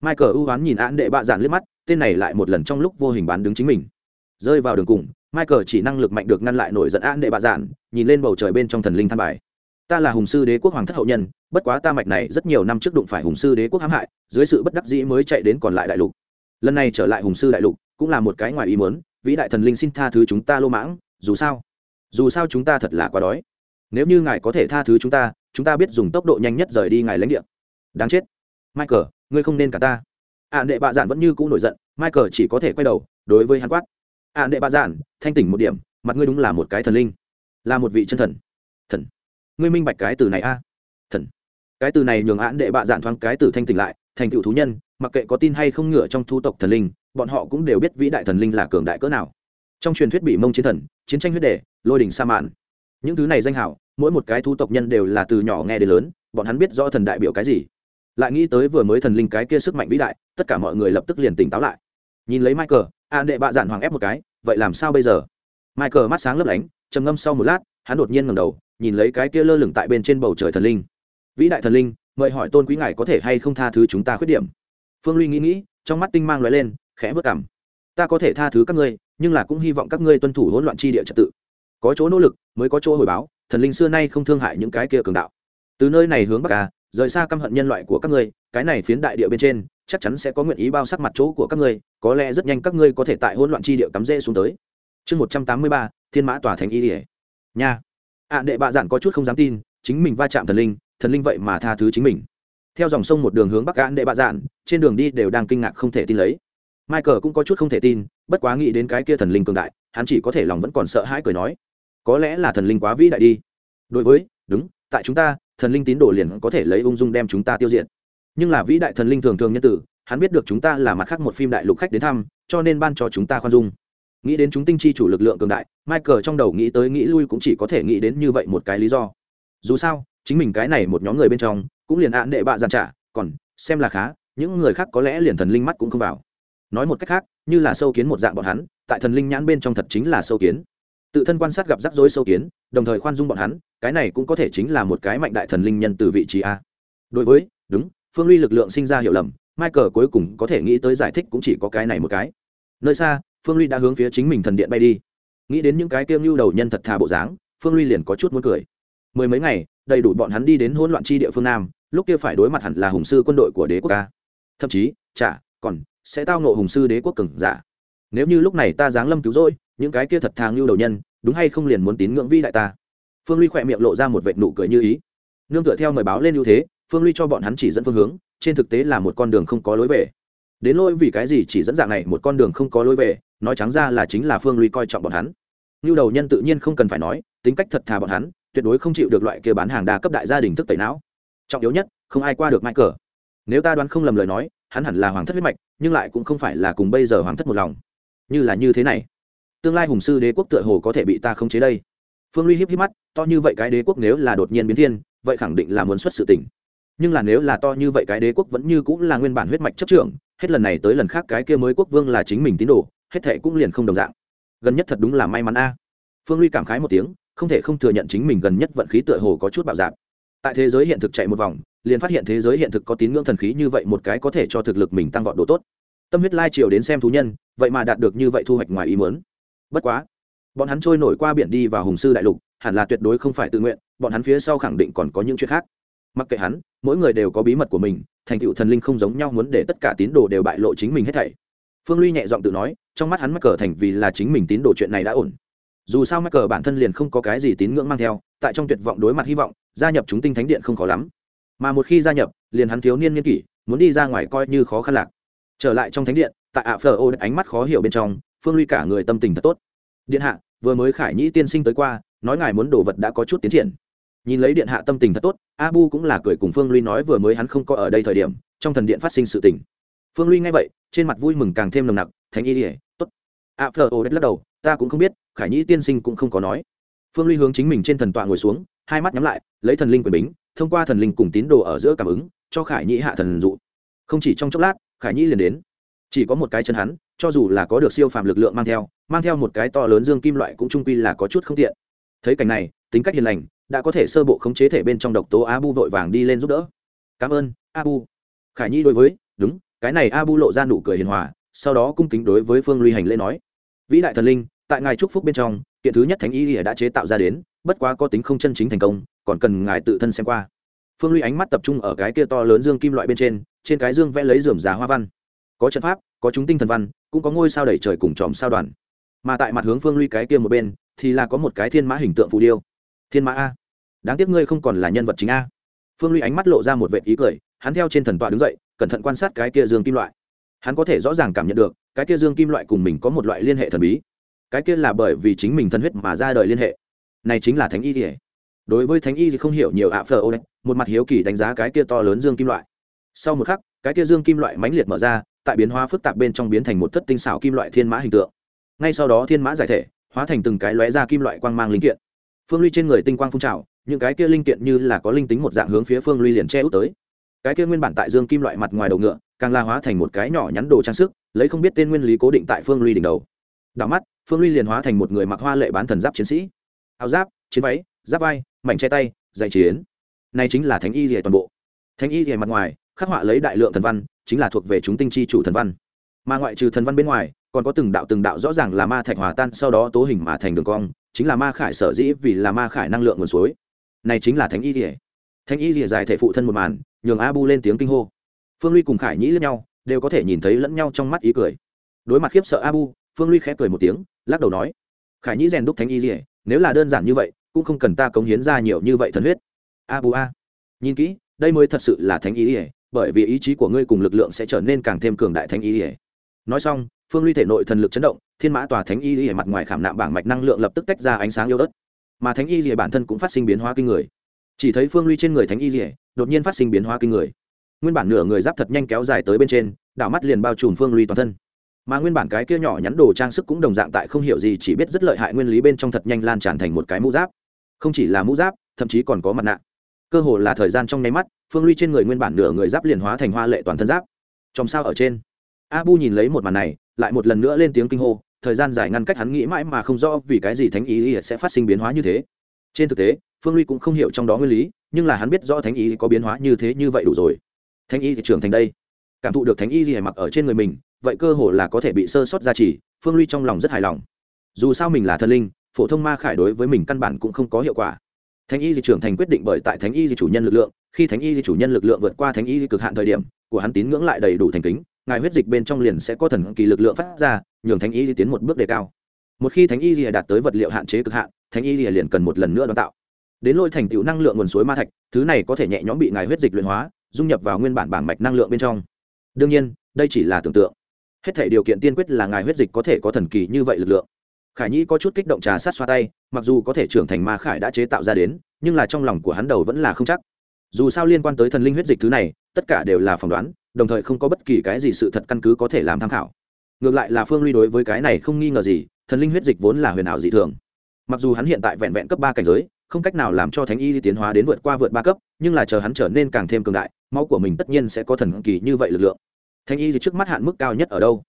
Michael ưu hoán nhìn ạn đệ bạ dạn liếc mắt, tên này lại một lần trong lúc vô hình bán đứng chính mình. Rơi vào đường cùng, michael chỉ năng lực mạnh được ngăn lại nổi giận ạn đệ bạ dạn, nhìn lên bầu trời bên trong thần linh than bài ta là hùng sư đế quốc hoàng thất hậu nhân bất quá ta mạch này rất nhiều năm trước đụng phải hùng sư đế quốc hãm hại dưới sự bất đắc dĩ mới chạy đến còn lại đại lục. Lần này trở lại hùng sư đại lục cũng là một cái ngoài ý muốn vĩ đại thần linh xin tha thứ chúng ta lô mãng dù sao dù sao chúng ta thật là quá đói. Nếu như ngài có thể tha thứ chúng ta chúng ta biết dùng tốc độ nhanh nhất rời đi ngài lãnh địa. Đáng chết. Michael ngươi không nên cả ta. Ạn đệ bạ giản vẫn như cũ nổi giận michael chỉ có thể quay đầu đối với hắn quát. Ạn đệ bạ giản, thanh tỉnh một điểm mặt ngươi đúng là một cái thần linh là một vị chân thần ngươi minh bạch cái từ này a. Thần. Cái từ này nhường ạn đệ bạ dạn thoáng cái từ thanh tỉnh lại, thành cựu thú nhân, mặc kệ có tin hay không ngựa trong thu tộc thần linh, bọn họ cũng đều biết vĩ đại thần linh là cường đại cỡ nào. Trong truyền thuyết bị mông chiến thần, chiến tranh huyết đề lôi đình sa mạn. Những thứ này danh hảo, mỗi một cái thu tộc nhân đều là từ nhỏ nghe đến lớn, bọn hắn biết rõ thần đại biểu cái gì. Lại nghĩ tới vừa mới thần linh cái kia sức mạnh vĩ đại, tất cả mọi người lập tức liền tỉnh táo lại. Nhìn lấy michael an đệ bạ dạn hoàng ép một cái, vậy làm sao bây giờ? Michael mắt sáng lấp lánh, trầm ngâm sau một lát hắn đột nhiên ngầm đầu, nhìn lấy cái kia lơ lửng tại bên trên bầu trời thần linh. Vĩ đại thần linh, mời hỏi tôn quý ngài có thể hay không tha thứ chúng ta khuyết điểm. Phương ly nghĩ nghĩ, trong mắt tinh mang lóe lên, khẽ vớt cảm. Ta có thể tha thứ các ngươi, nhưng là cũng hy vọng các ngươi tuân thủ hỗn loạn chi địa trật tự. Có chỗ nỗ lực mới có chỗ hồi báo, thần linh xưa nay không thương hại những cái kia cường đạo. Từ nơi này hướng bắc à rời xa căm hận nhân loại của các ngươi, cái này phiến đại địa bên trên, chắc chắn sẽ có nguyện ý bao sắc mặt chỗ của các ngươi, có lẽ rất nhanh các ngươi có thể tại hỗn loạn chi địa cắm rễ xuống tới. Chương một trăm tám mươi ba, thiên mã tòa thành y nha. Ạ đệ bạ dạn có chút không dám tin, chính mình va chạm thần linh thần linh vậy mà tha thứ chính mình. Theo dòng sông một đường hướng bắc gãn đệ bạ dạn trên đường đi đều đang kinh ngạc không thể tin lấy. Michael cũng có chút không thể tin, bất quá nghĩ đến cái kia thần linh cường đại, hắn chỉ có thể lòng vẫn còn sợ hãi cười nói, có lẽ là thần linh quá vĩ đại đi. Đối với, đúng, tại chúng ta, thần linh tín đồ liền có thể lấy ung dung đem chúng ta tiêu diệt. Nhưng là vĩ đại thần linh thường thường nhân tử, hắn biết được chúng ta là mặt khác một phim đại lục khách đến thăm, cho nên ban cho chúng ta khoan dung nghĩ đến chúng tinh chi chủ lực lượng cường đại, michael trong đầu nghĩ tới nghĩ lui cũng chỉ có thể nghĩ đến như vậy một cái lý do. Dù sao, chính mình cái này một nhóm người bên trong, cũng liền án đệ bạ giàn trả, còn, xem là khá, những người khác có lẽ liền thần linh mắt cũng không vào. Nói một cách khác, như là sâu kiến một dạng bọn hắn, tại thần linh nhãn bên trong thật chính là sâu kiến. Tự thân quan sát gặp rắc rối sâu kiến, đồng thời khoan dung bọn hắn, cái này cũng có thể chính là một cái mạnh đại thần linh nhân từ vị trí a. Đối với, đúng, phương ly lực lượng sinh ra hiểu lầm, michael cuối cùng có thể nghĩ tới giải thích cũng chỉ có cái này một cái. Nơi xa phương ly đã hướng phía chính mình thần điện bay đi. Nghĩ đến những cái kiêng lưu đầu nhân thật thà bộ dáng, phương ly liền có chút muốn cười. Mười mấy ngày, đầy đủ bọn hắn đi đến hỗn loạn chi địa phương nam, lúc kia phải đối mặt hẳn là hùng sư quân đội của đế quốc ca thậm chí, chả, còn sẽ tao nộ hùng sư đế quốc cường giả. Nếu như lúc này ta giáng lâm cứu rỗi, những cái kia thật thà lưu đầu nhân, đúng hay không liền muốn tín ngưỡng vi đại ta? Phương ly khỏe miệng lộ ra một vệt nụ cười như ý. Nương tựa theo mời báo lên ưu thế, phương ly cho bọn hắn chỉ dẫn phương hướng, trên thực tế là một con đường không có lối về. Đến lỗi vì cái gì chỉ dẫn dạng này một con đường không có lối về nói trắng ra là chính là phương ly coi trọng bọn hắn. Như đầu nhân tự nhiên không cần phải nói, tính cách thật thà bọn hắn, tuyệt đối không chịu được loại kia bán hàng đa cấp đại gia đình thức tẩy não. Trọng yếu nhất, không ai qua được mai cờ nếu ta đoán không lầm lời nói, hắn hẳn là hoàng thất huyết mạch, nhưng lại cũng không phải là cùng bây giờ hoàng thất một lòng. Như là như thế này, tương lai hùng sư đế quốc tựa hồ có thể bị ta khống chế đây. Phương ly híp híp mắt, to như vậy cái đế quốc nếu là đột nhiên biến thiên, vậy khẳng định là muốn xuất sự tình. Nhưng là nếu là to như vậy cái đế quốc vẫn như cũng là nguyên bản huyết mạch chấp trưởng, hết lần này tới lần khác cái kia mới quốc vương là chính mình tín đồ hết thệ cũng liền không đồng dạng. Gần nhất thật đúng là may mắn a. Phương ly cảm khái một tiếng, không thể không thừa nhận chính mình gần nhất vận khí tựa hồ có chút bạo dạp tại thế giới hiện thực chạy một vòng, liền phát hiện thế giới hiện thực có tín ngưỡng thần khí như vậy một cái có thể cho thực lực mình tăng vọt độ tốt. Tâm huyết lai triều đến xem thú nhân, vậy mà đạt được như vậy thu hoạch ngoài ý muốn. Bất quá, bọn hắn trôi nổi qua biển đi vào hùng sư đại lục, hẳn là tuyệt đối không phải tự nguyện, bọn hắn phía sau khẳng định còn có những chuyện khác. Mặc kệ hắn, mỗi người đều có bí mật của mình, thành tựu thần linh không giống nhau muốn để tất cả tín đồ đều bại lộ chính mình hết thảy. Phương ly nhẹ giọng tự nói trong mắt hắn mắc cờ thành vì là chính mình tín đồ chuyện này đã ổn. Dù sao mắc cờ bản thân liền không có cái gì tín ngưỡng mang theo, tại trong tuyệt vọng đối mặt hy vọng, gia nhập chúng tinh thánh điện không khó lắm. Mà một khi gia nhập, liền hắn thiếu niên niên kỷ, muốn đi ra ngoài coi như khó khăn lạc. Trở lại trong thánh điện, tại ạ phờ ô ánh mắt khó hiểu bên trong, phương ly cả người tâm tình thật tốt. Điện hạ, vừa mới khải nhĩ tiên sinh tới qua, nói ngài muốn đồ vật đã có chút tiến triển. Nhìn lấy điện hạ tâm tình thật tốt, abu cũng là cười cùng phương ly nói vừa mới hắn không có ở đây thời điểm, trong thần điện phát sinh sự tình phương ly nghe vậy, trên mặt vui mừng càng thêm nồng nặc, thánh y ỉa tốt. A phờ ô đất lắc đầu, ta cũng không biết, khải nhĩ tiên sinh cũng không có nói. Phương ly hướng chính mình trên thần tọa ngồi xuống, hai mắt nhắm lại, lấy thần linh quyền bính, thông qua thần linh cùng tín đồ ở giữa cảm ứng, cho khải nhĩ hạ thần dụ. Không chỉ trong chốc lát, khải nhĩ liền đến. Chỉ có một cái chân hắn, cho dù là có được siêu phàm lực lượng mang theo mang theo một cái to lớn dương kim loại cũng trung quy là có chút không tiện. Thấy cảnh này, tính cách hiền lành, đã có thể sơ bộ khống chế thể bên trong độc tố abu vội vàng đi lên giúp đỡ. Cảm ơn, abu. Khải nhi đối với, đúng cái này abu lộ ra nụ cười hiền hòa, sau đó cung kính đối với phương ly hành lễ nói, vĩ đại thần linh, tại ngài chúc phúc bên trong, kiện thứ nhất thánh y đã chế tạo ra đến, bất quá có tính không chân chính thành công, còn cần ngài tự thân xem qua. Phương ly ánh mắt tập trung ở cái kia to lớn dương kim loại bên trên trên cái dương vẽ lấy dườm giá hoa văn. Có trận pháp, có chúng tinh thần văn, cũng có ngôi sao đẩy trời cùng tròm sao đoàn. Mà tại mặt hướng phương ly cái kia một bên, thì là có một cái thiên mã hình tượng phù điêu. Thiên mã a. Đáng tiếc ngươi không còn là nhân vật chính a. Phương ly ánh mắt lộ ra một vệ ý cười, hắn theo trên thần tọa đứng dậy cẩn thận quan sát cái kia dương kim loại. Hắn có thể rõ ràng cảm nhận được, cái kia dương kim loại cùng mình có một loại liên hệ thần bí. Cái kia là bởi vì chính mình thân huyết mà ra đời liên hệ. Này chính là thánh y thì、hề đối với thánh y thì không hiểu nhiều ạ, phờ ô một mặt hiếu kỳ đánh giá cái kia to lớn dương kim loại. Sau một khắc, cái kia dương kim loại mãnh liệt mở ra, tại biến hóa phức tạp bên trong biến thành một thất tinh xảo kim loại thiên mã hình tượng. Ngay sau đó thiên mã giải thể, hóa thành từng cái lóe ra kim loại quang mang linh kiện. Phương ly trên người tinh quang phun trào, những cái kia linh kiện như là có linh tính một dạng hướng phía phương ly liền che út tới cái kia nguyên bản tại dương kim loại mặt ngoài đầu ngựa, càng la hóa thành một cái nhỏ nhắn đồ trang sức, lấy không biết tên nguyên lý cố định tại phương ly đỉnh đầu. Đảo mắt, phương ly liền hóa thành một người mặc hoa lệ bán thần giáp chiến sĩ. Áo giáp, chiến váy, giáp vai, mảnh che tay dạy chiến. Này chính là thánh y rìa toàn bộ. Thánh y rìa mặt ngoài, khắc họa lấy đại lượng thần văn, chính là thuộc về chúng tinh chi chủ thần văn. Mà ngoại trừ thần văn bên ngoài, còn có từng đạo từng đạo rõ ràng là ma thạch hòa tan, sau đó tố hình mà thành đường cong, chính là ma khải sở dĩ vì là ma khải năng lượng nguồn suối. Này chính là thánh y rỉa thánh y rỉa dài thể phụ thân một màn nhường Abu lên tiếng kinh hô. Phương ly cùng khải nhĩ lẫn nhau đều có thể nhìn thấy lẫn nhau trong mắt ý cười. Đối mặt khiếp sợ Abu, phương ly khẽ cười một tiếng lắc đầu nói khải nhĩ rèn đúc thánh y rỉa nếu là đơn giản như vậy cũng không cần ta cống hiến ra nhiều như vậy thần huyết. Abu a nhìn kỹ đây mới thật sự là thánh y rỉa bởi vì ý chí của ngươi cùng lực lượng sẽ trở nên càng thêm cường đại thánh y rỉa nói xong phương ly thể nội thần lực chấn động thiên mã tòa thánh y rỉa mặt ngoài khảm nạm bảng mạch năng lượng lập tức tách ra ánh sáng yêu ớt. Mà thánh y rỉa bản thân cũng phát sinh biến hóa kinh người chỉ thấy phương ly trên người thánh y dỉa đột nhiên phát sinh biến hóa kinh người. Nguyên bản nửa người giáp thật nhanh kéo dài tới bên trên, đảo mắt liền bao trùm phương ly toàn thân. Mà nguyên bản cái kia nhỏ nhắn đồ trang sức cũng đồng dạng tại không hiểu gì, chỉ biết rất lợi hại nguyên lý bên trong thật nhanh lan tràn thành một cái mũ giáp. Không chỉ là mũ giáp, thậm chí còn có mặt nạ. Cơ hồ là thời gian trong nháy mắt, phương ly trên người nguyên bản nửa người giáp liền hóa thành hoa lệ toàn thân giáp. Trong sao ở trên. Abu nhìn lấy một màn này, lại một lần nữa lên tiếng kinh hô, thời gian dài ngăn cách hắn nghĩ mãi mà không rõ vì cái gì thánh ý sẽ phát sinh biến hóa như thế trên thực tế, phương ly cũng không hiểu trong đó nguyên lý, nhưng là hắn biết rõ thánh y có biến hóa như thế như vậy đủ rồi. Thánh y thì trưởng thành đây. Cảm thụ được thánh y gì mặc ở trên người mình, vậy cơ hồ là có thể bị sơ sót ra chỉ phương ly trong lòng rất hài lòng. Dù sao mình là thần linh, phổ thông ma khải đối với mình căn bản cũng không có hiệu quả. Thánh y di trưởng thành quyết định bởi tại thánh y di chủ nhân lực lượng, khi thánh y di chủ nhân lực lượng vượt qua thánh y di cực hạn thời điểm, của hắn tín ngưỡng lại đầy đủ thành kính, ngài huyết dịch bên trong liền sẽ có thần kỳ lực lượng phát ra, nhường thánh y di tiến một bước đề cao. Một khi thánh y di đạt tới vật liệu hạn chế cực hạn thánh y lìa liền cần một lần nữa đón tạo. Đến lôi thành tựu năng lượng nguồn suối ma thạch, thứ này có thể nhẹ nhõm bị ngài huyết dịch luyện hóa, dung nhập vào nguyên bản bảng mạch năng lượng bên trong. Đương nhiên, đây chỉ là tưởng tượng. Hết thể điều kiện tiên quyết là ngài huyết dịch có thể có thần kỳ như vậy lực lượng. Khải nhi có chút kích động trà sát xoa tay, mặc dù có thể trưởng thành ma khải đã chế tạo ra đến, nhưng là trong lòng của hắn đầu vẫn là không chắc. Dù sao liên quan tới thần linh huyết dịch thứ này, tất cả đều là phỏng đoán, đồng thời không có bất kỳ cái gì sự thật căn cứ có thể làm tham khảo. Ngược lại là phương ly đối với cái này không nghi ngờ gì, thần linh huyết dịch vốn là huyền ảo dị thường mặc dù hắn hiện tại vẹn vẹn cấp ba cảnh giới, không cách nào làm cho thánh y tiến hóa đến vượt qua vượt ba cấp, nhưng là chờ hắn trở nên càng thêm cường đại, máu của mình tất nhiên sẽ có thần kỳ như vậy lực lượng. Thánh y thì trước mắt hạn mức cao nhất ở đâu?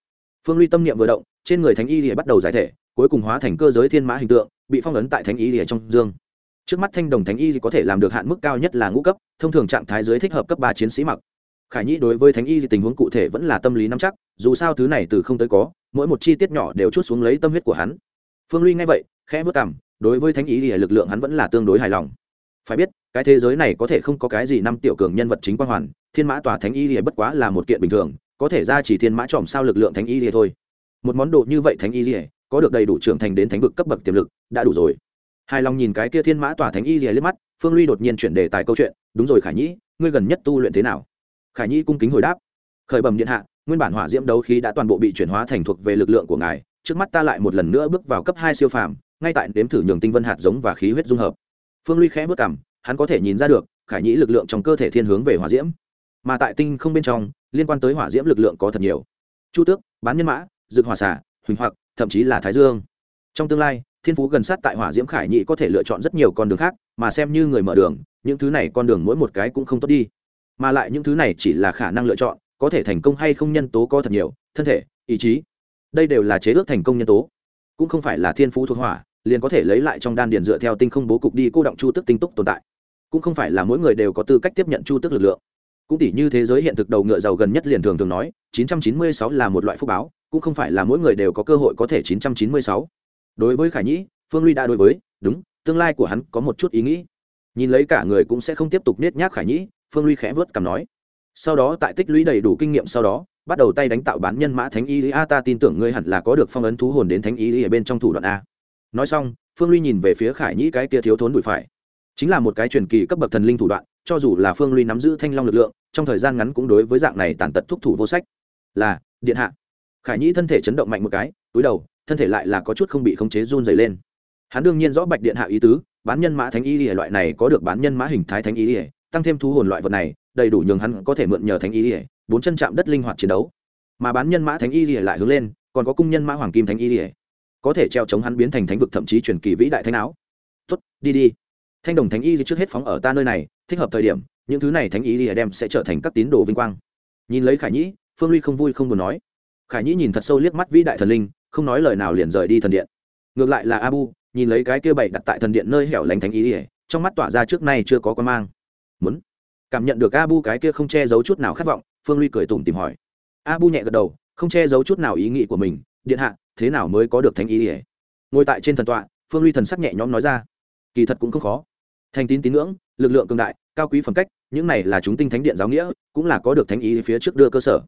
Phương ly tâm niệm vừa động, trên người thánh y thì bắt đầu giải thể, cuối cùng hóa thành cơ giới thiên mã hình tượng, bị phong ấn tại thánh y thì trong dương. Trước mắt thanh đồng thánh y thì có thể làm được hạn mức cao nhất là ngũ cấp, thông thường trạng thái dưới thích hợp cấp ba chiến sĩ mặc. Khải nhĩ đối với thánh y tình huống cụ thể vẫn là tâm lý nắm chắc, dù sao thứ này từ không tới có, mỗi một chi tiết nhỏ đều chút xuống lấy tâm huyết của hắn. Phương ly nghe vậy khẽ vất cảm, đối với thánh ý thì lực lượng hắn vẫn là tương đối hài lòng. Phải biết, cái thế giới này có thể không có cái gì năm tiểu cường nhân vật chính quan hoàn, thiên mã tòa thánh y thì bất quá là một kiện bình thường, có thể ra chỉ thiên mã tròm sao lực lượng thánh y thì thôi. Một món đồ như vậy thánh y thì có được đầy đủ trưởng thành đến thánh vực cấp bậc tiềm lực, đã đủ rồi. Hài lòng nhìn cái kia thiên mã tòa thánh y thì liếc mắt, phương ly đột nhiên chuyển đề tài câu chuyện, đúng rồi khải nhĩ, ngươi gần nhất tu luyện thế nào? Khải nhĩ cung kính hồi đáp, khởi bẩm điện hạ, nguyên bản hỏa diễm đấu khí đã toàn bộ bị chuyển hóa thành thuộc về lực lượng của ngài, trước mắt ta lại một lần nữa bước vào cấp hai siêu phàm ngay tại đếm thử nhường tinh vân hạt giống và khí huyết dung hợp. Phương ly khẽ vất cảm hắn có thể nhìn ra được, khải nhĩ lực lượng trong cơ thể thiên hướng về hỏa diễm. Mà tại tinh không bên trong, liên quan tới hỏa diễm lực lượng có thật nhiều. Chu tước, bán nhân mã, dược hỏa xả, huỳnh hoặc, thậm chí là thái dương. Trong tương lai, thiên phú gần sát tại hỏa diễm khải nhĩ có thể lựa chọn rất nhiều con đường khác, mà xem như người mở đường, những thứ này con đường mỗi một cái cũng không tốt đi. Mà lại những thứ này chỉ là khả năng lựa chọn, có thể thành công hay không nhân tố có thật nhiều, thân thể, ý chí. Đây đều là chế ước thành công nhân tố, cũng không phải là thiên phú thuộc hỏa liền có thể lấy lại trong đan điền dựa theo tinh không bố cục đi cô động chu tức tinh túc tồn tại. Cũng không phải là mỗi người đều có tư cách tiếp nhận chu tức lực lượng. Cũng tỷ như thế giới hiện thực đầu ngựa giàu gần nhất liền thường thường nói 996 là một loại phúc báo, cũng không phải là mỗi người đều có cơ hội có thể 996. đối với khải nhĩ, phương ly đã đối với, đúng, tương lai của hắn có một chút ý nghĩ. Nhìn lấy cả người cũng sẽ không tiếp tục nết nhác khải nhĩ, phương ly khẽ vớt cằm nói. Sau đó tại tích lũy đầy đủ kinh nghiệm sau đó, bắt đầu tay đánh tạo bán nhân mã thánh y a, ta tin tưởng ngươi hẳn là có được phong ấn thú hồn đến thánh y ở bên trong thủ đoạn a nói xong, phương ly nhìn về phía khải nhĩ cái kia thiếu thốn đùi phải. Chính là một cái truyền kỳ cấp bậc thần linh thủ đoạn, cho dù là phương ly nắm giữ thanh long lực lượng, trong thời gian ngắn cũng đối với dạng này tàn tật thúc thủ vô sách. Là, điện hạ. Khải nhĩ thân thể chấn động mạnh một cái, túi đầu, thân thể lại là có chút không bị khống chế run dày lên. Hắn đương nhiên rõ bạch điện hạ ý tứ, bán nhân mã thánh y lìa loại này có được bán nhân mã hình thái thánh y lìa tăng thêm thu hồn loại vật này, đầy đủ nhường hắn có thể mượn nhờ thánh y lìa bốn chân chạm đất linh hoạt chiến đấu. Mà bán nhân mã thánh y lìa lại hướng lên, còn có cung nhân mã hoàng kim thánh y lìa có thể treo chống hắn biến thành thánh vực thậm chí truyền kỳ vĩ đại thánh áo. Tuất đi đi. Thanh đồng thánh y trước hết phóng ở ta nơi này, thích hợp thời điểm, những thứ này thánh y lìa đem sẽ trở thành các tín đồ vinh quang. Nhìn lấy khải nhĩ, phương ly không vui không buồn nói. Khải nhĩ nhìn thật sâu liếc mắt vĩ đại thần linh, không nói lời nào liền rời đi thần điện. Ngược lại là abu, nhìn lấy cái kia bảy đặt tại thần điện nơi hẻo lánh thánh Y ỉa trong mắt tỏa ra trước nay chưa có quan mang. Muốn cảm nhận được abu cái kia không che giấu chút nào khát vọng, phương ly cười tủm tìm hỏi. Abu nhẹ gật đầu, không che giấu chút nào ý nghĩ của mình điện hạ, thế nào mới có được thánh ý ỉa ngồi tại trên thần tọa, phương ly thần sắc nhẹ nhõm nói ra. Kỳ thật cũng không khó. Thành tín tín ngưỡng, lực lượng cường đại, cao quý phẩm cách, những này là chúng tinh thánh điện giáo nghĩa, cũng là có được thánh ý phía trước đưa cơ sở.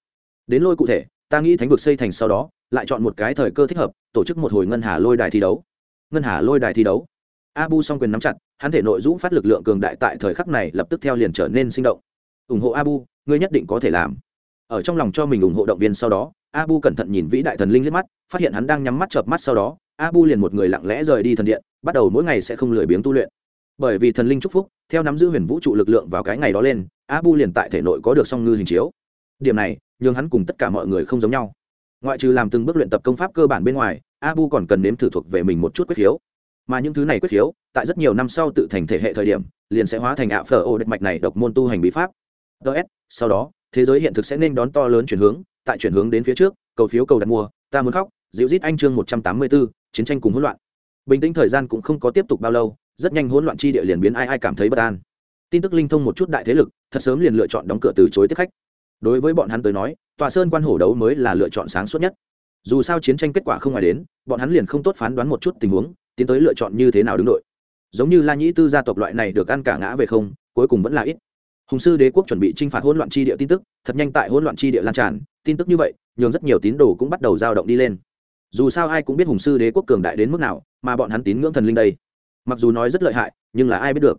Đến lôi cụ thể, ta nghĩ thánh vực xây thành sau đó, lại chọn một cái thời cơ thích hợp, tổ chức một hồi ngân hà lôi đài thi đấu. Ngân hà lôi đài thi đấu. Abu song quyền nắm chặt, hắn thể nội dũng phát lực lượng cường đại tại thời khắc này lập tức theo liền trở nên sinh động. Ủng hộ abu, ngươi nhất định có thể làm ở trong lòng cho mình ủng hộ động viên sau đó, abu cẩn thận nhìn vĩ đại thần linh liếc mắt, phát hiện hắn đang nhắm mắt chợp mắt sau đó, abu liền một người lặng lẽ rời đi thần điện, bắt đầu mỗi ngày sẽ không lười biếng tu luyện. Bởi vì thần linh chúc phúc, theo nắm giữ huyền vũ trụ lực lượng vào cái ngày đó lên, abu liền tại thể nội có được song ngư hình chiếu. Điểm này, nhường hắn cùng tất cả mọi người không giống nhau. Ngoại trừ làm từng bước luyện tập công pháp cơ bản bên ngoài, abu còn cần nếm thử thuộc về mình một chút quyết khiếu. Mà những thứ này quyết khiếu, tại rất nhiều năm sau tự thành thể hệ thời điểm, liền sẽ hóa thành ạ phở ô đất mạch này độc môn tu hành bí pháp. Ts sau đó thế giới hiện thực sẽ nên đón to lớn chuyển hướng, tại chuyển hướng đến phía trước, cầu phiếu cầu đặt mua, ta muốn khóc, dịu rít anh chương một trăm tám mươi bốn chiến tranh cùng hỗn loạn. Bình tĩnh thời gian cũng không có tiếp tục bao lâu, rất nhanh hỗn loạn chi địa liền biến ai ai cảm thấy bất an. Tin tức linh thông một chút đại thế lực, thật sớm liền lựa chọn đóng cửa từ chối tiếp khách. Đối với bọn hắn tới nói, tòa sơn quan hổ đấu mới là lựa chọn sáng suốt nhất. Dù sao chiến tranh kết quả không ngoài đến, bọn hắn liền không tốt phán đoán một chút tình huống, tiến tới lựa chọn như thế nào đứng đội. Giống như la nhĩ tư gia tộc loại này được ăn cả ngã về không, cuối cùng vẫn là ít hùng sư đế quốc chuẩn bị t r i n h phạt hỗn loạn tri địa tin tức, thật nhanh tại hỗn loạn tri địa lan tràn, tin tức như vậy, nhường rất nhiều tín đồ cũng bắt đầu dao động đi lên. Dù sao ai cũng biết hùng sư đế quốc cường đại đến mức nào, mà bọn hắn tín ngưỡng thần linh đây. Mặc dù nói rất lợi hại, nhưng là ai biết được.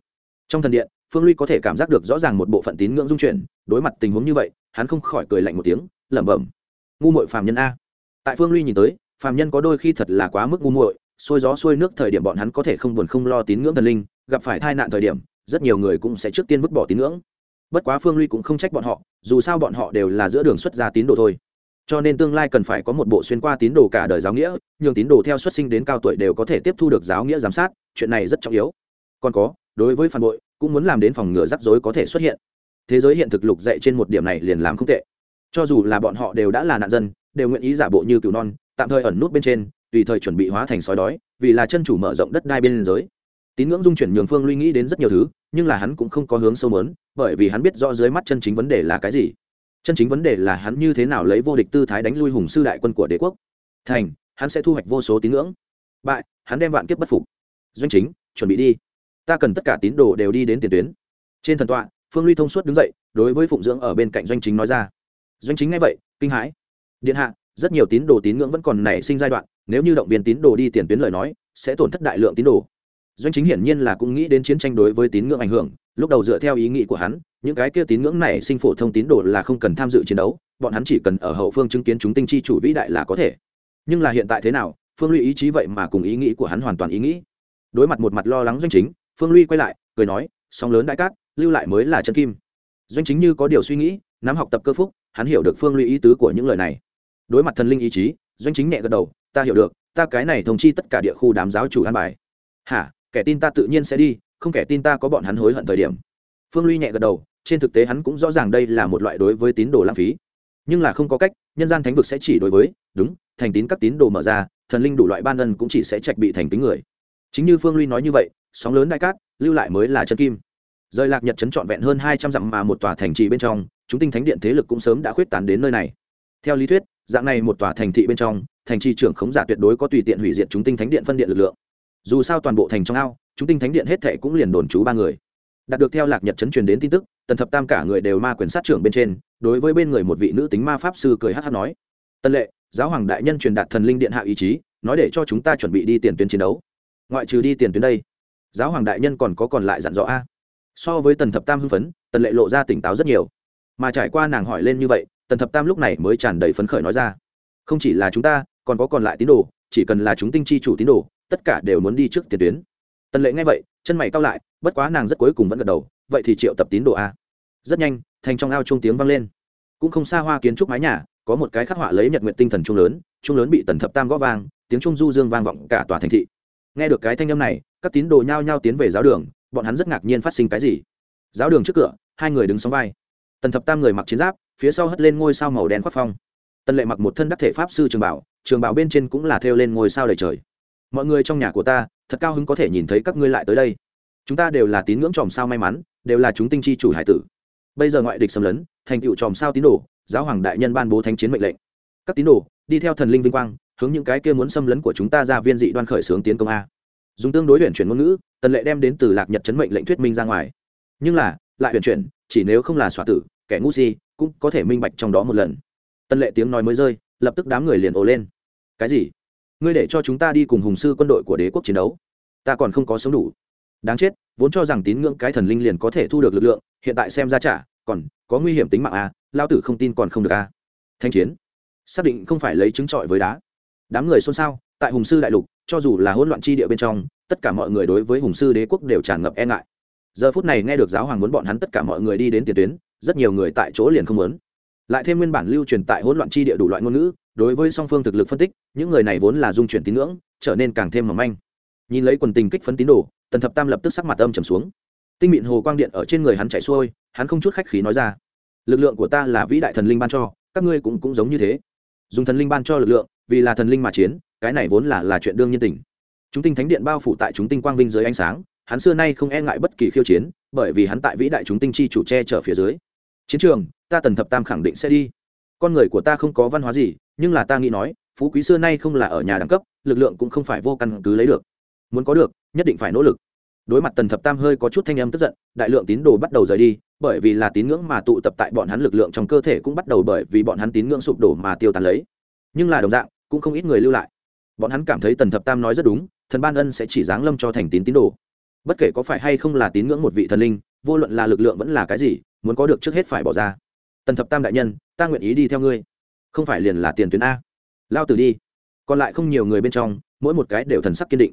Trong thần điện, phương ly có thể cảm giác được rõ ràng một bộ phận tín ngưỡng dung chuyển, đối mặt tình huống như vậy, hắn không khỏi cười lạnh một tiếng, lẩm bẩm. Ngu mội phàm nhân a. Tại phương ly nhìn tới, phàm nhân có đôi khi thật là quá mức ngu muội, xôi gió xôi nước thời điểm bọn hắn có thể không buồn không lo tín ngưỡng thần linh, gặp phải tai nạn thời điểm, rất nhiều người cũng sẽ trước tiên vứt bỏ tín ngưỡng bất quá phương ly cũng không trách bọn họ, dù sao bọn họ đều là giữa đường xuất gia tín đồ thôi. Cho nên tương lai cần phải có một bộ xuyên qua tín đồ cả đời giáo nghĩa, nhường tín đồ theo xuất sinh đến cao tuổi đều có thể tiếp thu được giáo nghĩa giám sát, chuyện này rất trọng yếu. Còn có, đối với phản bội, cũng muốn làm đến phòng ngừa rắc rối có thể xuất hiện. Thế giới hiện thực lục dạy trên một điểm này liền làm không tệ. Cho dù là bọn họ đều đã là nạn dân, đều nguyện ý giả bộ như cừu non, tạm thời ẩn nút bên trên, tùy thời chuẩn bị hóa thành sói đói, vì là chân chủ mở rộng đất đai bên giới tín ngưỡng dung chuyển nhường phương luy nghĩ đến rất nhiều thứ, nhưng là hắn cũng không có hướng sâu mớn bởi vì hắn biết rõ dưới mắt chân chính vấn đề là cái gì. Chân chính vấn đề là hắn như thế nào lấy vô địch tư thái đánh lui hùng sư đại quân của đế quốc. Thành, hắn sẽ thu hoạch vô số tín ngưỡng. Bại, hắn đem vạn kiếp bất phục. Doanh chính, chuẩn bị đi. Ta cần tất cả tín đồ đều đi đến tiền tuyến. Trên thần tọa, phương ly thông suốt đứng dậy, đối với phụng dưỡng ở bên cạnh doanh chính nói ra. Doanh chính nghe vậy, kinh hãi. Điện hạ, rất nhiều tín đồ tín ngưỡng vẫn còn nảy sinh giai đoạn, nếu như động viên tín đồ đi tiền tuyến lời nói, sẽ tổn thất đại lượng tín đồ doanh chính hiển nhiên là cũng nghĩ đến chiến tranh đối với tín ngưỡng ảnh hưởng, lúc đầu dựa theo ý nghĩ của hắn, những cái kia tín ngưỡng này sinh phổ thông tín đồ là không cần tham dự chiến đấu, bọn hắn chỉ cần ở hậu phương chứng kiến chúng tinh chi chủ vĩ đại là có thể. Nhưng là hiện tại thế nào, phương ly ý chí vậy mà cùng ý nghĩ của hắn hoàn toàn ý nghĩ. Đối mặt một mặt lo lắng doanh chính, phương ly quay lại, cười nói song lớn đại cát, lưu lại mới là chân kim. Doanh chính như có điều suy nghĩ, nắm học tập cơ phúc, hắn hiểu được phương ly ý tứ của những lời này. Đối mặt thần linh ý chí, doanh chính nhẹ gật đầu, ta hiểu được, ta cái này thông chi tất cả địa khu đám giáo chủ an bài. Hả? Kẻ tin ta tự nhiên sẽ đi, không kẻ tin ta có bọn hắn hối hận thời điểm. Phương ly nhẹ gật đầu, trên thực tế hắn cũng rõ ràng đây là một loại đối với tín đồ lãng phí. Nhưng là không có cách, nhân gian thánh vực sẽ chỉ đối với, đúng, thành tín các tín đồ mở ra, thần linh đủ loại ban ân cũng chỉ sẽ trạch bị thành tính người. Chính như phương ly nói như vậy, sóng lớn đại cát, lưu lại mới là chân kim. Rời lạc nhật chấn trọn vẹn hơn hai trăm dặm mà một tòa thành trì bên trong, chúng tinh thánh điện thế lực cũng sớm đã khuyết tán đến nơi này. Theo lý thuyết, dạng này một tòa thành thị bên trong, thành trì trưởng khống giả tuyệt đối có tùy tiện hủy diệt chúng tinh thánh điện phân điện lực lượng dù sao toàn bộ thành trong ao, chúng tinh thánh điện hết thệ cũng liền đồn trú ba người. Đạt được theo lạc nhật chấn truyền đến tin tức, tần thập tam cả người đều ma quyền sát trưởng bên trên, đối với bên người một vị nữ tính ma pháp sư cười hát hát nói tân lệ, giáo hoàng đại nhân truyền đạt thần linh điện hạ ý chí, nói để cho chúng ta chuẩn bị đi tiền tuyến chiến đấu. Ngoại trừ đi tiền tuyến đây, giáo hoàng đại nhân còn có còn lại dặn dò a? So với tần thập tam hưng phấn, tần lệ lộ ra tỉnh táo rất nhiều. Mà trải qua nàng hỏi lên như vậy, tần thập tam lúc này mới tràn đầy phấn khởi nói ra, không chỉ là chúng ta, còn có còn lại tín đồ, chỉ cần là chúng tinh chi chủ tín đồ tất cả đều muốn đi trước tiền tuyến. Tần lệ nghe vậy, chân mày cao lại, bất quá nàng rất cuối cùng vẫn gật đầu, vậy thì triệu tập tín đồ a. Rất nhanh, thành trong ao chuông tiếng vang lên. Cũng không xa hoa kiến trúc mái nhà, có một cái khắc họa lấy nhật nguyện tinh thần trung lớn trung lớn bị tần thập tam gõ vang, tiếng trung du dương vang vọng cả tòa thành thị. Nghe được cái thanh âm này, các tín đồ nhao nhao tiến về giáo đường, bọn hắn rất ngạc nhiên phát sinh cái gì. Giáo đường trước cửa, hai người đứng sóng vai. Tần thập tam người mặc chiến giáp, phía sau hất lên ngôi sao màu đen khoác phong. Tần lệ mặc một thân đắc thể pháp sư trường bảo trường bảo bên trên cũng là thêu lên ngôi sao đầy trời mọi người trong nhà của ta, thật cao hứng có thể nhìn thấy các ngươi lại tới đây. Chúng ta đều là tín ngưỡng tròm sao may mắn, đều là chúng tinh chi chủ hải tử. Bây giờ ngoại địch xâm lấn, thành tựu tròm sao tín đồ, giáo hoàng đại nhân ban bố thánh chiến mệnh lệnh. Các tín đồ, đi theo thần linh vinh quang, hướng những cái kia muốn xâm lấn của chúng ta ra viên dị đoan khởi xướng tiến công a. Dùng tương đối huyện chuyển ngôn ngữ, tần lệ đem đến từ lạc nhật chấn mệnh lệnh thuyết minh ra ngoài. Nhưng là, lại huyện chuyển, chỉ nếu không là xóa tử, kẻ ngu si, cũng có thể minh bạch trong đó một lần. Tần lệ tiếng nói mới rơi, lập tức đám người liền ồ lên. Cái gì? Ngươi để cho chúng ta đi cùng hùng sư quân đội của đế quốc chiến đấu. Ta còn không có sống đủ. Đáng chết vốn cho rằng tín ngưỡng cái thần linh liền có thể thu được lực lượng hiện tại xem ra trả còn có nguy hiểm tính mạng à, lao tử không tin còn không được à. thanh chiến xác định không phải lấy trứng trọi với đá. Đám người xôn xao tại hùng sư đại lục cho dù là hỗn loạn chi địa bên trong tất cả mọi người đối với hùng sư đế quốc đều tràn ngập e ngại. Giờ phút này nghe được giáo hoàng muốn bọn hắn tất cả mọi người đi đến tiền tuyến rất nhiều người tại chỗ liền không muốn. Lại thêm nguyên bản lưu truyền tại hỗn loạn chi địa đủ loại ngôn ngữ đối với song phương thực lực phân tích, những người này vốn là dung chuyển tín ngưỡng, trở nên càng thêm mỏng manh. Nhìn lấy quần tình kích phấn tín đồ, tần thập tam lập tức sắc mặt âm trầm xuống. Tinh mịn hồ quang điện ở trên người hắn chạy xuôi, hắn không chút khách khí nói ra, lực lượng của ta là vĩ đại thần linh ban cho, các ngươi cũng cũng giống như thế. Dùng thần linh ban cho lực lượng, vì là thần linh mà chiến, cái này vốn là là chuyện đương nhiên tình. Chúng tinh thánh điện bao phủ tại chúng tinh quang vinh dưới ánh sáng, hắn xưa nay không e ngại bất kỳ khiêu chiến, bởi vì hắn tại vĩ đại chúng tinh chi chủ che chở phía dưới. Chiến trường, ta tần thập tam khẳng định sẽ đi con người của ta không có văn hóa gì, nhưng là ta nghĩ nói, phú quý xưa nay không là ở nhà đẳng cấp, lực lượng cũng không phải vô căn cứ lấy được. Muốn có được, nhất định phải nỗ lực. Đối mặt tần thập tam hơi có chút thanh âm tức giận, đại lượng tín đồ bắt đầu rời đi, bởi vì là tín ngưỡng mà tụ tập tại bọn hắn lực lượng trong cơ thể cũng bắt đầu bởi vì bọn hắn tín ngưỡng sụp đổ mà tiêu tán lấy. Nhưng là đồng dạng, cũng không ít người lưu lại. Bọn hắn cảm thấy tần thập tam nói rất đúng, thần ban ân sẽ chỉ giáng lâm cho thành tín tín đồ. Bất kể có phải hay không là tín ngưỡng một vị thần linh, vô luận là lực lượng vẫn là cái gì, muốn có được trước hết phải bỏ ra tần thập tam đại nhân, ta nguyện ý đi theo ngươi. Không phải liền là tiền tuyến a. Lao tử đi. Còn lại không nhiều người bên trong, mỗi một cái đều thần sắc kiên định.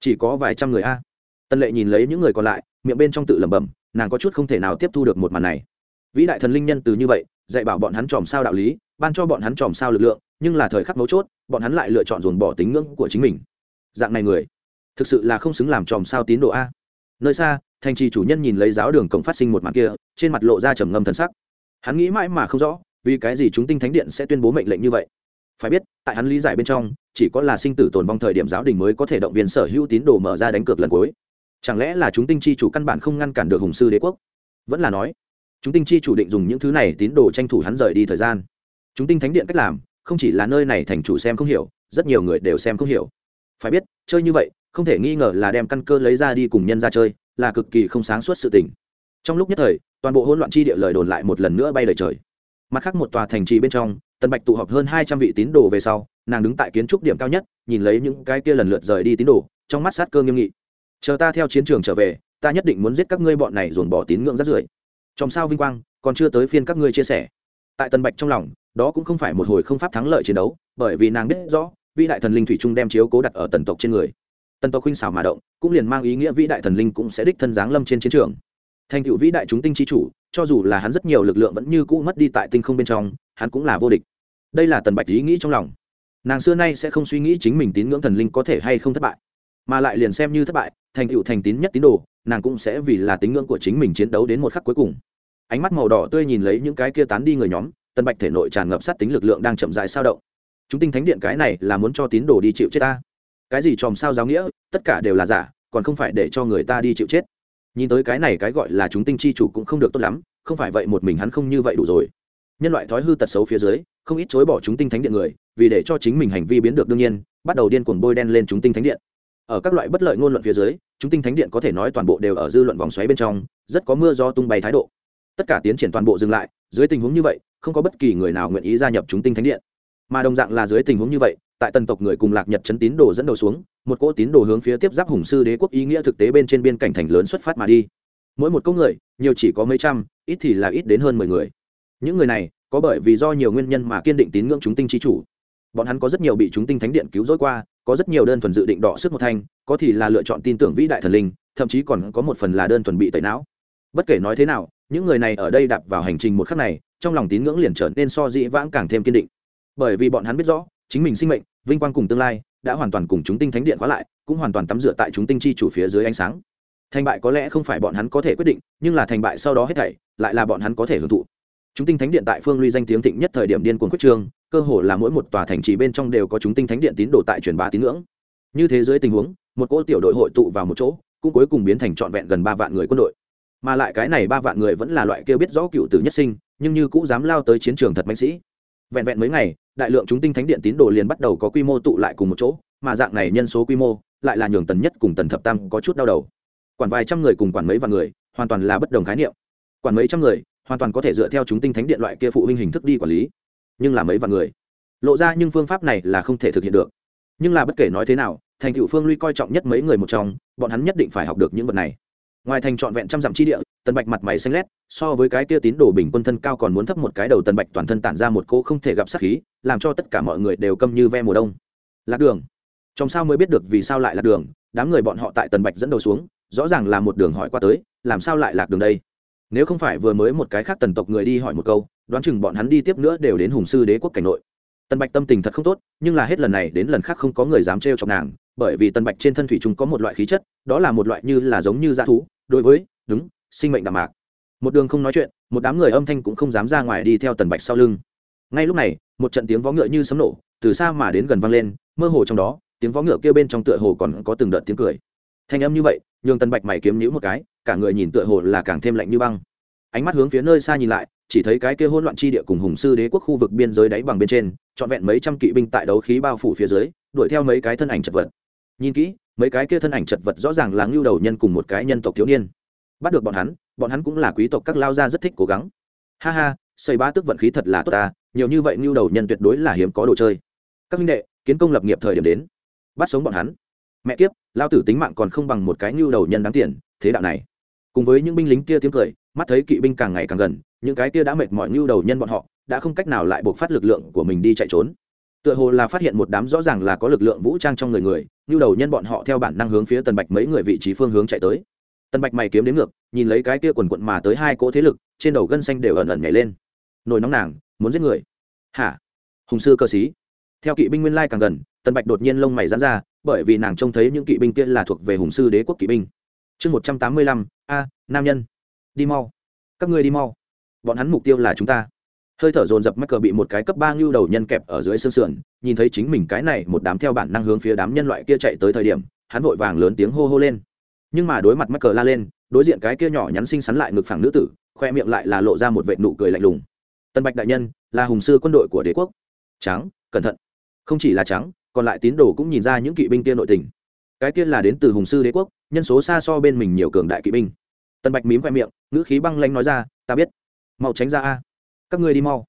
Chỉ có vài trăm người a. Tân lệ nhìn lấy những người còn lại, miệng bên trong tự lẩm bẩm, nàng có chút không thể nào tiếp thu được một màn này. Vĩ đại thần linh nhân từ như vậy, dạy bảo bọn hắn tròm sao đạo lý, ban cho bọn hắn tròm sao lực lượng, nhưng là thời khắc mấu chốt, bọn hắn lại lựa chọn dồn bỏ tính ngưỡng của chính mình. Dạng này người, thực sự là không xứng làm tròm sao tín đồ a. Nơi xa, thành trì chủ nhân nhìn lấy giáo đường cổng phát sinh một màn kia, trên mặt lộ ra trầm ngâm thần sắc hắn nghĩ mãi mà không rõ, vì cái gì chúng tinh thánh điện sẽ tuyên bố mệnh lệnh như vậy. Phải biết, tại hắn lý giải bên trong, chỉ có là sinh tử tồn vong thời điểm giáo đình mới có thể động viên sở hữu tín đồ mở ra đánh cược lần cuối. Chẳng lẽ là chúng tinh chi chủ căn bản không ngăn cản được hùng sư đế quốc? Vẫn là nói, chúng tinh chi chủ định dùng những thứ này tín đồ tranh thủ hắn rời đi thời gian. Chúng tinh thánh điện cách làm, không chỉ là nơi này thành chủ xem không hiểu, rất nhiều người đều xem không hiểu. Phải biết, chơi như vậy, không thể nghi ngờ là đem căn cơ lấy ra đi cùng nhân ra chơi, là cực kỳ không sáng suốt sự tình. Trong lúc nhất thời toàn bộ hỗn loạn chi địa lời đồn lại một lần nữa bay lời trời. Mặt khác một tòa thành trì bên trong, tần bạch tụ họp hơn hai trăm vị tín đồ về sau, nàng đứng tại kiến trúc điểm cao nhất, nhìn lấy những cái kia lần lượt rời đi tín đồ, trong mắt sát cơ nghiêm nghị. Chờ ta theo chiến trường trở về, ta nhất định muốn giết các ngươi bọn này dồn bỏ tín ngưỡng rất rưởi. Trong sao vinh quang, còn chưa tới phiên các ngươi chia sẻ. Tại tần bạch trong lòng, đó cũng không phải một hồi không pháp thắng lợi chiến đấu, bởi vì nàng biết rõ, vĩ đại thần linh thủy trung đem chiếu cố đặt ở tần tộc trên người. Tần tộc huynh xảo mà động, cũng liền mang ý nghĩa vĩ đại thần linh cũng sẽ đích thân giáng lâm trên chiến trường thành tựu vĩ đại chúng tinh chi chủ, cho dù là hắn rất nhiều lực lượng vẫn như cũ mất đi tại tinh không bên trong, hắn cũng là vô địch. Đây là tần bạch ý nghĩ trong lòng. Nàng xưa nay sẽ không suy nghĩ chính mình tín ngưỡng thần linh có thể hay không thất bại, mà lại liền xem như thất bại, thành tựu thành tín nhất tín đồ, nàng cũng sẽ vì là tín ngưỡng của chính mình chiến đấu đến một khắc cuối cùng. Ánh mắt màu đỏ tươi nhìn lấy những cái kia tán đi người nhóm, tần bạch thể nội tràn ngập sát tính lực lượng đang chậm dài sao động. Chúng tinh thánh điện cái này là muốn cho tín đồ đi chịu chết ta? Cái gì chòm sao giáo nghĩa, tất cả đều là giả, còn không phải để cho người ta đi chịu chết nhìn tới cái này cái gọi là chúng tinh chi chủ cũng không được tốt lắm, không phải vậy một mình hắn không như vậy đủ rồi. Nhân loại thói hư tật xấu phía dưới, không ít chối bỏ chúng tinh thánh điện người, vì để cho chính mình hành vi biến được đương nhiên, bắt đầu điên cuồng bôi đen lên chúng tinh thánh điện. Ở các loại bất lợi ngôn luận phía dưới, chúng tinh thánh điện có thể nói toàn bộ đều ở dư luận vòng xoáy bên trong, rất có mưa do tung bay thái độ. Tất cả tiến triển toàn bộ dừng lại, dưới tình huống như vậy, không có bất kỳ người nào nguyện ý gia nhập chúng tinh thánh điện mà đồng dạng là dưới tình huống như vậy, tại tần tộc người cùng lạc nhật chấn tín đồ dẫn đầu xuống, một cỗ tín đồ hướng phía tiếp giáp hùng sư đế quốc ý nghĩa thực tế bên trên biên cảnh thành lớn xuất phát mà đi. Mỗi một cỗ người, nhiều chỉ có mấy trăm, ít thì là ít đến hơn mười người. Những người này, có bởi vì do nhiều nguyên nhân mà kiên định tín ngưỡng chúng tinh chi chủ. Bọn hắn có rất nhiều bị chúng tinh thánh điện cứu rỗi qua, có rất nhiều đơn thuần dự định đỏ sức một thanh, có thì là lựa chọn tin tưởng vĩ đại thần linh, thậm chí còn có một phần là đơn thuần bị tẩy não. Bất kể nói thế nào, những người này ở đây đạp vào hành trình một khắc này, trong lòng tín ngưỡng liền trở nên so dĩ vãng càng thêm kiên định bởi vì bọn hắn biết rõ, chính mình sinh mệnh, vinh quang cùng tương lai, đã hoàn toàn cùng chúng tinh thánh điện khóa lại, cũng hoàn toàn tắm rửa tại chúng tinh chi chủ phía dưới ánh sáng. Thành bại có lẽ không phải bọn hắn có thể quyết định, nhưng là thành bại sau đó hết thảy, lại là bọn hắn có thể hưởng thụ. Chúng tinh thánh điện tại phương ly danh tiếng thịnh nhất thời điểm điên cuồng quyết trương cơ hồ là mỗi một tòa thành trì bên trong đều có chúng tinh thánh điện tín đồ tại truyền bá tín ngưỡng. Như thế giới tình huống, một cỗ tiểu đội hội tụ vào một chỗ, cũng cuối cùng biến thành trọn vẹn gần ba vạn người quân đội. Mà lại cái này ba vạn người vẫn là loại kêu biết rõ cựu tử nhất sinh, nhưng như cũng dám lao tới chiến trường thật mạnh sĩ. Vẹn vẹn mấy ngày đại lượng chúng tinh thánh điện tín đồ liền bắt đầu có quy mô tụ lại cùng một chỗ, mà dạng này nhân số quy mô lại là nhường tần nhất cùng tần thập tam có chút đau đầu. Quản vài trăm người cùng quản mấy vạn người, hoàn toàn là bất đồng khái niệm. Quản mấy trăm người, hoàn toàn có thể dựa theo chúng tinh thánh điện loại kia phụ huynh hình thức đi quản lý. Nhưng là mấy vạn người. Lộ ra nhưng phương pháp này là không thể thực hiện được. Nhưng là bất kể nói thế nào, thành cựu phương lui coi trọng nhất mấy người một trong, bọn hắn nhất định phải học được những vật này. Ngoài thành trọn vẹn trăm dặm chi địa tần bạch mặt mày xanh lét, so với cái tia tín đồ bình quân thân cao còn muốn thấp một cái đầu tần bạch toàn thân tản ra một cỗ không thể gặp sát khí, làm cho tất cả mọi người đều câm như ve mùa đông. Lạc đường. Trong sao mới biết được vì sao lại lạc đường, đám người bọn họ tại tần bạch dẫn đầu xuống, rõ ràng là một đường hỏi qua tới, làm sao lại lạc đường đây? Nếu không phải vừa mới một cái khác tần tộc người đi hỏi một câu, đoán chừng bọn hắn đi tiếp nữa đều đến hùng sư đế quốc cảnh nội. Tần bạch tâm tình thật không tốt, nhưng là hết lần này đến lần khác không có người dám trêu chọc nàng, bởi vì tần bạch trên thân thủy chúng có một loại khí chất, đó là một loại như là giống như dã thú, đối với, đúng sinh mệnh đạm mạc. Một đường không nói chuyện, một đám người âm thanh cũng không dám ra ngoài đi theo tần bạch sau lưng. Ngay lúc này, một trận tiếng vó ngựa như sấm nổ, từ xa mà đến gần vang lên, mơ hồ trong đó, tiếng vó ngựa kia bên trong tựa hồ còn có từng đợt tiếng cười. Thanh âm như vậy, nhường tần bạch mày kiếm nhữ một cái, cả người nhìn tựa hồ là càng thêm lạnh như băng. Ánh mắt hướng phía nơi xa nhìn lại, chỉ thấy cái kia hỗn loạn chi địa cùng hùng sư đế quốc khu vực biên giới đáy bằng bên trên, trọn vẹn mấy trăm kỵ binh tại đấu khí bao phủ phía dưới, đuổi theo mấy cái thân ảnh chật vật. Nhìn kỹ, mấy cái kia thân ảnh chật vật rõ ràng là ngưu đầu nhân cùng một cái nhân tộc thiếu niên bắt được bọn hắn bọn hắn cũng là quý tộc các lao gia rất thích cố gắng. Ha ha, xây ba tức vận khí thật là tốt ta, nhiều như vậy ngưu đầu nhân tuyệt đối là hiếm có đồ chơi. Các minh đệ, kiến công lập nghiệp thời điểm đến. Bắt sống bọn hắn. Mẹ kiếp, lao tử tính mạng còn không bằng một cái ngưu đầu nhân đáng tiền, thế đạo này. Cùng với những binh lính kia tiếng cười, mắt thấy kỵ binh càng ngày càng gần, những cái kia đã mệt mỏi ngưu đầu nhân bọn họ, đã không cách nào lại buộc phát lực lượng của mình đi chạy trốn. Tựa hồ là phát hiện một đám rõ ràng là có lực lượng vũ trang trong người người ngưu đầu nhân bọn họ theo bản năng hướng phía tần bạch mấy người vị trí phương hướng chạy tới tần bạch mày kiếm đến ngược, nhìn lấy cái kia quần quận mà tới hai cỗ thế lực, trên đầu gân xanh đều ẩn ẩn nhảy lên. Nổi nóng nàng, muốn giết người. Hả? Hùng sư cơ sĩ. Theo kỵ binh nguyên lai càng gần, tần bạch đột nhiên lông mày dán ra, bởi vì nàng trông thấy những kỵ binh kia là thuộc về hùng sư đế quốc kỵ binh. Chương một trăm tám mươi lăm, a, nam nhân. Đi mau. Các ngươi đi mau. Bọn hắn mục tiêu là chúng ta. Hơi thở dồn dập mắc cờ bị một cái cấp ba ngưu đầu nhân kẹp ở dưới xương sườn, nhìn thấy chính mình cái này một đám theo bản năng hướng phía đám nhân loại kia chạy tới thời điểm, hắn vội vàng lớn tiếng hô hô lên nhưng mà đối mặt mắc cờ la lên, đối diện cái kia nhỏ nhắn xinh xắn lại ngực phẳng nữ tử, khoe miệng lại là lộ ra một vệ nụ cười lạnh lùng. Tân bạch đại nhân, là hùng sư quân đội của đế quốc. Trắng, cẩn thận. Không chỉ là trắng, còn lại tín đồ cũng nhìn ra những kỵ binh kia nội tình. Cái kia là đến từ hùng sư đế quốc, nhân số xa so bên mình nhiều cường đại kỵ binh. Tân bạch mím khoe miệng, ngữ khí băng lanh nói ra, ta biết. Mau tránh ra a. Các ngươi đi mau.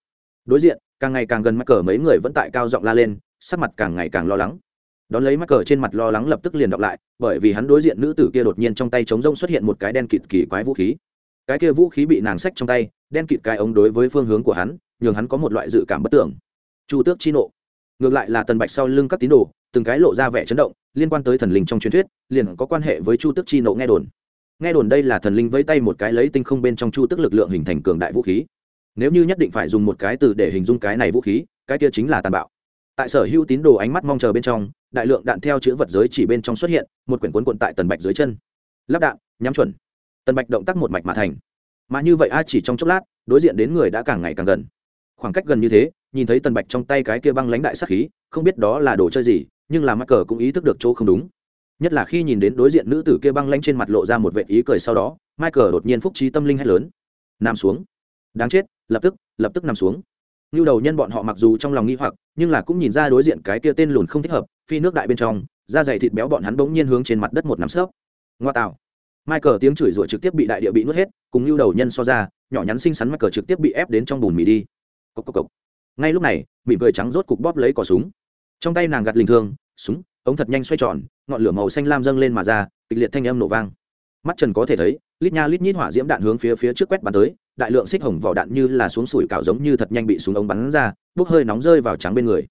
Đối diện, càng ngày càng gần mắc cờ mấy người vẫn tại cao giọng la lên, sắc mặt càng ngày càng lo lắng đón lấy mắc cờ trên mặt lo lắng lập tức liền đọc lại, bởi vì hắn đối diện nữ tử kia đột nhiên trong tay chống rông xuất hiện một cái đen kịt kỳ quái vũ khí. Cái kia vũ khí bị nàng xách trong tay, đen kịt cái ống đối với phương hướng của hắn, nhường hắn có một loại dự cảm bất tưởng. Chu tước chi nộ. Ngược lại là tần bạch sau lưng các tín đồ, từng cái lộ ra vẻ chấn động, liên quan tới thần linh trong truyền thuyết, liền có quan hệ với chu tước chi nộ nghe đồn. Nghe đồn đây là thần linh vẫy tay một cái lấy tinh không bên trong chu tước lực lượng hình thành cường đại vũ khí. Nếu như nhất định phải dùng một cái từ để hình dung cái này vũ khí, cái kia chính là tàn bạo tại sở hữu tín đồ ánh mắt mong chờ bên trong, đại lượng đạn theo chữ vật giới chỉ bên trong xuất hiện, một quyển cuốn cuộn tại tần bạch dưới chân. Lắp đạn, nhắm chuẩn. Tần bạch động tác một mạch mà thành. Mà như vậy a, chỉ trong chốc lát, đối diện đến người đã càng ngày càng gần. Khoảng cách gần như thế, nhìn thấy tần bạch trong tay cái kia băng lãnh đại sắc khí, không biết đó là đồ chơi gì, nhưng là mắc cờ cũng ý thức được chỗ không đúng. Nhất là khi nhìn đến đối diện nữ tử kia băng lãnh trên mặt lộ ra một vệ ý cười sau đó, michael đột nhiên phúc trí tâm linh hét lớn. Nằm xuống. Đáng chết, lập tức lập tức nằm xuống. Nưu đầu nhân bọn họ mặc dù trong lòng nghi hoặc, nhưng là cũng nhìn ra đối diện cái kia tên lùn không thích hợp, phi nước đại bên trong, da dày thịt béo bọn hắn bỗng nhiên hướng trên mặt đất một nắm sấp. Ngoa tạo. Michael tiếng chửi rủa trực tiếp bị đại địa bị nuốt hết, cùng Nưu đầu nhân so ra, nhỏ nhắn xinh xắn michael trực tiếp bị ép đến trong bùn mì đi. Cốc cốc cốc. ngay lúc này, mỉm cười trắng rốt cục bóp lấy cò súng. Trong tay nàng gạt lình thương, súng, ống thật nhanh xoay tròn, ngọn lửa màu xanh lam dâng lên mà ra, kịch liệt thanh âm nổ vang. Mắt trần có thể thấy, lít nha lít nhít hỏa diễm đạn hướng phía phía trước quét bắn tới đại lượng xích hồng vỏ đạn như là xuống sủi cảo giống như thật nhanh bị súng ống bắn ra, bốc hơi nóng rơi vào trắng bên người.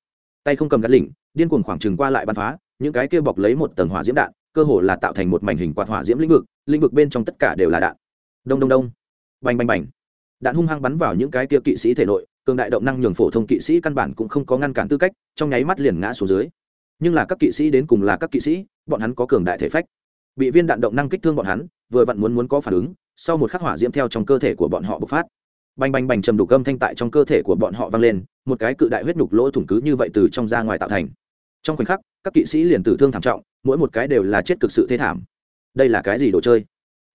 Tay không cầm gắt lỉnh, điên cuồng khoảng trừng qua lại bắn phá, những cái kia bọc lấy một tầng hỏa diễm đạn, cơ hồ là tạo thành một mảnh hình quạt hỏa diễm lĩnh vực lĩnh vực bên trong tất cả đều là đạn. Đông đông đông. Bành bành bành. Đạn hung hăng bắn vào những cái kia kỵ sĩ thể nội, cường đại động năng nhường phổ thông kỵ sĩ căn bản cũng không có ngăn cản tư cách, trong nháy mắt liền ngã xuống dưới. Nhưng là các kỵ sĩ đến cùng là các kỵ sĩ, bọn hắn có cường đại thể phách. Bị viên đạn động năng kích thương bọn hắn, vừa vặn muốn muốn có phản ứng sau một khắc hỏa diễm theo trong cơ thể của bọn họ bộc phát. Bành bành bành trầm đục âm thanh tại trong cơ thể của bọn họ vang lên, một cái cự đại huyết nục lỗ thủng cứ như vậy từ trong ra ngoài tạo thành. Trong khoảnh khắc, các kỵ sĩ liền tử thương thảm trọng, mỗi một cái đều là chết cực sự thê thảm. Đây là cái gì đồ chơi?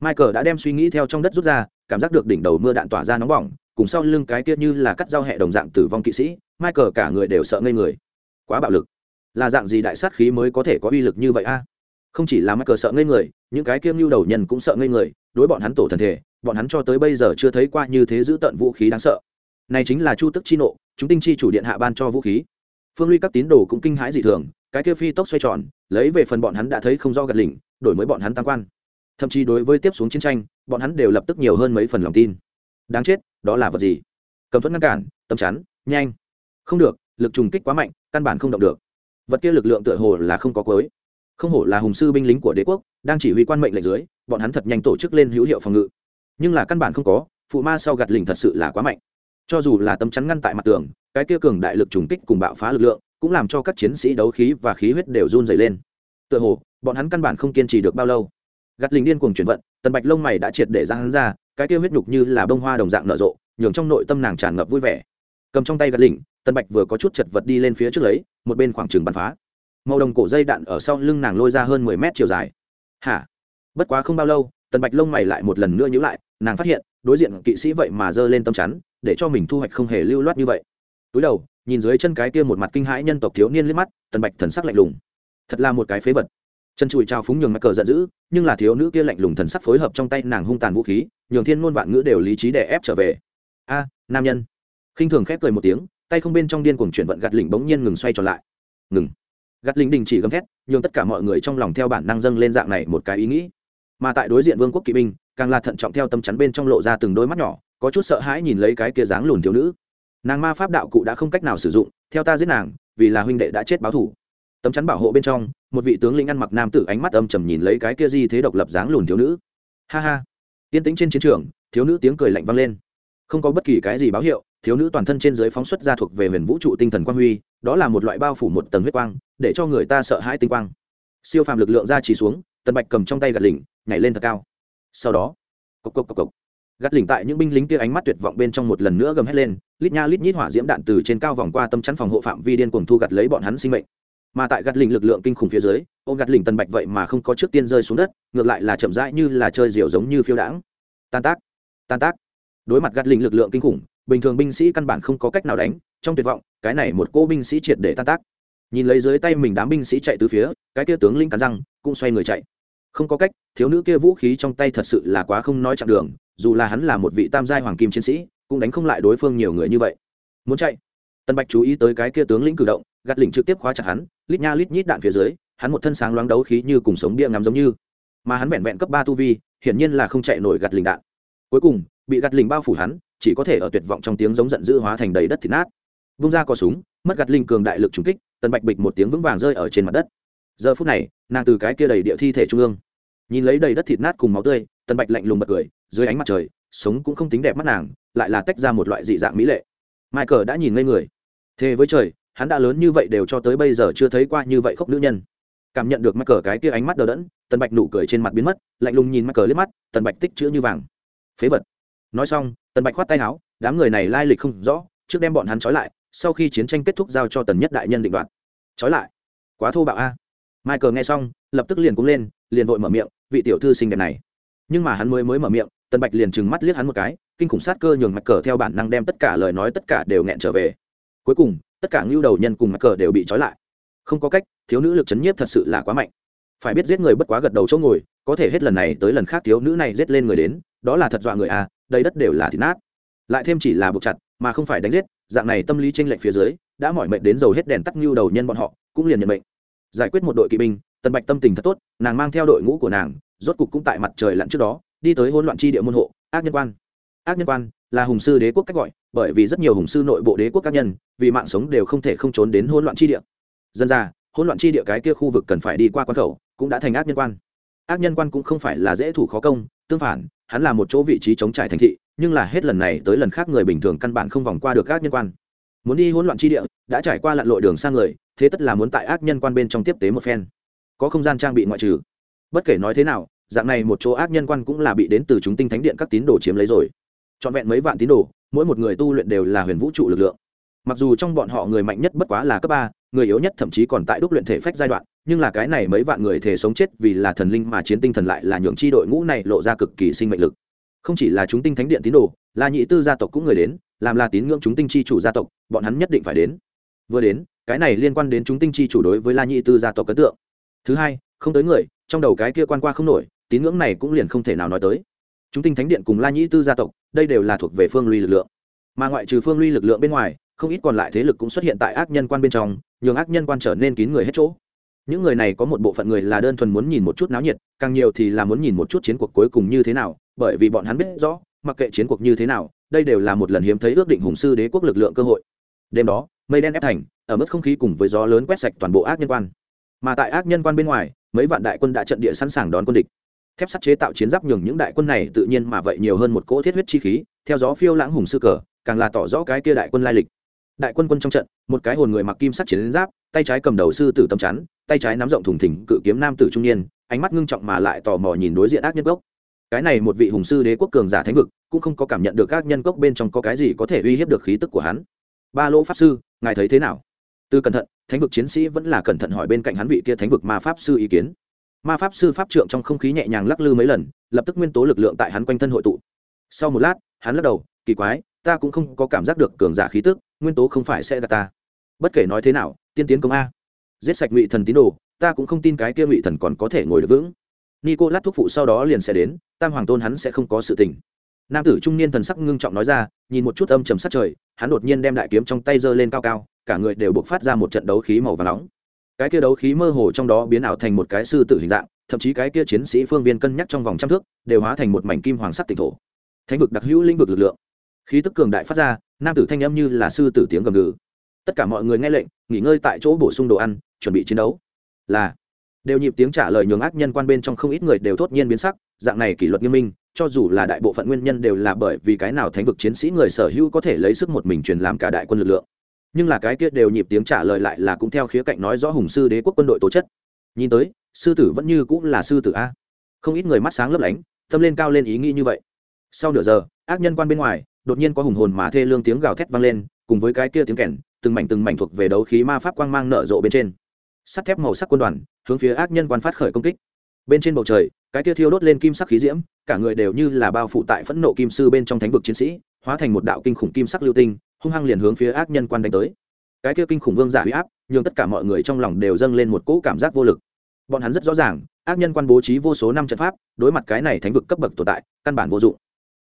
Michael đã đem suy nghĩ theo trong đất rút ra, cảm giác được đỉnh đầu mưa đạn tỏa ra nóng bỏng, cùng sau lưng cái kia như là cắt dao hẹ đồng dạng tử vong kỵ sĩ, michael cả người đều sợ ngây người. Quá bạo lực. Là dạng gì đại sát khí mới có thể có uy lực như vậy a? Không chỉ là michael sợ ngây người, những cái kiêm lưu đầu nhân cũng sợ ngây người đối bọn hắn tổ thần thể, bọn hắn cho tới bây giờ chưa thấy qua như thế giữ tận vũ khí đáng sợ. Này chính là chu tức chi nộ, chúng tinh chi chủ điện hạ ban cho vũ khí. Phương ly các tín đồ cũng kinh hãi dị thường, cái kia phi tốc xoay tròn, lấy về phần bọn hắn đã thấy không do gật lỉnh, đổi mới bọn hắn tăng quan. Thậm chí đối với tiếp xuống chiến tranh, bọn hắn đều lập tức nhiều hơn mấy phần lòng tin. Đáng chết, đó là vật gì? Cầm thuẫn ngăn cản tầm chắn, nhanh. Không được, lực trùng kích quá mạnh, căn bản không động được. Vật kia lực lượng tựa hồ là không có cuối. Không hổ là hùng sư binh lính của đế quốc, đang chỉ huy quan mệnh lệnh dưới bọn hắn thật nhanh tổ chức lên hữu hiệu phòng ngự. Nhưng là căn bản không có, phụ ma sau gạt lình thật sự là quá mạnh. Cho dù là tấm chắn ngăn tại mặt tường, cái kia cường đại lực trùng kích cùng bạo phá lực lượng, cũng làm cho các chiến sĩ đấu khí và khí huyết đều run dày lên. Tựa hồ, bọn hắn căn bản không kiên trì được bao lâu. Gạt lình điên cuồng chuyển vận, tần bạch lông mày đã triệt để ra hắn ra, cái kia huyết nhục như là bông hoa đồng dạng nở rộ, nhường trong nội tâm nàng tràn ngập vui vẻ. Cầm trong tay gạt lình, tần bạch vừa có chút chật vật đi lên phía trước lấy, một bên khoảng trường bắn phá. Màu đồng cổ dây đạn ở sau lưng nàng lôi ra hơn mười mét chiều dài. Hả? Bất quá không bao lâu, tần bạch lông mày lại một lần nữa nhữ lại, nàng phát hiện, đối diện kỵ sĩ vậy mà giơ lên tâm chắn, để cho mình thu hoạch không hề lưu loát như vậy. Túi đầu, nhìn dưới chân cái kia một mặt kinh hãi nhân tộc thiếu niên liếc mắt, tần bạch thần sắc lạnh lùng. Thật là một cái phế vật. Chân chùi trao phúng nhường mắc cờ giận dữ, nhưng là thiếu nữ kia lạnh lùng thần sắc phối hợp trong tay nàng hung tàn vũ khí, nhường thiên ngôn vạn ngữ đều lý trí đè ép trở về. A, nam nhân. Khinh thường khép cười một tiếng, tay không bên trong điên cuồng chuyển vận gạt lỉnh bỗng nhiên ngừng xoay tròn lại. Ngừng. Gạt lỉnh đình chỉ gầm thét nhưng tất cả mọi người trong lòng theo bản năng dâng lên dạng này một cái ý nghĩ mà tại đối diện vương quốc kỵ binh, càng là thận trọng theo tâm chắn bên trong lộ ra từng đôi mắt nhỏ, có chút sợ hãi nhìn lấy cái kia dáng lùn thiếu nữ. Nàng ma pháp đạo cụ đã không cách nào sử dụng, theo ta giết nàng, vì là huynh đệ đã chết báo thủ tấm chắn bảo hộ bên trong, một vị tướng lĩnh ăn mặc nam tử ánh mắt âm trầm nhìn lấy cái kia di thế độc lập dáng lùn thiếu nữ. Ha ha. Yên tĩnh trên chiến trường, thiếu nữ tiếng cười lạnh vang lên. Không có bất kỳ cái gì báo hiệu, thiếu nữ toàn thân trên dưới phóng xuất ra thuộc về huyền vũ trụ tinh thần quang huy, đó là một loại bao phủ một tầng huyết quang, để cho người ta sợ hãi tinh quang. Siêu phàm lực lượng ra chỉ xuống, tần bạch cầm trong tay gạt lỉnh nhảy lên thật cao. Sau đó, cộc cộc cộc cộc, gắt lỉnh tại những binh lính kia ánh mắt tuyệt vọng bên trong một lần nữa gầm hét lên, lít nha lít nhít hỏa diễm đạn từ trên cao vòng qua tâm chắn phòng hộ phạm vi điên cuồng thu gặt lấy bọn hắn sinh mệnh. Mà tại gắt lỉnh lực lượng kinh khủng phía dưới ôm gắt lỉnh tần bạch vậy mà không có trước tiên rơi xuống đất, ngược lại là chậm rãi như là chơi diều giống như phiêu đãng. Tan tác tan tác. Đối mặt gắt lỉnh lực lượng kinh khủng, bình thường binh sĩ căn bản không có cách nào đánh, trong tuyệt vọng, cái này một cô binh sĩ triệt để tan tác. Nhìn lấy dưới tay mình đám binh sĩ chạy từ phía, cái kia tướng linh cắn răng, cũng xoay người chạy không có cách, thiếu nữ kia vũ khí trong tay thật sự là quá không nói chặng đường, dù là hắn là một vị tam giai hoàng kim chiến sĩ, cũng đánh không lại đối phương nhiều người như vậy. Muốn chạy. Tân bạch chú ý tới cái kia tướng lĩnh cử động, gạt lỉnh trực tiếp khóa chặt hắn, lít nha lít nhít đạn phía dưới, hắn một thân sáng loáng đấu khí như cùng sống bia ngắm giống như. Mà hắn vẹn vẹn cấp ba tu vi, hiển nhiên là không chạy nổi gạt lỉnh đạn. Cuối cùng, bị gạt lỉnh bao phủ hắn, chỉ có thể ở tuyệt vọng trong tiếng giống giận dữ hóa thành đầy đất thịt nát. Vung ra có súng, mất gạt linh cường đại lực trúng kích tần bạch bịch một tiếng vững vàng rơi ở trên mặt đất. Giờ phút này, nàng từ cái kia đầy địa thi thể trung ương nhìn lấy đầy đất thịt nát cùng máu tươi, tần bạch lạnh lùng bật cười, dưới ánh mặt trời, sống cũng không tính đẹp mắt nàng, lại là tách ra một loại dị dạng mỹ lệ. Michael đã nhìn ngây người. Thế với trời, hắn đã lớn như vậy đều cho tới bây giờ chưa thấy qua như vậy khóc nữ nhân. Cảm nhận được michael cái kia ánh mắt đờ đẫn, tần bạch nụ cười trên mặt biến mất, lạnh lùng nhìn michael liếc mắt, tần bạch tích chữ như vàng. Phế vật. Nói xong, tần bạch khoát tay áo, đám người này lai lịch không rõ, trước đem bọn hắn trói lại, sau khi chiến tranh kết thúc giao cho tần nhất đại nhân định đoạt. Trói lại? Quá thô bạo a. Michael nghe xong, lập tức liền cúng lên, liền vội mở miệng vị tiểu thư xinh đẹp này. Nhưng mà hắn mới mới mở miệng, tần bạch liền trừng mắt liếc hắn một cái, kinh khủng sát cơ nhường mặt cờ theo bản năng đem tất cả lời nói tất cả đều nghẹn trở về. Cuối cùng, tất cả ngưu đầu nhân cùng mặt cờ đều bị trói lại. Không có cách, thiếu nữ lực chấn nhiếp thật sự là quá mạnh. Phải biết giết người bất quá gật đầu chỗ ngồi, có thể hết lần này tới lần khác thiếu nữ này giết lên người đến, đó là thật dọa người à đây đất đều là thịt nát. Lại thêm chỉ là buộc chặt, mà không phải đánh giết, dạng này tâm lý tranh lệch phía dưới, đã mỏi mệt đến dầu hết đèn tắt ngưu đầu nhân bọn họ, cũng liền nhận mệnh. Giải quyết một đội kỵ binh tần bạch tâm tình thật tốt, nàng mang theo đội ngũ của nàng, rốt cục cũng tại mặt trời lặn trước đó, đi tới hỗn loạn chi địa môn hộ, ác nhân quan. Ác nhân quan là hùng sư đế quốc cách gọi, bởi vì rất nhiều hùng sư nội bộ đế quốc các nhân, vì mạng sống đều không thể không trốn đến hỗn loạn chi địa. Dân ra, hỗn loạn chi địa cái kia khu vực cần phải đi qua quan khẩu, cũng đã thành ác nhân quan. Ác nhân quan cũng không phải là dễ thủ khó công, tương phản, hắn là một chỗ vị trí chống trải thành thị, nhưng là hết lần này tới lần khác người bình thường căn bản không vòng qua được ác nhân quan. Muốn đi hỗn loạn chi địa, đã trải qua lặn lội đường sang người, thế tất là muốn tại ác nhân quan bên trong tiếp tế một phen có không gian trang bị ngoại trừ. Bất kể nói thế nào, dạng này một chỗ ác nhân quan cũng là bị đến từ chúng tinh thánh điện các tín đồ chiếm lấy rồi. Trọn vẹn mấy vạn tín đồ, mỗi một người tu luyện đều là huyền vũ trụ lực lượng. Mặc dù trong bọn họ người mạnh nhất bất quá là cấp ba, người yếu nhất thậm chí còn tại đúc luyện thể phách giai đoạn, nhưng là cái này mấy vạn người thể sống chết vì là thần linh mà chiến tinh thần lại là nhường chi đội ngũ này lộ ra cực kỳ sinh mệnh lực. Không chỉ là chúng tinh thánh điện tín đồ, là nhị tư gia tộc cũng người đến, làm là tín ngưỡng chúng tinh chi chủ gia tộc, bọn hắn nhất định phải đến. Vừa đến, cái này liên quan đến chúng tinh chi chủ đối với la nhị tư gia tộc ấn tượng thứ hai, không tới người, trong đầu cái kia quan qua không nổi, tín ngưỡng này cũng liền không thể nào nói tới. Chúng tinh thánh điện cùng la nhĩ tư gia tộc, đây đều là thuộc về phương ly lực lượng. Mà ngoại trừ phương ly lực lượng bên ngoài, không ít còn lại thế lực cũng xuất hiện tại ác nhân quan bên trong, nhường ác nhân quan trở nên kín người hết chỗ. Những người này có một bộ phận người là đơn thuần muốn nhìn một chút náo nhiệt, càng nhiều thì là muốn nhìn một chút chiến cuộc cuối cùng như thế nào, bởi vì bọn hắn biết rõ, mặc kệ chiến cuộc như thế nào, đây đều là một lần hiếm thấy ước định hùng sư đế quốc lực lượng cơ hội. Đêm đó, mây đen ép thành, ở mức không khí cùng với gió lớn quét sạch toàn bộ ác nhân quan mà tại ác nhân quan bên ngoài, mấy vạn đại quân đã trận địa sẵn sàng đón quân địch. Thép sắt chế tạo chiến giáp nhường những đại quân này tự nhiên mà vậy nhiều hơn một cỗ thiết huyết chi khí, theo gió phiêu lãng hùng sư cờ, càng là tỏ rõ cái kia đại quân lai lịch. Đại quân quân trong trận, một cái hồn người mặc kim sắt chiến giáp, tay trái cầm đầu sư tử tâm chắn, tay trái nắm rộng thùng thỉnh cự kiếm nam tử trung niên, ánh mắt ngưng trọng mà lại tò mò nhìn đối diện ác nhân gốc. Cái này một vị hùng sư đế quốc cường giả thánh vực, cũng không có cảm nhận được các nhân cốc bên trong có cái gì có thể uy hiếp được khí tức của hắn. Ba lỗ pháp sư, ngài thấy thế nào? Từ cẩn thận thánh vực chiến sĩ vẫn là cẩn thận hỏi bên cạnh hắn vị kia thánh vực ma pháp sư ý kiến. Ma pháp sư pháp trượng trong không khí nhẹ nhàng lắc lư mấy lần, lập tức nguyên tố lực lượng tại hắn quanh thân hội tụ. Sau một lát, hắn lắc đầu, kỳ quái, ta cũng không có cảm giác được cường giả khí tức, nguyên tố không phải sẽ gạt ta. Bất kể nói thế nào, tiên tiến công a. Giết sạch ngụy thần tín đồ, ta cũng không tin cái kia ngụy thần còn có thể ngồi được vững. Nico lát thuốc phụ sau đó liền sẽ đến, tam hoàng tôn hắn sẽ không có sự tình. Nam tử trung niên thần sắc ngưng trọng nói ra, nhìn một chút âm trầm sát trời, hắn đột nhiên đem đại kiếm trong tay giơ lên cao cao cả người đều buộc phát ra một trận đấu khí màu và nóng. Cái kia đấu khí mơ hồ trong đó biến ảo thành một cái sư tử hình dạng, thậm chí cái kia chiến sĩ phương viên cân nhắc trong vòng trăm thước, đều hóa thành một mảnh kim hoàng sắc tịch thổ. Thánh vực đặc hữu lĩnh vực lực lượng. Khí tức cường đại phát ra, nam tử thanh âm như là sư tử tiếng gầm gừ. Tất cả mọi người nghe lệnh, nghỉ ngơi tại chỗ bổ sung đồ ăn, chuẩn bị chiến đấu. Là, đều nhịp tiếng trả lời nhường ác nhân quan bên trong không ít người đều thốt nhiên biến sắc, dạng này kỷ luật nghiêm minh, cho dù là đại bộ phận nguyên nhân đều là bởi vì cái nào thánh vực chiến sĩ người sở hữu có thể lấy sức một mình truyền làm cả đại quân lực lượng nhưng là cái kia đều nhịp tiếng trả lời lại là cũng theo khía cạnh nói rõ hùng sư đế quốc quân đội tố chất. Nhìn tới, sư tử vẫn như cũng là sư tử a. Không ít người mắt sáng lấp lánh, tâm lên cao lên ý nghĩ như vậy. Sau nửa giờ, ác nhân quan bên ngoài, đột nhiên có hùng hồn mà thê lương tiếng gào thét vang lên, cùng với cái kia tiếng kèn, từng mảnh từng mảnh thuộc về đấu khí ma pháp quang mang nở rộ bên trên. Sắt thép màu sắc quân đoàn, hướng phía ác nhân quan phát khởi công kích. Bên trên bầu trời, cái kia thiêu đốt lên kim sắc khí diễm, cả người đều như là bao phủ tại phẫn nộ kim sư bên trong thánh vực chiến sĩ, hóa thành một đạo kinh khủng kim sắc lưu tinh hung hăng liền hướng phía ác nhân quan đánh tới. Cái kia kinh khủng vương giả huy áp nhưng tất cả mọi người trong lòng đều dâng lên một cỗ cảm giác vô lực. Bọn hắn rất rõ ràng, ác nhân quan bố trí vô số năm trận pháp, đối mặt cái này thánh vực cấp bậc tồn tại, căn bản vô dụng.